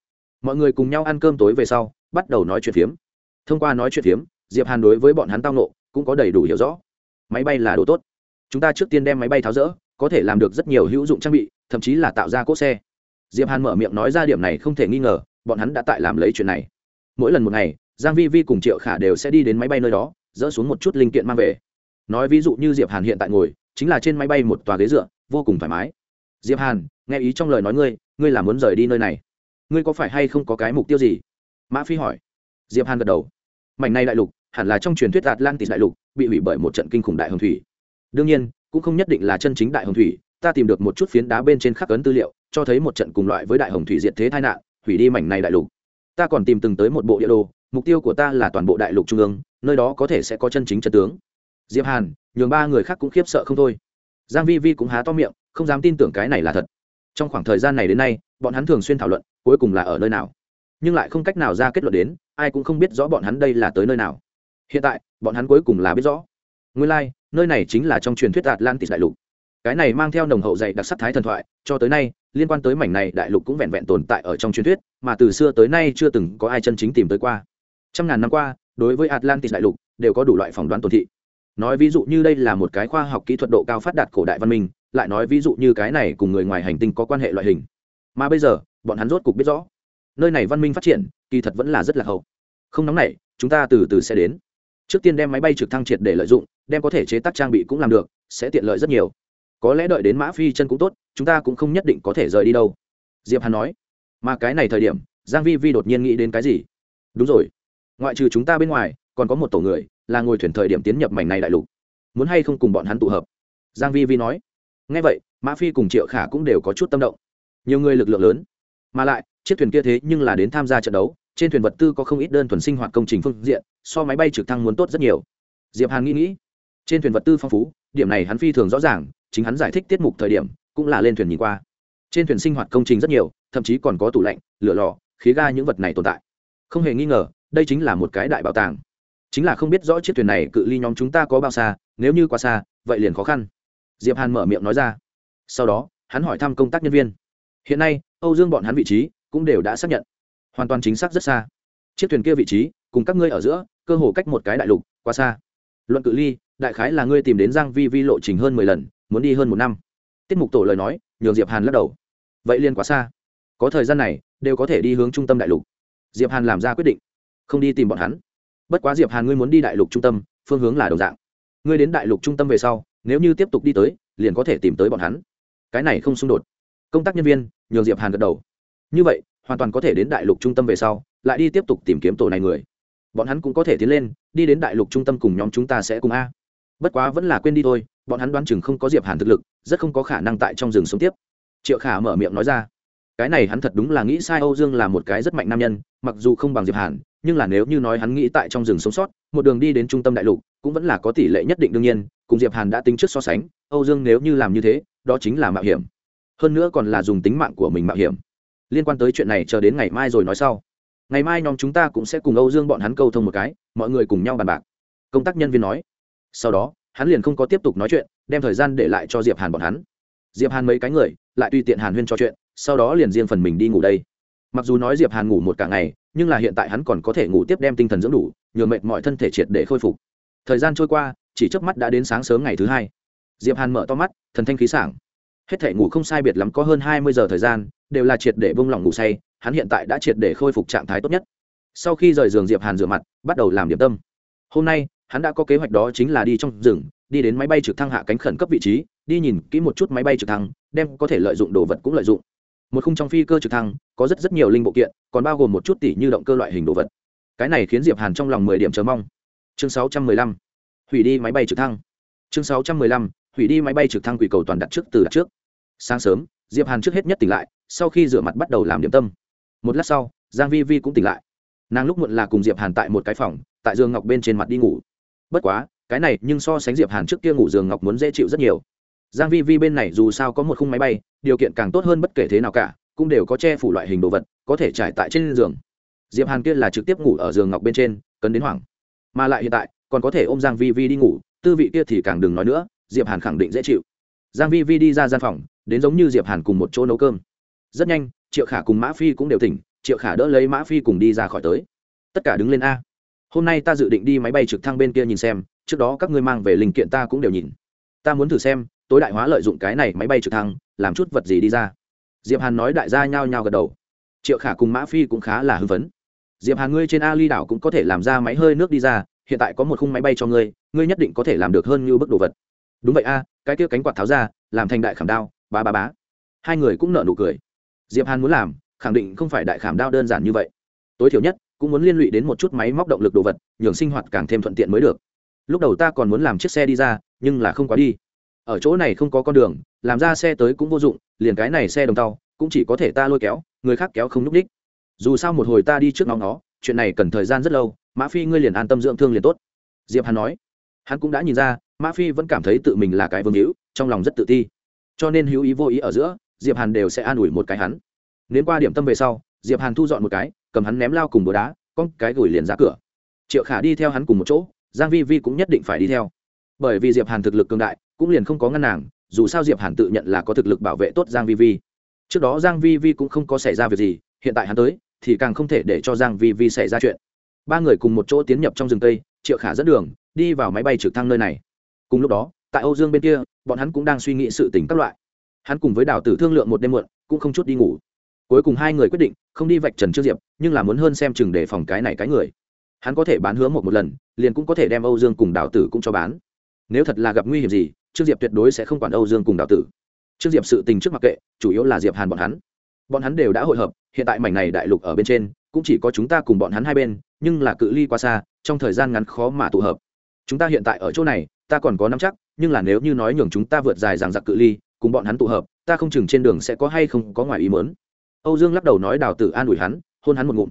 Mọi người cùng nhau ăn cơm tối về sau, bắt đầu nói chuyện phiếm. Thông qua nói chuyện phiếm, diệp hàn đối với bọn hắn tao nộ cũng có đầy đủ hiểu rõ. Máy bay là đồ tốt. Chúng ta trước tiên đem máy bay tháo rỡ, có thể làm được rất nhiều hữu dụng trang bị, thậm chí là tạo ra cỗ xe diệp hàn mở miệng nói ra điểm này không thể nghi ngờ, bọn hắn đã tại làm lấy chuyện này. Mỗi lần một ngày, giang vi vi cùng triệu khả đều sẽ đi đến máy bay nơi đó, dỡ xuống một chút linh kiện mang về. Nói ví dụ như diệp hàn hiện tại ngồi, chính là trên máy bay một tòa ghế dựa, vô cùng thoải mái. Diệp hàn, nghe ý trong lời nói ngươi ngươi là muốn rời đi nơi này. Ngươi có phải hay không có cái mục tiêu gì? Mã phi hỏi. Diệp hàn gật đầu. Mảnh này đại lục, hẳn là trong truyền thuyết atlantis đại lục, bị hủy bởi một trận kinh khủng đại hồng thủy. Đương nhiên, cũng không nhất định là chân chính đại hồng thủy, ta tìm được một chút phiến đá bên trên khắc ấn tư liệu cho thấy một trận cùng loại với đại hồng thủy diệt thế tai nạn hủy đi mảnh này đại lục. Ta còn tìm từng tới một bộ địa đồ mục tiêu của ta là toàn bộ đại lục trung ương nơi đó có thể sẽ có chân chính trận tướng. Diệp hàn nhường ba người khác cũng khiếp sợ không thôi. Giang vi vi cũng há to miệng không dám tin tưởng cái này là thật. Trong khoảng thời gian này đến nay bọn hắn thường xuyên thảo luận cuối cùng là ở nơi nào. Nhưng lại không cách nào ra kết luận đến ai cũng không biết rõ bọn hắn đây là tới nơi nào. Hiện tại bọn hắn cuối cùng là biết rõ. Nguyên lai、like, nơi này chính là trong truyền thuyết atlantis đại lục cái này mang theo nồng hậu dạy đặc sắc thái thần thoại, cho tới nay, liên quan tới mảnh này đại lục cũng vẹn vẹn tồn tại ở trong truyền thuyết, mà từ xưa tới nay chưa từng có ai chân chính tìm tới qua. Trăm ngàn năm qua, đối với atlantis đại lục, đều có đủ loại phỏng đoán tồn thị. Nói ví dụ như đây là một cái khoa học kỹ thuật độ cao phát đạt cổ đại văn minh, lại nói ví dụ như cái này cùng người ngoài hành tinh có quan hệ loại hình. Mà bây giờ, bọn hắn rốt cục biết rõ, nơi này văn minh phát triển, kỳ thật vẫn là rất là hậu. Không nóng này chúng ta từ từ sẽ đến. Trước tiên đem máy bay trực thăng triệt để lợi dụng, đem có thể chế tác trang bị cũng làm được, sẽ tiện lợi rất nhiều có lẽ đợi đến mã phi chân cũng tốt, chúng ta cũng không nhất định có thể rời đi đâu. Diệp hàn nói. Mà cái này thời điểm, giang vi vi đột nhiên nghĩ đến cái gì? Đúng rồi. Ngoại trừ chúng ta bên ngoài, còn có một tổ người, là ngồi thuyền thời điểm tiến nhập mảnh này đại lục. Muốn hay không cùng bọn hắn tụ hợp? Giang vi vi nói. Nghe vậy, mã phi cùng triệu khả cũng đều có chút tâm động. Nhiều người lực lượng lớn. Mà lại, chiếc thuyền kia thế nhưng là đến tham gia trận đấu, trên thuyền vật tư có không ít đơn thuần sinh hoạt công trình phương diện, so máy bay trực thăng muốn tốt rất nhiều. Diệp hàn nghĩ nghĩ, trên thuyền vật tư phong phú, điểm này hắn phi thường rõ ràng chính hắn giải thích tiết mục thời điểm, cũng là lên thuyền nhìn qua. Trên thuyền sinh hoạt công trình rất nhiều, thậm chí còn có tủ lạnh, lửa lò, khí ga những vật này tồn tại. Không hề nghi ngờ, đây chính là một cái đại bảo tàng. Chính là không biết rõ chiếc thuyền này cự ly nhóm chúng ta có bao xa, nếu như quá xa, vậy liền khó khăn. Diệp hàn mở miệng nói ra. Sau đó, hắn hỏi thăm công tác nhân viên. Hiện nay, âu dương bọn hắn vị trí cũng đều đã xác nhận. Hoàn toàn chính xác rất xa. Chiếc thuyền kia vị trí, cùng các ngươi ở giữa, cơ hồ cách một cái đại lục, quá xa. Luận cự ly, đại khái là ngươi tìm đến giang vi vi lộ trình hơn mười lần muốn đi hơn một năm. Tiết mục tổ lời nói, nhường diệp hàn lắc đầu. Vậy liên quá xa. Có thời gian này, đều có thể đi hướng trung tâm đại lục. Diệp hàn làm ra quyết định, không đi tìm bọn hắn. Bất quá diệp hàn ngươi muốn đi đại lục trung tâm, phương hướng là đồng dạng. Ngươi đến đại lục trung tâm về sau, nếu như tiếp tục đi tới, liền có thể tìm tới bọn hắn. Cái này không xung đột. Công tác nhân viên, nhường diệp hàn gật đầu. Như vậy, hoàn toàn có thể đến đại lục trung tâm về sau, lại đi tiếp tục tìm kiếm tổ này người. Bọn hắn cũng có thể tiến lên, đi đến đại lục trung tâm cùng nhóm chúng ta sẽ cùng a. Bất quá vẫn là quên đi thôi bọn hắn đoán chừng không có diệp hàn thực lực, rất không có khả năng tại trong rừng sống tiếp. Triệu khả mở miệng nói ra, cái này hắn thật đúng là nghĩ sai âu dương là một cái rất mạnh nam nhân, mặc dù không bằng diệp hàn, nhưng là nếu như nói hắn nghĩ tại trong rừng sống sót, một đường đi đến trung tâm đại lục, cũng vẫn là có tỷ lệ nhất định đương nhiên, cùng diệp hàn đã tính trước so sánh, âu dương nếu như làm như thế, đó chính là mạo hiểm. Hơn nữa còn là dùng tính mạng của mình mạo hiểm. Liên quan tới chuyện này chờ đến ngày mai rồi nói sau. Ngày mai nhóm chúng ta cũng sẽ cùng âu dương bọn hắn câu thông một cái, mọi người cùng nhau bàn bạc. Công tác nhân viên nói. Sau đó hắn liền không có tiếp tục nói chuyện, đem thời gian để lại cho diệp hàn bọn hắn. Diệp hàn mấy cái người, lại tùy tiện hàn huyên cho chuyện, sau đó liền riêng phần mình đi ngủ đây. Mặc dù nói diệp hàn ngủ một cả ngày, nhưng là hiện tại hắn còn có thể ngủ tiếp đem tinh thần dưỡng đủ nhường mệt mọi thân thể triệt để khôi phục. Thời gian trôi qua, chỉ trước mắt đã đến sáng sớm ngày thứ hai. Diệp hàn mở to mắt, thần thanh khí sảng. Hết thể ngủ không sai biệt lắm có hơn hai mươi giờ thời gian, đều là triệt để bông lòng ngủ say, hắn hiện tại đã triệt để khôi phục trạng thái tốt nhất. Sau khi rời giường diệp hàn rửa mặt, bắt đầu làm điểm tâm. Hôm nay hắn đã có kế hoạch đó chính là đi trong rừng, đi đến máy bay trực thăng hạ cánh khẩn cấp vị trí, đi nhìn kỹ một chút máy bay trực thăng, đem có thể lợi dụng đồ vật cũng lợi dụng. Một khung trong phi cơ trực thăng, có rất rất nhiều linh bộ kiện, còn bao gồm một chút tỷ như động cơ loại hình đồ vật. Cái này khiến diệp hàn trong lòng mười điểm chờ mong. Chương sáu trăm mười lăm. Hủy đi máy bay trực thăng. Chương sáu trăm mười lăm. Hủy đi máy bay trực thăng quỷ cầu toàn đặt trước từ đặt trước. Sáng sớm, diệp hàn trước hết nhất tỉnh lại, sau khi rửa mặt bắt đầu làm điểm tâm. Một lát sau, giang vi vi cũng tỉnh lại. Nàng lúc muộn là cùng diệp hàn tại một cái phòng, tại giường ngọc bên trên mặt đi ngủ bất quá, cái này nhưng so sánh diệp hàn trước kia ngủ giường ngọc muốn dễ chịu rất nhiều. Giang vi vi bên này dù sao có một khung máy bay, điều kiện càng tốt hơn bất kể thế nào cả, cũng đều có che phủ loại hình đồ vật, có thể trải tại trên giường. Diệp hàn kia là trực tiếp ngủ ở giường ngọc bên trên, cấn đến hoảng. Mà lại hiện tại, còn có thể ôm giang vi vi đi ngủ, tư vị kia thì càng đừng nói nữa, diệp hàn khẳng định dễ chịu. Giang vi vi đi ra gian phòng, đến giống như diệp hàn cùng một chỗ nấu cơm. Rất nhanh, triệu khả cùng mã phi cũng đều tỉnh, triệu khả đỡ lấy mã phi cùng đi ra khỏi tới. Tất cả đứng lên a hôm nay ta dự định đi máy bay trực thăng bên kia nhìn xem, trước đó các ngươi mang về linh kiện ta cũng đều nhìn. Ta muốn thử xem, tối đại hóa lợi dụng cái này máy bay trực thăng, làm chút vật gì đi ra. Diệp hàn nói đại gia nhao nhao gật đầu. Triệu khả cùng mã phi cũng khá là hưng phấn. Diệp hàn ngươi trên ali đảo cũng có thể làm ra máy hơi nước đi ra, hiện tại có một khung máy bay cho ngươi ngươi nhất định có thể làm được hơn như bức đồ vật. Đúng vậy a, cái kia cánh quạt tháo ra, làm thành đại khảm đao ba ba bá. Hai người cũng nợ nụ cười. Diệp hàn muốn làm, khẳng định không phải đại khảm đao đơn giản như vậy. Tối thiểu nhất cũng muốn liên lụy đến một chút máy móc động lực đồ vật, nhường sinh hoạt càng thêm thuận tiện mới được. Lúc đầu ta còn muốn làm chiếc xe đi ra, nhưng là không quá đi. Ở chỗ này không có con đường, làm ra xe tới cũng vô dụng, liền cái này xe đồng tàu, cũng chỉ có thể ta lôi kéo, người khác kéo không núp đích. Dù sao một hồi ta đi trước nóng nó, chuyện này cần thời gian rất lâu, mã phi ngươi liền an tâm dưỡng thương liền tốt. Diệp hắn nói. Hắn cũng đã nhìn ra, mã phi vẫn cảm thấy tự mình là cái vương hữu, trong lòng rất tự ti. Cho nên hữu ý vô ý ở giữa, diệp hàn đều sẽ an ủi một cái hắn. Nếu qua điểm tâm về sau, diệp hàn thu dọn một cái cầm hắn ném lao cùng búa đá, con cái gửi liền ra cửa. Triệu khả đi theo hắn cùng một chỗ, giang vi vi cũng nhất định phải đi theo. Bởi vì diệp hàn thực lực cường đại, cũng liền không có ngăn nàng, dù sao diệp hàn tự nhận là có thực lực bảo vệ tốt giang vi vi. Trước đó giang vi vi cũng không có xảy ra việc gì, hiện tại hắn tới, thì càng không thể để cho giang vi vi xảy ra chuyện. Ba người cùng một chỗ tiến nhập trong rừng tây triệu khả dẫn đường, đi vào máy bay trực thăng nơi này. Cùng lúc đó, tại âu dương bên kia, bọn hắn cũng đang suy nghĩ sự tình các loại. Hắn cùng với đào tử thương lượng một đêm muộn, cũng không chút đi ngủ cuối cùng hai người quyết định không đi vạch trần trương diệp, nhưng là muốn hơn xem chừng để phòng cái này cái người. Hắn có thể bán hứa một một lần, liền cũng có thể đem âu dương cùng đào tử cũng cho bán. Nếu thật là gặp nguy hiểm gì, trương diệp tuyệt đối sẽ không quản âu dương cùng đào tử. Trương diệp sự tình trước mặc kệ, chủ yếu là diệp hàn bọn hắn. Bọn hắn đều đã hội hợp, hiện tại mảnh này đại lục ở bên trên, cũng chỉ có chúng ta cùng bọn hắn hai bên, nhưng là cự ly quá xa, trong thời gian ngắn khó mà tụ hợp. Chúng ta hiện tại ở chỗ này, ta còn có nắm chắc, nhưng là nếu như nói nhường chúng ta vượt dài rằng giặc cự ly, cùng bọn hắn tụ hợp, ta không chừng trên đường sẽ có hay không có ngoài ý mớn âu dương lắc đầu nói đào tử an ủi hắn, hôn hắn một ngụm.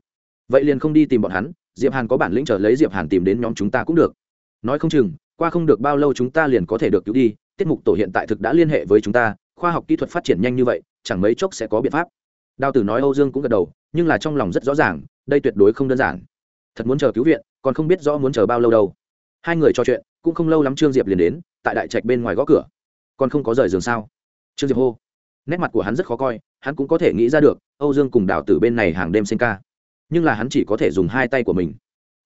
Vậy liền không đi tìm bọn hắn, diệp hàn có bản lĩnh trở lấy diệp hàn tìm đến nhóm chúng ta cũng được. Nói không chừng, qua không được bao lâu chúng ta liền có thể được cứu đi, tiết mục tổ hiện tại thực đã liên hệ với chúng ta, khoa học kỹ thuật phát triển nhanh như vậy, chẳng mấy chốc sẽ có biện pháp. Đào tử nói âu dương cũng gật đầu, nhưng là trong lòng rất rõ ràng, đây tuyệt đối không đơn giản. Thật muốn chờ cứu viện, còn không biết rõ muốn chờ bao lâu đâu. Hai người trò chuyện, cũng không lâu lắm trương diệp liền đến, tại đại trạch bên ngoài gõ cửa. Còn không có rời giường sao? Trương diệp hô. Nét mặt của hắn rất khó coi hắn cũng có thể nghĩ ra được, âu dương cùng đào tử bên này hàng đêm sinh ca. Nhưng là hắn chỉ có thể dùng hai tay của mình.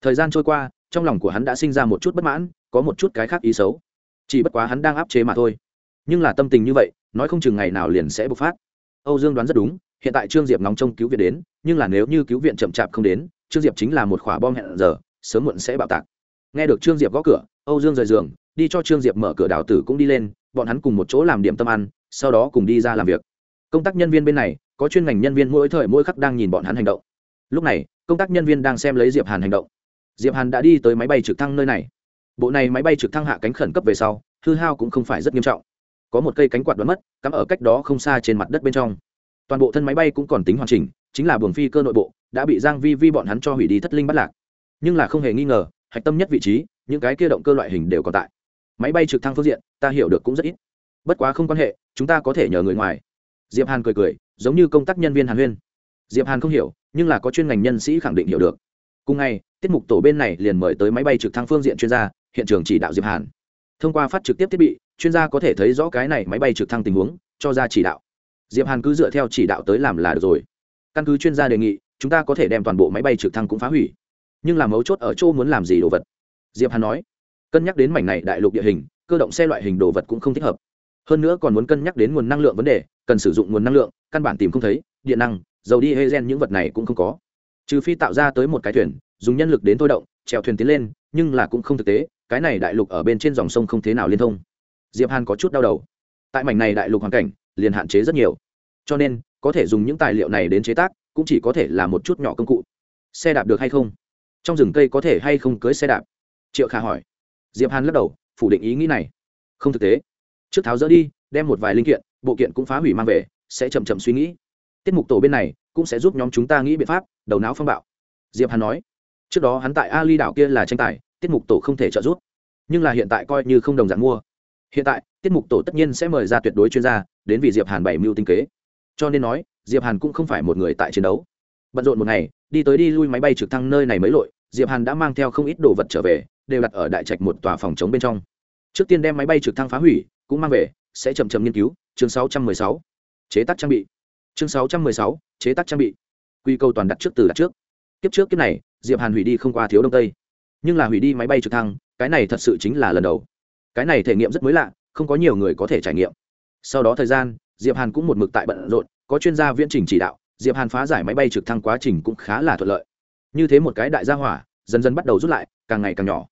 Thời gian trôi qua, trong lòng của hắn đã sinh ra một chút bất mãn, có một chút cái khác ý xấu. Chỉ bất quá hắn đang áp chế mà thôi. Nhưng là tâm tình như vậy, nói không chừng ngày nào liền sẽ bộc phát. Âu dương đoán rất đúng, hiện tại trương diệp nóng trông cứu viện đến, nhưng là nếu như cứu viện chậm chạp không đến, trương diệp chính là một khỏa bom hẹn giờ, sớm muộn sẽ bạo tạc. Nghe được trương diệp gõ cửa, âu dương rời giường, đi cho trương diệp mở cửa đào tử cũng đi lên, bọn hắn cùng một chỗ làm điểm tâm ăn, sau đó cùng đi ra làm việc công tác nhân viên bên này, có chuyên ngành nhân viên mỗi thời mỗi khắc đang nhìn bọn hắn hành động. Lúc này, công tác nhân viên đang xem lấy diệp hàn hành động. Diệp hàn đã đi tới máy bay trực thăng nơi này. Bộ này máy bay trực thăng hạ cánh khẩn cấp về sau, hư hao cũng không phải rất nghiêm trọng. Có một cây cánh quạt đoán mất, cắm ở cách đó không xa trên mặt đất bên trong. Toàn bộ thân máy bay cũng còn tính hoàn chỉnh, chính là buồng phi cơ nội bộ, đã bị giang vi vi bọn hắn cho hủy đi thất linh bắt lạc. Nhưng là không hề nghi ngờ, hạch tâm nhất vị trí, những cái kia động cơ loại hình đều còn tại. Máy bay trực thăng phương diện, ta hiểu được cũng rất ít. Bất quá không quan hệ, chúng ta có thể nhờ người ngoài diệp hàn cười cười, giống như công tác nhân viên hàn huyên. Diệp hàn không hiểu, nhưng là có chuyên ngành nhân sĩ khẳng định hiểu được. Cùng ngày, tiết mục tổ bên này liền mời tới máy bay trực thăng phương diện chuyên gia, hiện trường chỉ đạo diệp hàn. Thông qua phát trực tiếp thiết bị, chuyên gia có thể thấy rõ cái này máy bay trực thăng tình huống, cho ra chỉ đạo. Diệp hàn cứ dựa theo chỉ đạo tới làm là được rồi. Căn cứ chuyên gia đề nghị, chúng ta có thể đem toàn bộ máy bay trực thăng cũng phá hủy. Nhưng làm mấu chốt ở chỗ muốn làm gì đồ vật? Diệp hàn nói. Cân nhắc đến mảnh này đại lục địa hình, cơ động xe loại hình đồ vật cũng không thích hợp. Hơn nữa còn muốn cân nhắc đến nguồn năng lượng vấn đề cần sử dụng nguồn năng lượng, căn bản tìm không thấy, điện năng, dầu đi hê gen những vật này cũng không có. Trừ phi tạo ra tới một cái thuyền, dùng nhân lực đến thôi động trèo thuyền tiến lên, nhưng là cũng không thực tế, cái này đại lục ở bên trên dòng sông không thế nào liên thông. Diệp hàn có chút đau đầu. Tại mảnh này đại lục hoàn cảnh, liền hạn chế rất nhiều. Cho nên, có thể dùng những tài liệu này đến chế tác, cũng chỉ có thể là một chút nhỏ công cụ. Xe đạp được hay không? Trong rừng cây có thể hay không cưới xe đạp? Triệu khả hỏi. Diệp hàn lắc đầu, phủ định ý nghĩ này. Không thực tế. Trước tháo dỡ đi, đem một vài linh kiện bộ kiện cũng phá hủy mang về, sẽ chậm chậm suy nghĩ. Tiết mục tổ bên này cũng sẽ giúp nhóm chúng ta nghĩ biện pháp, đầu não phong bạo. Diệp hàn nói, trước đó hắn tại ali đảo kia là tranh tài, tiết mục tổ không thể trợ giúp. Nhưng là hiện tại coi như không đồng dạng mua. Hiện tại, tiết mục tổ tất nhiên sẽ mời ra tuyệt đối chuyên gia, đến vì diệp hàn bảy mưu tinh kế. Cho nên nói, diệp hàn cũng không phải một người tại chiến đấu. Bận rộn một ngày, đi tới đi lui máy bay trực thăng nơi này mấy lội, diệp hàn đã mang theo không ít đồ vật trở về, đều đặt ở đại trạch một tòa phòng chống bên trong. Trước tiên đem máy bay trực thăng phá hủy, cũng mang về sẽ chậm chậm nghiên cứu. Chương 616. chế tác trang bị. Chương 616. chế tác trang bị. Quy câu toàn đặt trước từ đặt trước. Kiếp trước kiếp này, diệp hàn hủy đi không qua thiếu đông tây. Nhưng là hủy đi máy bay trực thăng, cái này thật sự chính là lần đầu. Cái này thể nghiệm rất mới lạ, không có nhiều người có thể trải nghiệm. Sau đó thời gian, diệp hàn cũng một mực tại bận rộn, có chuyên gia viễn trình chỉ đạo, diệp hàn phá giải máy bay trực thăng quá trình cũng khá là thuận lợi. Như thế một cái đại gia hỏa, dần dần bắt đầu rút lại, càng ngày càng nhỏ.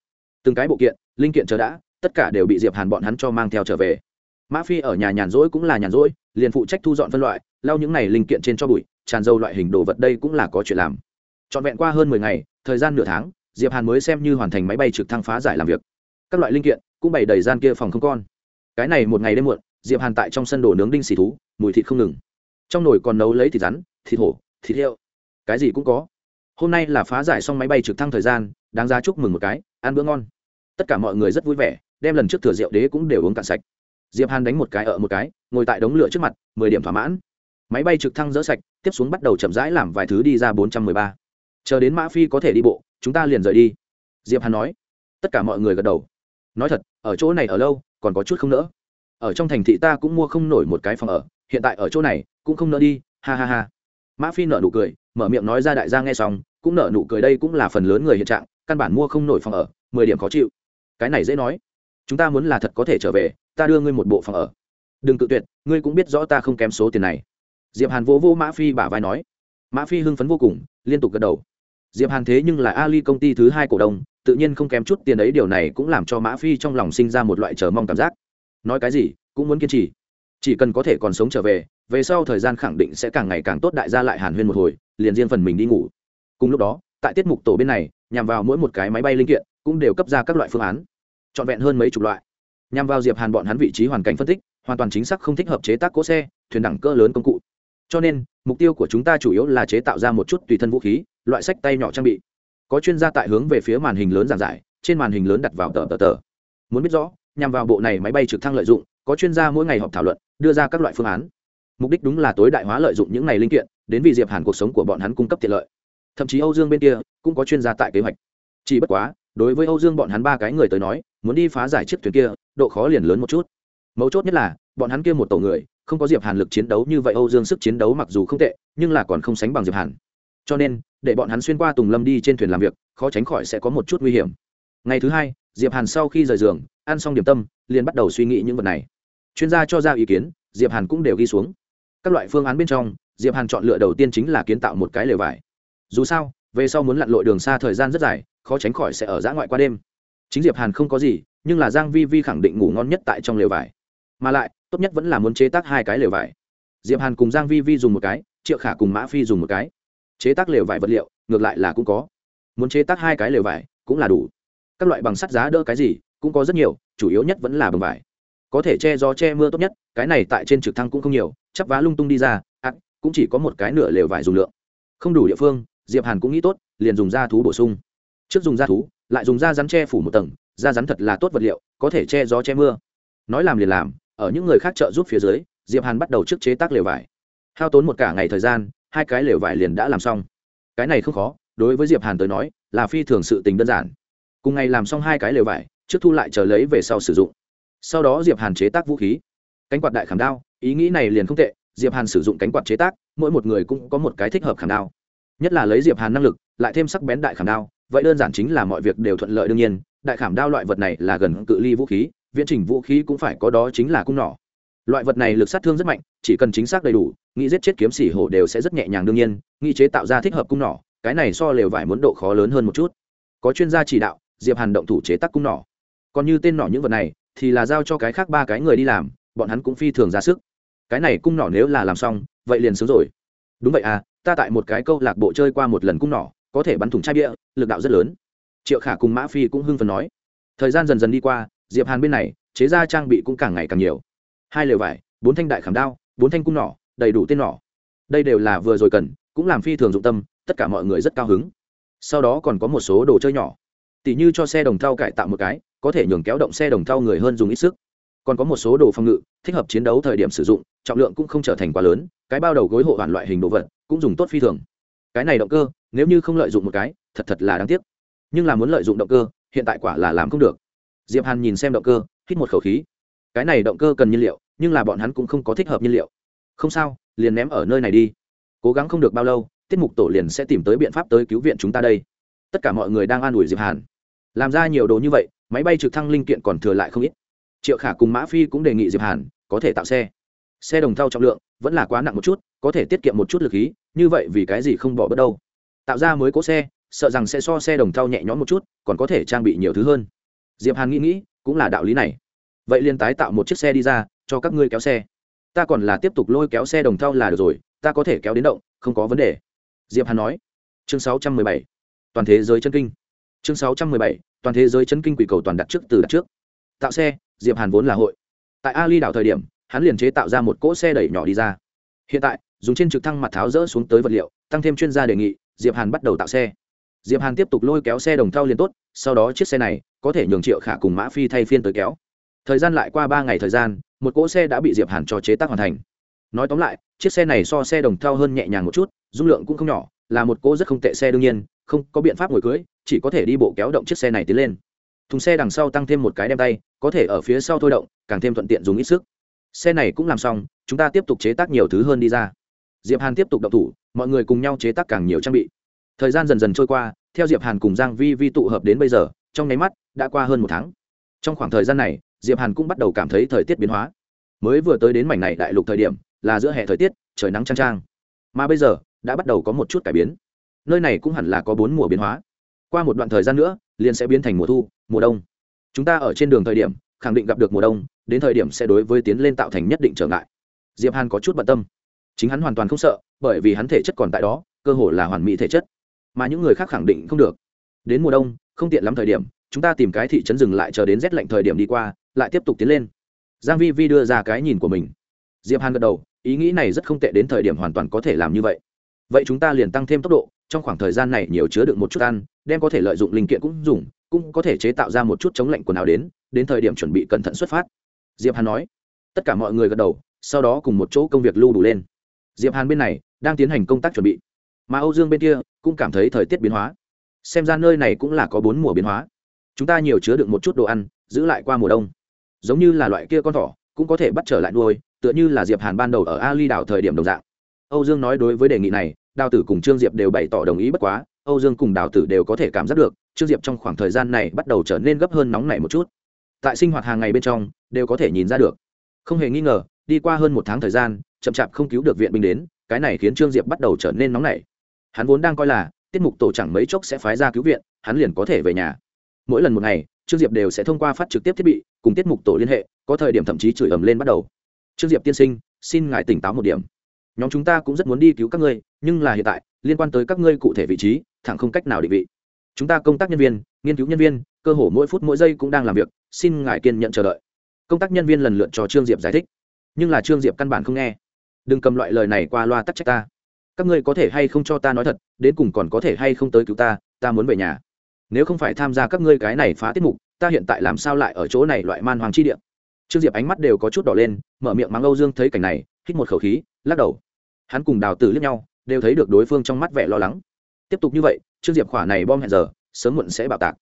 Từng cái bộ kiện, linh kiện chờ đã, tất cả đều bị diệp hàn bọn hắn cho mang theo trở về mã phi ở nhà nhàn rỗi cũng là nhàn rỗi, liền phụ trách thu dọn phân loại, lau những này linh kiện trên cho bụi, tràn dầu loại hình đồ vật đây cũng là có chuyện làm. Trọn vẹn qua hơn mười ngày, thời gian nửa tháng, diệp hàn mới xem như hoàn thành máy bay trực thăng phá giải làm việc. Các loại linh kiện cũng bày đầy gian kia phòng không con. Cái này một ngày đêm muộn, diệp hàn tại trong sân đồ nướng đinh xì thú, mùi thịt không ngừng. Trong nồi còn nấu lấy thịt rắn, thịt hổ, thịt heo. Cái gì cũng có. Hôm nay là phá giải xong máy bay trực thăng thời gian, đáng ra chúc mừng một cái, ăn bữa ngon. Tất cả mọi người rất vui vẻ, đem lần trước thừa rượu đế cũng đều uống cạn sạch diệp hàn đánh một cái ở một cái, ngồi tại đống lửa trước mặt, mười điểm thỏa mãn. Máy bay trực thăng dỡ sạch, tiếp xuống bắt đầu chậm rãi làm vài thứ đi ra bốn trăm mười ba. Chờ đến mã phi có thể đi bộ, chúng ta liền rời đi. Diệp hàn nói. Tất cả mọi người gật đầu. Nói thật, ở chỗ này ở lâu, còn có chút không nỡ. Ở trong thành thị ta cũng mua không nổi một cái phòng ở, hiện tại ở chỗ này, cũng không nỡ đi, ha ha ha. Mã phi nở nụ cười, mở miệng nói ra đại gia nghe xong, cũng nở nụ cười đây cũng là phần lớn người hiện trạng, căn bản mua không nổi phòng ở, mười điểm khó chịu. Cái này dễ nói. Chúng ta muốn là thật có thể trở về ta đưa ngươi một bộ phòng ở. Đừng tự tuyệt, ngươi cũng biết rõ ta không kém số tiền này. Diệp hàn vỗ vỗ mã phi bả vai nói. Mã phi hưng phấn vô cùng, liên tục gật đầu. Diệp hàn thế nhưng là ali công ty thứ hai cổ đông, tự nhiên không kém chút tiền ấy, điều này cũng làm cho mã phi trong lòng sinh ra một loại chờ mong cảm giác. Nói cái gì, cũng muốn kiên trì. Chỉ cần có thể còn sống trở về về sau thời gian khẳng định sẽ càng ngày càng tốt, đại gia lại hàn huyên một hồi, liền riêng phần mình đi ngủ. Cùng lúc đó, tại tiết mục tổ bên này, nhằm vào mỗi một cái máy bay linh kiện, cũng đều cấp ra các loại phương án. Trọn vẹn hơn mấy chục loại nhằm vào diệp hàn bọn hắn vị trí hoàn cảnh phân tích, hoàn toàn chính xác không thích hợp chế tác cỗ xe, thuyền đẳng cỡ lớn công cụ. Cho nên, mục tiêu của chúng ta chủ yếu là chế tạo ra một chút tùy thân vũ khí, loại sách tay nhỏ trang bị. Có chuyên gia tại hướng về phía màn hình lớn giảng giải, trên màn hình lớn đặt vào tờ tờ tờ. Muốn biết rõ, nhằm vào bộ này máy bay trực thăng lợi dụng, có chuyên gia mỗi ngày họp thảo luận, đưa ra các loại phương án. Mục đích đúng là tối đại hóa lợi dụng những này linh kiện, đến vì diệp hàn cuộc sống của bọn hắn cung cấp tiện lợi. Thậm chí âu dương bên kia cũng có chuyên gia tại kế hoạch. Chỉ bất quá, đối với âu dương bọn hắn ba cái người tới nói muốn đi phá giải chiếc thuyền kia, độ khó liền lớn một chút. Mấu chốt nhất là, bọn hắn kia một tổ người, không có diệp hàn lực chiến đấu như vậy, âu dương sức chiến đấu mặc dù không tệ, nhưng là còn không sánh bằng diệp hàn. Cho nên, để bọn hắn xuyên qua tùng lâm đi trên thuyền làm việc, khó tránh khỏi sẽ có một chút nguy hiểm. Ngày thứ hai, diệp hàn sau khi rời giường, ăn xong điểm tâm, liền bắt đầu suy nghĩ những vật này. Chuyên gia cho ra ý kiến, diệp hàn cũng đều ghi xuống. Các loại phương án bên trong, diệp hàn chọn lựa đầu tiên chính là kiến tạo một cái lều vải. Dù sao, về sau muốn lặn lội đường xa thời gian rất dài, khó tránh khỏi sẽ ở giã ngoại qua đêm chính diệp hàn không có gì, nhưng là giang vi vi khẳng định ngủ ngon nhất tại trong lều vải. Mà lại, tốt nhất vẫn là muốn chế tác hai cái lều vải. Diệp hàn cùng giang vi vi dùng một cái, triệu khả cùng mã phi dùng một cái. Chế tác lều vải vật liệu, ngược lại là cũng có. Muốn chế tác hai cái lều vải, cũng là đủ. Các loại bằng sắt giá đỡ cái gì, cũng có rất nhiều, chủ yếu nhất vẫn là bằng vải. Có thể che gió che mưa tốt nhất, cái này tại trên trực thăng cũng không nhiều, chắp vá lung tung đi ra ắt cũng chỉ có một cái nửa lều vải dùng lượng. Không đủ địa phương, diệp hàn cũng nghĩ tốt, liền dùng da thú bổ sung trước dùng da thú, lại dùng da rắn che phủ một tầng, da rắn thật là tốt vật liệu, có thể che gió che mưa. Nói làm liền làm, ở những người khác trợ giúp phía dưới, diệp hàn bắt đầu trước chế tác lều vải. Hao tốn một cả ngày thời gian, hai cái lều vải liền đã làm xong. Cái này không khó, đối với diệp hàn tới nói, là phi thường sự tình đơn giản. Cùng ngày làm xong hai cái lều vải, trước thu lại chờ lấy về sau sử dụng. Sau đó diệp hàn chế tác vũ khí. Cánh quạt đại khảm đao, ý nghĩ này liền không tệ, diệp hàn sử dụng cánh quạt chế tác, mỗi một người cũng có một cái thích hợp khảm đao. Nhất là lấy diệp hàn năng lực, lại thêm sắc bén đại khảm đao vậy đơn giản chính là mọi việc đều thuận lợi đương nhiên, đại khảm đao loại vật này là gần cự ly vũ khí, viễn trình vũ khí cũng phải có đó chính là cung nỏ. Loại vật này lực sát thương rất mạnh, chỉ cần chính xác đầy đủ, nghĩ giết chết kiếm sĩ hổ đều sẽ rất nhẹ nhàng đương nhiên nghĩ chế tạo ra thích hợp cung nỏ, cái này so lều vải muốn độ khó lớn hơn một chút. Có chuyên gia chỉ đạo, diệp hàn động thủ chế tác cung nỏ. Còn như tên nỏ những vật này, thì là giao cho cái khác ba cái người đi làm, bọn hắn cũng phi thường ra sức. Cái này cung nỏ nếu là làm xong, vậy liền sướng rồi. Đúng vậy à ta tại một cái câu lạc bộ chơi qua một lần cung nỏ có thể bắn thủng chai bia, lực đạo rất lớn. Triệu khả cùng mã phi cũng hưng phần nói. Thời gian dần dần đi qua, diệp hàn bên này, chế ra trang bị cũng càng ngày càng nhiều. Hai lều vải, bốn thanh đại khảm đao, bốn thanh cung nỏ, đầy đủ tên nỏ. Đây đều là vừa rồi cần, cũng làm phi thường dụng tâm, tất cả mọi người rất cao hứng. Sau đó còn có một số đồ chơi nhỏ. Tỉ như cho xe đồng thau cải tạo một cái, có thể nhường kéo động xe đồng thau người hơn dùng ít sức. Còn có một số đồ phòng ngự, thích hợp chiến đấu thời điểm sử dụng, trọng lượng cũng không trở thành quá lớn, cái bao đầu gối hộ hoàn loại hình đồ vật, cũng dùng tốt phi thường cái này động cơ, nếu như không lợi dụng một cái, thật thật là đáng tiếc. Nhưng là muốn lợi dụng động cơ, hiện tại quả là làm không được. Diệp hàn nhìn xem động cơ, hít một khẩu khí. Cái này động cơ cần nhiên liệu, nhưng là bọn hắn cũng không có thích hợp nhiên liệu. Không sao, liền ném ở nơi này đi. Cố gắng không được bao lâu, tiết mục tổ liền sẽ tìm tới biện pháp tới cứu viện chúng ta đây. Tất cả mọi người đang an ủi diệp hàn. Làm ra nhiều đồ như vậy, máy bay trực thăng linh kiện còn thừa lại không ít. Triệu khả cùng mã phi cũng đề nghị diệp hàn có thể tạo xe. Xe đồng thau trọng lượng vẫn là quá nặng một chút có thể tiết kiệm một chút lực khí, như vậy vì cái gì không bỏ bớt đâu? Tạo ra mới cố xe, sợ rằng sẽ so xe đồng thau nhẹ nhõm một chút, còn có thể trang bị nhiều thứ hơn. Diệp hàn nghĩ nghĩ, cũng là đạo lý này. Vậy liền tái tạo một chiếc xe đi ra, cho các ngươi kéo xe. Ta còn là tiếp tục lôi kéo xe đồng thau là được rồi, ta có thể kéo đến động, không có vấn đề. Diệp hàn nói. Chương 617. toàn thế giới chân kinh. Chương 617. toàn thế giới chân kinh quỷ cầu toàn đặt trước từ đặt trước. Tạo xe, diệp hàn vốn là hội. Tại ali đảo thời điểm, hắn liền chế tạo ra một cỗ xe đẩy nhỏ đi ra. Hiện tại dùng trên trực thăng mặt tháo rỡ xuống tới vật liệu, tăng thêm chuyên gia đề nghị, diệp hàn bắt đầu tạo xe. Diệp hàn tiếp tục lôi kéo xe đồng thau liền tốt, sau đó chiếc xe này có thể nhường triệu khả cùng mã phi thay phiên tới kéo. Thời gian lại qua ba ngày thời gian, một cỗ xe đã bị diệp hàn cho chế tác hoàn thành. Nói tóm lại, chiếc xe này so xe đồng thau hơn nhẹ nhàng một chút, dung lượng cũng không nhỏ, là một cỗ rất không tệ xe đương nhiên, không có biện pháp ngồi cưới, chỉ có thể đi bộ kéo động chiếc xe này tiến lên. Thùng xe đằng sau tăng thêm một cái đem tay, có thể ở phía sau thôi động, càng thêm thuận tiện dùng ít sức. Xe này cũng làm xong, chúng ta tiếp tục chế tác nhiều thứ hơn đi ra diệp hàn tiếp tục động thủ, mọi người cùng nhau chế tác càng nhiều trang bị. Thời gian dần dần trôi qua, theo diệp hàn cùng giang vi vi tụ hợp đến bây giờ, trong nháy mắt, đã qua hơn một tháng. Trong khoảng thời gian này, diệp hàn cũng bắt đầu cảm thấy thời tiết biến hóa. Mới vừa tới đến mảnh này đại lục thời điểm, là giữa hè thời tiết, trời nắng trang trang mà bây giờ, đã bắt đầu có một chút cải biến. Nơi này cũng hẳn là có bốn mùa biến hóa. Qua một đoạn thời gian nữa, liền sẽ biến thành mùa thu, mùa đông. Chúng ta ở trên đường thời điểm, khẳng định gặp được mùa đông, đến thời điểm sẽ đối với tiến lên tạo thành nhất định trở ngại. Diệp hàn có chút bận tâm chính hắn hoàn toàn không sợ, bởi vì hắn thể chất còn tại đó, cơ hồ là hoàn mỹ thể chất. Mà những người khác khẳng định không được. Đến mùa đông, không tiện lắm thời điểm, chúng ta tìm cái thị trấn dừng lại chờ đến rét lạnh thời điểm đi qua, lại tiếp tục tiến lên. Giang vi vi đưa ra cái nhìn của mình. Diệp hàn gật đầu, ý nghĩ này rất không tệ đến thời điểm hoàn toàn có thể làm như vậy. Vậy chúng ta liền tăng thêm tốc độ, trong khoảng thời gian này nhiều chứa được một chút ăn, đem có thể lợi dụng linh kiện cũng dùng, cũng có thể chế tạo ra một chút chống lạnh quần áo đến đến thời điểm chuẩn bị cẩn thận xuất phát. Diệp hàn nói. Tất cả mọi người gật đầu, sau đó cùng một chỗ công việc lưu đủ lên diệp hàn bên này đang tiến hành công tác chuẩn bị, mà âu dương bên kia cũng cảm thấy thời tiết biến hóa. Xem ra nơi này cũng là có bốn mùa biến hóa. Chúng ta nhiều chứa được một chút đồ ăn, giữ lại qua mùa đông. Giống như là loại kia con thỏ, cũng có thể bắt trở lại nuôi, tựa như là diệp hàn ban đầu ở ali đảo thời điểm đồng dạng. Âu dương nói đối với đề nghị này, đào tử cùng trương diệp đều bày tỏ đồng ý bất quá, âu dương cùng đào tử đều có thể cảm giác được, trương diệp trong khoảng thời gian này bắt đầu trở nên gấp hơn nóng này một chút. Tại sinh hoạt hàng ngày bên trong, đều có thể nhìn ra được. Không hề nghi ngờ, đi qua hơn một tháng thời gian chậm chạp không cứu được viện binh đến, cái này khiến trương diệp bắt đầu trở nên nóng nảy. Hắn vốn đang coi là, tiết mục tổ chẳng mấy chốc sẽ phái ra cứu viện, hắn liền có thể về nhà. Mỗi lần một ngày, trương diệp đều sẽ thông qua phát trực tiếp thiết bị, cùng tiết mục tổ liên hệ, có thời điểm thậm chí chửi ầm lên bắt đầu. Trương diệp tiên sinh, xin ngài tỉnh táo một điểm. Nhóm chúng ta cũng rất muốn đi cứu các ngươi, nhưng là hiện tại, liên quan tới các ngươi cụ thể vị trí, thẳng không cách nào định vị. Chúng ta công tác nhân viên, nghiên cứu nhân viên, cơ hồ mỗi phút mỗi giây cũng đang làm việc, xin ngài kiên nhận chờ đợi. Công tác nhân viên lần lượt cho trương diệp giải thích. Nhưng là trương diệp căn bản không nghe đừng cầm loại lời này qua loa tắc trách ta. Các ngươi có thể hay không cho ta nói thật, đến cùng còn có thể hay không tới cứu ta ta muốn về nhà. Nếu không phải tham gia các ngươi cái này phá tiết mục, ta hiện tại làm sao lại ở chỗ này loại man hoàng chi địa? Trương diệp ánh mắt đều có chút đỏ lên, mở miệng mắng âu dương thấy cảnh này, hít một khẩu khí, lắc đầu. Hắn cùng đào tử liếc nhau, đều thấy được đối phương trong mắt vẻ lo lắng. Tiếp tục như vậy, trương diệp khỏa này bom hẹn giờ, sớm muộn sẽ bạo tạc.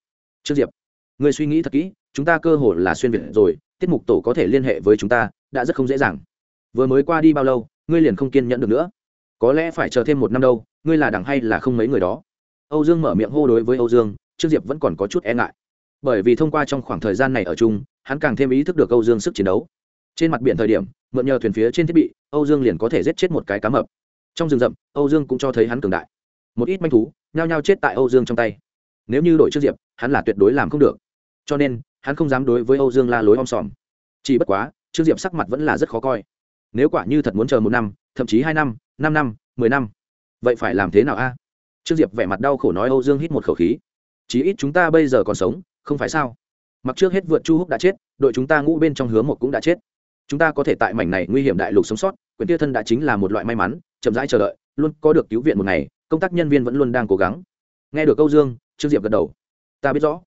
Trương diệp người suy nghĩ thật kỹ, chúng ta cơ hội là xuyên việt rồi, tiết mục tổ có thể liên hệ với chúng ta, đã rất không dễ dàng. Vừa mới qua đi bao lâu? Ngươi liền không kiên nhẫn được nữa. Có lẽ phải chờ thêm một năm đâu, ngươi là đằng hay là không mấy người đó. Âu dương mở miệng hô đối với âu dương trương diệp vẫn còn có chút e ngại. Bởi vì thông qua trong khoảng thời gian này ở chung, hắn càng thêm ý thức được âu dương sức chiến đấu. Trên mặt biển thời điểm, mượn nhờ thuyền phía trên thiết bị, âu dương liền có thể giết chết một cái cá mập. Trong rừng rậm, âu dương cũng cho thấy hắn cường đại. Một ít manh thú, nhao nhao chết tại âu dương trong tay. Nếu như đổi trước diệp, hắn là tuyệt đối làm không được. Cho nên, hắn không dám đối với âu dương la lối om sòm. Chỉ bất quá trương diệp sắc mặt vẫn là rất khó coi nếu quả như thật muốn chờ một năm, thậm chí hai năm năm năm, mười năm, vậy phải làm thế nào a? Trương diệp vẻ mặt đau khổ nói, âu dương hít một khẩu khí. Chí ít chúng ta bây giờ còn sống, không phải sao? Mặc trước hết vượt chu húc đã chết, đội chúng ta ngũ bên trong hứa một cũng đã chết. Chúng ta có thể tại mảnh này nguy hiểm đại lục sống sót, quyền tia thân đã chính là một loại may mắn, chậm rãi chờ đợi, luôn có được cứu viện một ngày, công tác nhân viên vẫn luôn đang cố gắng. Nghe được câu dương, trương diệp gật đầu. Ta biết rõ.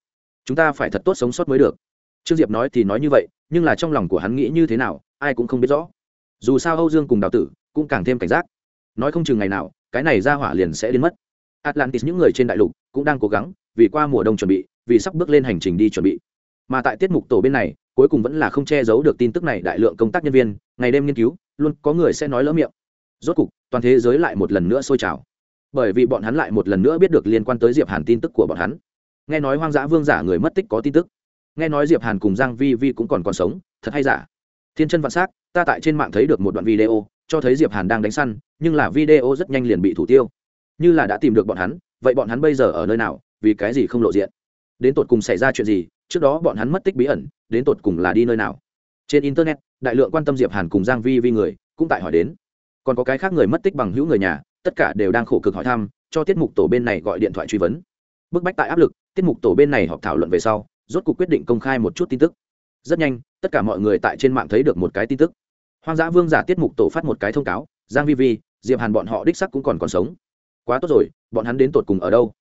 Chúng ta phải thật tốt sống sót mới được. Trương diệp nói thì nói như vậy, nhưng là trong lòng của hắn nghĩ như thế nào, ai cũng không biết rõ dù sao âu dương cùng đào tử cũng càng thêm cảnh giác. Nói không chừng ngày nào, cái này ra hỏa liền sẽ đến mất. Atlantis những người trên đại lục cũng đang cố gắng, vì qua mùa đông chuẩn bị, vì sắp bước lên hành trình đi chuẩn bị. Mà tại tiết mục tổ bên này, cuối cùng vẫn là không che giấu được tin tức này đại lượng công tác nhân viên, ngày đêm nghiên cứu, luôn có người sẽ nói lỡ miệng. Rốt cục, toàn thế giới lại một lần nữa sôi trào. Bởi vì bọn hắn lại một lần nữa biết được liên quan tới diệp hàn tin tức của bọn hắn. Nghe nói hoang dã vương giả người mất tích có tin tức. Nghe nói diệp hàn cùng giang vi vi cũng còn còn sống, thật hay giả? Thiên chân vạn s ta tại trên mạng thấy được một đoạn video, cho thấy diệp hàn đang đánh săn, nhưng là video rất nhanh liền bị thủ tiêu. Như là đã tìm được bọn hắn, vậy bọn hắn bây giờ ở nơi nào, vì cái gì không lộ diện? Đến tột cùng xảy ra chuyện gì, trước đó bọn hắn mất tích bí ẩn, đến tột cùng là đi nơi nào? Trên internet, đại lượng quan tâm diệp hàn cùng giang vi vi người, cũng tại hỏi đến. Còn có cái khác người mất tích bằng hữu người nhà, tất cả đều đang khổ cực hỏi thăm, cho tiết mục tổ bên này gọi điện thoại truy vấn. Bức bách tại áp lực, tiết mục tổ bên này họp thảo luận về sau, rốt cuộc quyết định công khai một chút tin tức rất nhanh, tất cả mọi người tại trên mạng thấy được một cái tin tức. Hoang dã vương giả tiết mục tổ phát một cái thông cáo, giang vi vi, diệp hàn bọn họ đích sắc cũng còn còn sống. Quá tốt rồi, bọn hắn đến tột cùng ở đâu?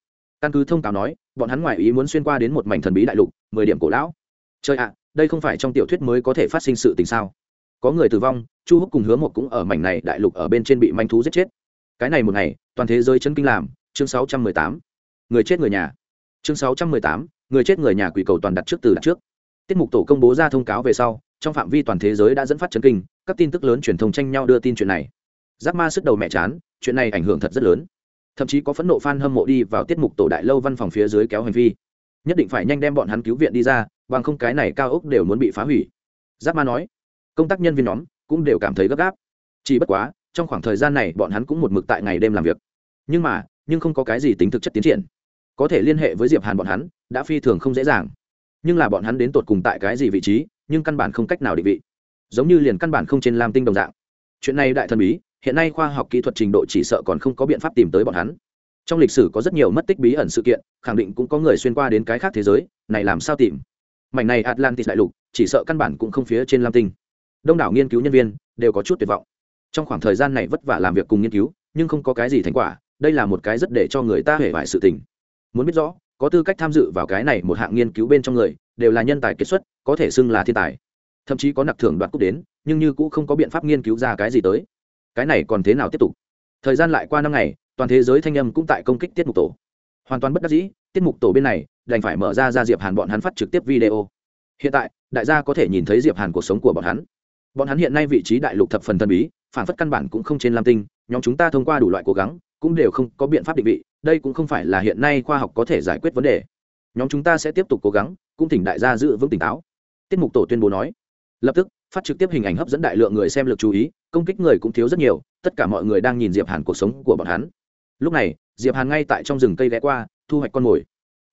Căn cứ thông cáo nói, bọn hắn ngoài ý muốn xuyên qua đến một mảnh thần bí đại lục, mười điểm cổ lão. Trời ạ, đây không phải trong tiểu thuyết mới có thể phát sinh sự tình sao? Có người tử vong, chu húc cùng hứa một cũng ở mảnh này đại lục ở bên trên bị manh thú giết chết. Cái này một ngày, toàn thế giới chấn kinh làm, chương sáu trăm mười tám. Người chết người nhà. Chương sáu trăm mười tám, người chết người nhà quỷ cầu toàn đặt trước từ đặt trước tiết mục tổ công bố ra thông cáo về sau, trong phạm vi toàn thế giới đã dẫn phát chấn kinh, các tin tức lớn truyền thông tranh nhau đưa tin chuyện này. Giáp ma sức đầu mẹ chán, chuyện này ảnh hưởng thật rất lớn. Thậm chí có phẫn nộ f a n hâm mộ đi vào tiết mục tổ đại lâu văn phòng phía dưới kéo hành vi. Nhất định phải nhanh đem bọn hắn cứu viện đi ra, bằng không cái này cao ốc đều muốn bị phá hủy. Giáp ma nói, công tác nhân viên nhóm cũng đều cảm thấy gấp gáp. Chỉ bất quá, trong khoảng thời gian này bọn hắn cũng một mực tại ngày đêm làm việc. Nhưng mà, nhưng không có cái gì tính thực chất tiến triển. Có thể liên hệ với diệp hàn bọn hắn, đã phi thường không dễ dàng nhưng là bọn hắn đến tột cùng tại cái gì vị trí, nhưng căn bản không cách nào định vị. Giống như liền căn bản không trên lam tinh đồng dạng. Chuyện này đại thần bí, hiện nay khoa học kỹ thuật trình độ chỉ sợ còn không có biện pháp tìm tới bọn hắn. Trong lịch sử có rất nhiều mất tích bí ẩn sự kiện, khẳng định cũng có người xuyên qua đến cái khác thế giới, này làm sao tìm? Mảnh này atlantis đại lục, chỉ sợ căn bản cũng không phía trên lam tinh. Đông đảo nghiên cứu nhân viên đều có chút tuyệt vọng. Trong khoảng thời gian này vất vả làm việc cùng nghiên cứu, nhưng không có cái gì thành quả, đây là một cái rất để cho người ta hể vải sự tình. Muốn biết rõ có tư cách tham dự vào cái này một hạng nghiên cứu bên trong người, đều là nhân tài kết xuất, có thể xưng là thiên tài. Thậm chí có nặc thưởng đoạt cúp đến, nhưng như cũng không có biện pháp nghiên cứu ra cái gì tới. Cái này còn thế nào tiếp tục? Thời gian lại qua năm ngày, toàn thế giới thanh âm cũng tại công kích tiết mục tổ. Hoàn toàn bất đắc dĩ, tiết mục tổ bên này, đành phải mở ra ra diệp hàn bọn hắn phát trực tiếp video. Hiện tại, đại gia có thể nhìn thấy diệp hàn cuộc sống của bọn hắn. Bọn hắn hiện nay vị trí đại lục thập phần thần bí, phản phất căn bản cũng không trên lam tinh, nhóm chúng ta thông qua đủ loại cố gắng cũng đều không có biện pháp định vị, đây cũng không phải là hiện nay khoa học có thể giải quyết vấn đề. Nhóm chúng ta sẽ tiếp tục cố gắng, cũng thỉnh đại gia giữ vững tỉnh táo. Tiết mục tổ tuyên bố nói. Lập tức, phát trực tiếp hình ảnh hấp dẫn đại lượng người xem lực chú ý, công kích người cũng thiếu rất nhiều, tất cả mọi người đang nhìn diệp hàn cuộc sống của bọn hắn. Lúc này, diệp hàn ngay tại trong rừng cây ghé qua, thu hoạch con mồi.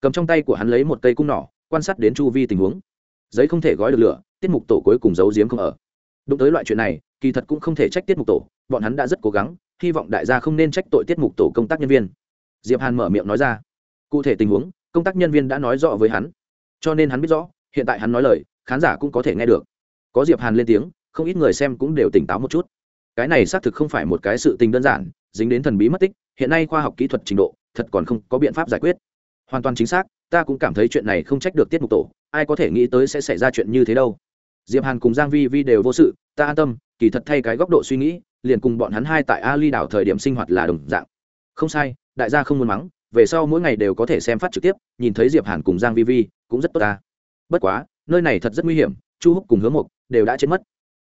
Cầm trong tay của hắn lấy một cây cung nỏ, quan sát đến chu vi tình huống. Giấy không thể gói được lửa, tiết mục tổ cuối cùng giấu giếm không ở. Đụng tới loại chuyện này, kỳ thật cũng không thể trách tiết mục tổ, bọn hắn đã rất cố gắng hy vọng đại gia không nên trách tội tiết mục tổ công tác nhân viên. Diệp hàn mở miệng nói ra. Cụ thể tình huống, công tác nhân viên đã nói rõ với hắn. Cho nên hắn biết rõ, hiện tại hắn nói lời, khán giả cũng có thể nghe được. Có diệp hàn lên tiếng, không ít người xem cũng đều tỉnh táo một chút. Cái này xác thực không phải một cái sự tình đơn giản, dính đến thần bí mất tích, hiện nay khoa học kỹ thuật trình độ, thật còn không có biện pháp giải quyết. Hoàn toàn chính xác, ta cũng cảm thấy chuyện này không trách được tiết mục tổ, ai có thể nghĩ tới sẽ xảy ra chuyện như thế đâu. Diệp hàn cùng giang vi vi đều vô sự, ta an tâm, kỳ thật thay cái góc độ suy nghĩ liền cùng bọn hắn hai tại ali đảo thời điểm sinh hoạt là đồng dạng. Không sai, đại gia không muốn mắng, về sau mỗi ngày đều có thể xem phát trực tiếp, nhìn thấy diệp hàn cùng giang vi vi, cũng rất tốt ta. Bất quá, nơi này thật rất nguy hiểm, chu húc cùng hứa Mục đều đã chết mất.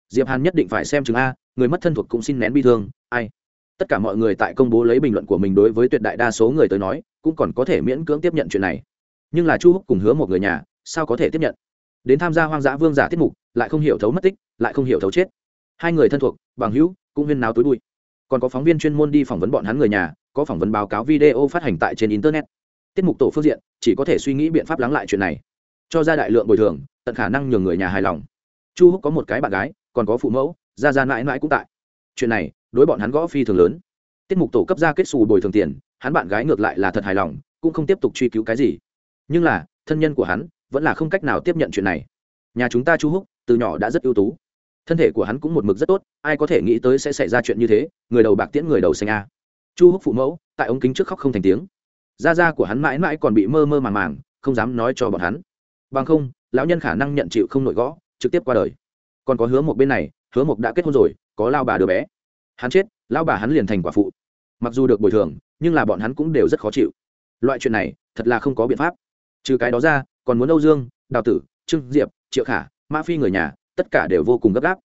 Diệp hàn nhất định phải xem chứng a, người mất thân thuộc cũng xin nén bi thương, ai. Tất cả mọi người tại công bố lấy bình luận của mình đối với tuyệt đại đa số người tới nói, cũng còn có thể miễn cưỡng tiếp nhận chuyện này. Nhưng là chu húc cùng hứa một người nhà, sao có thể tiếp nhận? Đến tham gia hoang dã vương giả tiết mục, lại không hiểu thấu mất tích, lại không hiểu thấu chết. Hai người thân thuộc, bằng hữu cũng huyên náo túi bụi. Còn có phóng viên chuyên môn đi phỏng vấn bọn hắn người nhà, có phỏng vấn báo cáo video phát hành tại trên internet. Tiết mục tổ phương diện, chỉ có thể suy nghĩ biện pháp lắng lại chuyện này. Cho ra đại lượng bồi thường, tận khả năng nhường người nhà hài lòng. Chu húc có một cái bạn gái, còn có phụ mẫu ra ra mãi mãi cũng tại. Chuyện này, đối bọn hắn gõ phi thường lớn. Tiết mục tổ cấp ra kết xù bồi thường tiền, hắn bạn gái ngược lại là thật hài lòng, cũng không tiếp tục truy cứu cái gì. Nhưng là, thân nhân của hắn, vẫn là không cách nào tiếp nhận chuyện này. Nhà chúng ta chu húc, từ nhỏ đã rất ưu tú thân thể của hắn cũng một mực rất tốt, ai có thể nghĩ tới sẽ xảy ra chuyện như thế, người đầu bạc tiễn người đầu xanh a. Chu húc phụ mẫu, tại ống kính trước khóc không thành tiếng. Da da của hắn mãi mãi còn bị mơ mơ màng màng, không dám nói cho bọn hắn. Bằng không, lão nhân khả năng nhận chịu không nội gõ, trực tiếp qua đời. Còn có hứa một bên này, hứa một đã kết hôn rồi, có lao bà đứa bé. Hắn chết, lao bà hắn liền thành quả phụ. Mặc dù được bồi thường, nhưng là bọn hắn cũng đều rất khó chịu. Loại chuyện này, thật là không có biện pháp. Trừ cái đó ra, còn muốn âu dương, đào tử, trương diệp, triệu khả mã phi người nhà tất cả đều vô cùng gấp gáp.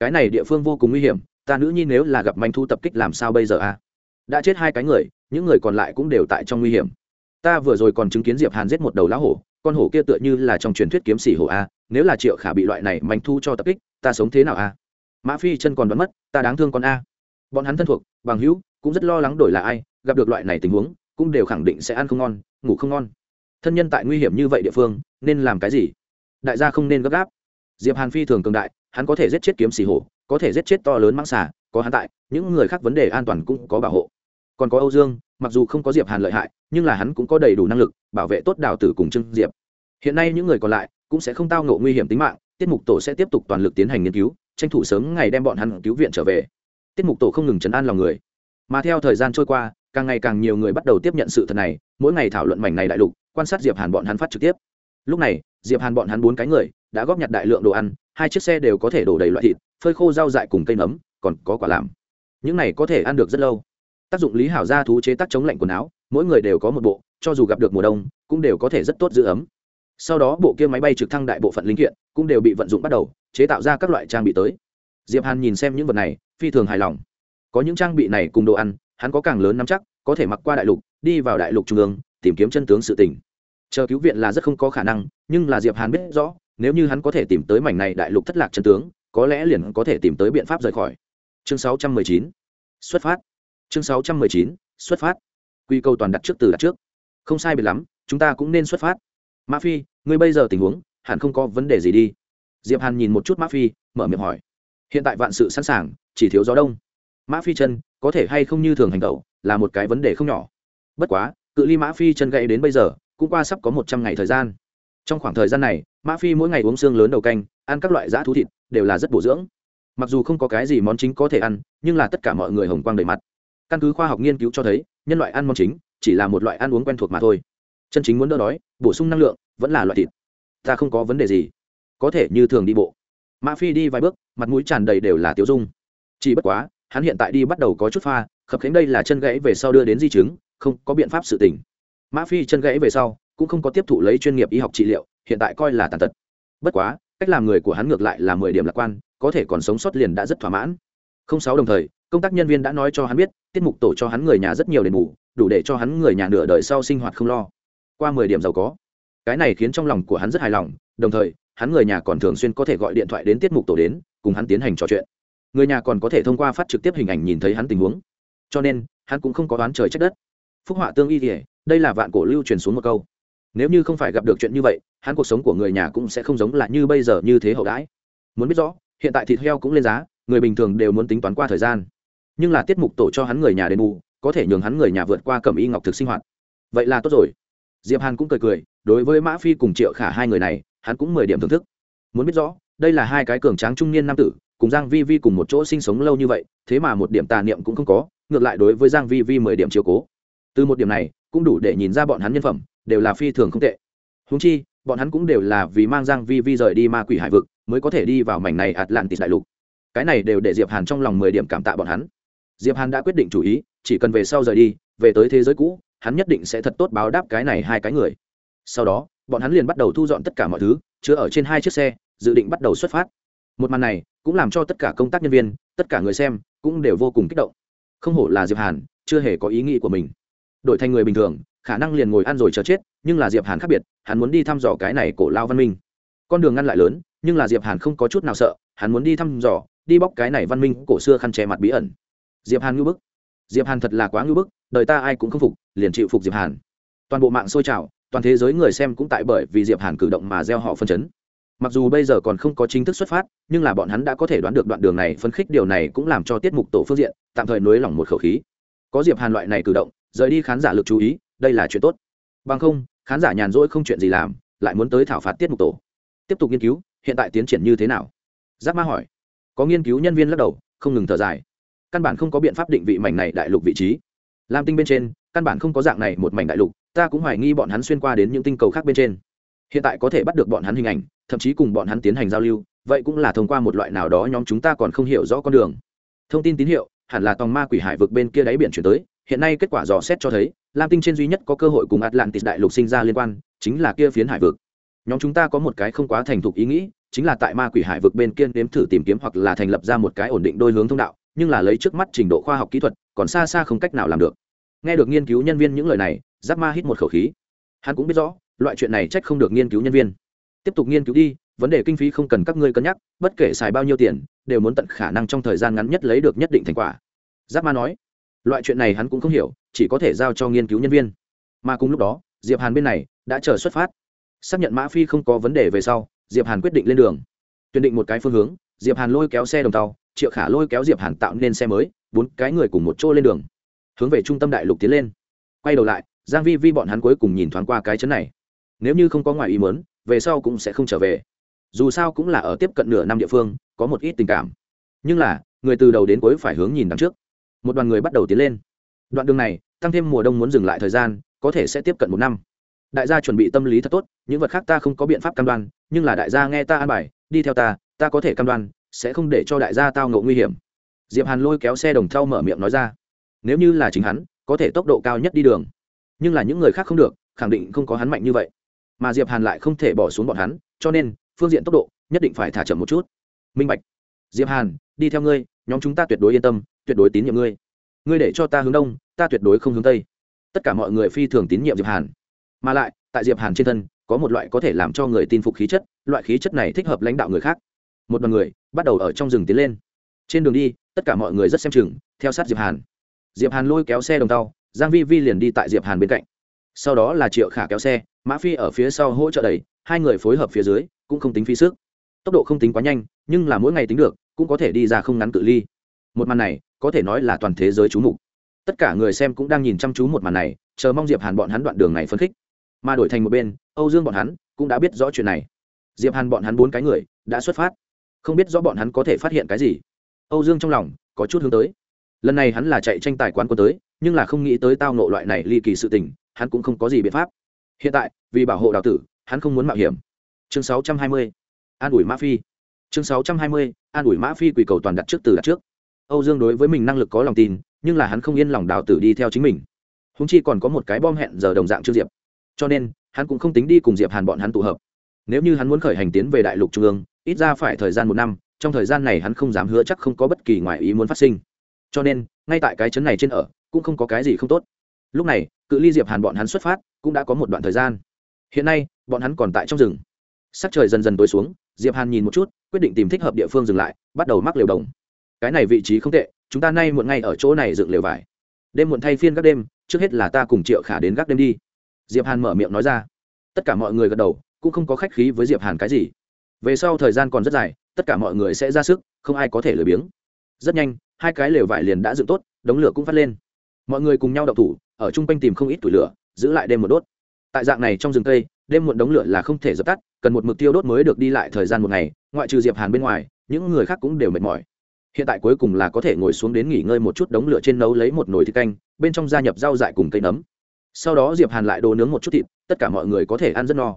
Cái này địa phương vô cùng nguy hiểm, ta nữ nhi nếu là gặp manh thu tập kích làm sao bây giờ a à? đã chết hai cái người, những người còn lại cũng đều tại trong nguy hiểm. Ta vừa rồi còn chứng kiến diệp hàn giết một đầu lá hổ, con hổ kia tựa như là trong truyền thuyết kiếm sĩ hổ a, nếu là triệu khả bị loại này manh thu cho tập kích, ta sống thế nào a mã phi chân còn đoán mất, ta đáng thương con a. Bọn hắn thân thuộc, bằng hữu, cũng rất lo lắng đổi là ai, gặp được loại này tình huống, cũng đều khẳng định sẽ ăn không ngon, ngủ không ngon. Thân nhân tại nguy hiểm như vậy địa phương, nên làm cái gì? Đại gia không nên gấp gáp diệp hàn phi thường cường đại, hắn có thể giết chết kiếm xì hổ, có thể giết chết to lớn mãng xà, có hắn tại, những người khác vấn đề an toàn cũng có bảo hộ. Còn có âu dương, mặc dù không có diệp hàn lợi hại, nhưng là hắn cũng có đầy đủ năng lực, bảo vệ tốt đào tử cùng trương diệp. Hiện nay những người còn lại cũng sẽ không tao ngộ nguy hiểm tính mạng, tiết mục tổ sẽ tiếp tục toàn lực tiến hành nghiên cứu, tranh thủ sớm ngày đem bọn hắn cứu viện trở về. Tiết mục tổ không ngừng chấn an lòng người. Mà theo thời gian trôi qua, càng ngày càng nhiều người bắt đầu tiếp nhận sự thật này, mỗi ngày thảo luận mảnh này đại lục, quan sát diệp hàn bọn hắn phát trực tiếp. Lúc này diệp hàn bọn hắn bốn cái người, đã góp nhặt đại lượng đồ ăn, hai chiếc xe đều có thể đổ đầy loại thịt, phơi khô rau dại cùng cây nấm, còn có quả làm. Những này có thể ăn được rất lâu. Tác dụng lý hảo gia thú chế tác chống lạnh quần áo, mỗi người đều có một bộ, cho dù gặp được mùa đông, cũng đều có thể rất tốt giữ ấm. Sau đó bộ kia máy bay trực thăng đại bộ phận linh kiện cũng đều bị vận dụng bắt đầu, chế tạo ra các loại trang bị tới. Diệp hàn nhìn xem những vật này, phi thường hài lòng. Có những trang bị này cùng đồ ăn, hắn có càng lớn nắm chắc, có thể mặc qua đại lục, đi vào đại lục trung ương, tìm kiếm chân tướng sự tình chờ cứu viện là rất không có khả năng, nhưng là diệp hàn biết rõ, nếu như hắn có thể tìm tới mảnh này đại lục thất lạc chân tướng, có lẽ liền có thể tìm tới biện pháp rời khỏi. Chương 619. xuất phát. Chương 619. xuất phát. Quy câu toàn đặt trước từ đặt trước. Không sai biệt lắm, chúng ta cũng nên xuất phát. Mã phi, ngươi bây giờ tình huống, hẳn không có vấn đề gì đi. Diệp hàn nhìn một chút mã phi, mở miệng hỏi. Hiện tại vạn sự sẵn sàng, chỉ thiếu gió đông. Mã phi chân, có thể hay không như thường hành tẩu, là một cái vấn đề không nhỏ. Bất quá, cự ly mã phi chân gãy đến bây giờ cũng qua sắp có một trăm ngày thời gian. Trong khoảng thời gian này, mã phi mỗi ngày uống xương lớn đầu canh, ăn các loại giã thú thịt, đều là rất bổ dưỡng. Mặc dù không có cái gì món chính có thể ăn, nhưng là tất cả mọi người hồng quang đầy mặt. Căn cứ khoa học nghiên cứu cho thấy, nhân loại ăn món chính, chỉ là một loại ăn uống quen thuộc mà thôi. Chân chính muốn đỡ đói, bổ sung năng lượng, vẫn là loại thịt. Ta không có vấn đề gì. Có thể như thường đi bộ. Mã phi đi vài bước, mặt mũi tràn đầy đều là tiêu dung. Chỉ bất quá, hắn hiện tại đi bắt đầu có chút pha, khập khánh đây là chân gãy về sau đưa đến di chứng, không có biện pháp sự tỉnh mã phi chân gãy về sau, cũng không có tiếp thụ lấy chuyên nghiệp y học trị liệu, hiện tại coi là tàn tật. Bất quá, cách làm người của hắn ngược lại là mười điểm lạc quan, có thể còn sống sót liền đã rất thỏa mãn. Không sáu đồng thời, công tác nhân viên đã nói cho hắn biết, tiết mục tổ cho hắn người nhà rất nhiều đền bù, đủ để cho hắn người nhà nửa đời sau sinh hoạt không lo. Qua mười điểm giàu có. Cái này khiến trong lòng của hắn rất hài lòng, đồng thời, hắn người nhà còn thường xuyên có thể gọi điện thoại đến tiết mục tổ đến, cùng hắn tiến hành trò chuyện. Người nhà còn có thể thông qua phát trực tiếp hình ảnh nhìn thấy hắn tình huống. Cho nên, hắn cũng không có đoán trời trách đất. Phúc họa tương y kể đây là vạn cổ lưu truyền xuống một câu. Nếu như không phải gặp được chuyện như vậy, hắn cuộc sống của người nhà cũng sẽ không giống là như bây giờ như thế hậu đãi. Muốn biết rõ, hiện tại thịt heo cũng lên giá, người bình thường đều muốn tính toán qua thời gian. Nhưng là tiết mục tổ cho hắn người nhà đền bù, có thể nhường hắn người nhà vượt qua cẩm y ngọc thực sinh hoạt. Vậy là tốt rồi. Diệp hàn cũng cười cười, đối với mã phi cùng triệu khả hai người này, hắn cũng mười điểm thưởng thức. Muốn biết rõ, đây là hai cái cường tráng trung niên nam tử, cùng giang vi vi cùng một chỗ sinh sống lâu như vậy, thế mà một điểm tà niệm cũng không có, ngược lại đối với giang vi vi mười điểm chiều cố. Từ một điểm này cũng đủ để nhìn ra bọn hắn nhân phẩm, đều là phi thường không tệ. Húng chi, bọn hắn cũng đều là vì mang giang vi vi rời đi ma quỷ hải vực, mới có thể đi vào mảnh này atlantis đại lục. Cái này đều để diệp hàn trong lòng mười điểm cảm tạ bọn hắn. Diệp hàn đã quyết định chủ ý, chỉ cần về sau rời đi, về tới thế giới cũ, hắn nhất định sẽ thật tốt báo đáp cái này hai cái người. Sau đó, bọn hắn liền bắt đầu thu dọn tất cả mọi thứ, chứa ở trên hai chiếc xe, dự định bắt đầu xuất phát. Một màn này cũng làm cho tất cả công tác nhân viên, tất cả người xem cũng đều vô cùng kích động. Không hổ là diệp hàn, chưa hề có ý nghĩ của mình đổi thành người bình thường, khả năng liền ngồi ăn rồi chờ chết, nhưng là diệp hàn khác biệt, hắn muốn đi thăm dò cái này cổ lao văn minh. Con đường ngăn lại lớn, nhưng là diệp hàn không có chút nào sợ, hắn muốn đi thăm dò, đi bóc cái này văn minh cổ xưa khăn che mặt bí ẩn. Diệp hàn ngưu bức. Diệp hàn thật là quá ngưu bức, đời ta ai cũng không phục, liền chịu phục diệp hàn. Toàn bộ mạng sôi trào, toàn thế giới người xem cũng tại bởi vì diệp hàn cử động mà gieo họ phân chấn. Mặc dù bây giờ còn không có chính thức xuất phát, nhưng là bọn hắn đã có thể đoán được đoạn đường này phân khích điều này cũng làm cho tiết mục tổ phương diện tạm thời nới lỏng một khẩu khí. Có diệp hàn loại này cử động rời đi khán giả lực chú ý, đây là chuyện tốt. Bằng không, khán giả nhàn rỗi không chuyện gì làm, lại muốn tới thảo phạt tiết mục tổ. Tiếp tục nghiên cứu, hiện tại tiến triển như thế nào? Giáp ma hỏi. Có nghiên cứu nhân viên lắc đầu, không ngừng thở dài. Căn bản không có biện pháp định vị mảnh này đại lục vị trí. Lam tinh bên trên, căn bản không có dạng này một mảnh đại lục, ta cũng hoài nghi bọn hắn xuyên qua đến những tinh cầu khác bên trên. Hiện tại có thể bắt được bọn hắn hình ảnh, thậm chí cùng bọn hắn tiến hành giao lưu, vậy cũng là thông qua một loại nào đó nhóm chúng ta còn không hiểu rõ con đường. Thông tin tín hiệu, hẳn là tòng ma quỷ hải vực bên kia đáy biển chuyển tới hiện nay kết quả dò xét cho thấy, lam tinh trên duy nhất có cơ hội cùng atlantis đại lục sinh ra liên quan, chính là kia phiến hải vực. Nhóm chúng ta có một cái không quá thành thục ý nghĩ, chính là tại ma quỷ hải vực bên kia đếm thử tìm kiếm hoặc là thành lập ra một cái ổn định đôi hướng thông đạo, nhưng là lấy trước mắt trình độ khoa học kỹ thuật, còn xa xa không cách nào làm được. Nghe được nghiên cứu nhân viên những lời này, giáp ma hít một khẩu khí. Hắn cũng biết rõ, loại chuyện này trách không được nghiên cứu nhân viên. Tiếp tục nghiên cứu đi, vấn đề kinh phí không cần các ngươi cân nhắc, bất kể xài bao nhiêu tiền, đều muốn tận khả năng trong thời gian ngắn nhất lấy được nhất định thành quả. Giáp ma nói loại chuyện này hắn cũng không hiểu, chỉ có thể giao cho nghiên cứu nhân viên. Mà cùng lúc đó, diệp hàn bên này đã chờ xuất phát. Xác nhận mã phi không có vấn đề về sau, diệp hàn quyết định lên đường. Tuyển định một cái phương hướng, diệp hàn lôi kéo xe đồng tàu, triệu khả lôi kéo diệp hàn tạo nên xe mới, bốn cái người cùng một chỗ lên đường. Hướng về trung tâm đại lục tiến lên. Quay đầu lại, giang vi vi bọn hắn cuối cùng nhìn thoáng qua cái chấn này. Nếu như không có ngoài ý muốn, về sau cũng sẽ không trở về. Dù sao cũng là ở tiếp cận nửa năm địa phương, có một ít tình cảm. Nhưng là, người từ đầu đến cuối phải hướng nhìn đằng trước một đoàn người bắt đầu tiến lên. Đoạn đường này, tăng thêm mùa đông muốn dừng lại thời gian, có thể sẽ tiếp cận một năm. Đại gia chuẩn bị tâm lý thật tốt, những vật khác ta không có biện pháp cam đoan, nhưng là đại gia nghe ta an bài, đi theo ta ta có thể cam đoan, sẽ không để cho đại gia tao ngộ nguy hiểm. Diệp hàn lôi kéo xe đồng thau mở miệng nói ra, nếu như là chính hắn, có thể tốc độ cao nhất đi đường. Nhưng là những người khác không được, khẳng định không có hắn mạnh như vậy. Mà diệp hàn lại không thể bỏ xuống bọn hắn, cho nên, phương diện tốc độ nhất định phải thả chậm một chút. Minh bạch. Diệp hàn, đi theo ngươi nhóm chúng ta tuyệt đối yên tâm, tuyệt đối tín nhiệm ngươi. Ngươi để cho ta hướng đông, ta tuyệt đối không hướng tây. Tất cả mọi người phi thường tín nhiệm diệp hàn. Mà lại, tại diệp hàn trên thân, có một loại có thể làm cho người tin phục khí chất, loại khí chất này thích hợp lãnh đạo người khác. Một đoàn người bắt đầu ở trong rừng tiến lên. Trên đường đi, tất cả mọi người rất xem chừng, theo sát diệp hàn. Diệp hàn lôi kéo xe đồng tàu, giang vi vi liền đi tại diệp hàn bên cạnh. Sau đó là triệu khả kéo xe, mã phi ở phía sau hỗ trợ đẩy, hai người phối hợp phía dưới, cũng không tính phí sức. Tốc độ không tính quá nhanh, nhưng là mỗi ngày tính được cũng có thể đi ra không ngắn cự ly. Một màn này, có thể nói là toàn thế giới chú mục. Tất cả người xem cũng đang nhìn chăm chú một màn này, chờ mong diệp hàn bọn hắn đoạn đường này phấn khích. Mà đổi thành một bên, âu dương bọn hắn cũng đã biết rõ chuyện này. Diệp hàn bọn hắn bốn cái người đã xuất phát. Không biết rõ bọn hắn có thể phát hiện cái gì. Âu dương trong lòng có chút hướng tới. Lần này hắn là chạy tranh tài quán quân tới, nhưng là không nghĩ tới tao nộ loại này ly kỳ sự tình, hắn cũng không có gì biện pháp. Hiện tại, vì bảo hộ đào tử, hắn không muốn mạo hiểm. Chương 620. an ủi ma phi chương 620. an ủi mã phi quỳ cầu toàn đặt trước từ đặt trước. Âu dương đối với mình năng lực có lòng tin, nhưng là hắn không yên lòng đào tử đi theo chính mình. Húng chi còn có một cái bom hẹn giờ đồng dạng trước diệp. Cho nên, hắn cũng không tính đi cùng diệp hàn bọn hắn tụ hợp. Nếu như hắn muốn khởi hành tiến về đại lục trung ương, ít ra phải thời gian một năm, trong thời gian này hắn không dám hứa chắc không có bất kỳ ngoại ý muốn phát sinh. Cho nên, ngay tại cái chấn này trên ở, cũng không có cái gì không tốt. Lúc này, cự ly diệp hàn bọn hắn xuất phát, cũng đã có một đoạn thời gian. Hiện nay, bọn hắn còn tại trong rừng. Sắc trời dần dần tối xuống diệp hàn nhìn một chút, quyết định tìm thích hợp địa phương dừng lại, bắt đầu mắc liều đồng. Cái này vị trí không tệ, chúng ta nay muộn ngay ở chỗ này dựng liều vải. Đêm muộn thay phiên các đêm, trước hết là ta cùng triệu khả đến gác đêm đi. Diệp hàn mở miệng nói ra. Tất cả mọi người gật đầu, cũng không có khách khí với diệp hàn cái gì. Về sau thời gian còn rất dài, tất cả mọi người sẽ ra sức, không ai có thể lười biếng. Rất nhanh, hai cái lều vải liền đã dựng tốt, đống lửa cũng phát lên. Mọi người cùng nhau đậu thủ, ở chung quanh tìm không ít tuổi lửa, giữ lại đêm một đốt. Tại dạng này trong rừng cây đêm muộn đống lửa là không thể dập tắt, cần một mực tiêu đốt mới được đi lại thời gian một ngày, ngoại trừ diệp hàn bên ngoài, những người khác cũng đều mệt mỏi. Hiện tại cuối cùng là có thể ngồi xuống đến nghỉ ngơi một chút đống lửa trên nấu lấy một nồi thịt canh, bên trong gia nhập rau dại cùng cây nấm. Sau đó diệp hàn lại đồ nướng một chút thịt, tất cả mọi người có thể ăn rất no.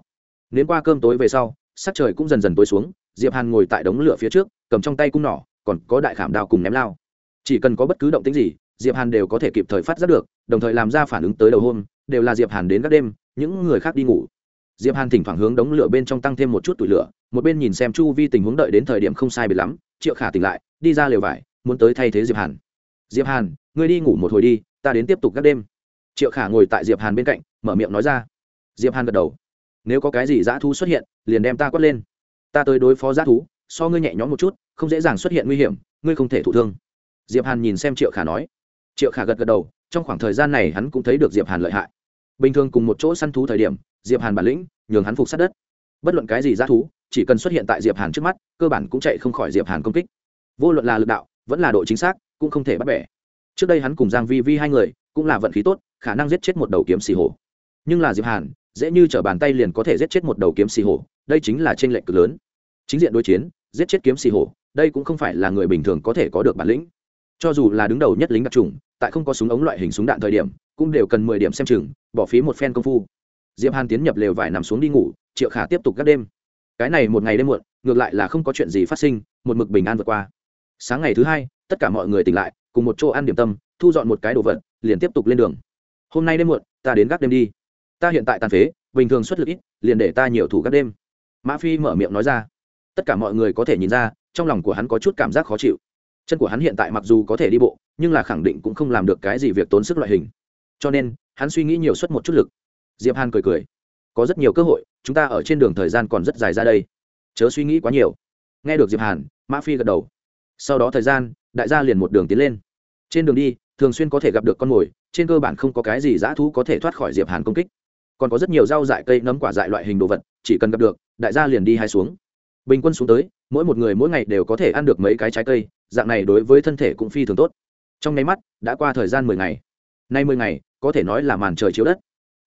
Nến qua cơm tối về sau, sắc trời cũng dần dần tối xuống, diệp hàn ngồi tại đống lửa phía trước, cầm trong tay cung nỏ, còn có đại khảm đao cùng ném lao. Chỉ cần có bất cứ động tĩnh gì, diệp hàn đều có thể kịp thời phát giác được, đồng thời làm ra phản ứng tới đầu hôm, đều là diệp hàn đến các đêm, những người khác đi ngủ diệp hàn thỉnh thoảng hướng đống lửa bên trong tăng thêm một chút tuổi lửa, một bên nhìn xem chu vi tình huống đợi đến thời điểm không sai biệt lắm, triệu khả tỉnh lại, đi ra lều vải, muốn tới thay thế diệp hàn. Diệp hàn, ngươi đi ngủ một hồi đi, ta đến tiếp tục các đêm. Triệu khả ngồi tại diệp hàn bên cạnh, mở miệng nói ra. Diệp hàn gật đầu. Nếu có cái gì dã thú xuất hiện, liền đem ta quất lên. Ta tới đối phó dã thú, so ngươi nhẹ nhõm một chút, không dễ dàng xuất hiện nguy hiểm, ngươi không thể thụ thương. Diệp hàn nhìn xem triệu khả nói. Triệu khả gật gật đầu, trong khoảng thời gian này hắn cũng thấy được diệp hàn lợi hại. Bình thường cùng một chỗ săn thú thời điểm diệp hàn bản lĩnh, nhường hắn phục sát đất. Bất luận cái gì ra thú, chỉ cần xuất hiện tại diệp hàn trước mắt, cơ bản cũng chạy không khỏi diệp hàn công kích. Vô luận là lực đạo, vẫn là độ chính xác, cũng không thể bắt bẻ. Trước đây hắn cùng giang vi vi hai người, cũng là vận khí tốt, khả năng giết chết một đầu kiếm xì hổ. Nhưng là diệp hàn, dễ như trở bàn tay liền có thể giết chết một đầu kiếm xì hổ, đây chính là trên lệnh cực lớn. Chính diện đối chiến, giết chết kiếm xì hổ, đây cũng không phải là người bình thường có thể có được bản lĩnh. Cho dù là đứng đầu nhất lính đặc trùng, tại không có súng ống loại hình súng đạn thời điểm, cũng đều cần mười điểm xem chừng, bỏ phí một phen công phu diệp hàn tiến nhập lều vải nằm xuống đi ngủ, triệu khả tiếp tục gác đêm. Cái này một ngày đêm muộn, ngược lại là không có chuyện gì phát sinh, một mực bình an vượt qua. Sáng ngày thứ hai, tất cả mọi người tỉnh lại, cùng một chỗ ăn điểm tâm, thu dọn một cái đồ vật, liền tiếp tục lên đường. Hôm nay đêm muộn, ta đến gác đêm đi. Ta hiện tại tàn phế, bình thường xuất lực ít, liền để ta nhiều thủ gác đêm. Mã phi mở miệng nói ra. Tất cả mọi người có thể nhìn ra, trong lòng của hắn có chút cảm giác khó chịu. Chân của hắn hiện tại mặc dù có thể đi bộ, nhưng là khẳng định cũng không làm được cái gì việc tốn sức loại hình. Cho nên, hắn suy nghĩ nhiều suất một chút lực diệp hàn cười cười. Có rất nhiều cơ hội, chúng ta ở trên đường thời gian còn rất dài ra đây. Chớ suy nghĩ quá nhiều. Nghe được diệp hàn, mã phi gật đầu. Sau đó thời gian, đại gia liền một đường tiến lên. Trên đường đi, thường xuyên có thể gặp được con mồi, trên cơ bản không có cái gì dã thú có thể thoát khỏi diệp hàn công kích. Còn có rất nhiều rau dại cây nấm quả dại loại hình đồ vật, chỉ cần gặp được, đại gia liền đi hai xuống. Bình quân xuống tới, mỗi một người mỗi ngày đều có thể ăn được mấy cái trái cây, dạng này đối với thân thể cũng phi thường tốt. Trong nháy mắt, đã qua thời gian mười ngày. Nay mười ngày, có thể nói là màn trời chiếu đất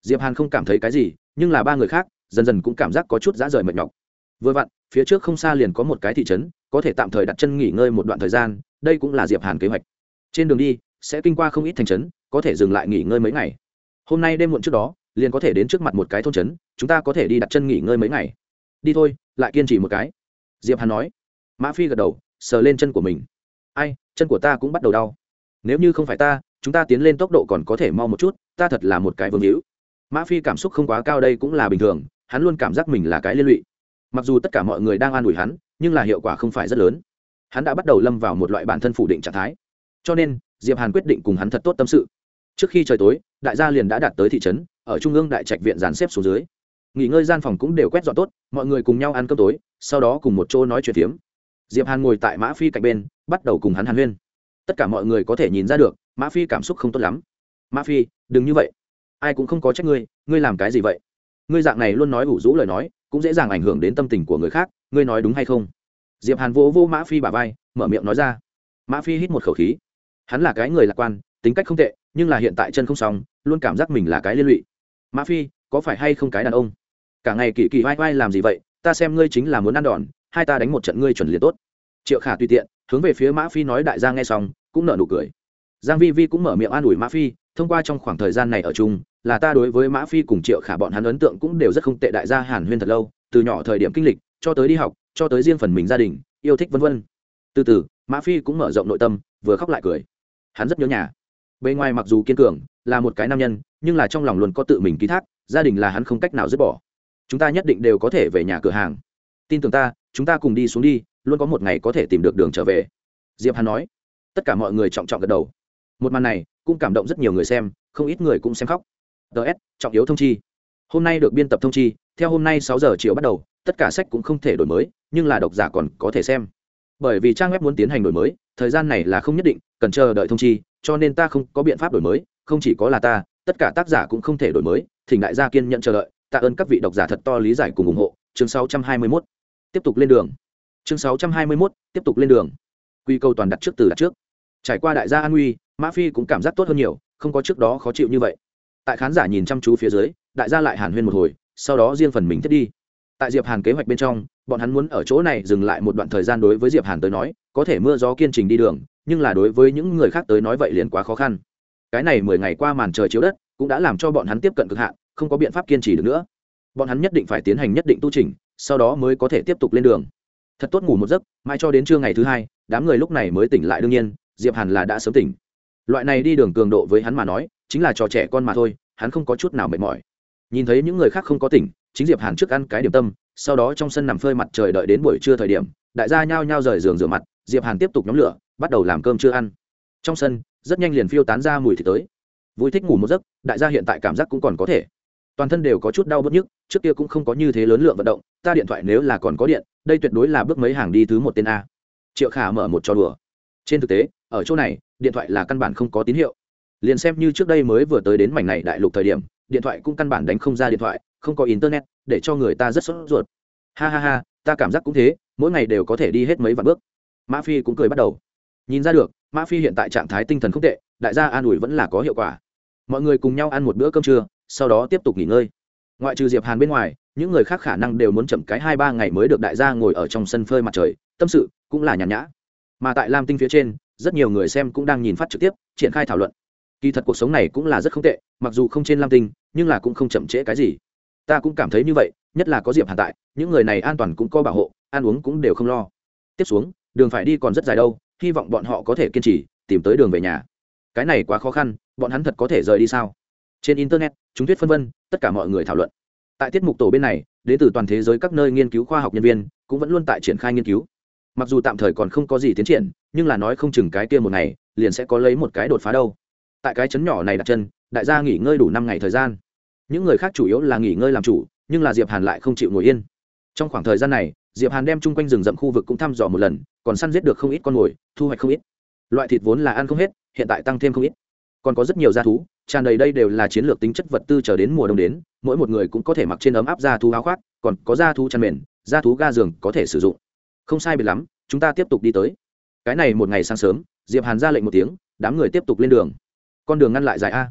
diệp hàn không cảm thấy cái gì, nhưng là ba người khác, dần dần cũng cảm giác có chút dã rời mệt nhọc. Vừa vặn, phía trước không xa liền có một cái thị trấn, có thể tạm thời đặt chân nghỉ ngơi một đoạn thời gian, đây cũng là diệp hàn kế hoạch. Trên đường đi, sẽ kinh qua không ít thành trấn, có thể dừng lại nghỉ ngơi mấy ngày. Hôm nay đêm muộn trước đó, liền có thể đến trước mặt một cái thôn trấn, chúng ta có thể đi đặt chân nghỉ ngơi mấy ngày. Đi thôi, lại kiên trì một cái. Diệp hàn nói. Mã phi gật đầu, sờ lên chân của mình. Ai, chân của ta cũng bắt đầu đau. Nếu như không phải ta, chúng ta tiến lên tốc độ còn có thể mau một chút, ta thật là một cái vương hữu mã phi cảm xúc không quá cao đây cũng là bình thường, hắn luôn cảm giác mình là cái liên lụy. Mặc dù tất cả mọi người đang an ủi hắn, nhưng là hiệu quả không phải rất lớn. Hắn đã bắt đầu lâm vào một loại bản thân phủ định trạng thái. Cho nên, diệp hàn quyết định cùng hắn thật tốt tâm sự. Trước khi trời tối, đại gia liền đã đạt tới thị trấn, ở trung ương đại trạch viện dàn xếp xuống dưới. Nghỉ ngơi gian phòng cũng đều quét dọn tốt, mọi người cùng nhau ăn cơm tối, sau đó cùng một chỗ nói chuyện phiếm. Diệp hàn ngồi tại mã phi cạnh bên, bắt đầu cùng hắn hàn huyên. Tất cả mọi người có thể nhìn ra được, mã phi cảm xúc không tốt lắm. Mã phi, đừng như vậy ai cũng không có trách ngươi ngươi làm cái gì vậy? Ngươi dạng này luôn nói ủ rũ lời nói, cũng dễ dàng ảnh hưởng đến tâm tình của người khác, ngươi nói đúng hay không? Diệp hàn vỗ vô mã phi bà vai, mở miệng nói ra. Mã phi hít một khẩu khí. Hắn là cái người lạc quan, tính cách không tệ, nhưng là hiện tại chân không xong, luôn cảm giác mình là cái liên lụy. Mã phi, có phải hay không cái đàn ông? Cả ngày kỳ kỳ vai vai làm gì vậy? Ta xem ngươi chính là muốn ăn đòn, hai ta đánh một trận ngươi chuẩn liền tốt. Triệu khả tùy tiện, hướng về phía mã phi nói đại gia nghe xong, cũng nở nụ cười. Giang vi vi cũng mở miệng an ủi mã phi thông qua trong khoảng thời gian này ở chung, là ta đối với mã phi cùng triệu khả bọn hắn ấn tượng cũng đều rất không tệ đại gia hàn huyên thật lâu, từ nhỏ thời điểm kinh lịch, cho tới đi học, cho tới riêng phần mình gia đình, yêu thích vân vân. Từ từ, mã phi cũng mở rộng nội tâm, vừa khóc lại cười. Hắn rất nhớ nhà. Bề ngoài mặc dù kiên cường, là một cái nam nhân, nhưng là trong lòng luôn có tự mình ký thác, gia đình là hắn không cách nào dứt bỏ. Chúng ta nhất định đều có thể về nhà cửa hàng. Tin tưởng ta, chúng ta cùng đi xuống đi, luôn có một ngày có thể tìm được đường trở về. Diệp hắn nói. Tất cả mọi người trọng trọng gật đầu một màn này cũng cảm động rất nhiều người xem không ít người cũng xem khóc. Ts trọng yếu thông chi. Hôm nay được biên tập thông chi theo hôm nay sáu giờ chiều bắt đầu tất cả sách cũng không thể đổi mới nhưng là độc giả còn có thể xem. Bởi vì trang web muốn tiến hành đổi mới thời gian này là không nhất định cần chờ đợi thông chi cho nên ta không có biện pháp đổi mới không chỉ có là ta tất cả tác giả cũng không thể đổi mới thỉnh đại gia kiên nhận chờ đợi tạ ơn các vị độc giả thật to lý giải cùng ủng hộ. Chương 621. tiếp tục lên đường. Chương 621, tiếp tục lên đường. Quy câu toàn đặt trước từ đặt trước trải qua đại gia an nguy mã phi cũng cảm giác tốt hơn nhiều, không có trước đó khó chịu như vậy. Tại khán giả nhìn chăm chú phía dưới, đại gia lại hàn huyên một hồi, sau đó riêng phần mình thiết đi. Tại diệp hàn kế hoạch bên trong, bọn hắn muốn ở chỗ này dừng lại một đoạn thời gian đối với diệp hàn tới nói, có thể mưa gió kiên trình đi đường, nhưng là đối với những người khác tới nói vậy liền quá khó khăn. Cái này mười ngày qua màn trời chiếu đất, cũng đã làm cho bọn hắn tiếp cận cực hạn, không có biện pháp kiên trì được nữa. Bọn hắn nhất định phải tiến hành nhất định tu trình sau đó mới có thể tiếp tục lên đường. Thật tốt ngủ một giấc mai cho đến trưa ngày thứ hai, đám người lúc này mới tỉnh lại đương nhiên diệp hàn là đã sớm tỉnh. Loại này đi đường cường độ với hắn mà nói, chính là trò trẻ con mà thôi, hắn không có chút nào mệt mỏi. Nhìn thấy những người khác không có tỉnh, chính diệp hàn trước ăn cái điểm tâm, sau đó trong sân nằm phơi mặt trời đợi đến buổi trưa thời điểm, đại gia nhao nhao rời giường rửa mặt, diệp hàn tiếp tục nhóm lửa, bắt đầu làm cơm chưa ăn. Trong sân, rất nhanh liền phiêu tán ra mùi thịt tới. Vui thích ngủ một giấc, đại gia hiện tại cảm giác cũng còn có thể. Toàn thân đều có chút đau bớt nhức, trước kia cũng không có như thế lớn lượng vận động, ta điện thoại nếu là còn có điện, đây tuyệt đối là bước mấy hàng đi thứ một tên a. Triệu khả mở một trò đùa. Trên thực tế ở chỗ này, điện thoại là căn bản không có tín hiệu. Liền xem như trước đây mới vừa tới đến mảnh này đại lục thời điểm, điện thoại cũng căn bản đánh không ra điện thoại, không có internet, để cho người ta rất sốt ruột. Ha ha ha, ta cảm giác cũng thế, mỗi ngày đều có thể đi hết mấy vạn bước. Mã phi cũng cười bắt đầu. Nhìn ra được, mã phi hiện tại trạng thái tinh thần không tệ, đại gia an ủi vẫn là có hiệu quả. Mọi người cùng nhau ăn một bữa cơm trưa, sau đó tiếp tục nghỉ ngơi. Ngoại trừ diệp hàn bên ngoài, những người khác khả năng đều muốn chậm cái hai ba ngày mới được đại gia ngồi ở trong sân phơi mặt trời, tâm sự cũng là nhàn nhã. Mà tại lam tinh phía trên rất nhiều người xem cũng đang nhìn phát trực tiếp, triển khai thảo luận. Kỳ thật cuộc sống này cũng là rất không tệ, mặc dù không trên lam tinh, nhưng là cũng không chậm trễ cái gì. Ta cũng cảm thấy như vậy, nhất là có diệp hàn tại, những người này an toàn cũng có bảo hộ, ăn uống cũng đều không lo. Tiếp xuống, đường phải đi còn rất dài đâu, hy vọng bọn họ có thể kiên trì, tìm tới đường về nhà. Cái này quá khó khăn, bọn hắn thật có thể rời đi sao? Trên internet, chúng thuyết phân vân, tất cả mọi người thảo luận. Tại tiết mục tổ bên này đến từ toàn thế giới các nơi nghiên cứu khoa học nhân viên cũng vẫn luôn tại triển khai nghiên cứu. Mặc dù tạm thời còn không có gì tiến triển nhưng là nói không chừng cái kia một ngày, liền sẽ có lấy một cái đột phá đâu. Tại cái chấn nhỏ này đặt chân, đại gia nghỉ ngơi đủ năm ngày thời gian. Những người khác chủ yếu là nghỉ ngơi làm chủ, nhưng là diệp hàn lại không chịu ngồi yên. Trong khoảng thời gian này, diệp hàn đem chung quanh rừng rậm khu vực cũng thăm dò một lần, còn săn giết được không ít con mồi, thu hoạch không ít. Loại thịt vốn là ăn không hết, hiện tại tăng thêm không ít. Còn có rất nhiều gia thú, tràn đầy đây đều là chiến lược tính chất vật tư chờ đến mùa đông đến, mỗi một người cũng có thể mặc trên ấm áp gia thú áo khoác, còn có gia thú chăn mền gia thú ga giường có thể sử dụng. Không sai biệt lắm, chúng ta tiếp tục đi tới cái này một ngày sáng sớm, diệp hàn ra lệnh một tiếng, đám người tiếp tục lên đường. Con đường ngăn lại dài a.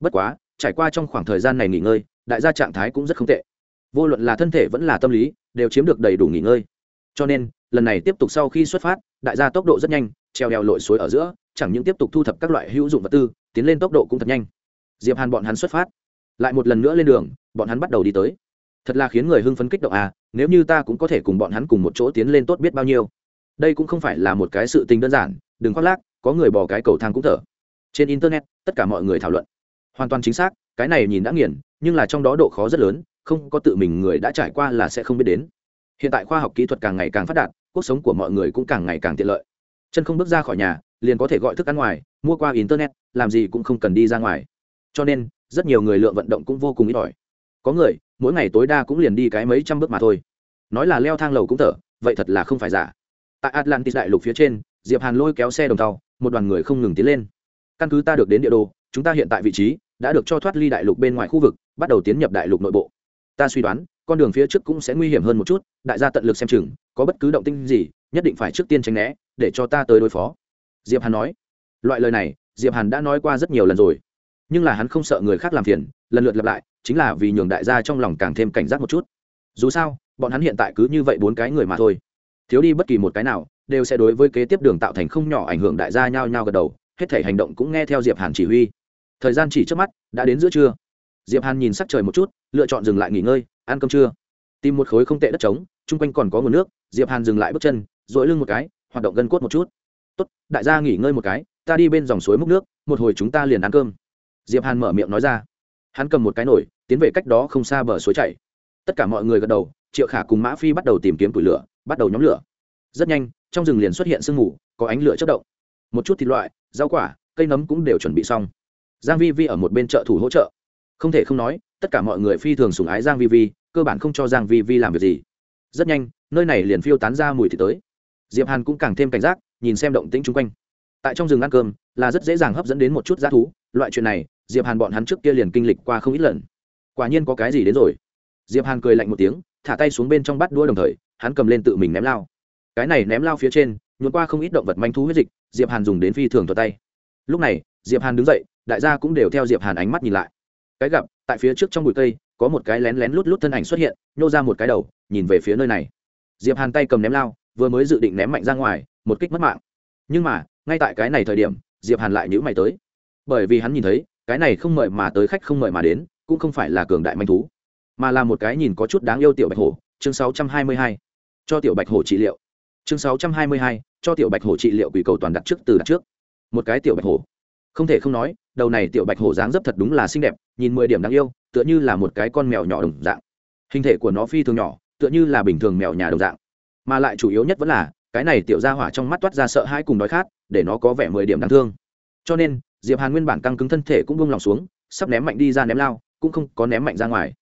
Bất quá, trải qua trong khoảng thời gian này nghỉ ngơi, đại gia trạng thái cũng rất không tệ. Vô luận là thân thể vẫn là tâm lý, đều chiếm được đầy đủ nghỉ ngơi. Cho nên, lần này tiếp tục sau khi xuất phát, đại gia tốc độ rất nhanh, treo đèo lội suối ở giữa, chẳng những tiếp tục thu thập các loại hữu dụng vật tư, tiến lên tốc độ cũng thật nhanh. Diệp hàn bọn hắn xuất phát. Lại một lần nữa lên đường, bọn hắn bắt đầu đi tới. Thật là khiến người hưng phấn kích động à nếu như ta cũng có thể cùng bọn hắn cùng một chỗ tiến lên tốt biết bao nhiêu đây cũng không phải là một cái sự tình đơn giản, đừng khoác lác, có người bỏ cái cầu thang cũng thở. Trên internet, tất cả mọi người thảo luận. Hoàn toàn chính xác, cái này nhìn đã nghiền, nhưng là trong đó độ khó rất lớn, không có tự mình người đã trải qua là sẽ không biết đến. Hiện tại khoa học kỹ thuật càng ngày càng phát đạt, cuộc sống của mọi người cũng càng ngày càng tiện lợi. Chân không bước ra khỏi nhà, liền có thể gọi thức ăn ngoài, mua qua internet, làm gì cũng không cần đi ra ngoài. Cho nên, rất nhiều người lượng vận động cũng vô cùng ít ỏi. Có người, mỗi ngày tối đa cũng liền đi cái mấy trăm bước mà thôi. Nói là leo thang lầu cũng thở, vậy thật là không phải giả tại atlantis đại lục phía trên, diệp hàn lôi kéo xe đồng tàu, một đoàn người không ngừng tiến lên. Căn cứ ta được đến địa đồ, chúng ta hiện tại vị trí đã được cho thoát ly đại lục bên ngoài khu vực, bắt đầu tiến nhập đại lục nội bộ. Ta suy đoán, con đường phía trước cũng sẽ nguy hiểm hơn một chút, đại gia tận lực xem chừng, có bất cứ động tinh gì, nhất định phải trước tiên tránh né, để cho ta tới đối phó. Diệp hàn nói. Loại lời này, diệp hàn đã nói qua rất nhiều lần rồi. Nhưng là hắn không sợ người khác làm phiền, lần lượt lặp lại, chính là vì nhường đại gia trong lòng càng thêm cảnh giác một chút. Dù sao, bọn hắn hiện tại cứ như vậy bốn cái người mà thôi thiếu đi bất kỳ một cái nào, đều sẽ đối với kế tiếp đường tạo thành không nhỏ ảnh hưởng đại gia nhao nhao gật đầu, hết thể hành động cũng nghe theo diệp hàn chỉ huy. Thời gian chỉ trước mắt, đã đến giữa trưa. Diệp hàn nhìn sắc trời một chút, lựa chọn dừng lại nghỉ ngơi, ăn cơm trưa. Tìm một khối không tệ đất trống, chung quanh còn có nguồn nước, diệp hàn dừng lại bước chân dội lưng một cái, hoạt động gân cốt một chút. Tốt, đại gia nghỉ ngơi một cái, ta đi bên dòng suối múc nước, một hồi chúng ta liền ăn cơm. Diệp hàn mở miệng nói ra. Hắn cầm một cái nồi, tiến về cách đó không xa bờ suối chảy. Tất cả mọi người gật đầu, triệu khả cùng mã phi bắt đầu tìm kiếm củi lửa bắt đầu nhóm lửa. Rất nhanh, trong rừng liền xuất hiện sương mù, có ánh lửa chất động. Một chút thịt loại, rau quả, cây nấm cũng đều chuẩn bị xong. Giang vi vi ở một bên trợ thủ hỗ trợ. Không thể không nói, tất cả mọi người phi thường sủng ái giang vi vi, cơ bản không cho giang vi vi làm việc gì. Rất nhanh, nơi này liền phiêu tán ra mùi thịt tới. Diệp hàn cũng càng thêm cảnh giác, nhìn xem động tĩnh chung quanh. Tại trong rừng ăn cơm, là rất dễ dàng hấp dẫn đến một chút g thú. Loại chuyện này, diệp hàn bọn hắn trước kia liền kinh lịch qua không ít lần. Quả nhiên có cái gì đến rồi. Diệp hàn cười lạnh một tiếng thả tay xuống bên trong bắt đua đồng thời, hắn cầm lên tự mình ném lao. Cái này ném lao phía trên nhuộn qua không ít động vật manh thú huyết dịch, diệp hàn dùng đến phi thường thuật tay. Lúc này, diệp hàn đứng dậy, đại gia cũng đều theo diệp hàn ánh mắt nhìn lại. Cái gặp, tại phía trước trong bụi cây, có một cái lén lén lút lút thân ảnh xuất hiện, nhô ra một cái đầu, nhìn về phía nơi này. Diệp hàn tay cầm ném lao, vừa mới dự định ném mạnh ra ngoài, một kích mất mạng. Nhưng mà, ngay tại cái này thời điểm, diệp hàn lại nhữ mày tới. Bởi vì hắn nhìn thấy, cái này không mời mà tới khách không mời mà đến, cũng không phải là cường đại manh thú mà là một cái nhìn có chút đáng yêu tiểu bạch hổ chương 622. cho tiểu bạch hổ trị liệu. Chương 622, cho tiểu bạch hổ trị liệu quỷ cầu toàn đặt trước từ đặt trước. Một cái tiểu bạch hổ. Không thể không nói đầu này tiểu bạch hổ dáng dấp thật đúng là xinh đẹp nhìn mười điểm đáng yêu tựa như là một cái con mèo nhỏ đồng dạng. Hình thể của nó phi thường nhỏ tựa như là bình thường mèo nhà đồng dạng. Mà lại chủ yếu nhất vẫn là cái này tiểu ra hỏa trong mắt toát ra sợ hãi cùng đói khát để nó có vẻ mười điểm đáng thương. Cho nên diệp hàn nguyên bản căng cứng thân thể cũng buông lòng xuống sắp ném mạnh đi ra ném lao cũng không có ném mạnh ra ngoài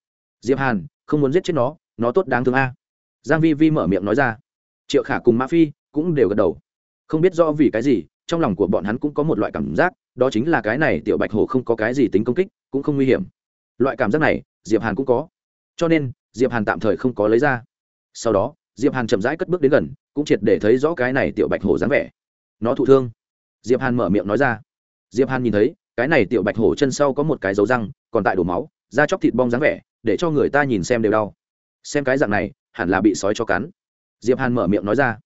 diệp hàn, không muốn giết chết nó nó tốt đáng thương a. Giang vi vi mở miệng nói ra. Triệu khả cùng mã phi cũng đều gật đầu. Không biết rõ vì cái gì, trong lòng của bọn hắn cũng có một loại cảm giác, đó chính là cái này tiểu bạch hổ không có cái gì tính công kích, cũng không nguy hiểm. Loại cảm giác này, diệp hàn cũng có. Cho nên, diệp hàn tạm thời không có lấy ra. Sau đó, diệp hàn chậm rãi cất bước đến gần, cũng triệt để thấy rõ cái này tiểu bạch hổ dáng vẻ. Nó thụ thương. Diệp hàn mở miệng nói ra. Diệp hàn nhìn thấy, cái này tiểu bạch hổ chân sau có một cái dấu răng, còn tại đổ máu, da chóc thịt bong dáng vẻ để cho người ta nhìn xem đều đau. Xem cái dạng này, hẳn là bị sói cho cắn. Diệp hàn mở miệng nói ra.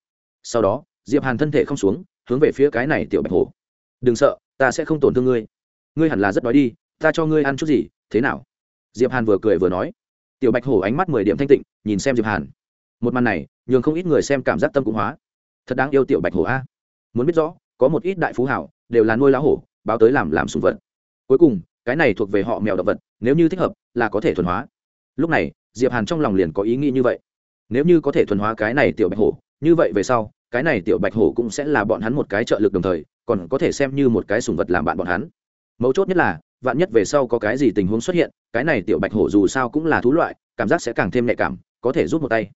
Sau đó, diệp hàn thân thể không xuống, hướng về phía cái này tiểu bạch hổ. Đừng sợ, ta sẽ không tổn thương ngươi. Ngươi hẳn là rất đói đi, ta cho ngươi ăn chút gì, thế nào? Diệp hàn vừa cười vừa nói. Tiểu bạch hổ ánh mắt mười điểm thanh tịnh, nhìn xem diệp hàn. Một màn này, nhường không ít người xem cảm giác tâm cũng hóa. Thật đáng yêu tiểu bạch hổ a. Muốn biết rõ, có một ít đại phú hảo, đều là nuôi lá hổ, báo tới làm làm sùng vật. Cuối cùng cái này thuộc về họ mèo động vật, nếu như thích hợp, là có thể thuần hóa. Lúc này, diệp hàn trong lòng liền có ý nghĩ như vậy. Nếu như có thể thuần hóa cái này tiểu bạch hổ, như vậy về sau, cái này tiểu bạch hổ cũng sẽ là bọn hắn một cái trợ lực đồng thời, còn có thể xem như một cái sùng vật làm bạn bọn hắn. Mấu chốt nhất là, vạn nhất về sau có cái gì tình huống xuất hiện, cái này tiểu bạch hổ dù sao cũng là thú loại, cảm giác sẽ càng thêm nhạy cảm, có thể rút một tay.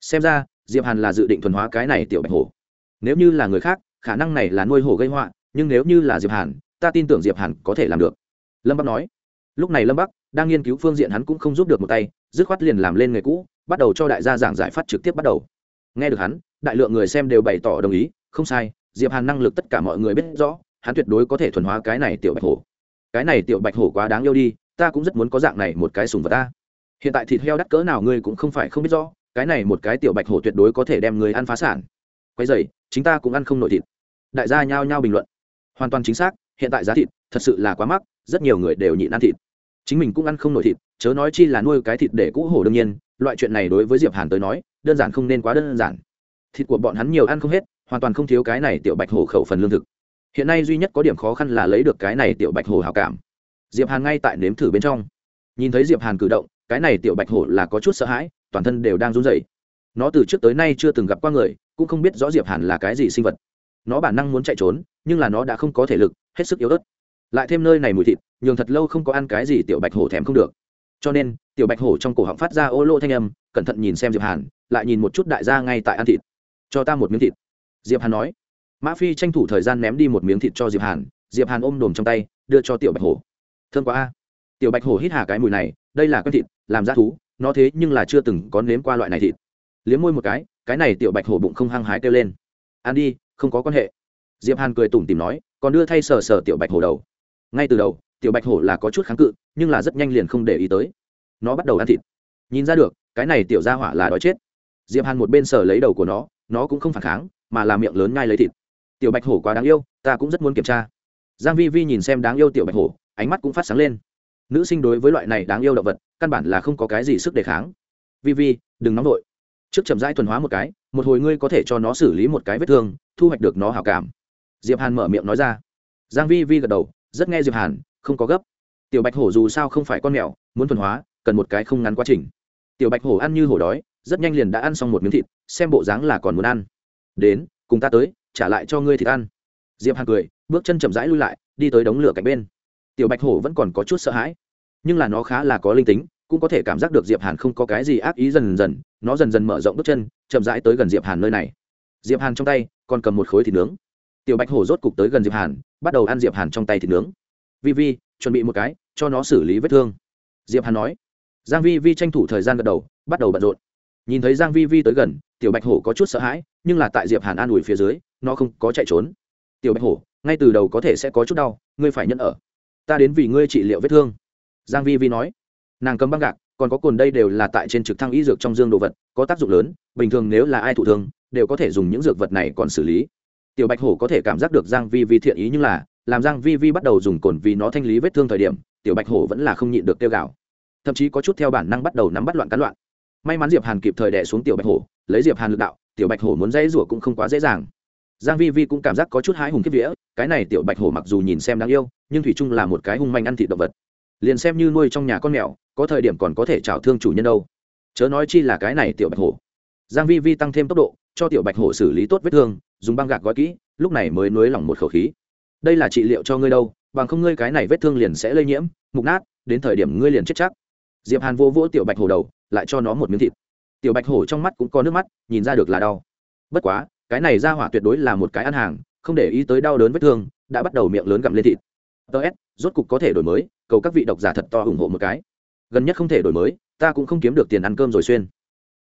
Xem ra, diệp hàn là dự định thuần hóa cái này tiểu bạch hổ. Nếu như là người khác, khả năng này là nuôi hổ gây họa, nhưng nếu như là diệp hàn, ta tin tưởng diệp hàn có thể làm được lâm bắc nói lúc này lâm bắc đang nghiên cứu phương diện hắn cũng không giúp được một tay dứt khoát liền làm lên nghề cũ bắt đầu cho đại gia giảng giải phát trực tiếp bắt đầu nghe được hắn đại lượng người xem đều bày tỏ đồng ý không sai diệp hàn năng lực tất cả mọi người biết rõ hắn tuyệt đối có thể thuần hóa cái này tiểu bạch hổ cái này tiểu bạch hổ quá đáng yêu đi ta cũng rất muốn có dạng này một cái sùng vật ta hiện tại thịt heo đắt cỡ nào ngươi cũng không phải không biết rõ cái này một cái tiểu bạch hổ tuyệt đối có thể đem người ăn phá sản quay dày chính ta cũng ăn không nổi thịt đại gia nhao nhao bình luận hoàn toàn chính xác hiện tại giá thịt thật sự là quá mắc, rất nhiều người đều nhịn ăn thịt. Chính mình cũng ăn không nổi thịt, chớ nói chi là nuôi cái thịt để cũ hổ đương nhiên, loại chuyện này đối với diệp hàn tới nói, đơn giản không nên quá đơn giản. Thịt của bọn hắn nhiều ăn không hết, hoàn toàn không thiếu cái này tiểu bạch hổ khẩu phần lương thực. Hiện nay duy nhất có điểm khó khăn là lấy được cái này tiểu bạch hổ hào cảm. Diệp hàn ngay tại nếm thử bên trong. Nhìn thấy diệp hàn cử động, cái này tiểu bạch hổ là có chút sợ hãi, toàn thân đều đang run rẩy. Nó từ trước tới nay chưa từng gặp qua người, cũng không biết rõ diệp hàn là cái gì sinh vật. Nó bản năng muốn chạy trốn nhưng là nó đã không có thể lực, hết sức yếu ớt. Lại thêm nơi này mùi thịt, nhường thật lâu không có ăn cái gì tiểu bạch hổ thèm không được. Cho nên, tiểu bạch hổ trong cổ họng phát ra ô lô thanh âm, cẩn thận nhìn xem diệp hàn, lại nhìn một chút đại gia ngay tại ăn thịt. Cho ta một miếng thịt. Diệp hàn nói. Mã phi tranh thủ thời gian ném đi một miếng thịt cho diệp hàn diệp hàn ôm đồm trong tay, đưa cho tiểu bạch hổ. Thương quá a. Tiểu bạch hổ hít hà cái mùi này, đây là con thịt, làm ra thú, nó thế nhưng là chưa từng có nếm qua loại này thịt. Liếm môi một cái cái này tiểu bạch hổ bụng không hăng hái kêu lên. Ăn đi, không có quan hệ diệp hàn cười tủm tìm nói, còn đưa thay sờ sờ tiểu bạch hổ đầu. Ngay từ đầu, tiểu bạch hổ là có chút kháng cự, nhưng là rất nhanh liền không để ý tới. Nó bắt đầu ăn thịt. Nhìn ra được, cái này tiểu gia hỏa là đói chết. Diệp hàn một bên sờ lấy đầu của nó nó cũng không phản kháng, mà là miệng lớn ngay lấy thịt. Tiểu bạch hổ quá đáng yêu, ta cũng rất muốn kiểm tra. Giang vi vi nhìn xem đáng yêu tiểu bạch hổ, ánh mắt cũng phát sáng lên. Nữ sinh đối với loại này đáng yêu động vật, căn bản là không có cái gì sức đề kháng. Vi vi, đừng nóng vội. Trước chậm rãi thuần hóa một cái, một hồi ngươi có thể cho nó xử lý một cái vết thương, thu hoạch được nó hảo cảm diệp hàn mở miệng nói ra. Giang vi vi gật đầu, rất nghe diệp hàn, không có gấp. Tiểu bạch hổ dù sao không phải con mèo, muốn thuần hóa, cần một cái không ngắn quá trình. Tiểu bạch hổ ăn như hổ đói, rất nhanh liền đã ăn xong một miếng thịt, xem bộ dáng là còn muốn ăn. Đến, cùng ta tới, trả lại cho ngươi thịt ăn. Diệp hàn cười, bước chân chậm rãi lui lại, đi tới đống lửa cạnh bên. Tiểu bạch hổ vẫn còn có chút sợ hãi. Nhưng là nó khá là có linh tính, cũng có thể cảm giác được diệp hàn không có cái gì ác ý dần dần, nó dần dần mở rộng bước chân, chậm rãi tới gần diệp hàn nơi này. Diệp hàn trong tay, còn cầm một khối thịt nướng tiểu bạch hổ rốt cục tới gần diệp hàn, bắt đầu ăn diệp hàn trong tay thịt nướng. Vi vi, chuẩn bị một cái, cho nó xử lý vết thương. Diệp hàn nói. Giang vi vi tranh thủ thời gian gật đầu, bắt đầu bận rộn. Nhìn thấy giang vi vi tới gần, tiểu bạch hổ có chút sợ hãi, nhưng là tại diệp hàn an ủi phía dưới, nó không có chạy trốn. Tiểu bạch hổ, ngay từ đầu có thể sẽ có chút đau, ngươi phải nhẫn ở. Ta đến vì ngươi trị liệu vết thương. Giang vi vi nói. Nàng cầm băng gạc, còn có cồn đây đều là tại trên trực thăng y dược trong dương đồ vật, có tác dụng lớn, bình thường nếu là ai thụ thương, đều có thể dùng những dược vật này còn xử lý tiểu bạch hổ có thể cảm giác được giang vi vi thiện ý nhưng là, làm giang vi vi bắt đầu dùng cồn vì nó thanh lý vết thương thời điểm, tiểu bạch hổ vẫn là không nhịn được tiêu gạo thậm chí có chút theo bản năng bắt đầu nắm bắt loạn cắn loạn. May mắn diệp hàn kịp thời đè xuống tiểu bạch hổ, lấy diệp hàn lực đạo, tiểu bạch hổ muốn dãy rủa cũng không quá dễ dàng. Giang vi vi cũng cảm giác có chút hái hùng kiếp vía, cái này tiểu bạch hổ mặc dù nhìn xem đáng yêu, nhưng thủy chung là một cái hung manh ăn thịt động vật. Liền xem như nuôi trong nhà con mèo, có thời điểm còn có thể trào thương chủ nhân đâu. Chớ nói chi là cái này tiểu bạch hổ. Giang vi vi tăng thêm tốc độ cho tiểu bạch hổ xử lý tốt vết thương, dùng băng gạc gói kỹ, lúc này mới nuối lỏng một khẩu khí. Đây là trị liệu cho ngươi đâu, bằng không ngươi cái này vết thương liền sẽ lây nhiễm, mục nát, đến thời điểm ngươi liền chết chắc. Diệp hàn vô vỗ tiểu bạch hổ đầu, lại cho nó một miếng thịt. Tiểu bạch hổ trong mắt cũng có nước mắt, nhìn ra được là đau. Bất quá, cái này ra hỏa tuyệt đối là một cái ăn hàng, không để ý tới đau đớn vết thương, đã bắt đầu miệng lớn gặm lên thịt. Ts rốt cục có thể đổi mới, cầu các vị độc giả thật to ủng hộ một cái. Gần nhất không thể đổi mới, ta cũng không kiếm được tiền ăn cơm rồi xuyên.